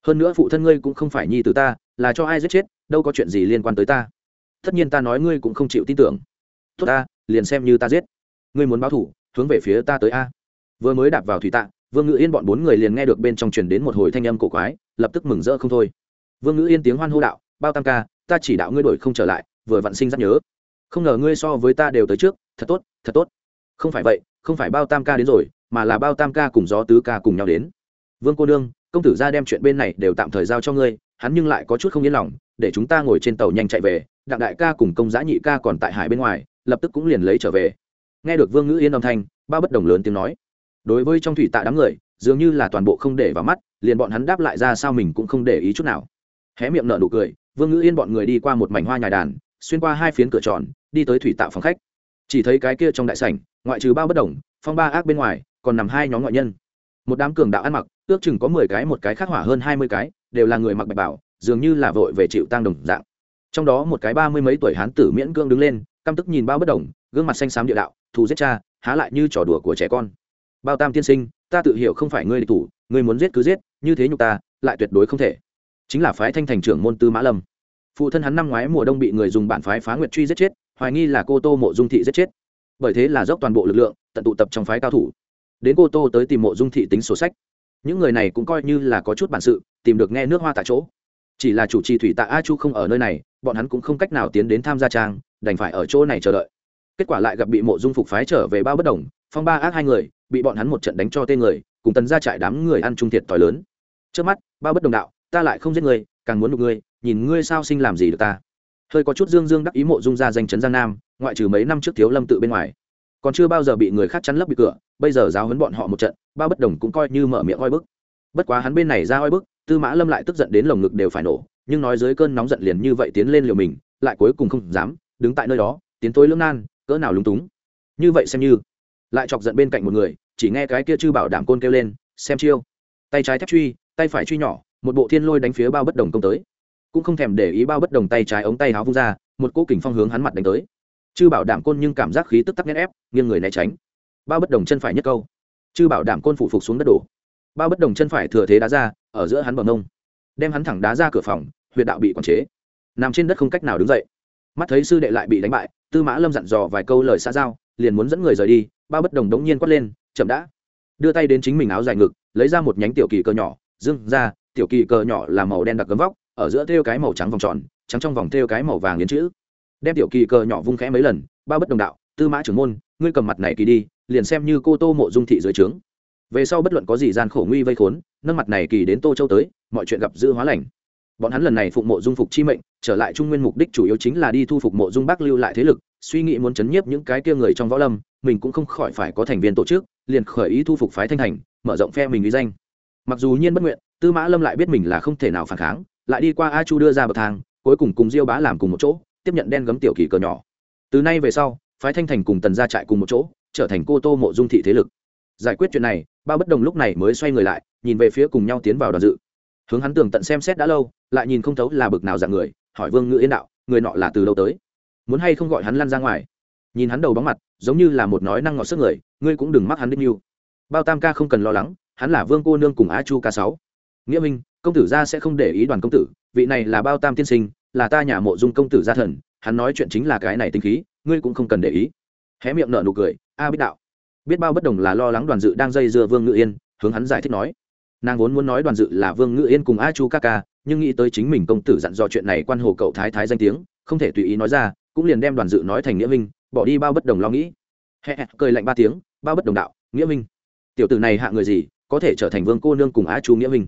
Speaker 1: Hơn nữa phụ thân ngươi cũng không phải nhi từ ta, là cho ai giết chết, đâu có chuyện gì liên quan tới ta. Tất nhiên ta nói ngươi cũng không chịu tin tưởng. Tốt ta, liền xem như ta giết. Ngươi muốn báo thủ, hướng về phía ta tới a. Vừa mới đạp vào thủy tạ, vương ngữ yên bọn bốn người liền nghe được bên trong truyền đến một hồi thanh âm cổ quái, lập tức mừng rỡ không thôi. Vương ngữ yên tiếng hoan hô đạo, bao tam ca, ta chỉ đạo ngươi đổi không trở lại, vừa vặn sinh rất nhớ không ngờ ngươi so với ta đều tới trước, thật tốt thật tốt. Không phải vậy, không phải bao tam ca đến rồi, mà là bao tam ca cùng gió tứ ca cùng nhau đến. Vương cô nương, công tử ra đem chuyện bên này đều tạm thời giao cho ngươi, hắn nhưng lại có chút không yên lòng, để chúng ta ngồi trên tàu nhanh chạy về, đặng đại ca cùng công giã nhị ca còn tại hải bên ngoài, lập tức cũng liền lấy trở về. Nghe được vương ngữ yên âm thanh, ba bất đồng lớn tiếng nói. Đối với trong thủy tạ đám người, dường như là toàn bộ không để vào mắt, liền bọn hắn đáp lại ra sao mình cũng không để ý chút nào. Hé miệng nở nụ cười, vương ngữ yên bọn người đi qua một mảnh hoa nhài đàn, xuyên qua hai phiến cửa tròn đi tới thủy tạo phòng khách. Chỉ thấy cái kia trong đại sảnh, ngoại trừ bao bất đồng, phong ba ác bên ngoài, còn nằm hai nhóm ngoại nhân. Một đám cường đạo ăn mặc, ước chừng có mười cái, một cái khác hỏa hơn hai mươi cái, đều là người mặc bạch bảo, dường như là vội về chịu tăng đồng dạng. Trong đó một cái ba mươi mấy tuổi hán tử miễn cương đứng lên, căm tức nhìn bao bất đồng, gương mặt xanh xám địa đạo, thù giết cha, há lại như trò đùa của trẻ con. Bao tam tiên sinh, ta tự hiểu không phải ngươi địch thủ, ngươi muốn giết cứ giết, như thế nhục ta, lại tuyệt đối không thể. Chính là phái thanh thành trưởng môn tư mã lâm. Phụ thân hắn năm ngoái mùa đông bị người dùng bản phái phá nguyệt truy giết chết hoài nghi là cô tô mộ dung thị giết chết. Bởi thế là dốc toàn bộ lực lượng tận tụ tập trong phái cao thủ. Đến cô tô tới tìm mộ dung thị tính sổ sách. Những người này cũng coi như là có chút bản sự tìm được nghe nước hoa tại chỗ. Chỉ là chủ trì thủy tạ a chu không ở nơi này bọn hắn cũng không cách nào tiến đến tham gia trang đành phải ở chỗ này chờ đợi. Kết quả lại gặp bị mộ dung phục phái trở về bao bất đồng phong ba ác hai người bị bọn hắn một trận đánh cho tên người cùng tấn ra trại đám người ăn trung thiệt t lớn. Trước mắt bao bất đồng đạo ta lại không giết người, càng muốn đục ngươi nhìn ngươi sao sinh làm gì được ta hơi có chút dương dương đắc ý mộ dung ra danh chấn giang nam, ngoại trừ mấy năm trước thiếu lâm tự bên ngoài. Còn chưa bao giờ bị người khác chắn lấp bị cửa, bây giờ giáo hấn bọn họ một trận, ba bất đồng cũng coi như mở miệng oi bức. Bất quá hắn bên này ra oi bức, tư mã lâm lại tức giận đến lồng ngực đều phải nổ, nhưng nói dưới cơn nóng giận liền như vậy tiến lên liều mình, lại cuối cùng không dám, đứng tại nơi đó, tiến tối lưỡng nan, cỡ nào lúng túng. Như vậy xem như, lại chọc giận bên cạnh một người, chỉ nghe cái kia chư bảo đảm côn kêu lên, xem chiêu. Tay trái thép truy, tay phải truy nhỏ, một bộ thiên lôi đánh phía bao bất đồng công tới cũng không thèm để ý bao bất đồng tay trái ống tay áo vung ra, một cỗ kình phong hướng hắn mặt đánh tới. Chư bảo đảm côn nhưng cảm giác khí tức tắc nghẽn ép, nghiêng người né tránh. Bao bất đồng chân phải nhất câu. Chư bảo đảm côn phụ phục xuống đất đổ. Bao bất đồng chân phải thừa thế đá ra, ở giữa hắn bờ ngông đem hắn thẳng đá ra cửa phòng, huyệt đạo bị quản chế. Nằm trên đất không cách nào đứng dậy. Mắt thấy sư đệ lại bị đánh bại, tư mã lâm dặn dò vài câu lời xa giao, liền muốn dẫn người rời đi, bao bất đồng đống nhiên quát lên, chậm đã. Đưa tay đến chính mình áo dài ngực, lấy ra một nhánh tiểu kỳ cờ nhỏ dưng ra, tiểu kỳ cờ nhỏ là màu đen đặc gấm vóc ở giữa thêu cái màu trắng vòng tròn, trắng trong vòng thêu cái màu vàng liên chữ. Đem tiểu kỳ cờ nhỏ vung khẽ mấy lần, ba bất đồng đạo, tư mã trưởng môn, ngươi cầm mặt này kỳ đi, liền xem như cô tô mộ dung thị dưới trướng. Về sau bất luận có gì gian khổ nguy vây khốn, nâng mặt này kỳ đến tô châu tới, mọi chuyện gặp dư hóa lành. Bọn hắn lần này phục mộ dung phục chi mệnh, trở lại trung nguyên mục đích chủ yếu chính là đi thu phục mộ dung bắc lưu lại thế lực, suy nghĩ muốn chấn nhiếp những cái kia người trong võ lâm, mình cũng không khỏi phải có thành viên tổ chức, liền khởi ý thu phục phái thanh thành mở rộng phe mình uy danh. Mặc dù nhiên bất nguyện, tư mã lâm lại biết mình là không thể nào phản kháng lại đi qua a chu đưa ra bậc thang, cuối cùng cùng diêu bá làm cùng một chỗ, tiếp nhận đen gấm tiểu kỳ cờ nhỏ. Từ nay về sau, phái thanh thành cùng tần gia trại cùng một chỗ, trở thành cô tô mộ dung thị thế lực. Giải quyết chuyện này, ba bất đồng lúc này mới xoay người lại, nhìn về phía cùng nhau tiến vào đoàn dự. Hướng hắn tường tận xem xét đã lâu, lại nhìn không thấu là bực nào dạng người, hỏi vương ngữ yên đạo, người nọ là từ đâu tới? Muốn hay không gọi hắn lăn ra ngoài? Nhìn hắn đầu bóng mặt, giống như là một nói năng ngọt sức người, ngươi cũng đừng mắc hắn đích mưu bao tam ca không cần lo lắng, hắn là vương cô nương cùng a chu ca sáu. Nghĩa minh công tử gia sẽ không để ý đoàn công tử, vị này là bao tam tiên sinh, là ta nhà mộ dung công tử gia thần, hắn nói chuyện chính là cái này tinh khí, ngươi cũng không cần để ý. Hé miệng nở nụ cười, a biết đạo, biết bao bất đồng là lo lắng đoàn dự đang dây dưa vương ngự yên, hướng hắn giải thích nói. Nàng vốn muốn nói đoàn dự là vương ngự yên cùng a chu ca ca, nhưng nghĩ tới chính mình công tử dặn dò chuyện này quan hồ cậu thái thái danh tiếng, không thể tùy ý nói ra, cũng liền đem đoàn dự nói thành nghĩa minh, bỏ đi bao bất đồng lo nghĩ. Hẹ cười lạnh ba tiếng, bao bất đồng đạo, nghĩa minh. Tiểu tử này hạ người gì, có thể trở thành vương cô nương cùng a chu nghĩa minh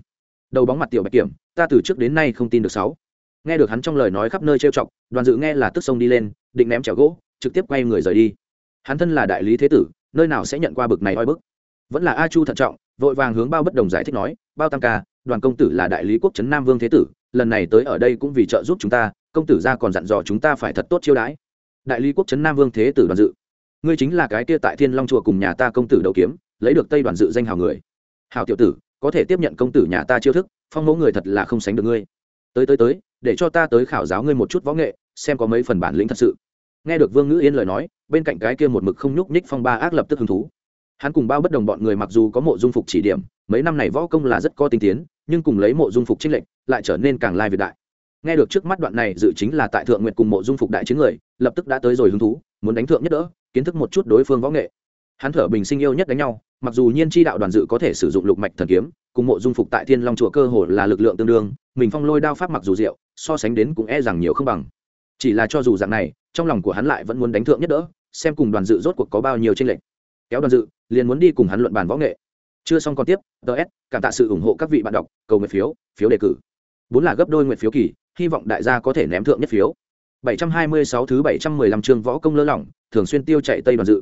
Speaker 1: đầu bóng mặt tiểu bạch kiểm, ta từ trước đến nay không tin được sáu. Nghe được hắn trong lời nói khắp nơi trêu chọc, đoàn dự nghe là tức sông đi lên, định ném chèo gỗ, trực tiếp quay người rời đi. Hắn thân là đại lý thế tử, nơi nào sẽ nhận qua bực này oi bức? Vẫn là a chu thận trọng, vội vàng hướng bao bất đồng giải thích nói, bao tam ca, đoàn công tử là đại lý quốc trấn nam vương thế tử, lần này tới ở đây cũng vì trợ giúp chúng ta, công tử ra còn dặn dò chúng ta phải thật tốt chiêu đãi. Đại lý quốc trấn nam vương thế tử đoàn dự, ngươi chính là cái kia tại thiên long chùa cùng nhà ta công tử đầu kiếm, lấy được tây đoàn dự danh hào người. Hào tiểu tử có thể tiếp nhận công tử nhà ta chiêu thức, phong mẫu người thật là không sánh được ngươi. Tới tới tới, để cho ta tới khảo giáo ngươi một chút võ nghệ, xem có mấy phần bản lĩnh thật sự. Nghe được vương ngữ yên lời nói, bên cạnh cái kia một mực không nhúc nhích phong ba ác lập tức hứng thú. Hắn cùng bao bất đồng bọn người mặc dù có mộ dung phục chỉ điểm, mấy năm này võ công là rất có tinh tiến, nhưng cùng lấy mộ dung phục trinh lệnh lại trở nên càng lai việt đại. Nghe được trước mắt đoạn này dự chính là tại thượng nguyện cùng mộ dung phục đại chiến người, lập tức đã tới rồi hứng thú, muốn đánh thượng nhất đỡ, kiến thức một chút đối phương võ nghệ. Hắn thở bình sinh yêu nhất đánh nhau mặc dù nhiên chi đạo đoàn dự có thể sử dụng lục mạch thần kiếm, cùng mộ dung phục tại thiên long chùa cơ hồ là lực lượng tương đương, mình phong lôi đao pháp mặc dù diệu, so sánh đến cũng e rằng nhiều không bằng. Chỉ là cho dù dạng này, trong lòng của hắn lại vẫn muốn đánh thượng nhất đỡ, xem cùng đoàn dự rốt cuộc có bao nhiêu tranh lệch. Kéo đoàn dự, liền muốn đi cùng hắn luận bàn võ nghệ. Chưa xong còn tiếp ts cảm tạ sự ủng hộ các vị bạn đọc, cầu nguyện phiếu phiếu đề cử. Bốn là gấp đôi nguyện phiếu kỳ, hy vọng đại gia có thể ném thượng nhất phiếu. 726 thứ 715 chương võ công lơ lỏng, thường xuyên tiêu chạy tây đoàn dự.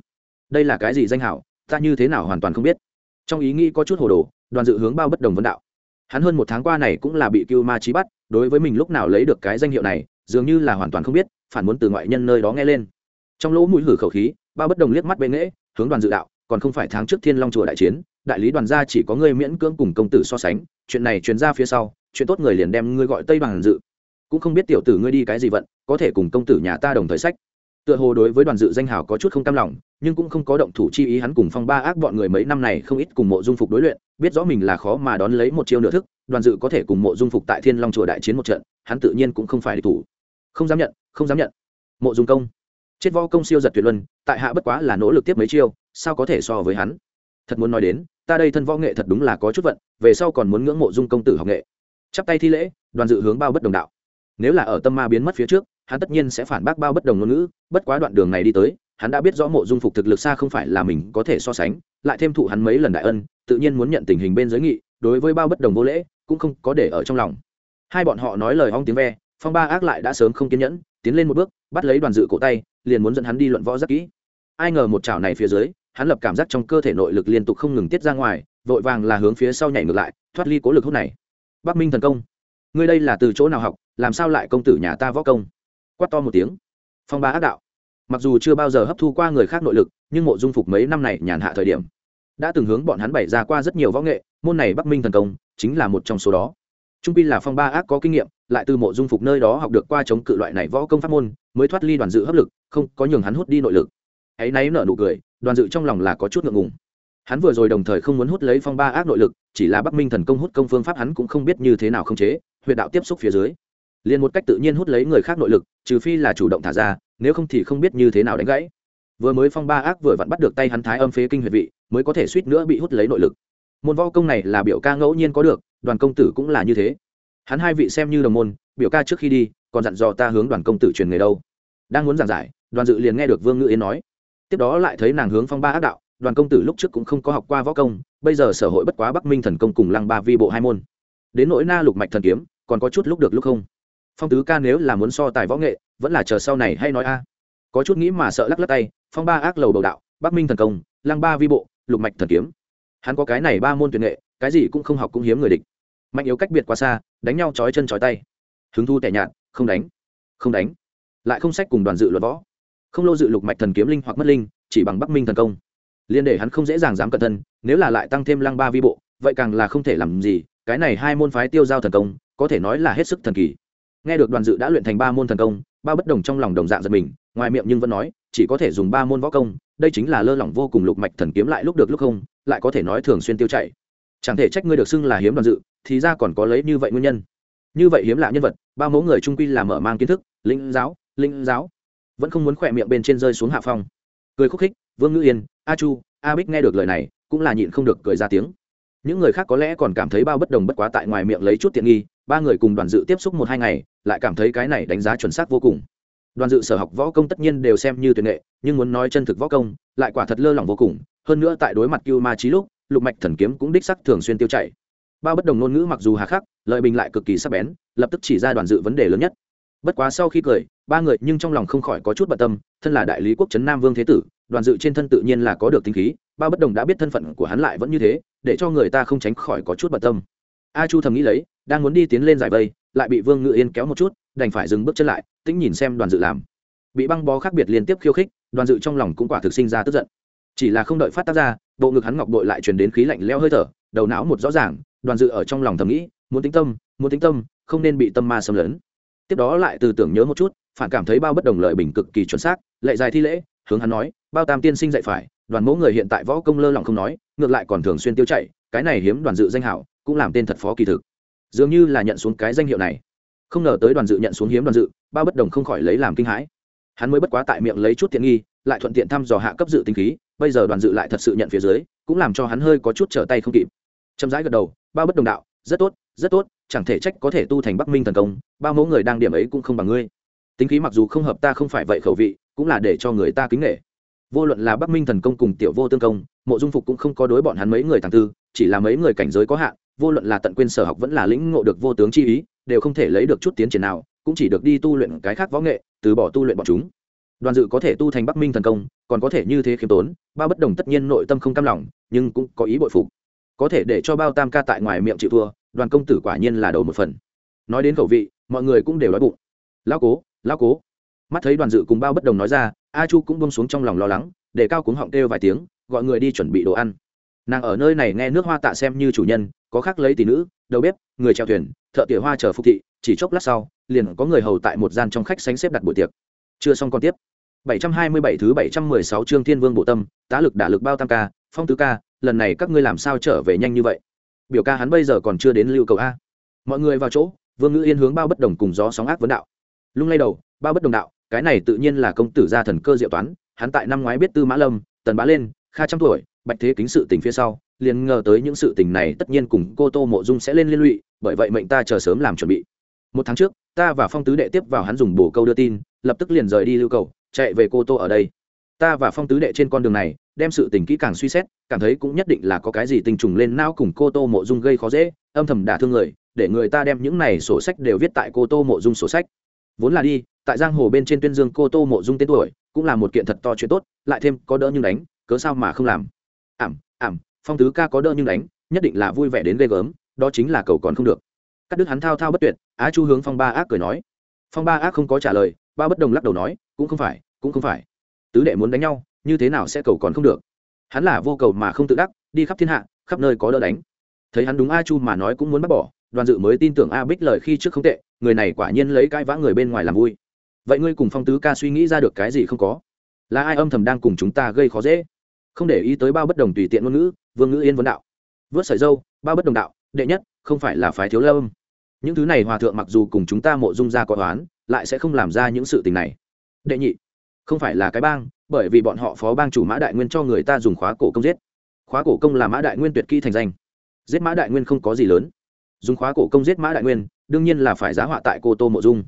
Speaker 1: Đây là cái gì danh hảo? Ta như thế nào hoàn toàn không biết. Trong ý nghĩ có chút hồ đồ, đoàn dự hướng bao bất đồng vấn đạo. Hắn hơn một tháng qua này cũng là bị cưu ma trí bắt, đối với mình lúc nào lấy được cái danh hiệu này, dường như là hoàn toàn không biết, phản muốn từ ngoại nhân nơi đó nghe lên. Trong lỗ mũi hử khẩu khí, bao bất đồng liếc mắt bên nghễ, hướng đoàn dự đạo, còn không phải tháng trước thiên long chùa đại chiến, đại lý đoàn gia chỉ có ngươi miễn cưỡng cùng công tử so sánh, chuyện này truyền ra phía sau, chuyện tốt người liền đem ngươi gọi tây bằng dự. Cũng không biết tiểu tử ngươi đi cái gì vận, có thể cùng công tử nhà ta đồng thời sách tựa hồ đối với đoàn dự danh hào có chút không cam lòng, nhưng cũng không có động thủ chi ý hắn cùng phong ba ác bọn người mấy năm này không ít cùng mộ dung phục đối luyện, biết rõ mình là khó mà đón lấy một chiêu nửa thức, đoàn dự có thể cùng mộ dung phục tại thiên long chùa đại chiến một trận, hắn tự nhiên cũng không phải địch thủ. Không dám nhận, không dám nhận. Mộ dung công. Chết võ công siêu giật tuyệt luân, tại hạ bất quá là nỗ lực tiếp mấy chiêu, sao có thể so với hắn? Thật muốn nói đến, ta đây thân võ nghệ thật đúng là có chút vận, về sau còn muốn ngưỡng mộ dung công tử học nghệ. Chắp tay thi lễ, đoàn dự hướng bao bất đồng đạo. Nếu là ở tâm ma biến mất phía trước hắn tất nhiên sẽ phản bác bao bất đồng ngôn ngữ, bất quá đoạn đường này đi tới, hắn đã biết rõ mộ dung phục thực lực xa không phải là mình có thể so sánh, lại thêm thụ hắn mấy lần đại ân, tự nhiên muốn nhận tình hình bên giới nghị, đối với bao bất đồng vô lễ, cũng không có để ở trong lòng. Hai bọn họ nói lời hong tiếng ve, phong ba ác lại đã sớm không kiên nhẫn, tiến lên một bước, bắt lấy đoàn dự cổ tay, liền muốn dẫn hắn đi luận võ rất kỹ. Ai ngờ một chảo này phía dưới, hắn lập cảm giác trong cơ thể nội lực liên tục không ngừng tiết ra ngoài, vội vàng là hướng phía sau nhảy ngược lại, thoát ly cố lực hút này. Bắc minh thần công, ngươi đây là từ chỗ nào học, làm sao lại công tử nhà ta võ công? Quát to một tiếng. Phong ba ác đạo. Mặc dù chưa bao giờ hấp thu qua người khác nội lực, nhưng mộ dung phục mấy năm này nhàn hạ thời điểm. Đã từng hướng bọn hắn bày ra qua rất nhiều võ nghệ, môn này bắc minh thần công, chính là một trong số đó. Trung pi là phong ba ác có kinh nghiệm, lại từ mộ dung phục nơi đó học được qua chống cự loại này võ công pháp môn, mới thoát ly đoàn dự hấp lực, không có nhường hắn hút đi nội lực. Hãy náy nở nụ cười, đoàn dự trong lòng là có chút ngượng ngùng. Hắn vừa rồi đồng thời không muốn hút lấy phong ba ác nội lực, chỉ là bắc minh thần công hút công phương pháp hắn cũng không biết như thế nào không chế, huyệt đạo tiếp xúc phía dưới liền một cách tự nhiên hút lấy người khác nội lực, trừ phi là chủ động thả ra, nếu không thì không biết như thế nào đánh gãy. Vừa mới phong ba ác vừa vặn bắt được tay hắn thái âm phế kinh huyệt vị, mới có thể suýt nữa bị hút lấy nội lực. Môn võ công này là biểu ca ngẫu nhiên có được, đoàn công tử cũng là như thế. Hắn hai vị xem như đồng môn, biểu ca trước khi đi, còn dặn dò ta hướng đoàn công tử truyền nghề đâu. Đang muốn giảng giải, đoàn dự liền nghe được vương ngự yến nói. Tiếp đó lại thấy nàng hướng phong ba ác đạo, đoàn công tử lúc trước cũng không có học qua võ công, bây giờ sở hội bất quá bắc minh thần công cùng lăng ba vi bộ hai môn. Đến nỗi na lục mạch thần kiếm, còn có chút lúc được lúc không? Phong tứ ca nếu là muốn so tài võ nghệ, vẫn là chờ sau này hay nói a. Có chút nghĩ mà sợ lắc lắc tay, phong ba ác lầu đầu đạo, bắc minh thần công, lăng ba vi bộ, lục mạch thần kiếm. Hắn có cái này ba môn tuyệt nghệ, cái gì cũng không học cũng hiếm người địch. Mạnh yếu cách biệt quá xa, đánh nhau chói chân chói tay. Hứng thu tẻ nhạt, không đánh không đánh. Lại không sách cùng đoàn dự luật võ. Không lô dự lục mạch thần kiếm linh hoặc mất linh, chỉ bằng bắc minh thần công. Liên để hắn không dễ dàng dám cẩn thân, nếu là lại tăng thêm lăng ba vi bộ, vậy càng là không thể làm gì, cái này hai môn phái tiêu giao thần công, có thể nói là hết sức thần kỳ nghe được đoàn dự đã luyện thành ba môn thần công ba bất đồng trong lòng đồng dạng giật mình, ngoài miệng nhưng vẫn nói, chỉ có thể dùng ba môn võ công, đây chính là lơ lỏng vô cùng lục mạch thần kiếm lại lúc được lúc không, lại có thể nói thường xuyên tiêu chảy. Chẳng thể trách ngươi được xưng là hiếm đoàn dự, thì ra còn có lấy như vậy nguyên nhân. Như vậy hiếm lạ nhân vật, ba mẫu người trung quy là mở mang kiến thức linh giáo linh giáo. Vẫn không muốn khỏe miệng bên trên rơi xuống hạ phong. Cười khúc khích, vương ngữ yên, a chu, a bích nghe được lời này, cũng là nhịn không được cười ra tiếng những người khác có lẽ còn cảm thấy bao bất đồng bất quá tại ngoài miệng lấy chút tiện nghi, ba người cùng đoàn dự tiếp xúc một hai ngày, lại cảm thấy cái này đánh giá chuẩn xác vô cùng. Đoàn dự sở học võ công tất nhiên đều xem như tuyệt nghệ, nhưng muốn nói chân thực võ công, lại quả thật lơ lỏng vô cùng, hơn nữa tại đối mặt cưu ma trí lúc, lục mạch thần kiếm cũng đích sắc thường xuyên tiêu chảy. Bao bất đồng ngôn ngữ mặc dù hà khắc, lợi bình lại cực kỳ sắc bén, lập tức chỉ ra đoàn dự vấn đề lớn nhất. Bất quá sau khi cười, ba người nhưng trong lòng không khỏi có chút bận tâm, thân là đại lý quốc trấn nam vương thế tử, đoàn dự trên thân tự nhiên là có được tinh khí ba bất đồng đã biết thân phận của hắn lại vẫn như thế, để cho người ta không tránh khỏi có chút bận tâm. A chu thầm nghĩ lấy, đang muốn đi tiến lên giải vây, lại bị vương ngự yên kéo một chút, đành phải dừng bước chân lại, tĩnh nhìn xem đoàn dự làm. Bị băng bó khác biệt liên tiếp khiêu khích, đoàn dự trong lòng cũng quả thực sinh ra tức giận. Chỉ là không đợi phát tác ra, bộ ngực hắn ngọc bội lại truyền đến khí lạnh leo hơi thở, đầu não một rõ ràng, đoàn dự ở trong lòng thầm nghĩ, muốn tính tâm, muốn tính tâm, không nên bị tâm ma xâm lấn. Tiếp đó lại từ tưởng nhớ một chút, phản cảm thấy bao bất đồng lợi bình cực kỳ chuẩn xác, lệ dài thi lễ, hướng hắn nói bao tam tiên sinh dạy phải, đoàn mẫu người hiện tại võ công lơ lỏng không nói, ngược lại còn thường xuyên tiêu chạy cái này hiếm đoàn dự danh hảo, cũng làm tên thật phó kỳ thực. Dường như là nhận xuống cái danh hiệu này. Không ngờ tới đoàn dự nhận xuống hiếm đoàn dự, bao bất đồng không khỏi lấy làm kinh hãi. Hắn mới bất quá tại miệng lấy chút tiện nghi, lại thuận tiện thăm dò hạ cấp dự tinh khí, bây giờ đoàn dự lại thật sự nhận phía dưới, cũng làm cho hắn hơi có chút trở tay không kịp. Chậm rãi gật đầu, bao bất đồng đạo, rất tốt rất tốt, chẳng thể trách có thể tu thành bắc minh thần công, bao mẫu người đang điểm ấy cũng không bằng ngươi. Tính khí mặc dù không hợp ta không phải vậy khẩu vị, cũng là để cho người ta kính nghệ vô luận là bắc minh thần công cùng tiểu vô tương công, mộ dung phục cũng không có đối bọn hắn mấy người thằng tư, chỉ là mấy người cảnh giới có hạn, vô luận là tận quên sở học vẫn là lĩnh ngộ được vô tướng chi ý, đều không thể lấy được chút tiến triển nào, cũng chỉ được đi tu luyện cái khác võ nghệ, từ bỏ tu luyện bọn chúng. Đoàn dự có thể tu thành bắc minh thần công, còn có thể như thế khiêm tốn, ba bất đồng tất nhiên nội tâm không cam lòng, nhưng cũng có ý bội phục. Có thể để cho bao tam ca tại ngoài miệng chịu thua, đoàn công tử quả nhiên là đầu một phần. Nói đến khẩu vị, mọi người cũng đều đói bụng. Lao cố lao cố. Mắt thấy đoàn dự cùng bao bất đồng nói ra a chu cũng bông xuống trong lòng lo lắng để cao cuống họng kêu vài tiếng gọi người đi chuẩn bị đồ ăn nàng ở nơi này nghe nước hoa tạ xem như chủ nhân có khác lấy tỷ nữ đầu bếp người treo thuyền thợ tỉa hoa chờ phục thị chỉ chốc lát sau liền có người hầu tại một gian trong khách sánh xếp đặt buổi tiệc chưa xong còn tiếp 727 thứ 716 chương Thiên Vương bộ tâm, tá lực đả lực bao tam ca, phong tứ ca, lần này các ngươi làm sao trở về nhanh như vậy? Biểu ca hắn bây giờ còn chưa đến lưu cầu a. Mọi người vào chỗ, Vương Ngữ Yên hướng bao bất đồng cùng gió sóng ác vấn đạo. Lung lay đầu, bao bất đồng đạo, cái này tự nhiên là công tử gia thần cơ diệu toán, hắn tại năm ngoái biết Tư Mã Lâm, Tần Bá lên, Kha trăm tuổi, Bạch Thế kính sự tình phía sau, liền ngờ tới những sự tình này tất nhiên cùng cô Tô Mộ Dung sẽ lên liên lụy, bởi vậy mệnh ta chờ sớm làm chuẩn bị. Một tháng trước, ta và Phong tứ đệ tiếp vào hắn dùng bổ câu đưa tin, lập tức liền rời đi lưu cầu, chạy về cô tô ở đây ta và phong tứ đệ trên con đường này đem sự tình kỹ càng suy xét cảm thấy cũng nhất định là có cái gì tình trùng lên não cùng cô tô mộ dung gây khó dễ âm thầm đả thương người để người ta đem những này sổ sách đều viết tại cô tô mộ dung sổ sách vốn là đi, tại giang hồ bên trên tuyên dương cô tô mộ dung tên tuổi, cũng là một kiện thật to chuyện tốt, lại thêm có đỡ nhưng đánh, cớ sao mà không làm? Ảm ảm, phong tứ ca có đỡ nhưng đánh, nhất định là vui vẻ đến ghê gớm, đó chính là cầu còn không được. Cắt đứt hắn thao thao bất tuyệt, á chu hướng phong ba ác cười nói. Phong ba ác không có trả lời, ba bất đồng lắc đầu nói, cũng không phải, cũng không phải. Tứ đệ muốn đánh nhau, như thế nào sẽ cầu còn không được? Hắn là vô cầu mà không tự đắc, đi khắp thiên hạ, khắp nơi có đỡ đánh. Thấy hắn đúng a chu mà nói cũng muốn bắt bỏ đoàn dự mới tin tưởng a bích lời khi trước không tệ, người này quả nhiên lấy cãi vã người bên ngoài làm vui. Vậy ngươi cùng phong tứ ca suy nghĩ ra được cái gì không có? Là ai âm thầm đang cùng chúng ta gây khó dễ? Không để ý tới bao bất đồng tùy tiện ngôn ngữ, vương ngữ yên vấn đạo. Vớt sợi dâu, bao bất đồng đạo, đệ nhất, không phải là phái thiếu lâm. Những thứ này hòa thượng mặc dù cùng chúng ta mộ dung ra có toán lại sẽ không làm ra những sự tình này. Đệ nhị, không phải là cái bang, bởi vì bọn họ phó bang chủ mã đại nguyên cho người ta dùng khóa cổ công giết. Khóa cổ công là mã đại nguyên tuyệt kỹ thành danh. Giết mã đại nguyên không có gì lớn dùng khóa cổ công giết mã đại nguyên, đương nhiên là phải giá họa tại cô tô mộ dung.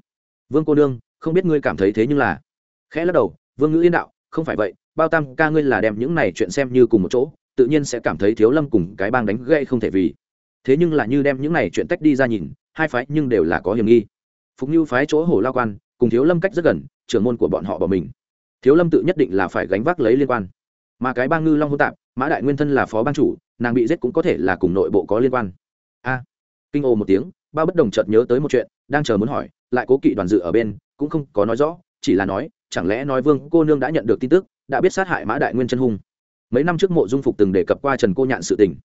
Speaker 1: Vương cô đương không biết ngươi cảm thấy thế nhưng là? Khẽ lắc đầu, vương ngữ yên đạo, không phải vậy, bao tam ca ngươi là đem những này chuyện xem như cùng một chỗ, tự nhiên sẽ cảm thấy thiếu lâm cùng cái bang đánh gây không thể vì. Thế nhưng là như đem những này chuyện tách đi ra nhìn, hai phái nhưng đều là có hiểm nghi. Phục như phái chỗ hồ lao quan, cùng thiếu lâm cách rất gần, trưởng môn của bọn họ bỏ mình. Thiếu lâm tự nhất định là phải gánh vác lấy liên quan. Mà cái bang ngư long hô tạp, mã đại nguyên thân là phó ban chủ, nàng bị giết cũng có thể là cùng nội bộ có liên quan. A kinh ô một tiếng ba bất đồng chợt nhớ tới một chuyện, đang chờ muốn hỏi, lại cố kỵ đoàn dự ở bên, cũng không có nói rõ, chỉ là nói, chẳng lẽ nói vương cô nương đã nhận được tin tức, đã biết sát hại mã đại nguyên chân hung. Mấy năm trước mộ dung phục từng đề cập qua trần cô nhạn sự tình.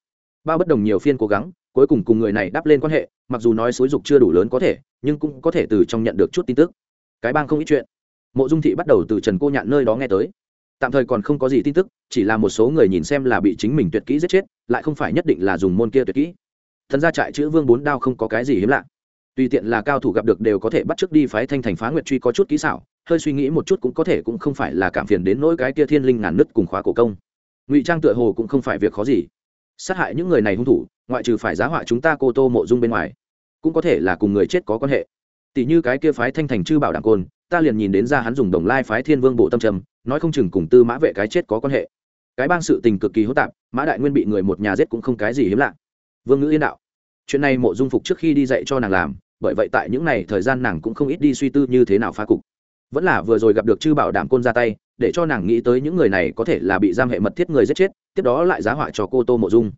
Speaker 1: Ba bất đồng nhiều phiên cố gắng, cuối cùng cùng người này đáp lên quan hệ, mặc dù nói xối dục chưa đủ lớn có thể, nhưng cũng có thể từ trong nhận được chút tin tức. Cái bang không ít chuyện. Mộ dung thị bắt đầu từ trần cô nhạn nơi đó nghe tới. Tạm thời còn không có gì tin tức, chỉ là một số người nhìn xem là bị chính mình tuyệt kỹ giết chết, lại không phải nhất định là dùng môn kia tuyệt kỹ thần gia trại chữ vương bốn đao không có cái gì hiếm lạ. Tùy tiện là cao thủ gặp được đều có thể bắt trước đi phái thanh thành phá nguyệt truy có chút kỹ xảo, hơi suy nghĩ một chút cũng có thể cũng không phải là cảm phiền đến nỗi cái kia thiên linh ngàn nứt cùng khóa cổ công. Ngụy trang tựa hồ cũng không phải việc khó gì. Sát hại những người này hung thủ, ngoại trừ phải giá họa chúng ta cô tô mộ dung bên ngoài, cũng có thể là cùng người chết có quan hệ. Tỷ như cái kia phái thanh thành chư bảo đảng côn, ta liền nhìn đến ra hắn dùng đồng lai phái thiên vương bộ tâm trầm, nói không chừng cùng tư mã vệ cái chết có quan hệ. Cái bang sự tình cực kỳ hỗn tạp, mã đại nguyên bị người một nhà giết cũng không cái gì hiếm lạ vương ngữ yên đạo. Chuyện này mộ dung phục trước khi đi dạy cho nàng làm, bởi vậy tại những ngày thời gian nàng cũng không ít đi suy tư như thế nào phá cục. Vẫn là vừa rồi gặp được chư bảo đảm côn ra tay, để cho nàng nghĩ tới những người này có thể là bị giam hệ mật thiết người giết chết, tiếp đó lại giá họa cho cô tô mộ dung.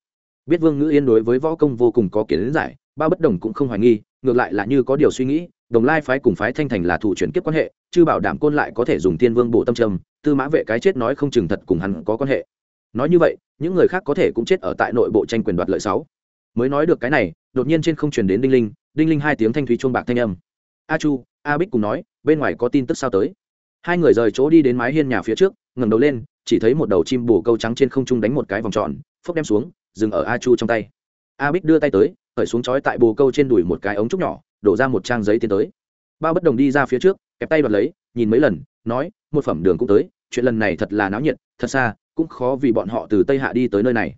Speaker 1: Biết vương ngữ yên đối với võ công vô cùng có kiến giải ba bất đồng cũng không hoài nghi, ngược lại là như có điều suy nghĩ, đồng lai phái cùng phái thanh thành là thủ chuyển kiếp quan hệ, chư bảo đảm côn lại có thể dùng tiên vương bộ tâm trầm, tư mã vệ cái chết nói không chừng thật cùng hắn có quan hệ. Nói như vậy, những người khác có thể cũng chết ở tại nội bộ tranh quyền đoạt lợi sáu mới nói được cái này, đột nhiên trên không truyền đến đinh linh đinh linh hai tiếng thanh thúy chuông bạc thanh âm. A chu, a bích cùng nói, bên ngoài có tin tức sao tới? Hai người rời chỗ đi đến mái hiên nhà phía trước, ngẩng đầu lên, chỉ thấy một đầu chim bồ câu trắng trên không trung đánh một cái vòng tròn, phốc đem xuống, dừng ở a chu trong tay. A bích đưa tay tới, khởi xuống chói tại bồ câu trên đùi một cái ống trúc nhỏ, đổ ra một trang giấy tiến tới. Bao bất đồng đi ra phía trước, kẹp tay đoạt lấy, nhìn mấy lần, nói, một phẩm đường cũng tới, chuyện lần này thật là náo nhiệt, thật xa, cũng khó vì bọn họ từ tây hạ đi tới nơi này.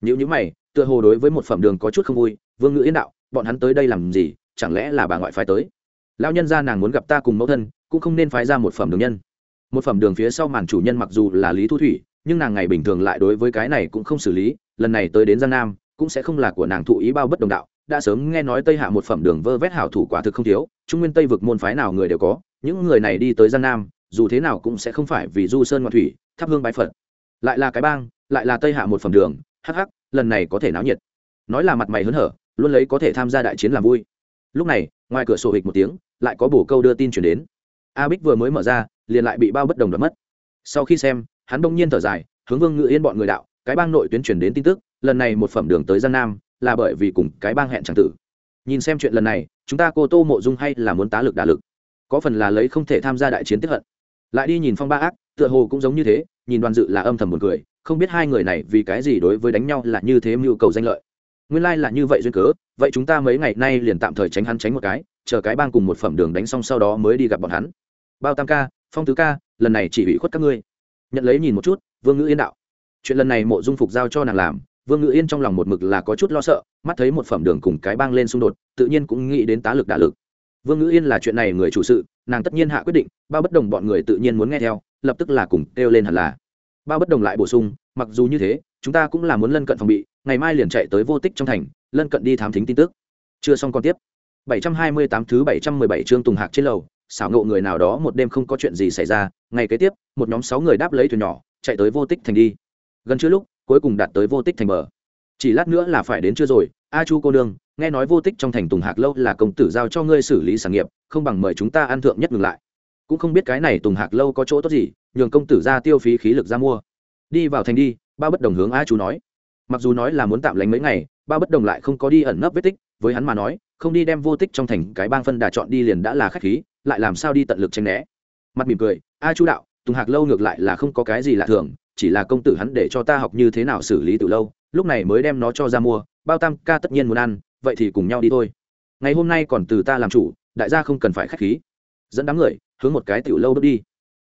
Speaker 1: Nếu như mày tựa hồ đối với một phẩm đường có chút không vui, vương ngữ yên đạo, bọn hắn tới đây làm gì? Chẳng lẽ là bà ngoại phái tới? Lao nhân ra nàng muốn gặp ta cùng mẫu thân, cũng không nên phái ra một phẩm đường nhân. Một phẩm đường phía sau màn chủ nhân mặc dù là lý thu thủy, nhưng nàng ngày bình thường lại đối với cái này cũng không xử lý, lần này tới đến giang nam, cũng sẽ không là của nàng thụ ý bao bất đồng đạo. Đã sớm nghe nói tây hạ một phẩm đường vơ vét hảo thủ quả thực không thiếu, trung nguyên tây vực môn phái nào người đều có, những người này đi tới giang nam, dù thế nào cũng sẽ không phải vì du sơn ngoạn thủy, thắp hương bái phật. Lại là cái bang, lại là tây hạ một phẩm đường, hắc hắc lần này có thể náo nhiệt. Nói là mặt mày hớn hở, luôn lấy có thể tham gia đại chiến làm vui. Lúc này, ngoài cửa sổ hịch một tiếng, lại có bổ câu đưa tin chuyển đến. A bích vừa mới mở ra, liền lại bị bao bất đồng đoạt mất. Sau khi xem, hắn đông nhiên thở dài, hướng vương ngự yên bọn người đạo, cái bang nội tuyến chuyển đến tin tức, lần này một phẩm đường tới giang nam, là bởi vì cùng cái bang hẹn tràng tử. Nhìn xem chuyện lần này, chúng ta cô tô mộ dung hay là muốn tá lực đả lực? Có phần là lấy không thể tham gia đại chiến tiếp hận. Lại đi nhìn phong ba ác, tựa hồ cũng giống như thế, nhìn đoàn dự là âm thầm một người không biết hai người này vì cái gì đối với đánh nhau là như thế mưu cầu danh lợi. Nguyên lai là như vậy duyên cớ, vậy chúng ta mấy ngày nay liền tạm thời tránh hắn tránh một cái, chờ cái bang cùng một phẩm đường đánh xong sau đó mới đi gặp bọn hắn. Bao tam ca, phong tứ ca, lần này chỉ ủy khuất các ngươi. Nhận lấy nhìn một chút, vương ngữ yên đạo. Chuyện lần này mộ dung phục giao cho nàng làm, vương ngữ yên trong lòng một mực là có chút lo sợ, mắt thấy một phẩm đường cùng cái bang lên xung đột, tự nhiên cũng nghĩ đến tá lực đả lực. Vương ngữ yên là chuyện này người chủ sự, nàng tất nhiên hạ quyết định, bao bất đồng bọn người tự nhiên muốn nghe theo, lập tức là cùng kêu lên hẳn là bao bất đồng lại bổ sung mặc dù như thế chúng ta cũng là muốn lân cận phòng bị ngày mai liền chạy tới vô tích trong thành lân cận đi thám thính tin tức chưa xong còn tiếp 728 thứ 717 chương Tùng Hạc trên lầu, xảo ngộ người nào đó một đêm không có chuyện gì xảy ra, ngày kế tiếp, một nhóm 6 người đáp lấy thuyền nhỏ, chạy tới Vô Tích thành đi. Gần chưa lúc, cuối cùng đạt tới Vô Tích thành bờ. Chỉ lát nữa là phải đến chưa rồi, A Chu cô nương, nghe nói Vô Tích trong thành Tùng Hạc lâu là công tử giao cho ngươi xử lý sản nghiệp, không bằng mời chúng ta ăn thượng nhất ngừng lại. Cũng không biết cái này Tùng Hạc lâu có chỗ tốt gì, nhường công tử ra tiêu phí khí lực ra mua. Đi vào thành đi, ba bất đồng hướng A chú nói. Mặc dù nói là muốn tạm lánh mấy ngày, ba bất đồng lại không có đi ẩn nấp vết tích, với hắn mà nói, không đi đem vô tích trong thành cái bang phân đà chọn đi liền đã là khách khí lại làm sao đi tận lực tranh né mặt mỉm cười a chú đạo tùng hạc lâu ngược lại là không có cái gì lạ thường chỉ là công tử hắn để cho ta học như thế nào xử lý từ lâu lúc này mới đem nó cho ra mua bao tam ca tất nhiên muốn ăn vậy thì cùng nhau đi thôi ngày hôm nay còn từ ta làm chủ đại gia không cần phải khách khí dẫn đám người hướng một cái tiểu lâu bước đi.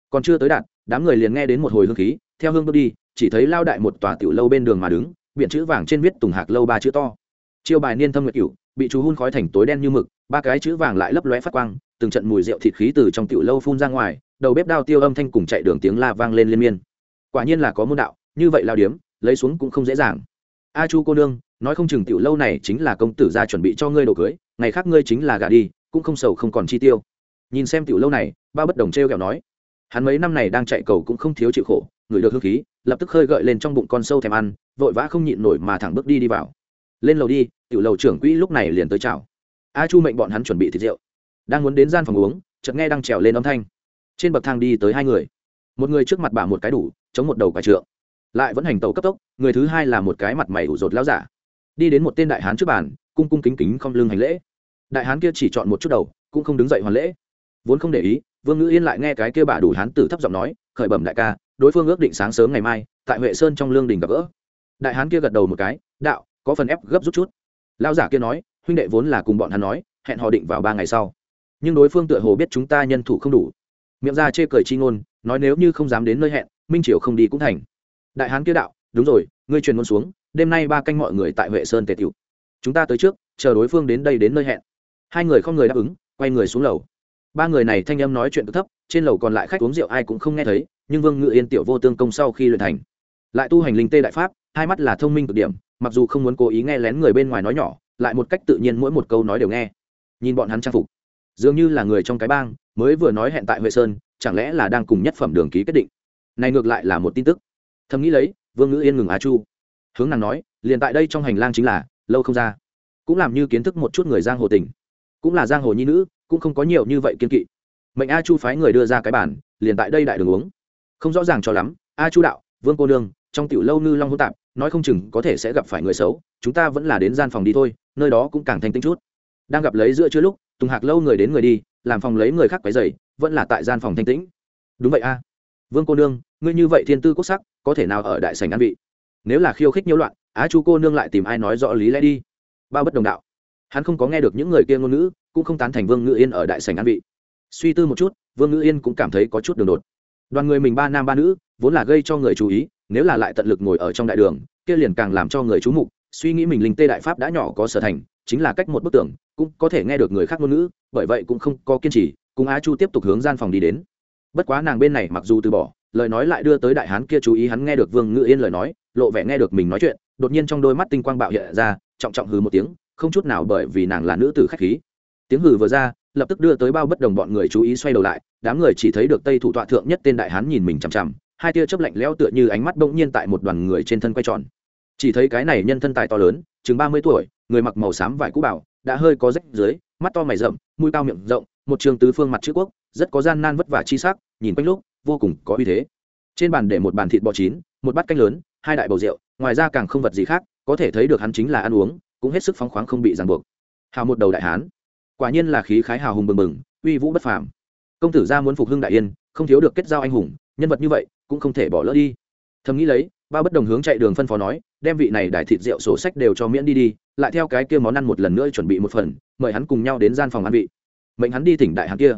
Speaker 1: Còn chưa tới đạt, đám người liền nghe đến một hồi hương khí, theo hương bước đi, chỉ thấy lao đại một tòa tiểu lâu bên đường mà đứng biện chữ vàng trên viết tùng hạc lâu ba chữ to. Chiêu bài niên thâm nguyệt cửu, bị chú hun khói thành tối đen như mực, ba cái chữ vàng lại lấp lóe phát quang, từng trận mùi rượu thịt khí từ trong tiểu lâu phun ra ngoài, đầu bếp đao tiêu âm thanh cùng chạy đường tiếng la vang lên liên miên. Quả nhiên là có môn đạo, như vậy lao điếm, lấy xuống cũng không dễ dàng. A chu cô nương, nói không chừng tiểu lâu này chính là công tử gia chuẩn bị cho ngươi đồ cưới, ngày khác ngươi chính là gà đi, cũng không sầu không còn chi tiêu. Nhìn xem tiểu lâu này ba bất đồng t r kẹo nói, hắn mấy năm này đang chạy cầu cũng không thiếu chịu khổ ngửi được hương khí, lập tức khơi gợi lên trong bụng con sâu thèm ăn, vội vã không nhịn nổi mà thẳng bước đi đi vào. Lên lầu đi, tiểu lầu trưởng quỹ lúc này liền tới chào. A chu mệnh bọn hắn chuẩn bị thịt rượu. Đang muốn đến gian phòng uống, chợt nghe đang trèo lên âm thanh. Trên bậc thang đi tới hai người. Một người trước mặt bả một cái đủ, chống một đầu quả trượng. Lại vẫn hành tàu cấp tốc, người thứ hai là một cái mặt mày ủ rột lao giả. Đi đến một tên đại hán trước bàn, cung cung kính kính không lưng hành lễ. Đại hán kia chỉ chọn một chút đầu, cũng không đứng dậy hoàn lễ. Vốn không để ý vương ngữ yên lại nghe cái kia bà đủ hán tử thấp giọng nói, khởi bẩm đại ca, đối phương ước định sáng sớm ngày mai, tại huệ sơn trong lương đình gặp gỡ. Đại hán kia gật đầu một cái, đạo, có phần ép gấp rút chút. Lao giả kia nói, huynh đệ vốn là cùng bọn hắn nói, hẹn họ định vào ba ngày sau. Nhưng đối phương tựa hồ biết chúng ta nhân thủ không đủ. Miệng ra chê cười chi ngôn, nói nếu như không dám đến nơi hẹn, minh triều không đi cũng thành. Đại hán kia đạo, đúng rồi, ngươi truyền ngôn xuống, đêm nay ba canh mọi người tại huệ sơn tề tiểu. Chúng ta tới trước, chờ đối phương đến đây đến nơi hẹn. Hai người không người đáp ứng, quay người xuống lầu ba người này thanh âm nói chuyện cực thấp, trên lầu còn lại khách uống rượu ai cũng không nghe thấy, nhưng vương ngự yên tiểu vô tương công sau khi luyện thành. Lại tu hành linh tê đại pháp, hai mắt là thông minh cực điểm, mặc dù không muốn cố ý nghe lén người bên ngoài nói nhỏ, lại một cách tự nhiên mỗi một câu nói đều nghe. Nhìn bọn hắn trang phục, dường như là người trong cái bang, mới vừa nói hẹn tại huệ sơn, chẳng lẽ là đang cùng nhất phẩm đường ký quyết định? Này ngược lại là một tin tức. Thầm nghĩ lấy, vương ngữ yên ngừng á chu. Hướng nàng nói, liền tại đây trong hành lang chính là, lâu không ra. Cũng làm như kiến thức một chút người giang hồ tình. Cũng là giang hồ nhi nữ cũng không có nhiều như vậy kiên kỵ. Mệnh a chu phái người đưa ra cái bản liền tại đây đại đường uống. Không rõ ràng cho lắm, a chu đạo, vương cô nương, trong tiểu lâu ngư long hỗn tạp, nói không chừng có thể sẽ gặp phải người xấu, chúng ta vẫn là đến gian phòng đi thôi, nơi đó cũng càng thanh tĩnh chút. Đang gặp lấy giữa chưa lúc, tùng hạc lâu người đến người đi, làm phòng lấy người khác quấy dày vẫn là tại gian phòng thanh tĩnh. Đúng vậy a. Vương cô nương, ngươi như vậy thiên tư quốc sắc, có thể nào ở đại sành ăn vị? Nếu là khiêu khích nhiễu loạn á chu cô nương lại tìm ai nói rõ lý lẽ đi. Bao bất đồng đạo. Hắn không có nghe được những người kia ngôn ngữ cũng không tán thành vương ngự yên ở đại sành an vị. Suy tư một chút, vương ngự yên cũng cảm thấy có chút đường đột. Đoàn người mình ba nam ba nữ, vốn là gây cho người chú ý, nếu là lại tận lực ngồi ở trong đại đường, kia liền càng làm cho người chú mục, suy nghĩ mình linh tê đại pháp đã nhỏ có sở thành, chính là cách một bức tường, cũng có thể nghe được người khác ngôn ngữ, bởi vậy cũng không có kiên trì, cùng á chu tiếp tục hướng gian phòng đi đến. Bất quá nàng bên này mặc dù từ bỏ, lời nói lại đưa tới đại hán kia chú ý hắn nghe được vương ngự yên lời nói, lộ vẻ nghe được mình nói chuyện, đột nhiên trong đôi mắt tinh quang bạo hiện ra, trọng trọng hừ một tiếng, không chút nào bởi vì nàng là nữ tử khách khí tiếng hừ vừa ra, lập tức đưa tới bao bất đồng bọn người chú ý xoay đầu lại, đám người chỉ thấy được tây thủ tọa thượng nhất tên đại hán nhìn mình chằm chằm, hai tia chớp lạnh lẽo tựa như ánh mắt bỗng nhiên tại một đoàn người trên thân quay tròn. Chỉ thấy cái này nhân thân tài to lớn, chừng ba mươi tuổi, người mặc màu xám vải cũ bảo, đã hơi có rách dưới, mắt to mày rậm, mũi cao miệng rộng, một trường tứ phương mặt chữ quốc, rất có gian nan vất vả chi sắc, nhìn quanh lúc, vô cùng có uy thế. Trên bàn để một bàn thịt bò chín, một bát canh lớn, hai đại bầu rượu, ngoài ra càng không vật gì khác, có thể thấy được hắn chính là ăn uống, cũng hết sức phóng khoáng không bị ràng buộc. Hào một đầu đại hán quả nhiên là khí khái hào hùng bừng bừng, uy vũ bất phàm. Công tử gia muốn phục hưng đại yên, không thiếu được kết giao anh hùng, nhân vật như vậy cũng không thể bỏ lỡ đi. Thầm nghĩ lấy, ba bất đồng hướng chạy đường phân phó nói, đem vị này đại thịt rượu sổ sách đều cho miễn đi đi, lại theo cái kia món ăn một lần nữa chuẩn bị một phần, mời hắn cùng nhau đến gian phòng ăn vị. Mệnh hắn đi thỉnh đại hán kia.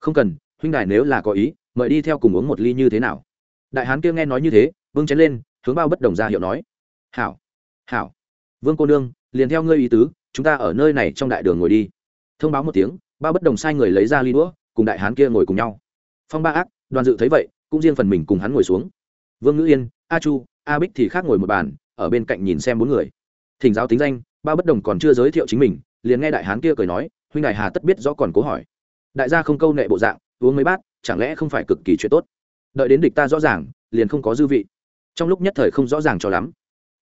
Speaker 1: Không cần, huynh đài nếu là có ý, mời đi theo cùng uống một ly như thế nào? Đại hán kia nghe nói như thế vương chén lên, hướng bao bất đồng ra hiệu nói. Hảo hảo. Vương cô nương, liền theo ngươi ý tứ, chúng ta ở nơi này trong đại đường ngồi đi thông báo một tiếng, ba bất đồng sai người lấy ra ly đũa, cùng đại hán kia ngồi cùng nhau. Phong ba ác, đoàn dự thấy vậy, cũng riêng phần mình cùng hắn ngồi xuống. Vương ngữ yên, a chu, a bích thì khác ngồi một bàn, ở bên cạnh nhìn xem bốn người. Thỉnh giáo tính danh, ba bất đồng còn chưa giới thiệu chính mình, liền nghe đại hán kia cười nói, huynh đại hà tất biết rõ còn cố hỏi. Đại gia không câu nệ bộ dạng, uống mấy bát, chẳng lẽ không phải cực kỳ chuyện tốt? Đợi đến địch ta rõ ràng, liền không có dư vị. Trong lúc nhất thời không rõ ràng cho lắm.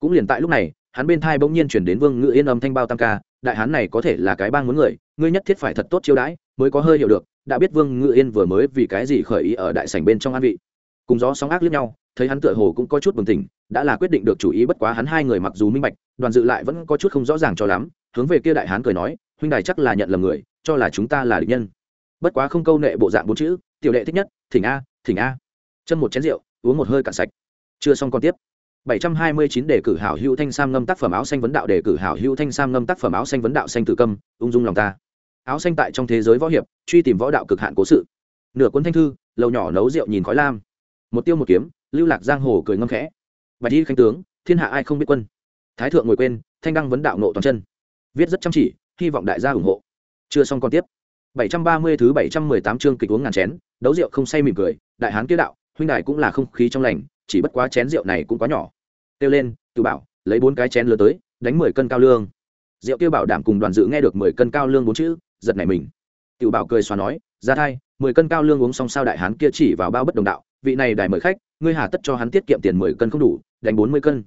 Speaker 1: Cũng liền tại lúc này, hắn bên thai bỗng nhiên chuyển đến vương ngự yên âm thanh bao tam ca đại hán này có thể là cái bang muốn người, ngươi nhất thiết phải thật tốt chiêu đãi, mới có hơi hiểu được, đã biết vương ngự yên vừa mới vì cái gì khởi ý ở đại sảnh bên trong an vị. Cùng gió sóng ác lướt nhau, thấy hắn tựa hồ cũng có chút bừng tỉnh, đã là quyết định được chủ ý bất quá hắn hai người mặc dù minh bạch, đoàn dự lại vẫn có chút không rõ ràng cho lắm, hướng về kia đại hán cười nói, huynh đài chắc là nhận lầm người, cho là chúng ta là địch nhân. Bất quá không câu nệ bộ dạng bốn chữ, tiểu đệ thích nhất, thỉnh a thỉnh a. Chân một chén rượu, uống một hơi cạn sạch. Chưa xong còn tiếp. 729 đề cử hảo hữu thanh sam ngâm tác phẩm áo xanh vấn đạo đề cử hảo hữu thanh sam ngâm tác phẩm áo xanh vấn đạo xanh tử câm, ung dung lòng ta. Áo xanh tại trong thế giới võ hiệp, truy tìm võ đạo cực hạn cố sự. Nửa cuốn thanh thư, lầu nhỏ nấu rượu nhìn khói lam. Một tiêu một kiếm, lưu lạc giang hồ cười ngâm khẽ. Bạch y khanh tướng, thiên hạ ai không biết quân? Thái thượng ngồi quên, thanh đăng vấn đạo nộ toàn chân. Viết rất chăm chỉ, hy vọng đại gia ủng hộ. Chưa xong còn tiếp. 730 thứ 718 chương kịch uống ngàn chén, đấu rượu không say mỉm cười, đại hán kia đạo, huynh đài cũng là không khí trong lành, chỉ bất quá chén rượu này cũng quá nhỏ kêu lên, tự bảo, lấy bốn cái chén lừa tới, đánh mười cân cao lương. Rượu kêu bảo đảm cùng đoàn dự nghe được mười cân cao lương bốn chữ, giật nảy mình. Tự bảo cười xóa nói, ra thai, mười cân cao lương uống xong sao đại hán kia chỉ vào bao bất đồng đạo, vị này đài mời khách, ngươi hà tất cho hắn tiết kiệm tiền mười cân không đủ, đánh bốn mươi cân.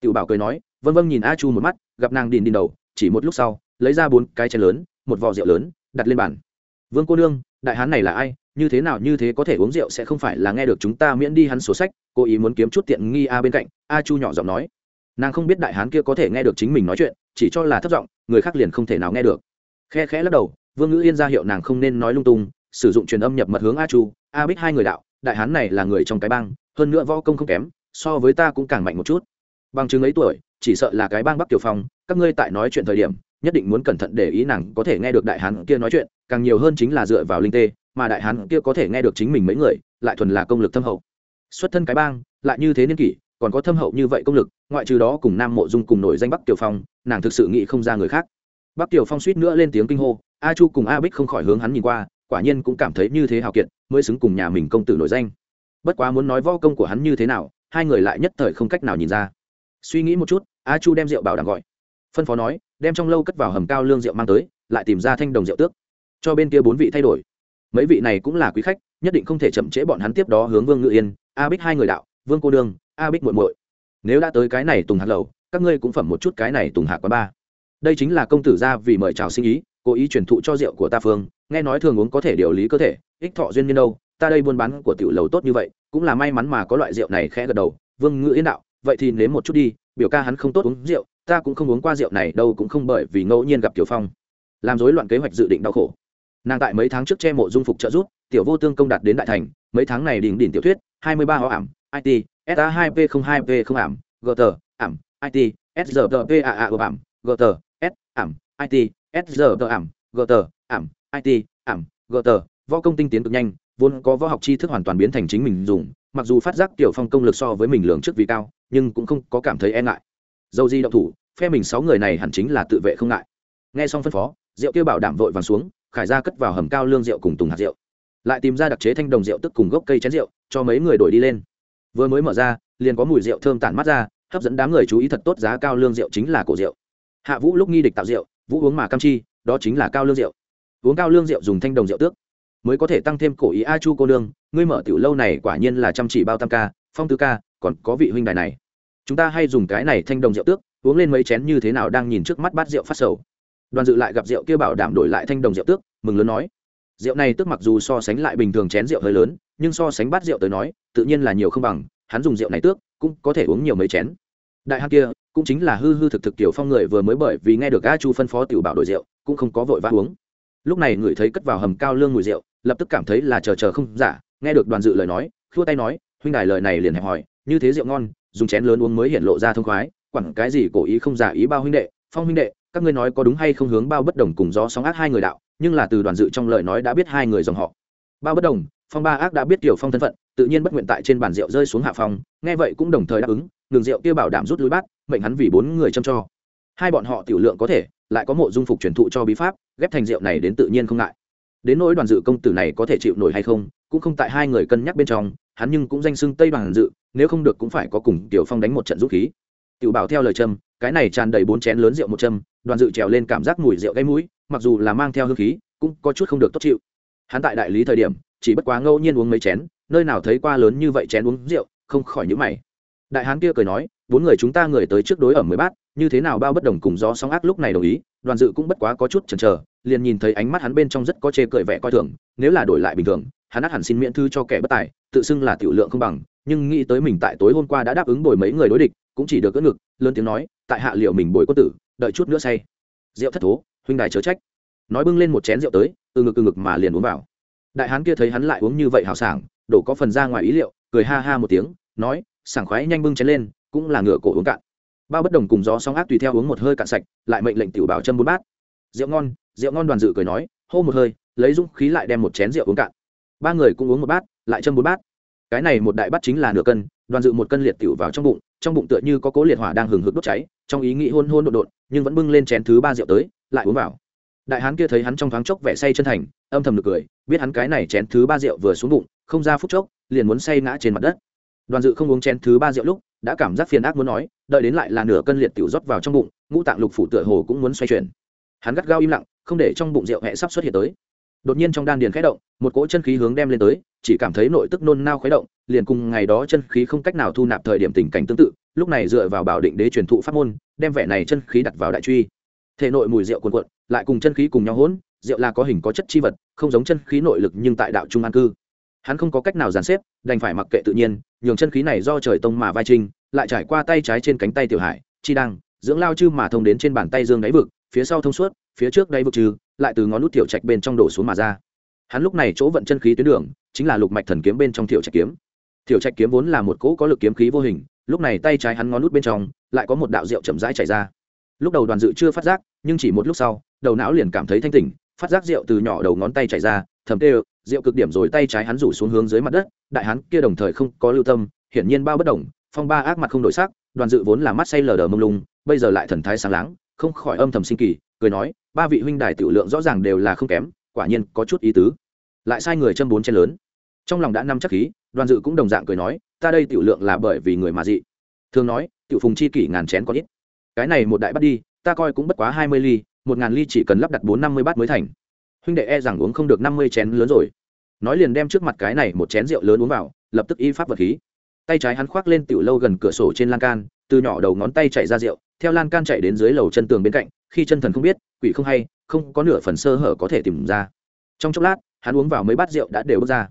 Speaker 1: Tự bảo cười nói vân vân nhìn a chu một mắt, gặp nàng đìn đìn đầu, chỉ một lúc sau, lấy ra bốn cái chén lớn, một vò rượu lớn, đặt lên bàn. Vương cô nương, đại hán này là ai như thế nào như thế có thể uống rượu sẽ không phải là nghe được chúng ta miễn đi hắn sổ sách, cố ý muốn kiếm chút tiện nghi a bên cạnh, a chu nhỏ giọng nói. Nàng không biết đại hán kia có thể nghe được chính mình nói chuyện, chỉ cho là thất giọng, người khác liền không thể nào nghe được. Khe khẽ lắc đầu, vương ngữ yên ra hiệu nàng không nên nói lung tung, sử dụng truyền âm nhập mật hướng a chu, a bích hai người đạo, đại hán này là người trong cái bang, hơn nữa võ công không kém, so với ta cũng càng mạnh một chút. Bằng chứng ấy tuổi, chỉ sợ là cái bang bắc tiểu phong, các ngươi tại nói chuyện thời điểm, nhất định muốn cẩn thận để ý nàng có thể nghe được đại hán kia nói chuyện, càng nhiều hơn chính là dựa vào linh tê mà đại hán kia có thể nghe được chính mình mấy người, lại thuần là công lực thâm hậu. Xuất thân cái bang, lại như thế niên kỷ, còn có thâm hậu như vậy công lực, ngoại trừ đó cùng nam mộ dung cùng nổi danh bắc tiểu phong, nàng thực sự nghĩ không ra người khác. Bắc tiểu phong suýt nữa lên tiếng kinh hô, a chu cùng a bích không khỏi hướng hắn nhìn qua, quả nhiên cũng cảm thấy như thế hào kiệt, mới xứng cùng nhà mình công tử nổi danh. Bất quá muốn nói võ công của hắn như thế nào, hai người lại nhất thời không cách nào nhìn ra. Suy nghĩ một chút, a chu đem rượu bảo đảm gọi. Phân phó nói, đem trong lâu cất vào hầm cao lương rượu mang tới, lại tìm ra thanh đồng rượu tước. Cho bên kia bốn vị thay đổi mấy vị này cũng là quý khách, nhất định không thể chậm trễ bọn hắn tiếp đó hướng vương ngự yên, a bích hai người đạo, vương cô đương a bích muội muội, nếu đã tới cái này tùng hạt lầu, các ngươi cũng phẩm một chút cái này tùng hạt quá ba. Đây chính là công tử gia vì mời chào sinh ý, cố ý truyền thụ cho rượu của ta phương, nghe nói thường uống có thể điều lý cơ thể, ích thọ duyên nhân đâu, ta đây buôn bán của tiểu lầu tốt như vậy, cũng là may mắn mà có loại rượu này khẽ gật đầu, vương ngự yên đạo, vậy thì nếm một chút đi, biểu ca hắn không tốt uống rượu, ta cũng không uống qua rượu này đâu cũng không bởi vì ngẫu nhiên gặp tiểu phong. Làm rối loạn kế hoạch dự định đau khổ nàng tại mấy tháng trước che mộ dung phục trợ giúp, tiểu vô tương công đạt đến đại thành, mấy tháng này đỉnh đỉnh tiểu thuyết, hai mươi ba họ ảm it sa hai p không hai p không ảm gt ảm it sgp a a ảm gt s, ảm it sgp ảm gt ảm it ảm gt võ công tinh tiến cực nhanh, vốn có võ học tri thức hoàn toàn biến thành chính mình dùng, mặc dù phát giác tiểu phong công lực so với mình lượng trước vì cao, nhưng cũng không có cảm thấy e ngại. Dầu di động thủ, phe mình sáu người này hẳn chính là tự vệ không ngại. Nghe xong phân phó, diệu kia bảo đảm vội vàng xuống khải ra cất vào hầm cao lương rượu cùng tùng hạt rượu. Lại tìm ra đặc chế thanh đồng rượu tức cùng gốc cây chén rượu, cho mấy người đổi đi lên. Vừa mới mở ra, liền có mùi rượu thơm tản mắt ra, hấp dẫn đám người chú ý thật tốt giá cao lương rượu chính là cổ rượu. Hạ vũ lúc nghi địch tạo rượu, vũ uống mà cam chi, đó chính là cao lương rượu. Uống cao lương rượu dùng thanh đồng rượu tước, mới có thể tăng thêm cổ ý a chu cô lương ngươi mở tiểu lâu này quả nhiên là chăm chỉ bao tam ca, phong tứ ca, còn có vị huynh đài này. Chúng ta hay dùng cái này thanh đồng rượu tước, uống lên mấy chén như thế nào đang nhìn trước mắt bát rượu phát sầu đoàn dự lại gặp rượu kia bảo đảm đổi lại thanh đồng rượu tước, mừng lớn nói. Rượu này tức mặc dù so sánh lại bình thường chén rượu hơi lớn, nhưng so sánh bát rượu tới nói, tự nhiên là nhiều không bằng, hắn dùng rượu này tước, cũng có thể uống nhiều mấy chén. Đại Hắc kia, cũng chính là hư hư thực thực tiểu phong người vừa mới bởi vì nghe được a chu phân phó tiểu bảo đổi rượu, cũng không có vội vã uống. Lúc này người thấy cất vào hầm cao lương mùi rượu, lập tức cảm thấy là chờ chờ không giả, nghe được đoàn dự lời nói, khua tay nói, huynh đài lời này liền hẹp hỏi như thế rượu ngon, dùng chén lớn uống mới hiện lộ ra thông khoái quẳng cái gì cổ ý không giả ý bao huynh đệ, phong huynh đệ các ngươi nói có đúng hay không hướng bao bất đồng cùng gió sóng ác hai người đạo, nhưng là từ đoàn dự trong lời nói đã biết hai người dòng họ. Bao bất đồng, phong ba ác đã biết tiểu phong thân phận, tự nhiên bất nguyện tại trên bàn rượu rơi xuống hạ phong, nghe vậy cũng đồng thời đáp ứng ngừng rượu kia bảo đảm rút lui bát mệnh hắn vì bốn người châm cho. Hai bọn họ tiểu lượng có thể, lại có mộ dung phục truyền thụ cho bí pháp, ghép thành rượu này đến tự nhiên không ngại. Đến nỗi đoàn dự công tử này có thể chịu nổi hay không, cũng không tại hai người cân nhắc bên trong, hắn nhưng cũng danh xưng tây đoàn dự, nếu không được cũng phải có cùng tiểu phong đánh một trận rút khí. Tiểu bảo theo lời trâm cái này tràn đầy bốn chén lớn rượu một châm đoàn dự trèo lên cảm giác mùi rượu gây mũi, mặc dù là mang theo hương khí, cũng có chút không được tốt chịu. Hắn tại đại lý thời điểm, chỉ bất quá ngẫu nhiên uống mấy chén, nơi nào thấy qua lớn như vậy chén uống rượu, không khỏi nhữ mày. Đại hán kia cười nói, bốn người chúng ta người tới trước đối ở mới bát, như thế nào bao bất đồng cùng gió sóng ác lúc này đồng ý? Đoàn dự cũng bất quá có chút chần chờ, liền nhìn thấy ánh mắt hắn bên trong rất có chê cười vẻ coi thường, nếu là đổi lại bình thường, hắn ắt hẳn xin miễn thư cho kẻ bất tài, tự xưng là tiểu lượng không bằng, nhưng nghĩ tới mình tại tối hôm qua đã đáp ứng bồi mấy người đối địch, cũng chỉ được cỡ ngực, lớn tiếng nói, tại hạ liệu mình bồi quân tử đợi chút nữa say. Rượu thất thố, huynh đài chớ trách. Nói bưng lên một chén rượu tới, từ ngực từ ngực mà liền uống vào. Đại hán kia thấy hắn lại uống như vậy hào sảng, đổ có phần ra ngoài ý liệu, cười ha ha một tiếng, nói, sảng khoái nhanh bưng chén lên, cũng là ngựa cổ uống cạn. Bao bất đồng cùng gió song ác tùy theo uống một hơi cạn sạch, lại mệnh lệnh tiểu bảo chân bốn bát. Rượu ngon rượu ngon đoàn dự cười nói, hô một hơi, lấy dũng khí lại đem một chén rượu uống cạn. Ba người cũng uống một bát, lại châm bốn bát. Cái này một đại bát chính là nửa cân đoàn dự một cân liệt tiểu vào trong bụng trong bụng tựa như có cố liệt hỏa đang hừng hực đốt cháy, trong ý nghĩ hôn hôn đột đột nhưng vẫn bưng lên chén thứ ba rượu tới, lại uống vào. Đại hán kia thấy hắn trong thoáng chốc vẻ say chân thành, âm thầm được cười, biết hắn cái này chén thứ ba rượu vừa xuống bụng, không ra phút chốc, liền muốn say ngã trên mặt đất. Đoàn dự không uống chén thứ ba rượu lúc, đã cảm giác phiền ác muốn nói, đợi đến lại là nửa cân liệt tiểu rót vào trong bụng, ngũ tạng lục phủ tựa hồ cũng muốn xoay chuyển. Hắn gắt gao im lặng, không để trong bụng rượu hẹ sắp xuất hiện tới. Đột nhiên trong đan điền khẽ động, một cỗ chân khí hướng đem lên tới chỉ cảm thấy nội tức nôn nao khuấy động, liền cùng ngày đó chân khí không cách nào thu nạp thời điểm tình cảnh tương tự, lúc này dựa vào bảo định đế truyền thụ pháp môn, đem vẻ này chân khí đặt vào đại truy. Thể nội mùi rượu cuồn cuộn, lại cùng chân khí cùng nhau hỗn, rượu là có hình có chất chi vật, không giống chân khí nội lực nhưng tại đạo trung an cư. Hắn không có cách nào dàn xếp, đành phải mặc kệ tự nhiên, nhường chân khí này do trời tông mà vai trinh, lại trải qua tay trái trên cánh tay tiểu hải, chi đăng, dưỡng lao chư mà thông đến trên bàn tay dương đáy vực, phía sau thông suốt, phía trước đáy vực trừ, lại từ ngón nút tiểu trạch bên trong đổ xuống mà ra hắn lúc này chỗ vận chân khí tuyến đường, chính là lục mạch thần kiếm bên trong tiểu trạch kiếm. Tiểu trạch kiếm vốn là một cỗ có lực kiếm khí vô hình, lúc này tay trái hắn ngón nút bên trong, lại có một đạo rượu chậm rãi chảy ra. Lúc đầu đoàn dự chưa phát giác, nhưng chỉ một lúc sau, đầu não liền cảm thấy thanh tỉnh, phát giác rượu từ nhỏ đầu ngón tay chảy ra, thầm tê rượu cực điểm rồi tay trái hắn rủ xuống hướng dưới mặt đất, đại hắn kia đồng thời không có lưu tâm, hiển nhiên bao bất đồng phong ba ác mặt không đổi sắc, đoàn dự vốn là mắt say lờ đờ mông lung, bây giờ lại thần thái sáng láng, không khỏi âm thầm sinh kỳ, cười nói, ba vị huynh đài tiểu lượng rõ ràng đều là không kém quả nhiên có chút ý tứ. Lại sai người châm bốn chén lớn. Trong lòng đã năm chắc khí, đoàn dự cũng đồng dạng cười nói, ta đây tiểu lượng là bởi vì người mà dị. Thường nói, tiểu phùng chi kỷ ngàn chén có ít. Cái này một đại bắt đi, ta coi cũng bất quá hai mươi ly, một ngàn ly chỉ cần lắp đặt bốn năm mươi bát mới thành. Huynh đệ e rằng uống không được năm mươi chén lớn rồi. Nói liền đem trước mặt cái này một chén rượu lớn uống vào, lập tức y pháp vật khí. Tay trái hắn khoác lên tiểu lâu gần cửa sổ trên lan can, từ nhỏ đầu ngón tay chạy ra rượu, theo lan can chạy đến dưới lầu chân tường bên cạnh, khi chân thần không biết, quỷ không hay không có nửa phần sơ hở có thể tìm ra. Trong chốc lát, hắn uống vào mấy bát rượu đã đều bước ra.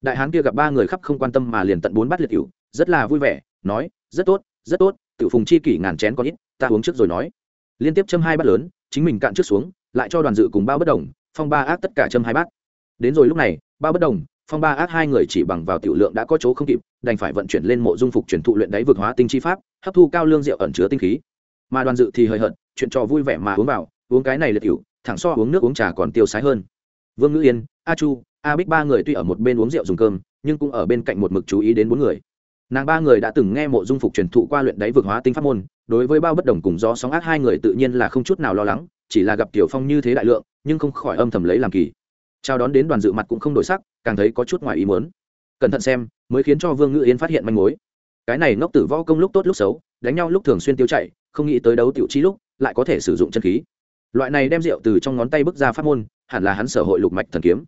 Speaker 1: Đại hán kia gặp ba người khắp không quan tâm mà liền tận bốn bát liệt cựu rất là vui vẻ, nói, rất tốt rất tốt, tiểu phùng chi kỷ ngàn chén có ít, ta uống trước rồi nói. Liên tiếp châm hai bát lớn, chính mình cạn trước xuống, lại cho đoàn dự cùng bao bất đồng, phong ba ác tất cả châm hai bát. Đến rồi lúc này, bao bất đồng, phong ba ác hai người chỉ bằng vào tiểu lượng đã có chỗ không kịp, đành phải vận chuyển lên mộ dung phục truyền thụ luyện đáy vực hóa tinh chi pháp, hấp thu cao lương rượu ẩn chứa tinh khí. Mà đoàn dự thì hơi hận chuyện trò vui vẻ mà uống vào, uống cái này liệt tiểu thẳng so uống nước uống trà còn tiêu sái hơn. Vương ngữ yên, a chu, a bích ba người tuy ở một bên uống rượu dùng cơm, nhưng cũng ở bên cạnh một mực chú ý đến bốn người. Nàng ba người đã từng nghe mộ dung phục truyền thụ qua luyện đáy vực hóa tinh pháp môn, đối với bao bất đồng cùng gió sóng ác hai người tự nhiên là không chút nào lo lắng, chỉ là gặp tiểu phong như thế đại lượng, nhưng không khỏi âm thầm lấy làm kỳ. Chào đón đến đoàn dự mặt cũng không đổi sắc, càng thấy có chút ngoài ý muốn. Cẩn thận xem, mới khiến cho vương Ngữ yên phát hiện manh mối. Cái này ngốc tử võ công lúc tốt lúc xấu, đánh nhau lúc thường xuyên tiêu chạy không nghĩ tới đấu tiểu chi lúc, lại có thể sử dụng chân khí loại này đem rượu từ trong ngón tay bước ra pháp môn, hẳn là hắn sở hội lục mạch thần kiếm.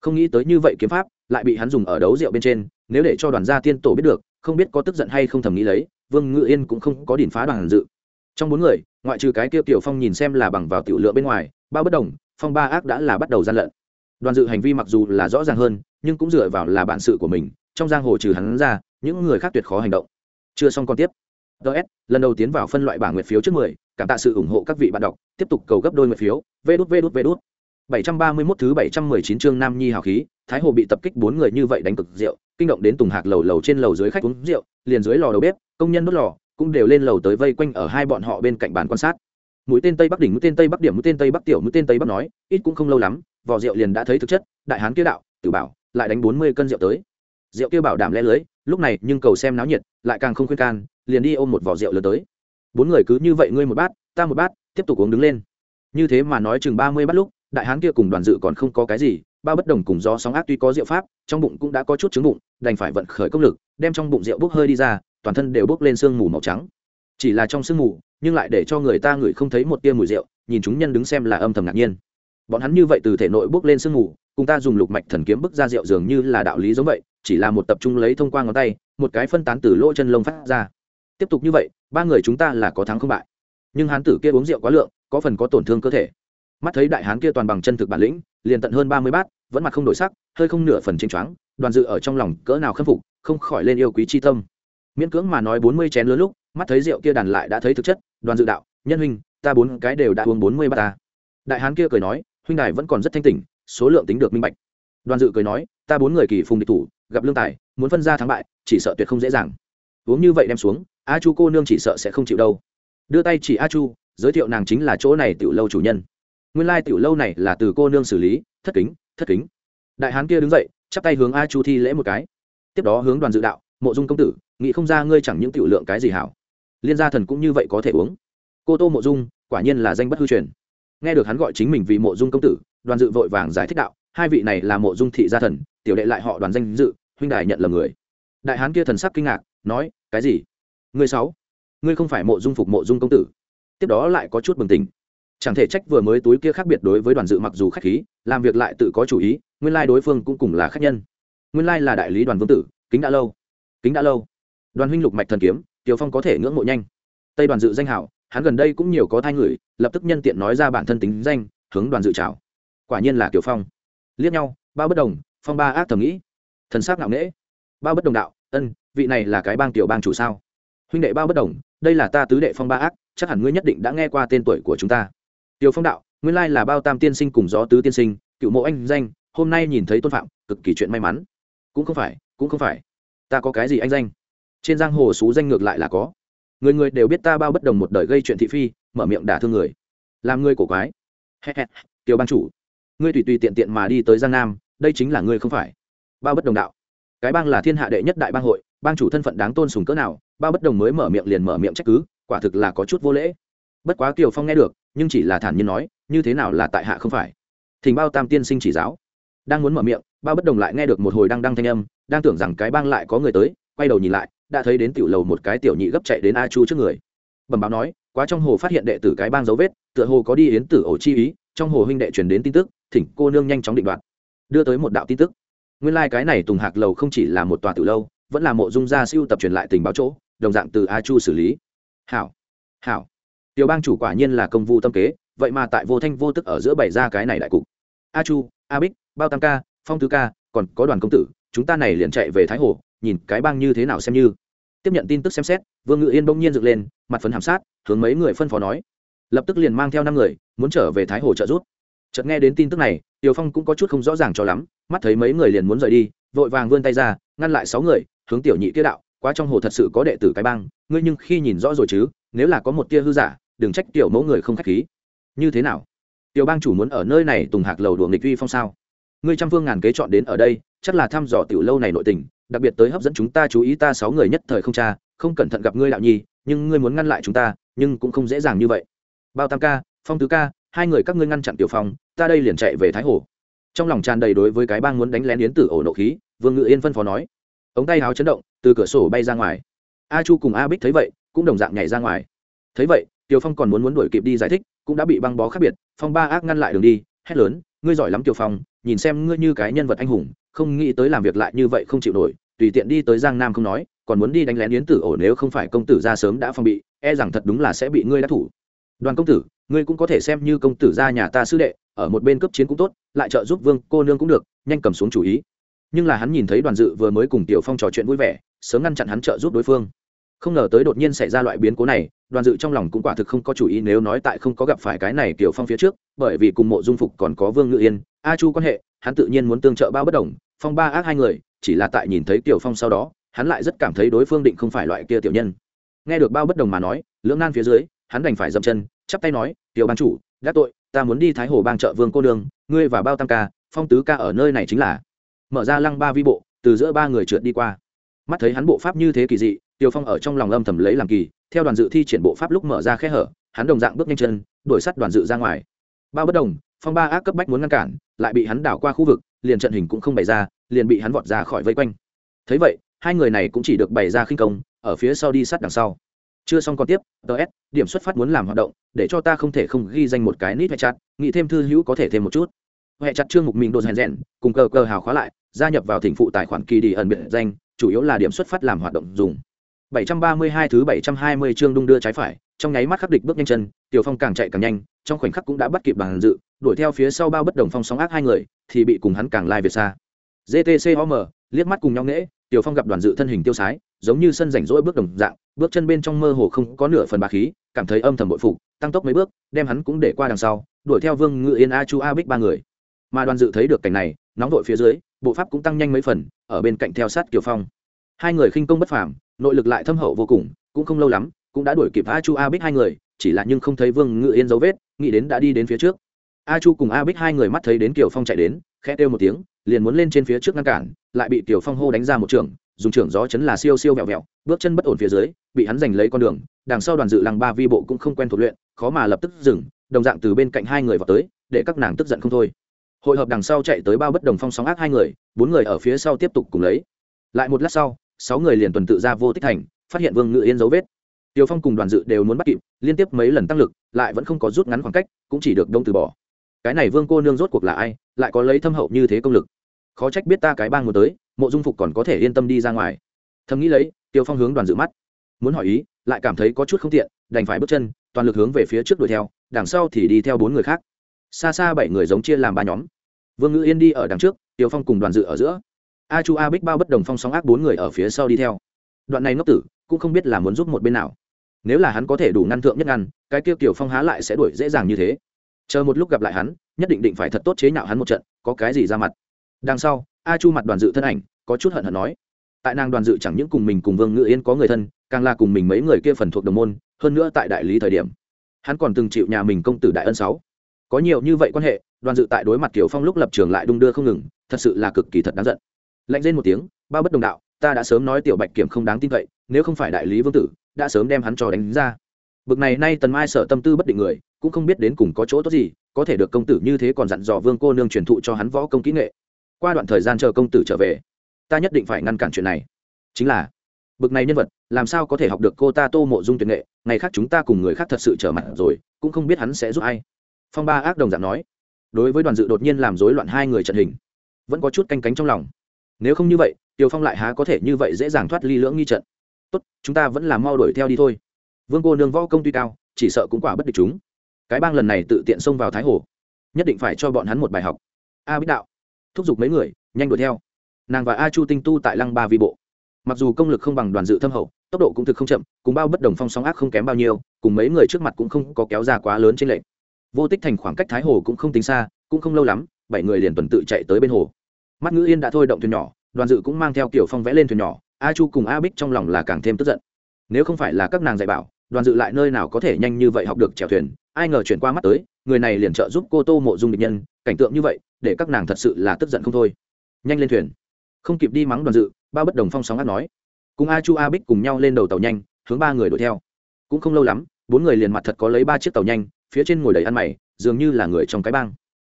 Speaker 1: Không nghĩ tới như vậy kiếm pháp, lại bị hắn dùng ở đấu rượu bên trên, nếu để cho đoàn gia tiên tổ biết được, không biết có tức giận hay không thầm nghĩ lấy, vương ngự yên cũng không có đỉnh phá đoàn dự. Trong bốn người, ngoại trừ cái kia tiểu phong nhìn xem là bằng vào tiểu lựa bên ngoài, ba bất đồng, phong ba ác đã là bắt đầu gian lận. Đoàn dự hành vi mặc dù là rõ ràng hơn, nhưng cũng dựa vào là bản sự của mình, trong giang hồ trừ hắn ra, những người khác tuyệt khó hành động. Chưa xong còn tiếp. Ts lần đầu tiến vào phân loại bảng nguyệt phiếu trước mười cảm tạ sự ủng hộ các vị bạn đọc tiếp tục cầu gấp đôi nguyện phiếu vê đút vê đút vê đút 731 thứ bảy trăm mười chín chương Nam Nhi hào khí, Thái Hồ bị tập kích bốn người như vậy đánh cực rượu, kinh động đến Tùng Hạc lầu lầu trên lầu dưới khách uống rượu, liền dưới lò đầu bếp, công nhân đốt lò, cũng đều lên lầu tới vây quanh ở hai bọn họ bên cạnh bàn quan sát. Mũi tên Tây Bắc đỉnh, mũi tên Tây Bắc điểm, mũi tên Tây Bắc tiểu, mũi tên Tây Bắc nói, ít cũng không lâu lắm, vò rượu liền đã thấy thực chất, đại hán kia đạo, tự bảo, lại đánh bốn mươi cân rượu tới. Rượu kia bảo đảm lẽ lưới, lúc này nhưng cầu xem náo nhiệt, lại càng không khuyên can, liền đi ôm một vò rượu lớn tới. Bốn người cứ như vậy ngươi một bát, ta một bát, tiếp tục uống đứng lên. Như thế mà nói chừng ba mươi bát lúc, đại hán kia cùng đoàn dự còn không có cái gì ba bất đồng cùng do sóng ác tuy có rượu pháp trong bụng cũng đã có chút trứng bụng đành phải vận khởi công lực đem trong bụng rượu bốc hơi đi ra toàn thân đều bốc lên sương mù màu trắng. Chỉ là trong sương mù nhưng lại để cho người ta ngửi không thấy một tia mùi rượu nhìn chúng nhân đứng xem là âm thầm ngạc nhiên. Bọn hắn như vậy từ thể nội bước lên sương mù cùng ta dùng lục mạch thần kiếm bức ra rượu dường như là đạo lý giống vậy chỉ là một tập trung lấy thông qua ngón tay một cái phân tán từ lỗ chân lông phát ra. Tiếp tục như vậy ba người chúng ta là có thắng không bại. Nhưng hán tử kia uống rượu quá lượng, có phần có tổn thương cơ thể. Mắt thấy đại hán kia toàn bằng chân thực bản lĩnh, liền tận hơn ba mươi bát, vẫn mặt không đổi sắc, hơi không nửa phần chênh choáng, đoàn dự ở trong lòng cỡ nào khâm phục, không khỏi lên yêu quý chi tâm. Miễn cưỡng mà nói bốn mươi chén lớn lúc, mắt thấy rượu kia đàn lại đã thấy thực chất, đoàn dự đạo, nhân huynh, ta bốn cái đều đã uống bốn mươi bát ta. Đại hán kia cười nói, huynh đài vẫn còn rất thanh tỉnh, số lượng tính được minh bạch. Đoàn dự cười nói, ta bốn người kỳ phùng địch thủ, gặp lương tài, muốn phân ra thắng bại, chỉ sợ tuyệt không dễ dàng uống như vậy đem xuống, a chu cô nương chỉ sợ sẽ không chịu đâu. Đưa tay chỉ a chu, giới thiệu nàng chính là chỗ này tiểu lâu chủ nhân. Nguyên lai tiểu lâu này là từ cô nương xử lý, thất kính thất kính. Đại hán kia đứng dậy, chắp tay hướng a chu thi lễ một cái. Tiếp đó hướng đoàn dự đạo, mộ dung công tử, nghĩ không ra ngươi chẳng những tiểu lượng cái gì hảo. Liên gia thần cũng như vậy có thể uống. Cô tô mộ dung, quả nhiên là danh bất hư truyền. Nghe được hắn gọi chính mình vì mộ dung công tử, đoàn dự vội vàng giải thích đạo, hai vị này là mộ dung thị gia thần, tiểu đệ lại họ đoàn danh dự, huynh đài nhận là người. Đại hán kia thần sắc kinh ngạc nói, cái gì? Ngươi sáu? Ngươi không phải mộ dung phục mộ dung công tử. Tiếp đó lại có chút bừng tỉnh. Chẳng thể trách vừa mới túi kia khác biệt đối với đoàn dự mặc dù khách khí, làm việc lại tự có chủ ý, nguyên lai đối phương cũng cùng là khách nhân. Nguyên lai là đại lý đoàn vương tử, kính đã lâu. Kính đã lâu. Đoàn huynh lục mạch thần kiếm, tiểu phong có thể ngưỡng mộ nhanh. Tây đoàn dự danh hảo, hắn gần đây cũng nhiều có thai người, lập tức nhân tiện nói ra bản thân tính danh, hướng đoàn dự trào quả nhiên là tiểu phong. Liếc nhau ba bất đồng, phong ba ác thầm nghĩ. Thần sắc ngạo nghễ. Ba bất đồng đạo, ân vị này là cái bang tiểu bang chủ sao? Huynh đệ bao bất đồng, đây là ta tứ đệ phong ba ác, chắc hẳn ngươi nhất định đã nghe qua tên tuổi của chúng ta. Tiểu phong đạo, nguyên lai là bao tam tiên sinh cùng gió tứ tiên sinh, cựu mộ anh danh, hôm nay nhìn thấy tôn phạm, cực kỳ chuyện may mắn. Cũng không phải, cũng không phải. Ta có cái gì anh danh? Trên giang hồ xú danh ngược lại là có. Người người đều biết ta bao bất đồng một đời gây chuyện thị phi, mở miệng đả thương người. Làm ngươi cổ quái. Tiểu bang chủ. Ngươi tùy tùy tiện tiện mà đi tới giang nam, đây chính là ngươi không phải. Bao bất đồng đạo. Cái bang là thiên hạ đệ nhất đại bang hội bang chủ thân phận đáng tôn sùng cỡ nào, bao bất đồng mới mở miệng liền mở miệng trách cứ, quả thực là có chút vô lễ. Bất quá kiều phong nghe được, nhưng chỉ là thản nhiên nói, như thế nào là tại hạ không phải. Thỉnh bao tam tiên sinh chỉ giáo. Đang muốn mở miệng, bao bất đồng lại nghe được một hồi đang đăng thanh âm, đang tưởng rằng cái bang lại có người tới, quay đầu nhìn lại, đã thấy đến tiểu lầu một cái tiểu nhị gấp chạy đến a chu trước người. Bẩm báo nói, quá trong hồ phát hiện đệ tử cái bang dấu vết, tựa hồ có đi yến tử ổ chi ý, trong hồ huynh đệ truyền đến tin tức, thỉnh cô nương nhanh chóng định đoạt. Đưa tới một đạo tin tức. Nguyên lai cái này tùng hạc lầu không chỉ là một tòa tử lâu vẫn là mộ dung gia siêu tập truyền lại tình báo chỗ, đồng dạng từ a chu xử lý. Hảo hảo. Tiểu bang chủ quả nhiên là công vụ tâm kế, vậy mà tại vô thanh vô tức ở giữa bày ra cái này đại cục. A chu, a bích, bao tam ca, phong tứ ca, còn có đoàn công tử, chúng ta này liền chạy về thái hồ, nhìn cái bang như thế nào xem như. Tiếp nhận tin tức xem xét, vương ngự yên bỗng nhiên dựng lên, mặt phấn hàm sát, hướng mấy người phân phó nói. Lập tức liền mang theo năm người, muốn trở về thái hồ trợ giúp. Chợt nghe đến tin tức này tiều phong cũng có chút không rõ ràng cho lắm, mắt thấy mấy người liền muốn rời đi, vội vàng vươn tay ra, ngăn lại sáu người hướng tiểu nhị kia đạo, quá trong hồ thật sự có đệ tử cái bang, ngươi nhưng khi nhìn rõ rồi chứ, nếu là có một tia hư giả, đừng trách tiểu mẫu người không khách khí. Như thế nào? Tiểu bang chủ muốn ở nơi này tùng hạc lầu đùa nghịch uy phong sao? Ngươi trăm phương ngàn kế chọn đến ở đây, chắc là thăm dò tiểu lâu này nội tình, đặc biệt tới hấp dẫn chúng ta chú ý ta sáu người nhất thời không cha, không cẩn thận gặp ngươi đạo nhi, nhưng ngươi muốn ngăn lại chúng ta, nhưng cũng không dễ dàng như vậy. Bao tam ca, phong tứ ca, hai người các ngươi ngăn chặn tiểu phong, ta đây liền chạy về thái hồ. Trong lòng tràn đầy đối với cái bang muốn đánh lén yến tử ổ nộ khí, vương ngự yên phân phó nói ống tay háo chấn động, từ cửa sổ bay ra ngoài. A chu cùng a bích thấy vậy, cũng đồng dạng nhảy ra ngoài. Thấy vậy, tiểu phong còn muốn muốn đuổi kịp đi giải thích, cũng đã bị băng bó khác biệt, phong ba ác ngăn lại đường đi, hét lớn, ngươi giỏi lắm, tiểu phong, nhìn xem ngươi như cái nhân vật anh hùng, không nghĩ tới làm việc lại như vậy không chịu nổi, tùy tiện đi tới giang nam không nói, còn muốn đi đánh lén yến tử ổ nếu không phải công tử ra sớm đã phong bị e rằng thật đúng là sẽ bị ngươi đắc thủ. Đoàn công tử, ngươi cũng có thể xem như công tử ra nhà ta sư đệ, ở một bên cấp chiến cũng tốt, lại trợ giúp vương cô nương cũng được, nhanh cầm xuống chủ ý nhưng là hắn nhìn thấy đoàn dự vừa mới cùng tiểu phong trò chuyện vui vẻ, sớm ngăn chặn hắn trợ giúp đối phương. Không ngờ tới đột nhiên xảy ra loại biến cố này, đoàn dự trong lòng cũng quả thực không có chủ ý nếu nói tại không có gặp phải cái này tiểu phong phía trước, bởi vì cùng mộ dung phục còn có vương ngự yên, a chu quan hệ, hắn tự nhiên muốn tương trợ bao bất đồng, phong ba ác hai người, chỉ là tại nhìn thấy tiểu phong sau đó, hắn lại rất cảm thấy đối phương định không phải loại kia tiểu nhân. Nghe được bao bất đồng mà nói, lưỡng nan phía dưới, hắn đành phải dậm chân, chắp tay nói, tiểu ban chủ, đã tội, ta muốn đi thái hồ bang chợ vương cô đường ngươi và bao tam ca, phong tứ ca ở nơi này chính là mở ra lăng ba vi bộ, từ giữa ba người trượt đi qua. Mắt thấy hắn bộ pháp như thế kỳ dị, tiêu phong ở trong lòng âm thầm lấy làm kỳ, theo đoàn dự thi triển bộ pháp lúc mở ra khe hở, hắn đồng dạng bước nhanh chân, đuổi sắt đoàn dự ra ngoài. Ba bất đồng, phong ba ác cấp bách muốn ngăn cản, lại bị hắn đảo qua khu vực, liền trận hình cũng không bày ra, liền bị hắn vọt ra khỏi vây quanh. Thấy vậy, hai người này cũng chỉ được bày ra khinh công, ở phía sau đi sát đằng sau. Chưa xong còn tiếp ts điểm xuất phát muốn làm hoạt động, để cho ta không thể không ghi danh một cái nít hay chặt, nghĩ thêm thư hữu có thể thêm một chút. Hệ chặt chương mục mình đồ rèn rèn, cùng cờ cờ hào khóa lại gia nhập vào thỉnh phụ tài khoản kỳ đi ẩn biệt danh, chủ yếu là điểm xuất phát làm hoạt động dùng. 732 thứ 720 chương đung đưa trái phải, trong nháy mắt khắc địch bước nhanh chân, tiểu phong càng chạy càng nhanh, trong khoảnh khắc cũng đã bắt kịp bằng dự, đuổi theo phía sau bao bất đồng phong sóng ác hai người, thì bị cùng hắn càng lai việt xa gtc om liếc mắt cùng nhau nghễ, tiểu phong gặp đoàn dự thân hình tiêu sái, giống như sân rảnh rỗi bước đồng dạng, bước chân bên trong mơ hồ không có nửa phần bà khí, cảm thấy âm thầm bội phục, tăng tốc mấy bước, đem hắn cũng để qua đằng sau, đuổi theo vương ngự yên a chu a bích ba người. Mà đoàn dự thấy được cảnh này, nóng vội phía dưới bộ pháp cũng tăng nhanh mấy phần, ở bên cạnh theo sát kiều phong. Hai người khinh công bất phàm, nội lực lại thâm hậu vô cùng, cũng không lâu lắm, cũng đã đuổi kịp a chu, a bích hai người, chỉ là nhưng không thấy vương ngự yên dấu vết, nghĩ đến đã đi đến phía trước. A chu cùng a bích hai người mắt thấy đến kiều phong chạy đến, khẽ kêu một tiếng, liền muốn lên trên phía trước ngăn cản, lại bị kiều phong hô đánh ra một trường, dùng trưởng gió chấn là siêu siêu vẹo vẹo, bước chân bất ổn phía dưới, bị hắn giành lấy con đường, đằng sau đoàn dự lăng ba vi bộ cũng không quen thuộc luyện, khó mà lập tức dừng, đồng dạng từ bên cạnh hai người vào tới, để các nàng tức giận không thôi hội hợp đằng sau chạy tới bao bất đồng phong sóng ác hai người bốn người ở phía sau tiếp tục cùng lấy lại một lát sau sáu người liền tuần tự ra vô tích thành phát hiện vương ngự yên dấu vết Tiêu Phong cùng đoàn dự đều muốn bắt kịp, liên tiếp mấy lần tăng lực, lại vẫn không có rút ngắn khoảng cách, cũng chỉ được đông từ bỏ. Cái này Vương cô nương rốt cuộc là ai, lại có lấy thâm hậu như thế công lực. Khó trách biết ta cái bang muốn tới, Mộ Dung Phục còn có thể yên tâm đi ra ngoài. Thầm nghĩ lấy, Tiêu Phong hướng đoàn dự mắt, muốn hỏi ý, lại cảm thấy có chút không tiện, đành phải bước chân, toàn lực hướng về phía trước đuổi theo, đằng sau thì đi theo bốn người khác. Xa xa bảy người giống chia làm ba nhóm. Vương Ngữ Yên đi ở đằng trước, Tiêu Phong cùng đoàn dự ở giữa. A Chu A Bích bao bất đồng phong sóng ác bốn người ở phía sau đi theo. Đoạn này ngốc tử, cũng không biết là muốn giúp một bên nào nếu là hắn có thể đủ ngăn thượng nhất ngăn cái kia Tiểu phong há lại sẽ đuổi dễ dàng như thế chờ một lúc gặp lại hắn nhất định định phải thật tốt chế nhạo hắn một trận có cái gì ra mặt đằng sau a chu mặt đoàn dự thân ảnh có chút hận hận nói tại nàng đoàn dự chẳng những cùng mình cùng vương ngự yên có người thân càng là cùng mình mấy người kia phần thuộc đồng môn hơn nữa tại đại lý thời điểm hắn còn từng chịu nhà mình công tử đại ân sáu có nhiều như vậy quan hệ, đoàn dự tại đối mặt kiều phong lúc lập trường lại đung đưa không ngừng, thật sự là cực kỳ thật đáng giận. Lạnh lên một tiếng ba bất đồng đạo, ta đã sớm nói tiểu bạch kiểm không đáng tin cậy, nếu không phải đại lý vương tử, đã sớm đem hắn cho đánh ra. Bực này nay tần mai sợ tâm tư bất định người, cũng không biết đến cùng có chỗ tốt gì, có thể được công tử như thế còn dặn dò vương cô nương truyền thụ cho hắn võ công kỹ nghệ. Qua đoạn thời gian chờ công tử trở về, ta nhất định phải ngăn cản chuyện này. Chính là, bực này nhân vật, làm sao có thể học được cô ta tô mộ dung tuyệt nghệ, ngày khác chúng ta cùng người khác thật sự trở mặt rồi, cũng không biết hắn sẽ giúp ai phong ba ác đồng dạng nói, đối với đoàn dự đột nhiên làm rối loạn hai người trận hình, vẫn có chút canh cánh trong lòng. Nếu không như vậy tiều phong lại há có thể như vậy dễ dàng thoát ly lưỡng nghi trận. Tốt, chúng ta vẫn làm mau đuổi theo đi thôi. Vương cô nương võ công tuy cao, chỉ sợ cũng quả bất địch chúng. Cái bang lần này tự tiện xông vào thái hồ, nhất định phải cho bọn hắn một bài học. A bích đạo, thúc giục mấy người, nhanh đuổi theo. Nàng và a chu tinh tu tại lăng ba vi bộ. Mặc dù công lực không bằng đoàn dự thâm hậu, tốc độ cũng thực không chậm, cùng bao bất đồng phong sóng ác không kém bao nhiêu, cùng mấy người trước mặt cũng không có kéo ra quá lớn trên lệnh vô tích thành khoảng cách thái hồ cũng không tính xa, cũng không lâu lắm, bảy người liền tuần tự chạy tới bên hồ. Mắt ngữ yên đã thôi động thuyền nhỏ, đoàn dự cũng mang theo kiểu phong vẽ lên thuyền nhỏ, a chu cùng a bích trong lòng là càng thêm tức giận. Nếu không phải là các nàng dạy bảo, đoàn dự lại nơi nào có thể nhanh như vậy học được chèo thuyền, ai ngờ chuyển qua mắt tới, người này liền trợ giúp cô tô mộ dung địch nhân, cảnh tượng như vậy, để các nàng thật sự là tức giận không thôi. Nhanh lên thuyền. Không kịp đi mắng đoàn dự, ba bất đồng phong sóng ác nói. Cùng a chu, a bích cùng nhau lên đầu tàu nhanh, hướng ba người đuổi theo. Cũng không lâu lắm, bốn người liền mặt thật có lấy ba chiếc tàu nhanh phía trên ngồi đầy ăn mày, dường như là người trong cái bang.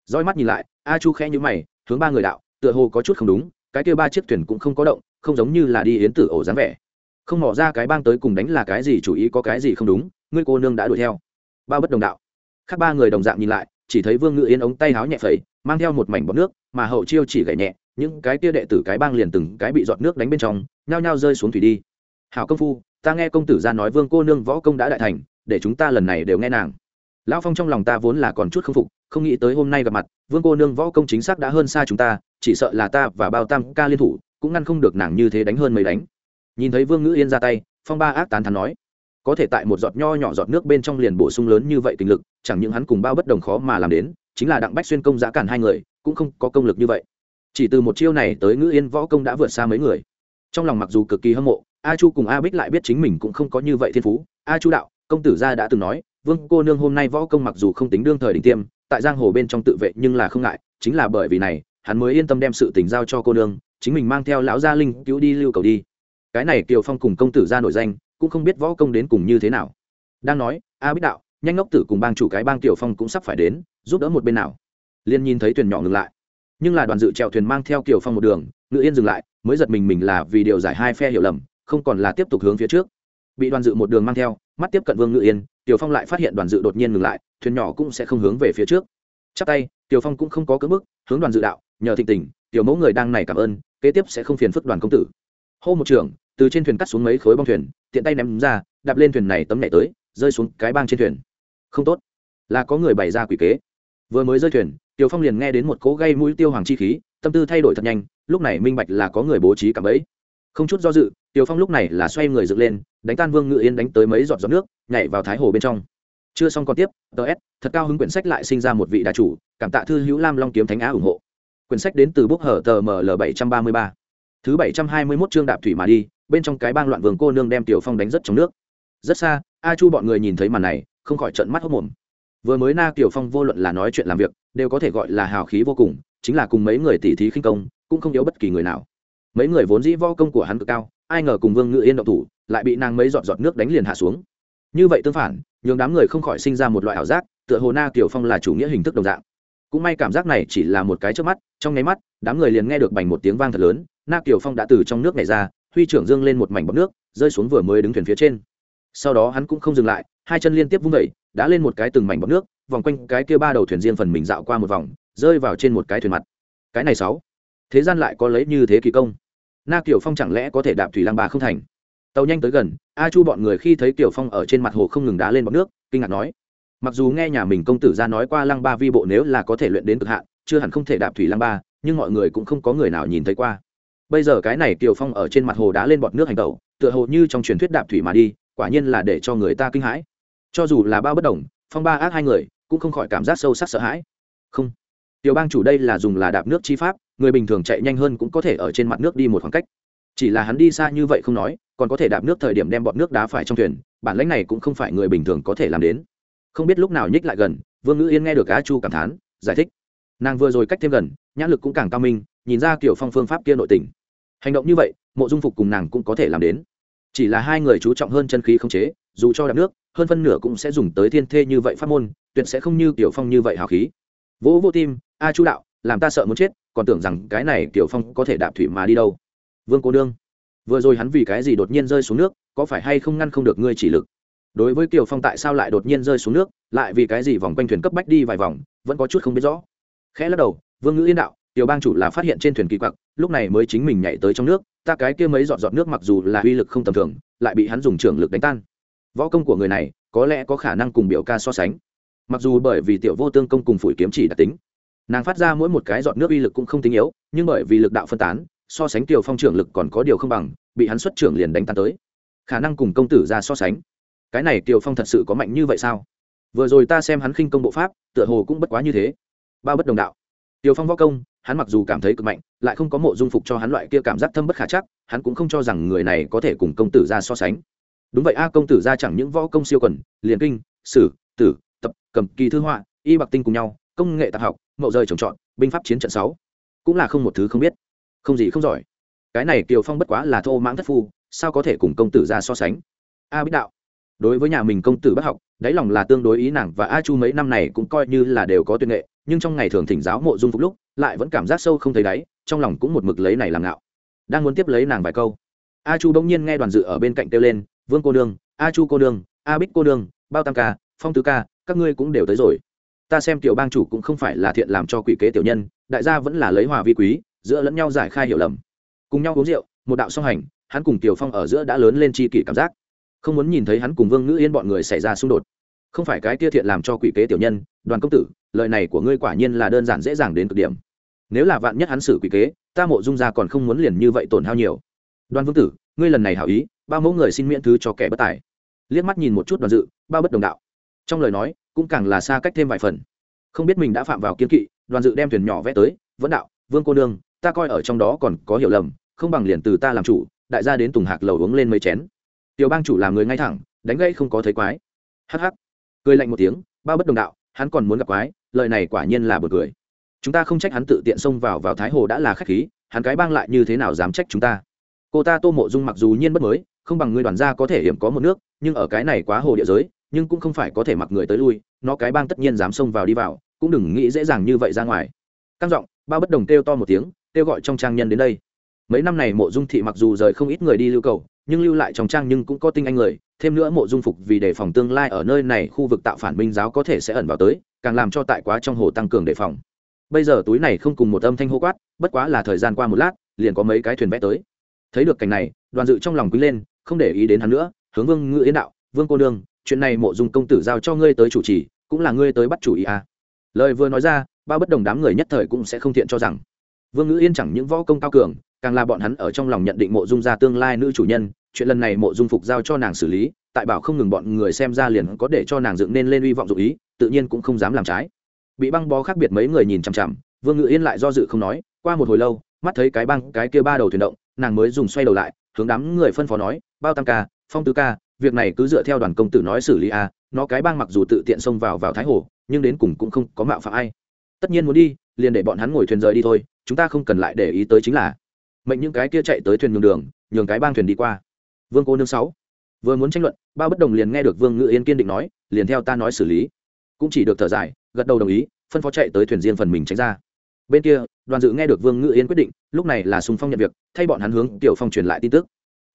Speaker 1: Roi mắt nhìn lại, a chu khẽ nhữ mày, hướng ba người đạo, tựa hồ có chút không đúng, cái kia ba chiếc thuyền cũng không có động, không giống như là đi yến tử ổ dáng vẻ. Không mỏ ra cái bang tới cùng đánh là cái gì chủ ý có cái gì không đúng, ngươi cô nương đã đuổi theo. Ba bất đồng đạo. Khác ba người đồng dạng nhìn lại, chỉ thấy vương ngự yên ống tay háo nhẹ phẩy, mang theo một mảnh bọt nước, mà hậu chiêu chỉ gảy nhẹ, những cái kia đệ tử cái bang liền từng cái bị giọt nước đánh bên trong, nhao nhao rơi xuống thủy đi. Hảo công phu, ta nghe công tử ra nói vương cô nương võ công đã đại thành, để chúng ta lần này đều nghe nàng lão phong trong lòng ta vốn là còn chút không phục, không nghĩ tới hôm nay gặp mặt, vương cô nương võ công chính xác đã hơn xa chúng ta, chỉ sợ là ta và bao tam ca liên thủ, cũng ngăn không được nàng như thế đánh hơn mấy đánh. Nhìn thấy vương ngữ yên ra tay, phong ba ác tán thắn nói, có thể tại một giọt nho nhỏ giọt nước bên trong liền bổ sung lớn như vậy tình lực, chẳng những hắn cùng bao bất đồng khó mà làm đến, chính là đặng bách xuyên công giá cản hai người, cũng không có công lực như vậy. Chỉ từ một chiêu này tới ngữ yên võ công đã vượt xa mấy người. Trong lòng mặc dù cực kỳ hâm mộ, a chu cùng a bích lại biết chính mình cũng không có như vậy thiên phú. A chu đạo, công tử gia đã từng nói vương cô nương hôm nay võ công mặc dù không tính đương thời đỉnh tiêm, tại giang hồ bên trong tự vệ nhưng là không ngại, chính là bởi vì này, hắn mới yên tâm đem sự tình giao cho cô nương, chính mình mang theo lão gia linh cứu đi lưu cầu đi. Cái này kiều phong cùng công tử ra nổi danh, cũng không biết võ công đến cùng như thế nào. Đang nói, a bích đạo, nhanh ngốc tử cùng bang chủ cái bang kiều phong cũng sắp phải đến, giúp đỡ một bên nào? Liền nhìn thấy thuyền nhỏ ngừng lại. Nhưng là đoàn dự trèo thuyền mang theo kiều phong một đường ngự yên dừng lại, mới giật mình mình là vì điều giải hai phe hiểu lầm, không còn là tiếp tục hướng phía trước. Bị đoàn dự một đường mang theo, mắt tiếp cận vương ngự yên tiểu phong lại phát hiện đoàn dự đột nhiên ngừng lại, thuyền nhỏ cũng sẽ không hướng về phía trước. Chắp tay, tiểu phong cũng không có cưỡng bức, hướng đoàn dự đạo, nhờ thịnh tình, tiểu mẫu người đang này cảm ơn, kế tiếp sẽ không phiền phức đoàn công tử. Hô một trưởng từ trên thuyền cắt xuống mấy khối bong thuyền, tiện tay ném ra, đạp lên thuyền này tấm nhảy tới, rơi xuống cái bang trên thuyền. Không tốt, là có người bày ra quỷ kế. Vừa mới rơi thuyền, tiểu phong liền nghe đến một cỗ gây mũi tiêu hoàng chi khí, tâm tư thay đổi thật nhanh, lúc này minh bạch là có người bố trí cảm ấy không chút do dự, tiểu phong lúc này là xoay người dựng lên, đánh tan vương ngự yên đánh tới mấy giọt giọt nước, nhảy vào thái hồ bên trong. Chưa xong còn tiếp ts thật cao hứng quyển sách lại sinh ra một vị đà chủ, cảm tạ thư hữu lam long kiếm thánh á ủng hộ. Quyển sách đến từ bốc hở tờ ml bảy trăm ba mươi ba. Thứ bảy trăm hai mươi mốt chương đạp thủy mà đi, bên trong cái bang loạn vương cô nương đem tiểu phong đánh rất trong nước. Rất xa, a chu bọn người nhìn thấy màn này, không khỏi trận mắt hốc mồm. Vừa mới na tiểu phong vô luận là nói chuyện làm việc, đều có thể gọi là hào khí vô cùng, chính là cùng mấy người tỉ thí khinh công, cũng không yếu bất kỳ người nào mấy người vốn dĩ vo công của hắn cực cao, ai ngờ cùng vương ngự yên động thủ, lại bị nàng mấy giọt giọt nước đánh liền hạ xuống. Như vậy tương phản, nhường đám người không khỏi sinh ra một loại ảo giác, tựa hồ na tiểu phong là chủ nghĩa hình thức đồng dạng. Cũng may cảm giác này chỉ là một cái trước mắt, trong nháy mắt, đám người liền nghe được bành một tiếng vang thật lớn, na tiểu phong đã từ trong nước này ra, huy trưởng dương lên một mảnh bọc nước, rơi xuống vừa mới đứng thuyền phía trên. Sau đó hắn cũng không dừng lại, hai chân liên tiếp vung vẩy đã lên một cái từng mảnh bọc nước, vòng quanh cái kia ba đầu thuyền riêng phần mình dạo qua một vòng, rơi vào trên một cái thuyền mặt. Cái này sáu, thế gian lại có lấy như thế kỳ công na kiểu phong chẳng lẽ có thể đạp thủy lang ba không thành? Tàu nhanh tới gần, a chu bọn người khi thấy kiểu phong ở trên mặt hồ không ngừng đá lên bọc nước, kinh ngạc nói, mặc dù nghe nhà mình công tử ra nói qua lăng ba vi bộ nếu là có thể luyện đến cực hạn, chưa hẳn không thể đạp thủy lăng ba, nhưng mọi người cũng không có người nào nhìn thấy qua. Bây giờ cái này kiều phong ở trên mặt hồ đá lên bọt nước hành tẩu, tựa hồ như trong truyền thuyết đạp thủy mà đi, quả nhiên là để cho người ta kinh hãi. Cho dù là bao bất đồng, phong ba ác hai người, cũng không khỏi cảm giác sâu sắc sợ hãi. Không, tiểu bang chủ đây là dùng là đạp nước chi pháp người bình thường chạy nhanh hơn cũng có thể ở trên mặt nước đi một khoảng cách. Chỉ là hắn đi xa như vậy không nói, còn có thể đạp nước thời điểm đem bọn nước đá phải trong thuyền, bản lãnh này cũng không phải người bình thường có thể làm đến. Không biết lúc nào nhích lại gần, vương ngữ yên nghe được á chu cảm thán, giải thích. Nàng vừa rồi cách thêm gần, nhãn lực cũng càng cao minh, nhìn ra kiểu phong phương pháp kia nội tình. Hành động như vậy, mộ dung phục cùng nàng cũng có thể làm đến. Chỉ là hai người chú trọng hơn chân khí không chế, dù cho đạp nước, hơn phân nửa cũng sẽ dùng tới thiên thê như vậy pháp môn, tuyệt sẽ không như kiểu phong như vậy hào khí. Vỗ vô tim, a chu đạo, làm ta sợ muốn chết còn tưởng rằng cái này tiểu phong có thể đạp thủy mà đi đâu. Vương cô nương, vừa rồi hắn vì cái gì đột nhiên rơi xuống nước, có phải hay không ngăn không được ngươi chỉ lực? Đối với kiều phong tại sao lại đột nhiên rơi xuống nước, lại vì cái gì vòng quanh thuyền cấp bách đi vài vòng, vẫn có chút không biết rõ. Khẽ lắc đầu, vương ngữ yên đạo, tiểu bang chủ là phát hiện trên thuyền kỳ quặc, lúc này mới chính mình nhảy tới trong nước, ta cái kia mấy dọn dọn nước mặc dù là uy lực không tầm thường, lại bị hắn dùng trưởng lực đánh tan. Võ công của người này, có lẽ có khả năng cùng biểu ca so sánh. Mặc dù bởi vì tiểu vô tương công cùng phủi kiếm chỉ đặc tính nàng phát ra mỗi một cái giọt nước uy lực cũng không tính yếu, nhưng bởi vì lực đạo phân tán, so sánh tiểu phong trưởng lực còn có điều không bằng, bị hắn xuất trưởng liền đánh tan tới. Khả năng cùng công tử ra so sánh. Cái này tiểu phong thật sự có mạnh như vậy sao? Vừa rồi ta xem hắn khinh công bộ pháp, tựa hồ cũng bất quá như thế. Bao bất đồng đạo. Tiểu phong võ công, hắn mặc dù cảm thấy cực mạnh, lại không có mộ dung phục cho hắn loại kia cảm giác thâm bất khả chắc, hắn cũng không cho rằng người này có thể cùng công tử ra so sánh. Đúng vậy a, công tử ra chẳng những võ công siêu quần, liền kinh, sử, tử, tập, cầm, kỳ thư họa, y bạc tinh cùng nhau, công nghệ tạp học mậu rời trồng trọt, binh pháp chiến trận sáu. Cũng là không một thứ không biết. Không gì không giỏi. Cái này kiều phong bất quá là thô mãng thất phu, sao có thể cùng công tử ra so sánh? A bích đạo, đối với nhà mình công tử bất học, đáy lòng là tương đối ý nàng và a chu mấy năm này cũng coi như là đều có tuyên nghệ, nhưng trong ngày thường thỉnh giáo mộ dung phục lúc, lại vẫn cảm giác sâu không thấy đáy, trong lòng cũng một mực lấy này làm ngạo. Đang muốn tiếp lấy nàng vài câu, a chu bỗng nhiên nghe đoàn dự ở bên cạnh kêu lên, vương cô nương, a chu cô nương, a bích cô nương, bao tam ca, phong tứ ca, các ngươi cũng đều tới rồi ta xem tiểu bang chủ cũng không phải là thiện làm cho quỷ kế tiểu nhân, đại gia vẫn là lấy hòa vi quý, giữa lẫn nhau giải khai hiểu lầm. Cùng nhau uống rượu, một đạo song hành, hắn cùng tiểu phong ở giữa đã lớn lên tri kỷ cảm giác. Không muốn nhìn thấy hắn cùng vương ngữ yên bọn người xảy ra xung đột. Không phải cái tia thiện làm cho quỷ kế tiểu nhân, đoàn công tử, lời này của ngươi quả nhiên là đơn giản dễ dàng đến cực điểm. Nếu là vạn nhất hắn xử quỷ kế, ta mộ dung ra còn không muốn liền như vậy tổn hao nhiều. Đoàn vương tử, ngươi lần này hảo ý ba mẫu người xin miễn thứ cho kẻ bất tài. Liếc mắt nhìn một chút đoàn dự ba bất đồng đạo. Trong lời nói cũng càng là xa cách thêm vài phần. Không biết mình đã phạm vào kiên kỵ, đoàn dự đem thuyền nhỏ vẽ tới vẫn đạo, vương cô nương, ta coi ở trong đó còn có hiểu lầm, không bằng liền từ ta làm chủ, đại gia đến tùng hạc lầu uống lên mấy chén. Tiểu bang chủ làm người ngay thẳng, đánh gãy không có thấy quái. Hắc hắc. Cười lạnh một tiếng, bao bất đồng đạo, hắn còn muốn gặp quái, lời này quả nhiên là bật cười. Chúng ta không trách hắn tự tiện xông vào vào thái hồ đã là khách khí, hắn cái bang lại như thế nào dám trách chúng ta? Cô ta tô mộ dung mặc dù nhiên bất mới, không bằng người đoàn gia có thể hiểm có một nước, nhưng ở cái này quá hồ địa giới nhưng cũng không phải có thể mặc người tới lui, nó cái bang tất nhiên dám xông vào đi vào, cũng đừng nghĩ dễ dàng như vậy ra ngoài. Căng giọng, bao bất đồng kêu to một tiếng, kêu gọi trong trang nhân đến đây. Mấy năm này mộ dung thị mặc dù rời không ít người đi lưu cầu, nhưng lưu lại trong trang nhưng cũng có tinh anh người, thêm nữa mộ dung phục vì đề phòng tương lai ở nơi này khu vực tạo phản Minh giáo có thể sẽ ẩn vào tới, càng làm cho tại quá trong hồ tăng cường đề phòng. Bây giờ túi này không cùng một âm thanh hô quát, bất quá là thời gian qua một lát, liền có mấy cái thuyền vẽ tới. Thấy được cảnh này, đoàn dự trong lòng quý lên, không để ý đến hắn nữa, hướng vương ngự yến đạo, vương cô nương chuyện này mộ dung công tử giao cho ngươi tới chủ trì, cũng là ngươi tới bắt chủ ý à. lời vừa nói ra ba bất đồng đám người nhất thời cũng sẽ không thiện cho rằng vương ngữ yên chẳng những võ công cao cường, càng là bọn hắn ở trong lòng nhận định mộ dung ra tương lai nữ chủ nhân, chuyện lần này mộ dung phục giao cho nàng xử lý, tại bảo không ngừng bọn người xem ra liền có để cho nàng dựng nên lên uy vọng dụ ý, tự nhiên cũng không dám làm trái bị băng bó khác biệt mấy người nhìn chằm chằm, vương ngữ yên lại do dự không nói, qua một hồi lâu, mắt thấy cái băng, cái kia ba đầu thuyền động, nàng mới dùng xoay đầu lại, hướng đám người phân phó nói, bao tam ca, phong tứ ca việc này cứ dựa theo đoàn công tử nói xử lý a nó cái bang mặc dù tự tiện xông vào vào thái hồ, nhưng đến cùng cũng không có mạo phạm ai. Tất nhiên muốn đi, liền để bọn hắn ngồi thuyền rời đi thôi, chúng ta không cần lại để ý tới chính là mệnh những cái kia chạy tới thuyền nhường đường, nhường cái bang thuyền đi qua. Vương cô nương sáu, vừa muốn tranh luận, bao bất đồng liền nghe được vương ngự yên kiên định nói, liền theo ta nói xử lý. Cũng chỉ được thở dài, gật đầu đồng ý, phân phó chạy tới thuyền riêng phần mình tránh ra. Bên kia, đoàn dự nghe được vương ngự yên quyết định, lúc này là sùng phong nhận việc, thay bọn hắn hướng tiểu phong truyền lại tin tức.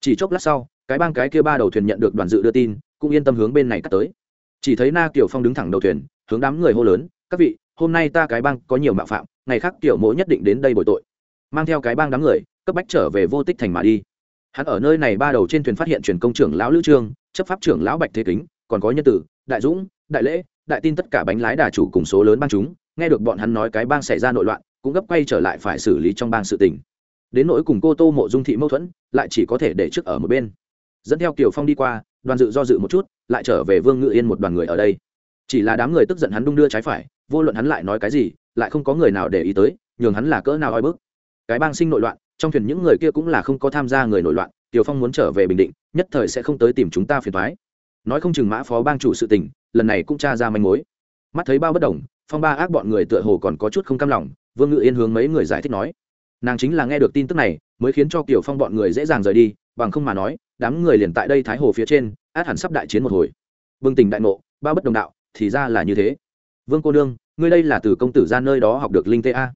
Speaker 1: Chỉ chốc lát sau cái bang cái kia ba đầu thuyền nhận được đoàn dự đưa tin, cũng yên tâm hướng bên này cắt tới. Chỉ thấy na tiểu phong đứng thẳng đầu thuyền, hướng đám người hô lớn, các vị, hôm nay ta cái bang có nhiều mạo phạm, ngày khác tiểu mỗ nhất định đến đây bồi tội. Mang theo cái bang đám người, cấp bách trở về vô tích thành mà đi. Hắn ở nơi này ba đầu trên thuyền phát hiện truyền công trưởng lão lữ trương, chấp pháp trưởng lão bạch thế kính, còn có nhân tử, đại dũng, đại lễ, đại tin tất cả bánh lái đà chủ cùng số lớn bang chúng, nghe được bọn hắn nói cái bang xảy ra nội loạn, cũng gấp quay trở lại phải xử lý trong bang sự tình. Đến nỗi cùng cô tô mộ dung thị mâu thuẫn, lại chỉ có thể để trước ở một bên dẫn theo kiều phong đi qua, đoàn dự do dự một chút, lại trở về vương ngự yên một đoàn người ở đây. Chỉ là đám người tức giận hắn đung đưa trái phải, vô luận hắn lại nói cái gì, lại không có người nào để ý tới, nhường hắn là cỡ nào oi bức. Cái bang sinh nội loạn, trong thuyền những người kia cũng là không có tham gia người nội loạn tiều phong muốn trở về bình định, nhất thời sẽ không tới tìm chúng ta phiền thoái nói không chừng mã phó bang chủ sự tình, lần này cũng tra ra manh mối. Mắt thấy bao bất đồng, phong ba ác bọn người tựa hồ còn có chút không cam lòng, vương ngự yên hướng mấy người giải thích nói. Nàng chính là nghe được tin tức này, mới khiến cho kiều phong bọn người dễ dàng rời đi, bằng không mà nói đám người liền tại đây thái hồ phía trên, át hẳn sắp đại chiến một hồi. Bừng tỉnh đại ngộ bao bất đồng đạo, thì ra là như thế. Vương cô nương, ngươi đây là từ công tử ra nơi đó học được linh tê a.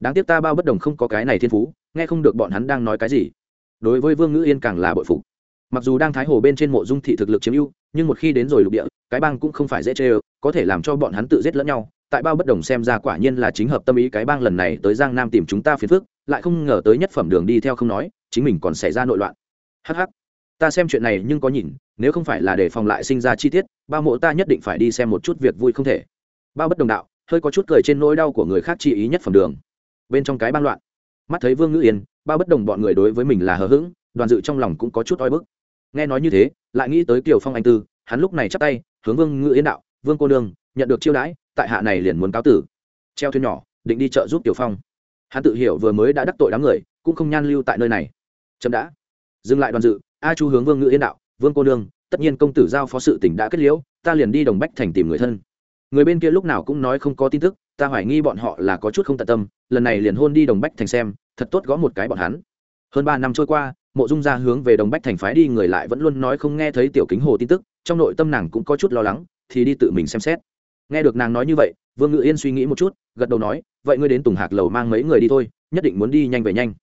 Speaker 1: Đáng tiếc ta bao bất đồng không có cái này thiên phú, nghe không được bọn hắn đang nói cái gì. Đối với vương ngữ yên càng là bội phục. Mặc dù đang thái hồ bên trên mộ dung thị thực lực chiếm ưu, nhưng một khi đến rồi lục địa, cái bang cũng không phải dễ chê ơ có thể làm cho bọn hắn tự giết lẫn nhau. Tại bao bất đồng xem ra quả nhiên là chính hợp tâm ý cái bang lần này tới giang nam tìm chúng ta phiền phức, lại không ngờ tới nhất phẩm đường đi theo không nói, chính mình còn xảy ra nội loạn. Hh ta xem chuyện này nhưng có nhìn, nếu không phải là để phòng lại sinh ra chi tiết, ba mộ ta nhất định phải đi xem một chút việc vui không thể. Ba bất đồng đạo, hơi có chút cười trên nỗi đau của người khác chi ý nhất phẩm đường. Bên trong cái bang loạn, mắt thấy vương ngữ yên, ba bất đồng bọn người đối với mình là hờ hững, đoàn dự trong lòng cũng có chút oi bức. Nghe nói như thế, lại nghĩ tới kiều phong anh tư, hắn lúc này chắp tay, hướng vương ngữ yên đạo, vương cô nương, nhận được chiêu đãi, tại hạ này liền muốn cáo tử. Treo thuyền nhỏ, định đi chợ giúp tiểu phong. Hắn tự hiểu vừa mới đã đắc tội đám người, cũng không nhan lưu tại nơi này. Chậm đã. Dừng lại đoàn dự a chu hướng vương ngự yên đạo, vương cô nương, tất nhiên công tử giao phó sự tỉnh đã kết liễu, ta liền đi đồng bách thành tìm người thân. Người bên kia lúc nào cũng nói không có tin tức, ta hoài nghi bọn họ là có chút không tận tâm, lần này liền hôn đi đồng bách thành xem, thật tốt gõ một cái bọn hắn. Hơn ba năm trôi qua, mộ dung ra hướng về đồng bách thành phái đi người lại vẫn luôn nói không nghe thấy tiểu kính hồ tin tức, trong nội tâm nàng cũng có chút lo lắng, thì đi tự mình xem xét. Nghe được nàng nói như vậy, vương ngự yên suy nghĩ một chút, gật đầu nói, vậy ngươi đến tùng hạc lầu mang mấy người đi thôi, nhất định muốn đi nhanh về nhanh.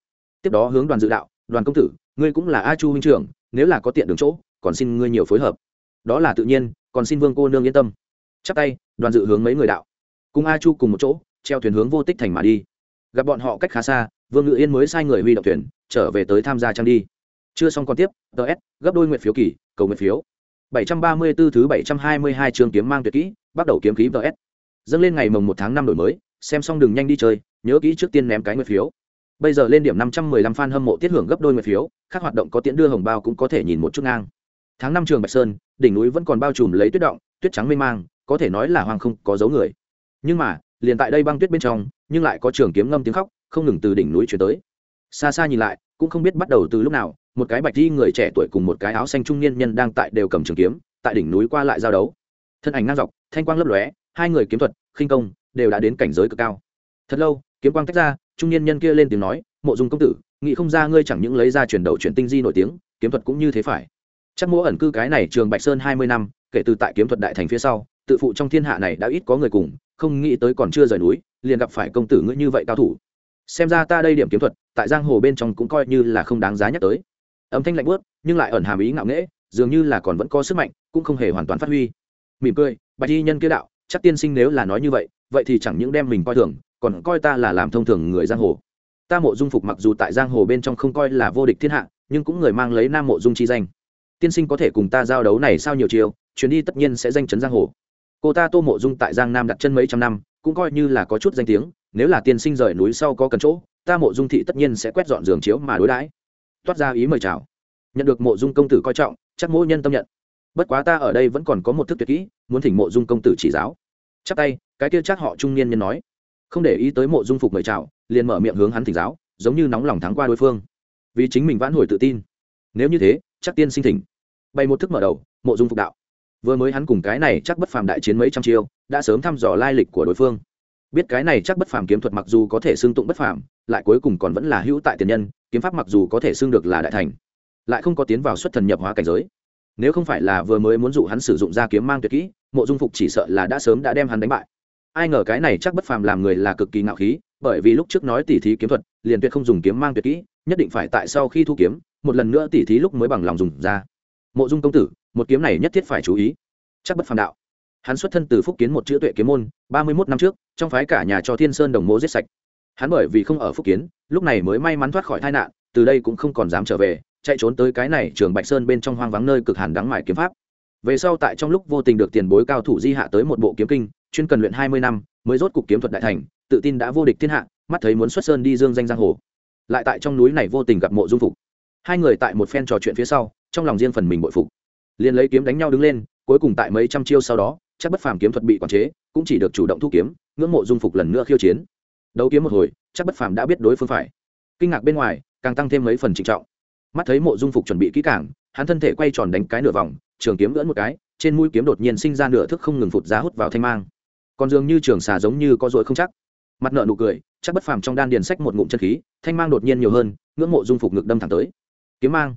Speaker 1: Tiếp đó hướng đoàn dự đạo, đoàn công tử ngươi cũng là a chu huynh trưởng, nếu là có tiện đường chỗ, còn xin ngươi nhiều phối hợp. Đó là tự nhiên, còn xin vương cô nương yên tâm. Chắp tay, đoàn dự hướng mấy người đạo. Cùng a chu cùng một chỗ, treo thuyền hướng vô tích thành mà đi. Gặp bọn họ cách khá xa, vương ngự yên mới sai người huy động thuyền, trở về tới tham gia trang đi. Chưa xong còn tiếp ts gấp đôi nguyện phiếu kỳ, cầu nguyện phiếu. 734 thứ 722 chương kiếm mang tuyệt kỹ, bắt đầu kiếm khí ts dâng lên ngày mồng một tháng năm đổi mới, xem xong đừng nhanh đi chơi, nhớ kỹ trước tiên ném cái nguyện phiếu bây giờ lên điểm 515 fan hâm mộ tiết hưởng gấp đôi nguyện phiếu các hoạt động có tiễn đưa hồng bao cũng có thể nhìn một chút ngang. Tháng năm trường bạch sơn, đỉnh núi vẫn còn bao trùm lấy tuyết động, tuyết trắng mênh mang, có thể nói là hoang không có dấu người. Nhưng mà, liền tại đây băng tuyết bên trong, nhưng lại có trường kiếm ngâm tiếng khóc, không ngừng từ đỉnh núi chuyển tới. Xa xa nhìn lại, cũng không biết bắt đầu từ lúc nào, một cái bạch y người trẻ tuổi cùng một cái áo xanh trung niên nhân đang tại đều cầm trường kiếm, tại đỉnh núi qua lại giao đấu. Thân ảnh ngang dọc, thanh quang lấp lóe, hai người kiếm thuật, khinh công, đều đã đến cảnh giới cực cao. Thật lâu, kiếm quang tách ra trung niên nhân kia lên tiếng nói, mộ dung công tử, nghĩ không ra ngươi chẳng những lấy ra chuyển đầu chuyển tinh di nổi tiếng, kiếm thuật cũng như thế phải. Chắc mỗ ẩn cư cái này trường bạch sơn hai mươi năm, kể từ tại kiếm thuật đại thành phía sau, tự phụ trong thiên hạ này đã ít có người cùng, không nghĩ tới còn chưa rời núi, liền gặp phải công tử ngươi như vậy cao thủ. Xem ra ta đây điểm kiếm thuật, tại giang hồ bên trong cũng coi như là không đáng giá nhắc tới. Âm thanh lạnh bớt nhưng lại ẩn hàm ý ngạo nghễ, dường như là còn vẫn có sức mạnh, cũng không hề hoàn toàn phát huy. Mỉm cười, bạch y nhân kia đạo chắc tiên sinh nếu là nói như vậy vậy thì chẳng những đem mình coi thường, còn coi ta là làm thông thường người giang hồ. Ta mộ dung phục mặc dù tại giang hồ bên trong không coi là vô địch thiên hạ, nhưng cũng người mang lấy nam mộ dung chi danh. Tiên sinh có thể cùng ta giao đấu này sao nhiều chiều chuyến đi tất nhiên sẽ danh chấn giang hồ. Cô ta tô mộ dung tại giang nam đặt chân mấy trăm năm, cũng coi như là có chút danh tiếng, nếu là tiên sinh rời núi sau có cần chỗ, ta mộ dung thị tất nhiên sẽ quét dọn giường chiếu mà đối đãi. Toát ra ý mời chào. Nhận được mộ dung công tử coi trọng, chắc mỗi nhân tâm nhận. Bất quá ta ở đây vẫn còn có một thức tuyệt kỹ muốn thỉnh mộ dung công tử chỉ giáo. Chắc tay, cái kia chắc họ trung niên nhân nói. Không để ý tới mộ dung phục mời chào, liền mở miệng hướng hắn thỉnh giáo, giống như nóng lòng thắng qua đối phương. Vì chính mình vãn hồi tự tin. Nếu như thế, chắc tiên sinh thỉnh. Bay một thức mở đầu, mộ dung phục đạo. Vừa mới hắn cùng cái này chắc bất phàm đại chiến mấy trăm chiêu, đã sớm thăm dò lai lịch của đối phương. Biết cái này chắc bất phàm kiếm thuật mặc dù có thể xưng tụng bất phàm, lại cuối cùng còn vẫn là hữu tại tiền nhân, kiếm pháp mặc dù có thể xưng được là đại thành, lại không có tiến vào xuất thần nhập hóa cảnh giới nếu không phải là vừa mới muốn dụ hắn sử dụng ra kiếm mang tuyệt kỹ, mộ dung phục chỉ sợ là đã sớm đã đem hắn đánh bại. Ai ngờ cái này chắc bất phàm làm người là cực kỳ ngạo khí, bởi vì lúc trước nói tỉ thí kiếm thuật, liền tuyệt không dùng kiếm mang tuyệt kỹ, nhất định phải tại sau khi thu kiếm, một lần nữa tỉ thí lúc mới bằng lòng dùng ra. Mộ dung công tử, một kiếm này nhất thiết phải chú ý. Chắc bất phàm đạo. Hắn xuất thân từ phúc kiến một chữ tuệ kiếm môn, ba mươi mốt năm trước, trong phái cả nhà cho thiên sơn đồng mộ giết sạch. Hắn bởi vì không ở phúc kiến, lúc này mới may mắn thoát khỏi tai nạn, từ đây cũng không còn dám trở về chạy trốn tới cái này trường bạch sơn bên trong hoang vắng nơi cực hàn đắng mải kiếm pháp. Về sau tại trong lúc vô tình được tiền bối cao thủ di hạ tới một bộ kiếm kinh, chuyên cần luyện hai mươi năm, mới rốt cục kiếm thuật đại thành, tự tin đã vô địch thiên hạ, mắt thấy muốn xuất sơn đi dương danh giang hồ. Lại tại trong núi này vô tình gặp mộ dung phục. Hai người tại một phen trò chuyện phía sau, trong lòng riêng phần mình bội phục. Liền lấy kiếm đánh nhau đứng lên, cuối cùng tại mấy trăm chiêu sau đó, chắc bất phàm kiếm thuật bị quản chế, cũng chỉ được chủ động thu kiếm, ngưỡng mộ dung phục lần nữa khiêu chiến. Đấu kiếm một hồi, chắc bất phàm đã biết đối phương phải. Kinh ngạc bên ngoài, càng tăng thêm mấy phần trịnh trọng mắt thấy mộ dung phục chuẩn bị kỹ càng, hắn thân thể quay tròn đánh cái nửa vòng, trường kiếm gỡn một cái, trên mũi kiếm đột nhiên sinh ra nửa thức không ngừng phụt ra hút vào thanh mang. Còn dường như trường xà giống như có dội không chắc. Mặt nợ nụ cười, chắc bất phàm trong đan điền sách một ngụm chân khí, thanh mang đột nhiên nhiều hơn, ngưỡng mộ dung phục ngực đâm thẳng tới. Kiếm mang.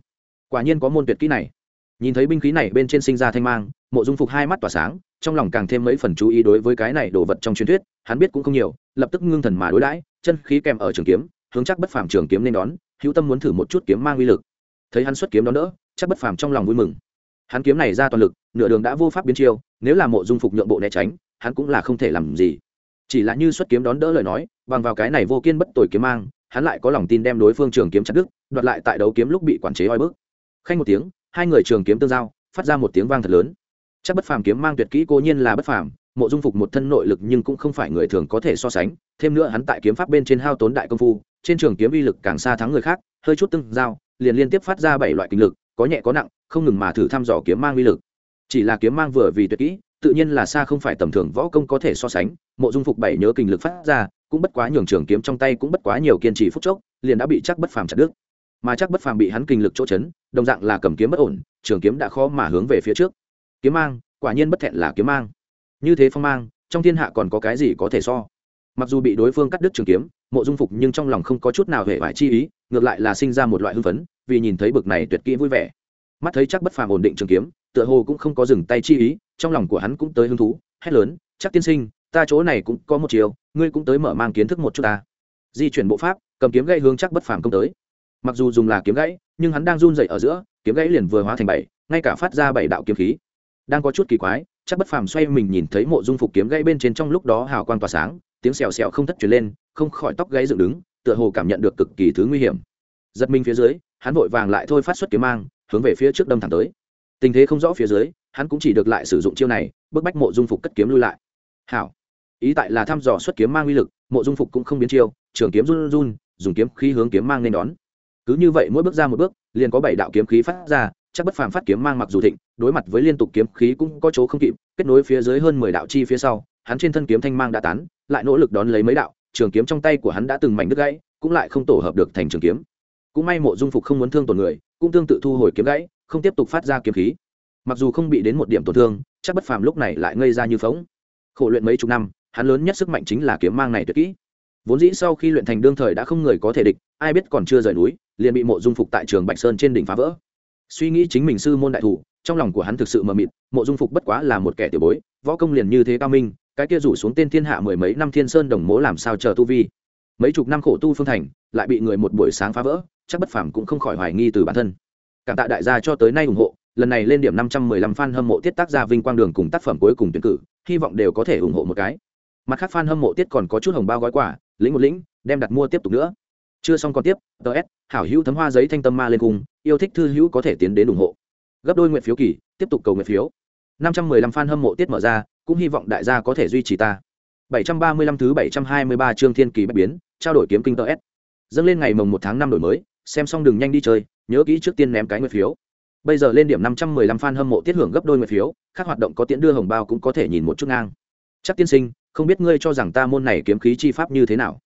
Speaker 1: Quả nhiên có môn tuyệt kỹ này. Nhìn thấy binh khí này bên trên sinh ra thanh mang, mộ dung phục hai mắt tỏa sáng, trong lòng càng thêm mấy phần chú ý đối với cái này đồ vật trong truyền thuyết, hắn biết cũng không nhiều, lập tức ngưng thần mà đối đãi, chân khí kèm ở trường kiếm, hướng chắc bất phàm trường kiếm nên đón, hữu tâm muốn thử một chút kiếm mang uy lực thấy hắn xuất kiếm đón đỡ, chắc bất phàm trong lòng vui mừng. Hắn kiếm này ra toàn lực, nửa đường đã vô pháp biến chiêu, nếu là mộ dung phục nhượng bộ né tránh, hắn cũng là không thể làm gì. Chỉ là như xuất kiếm đón đỡ lời nói, bằng vào cái này vô kiên bất tội kiếm mang, hắn lại có lòng tin đem đối phương trường kiếm chặt đứt, đoạt lại tại đấu kiếm lúc bị quản chế oi bức. Khanh một tiếng, hai người trường kiếm tương giao, phát ra một tiếng vang thật lớn. Chắc bất phàm kiếm mang tuyệt kỹ cố nhiên là bất phàm, mộ dung phục một thân nội lực nhưng cũng không phải người thường có thể so sánh, thêm nữa hắn tại kiếm pháp bên trên hao tốn đại công phu, trên trường kiếm uy lực càng xa thắng người khác, hơi chút tương giao liền liên tiếp phát ra bảy loại kinh lực, có nhẹ có nặng, không ngừng mà thử thăm dò kiếm mang uy lực. Chỉ là kiếm mang vừa vì tuyệt kỹ, tự nhiên là xa không phải tầm thường võ công có thể so sánh, mộ dung phục bảy nhớ kinh lực phát ra, cũng bất quá nhường trường kiếm trong tay cũng bất quá nhiều kiên trì phút chốc, liền đã bị chắc bất phàm chặt đứt. Mà chắc bất phàm bị hắn kinh lực chỗ chấn, đồng dạng là cầm kiếm bất ổn, trường kiếm đã khó mà hướng về phía trước. Kiếm mang, quả nhiên bất thẹn là kiếm mang. Như thế phong mang, trong thiên hạ còn có cái gì có thể so? Mặc dù bị đối phương cắt đứt trường kiếm, mộ dung phục nhưng trong lòng không có chút nào hề phải chi ý, ngược lại là sinh ra một loại hưng phấn, vì nhìn thấy bực này tuyệt kỹ vui vẻ. Mắt thấy chắc bất phàm ổn định trường kiếm, tựa hồ cũng không có dừng tay chi ý, trong lòng của hắn cũng tới hứng thú, hét lớn, chắc tiên sinh, ta chỗ này cũng có một chiều, ngươi cũng tới mở mang kiến thức một chút ta. Di chuyển bộ pháp, cầm kiếm gãy hướng chắc bất phàm công tới. Mặc dù dùng là kiếm gãy, nhưng hắn đang run dậy ở giữa, kiếm gãy liền vừa hóa thành bảy, ngay cả phát ra bảy đạo kiếm khí. Đang có chút kỳ quái, chắc bất phàm xoay mình nhìn thấy mộ dung phục kiếm gãy bên trên trong lúc đó hào quang tỏa sáng tiếng xèo xèo không thất truyền lên, không khỏi tóc gáy dựng đứng, tựa hồ cảm nhận được cực kỳ thứ nguy hiểm. Giật mình phía dưới, hắn vội vàng lại thôi phát xuất kiếm mang, hướng về phía trước đâm thẳng tới. Tình thế không rõ phía dưới, hắn cũng chỉ được lại sử dụng chiêu này, bức bách mộ dung phục cất kiếm lui lại. Hảo. Ý tại là thăm dò xuất kiếm mang uy lực, mộ dung phục cũng không biến chiêu, trường kiếm run run, dùng kiếm khí hướng kiếm mang nên đón. Cứ như vậy mỗi bước ra một bước, liền có bảy đạo kiếm khí phát ra, chắc bất phàm phát kiếm mang mặc dù thịnh, đối mặt với liên tục kiếm khí cũng có chỗ không kịp, kết nối phía dưới hơn mười đạo chi phía sau, hắn trên thân kiếm thanh mang đã tán lại nỗ lực đón lấy mấy đạo, trường kiếm trong tay của hắn đã từng mảnh đứt gãy, cũng lại không tổ hợp được thành trường kiếm. Cũng may mộ dung phục không muốn thương tổn người, cũng tương tự thu hồi kiếm gãy, không tiếp tục phát ra kiếm khí. Mặc dù không bị đến một điểm tổn thương, chắc bất phàm lúc này lại ngây ra như phóng khổ luyện mấy chục năm, hắn lớn nhất sức mạnh chính là kiếm mang này tuyệt kỹ. Vốn dĩ sau khi luyện thành đương thời đã không người có thể địch, ai biết còn chưa rời núi, liền bị mộ dung phục tại trường bạch sơn trên đỉnh phá vỡ. Suy nghĩ chính mình sư môn đại thủ, trong lòng của hắn thực sự mờ mịt, mộ dung phục bất quá là một kẻ tiểu bối, võ công liền như thế cao minh cái kia rủ xuống tên thiên hạ mười mấy năm thiên sơn đồng mố làm sao chờ tu vi? Mấy chục năm khổ tu phương thành, lại bị người một buổi sáng phá vỡ, chắc bất phàm cũng không khỏi hoài nghi từ bản thân. Cảm tạ đại gia cho tới nay ủng hộ, lần này lên điểm năm trăm mười lăm fan hâm mộ tiết tác gia vinh quang đường cùng tác phẩm cuối cùng tuyển cử, hy vọng đều có thể ủng hộ một cái. Mặt khác fan hâm mộ tiết còn có chút hồng bao gói quà, lĩnh một lĩnh, đem đặt mua tiếp tục nữa. Chưa xong còn tiếp ts hảo hữu thấm hoa giấy thanh tâm ma lên cùng, yêu thích thư hữu có thể tiến đến ủng hộ. Gấp đôi nguyện phiếu kỳ, tiếp tục cầu nguyện phiếu. Năm trăm mười lăm fan hâm mộ tiết mở ra cũng hy vọng đại gia có thể duy trì ta. Bảy trăm ba mươi lăm thứ bảy trăm hai mươi ba chương thiên kỳ bách biến, trao đổi kiếm kinh tờ s. Dâng lên ngày mồng một tháng năm đổi mới, xem xong đừng nhanh đi chơi, nhớ kỹ trước tiên ném cái nguyện phiếu. Bây giờ lên điểm năm trăm mười lăm fan hâm mộ tiết hưởng gấp đôi nguyện phiếu các hoạt động có tiễn đưa hồng bao cũng có thể nhìn một chút ngang. Chắc tiên sinh, không biết ngươi cho rằng ta môn này kiếm khí chi pháp như thế nào?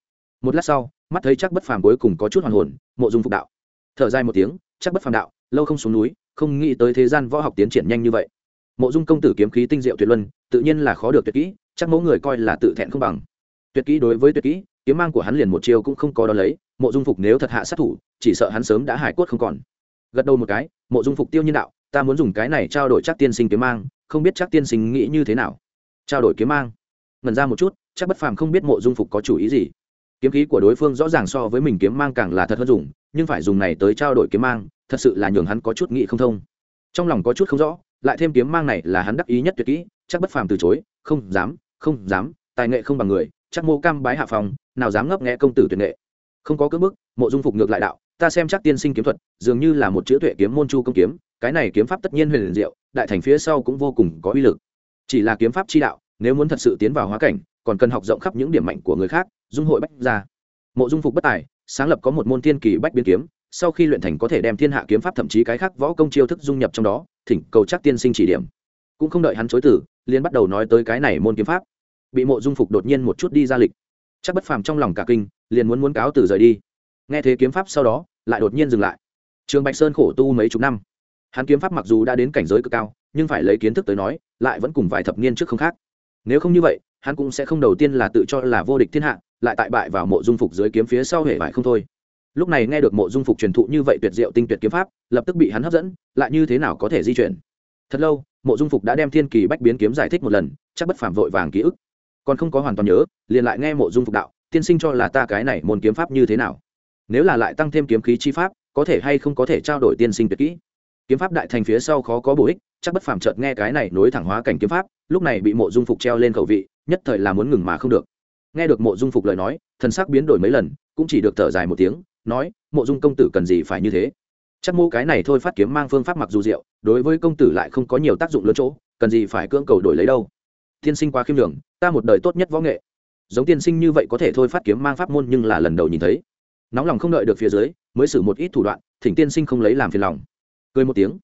Speaker 1: Một lát sau, mắt thấy chắc bất phàm cuối cùng có chút hoàn hồn, mộ dung phục đạo. Thở dài một tiếng, chắc bất phàm đạo, lâu không xuống núi, không nghĩ tới thế gian võ học tiến triển nhanh như vậy mộ dung công tử kiếm khí tinh diệu tuyệt luân, tự nhiên là khó được tuyệt kỹ, chắc mẫu người coi là tự thẹn không bằng. Tuyệt kỹ đối với tuyệt kỹ, kiếm mang của hắn liền một chiêu cũng không có đo lấy, mộ dung phục nếu thật hạ sát thủ, chỉ sợ hắn sớm đã hải quất không còn. Gật đầu một cái, mộ dung phục tiêu nhiên đạo, ta muốn dùng cái này trao đổi chắc tiên sinh kiếm mang, không biết chắc tiên sinh nghĩ như thế nào. Trao đổi kiếm mang. Ngần ra một chút, chắc bất phàm không biết mộ dung phục có chủ ý gì. Kiếm khí của đối phương rõ ràng so với mình kiếm mang càng là thật hơn dùng, nhưng phải dùng này tới trao đổi kiếm mang, thật sự là nhường hắn có chút nghĩ không thông. Trong lòng có chút không rõ lại thêm kiếm mang này là hắn đắc ý nhất tuyệt kỹ, chắc bất phàm từ chối, không dám không dám, tài nghệ không bằng người, chắc mô cam bái hạ phòng, nào dám ngấp nghe công tử tuyệt nghệ. Không có cưỡng bức, mộ dung phục ngược lại đạo, ta xem chắc tiên sinh kiếm thuật, dường như là một chữ tuệ kiếm môn chu công kiếm, cái này kiếm pháp tất nhiên huyền diệu, đại thành phía sau cũng vô cùng có uy lực. Chỉ là kiếm pháp chi đạo, nếu muốn thật sự tiến vào hóa cảnh, còn cần học rộng khắp những điểm mạnh của người khác, dung hội bách ra mộ dung phục bất tài, sáng lập có một môn thiên kỳ bách biến kiếm sau khi luyện thành có thể đem thiên hạ kiếm pháp thậm chí cái khác võ công chiêu thức dung nhập trong đó, thỉnh cầu chắc tiên sinh chỉ điểm. Cũng không đợi hắn chối tử liên bắt đầu nói tới cái này môn kiếm pháp. Bị mộ dung phục đột nhiên một chút đi ra lịch. Chắc bất phàm trong lòng cả kinh, liền muốn muốn cáo từ rời đi. Nghe thế kiếm pháp sau đó, lại đột nhiên dừng lại. Trường bạch sơn khổ tu mấy chục năm. Hắn kiếm pháp mặc dù đã đến cảnh giới cực cao, nhưng phải lấy kiến thức tới nói, lại vẫn cùng vài thập niên trước không khác. Nếu không như vậy, hắn cũng sẽ không đầu tiên là tự cho là vô địch thiên hạ, lại tại bại vào mộ dung phục dưới kiếm phía sau hệ vải không thôi lúc này nghe được mộ dung phục truyền thụ như vậy tuyệt diệu tinh tuyệt kiếm pháp, lập tức bị hắn hấp dẫn, lại như thế nào có thể di chuyển? Thật lâu, mộ dung phục đã đem thiên kỳ bách biến kiếm giải thích một lần, chắc bất phàm vội vàng ký ức. Còn không có hoàn toàn nhớ, liền lại nghe mộ dung phục đạo, tiên sinh cho là ta cái này môn kiếm pháp như thế nào? Nếu là lại tăng thêm kiếm khí chi pháp, có thể hay không có thể trao đổi tiên sinh tuyệt kỹ? Kiếm pháp đại thành phía sau khó có bổ ích, chắc bất phàm chợt nghe cái này nối thẳng hóa cảnh kiếm pháp, lúc này bị mộ dung phục treo lên khẩu vị, nhất thời là muốn ngừng mà không được. Nghe được mộ dung phục lời nói, thần sắc biến đổi mấy lần, cũng chỉ được thở dài một tiếng nói, mộ dung công tử cần gì phải như thế? Chắc mô cái này thôi phát kiếm mang phương pháp mặc dù diệu, đối với công tử lại không có nhiều tác dụng lớn chỗ, cần gì phải cưỡng cầu đổi lấy đâu? Tiên sinh quá khiêm đường ta một đời tốt nhất võ nghệ. Giống tiên sinh như vậy có thể thôi phát kiếm mang pháp môn nhưng là lần đầu nhìn thấy. Nóng lòng không đợi được phía dưới, mới xử một ít thủ đoạn, thỉnh tiên sinh không lấy làm phiền lòng. Cười một tiếng.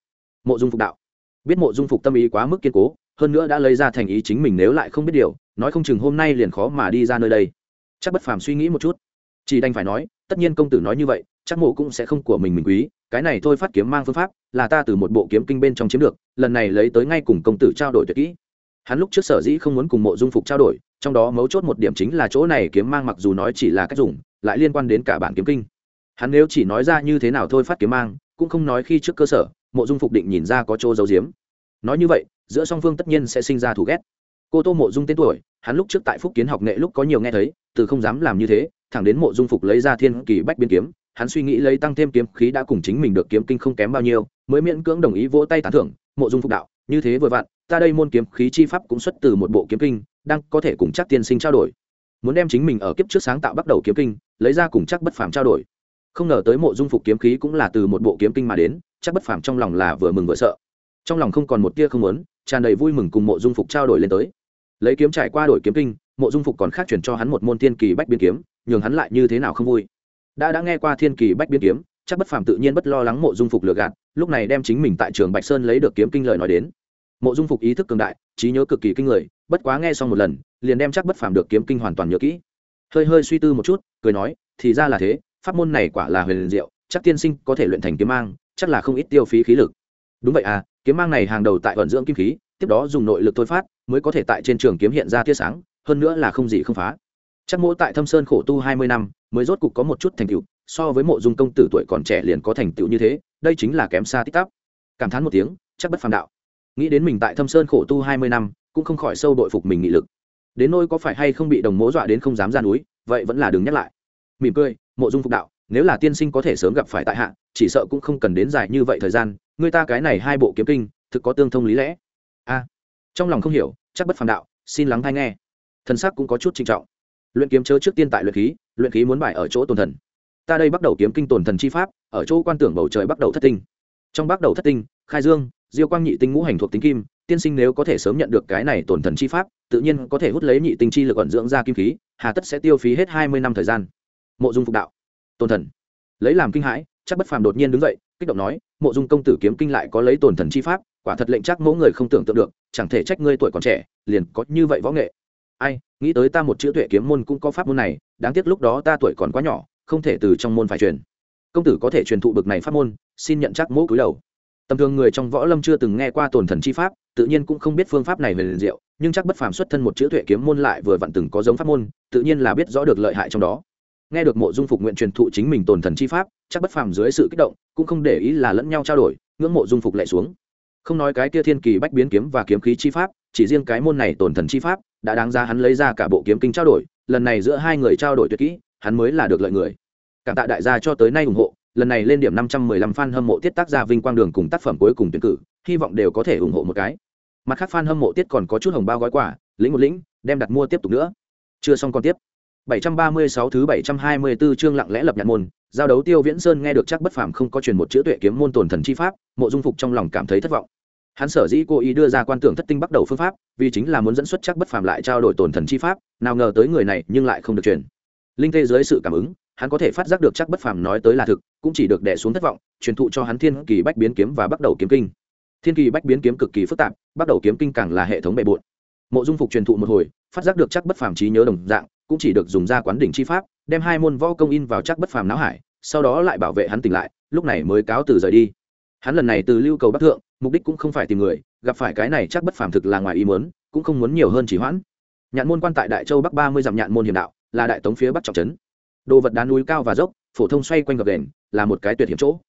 Speaker 1: Mộ dung phục đạo. Biết mộ dung phục tâm ý quá mức kiên cố, hơn nữa đã lấy ra thành ý chính mình nếu lại không biết điều, nói không chừng hôm nay liền khó mà đi ra nơi đây. Chắc bất phàm suy nghĩ một chút. Chỉ đành phải nói tất nhiên công tử nói như vậy, chắc mộ cũng sẽ không của mình mình quý, cái này thôi phát kiếm mang phương pháp, là ta từ một bộ kiếm kinh bên trong chiếm được, lần này lấy tới ngay cùng công tử trao đổi tuyệt kỹ. Hắn lúc trước sở dĩ không muốn cùng mộ dung phục trao đổi, trong đó mấu chốt một điểm chính là chỗ này kiếm mang mặc dù nói chỉ là cách dùng, lại liên quan đến cả bản kiếm kinh. Hắn nếu chỉ nói ra như thế nào thôi phát kiếm mang, cũng không nói khi trước cơ sở, mộ dung phục định nhìn ra có chỗ giấu giếm. Nói như vậy, giữa song phương tất nhiên sẽ sinh ra thù ghét. Cô tô mộ dung tên tuổi, hắn lúc trước tại phúc kiến học nghệ lúc có nhiều nghe thấy, từ không dám làm như thế thẳng đến mộ dung phục lấy ra thiên kỳ bách biến kiếm, hắn suy nghĩ lấy tăng thêm kiếm khí đã cùng chính mình được kiếm kinh không kém bao nhiêu, mới miễn cưỡng đồng ý vỗ tay tán thưởng, mộ dung phục đạo, như thế vừa vặn, ta đây môn kiếm khí chi pháp cũng xuất từ một bộ kiếm kinh, đang có thể cùng chắc tiên sinh trao đổi. Muốn đem chính mình ở kiếp trước sáng tạo bắt đầu kiếm kinh, lấy ra cùng chắc bất phàm trao đổi. Không ngờ tới mộ dung phục kiếm khí cũng là từ một bộ kiếm kinh mà đến, chắc bất phàm trong lòng là vừa mừng vừa sợ. Trong lòng không còn một tia không muốn, tràn đầy vui mừng cùng mộ dung phục trao đổi lên tới lấy kiếm trải qua đổi kiếm kinh, mộ dung phục còn khác chuyển cho hắn một môn thiên kỳ bách biên kiếm, nhường hắn lại như thế nào không vui. Đã đã nghe qua thiên kỳ bách biên kiếm, chắc bất phàm tự nhiên bất lo lắng mộ dung phục lừa gạt, lúc này đem chính mình tại trường bạch sơn lấy được kiếm kinh lời nói đến. Mộ dung phục ý thức cường đại, trí nhớ cực kỳ kinh người, bất quá nghe xong một lần, liền đem chắc bất phàm được kiếm kinh hoàn toàn nhớ kỹ. Hơi hơi suy tư một chút, cười nói, thì ra là thế, pháp môn này quả là huyền diệu, chắc tiên sinh có thể luyện thành kiếm mang, chắc là không ít tiêu phí khí lực. Đúng vậy à kiếm mang này hàng đầu tại vận dưỡng kim khí, tiếp đó dùng nội lực thôi phát mới có thể tại trên trường kiếm hiện ra tia sáng, hơn nữa là không gì không phá. Chắc mỗi tại thâm sơn khổ tu hai mươi năm, mới rốt cục có một chút thành tựu, so với mộ dung công tử tuổi còn trẻ liền có thành tựu như thế, đây chính là kém xa tích tắp cảm thán một tiếng, chắc bất phàm đạo. Nghĩ đến mình tại thâm sơn khổ tu hai mươi năm, cũng không khỏi sâu đội phục mình nghị lực. Đến nôi có phải hay không bị đồng mố dọa đến không dám ra núi, vậy vẫn là đừng nhắc lại. Mỉm cười, mộ dung phục đạo, nếu là tiên sinh có thể sớm gặp phải tại hạ, chỉ sợ cũng không cần đến dài như vậy thời gian, người ta cái này hai bộ kiếm kinh, thực có tương thông lý lẽ trong lòng không hiểu, chắc bất phàm đạo, xin lắng thai nghe. Thần sắc cũng có chút trinh trọng. Luyện kiếm chớ trước tiên tại luyện khí luyện khí muốn bài ở chỗ tồn thần. Ta đây bắt đầu kiếm kinh tồn thần chi pháp, ở chỗ quan tưởng bầu trời bắt đầu thất tinh. Trong bắt đầu thất tinh, khai dương, diêu quang nhị tinh ngũ hành thuộc tính kim, tiên sinh nếu có thể sớm nhận được cái này tổn thần chi pháp, tự nhiên có thể hút lấy nhị tinh chi lực ẩn dưỡng ra kim khí, hà tất sẽ tiêu phí hết hai mươi năm thời gian. Mộ dung phục đạo. Tổn thần. Lấy làm kinh hãi, chắc bất phàm đột nhiên đứng dậy, kích động nói, mộ dung công tử kiếm kinh lại có lấy tổn thần chi pháp quả thật lệnh chắc mẫu người không tưởng tượng được, chẳng thể trách ngươi tuổi còn trẻ, liền có như vậy võ nghệ. Ai, nghĩ tới ta một chữ tuệ kiếm môn cũng có pháp môn này, đáng tiếc lúc đó ta tuổi còn quá nhỏ, không thể từ trong môn phải truyền. Công tử có thể truyền thụ bực này pháp môn, xin nhận chắc mẫu cúi đầu. Tầm thường người trong võ lâm chưa từng nghe qua tổn thần chi pháp, tự nhiên cũng không biết phương pháp này về liền diệu, nhưng chắc bất phàm xuất thân một chữ tuệ kiếm môn lại vừa vặn từng có giống pháp môn, tự nhiên là biết rõ được lợi hại trong đó. Nghe được mộ dung phục nguyện truyền thụ chính mình tổn thần chi pháp, chắc bất phàm dưới sự kích động, cũng không để ý là lẫn nhau trao đổi, ngưỡng mộ dung phục lại xuống không nói cái kia thiên kỳ bách biến kiếm và kiếm khí chi pháp, chỉ riêng cái môn này tổn thần chi pháp đã đáng ra hắn lấy ra cả bộ kiếm kinh trao đổi, lần này giữa hai người trao đổi tuyệt kỹ, hắn mới là được lợi người. Cảm tạ đại gia cho tới nay ủng hộ, lần này lên điểm năm trăm mười lăm fan hâm mộ tiết tác gia vinh quang đường cùng tác phẩm cuối cùng tuyển cử, hy vọng đều có thể ủng hộ một cái. Mặt khác fan hâm mộ tiết còn có chút hồng bao gói quà, lĩnh một lĩnh, đem đặt mua tiếp tục nữa. Chưa xong còn tiếp. 736 thứ 724 chương lặng lẽ lập nhạn môn, giao đấu tiêu viễn sơn nghe được chắc bất phàm không có truyền một chữ tuệ kiếm môn tổn thần chi pháp, mộ dung phục trong lòng cảm thấy thất vọng hắn sở dĩ cố ý đưa ra quan tưởng thất tinh bắt đầu phương pháp, vì chính là muốn dẫn xuất chắc bất phàm lại trao đổi tổn thần chi pháp, nào ngờ tới người này nhưng lại không được truyền. Linh tê dưới sự cảm ứng, hắn có thể phát giác được chắc bất phàm nói tới là thực, cũng chỉ được đẻ xuống thất vọng, truyền thụ cho hắn thiên kỳ bách biến kiếm và bắt đầu kiếm kinh. Thiên kỳ bách biến kiếm cực kỳ phức tạp, bắt đầu kiếm kinh càng là hệ thống bệ bộn mộ dung phục truyền thụ một hồi, phát giác được chắc bất phàm trí nhớ đồng dạng, cũng chỉ được dùng ra quán đỉnh chi pháp, đem hai môn võ công in vào chắc bất phàm não hải, sau đó lại bảo vệ hắn tỉnh lại, lúc này mới cáo từ rời đi hắn lần này từ lưu cầu bắc thượng, mục đích cũng không phải tìm người, gặp phải cái này chắc bất phàm thực là ngoài ý muốn, cũng không muốn nhiều hơn chỉ hoãn. Nhạn môn quan tại đại châu bắc ba mươi dặm nhạn môn hiểm đạo, là đại tống phía bắc trọng trấn. Đồ vật đá núi cao và dốc, phổ thông xoay quanh gập đền, là một cái tuyệt hiểm chỗ.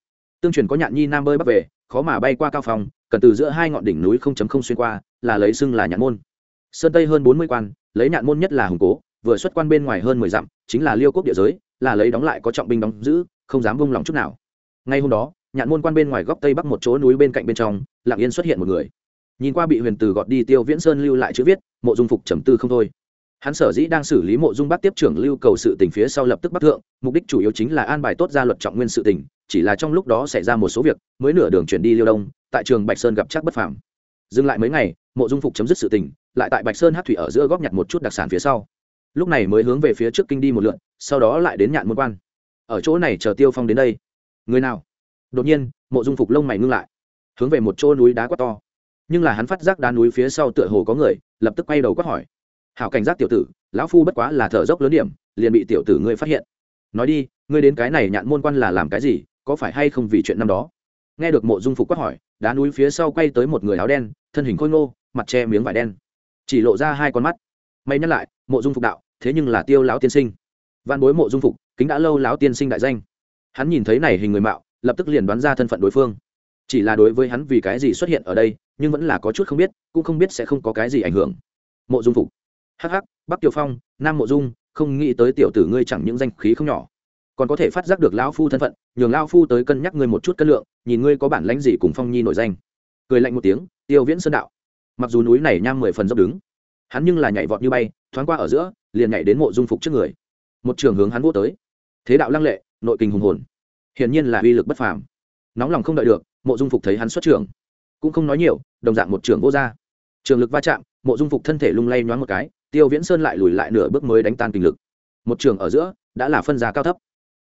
Speaker 1: Tương truyền có nhạn nhi nam bơi bắc về, khó mà bay qua cao phòng, cần từ giữa hai ngọn đỉnh núi không chấm không xuyên qua, là lấy xưng là nhạn môn. Sơn tây hơn bốn mươi quan, lấy nhạn môn nhất là hùng cố, vừa xuất quan bên ngoài hơn mười dặm, chính là liêu quốc địa giới, là lấy đóng lại có trọng binh đóng giữ, không dám vung lòng chút nào. Ngay hôm đó nhạn môn quan bên ngoài góc tây bắc một chỗ núi bên cạnh bên trong, lặng yên xuất hiện một người. Nhìn qua bị huyền từ gọt đi tiêu viễn sơn lưu lại chữ viết, mộ dung phục trầm tư không thôi. Hắn sở dĩ đang xử lý mộ dung bác tiếp trưởng lưu cầu sự tình phía sau lập tức bắc thượng, mục đích chủ yếu chính là an bài tốt ra luật trọng nguyên sự tình, chỉ là trong lúc đó xảy ra một số việc, mới nửa đường chuyển đi liêu đông, tại trường bạch sơn gặp chắc bất phàm. Dừng lại mấy ngày, mộ dung phục chấm dứt sự tình, lại tại bạch sơn hát thủy ở giữa góp nhặt một chút đặc sản phía sau. Lúc này mới hướng về phía trước kinh đi một lượn, sau đó lại đến nhạn môn quan. Ở chỗ này chờ tiêu phong đến đây. Người nào? Đột nhiên, mộ dung phục lông mày ngưng lại, hướng về một chỗ núi đá quá to. Nhưng là hắn phát giác đá núi phía sau tựa hồ có người, lập tức quay đầu quát hỏi. Hảo cảnh giác tiểu tử, lão phu bất quá là thở dốc lớn điểm, liền bị tiểu tử ngươi phát hiện. Nói đi, ngươi đến cái này nhạn môn quan là làm cái gì, có phải hay không vì chuyện năm đó? Nghe được mộ dung phục quát hỏi, đá núi phía sau quay tới một người áo đen, thân hình khôi ngô, mặt che miếng vải đen. Chỉ lộ ra hai con mắt. May nhắc lại, mộ dung phục đạo, thế nhưng là tiêu lão tiên sinh. Văn bối mộ dung phục, kính đã lâu lão tiên sinh đại danh. Hắn nhìn thấy này hình người mạo lập tức liền đoán ra thân phận đối phương. Chỉ là đối với hắn vì cái gì xuất hiện ở đây, nhưng vẫn là có chút không biết, cũng không biết sẽ không có cái gì ảnh hưởng. Mộ dung phục. Hắc hắc, bắc tiểu phong, nam mộ dung, không nghĩ tới tiểu tử ngươi chẳng những danh khí không nhỏ, còn có thể phát giác được lão phu thân phận, nhường lão phu tới cân nhắc ngươi một chút cân lượng, nhìn ngươi có bản lãnh gì cùng phong nhi nổi danh. Cười lạnh một tiếng, tiêu viễn sơn đạo. Mặc dù núi này nham mười phần dốc đứng, hắn nhưng là nhảy vọt như bay, thoáng qua ở giữa, liền nhảy đến mộ dung phục trước người. Một trường hướng hắn vô tới. Thế đạo lăng lệ, nội kinh hùng hồn hiển nhiên là uy lực bất phàm. Nóng lòng không đợi được mộ dung phục thấy hắn xuất trưởng, cũng không nói nhiều đồng dạng một trưởng vô ra trường lực va chạm mộ dung phục thân thể lung lay nhoáng một cái tiêu viễn sơn lại lùi lại nửa bước mới đánh tan kinh lực. Một trường ở giữa đã là phân giá cao thấp.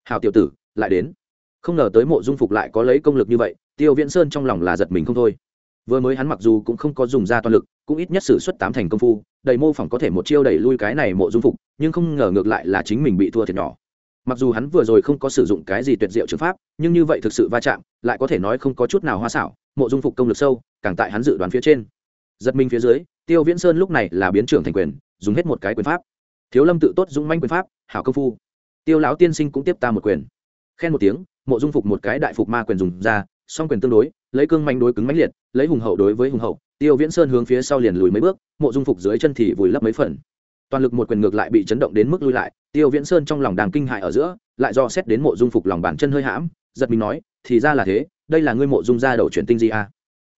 Speaker 1: Hào tiểu tử lại đến. Không ngờ tới mộ dung phục lại có lấy công lực như vậy tiêu viễn sơn trong lòng là giật mình không thôi. Vừa mới hắn mặc dù cũng không có dùng ra toàn lực cũng ít nhất sử xuất tám thành công phu đầy mô phỏng có thể một chiêu đẩy lui cái này mộ dung phục nhưng không ngờ ngược lại là chính mình bị thua thiệt nhỏ mặc dù hắn vừa rồi không có sử dụng cái gì tuyệt diệu trường pháp, nhưng như vậy thực sự va chạm, lại có thể nói không có chút nào hoa xảo, mộ dung phục công lực sâu, càng tại hắn dự đoán phía trên. Giật mình phía dưới, tiêu viễn sơn lúc này là biến trưởng thành quyền, dùng hết một cái quyền pháp. Thiếu lâm tự tốt dũng manh quyền pháp, hảo công phu. Tiêu lão tiên sinh cũng tiếp ta một quyền. Khen một tiếng, mộ dung phục một cái đại phục ma quyền dùng ra, song quyền tương đối, lấy cương manh đối cứng mãnh liệt, lấy hùng hậu đối với hùng hậu. Tiêu viễn sơn hướng phía sau liền lùi mấy bước, mộ dung phục dưới chân thì vùi lấp mấy phần toàn lực một quyền ngược lại bị chấn động đến mức lui lại, tiêu viễn sơn trong lòng đàng kinh hại ở giữa, lại do xét đến mộ dung phục lòng bàn chân hơi hãm, giật mình nói, thì ra là thế, đây là ngươi mộ dung ra đầu chuyển tinh gì à?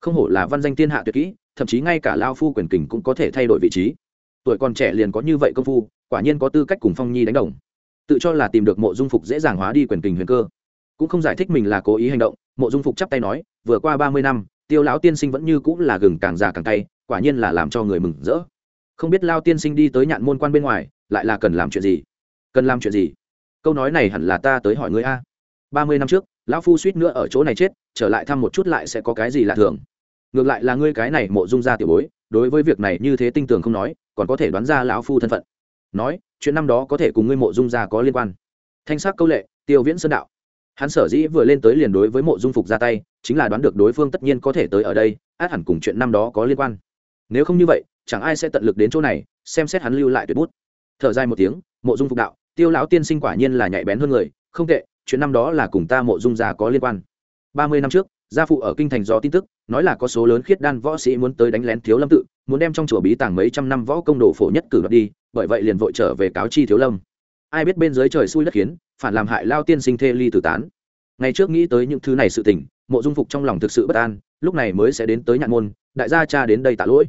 Speaker 1: Không hổ là văn danh thiên hạ tuyệt kỹ, thậm chí ngay cả lao phu quyền kình cũng có thể thay đổi vị trí. Tuổi còn trẻ liền có như vậy công phu, quả nhiên có tư cách cùng phong nhi đánh đồng. Tự cho là tìm được mộ dung phục dễ dàng hóa đi quyền kình huyền cơ. Cũng không giải thích mình là cố ý hành động, mộ dung phục chắp tay nói, vừa qua ba mươi năm, tiêu lão tiên sinh vẫn như cũng là gừng càng già càng tay quả nhiên là làm cho người mừng rỡ không biết lao tiên sinh đi tới nhạn môn quan bên ngoài, lại là cần làm chuyện gì? Cần làm chuyện gì? Câu nói này hẳn là ta tới hỏi ngươi a. Ba mươi năm trước, lão phu suýt nữa ở chỗ này chết, trở lại thăm một chút lại sẽ có cái gì lạ thường. Ngược lại là ngươi cái này mộ dung ra tiểu bối, đối với việc này như thế tinh tường không nói, còn có thể đoán ra lão phu thân phận. Nói, chuyện năm đó có thể cùng ngươi mộ dung ra có liên quan. Thanh sắc câu lệ, tiêu viễn sơn đạo. Hắn sở dĩ vừa lên tới liền đối với mộ dung phục ra tay, chính là đoán được đối phương tất nhiên có thể tới ở đây, át hẳn cùng chuyện năm đó có liên quan nếu không như vậy, chẳng ai sẽ tận lực đến chỗ này, xem xét hắn lưu lại tuyệt bút. Thở dài một tiếng, mộ dung phục đạo, tiêu lão tiên sinh quả nhiên là nhạy bén hơn người, không tệ, chuyện năm đó là cùng ta mộ dung già có liên quan. Ba mươi năm trước, gia phụ ở kinh thành do tin tức, nói là có số lớn khiết đan võ sĩ muốn tới đánh lén thiếu lâm tự, muốn đem trong chùa bí tàng mấy trăm năm võ công đồ phổ nhất cử đoạt đi, bởi vậy liền vội trở về cáo chi thiếu lâm. Ai biết bên dưới trời xui đất khiến, phản làm hại lao tiên sinh thê ly tử tán. Ngày trước nghĩ tới những thứ này sự tình, mộ dung phục trong lòng thực sự bất an, lúc này mới sẽ đến tới nhạn môn, đại gia cha đến đây tạ lỗi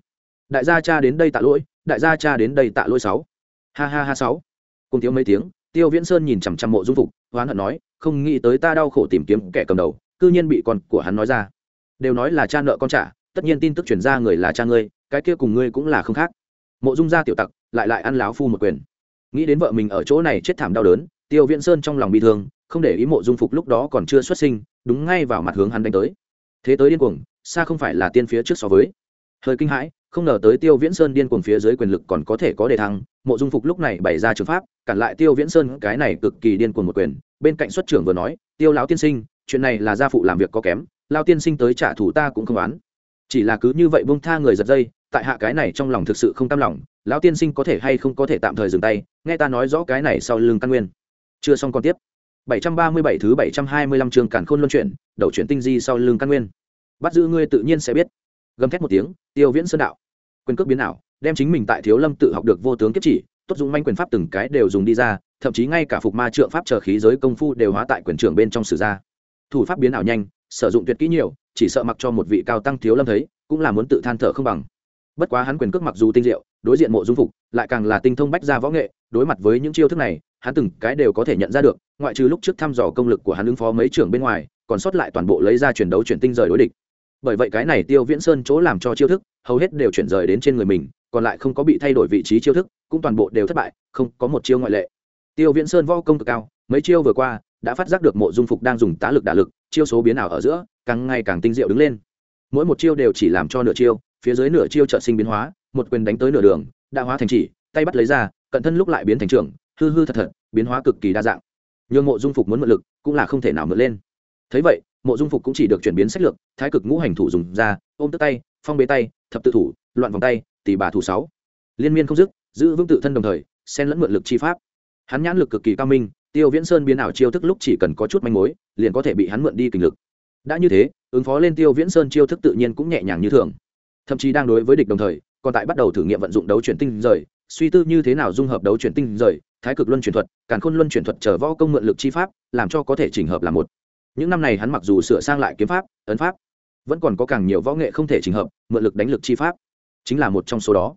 Speaker 1: đại gia cha đến đây tạ lỗi, đại gia cha đến đây tạ lỗi sáu. Ha ha ha sáu. Cùng thiếu mấy tiếng, tiêu viễn sơn nhìn chằm chằm mộ dung phục, hoán hận nói, không nghĩ tới ta đau khổ tìm kiếm kẻ cầm đầu, cư nhiên bị con của hắn nói ra. Đều nói là cha nợ con trả, tất nhiên tin tức chuyển ra người là cha ngươi, cái kia cùng ngươi cũng là không khác. Mộ dung gia tiểu tặc, lại lại ăn láo phu một quyền. Nghĩ đến vợ mình ở chỗ này chết thảm đau đớn, tiêu viễn sơn trong lòng bị thương, không để ý mộ dung phục lúc đó còn chưa xuất sinh, đúng ngay vào mặt hướng hắn đánh tới. Thế tới điên cuồng, xa không phải là tiên phía trước so với. Hơi kinh hãi không ngờ tới tiêu viễn sơn điên cuồng phía dưới quyền lực còn có thể có đề thăng, mộ dung phục lúc này bày ra trường pháp, cản lại tiêu viễn sơn, cái này cực kỳ điên cuồng một quyền. Bên cạnh xuất trưởng vừa nói, tiêu lão tiên sinh, chuyện này là gia phụ làm việc có kém lao tiên sinh tới trả thù ta cũng không oán. Chỉ là cứ như vậy bông tha người giật dây, tại hạ cái này trong lòng thực sự không tam lòng, lão tiên sinh có thể hay không có thể tạm thời dừng tay, nghe ta nói rõ cái này sau lưng căn nguyên. Chưa xong còn tiếp. 737 thứ 725 chương cản khôn luân chuyển, đầu chuyển tinh di sau lưng căn nguyên. Bắt giữ ngươi tự nhiên sẽ biết gầm thét một tiếng, tiêu viễn sơn đạo. Quyền cước biến ảo, đem chính mình tại thiếu lâm tự học được vô tướng kiếp chỉ, tốt dụng manh quyền pháp từng cái đều dùng đi ra, thậm chí ngay cả phục ma trượng pháp chờ khí giới công phu đều hóa tại quyền trưởng bên trong sử gia thủ pháp biến ảo nhanh, sử dụng tuyệt kỹ nhiều, chỉ sợ mặc cho một vị cao tăng thiếu lâm thấy, cũng là muốn tự than thở không bằng. Bất quá hắn quyền cước mặc dù tinh diệu, đối diện mộ dung phục, lại càng là tinh thông bách gia võ nghệ, đối mặt với những chiêu thức này, hắn từng cái đều có thể nhận ra được, ngoại trừ lúc trước thăm dò công lực của hắn ứng phó mấy trưởng bên ngoài, còn sót lại toàn bộ lấy ra chuyển đấu chuyển tinh rời đối địch bởi vậy cái này tiêu viễn sơn chỗ làm cho chiêu thức, hầu hết đều chuyển rời đến trên người mình, còn lại không có bị thay đổi vị trí chiêu thức, cũng toàn bộ đều thất bại, không có một chiêu ngoại lệ. Tiêu viễn sơn võ công cực cao, mấy chiêu vừa qua, đã phát giác được mộ dung phục đang dùng tá lực đả lực, chiêu số biến ảo ở giữa, càng ngày càng tinh diệu đứng lên. Mỗi một chiêu đều chỉ làm cho nửa chiêu, phía dưới nửa chiêu trợ sinh biến hóa, một quyền đánh tới nửa đường, đã hóa thành chỉ, tay bắt lấy ra, cận thân lúc lại biến thành trưởng, hư hư thật thật, biến hóa cực kỳ đa dạng. Nhưng mộ dung phục muốn mượn lực, cũng là không thể nào mượn lên. Thấy vậy mộ dung phục cũng chỉ được chuyển biến sách lược, thái cực ngũ hành thủ dùng ra, ôm tức tay, phong bế tay, thập tự thủ, loạn vòng tay, tỷ bà thủ sáu. Liên miên không dứt, giữ vững tự thân đồng thời, xen lẫn mượn lực chi pháp. Hắn nhãn lực cực kỳ cao minh, tiêu viễn sơn biến ảo chiêu thức lúc chỉ cần có chút manh mối, liền có thể bị hắn mượn đi kinh lực. Đã như thế, ứng phó lên tiêu viễn sơn chiêu thức tự nhiên cũng nhẹ nhàng như thường. Thậm chí đang đối với địch đồng thời, còn tại bắt đầu thử nghiệm vận dụng đấu chuyển tinh rời, suy tư như thế nào dung hợp đấu chuyển tinh rời, thái cực luân chuyển thuật, càn khôn luân chuyển thuật chờ võ công mượn lực chi pháp, làm cho có thể chỉnh hợp là một những năm này hắn mặc dù sửa sang lại kiếm pháp, ấn pháp, vẫn còn có càng nhiều võ nghệ không thể trình hợp, mượn lực đánh lực chi pháp. Chính là một trong số đó.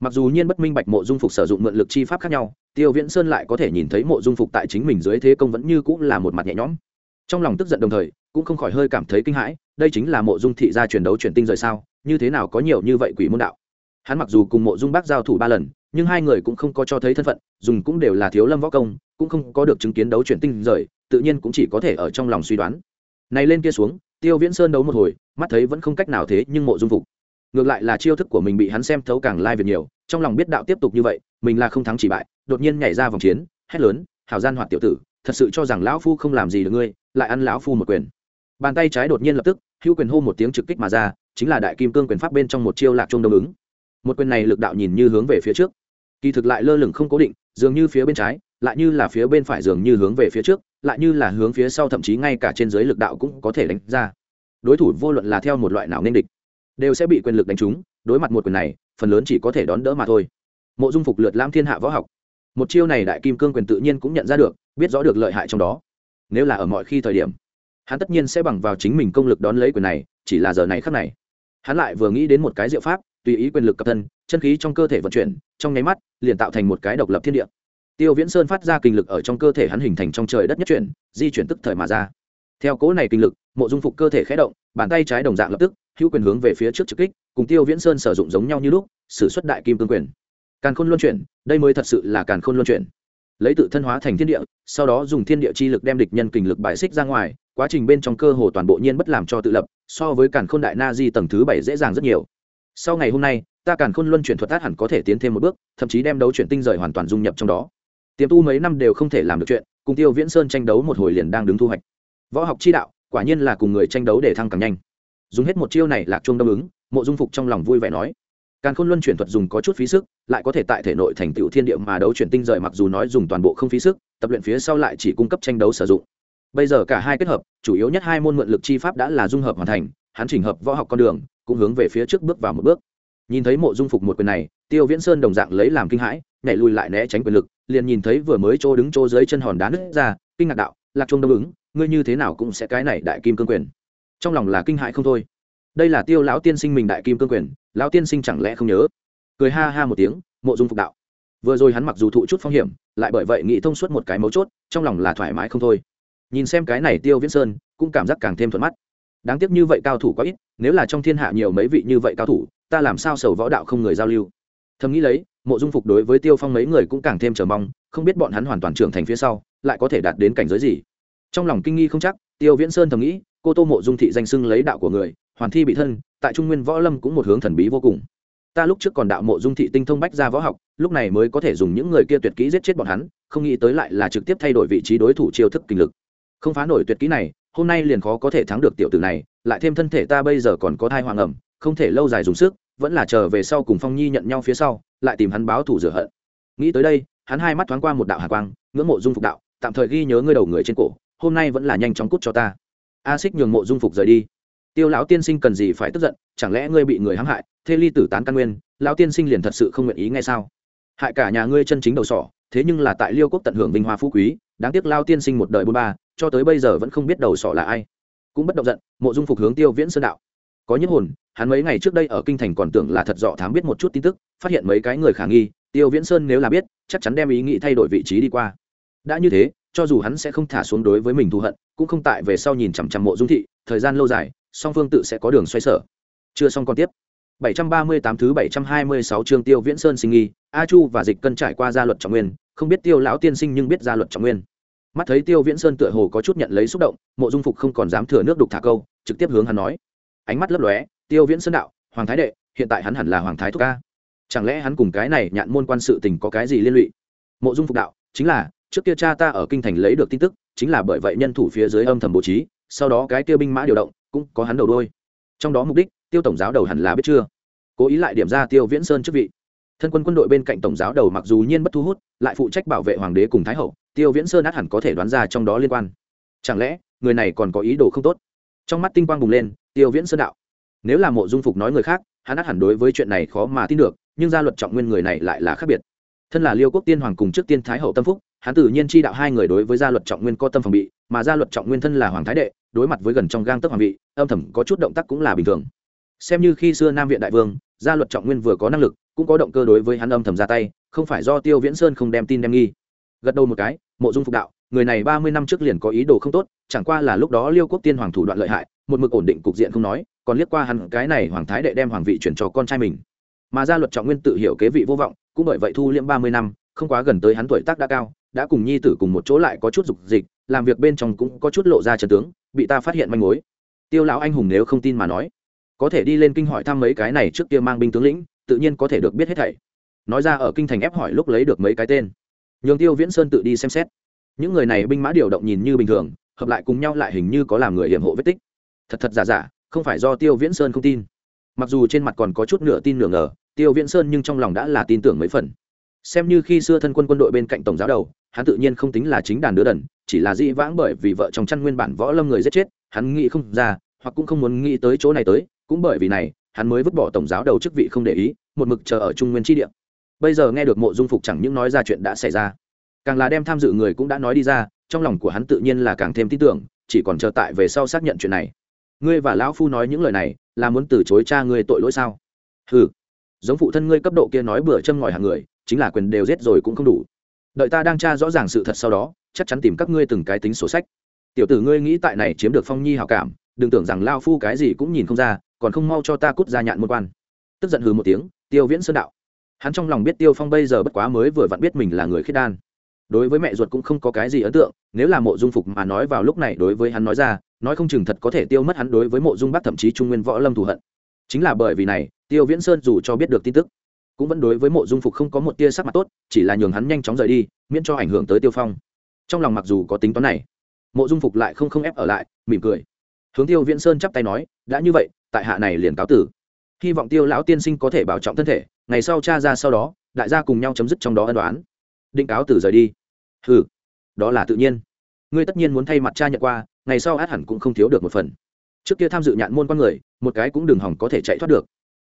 Speaker 1: Mặc dù nhiên bất minh bạch mộ dung phục sử dụng mượn lực chi pháp khác nhau, tiêu viễn sơn lại có thể nhìn thấy mộ dung phục tại chính mình dưới thế công vẫn như cũng là một mặt nhẹ nhõm. Trong lòng tức giận đồng thời, cũng không khỏi hơi cảm thấy kinh hãi, đây chính là mộ dung thị gia truyền đấu truyền tinh rời sao, như thế nào có nhiều như vậy quỷ môn đạo. Hắn mặc dù cùng mộ dung bác giao thủ ba lần, nhưng hai người cũng không có cho thấy thân phận, dùng cũng đều là thiếu lâm võ công, cũng không có được chứng kiến đấu truyền tinh rời tự nhiên cũng chỉ có thể ở trong lòng suy đoán. Này lên kia xuống, tiêu viễn sơn đấu một hồi, mắt thấy vẫn không cách nào thế nhưng mộ dung phục. Ngược lại là chiêu thức của mình bị hắn xem thấu càng lai việc nhiều, trong lòng biết đạo tiếp tục như vậy, mình là không thắng chỉ bại, đột nhiên nhảy ra vòng chiến, hét lớn, hảo gian hoạt tiểu tử, thật sự cho rằng lão phu không làm gì được ngươi, lại ăn lão phu một quyền. Bàn tay trái đột nhiên lập tức, hữu quyền hô một tiếng trực kích mà ra, chính là đại kim cương quyền pháp bên trong một chiêu lạc trung đông ứng. Một quyền này lực đạo nhìn như hướng về phía trước. Kỳ thực lại lơ lửng không cố định, dường như phía bên trái lại như là phía bên phải dường như hướng về phía trước, lại như là hướng phía sau, thậm chí ngay cả trên dưới lực đạo cũng có thể đánh ra. Đối thủ vô luận là theo một loại nào nên địch, đều sẽ bị quyền lực đánh trúng, đối mặt một quyền này, phần lớn chỉ có thể đón đỡ mà thôi. Mộ dung phục lượt lam thiên hạ võ học. Một chiêu này đại kim cương quyền tự nhiên cũng nhận ra được, biết rõ được lợi hại trong đó. Nếu là ở mọi khi thời điểm, hắn tất nhiên sẽ bằng vào chính mình công lực đón lấy quyền này, chỉ là giờ này khắc này. Hắn lại vừa nghĩ đến một cái diệu pháp, tùy ý quyền lực cập thân, chân khí trong cơ thể vận chuyển, trong nháy mắt, liền tạo thành một cái độc lập thiên địa tiêu viễn sơn phát ra kinh lực ở trong cơ thể hắn hình thành trong trời đất nhất chuyển, di chuyển tức thời mà ra. Theo cố này kinh lực, mộ dung phục cơ thể khé động, bàn tay trái đồng dạng lập tức, hữu quyền hướng về phía trước trực kích, cùng tiêu viễn sơn sử dụng giống nhau như lúc, sử xuất đại kim cương quyền. Càn khôn luân chuyển, đây mới thật sự là càn khôn luân chuyển. Lấy tự thân hóa thành thiên địa, sau đó dùng thiên địa chi lực đem địch nhân kình lực bài xích ra ngoài, quá trình bên trong cơ hồ toàn bộ nhiên bất làm cho tự lập, so với càn khôn đại na di tầng thứ bảy dễ dàng rất nhiều. Sau ngày hôm nay, ta càn khôn luân chuyển thuật tác hẳn có thể tiến thêm một bước, thậm chí đem đấu chuyển tinh rời hoàn toàn dung nhập trong đó tiềm tu mấy năm đều không thể làm được chuyện, cùng tiêu viễn sơn tranh đấu một hồi liền đang đứng thu hoạch. Võ học chi đạo, quả nhiên là cùng người tranh đấu để thăng càng nhanh. Dùng hết một chiêu này lạc chuông đông ứng, mộ dung phục trong lòng vui vẻ nói. Càn khôn luân chuyển thuật dùng có chút phí sức, lại có thể tại thể nội thành tựu thiên địa mà đấu chuyển tinh rời mặc dù nói dùng toàn bộ không phí sức, tập luyện phía sau lại chỉ cung cấp tranh đấu sử dụng. Bây giờ cả hai kết hợp, chủ yếu nhất hai môn mượn lực chi pháp đã là dung hợp hoàn thành, hắn chỉnh hợp võ học con đường, cũng hướng về phía trước bước vào một bước. Nhìn thấy mộ dung phục một quyền này tiêu viễn sơn đồng dạng lấy làm kinh hãi, nhảy lùi lại né tránh quyền lực, liền nhìn thấy vừa mới chỗ đứng chỗ dưới chân hòn đá nứt ra, kinh ngạc đạo, lạc trung đông ứng, ngươi như thế nào cũng sẽ cái này đại kim cương quyền. Trong lòng là kinh hãi không thôi. Đây là tiêu lão tiên sinh mình đại kim cương quyền, lão tiên sinh chẳng lẽ không nhớ? Cười ha ha một tiếng, mộ dung phục đạo. Vừa rồi hắn mặc dù thụ chút phong hiểm, lại bởi vậy nghĩ thông suốt một cái mấu chốt, trong lòng là thoải mái không thôi. Nhìn xem cái này tiêu viễn sơn, cũng cảm giác càng thêm thuận mắt. Đáng tiếc như vậy cao thủ quá ít, nếu là trong thiên hạ nhiều mấy vị như vậy cao thủ, ta làm sao sầu võ đạo không người giao lưu? Thầm nghĩ lấy, mộ dung phục đối với tiêu phong mấy người cũng càng thêm chờ mong, không biết bọn hắn hoàn toàn trưởng thành phía sau, lại có thể đạt đến cảnh giới gì. Trong lòng kinh nghi không chắc, tiêu viễn sơn thầm nghĩ, cô tô mộ dung thị danh xưng lấy đạo của người, hoàn thi bị thân, tại trung nguyên võ lâm cũng một hướng thần bí vô cùng. Ta lúc trước còn đạo mộ dung thị tinh thông bách ra võ học, lúc này mới có thể dùng những người kia tuyệt kỹ giết chết bọn hắn, không nghĩ tới lại là trực tiếp thay đổi vị trí đối thủ chiêu thức kinh lực. Không phá nổi tuyệt kỹ này, hôm nay liền khó có thể thắng được tiểu tử này, lại thêm thân thể ta bây giờ còn có thai hoàng ẩm, không thể lâu dài dùng sức vẫn là chờ về sau cùng phong nhi nhận nhau phía sau, lại tìm hắn báo thủ rửa hận. Nghĩ tới đây, hắn hai mắt thoáng qua một đạo hạ quang, ngưỡng mộ dung phục đạo, tạm thời ghi nhớ ngươi đầu người trên cổ, hôm nay vẫn là nhanh chóng cút cho ta. A xích nhường mộ dung phục rời đi. Tiêu lão tiên sinh cần gì phải tức giận, chẳng lẽ ngươi bị người hãm hại thê ly tử tán căn nguyên, lão tiên sinh liền thật sự không nguyện ý ngay sao? Hại cả nhà ngươi chân chính đầu sỏ, thế nhưng là tại liêu quốc tận hưởng vinh hoa phú quý, đáng tiếc lao tiên sinh một đời bôn ba, cho tới bây giờ vẫn không biết đầu sỏ là ai. Cũng bất động giận, mộ dung phục hướng tiêu viễn sơn đạo, có những hồn hắn mấy ngày trước đây ở kinh thành còn tưởng là thật dọ thám biết một chút tin tức phát hiện mấy cái người khả nghi tiêu viễn sơn nếu là biết chắc chắn đem ý nghĩ thay đổi vị trí đi qua đã như thế cho dù hắn sẽ không thả xuống đối với mình thù hận cũng không tại về sau nhìn chằm chằm mộ dung thị thời gian lâu dài song phương tự sẽ có đường xoay sở chưa xong còn tiếp 738 thứ 726 chương Tiêu Viễn Sơn sinh nghi, A Chu và Dịch Cân trải qua gia luật trọng nguyên, không biết Tiêu lão tiên sinh nhưng biết gia luật trọng nguyên. Mắt thấy Tiêu Viễn Sơn tựa hồ có chút nhận lấy xúc động, Mộ Dung Phục không còn dám thừa nước đục thả câu, trực tiếp hướng hắn nói. Ánh mắt lấp lóe, Tiêu Viễn Sơn đạo, Hoàng thái đệ, hiện tại hắn hẳn là Hoàng thái thúc ca. Chẳng lẽ hắn cùng cái này nhạn môn quan sự tình có cái gì liên lụy? Mộ Dung Phục đạo, chính là, trước kia cha ta ở kinh thành lấy được tin tức, chính là bởi vậy nhân thủ phía dưới âm thầm bố trí, sau đó cái Tiêu binh mã điều động, cũng có hắn đầu đuôi. Trong đó mục đích, Tiêu tổng giáo đầu hẳn là biết chưa? cố ý lại điểm ra tiêu viễn sơn chức vị thân quân quân đội bên cạnh tổng giáo đầu mặc dù nhiên bất thu hút lại phụ trách bảo vệ hoàng đế cùng thái hậu tiêu viễn sơn át hẳn có thể đoán ra trong đó liên quan chẳng lẽ người này còn có ý đồ không tốt trong mắt tinh quang bùng lên tiêu viễn sơn đạo nếu là mộ dung phục nói người khác, hắn át hẳn đối với chuyện này khó mà tin được, nhưng gia luật trọng nguyên người này lại là khác biệt. Thân là liêu quốc tiên hoàng cùng trước tiên thái hậu tâm phúc, hắn tự nhiên chi đạo hai người đối với gia luật trọng nguyên có tâm phòng bị, mà gia luật trọng nguyên thân là hoàng thái đệ, đối mặt với gần trong gang tấc hoàng vị, âm thầm có chút động tác cũng là bình thường. Xem như khi xưa nam viện đại vương, gia luật trọng nguyên vừa có năng lực, cũng có động cơ đối với hắn âm thầm ra tay, không phải do tiêu viễn sơn không đem tin đem nghi. Gật đầu một cái, mộ dung phục đạo, người này ba mươi năm trước liền có ý đồ không tốt, chẳng qua là lúc đó liêu quốc tiên hoàng thủ đoạn lợi hại, một mực ổn định cục diện không nói còn liếc qua hắn cái này hoàng thái đệ đem hoàng vị chuyển cho con trai mình. Mà gia luật trọng nguyên tự hiểu kế vị vô vọng, cũng bởi vậy thu liễm ba mươi năm, không quá gần tới hắn tuổi tác đã cao, đã cùng nhi tử cùng một chỗ lại có chút dục dịch, làm việc bên trong cũng có chút lộ ra trần tướng, bị ta phát hiện manh mối. Tiêu lão anh hùng nếu không tin mà nói, có thể đi lên kinh hỏi thăm mấy cái này trước kia mang binh tướng lĩnh, tự nhiên có thể được biết hết thảy. Nói ra ở kinh thành ép hỏi lúc lấy được mấy cái tên. Nhường tiêu viễn sơn tự đi xem xét. Những người này binh mã điều động nhìn như bình thường, hợp lại cùng nhau lại hình như có làm người hiểm hộ vết tích. Thật thật giả giả không phải do tiêu viễn sơn không tin. Mặc dù trên mặt còn có chút nửa tin nửa ngờ, tiêu viễn sơn nhưng trong lòng đã là tin tưởng mấy phần. Xem như khi xưa thân quân quân đội bên cạnh tổng giáo đầu, hắn tự nhiên không tính là chính đàn đứa đần, chỉ là dĩ vãng bởi vì vợ chồng chăn nguyên bản võ lâm người giết chết, hắn nghĩ không ra, hoặc cũng không muốn nghĩ tới chỗ này tới, cũng bởi vì này, hắn mới vứt bỏ tổng giáo đầu chức vị không để ý, một mực chờ ở trung nguyên tri địa. Bây giờ nghe được mộ dung phục chẳng những nói ra chuyện đã xảy ra, càng là đem tham dự người cũng đã nói đi ra, trong lòng của hắn tự nhiên là càng thêm tin tưởng, chỉ còn chờ tại về sau xác nhận chuyện này ngươi và lão phu nói những lời này là muốn từ chối cha ngươi tội lỗi sao? Ừ giống phụ thân ngươi cấp độ kia nói bừa châm ngòi hàng người, chính là quyền đều giết rồi cũng không đủ. Đợi ta đang tra rõ ràng sự thật sau đó, chắc chắn tìm các ngươi từng cái tính sổ sách. Tiểu tử ngươi nghĩ tại này chiếm được phong nhi hào cảm, đừng tưởng rằng lao phu cái gì cũng nhìn không ra, còn không mau cho ta cút ra nhạn môn quan. Tức giận hừ một tiếng, tiêu viễn sơn đạo. Hắn trong lòng biết tiêu phong bây giờ bất quá mới vừa vặn biết mình là người khiết đan đối với mẹ ruột cũng không có cái gì ấn tượng, nếu là mộ dung phục mà nói vào lúc này đối với hắn nói ra, nói không chừng thật có thể tiêu mất hắn đối với mộ dung bắc thậm chí trung nguyên võ lâm thù hận. Chính là bởi vì này, tiêu viễn sơn dù cho biết được tin tức, cũng vẫn đối với mộ dung phục không có một tia sắc mặt tốt, chỉ là nhường hắn nhanh chóng rời đi, miễn cho ảnh hưởng tới tiêu phong. Trong lòng mặc dù có tính toán này, mộ dung phục lại không không ép ở lại, mỉm cười. Hướng tiêu viễn sơn chắp tay nói, đã như vậy, tại hạ này liền cáo tử. Hy vọng tiêu lão tiên sinh có thể bảo trọng thân thể, ngày sau cha ra sau đó, đại gia cùng nhau chấm dứt trong đó ân đoán định cáo từ rời đi. Ừ đó là tự nhiên. Ngươi tất nhiên muốn thay mặt cha nhận qua, ngày sau át hẳn cũng không thiếu được một phần. Trước kia tham dự nhạn môn con người, một cái cũng đừng hỏng có thể chạy thoát được.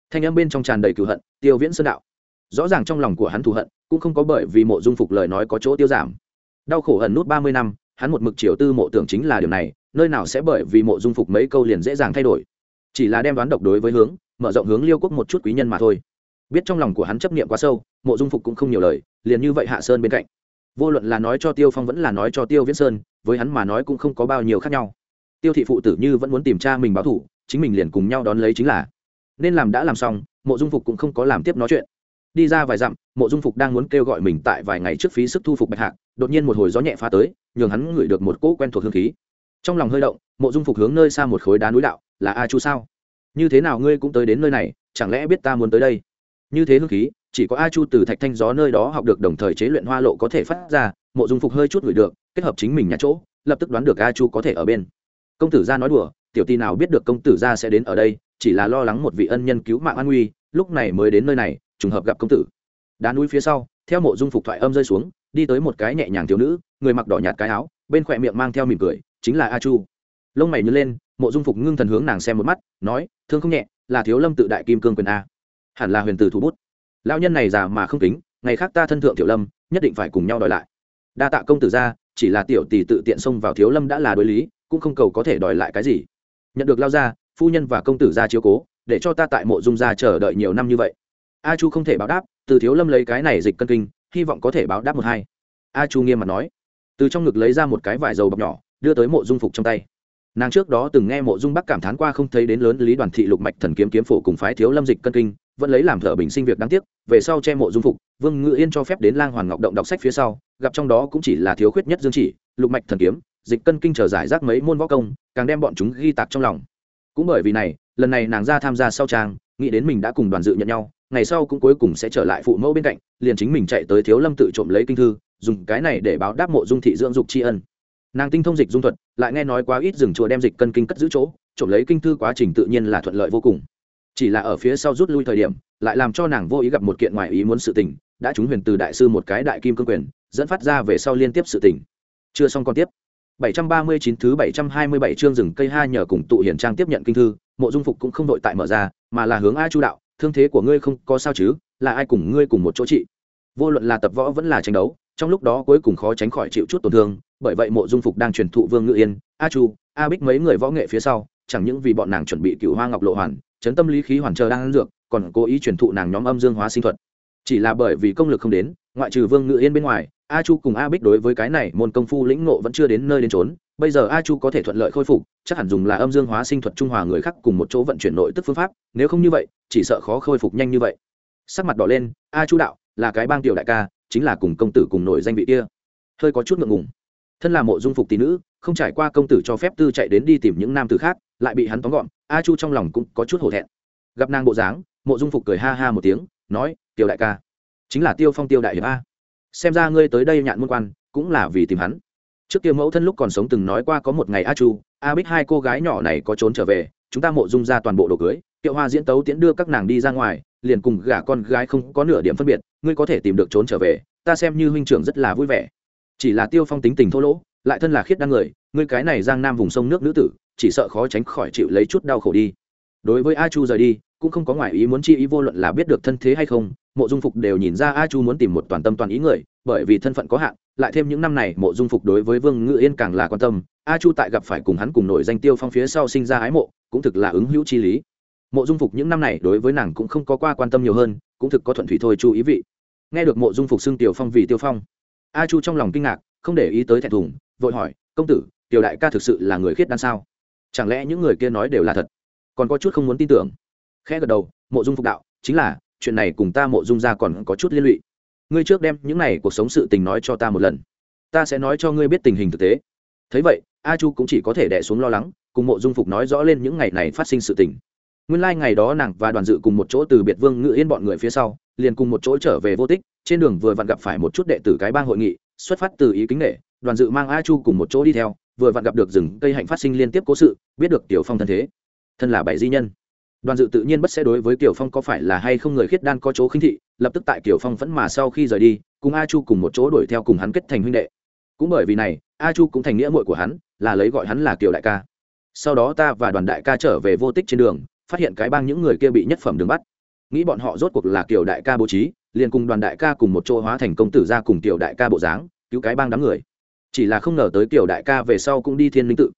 Speaker 1: Thanh âm bên trong tràn đầy cửu hận, tiêu viễn sơn đạo. Rõ ràng trong lòng của hắn thù hận, cũng không có bởi vì mộ dung phục lời nói có chỗ tiêu giảm. Đau khổ hận nút ba mươi năm, hắn một mực triều tư mộ tưởng chính là điều này, nơi nào sẽ bởi vì mộ dung phục mấy câu liền dễ dàng thay đổi. Chỉ là đem đoán độc đối với hướng, mở rộng hướng liêu quốc một chút quý nhân mà thôi. Biết trong lòng của hắn chấp niệm quá sâu, mộ dung phục cũng không nhiều lời liền như vậy hạ sơn bên cạnh. Vô luận là nói cho tiêu phong vẫn là nói cho tiêu viễn sơn, với hắn mà nói cũng không có bao nhiêu khác nhau. Tiêu thị phụ tử như vẫn muốn tìm cha mình báo thủ chính mình liền cùng nhau đón lấy chính là. Nên làm đã làm xong, mộ dung phục cũng không có làm tiếp nói chuyện. Đi ra vài dặm, mộ dung phục đang muốn kêu gọi mình tại vài ngày trước phí sức thu phục bạch hạc, đột nhiên một hồi gió nhẹ phá tới, nhường hắn ngửi được một cỗ quen thuộc hương khí. Trong lòng hơi động, mộ dung phục hướng nơi xa một khối đá núi đạo, là a chu sao? Như thế nào ngươi cũng tới đến nơi này, chẳng lẽ biết ta muốn tới đây? Như thế hương khí chỉ có a chu từ thạch thanh gió nơi đó học được đồng thời chế luyện hoa lộ có thể phát ra, mộ dung phục hơi chút gửi được, kết hợp chính mình nhà chỗ, lập tức đoán được a chu có thể ở bên. Công tử gia nói đùa, tiểu tì nào biết được công tử gia sẽ đến ở đây, chỉ là lo lắng một vị ân nhân cứu mạng an nguy, lúc này mới đến nơi này, trùng hợp gặp công tử. Đá núi phía sau, theo mộ dung phục thoại âm rơi xuống, đi tới một cái nhẹ nhàng thiếu nữ, người mặc đỏ nhạt cái áo, bên khỏe miệng mang theo mỉm cười, chính là a chu. Lông mày nhớ lên, mộ dung phục ngưng thần hướng nàng xem một mắt, nói, thương không nhẹ, là thiếu lâm tự đại kim cương quyền a. Hẳn là huyền tử thủ bút lão nhân này già mà không tính ngày khác ta thân thượng tiểu lâm, nhất định phải cùng nhau đòi lại. Đa tạ công tử ra chỉ là tiểu tỷ tự tiện xông vào thiếu lâm đã là đối lý, cũng không cầu có thể đòi lại cái gì. Nhận được lao ra phu nhân và công tử ra chiếu cố, để cho ta tại mộ dung ra chờ đợi nhiều năm như vậy. A chu không thể báo đáp, từ thiếu lâm lấy cái này dịch cân kinh, hy vọng có thể báo đáp một hai. A chu nghiêm mặt nói, từ trong ngực lấy ra một cái vải dầu bọc nhỏ, đưa tới mộ dung phục trong tay. Nàng trước đó từng nghe mộ dung bắc cảm thán qua không thấy đến lớn lý đoàn thị lục mạch thần kiếm kiếm phổ cùng phái thiếu lâm dịch cân kinh vẫn lấy làm thợ bình sinh việc đáng tiếc, về sau che mộ dung phục, vương ngự yên cho phép đến lang hoàn ngọc động đọc sách phía sau, gặp trong đó cũng chỉ là thiếu khuyết nhất dương chỉ, lục mạch thần kiếm, dịch cân kinh trở giải rác mấy môn võ công, càng đem bọn chúng ghi tạc trong lòng. Cũng bởi vì này, lần này nàng ra tham gia sau trang, nghĩ đến mình đã cùng đoàn dự nhận nhau, ngày sau cũng cuối cùng sẽ trở lại phụ mẫu bên cạnh, liền chính mình chạy tới thiếu lâm tự trộm lấy kinh thư, dùng cái này để báo đáp mộ dung thị dưỡng dục tri ân. Nàng tinh thông dịch dung thuật, lại nghe nói quá ít rừng chùa đem dịch cân kinh cất giữ chỗ, trộm lấy kinh thư quá trình tự nhiên là thuận lợi vô cùng chỉ là ở phía sau rút lui thời điểm, lại làm cho nàng vô ý gặp một kiện ngoài ý muốn sự tình, đã trúng huyền từ đại sư một cái đại kim cương quyền, dẫn phát ra về sau liên tiếp sự tình. Chưa xong còn tiếp. 739 thứ 727 chương rừng cây ha nhờ cùng tụ hiển trang tiếp nhận kinh thư, mộ dung phục cũng không đội tại mở ra, mà là hướng a chu đạo, thương thế của ngươi không có sao chứ, là ai cùng ngươi cùng một chỗ trị. Vô luận là tập võ vẫn là tranh đấu, trong lúc đó cuối cùng khó tránh khỏi chịu chút tổn thương, bởi vậy mộ dung phục đang truyền thụ vương ngự yên, a chu, a bích mấy người võ nghệ phía sau, chẳng những vì bọn nàng chuẩn bị cựu hoa ngọc lộ hoàn chấn tâm lý khí hoàn chờ đang ăn dược, còn cố ý truyền thụ nàng nhóm âm dương hóa sinh thuật. Chỉ là bởi vì công lực không đến, ngoại trừ vương ngự yên bên ngoài, a chu cùng a bích đối với cái này môn công phu lĩnh ngộ vẫn chưa đến nơi đến trốn bây giờ a chu có thể thuận lợi khôi phục, chắc hẳn dùng là âm dương hóa sinh thuật trung hòa người khác cùng một chỗ vận chuyển nội tức phương pháp, nếu không như vậy, chỉ sợ khó khôi phục nhanh như vậy. Sắc mặt đỏ lên, a chu đạo, là cái bang tiểu đại ca, chính là cùng công tử cùng nổi danh vị kia. Hơi có chút ngượng ngùng. Thân là mộ dung phục tỷ nữ, không trải qua công tử cho phép tư chạy đến đi tìm những nam tử khác, lại bị hắn tóm gọn a chu trong lòng cũng có chút hổ thẹn. Gặp nàng bộ dáng, mộ dung phục cười ha ha một tiếng, nói, tiểu đại ca, chính là tiêu phong tiêu đại hiệp a. Xem ra ngươi tới đây nhạn môn quan, cũng là vì tìm hắn. Trước kia mẫu thân lúc còn sống từng nói qua có một ngày a chu, a bích hai cô gái nhỏ này có trốn trở về, chúng ta mộ dung ra toàn bộ đồ cưới tiệu hoa diễn tấu tiễn đưa các nàng đi ra ngoài, liền cùng gả con gái không có nửa điểm phân biệt, ngươi có thể tìm được trốn trở về, ta xem như huynh trưởng rất là vui vẻ. Chỉ là tiêu phong tính tình thô lỗ, lại thân là khiết đăng người, ngươi cái này giang nam vùng sông nước nữ tử chỉ sợ khó tránh khỏi chịu lấy chút đau khổ đi. Đối với a chu rời đi, cũng không có ngoại ý muốn chi ý vô luận là biết được thân thế hay không, mộ dung phục đều nhìn ra a chu muốn tìm một toàn tâm toàn ý người, bởi vì thân phận có hạn, lại thêm những năm này mộ dung phục đối với vương ngự yên càng là quan tâm, a chu tại gặp phải cùng hắn cùng nổi danh tiêu phong phía sau sinh ra ái mộ, cũng thực là ứng hữu chi lý. Mộ dung phục những năm này đối với nàng cũng không có qua quan tâm nhiều hơn, cũng thực có thuận thủy thôi Chu ý vị. Nghe được mộ dung phục xưng tiểu phong vì tiêu phong, a chu trong lòng kinh ngạc, không để ý tới thẹn thùng, vội hỏi, công tử tiểu đại ca thực sự là người khiết đan sao? Chẳng lẽ những người kia nói đều là thật? Còn có chút không muốn tin tưởng. Khẽ gật đầu, mộ dung phục đạo, chính là, chuyện này cùng ta mộ dung ra còn có chút liên lụy. Ngươi trước đem những này cuộc sống sự tình nói cho ta một lần. Ta sẽ nói cho ngươi biết tình hình thực tế. Thấy vậy, a chu cũng chỉ có thể đẻ xuống lo lắng, cùng mộ dung phục nói rõ lên những ngày này phát sinh sự tình. Nguyên lai、like、ngày đó nàng và đoàn dự cùng một chỗ từ biệt vương ngự yên bọn người phía sau, liền cùng một chỗ trở về vô tích, trên đường vừa vặn gặp phải một chút đệ tử cái bang hội nghị, xuất phát từ ý kính nghệ đoàn dự mang a chu cùng một chỗ đi theo vừa vặn gặp được rừng cây hạnh phát sinh liên tiếp cố sự, biết được tiểu phong thân thế. Thân là bảy di nhân. Đoàn dự tự nhiên bất sẽ đối với tiểu phong có phải là hay không người khiết đan có chỗ khinh thị, lập tức tại tiểu phong vẫn mà sau khi rời đi, cùng a chu cùng một chỗ đuổi theo cùng hắn kết thành huynh đệ. Cũng bởi vì này, a chu cũng thành nghĩa muội của hắn, là lấy gọi hắn là tiểu đại ca. Sau đó ta và đoàn đại ca trở về vô tích trên đường, phát hiện cái bang những người kia bị nhất phẩm đường bắt. Nghĩ bọn họ rốt cuộc là tiểu đại ca bố trí, liền cùng đoàn đại ca cùng một chỗ hóa thành công tử ra cùng tiểu đại ca bộ dáng, cứu cái bang đám người chỉ là không ngờ tới kiểu đại ca về sau cũng đi thiên linh tự.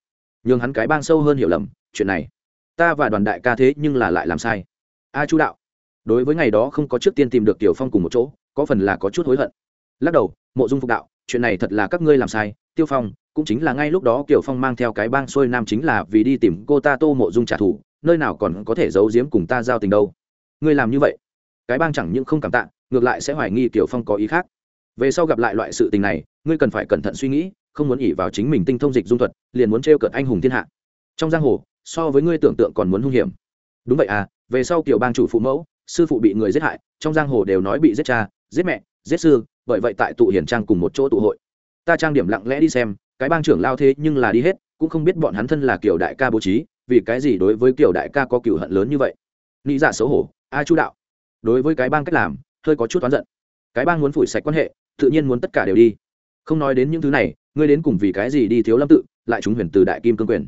Speaker 1: Nhưng hắn cái bang sâu hơn hiểu lầm, chuyện này. Ta và đoàn đại ca thế nhưng là lại làm sai. A chu đạo. Đối với ngày đó không có trước tiên tìm được tiểu phong cùng một chỗ, có phần là có chút hối hận. Lắc đầu, mộ dung phục đạo, chuyện này thật là các ngươi làm sai. Tiêu phong, cũng chính là ngay lúc đó kiểu phong mang theo cái bang xuôi nam chính là vì đi tìm cô ta tô mộ dung trả thù, nơi nào còn có thể giấu giếm cùng ta giao tình đâu. Ngươi làm như vậy. Cái bang chẳng những không cảm tạ, ngược lại sẽ hoài nghi kiểu phong có ý khác về sau gặp lại loại sự tình này, ngươi cần phải cẩn thận suy nghĩ, không muốn ỉ vào chính mình tinh thông dịch dung thuật, liền muốn t cợt anh hùng thiên hạ. Trong giang hồ, so với ngươi tưởng tượng còn muốn hung hiểm. Đúng vậy à về sau kiểu bang chủ phụ mẫu, sư phụ bị người giết hại, trong giang hồ đều nói bị giết cha, giết mẹ, giết sư, bởi vậy tại tụ hiển trang cùng một chỗ tụ hội. Ta trang điểm lặng lẽ đi xem, cái bang trưởng lao thế nhưng là đi hết, cũng không biết bọn hắn thân là kiểu đại ca bố trí, vì cái gì đối với kiểu đại ca có cựu hận lớn như vậy. Nghĩ dạ xấu hổ, a chu đạo. Đối với cái bang cách làm, hơi có chút oán giận. Cái bang muốn phủi sạch quan hệ tự nhiên muốn tất cả đều đi. Không nói đến những thứ này, ngươi đến cùng vì cái gì đi thiếu lâm tự, lại chúng huyền từ đại kim cương quyền?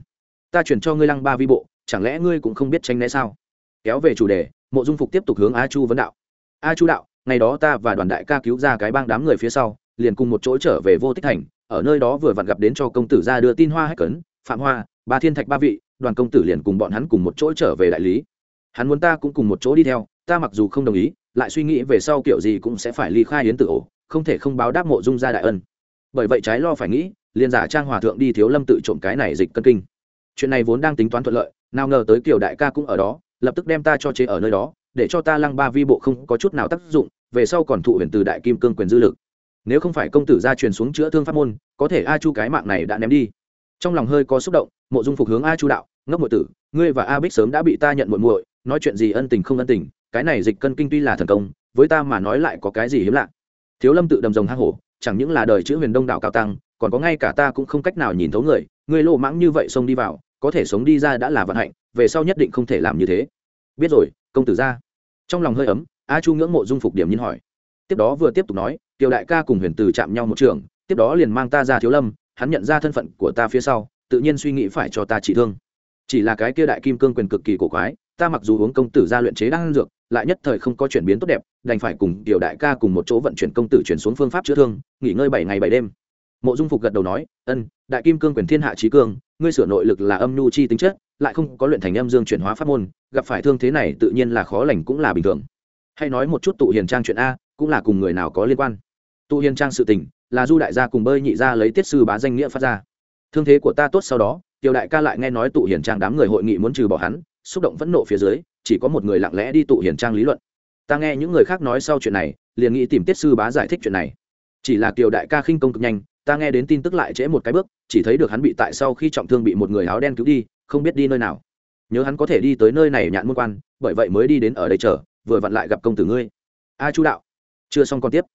Speaker 1: Ta chuyển cho ngươi lăng ba vi bộ, chẳng lẽ ngươi cũng không biết tranh né sao? Kéo về chủ đề, mộ dung phục tiếp tục hướng a chu vấn đạo. A chu đạo, ngày đó ta và đoàn đại ca cứu ra cái bang đám người phía sau, liền cùng một chỗ trở về vô tích thành, ở nơi đó vừa vặn gặp đến cho công tử ra đưa tin hoa hách cấn, phạm hoa, ba thiên thạch ba vị, đoàn công tử liền cùng bọn hắn cùng một chỗ trở về đại lý. Hắn muốn ta cũng cùng một chỗ đi theo, ta mặc dù không đồng ý, lại suy nghĩ về sau kiểu gì cũng sẽ phải ly khai yến tử ổ không thể không báo đáp mộ dung gia đại ân. Bởi vậy trái lo phải nghĩ, liền giả trang hòa thượng đi thiếu lâm tự trộm cái này dịch cân kinh. Chuyện này vốn đang tính toán thuận lợi, nào ngờ tới kiều đại ca cũng ở đó, lập tức đem ta cho chế ở nơi đó, để cho ta lăng ba vi bộ không có chút nào tác dụng, về sau còn thụ huyền từ đại kim cương quyền dư lực. Nếu không phải công tử gia truyền xuống chữa thương pháp môn, có thể a chu cái mạng này đã ném đi. Trong lòng hơi có xúc động, mộ dung phục hướng a chu đạo, ngốc mộ tử, ngươi và a bích sớm đã bị ta nhận muội muội, nói chuyện gì ân tình không ân tình, cái này dịch cân kinh tuy là thần công, với ta mà nói lại có cái gì hiếm lạ? Thiếu lâm tự đầm rồng hang hổ, chẳng những là đời chữ huyền đông đảo cao tăng, còn có ngay cả ta cũng không cách nào nhìn thấu người ngươi lộ mãng như vậy xông đi vào, có thể sống đi ra đã là vận hạnh, về sau nhất định không thể làm như thế. Biết rồi, công tử ra. Trong lòng hơi ấm, a chu ngưỡng mộ dung phục điểm nhiên hỏi. Tiếp đó vừa tiếp tục nói tiểu đại ca cùng huyền từ chạm nhau một trường, tiếp đó liền mang ta ra thiếu lâm, hắn nhận ra thân phận của ta phía sau, tự nhiên suy nghĩ phải cho ta trị thương. Chỉ là cái kia đại kim cương quyền cực kỳ cổ quái, ta mặc dù uống công tử ra luyện chế đang dược lại nhất thời không có chuyển biến tốt đẹp, đành phải cùng tiểu đại ca cùng một chỗ vận chuyển công tử chuyển xuống phương pháp chữa thương, nghỉ ngơi bảy ngày bảy đêm. Mộ dung phục gật đầu nói, ân, đại kim cương quyền thiên hạ trí cương, ngươi sửa nội lực là âm nhu chi tính chất, lại không có luyện thành âm dương chuyển hóa pháp môn, gặp phải thương thế này tự nhiên là khó lành cũng là bình thường. Hay nói một chút tụ hiền trang chuyện a, cũng là cùng người nào có liên quan? Tụ hiền trang sự tình, là du đại gia cùng bơi nhị gia lấy tiết sư bá danh nghĩa phát ra. Thương thế của ta tốt sau đó, tiểu đại ca lại nghe nói tụ hiền trang đám người hội nghị muốn trừ bỏ hắn, xúc động phẫn nộ phía dưới chỉ có một người lặng lẽ đi tụ hiền trang lý luận. Ta nghe những người khác nói sau chuyện này, liền nghĩ tìm tiết sư bá giải thích chuyện này. Chỉ là kiều đại ca khinh công cực nhanh, ta nghe đến tin tức lại trễ một cái bước, chỉ thấy được hắn bị tại sau khi trọng thương bị một người áo đen cứu đi, không biết đi nơi nào. Nhớ hắn có thể đi tới nơi này nhạn môn quan, bởi vậy mới đi đến ở đây chờ, vừa vặn lại gặp công tử ngươi. A chu đạo. Chưa xong còn tiếp.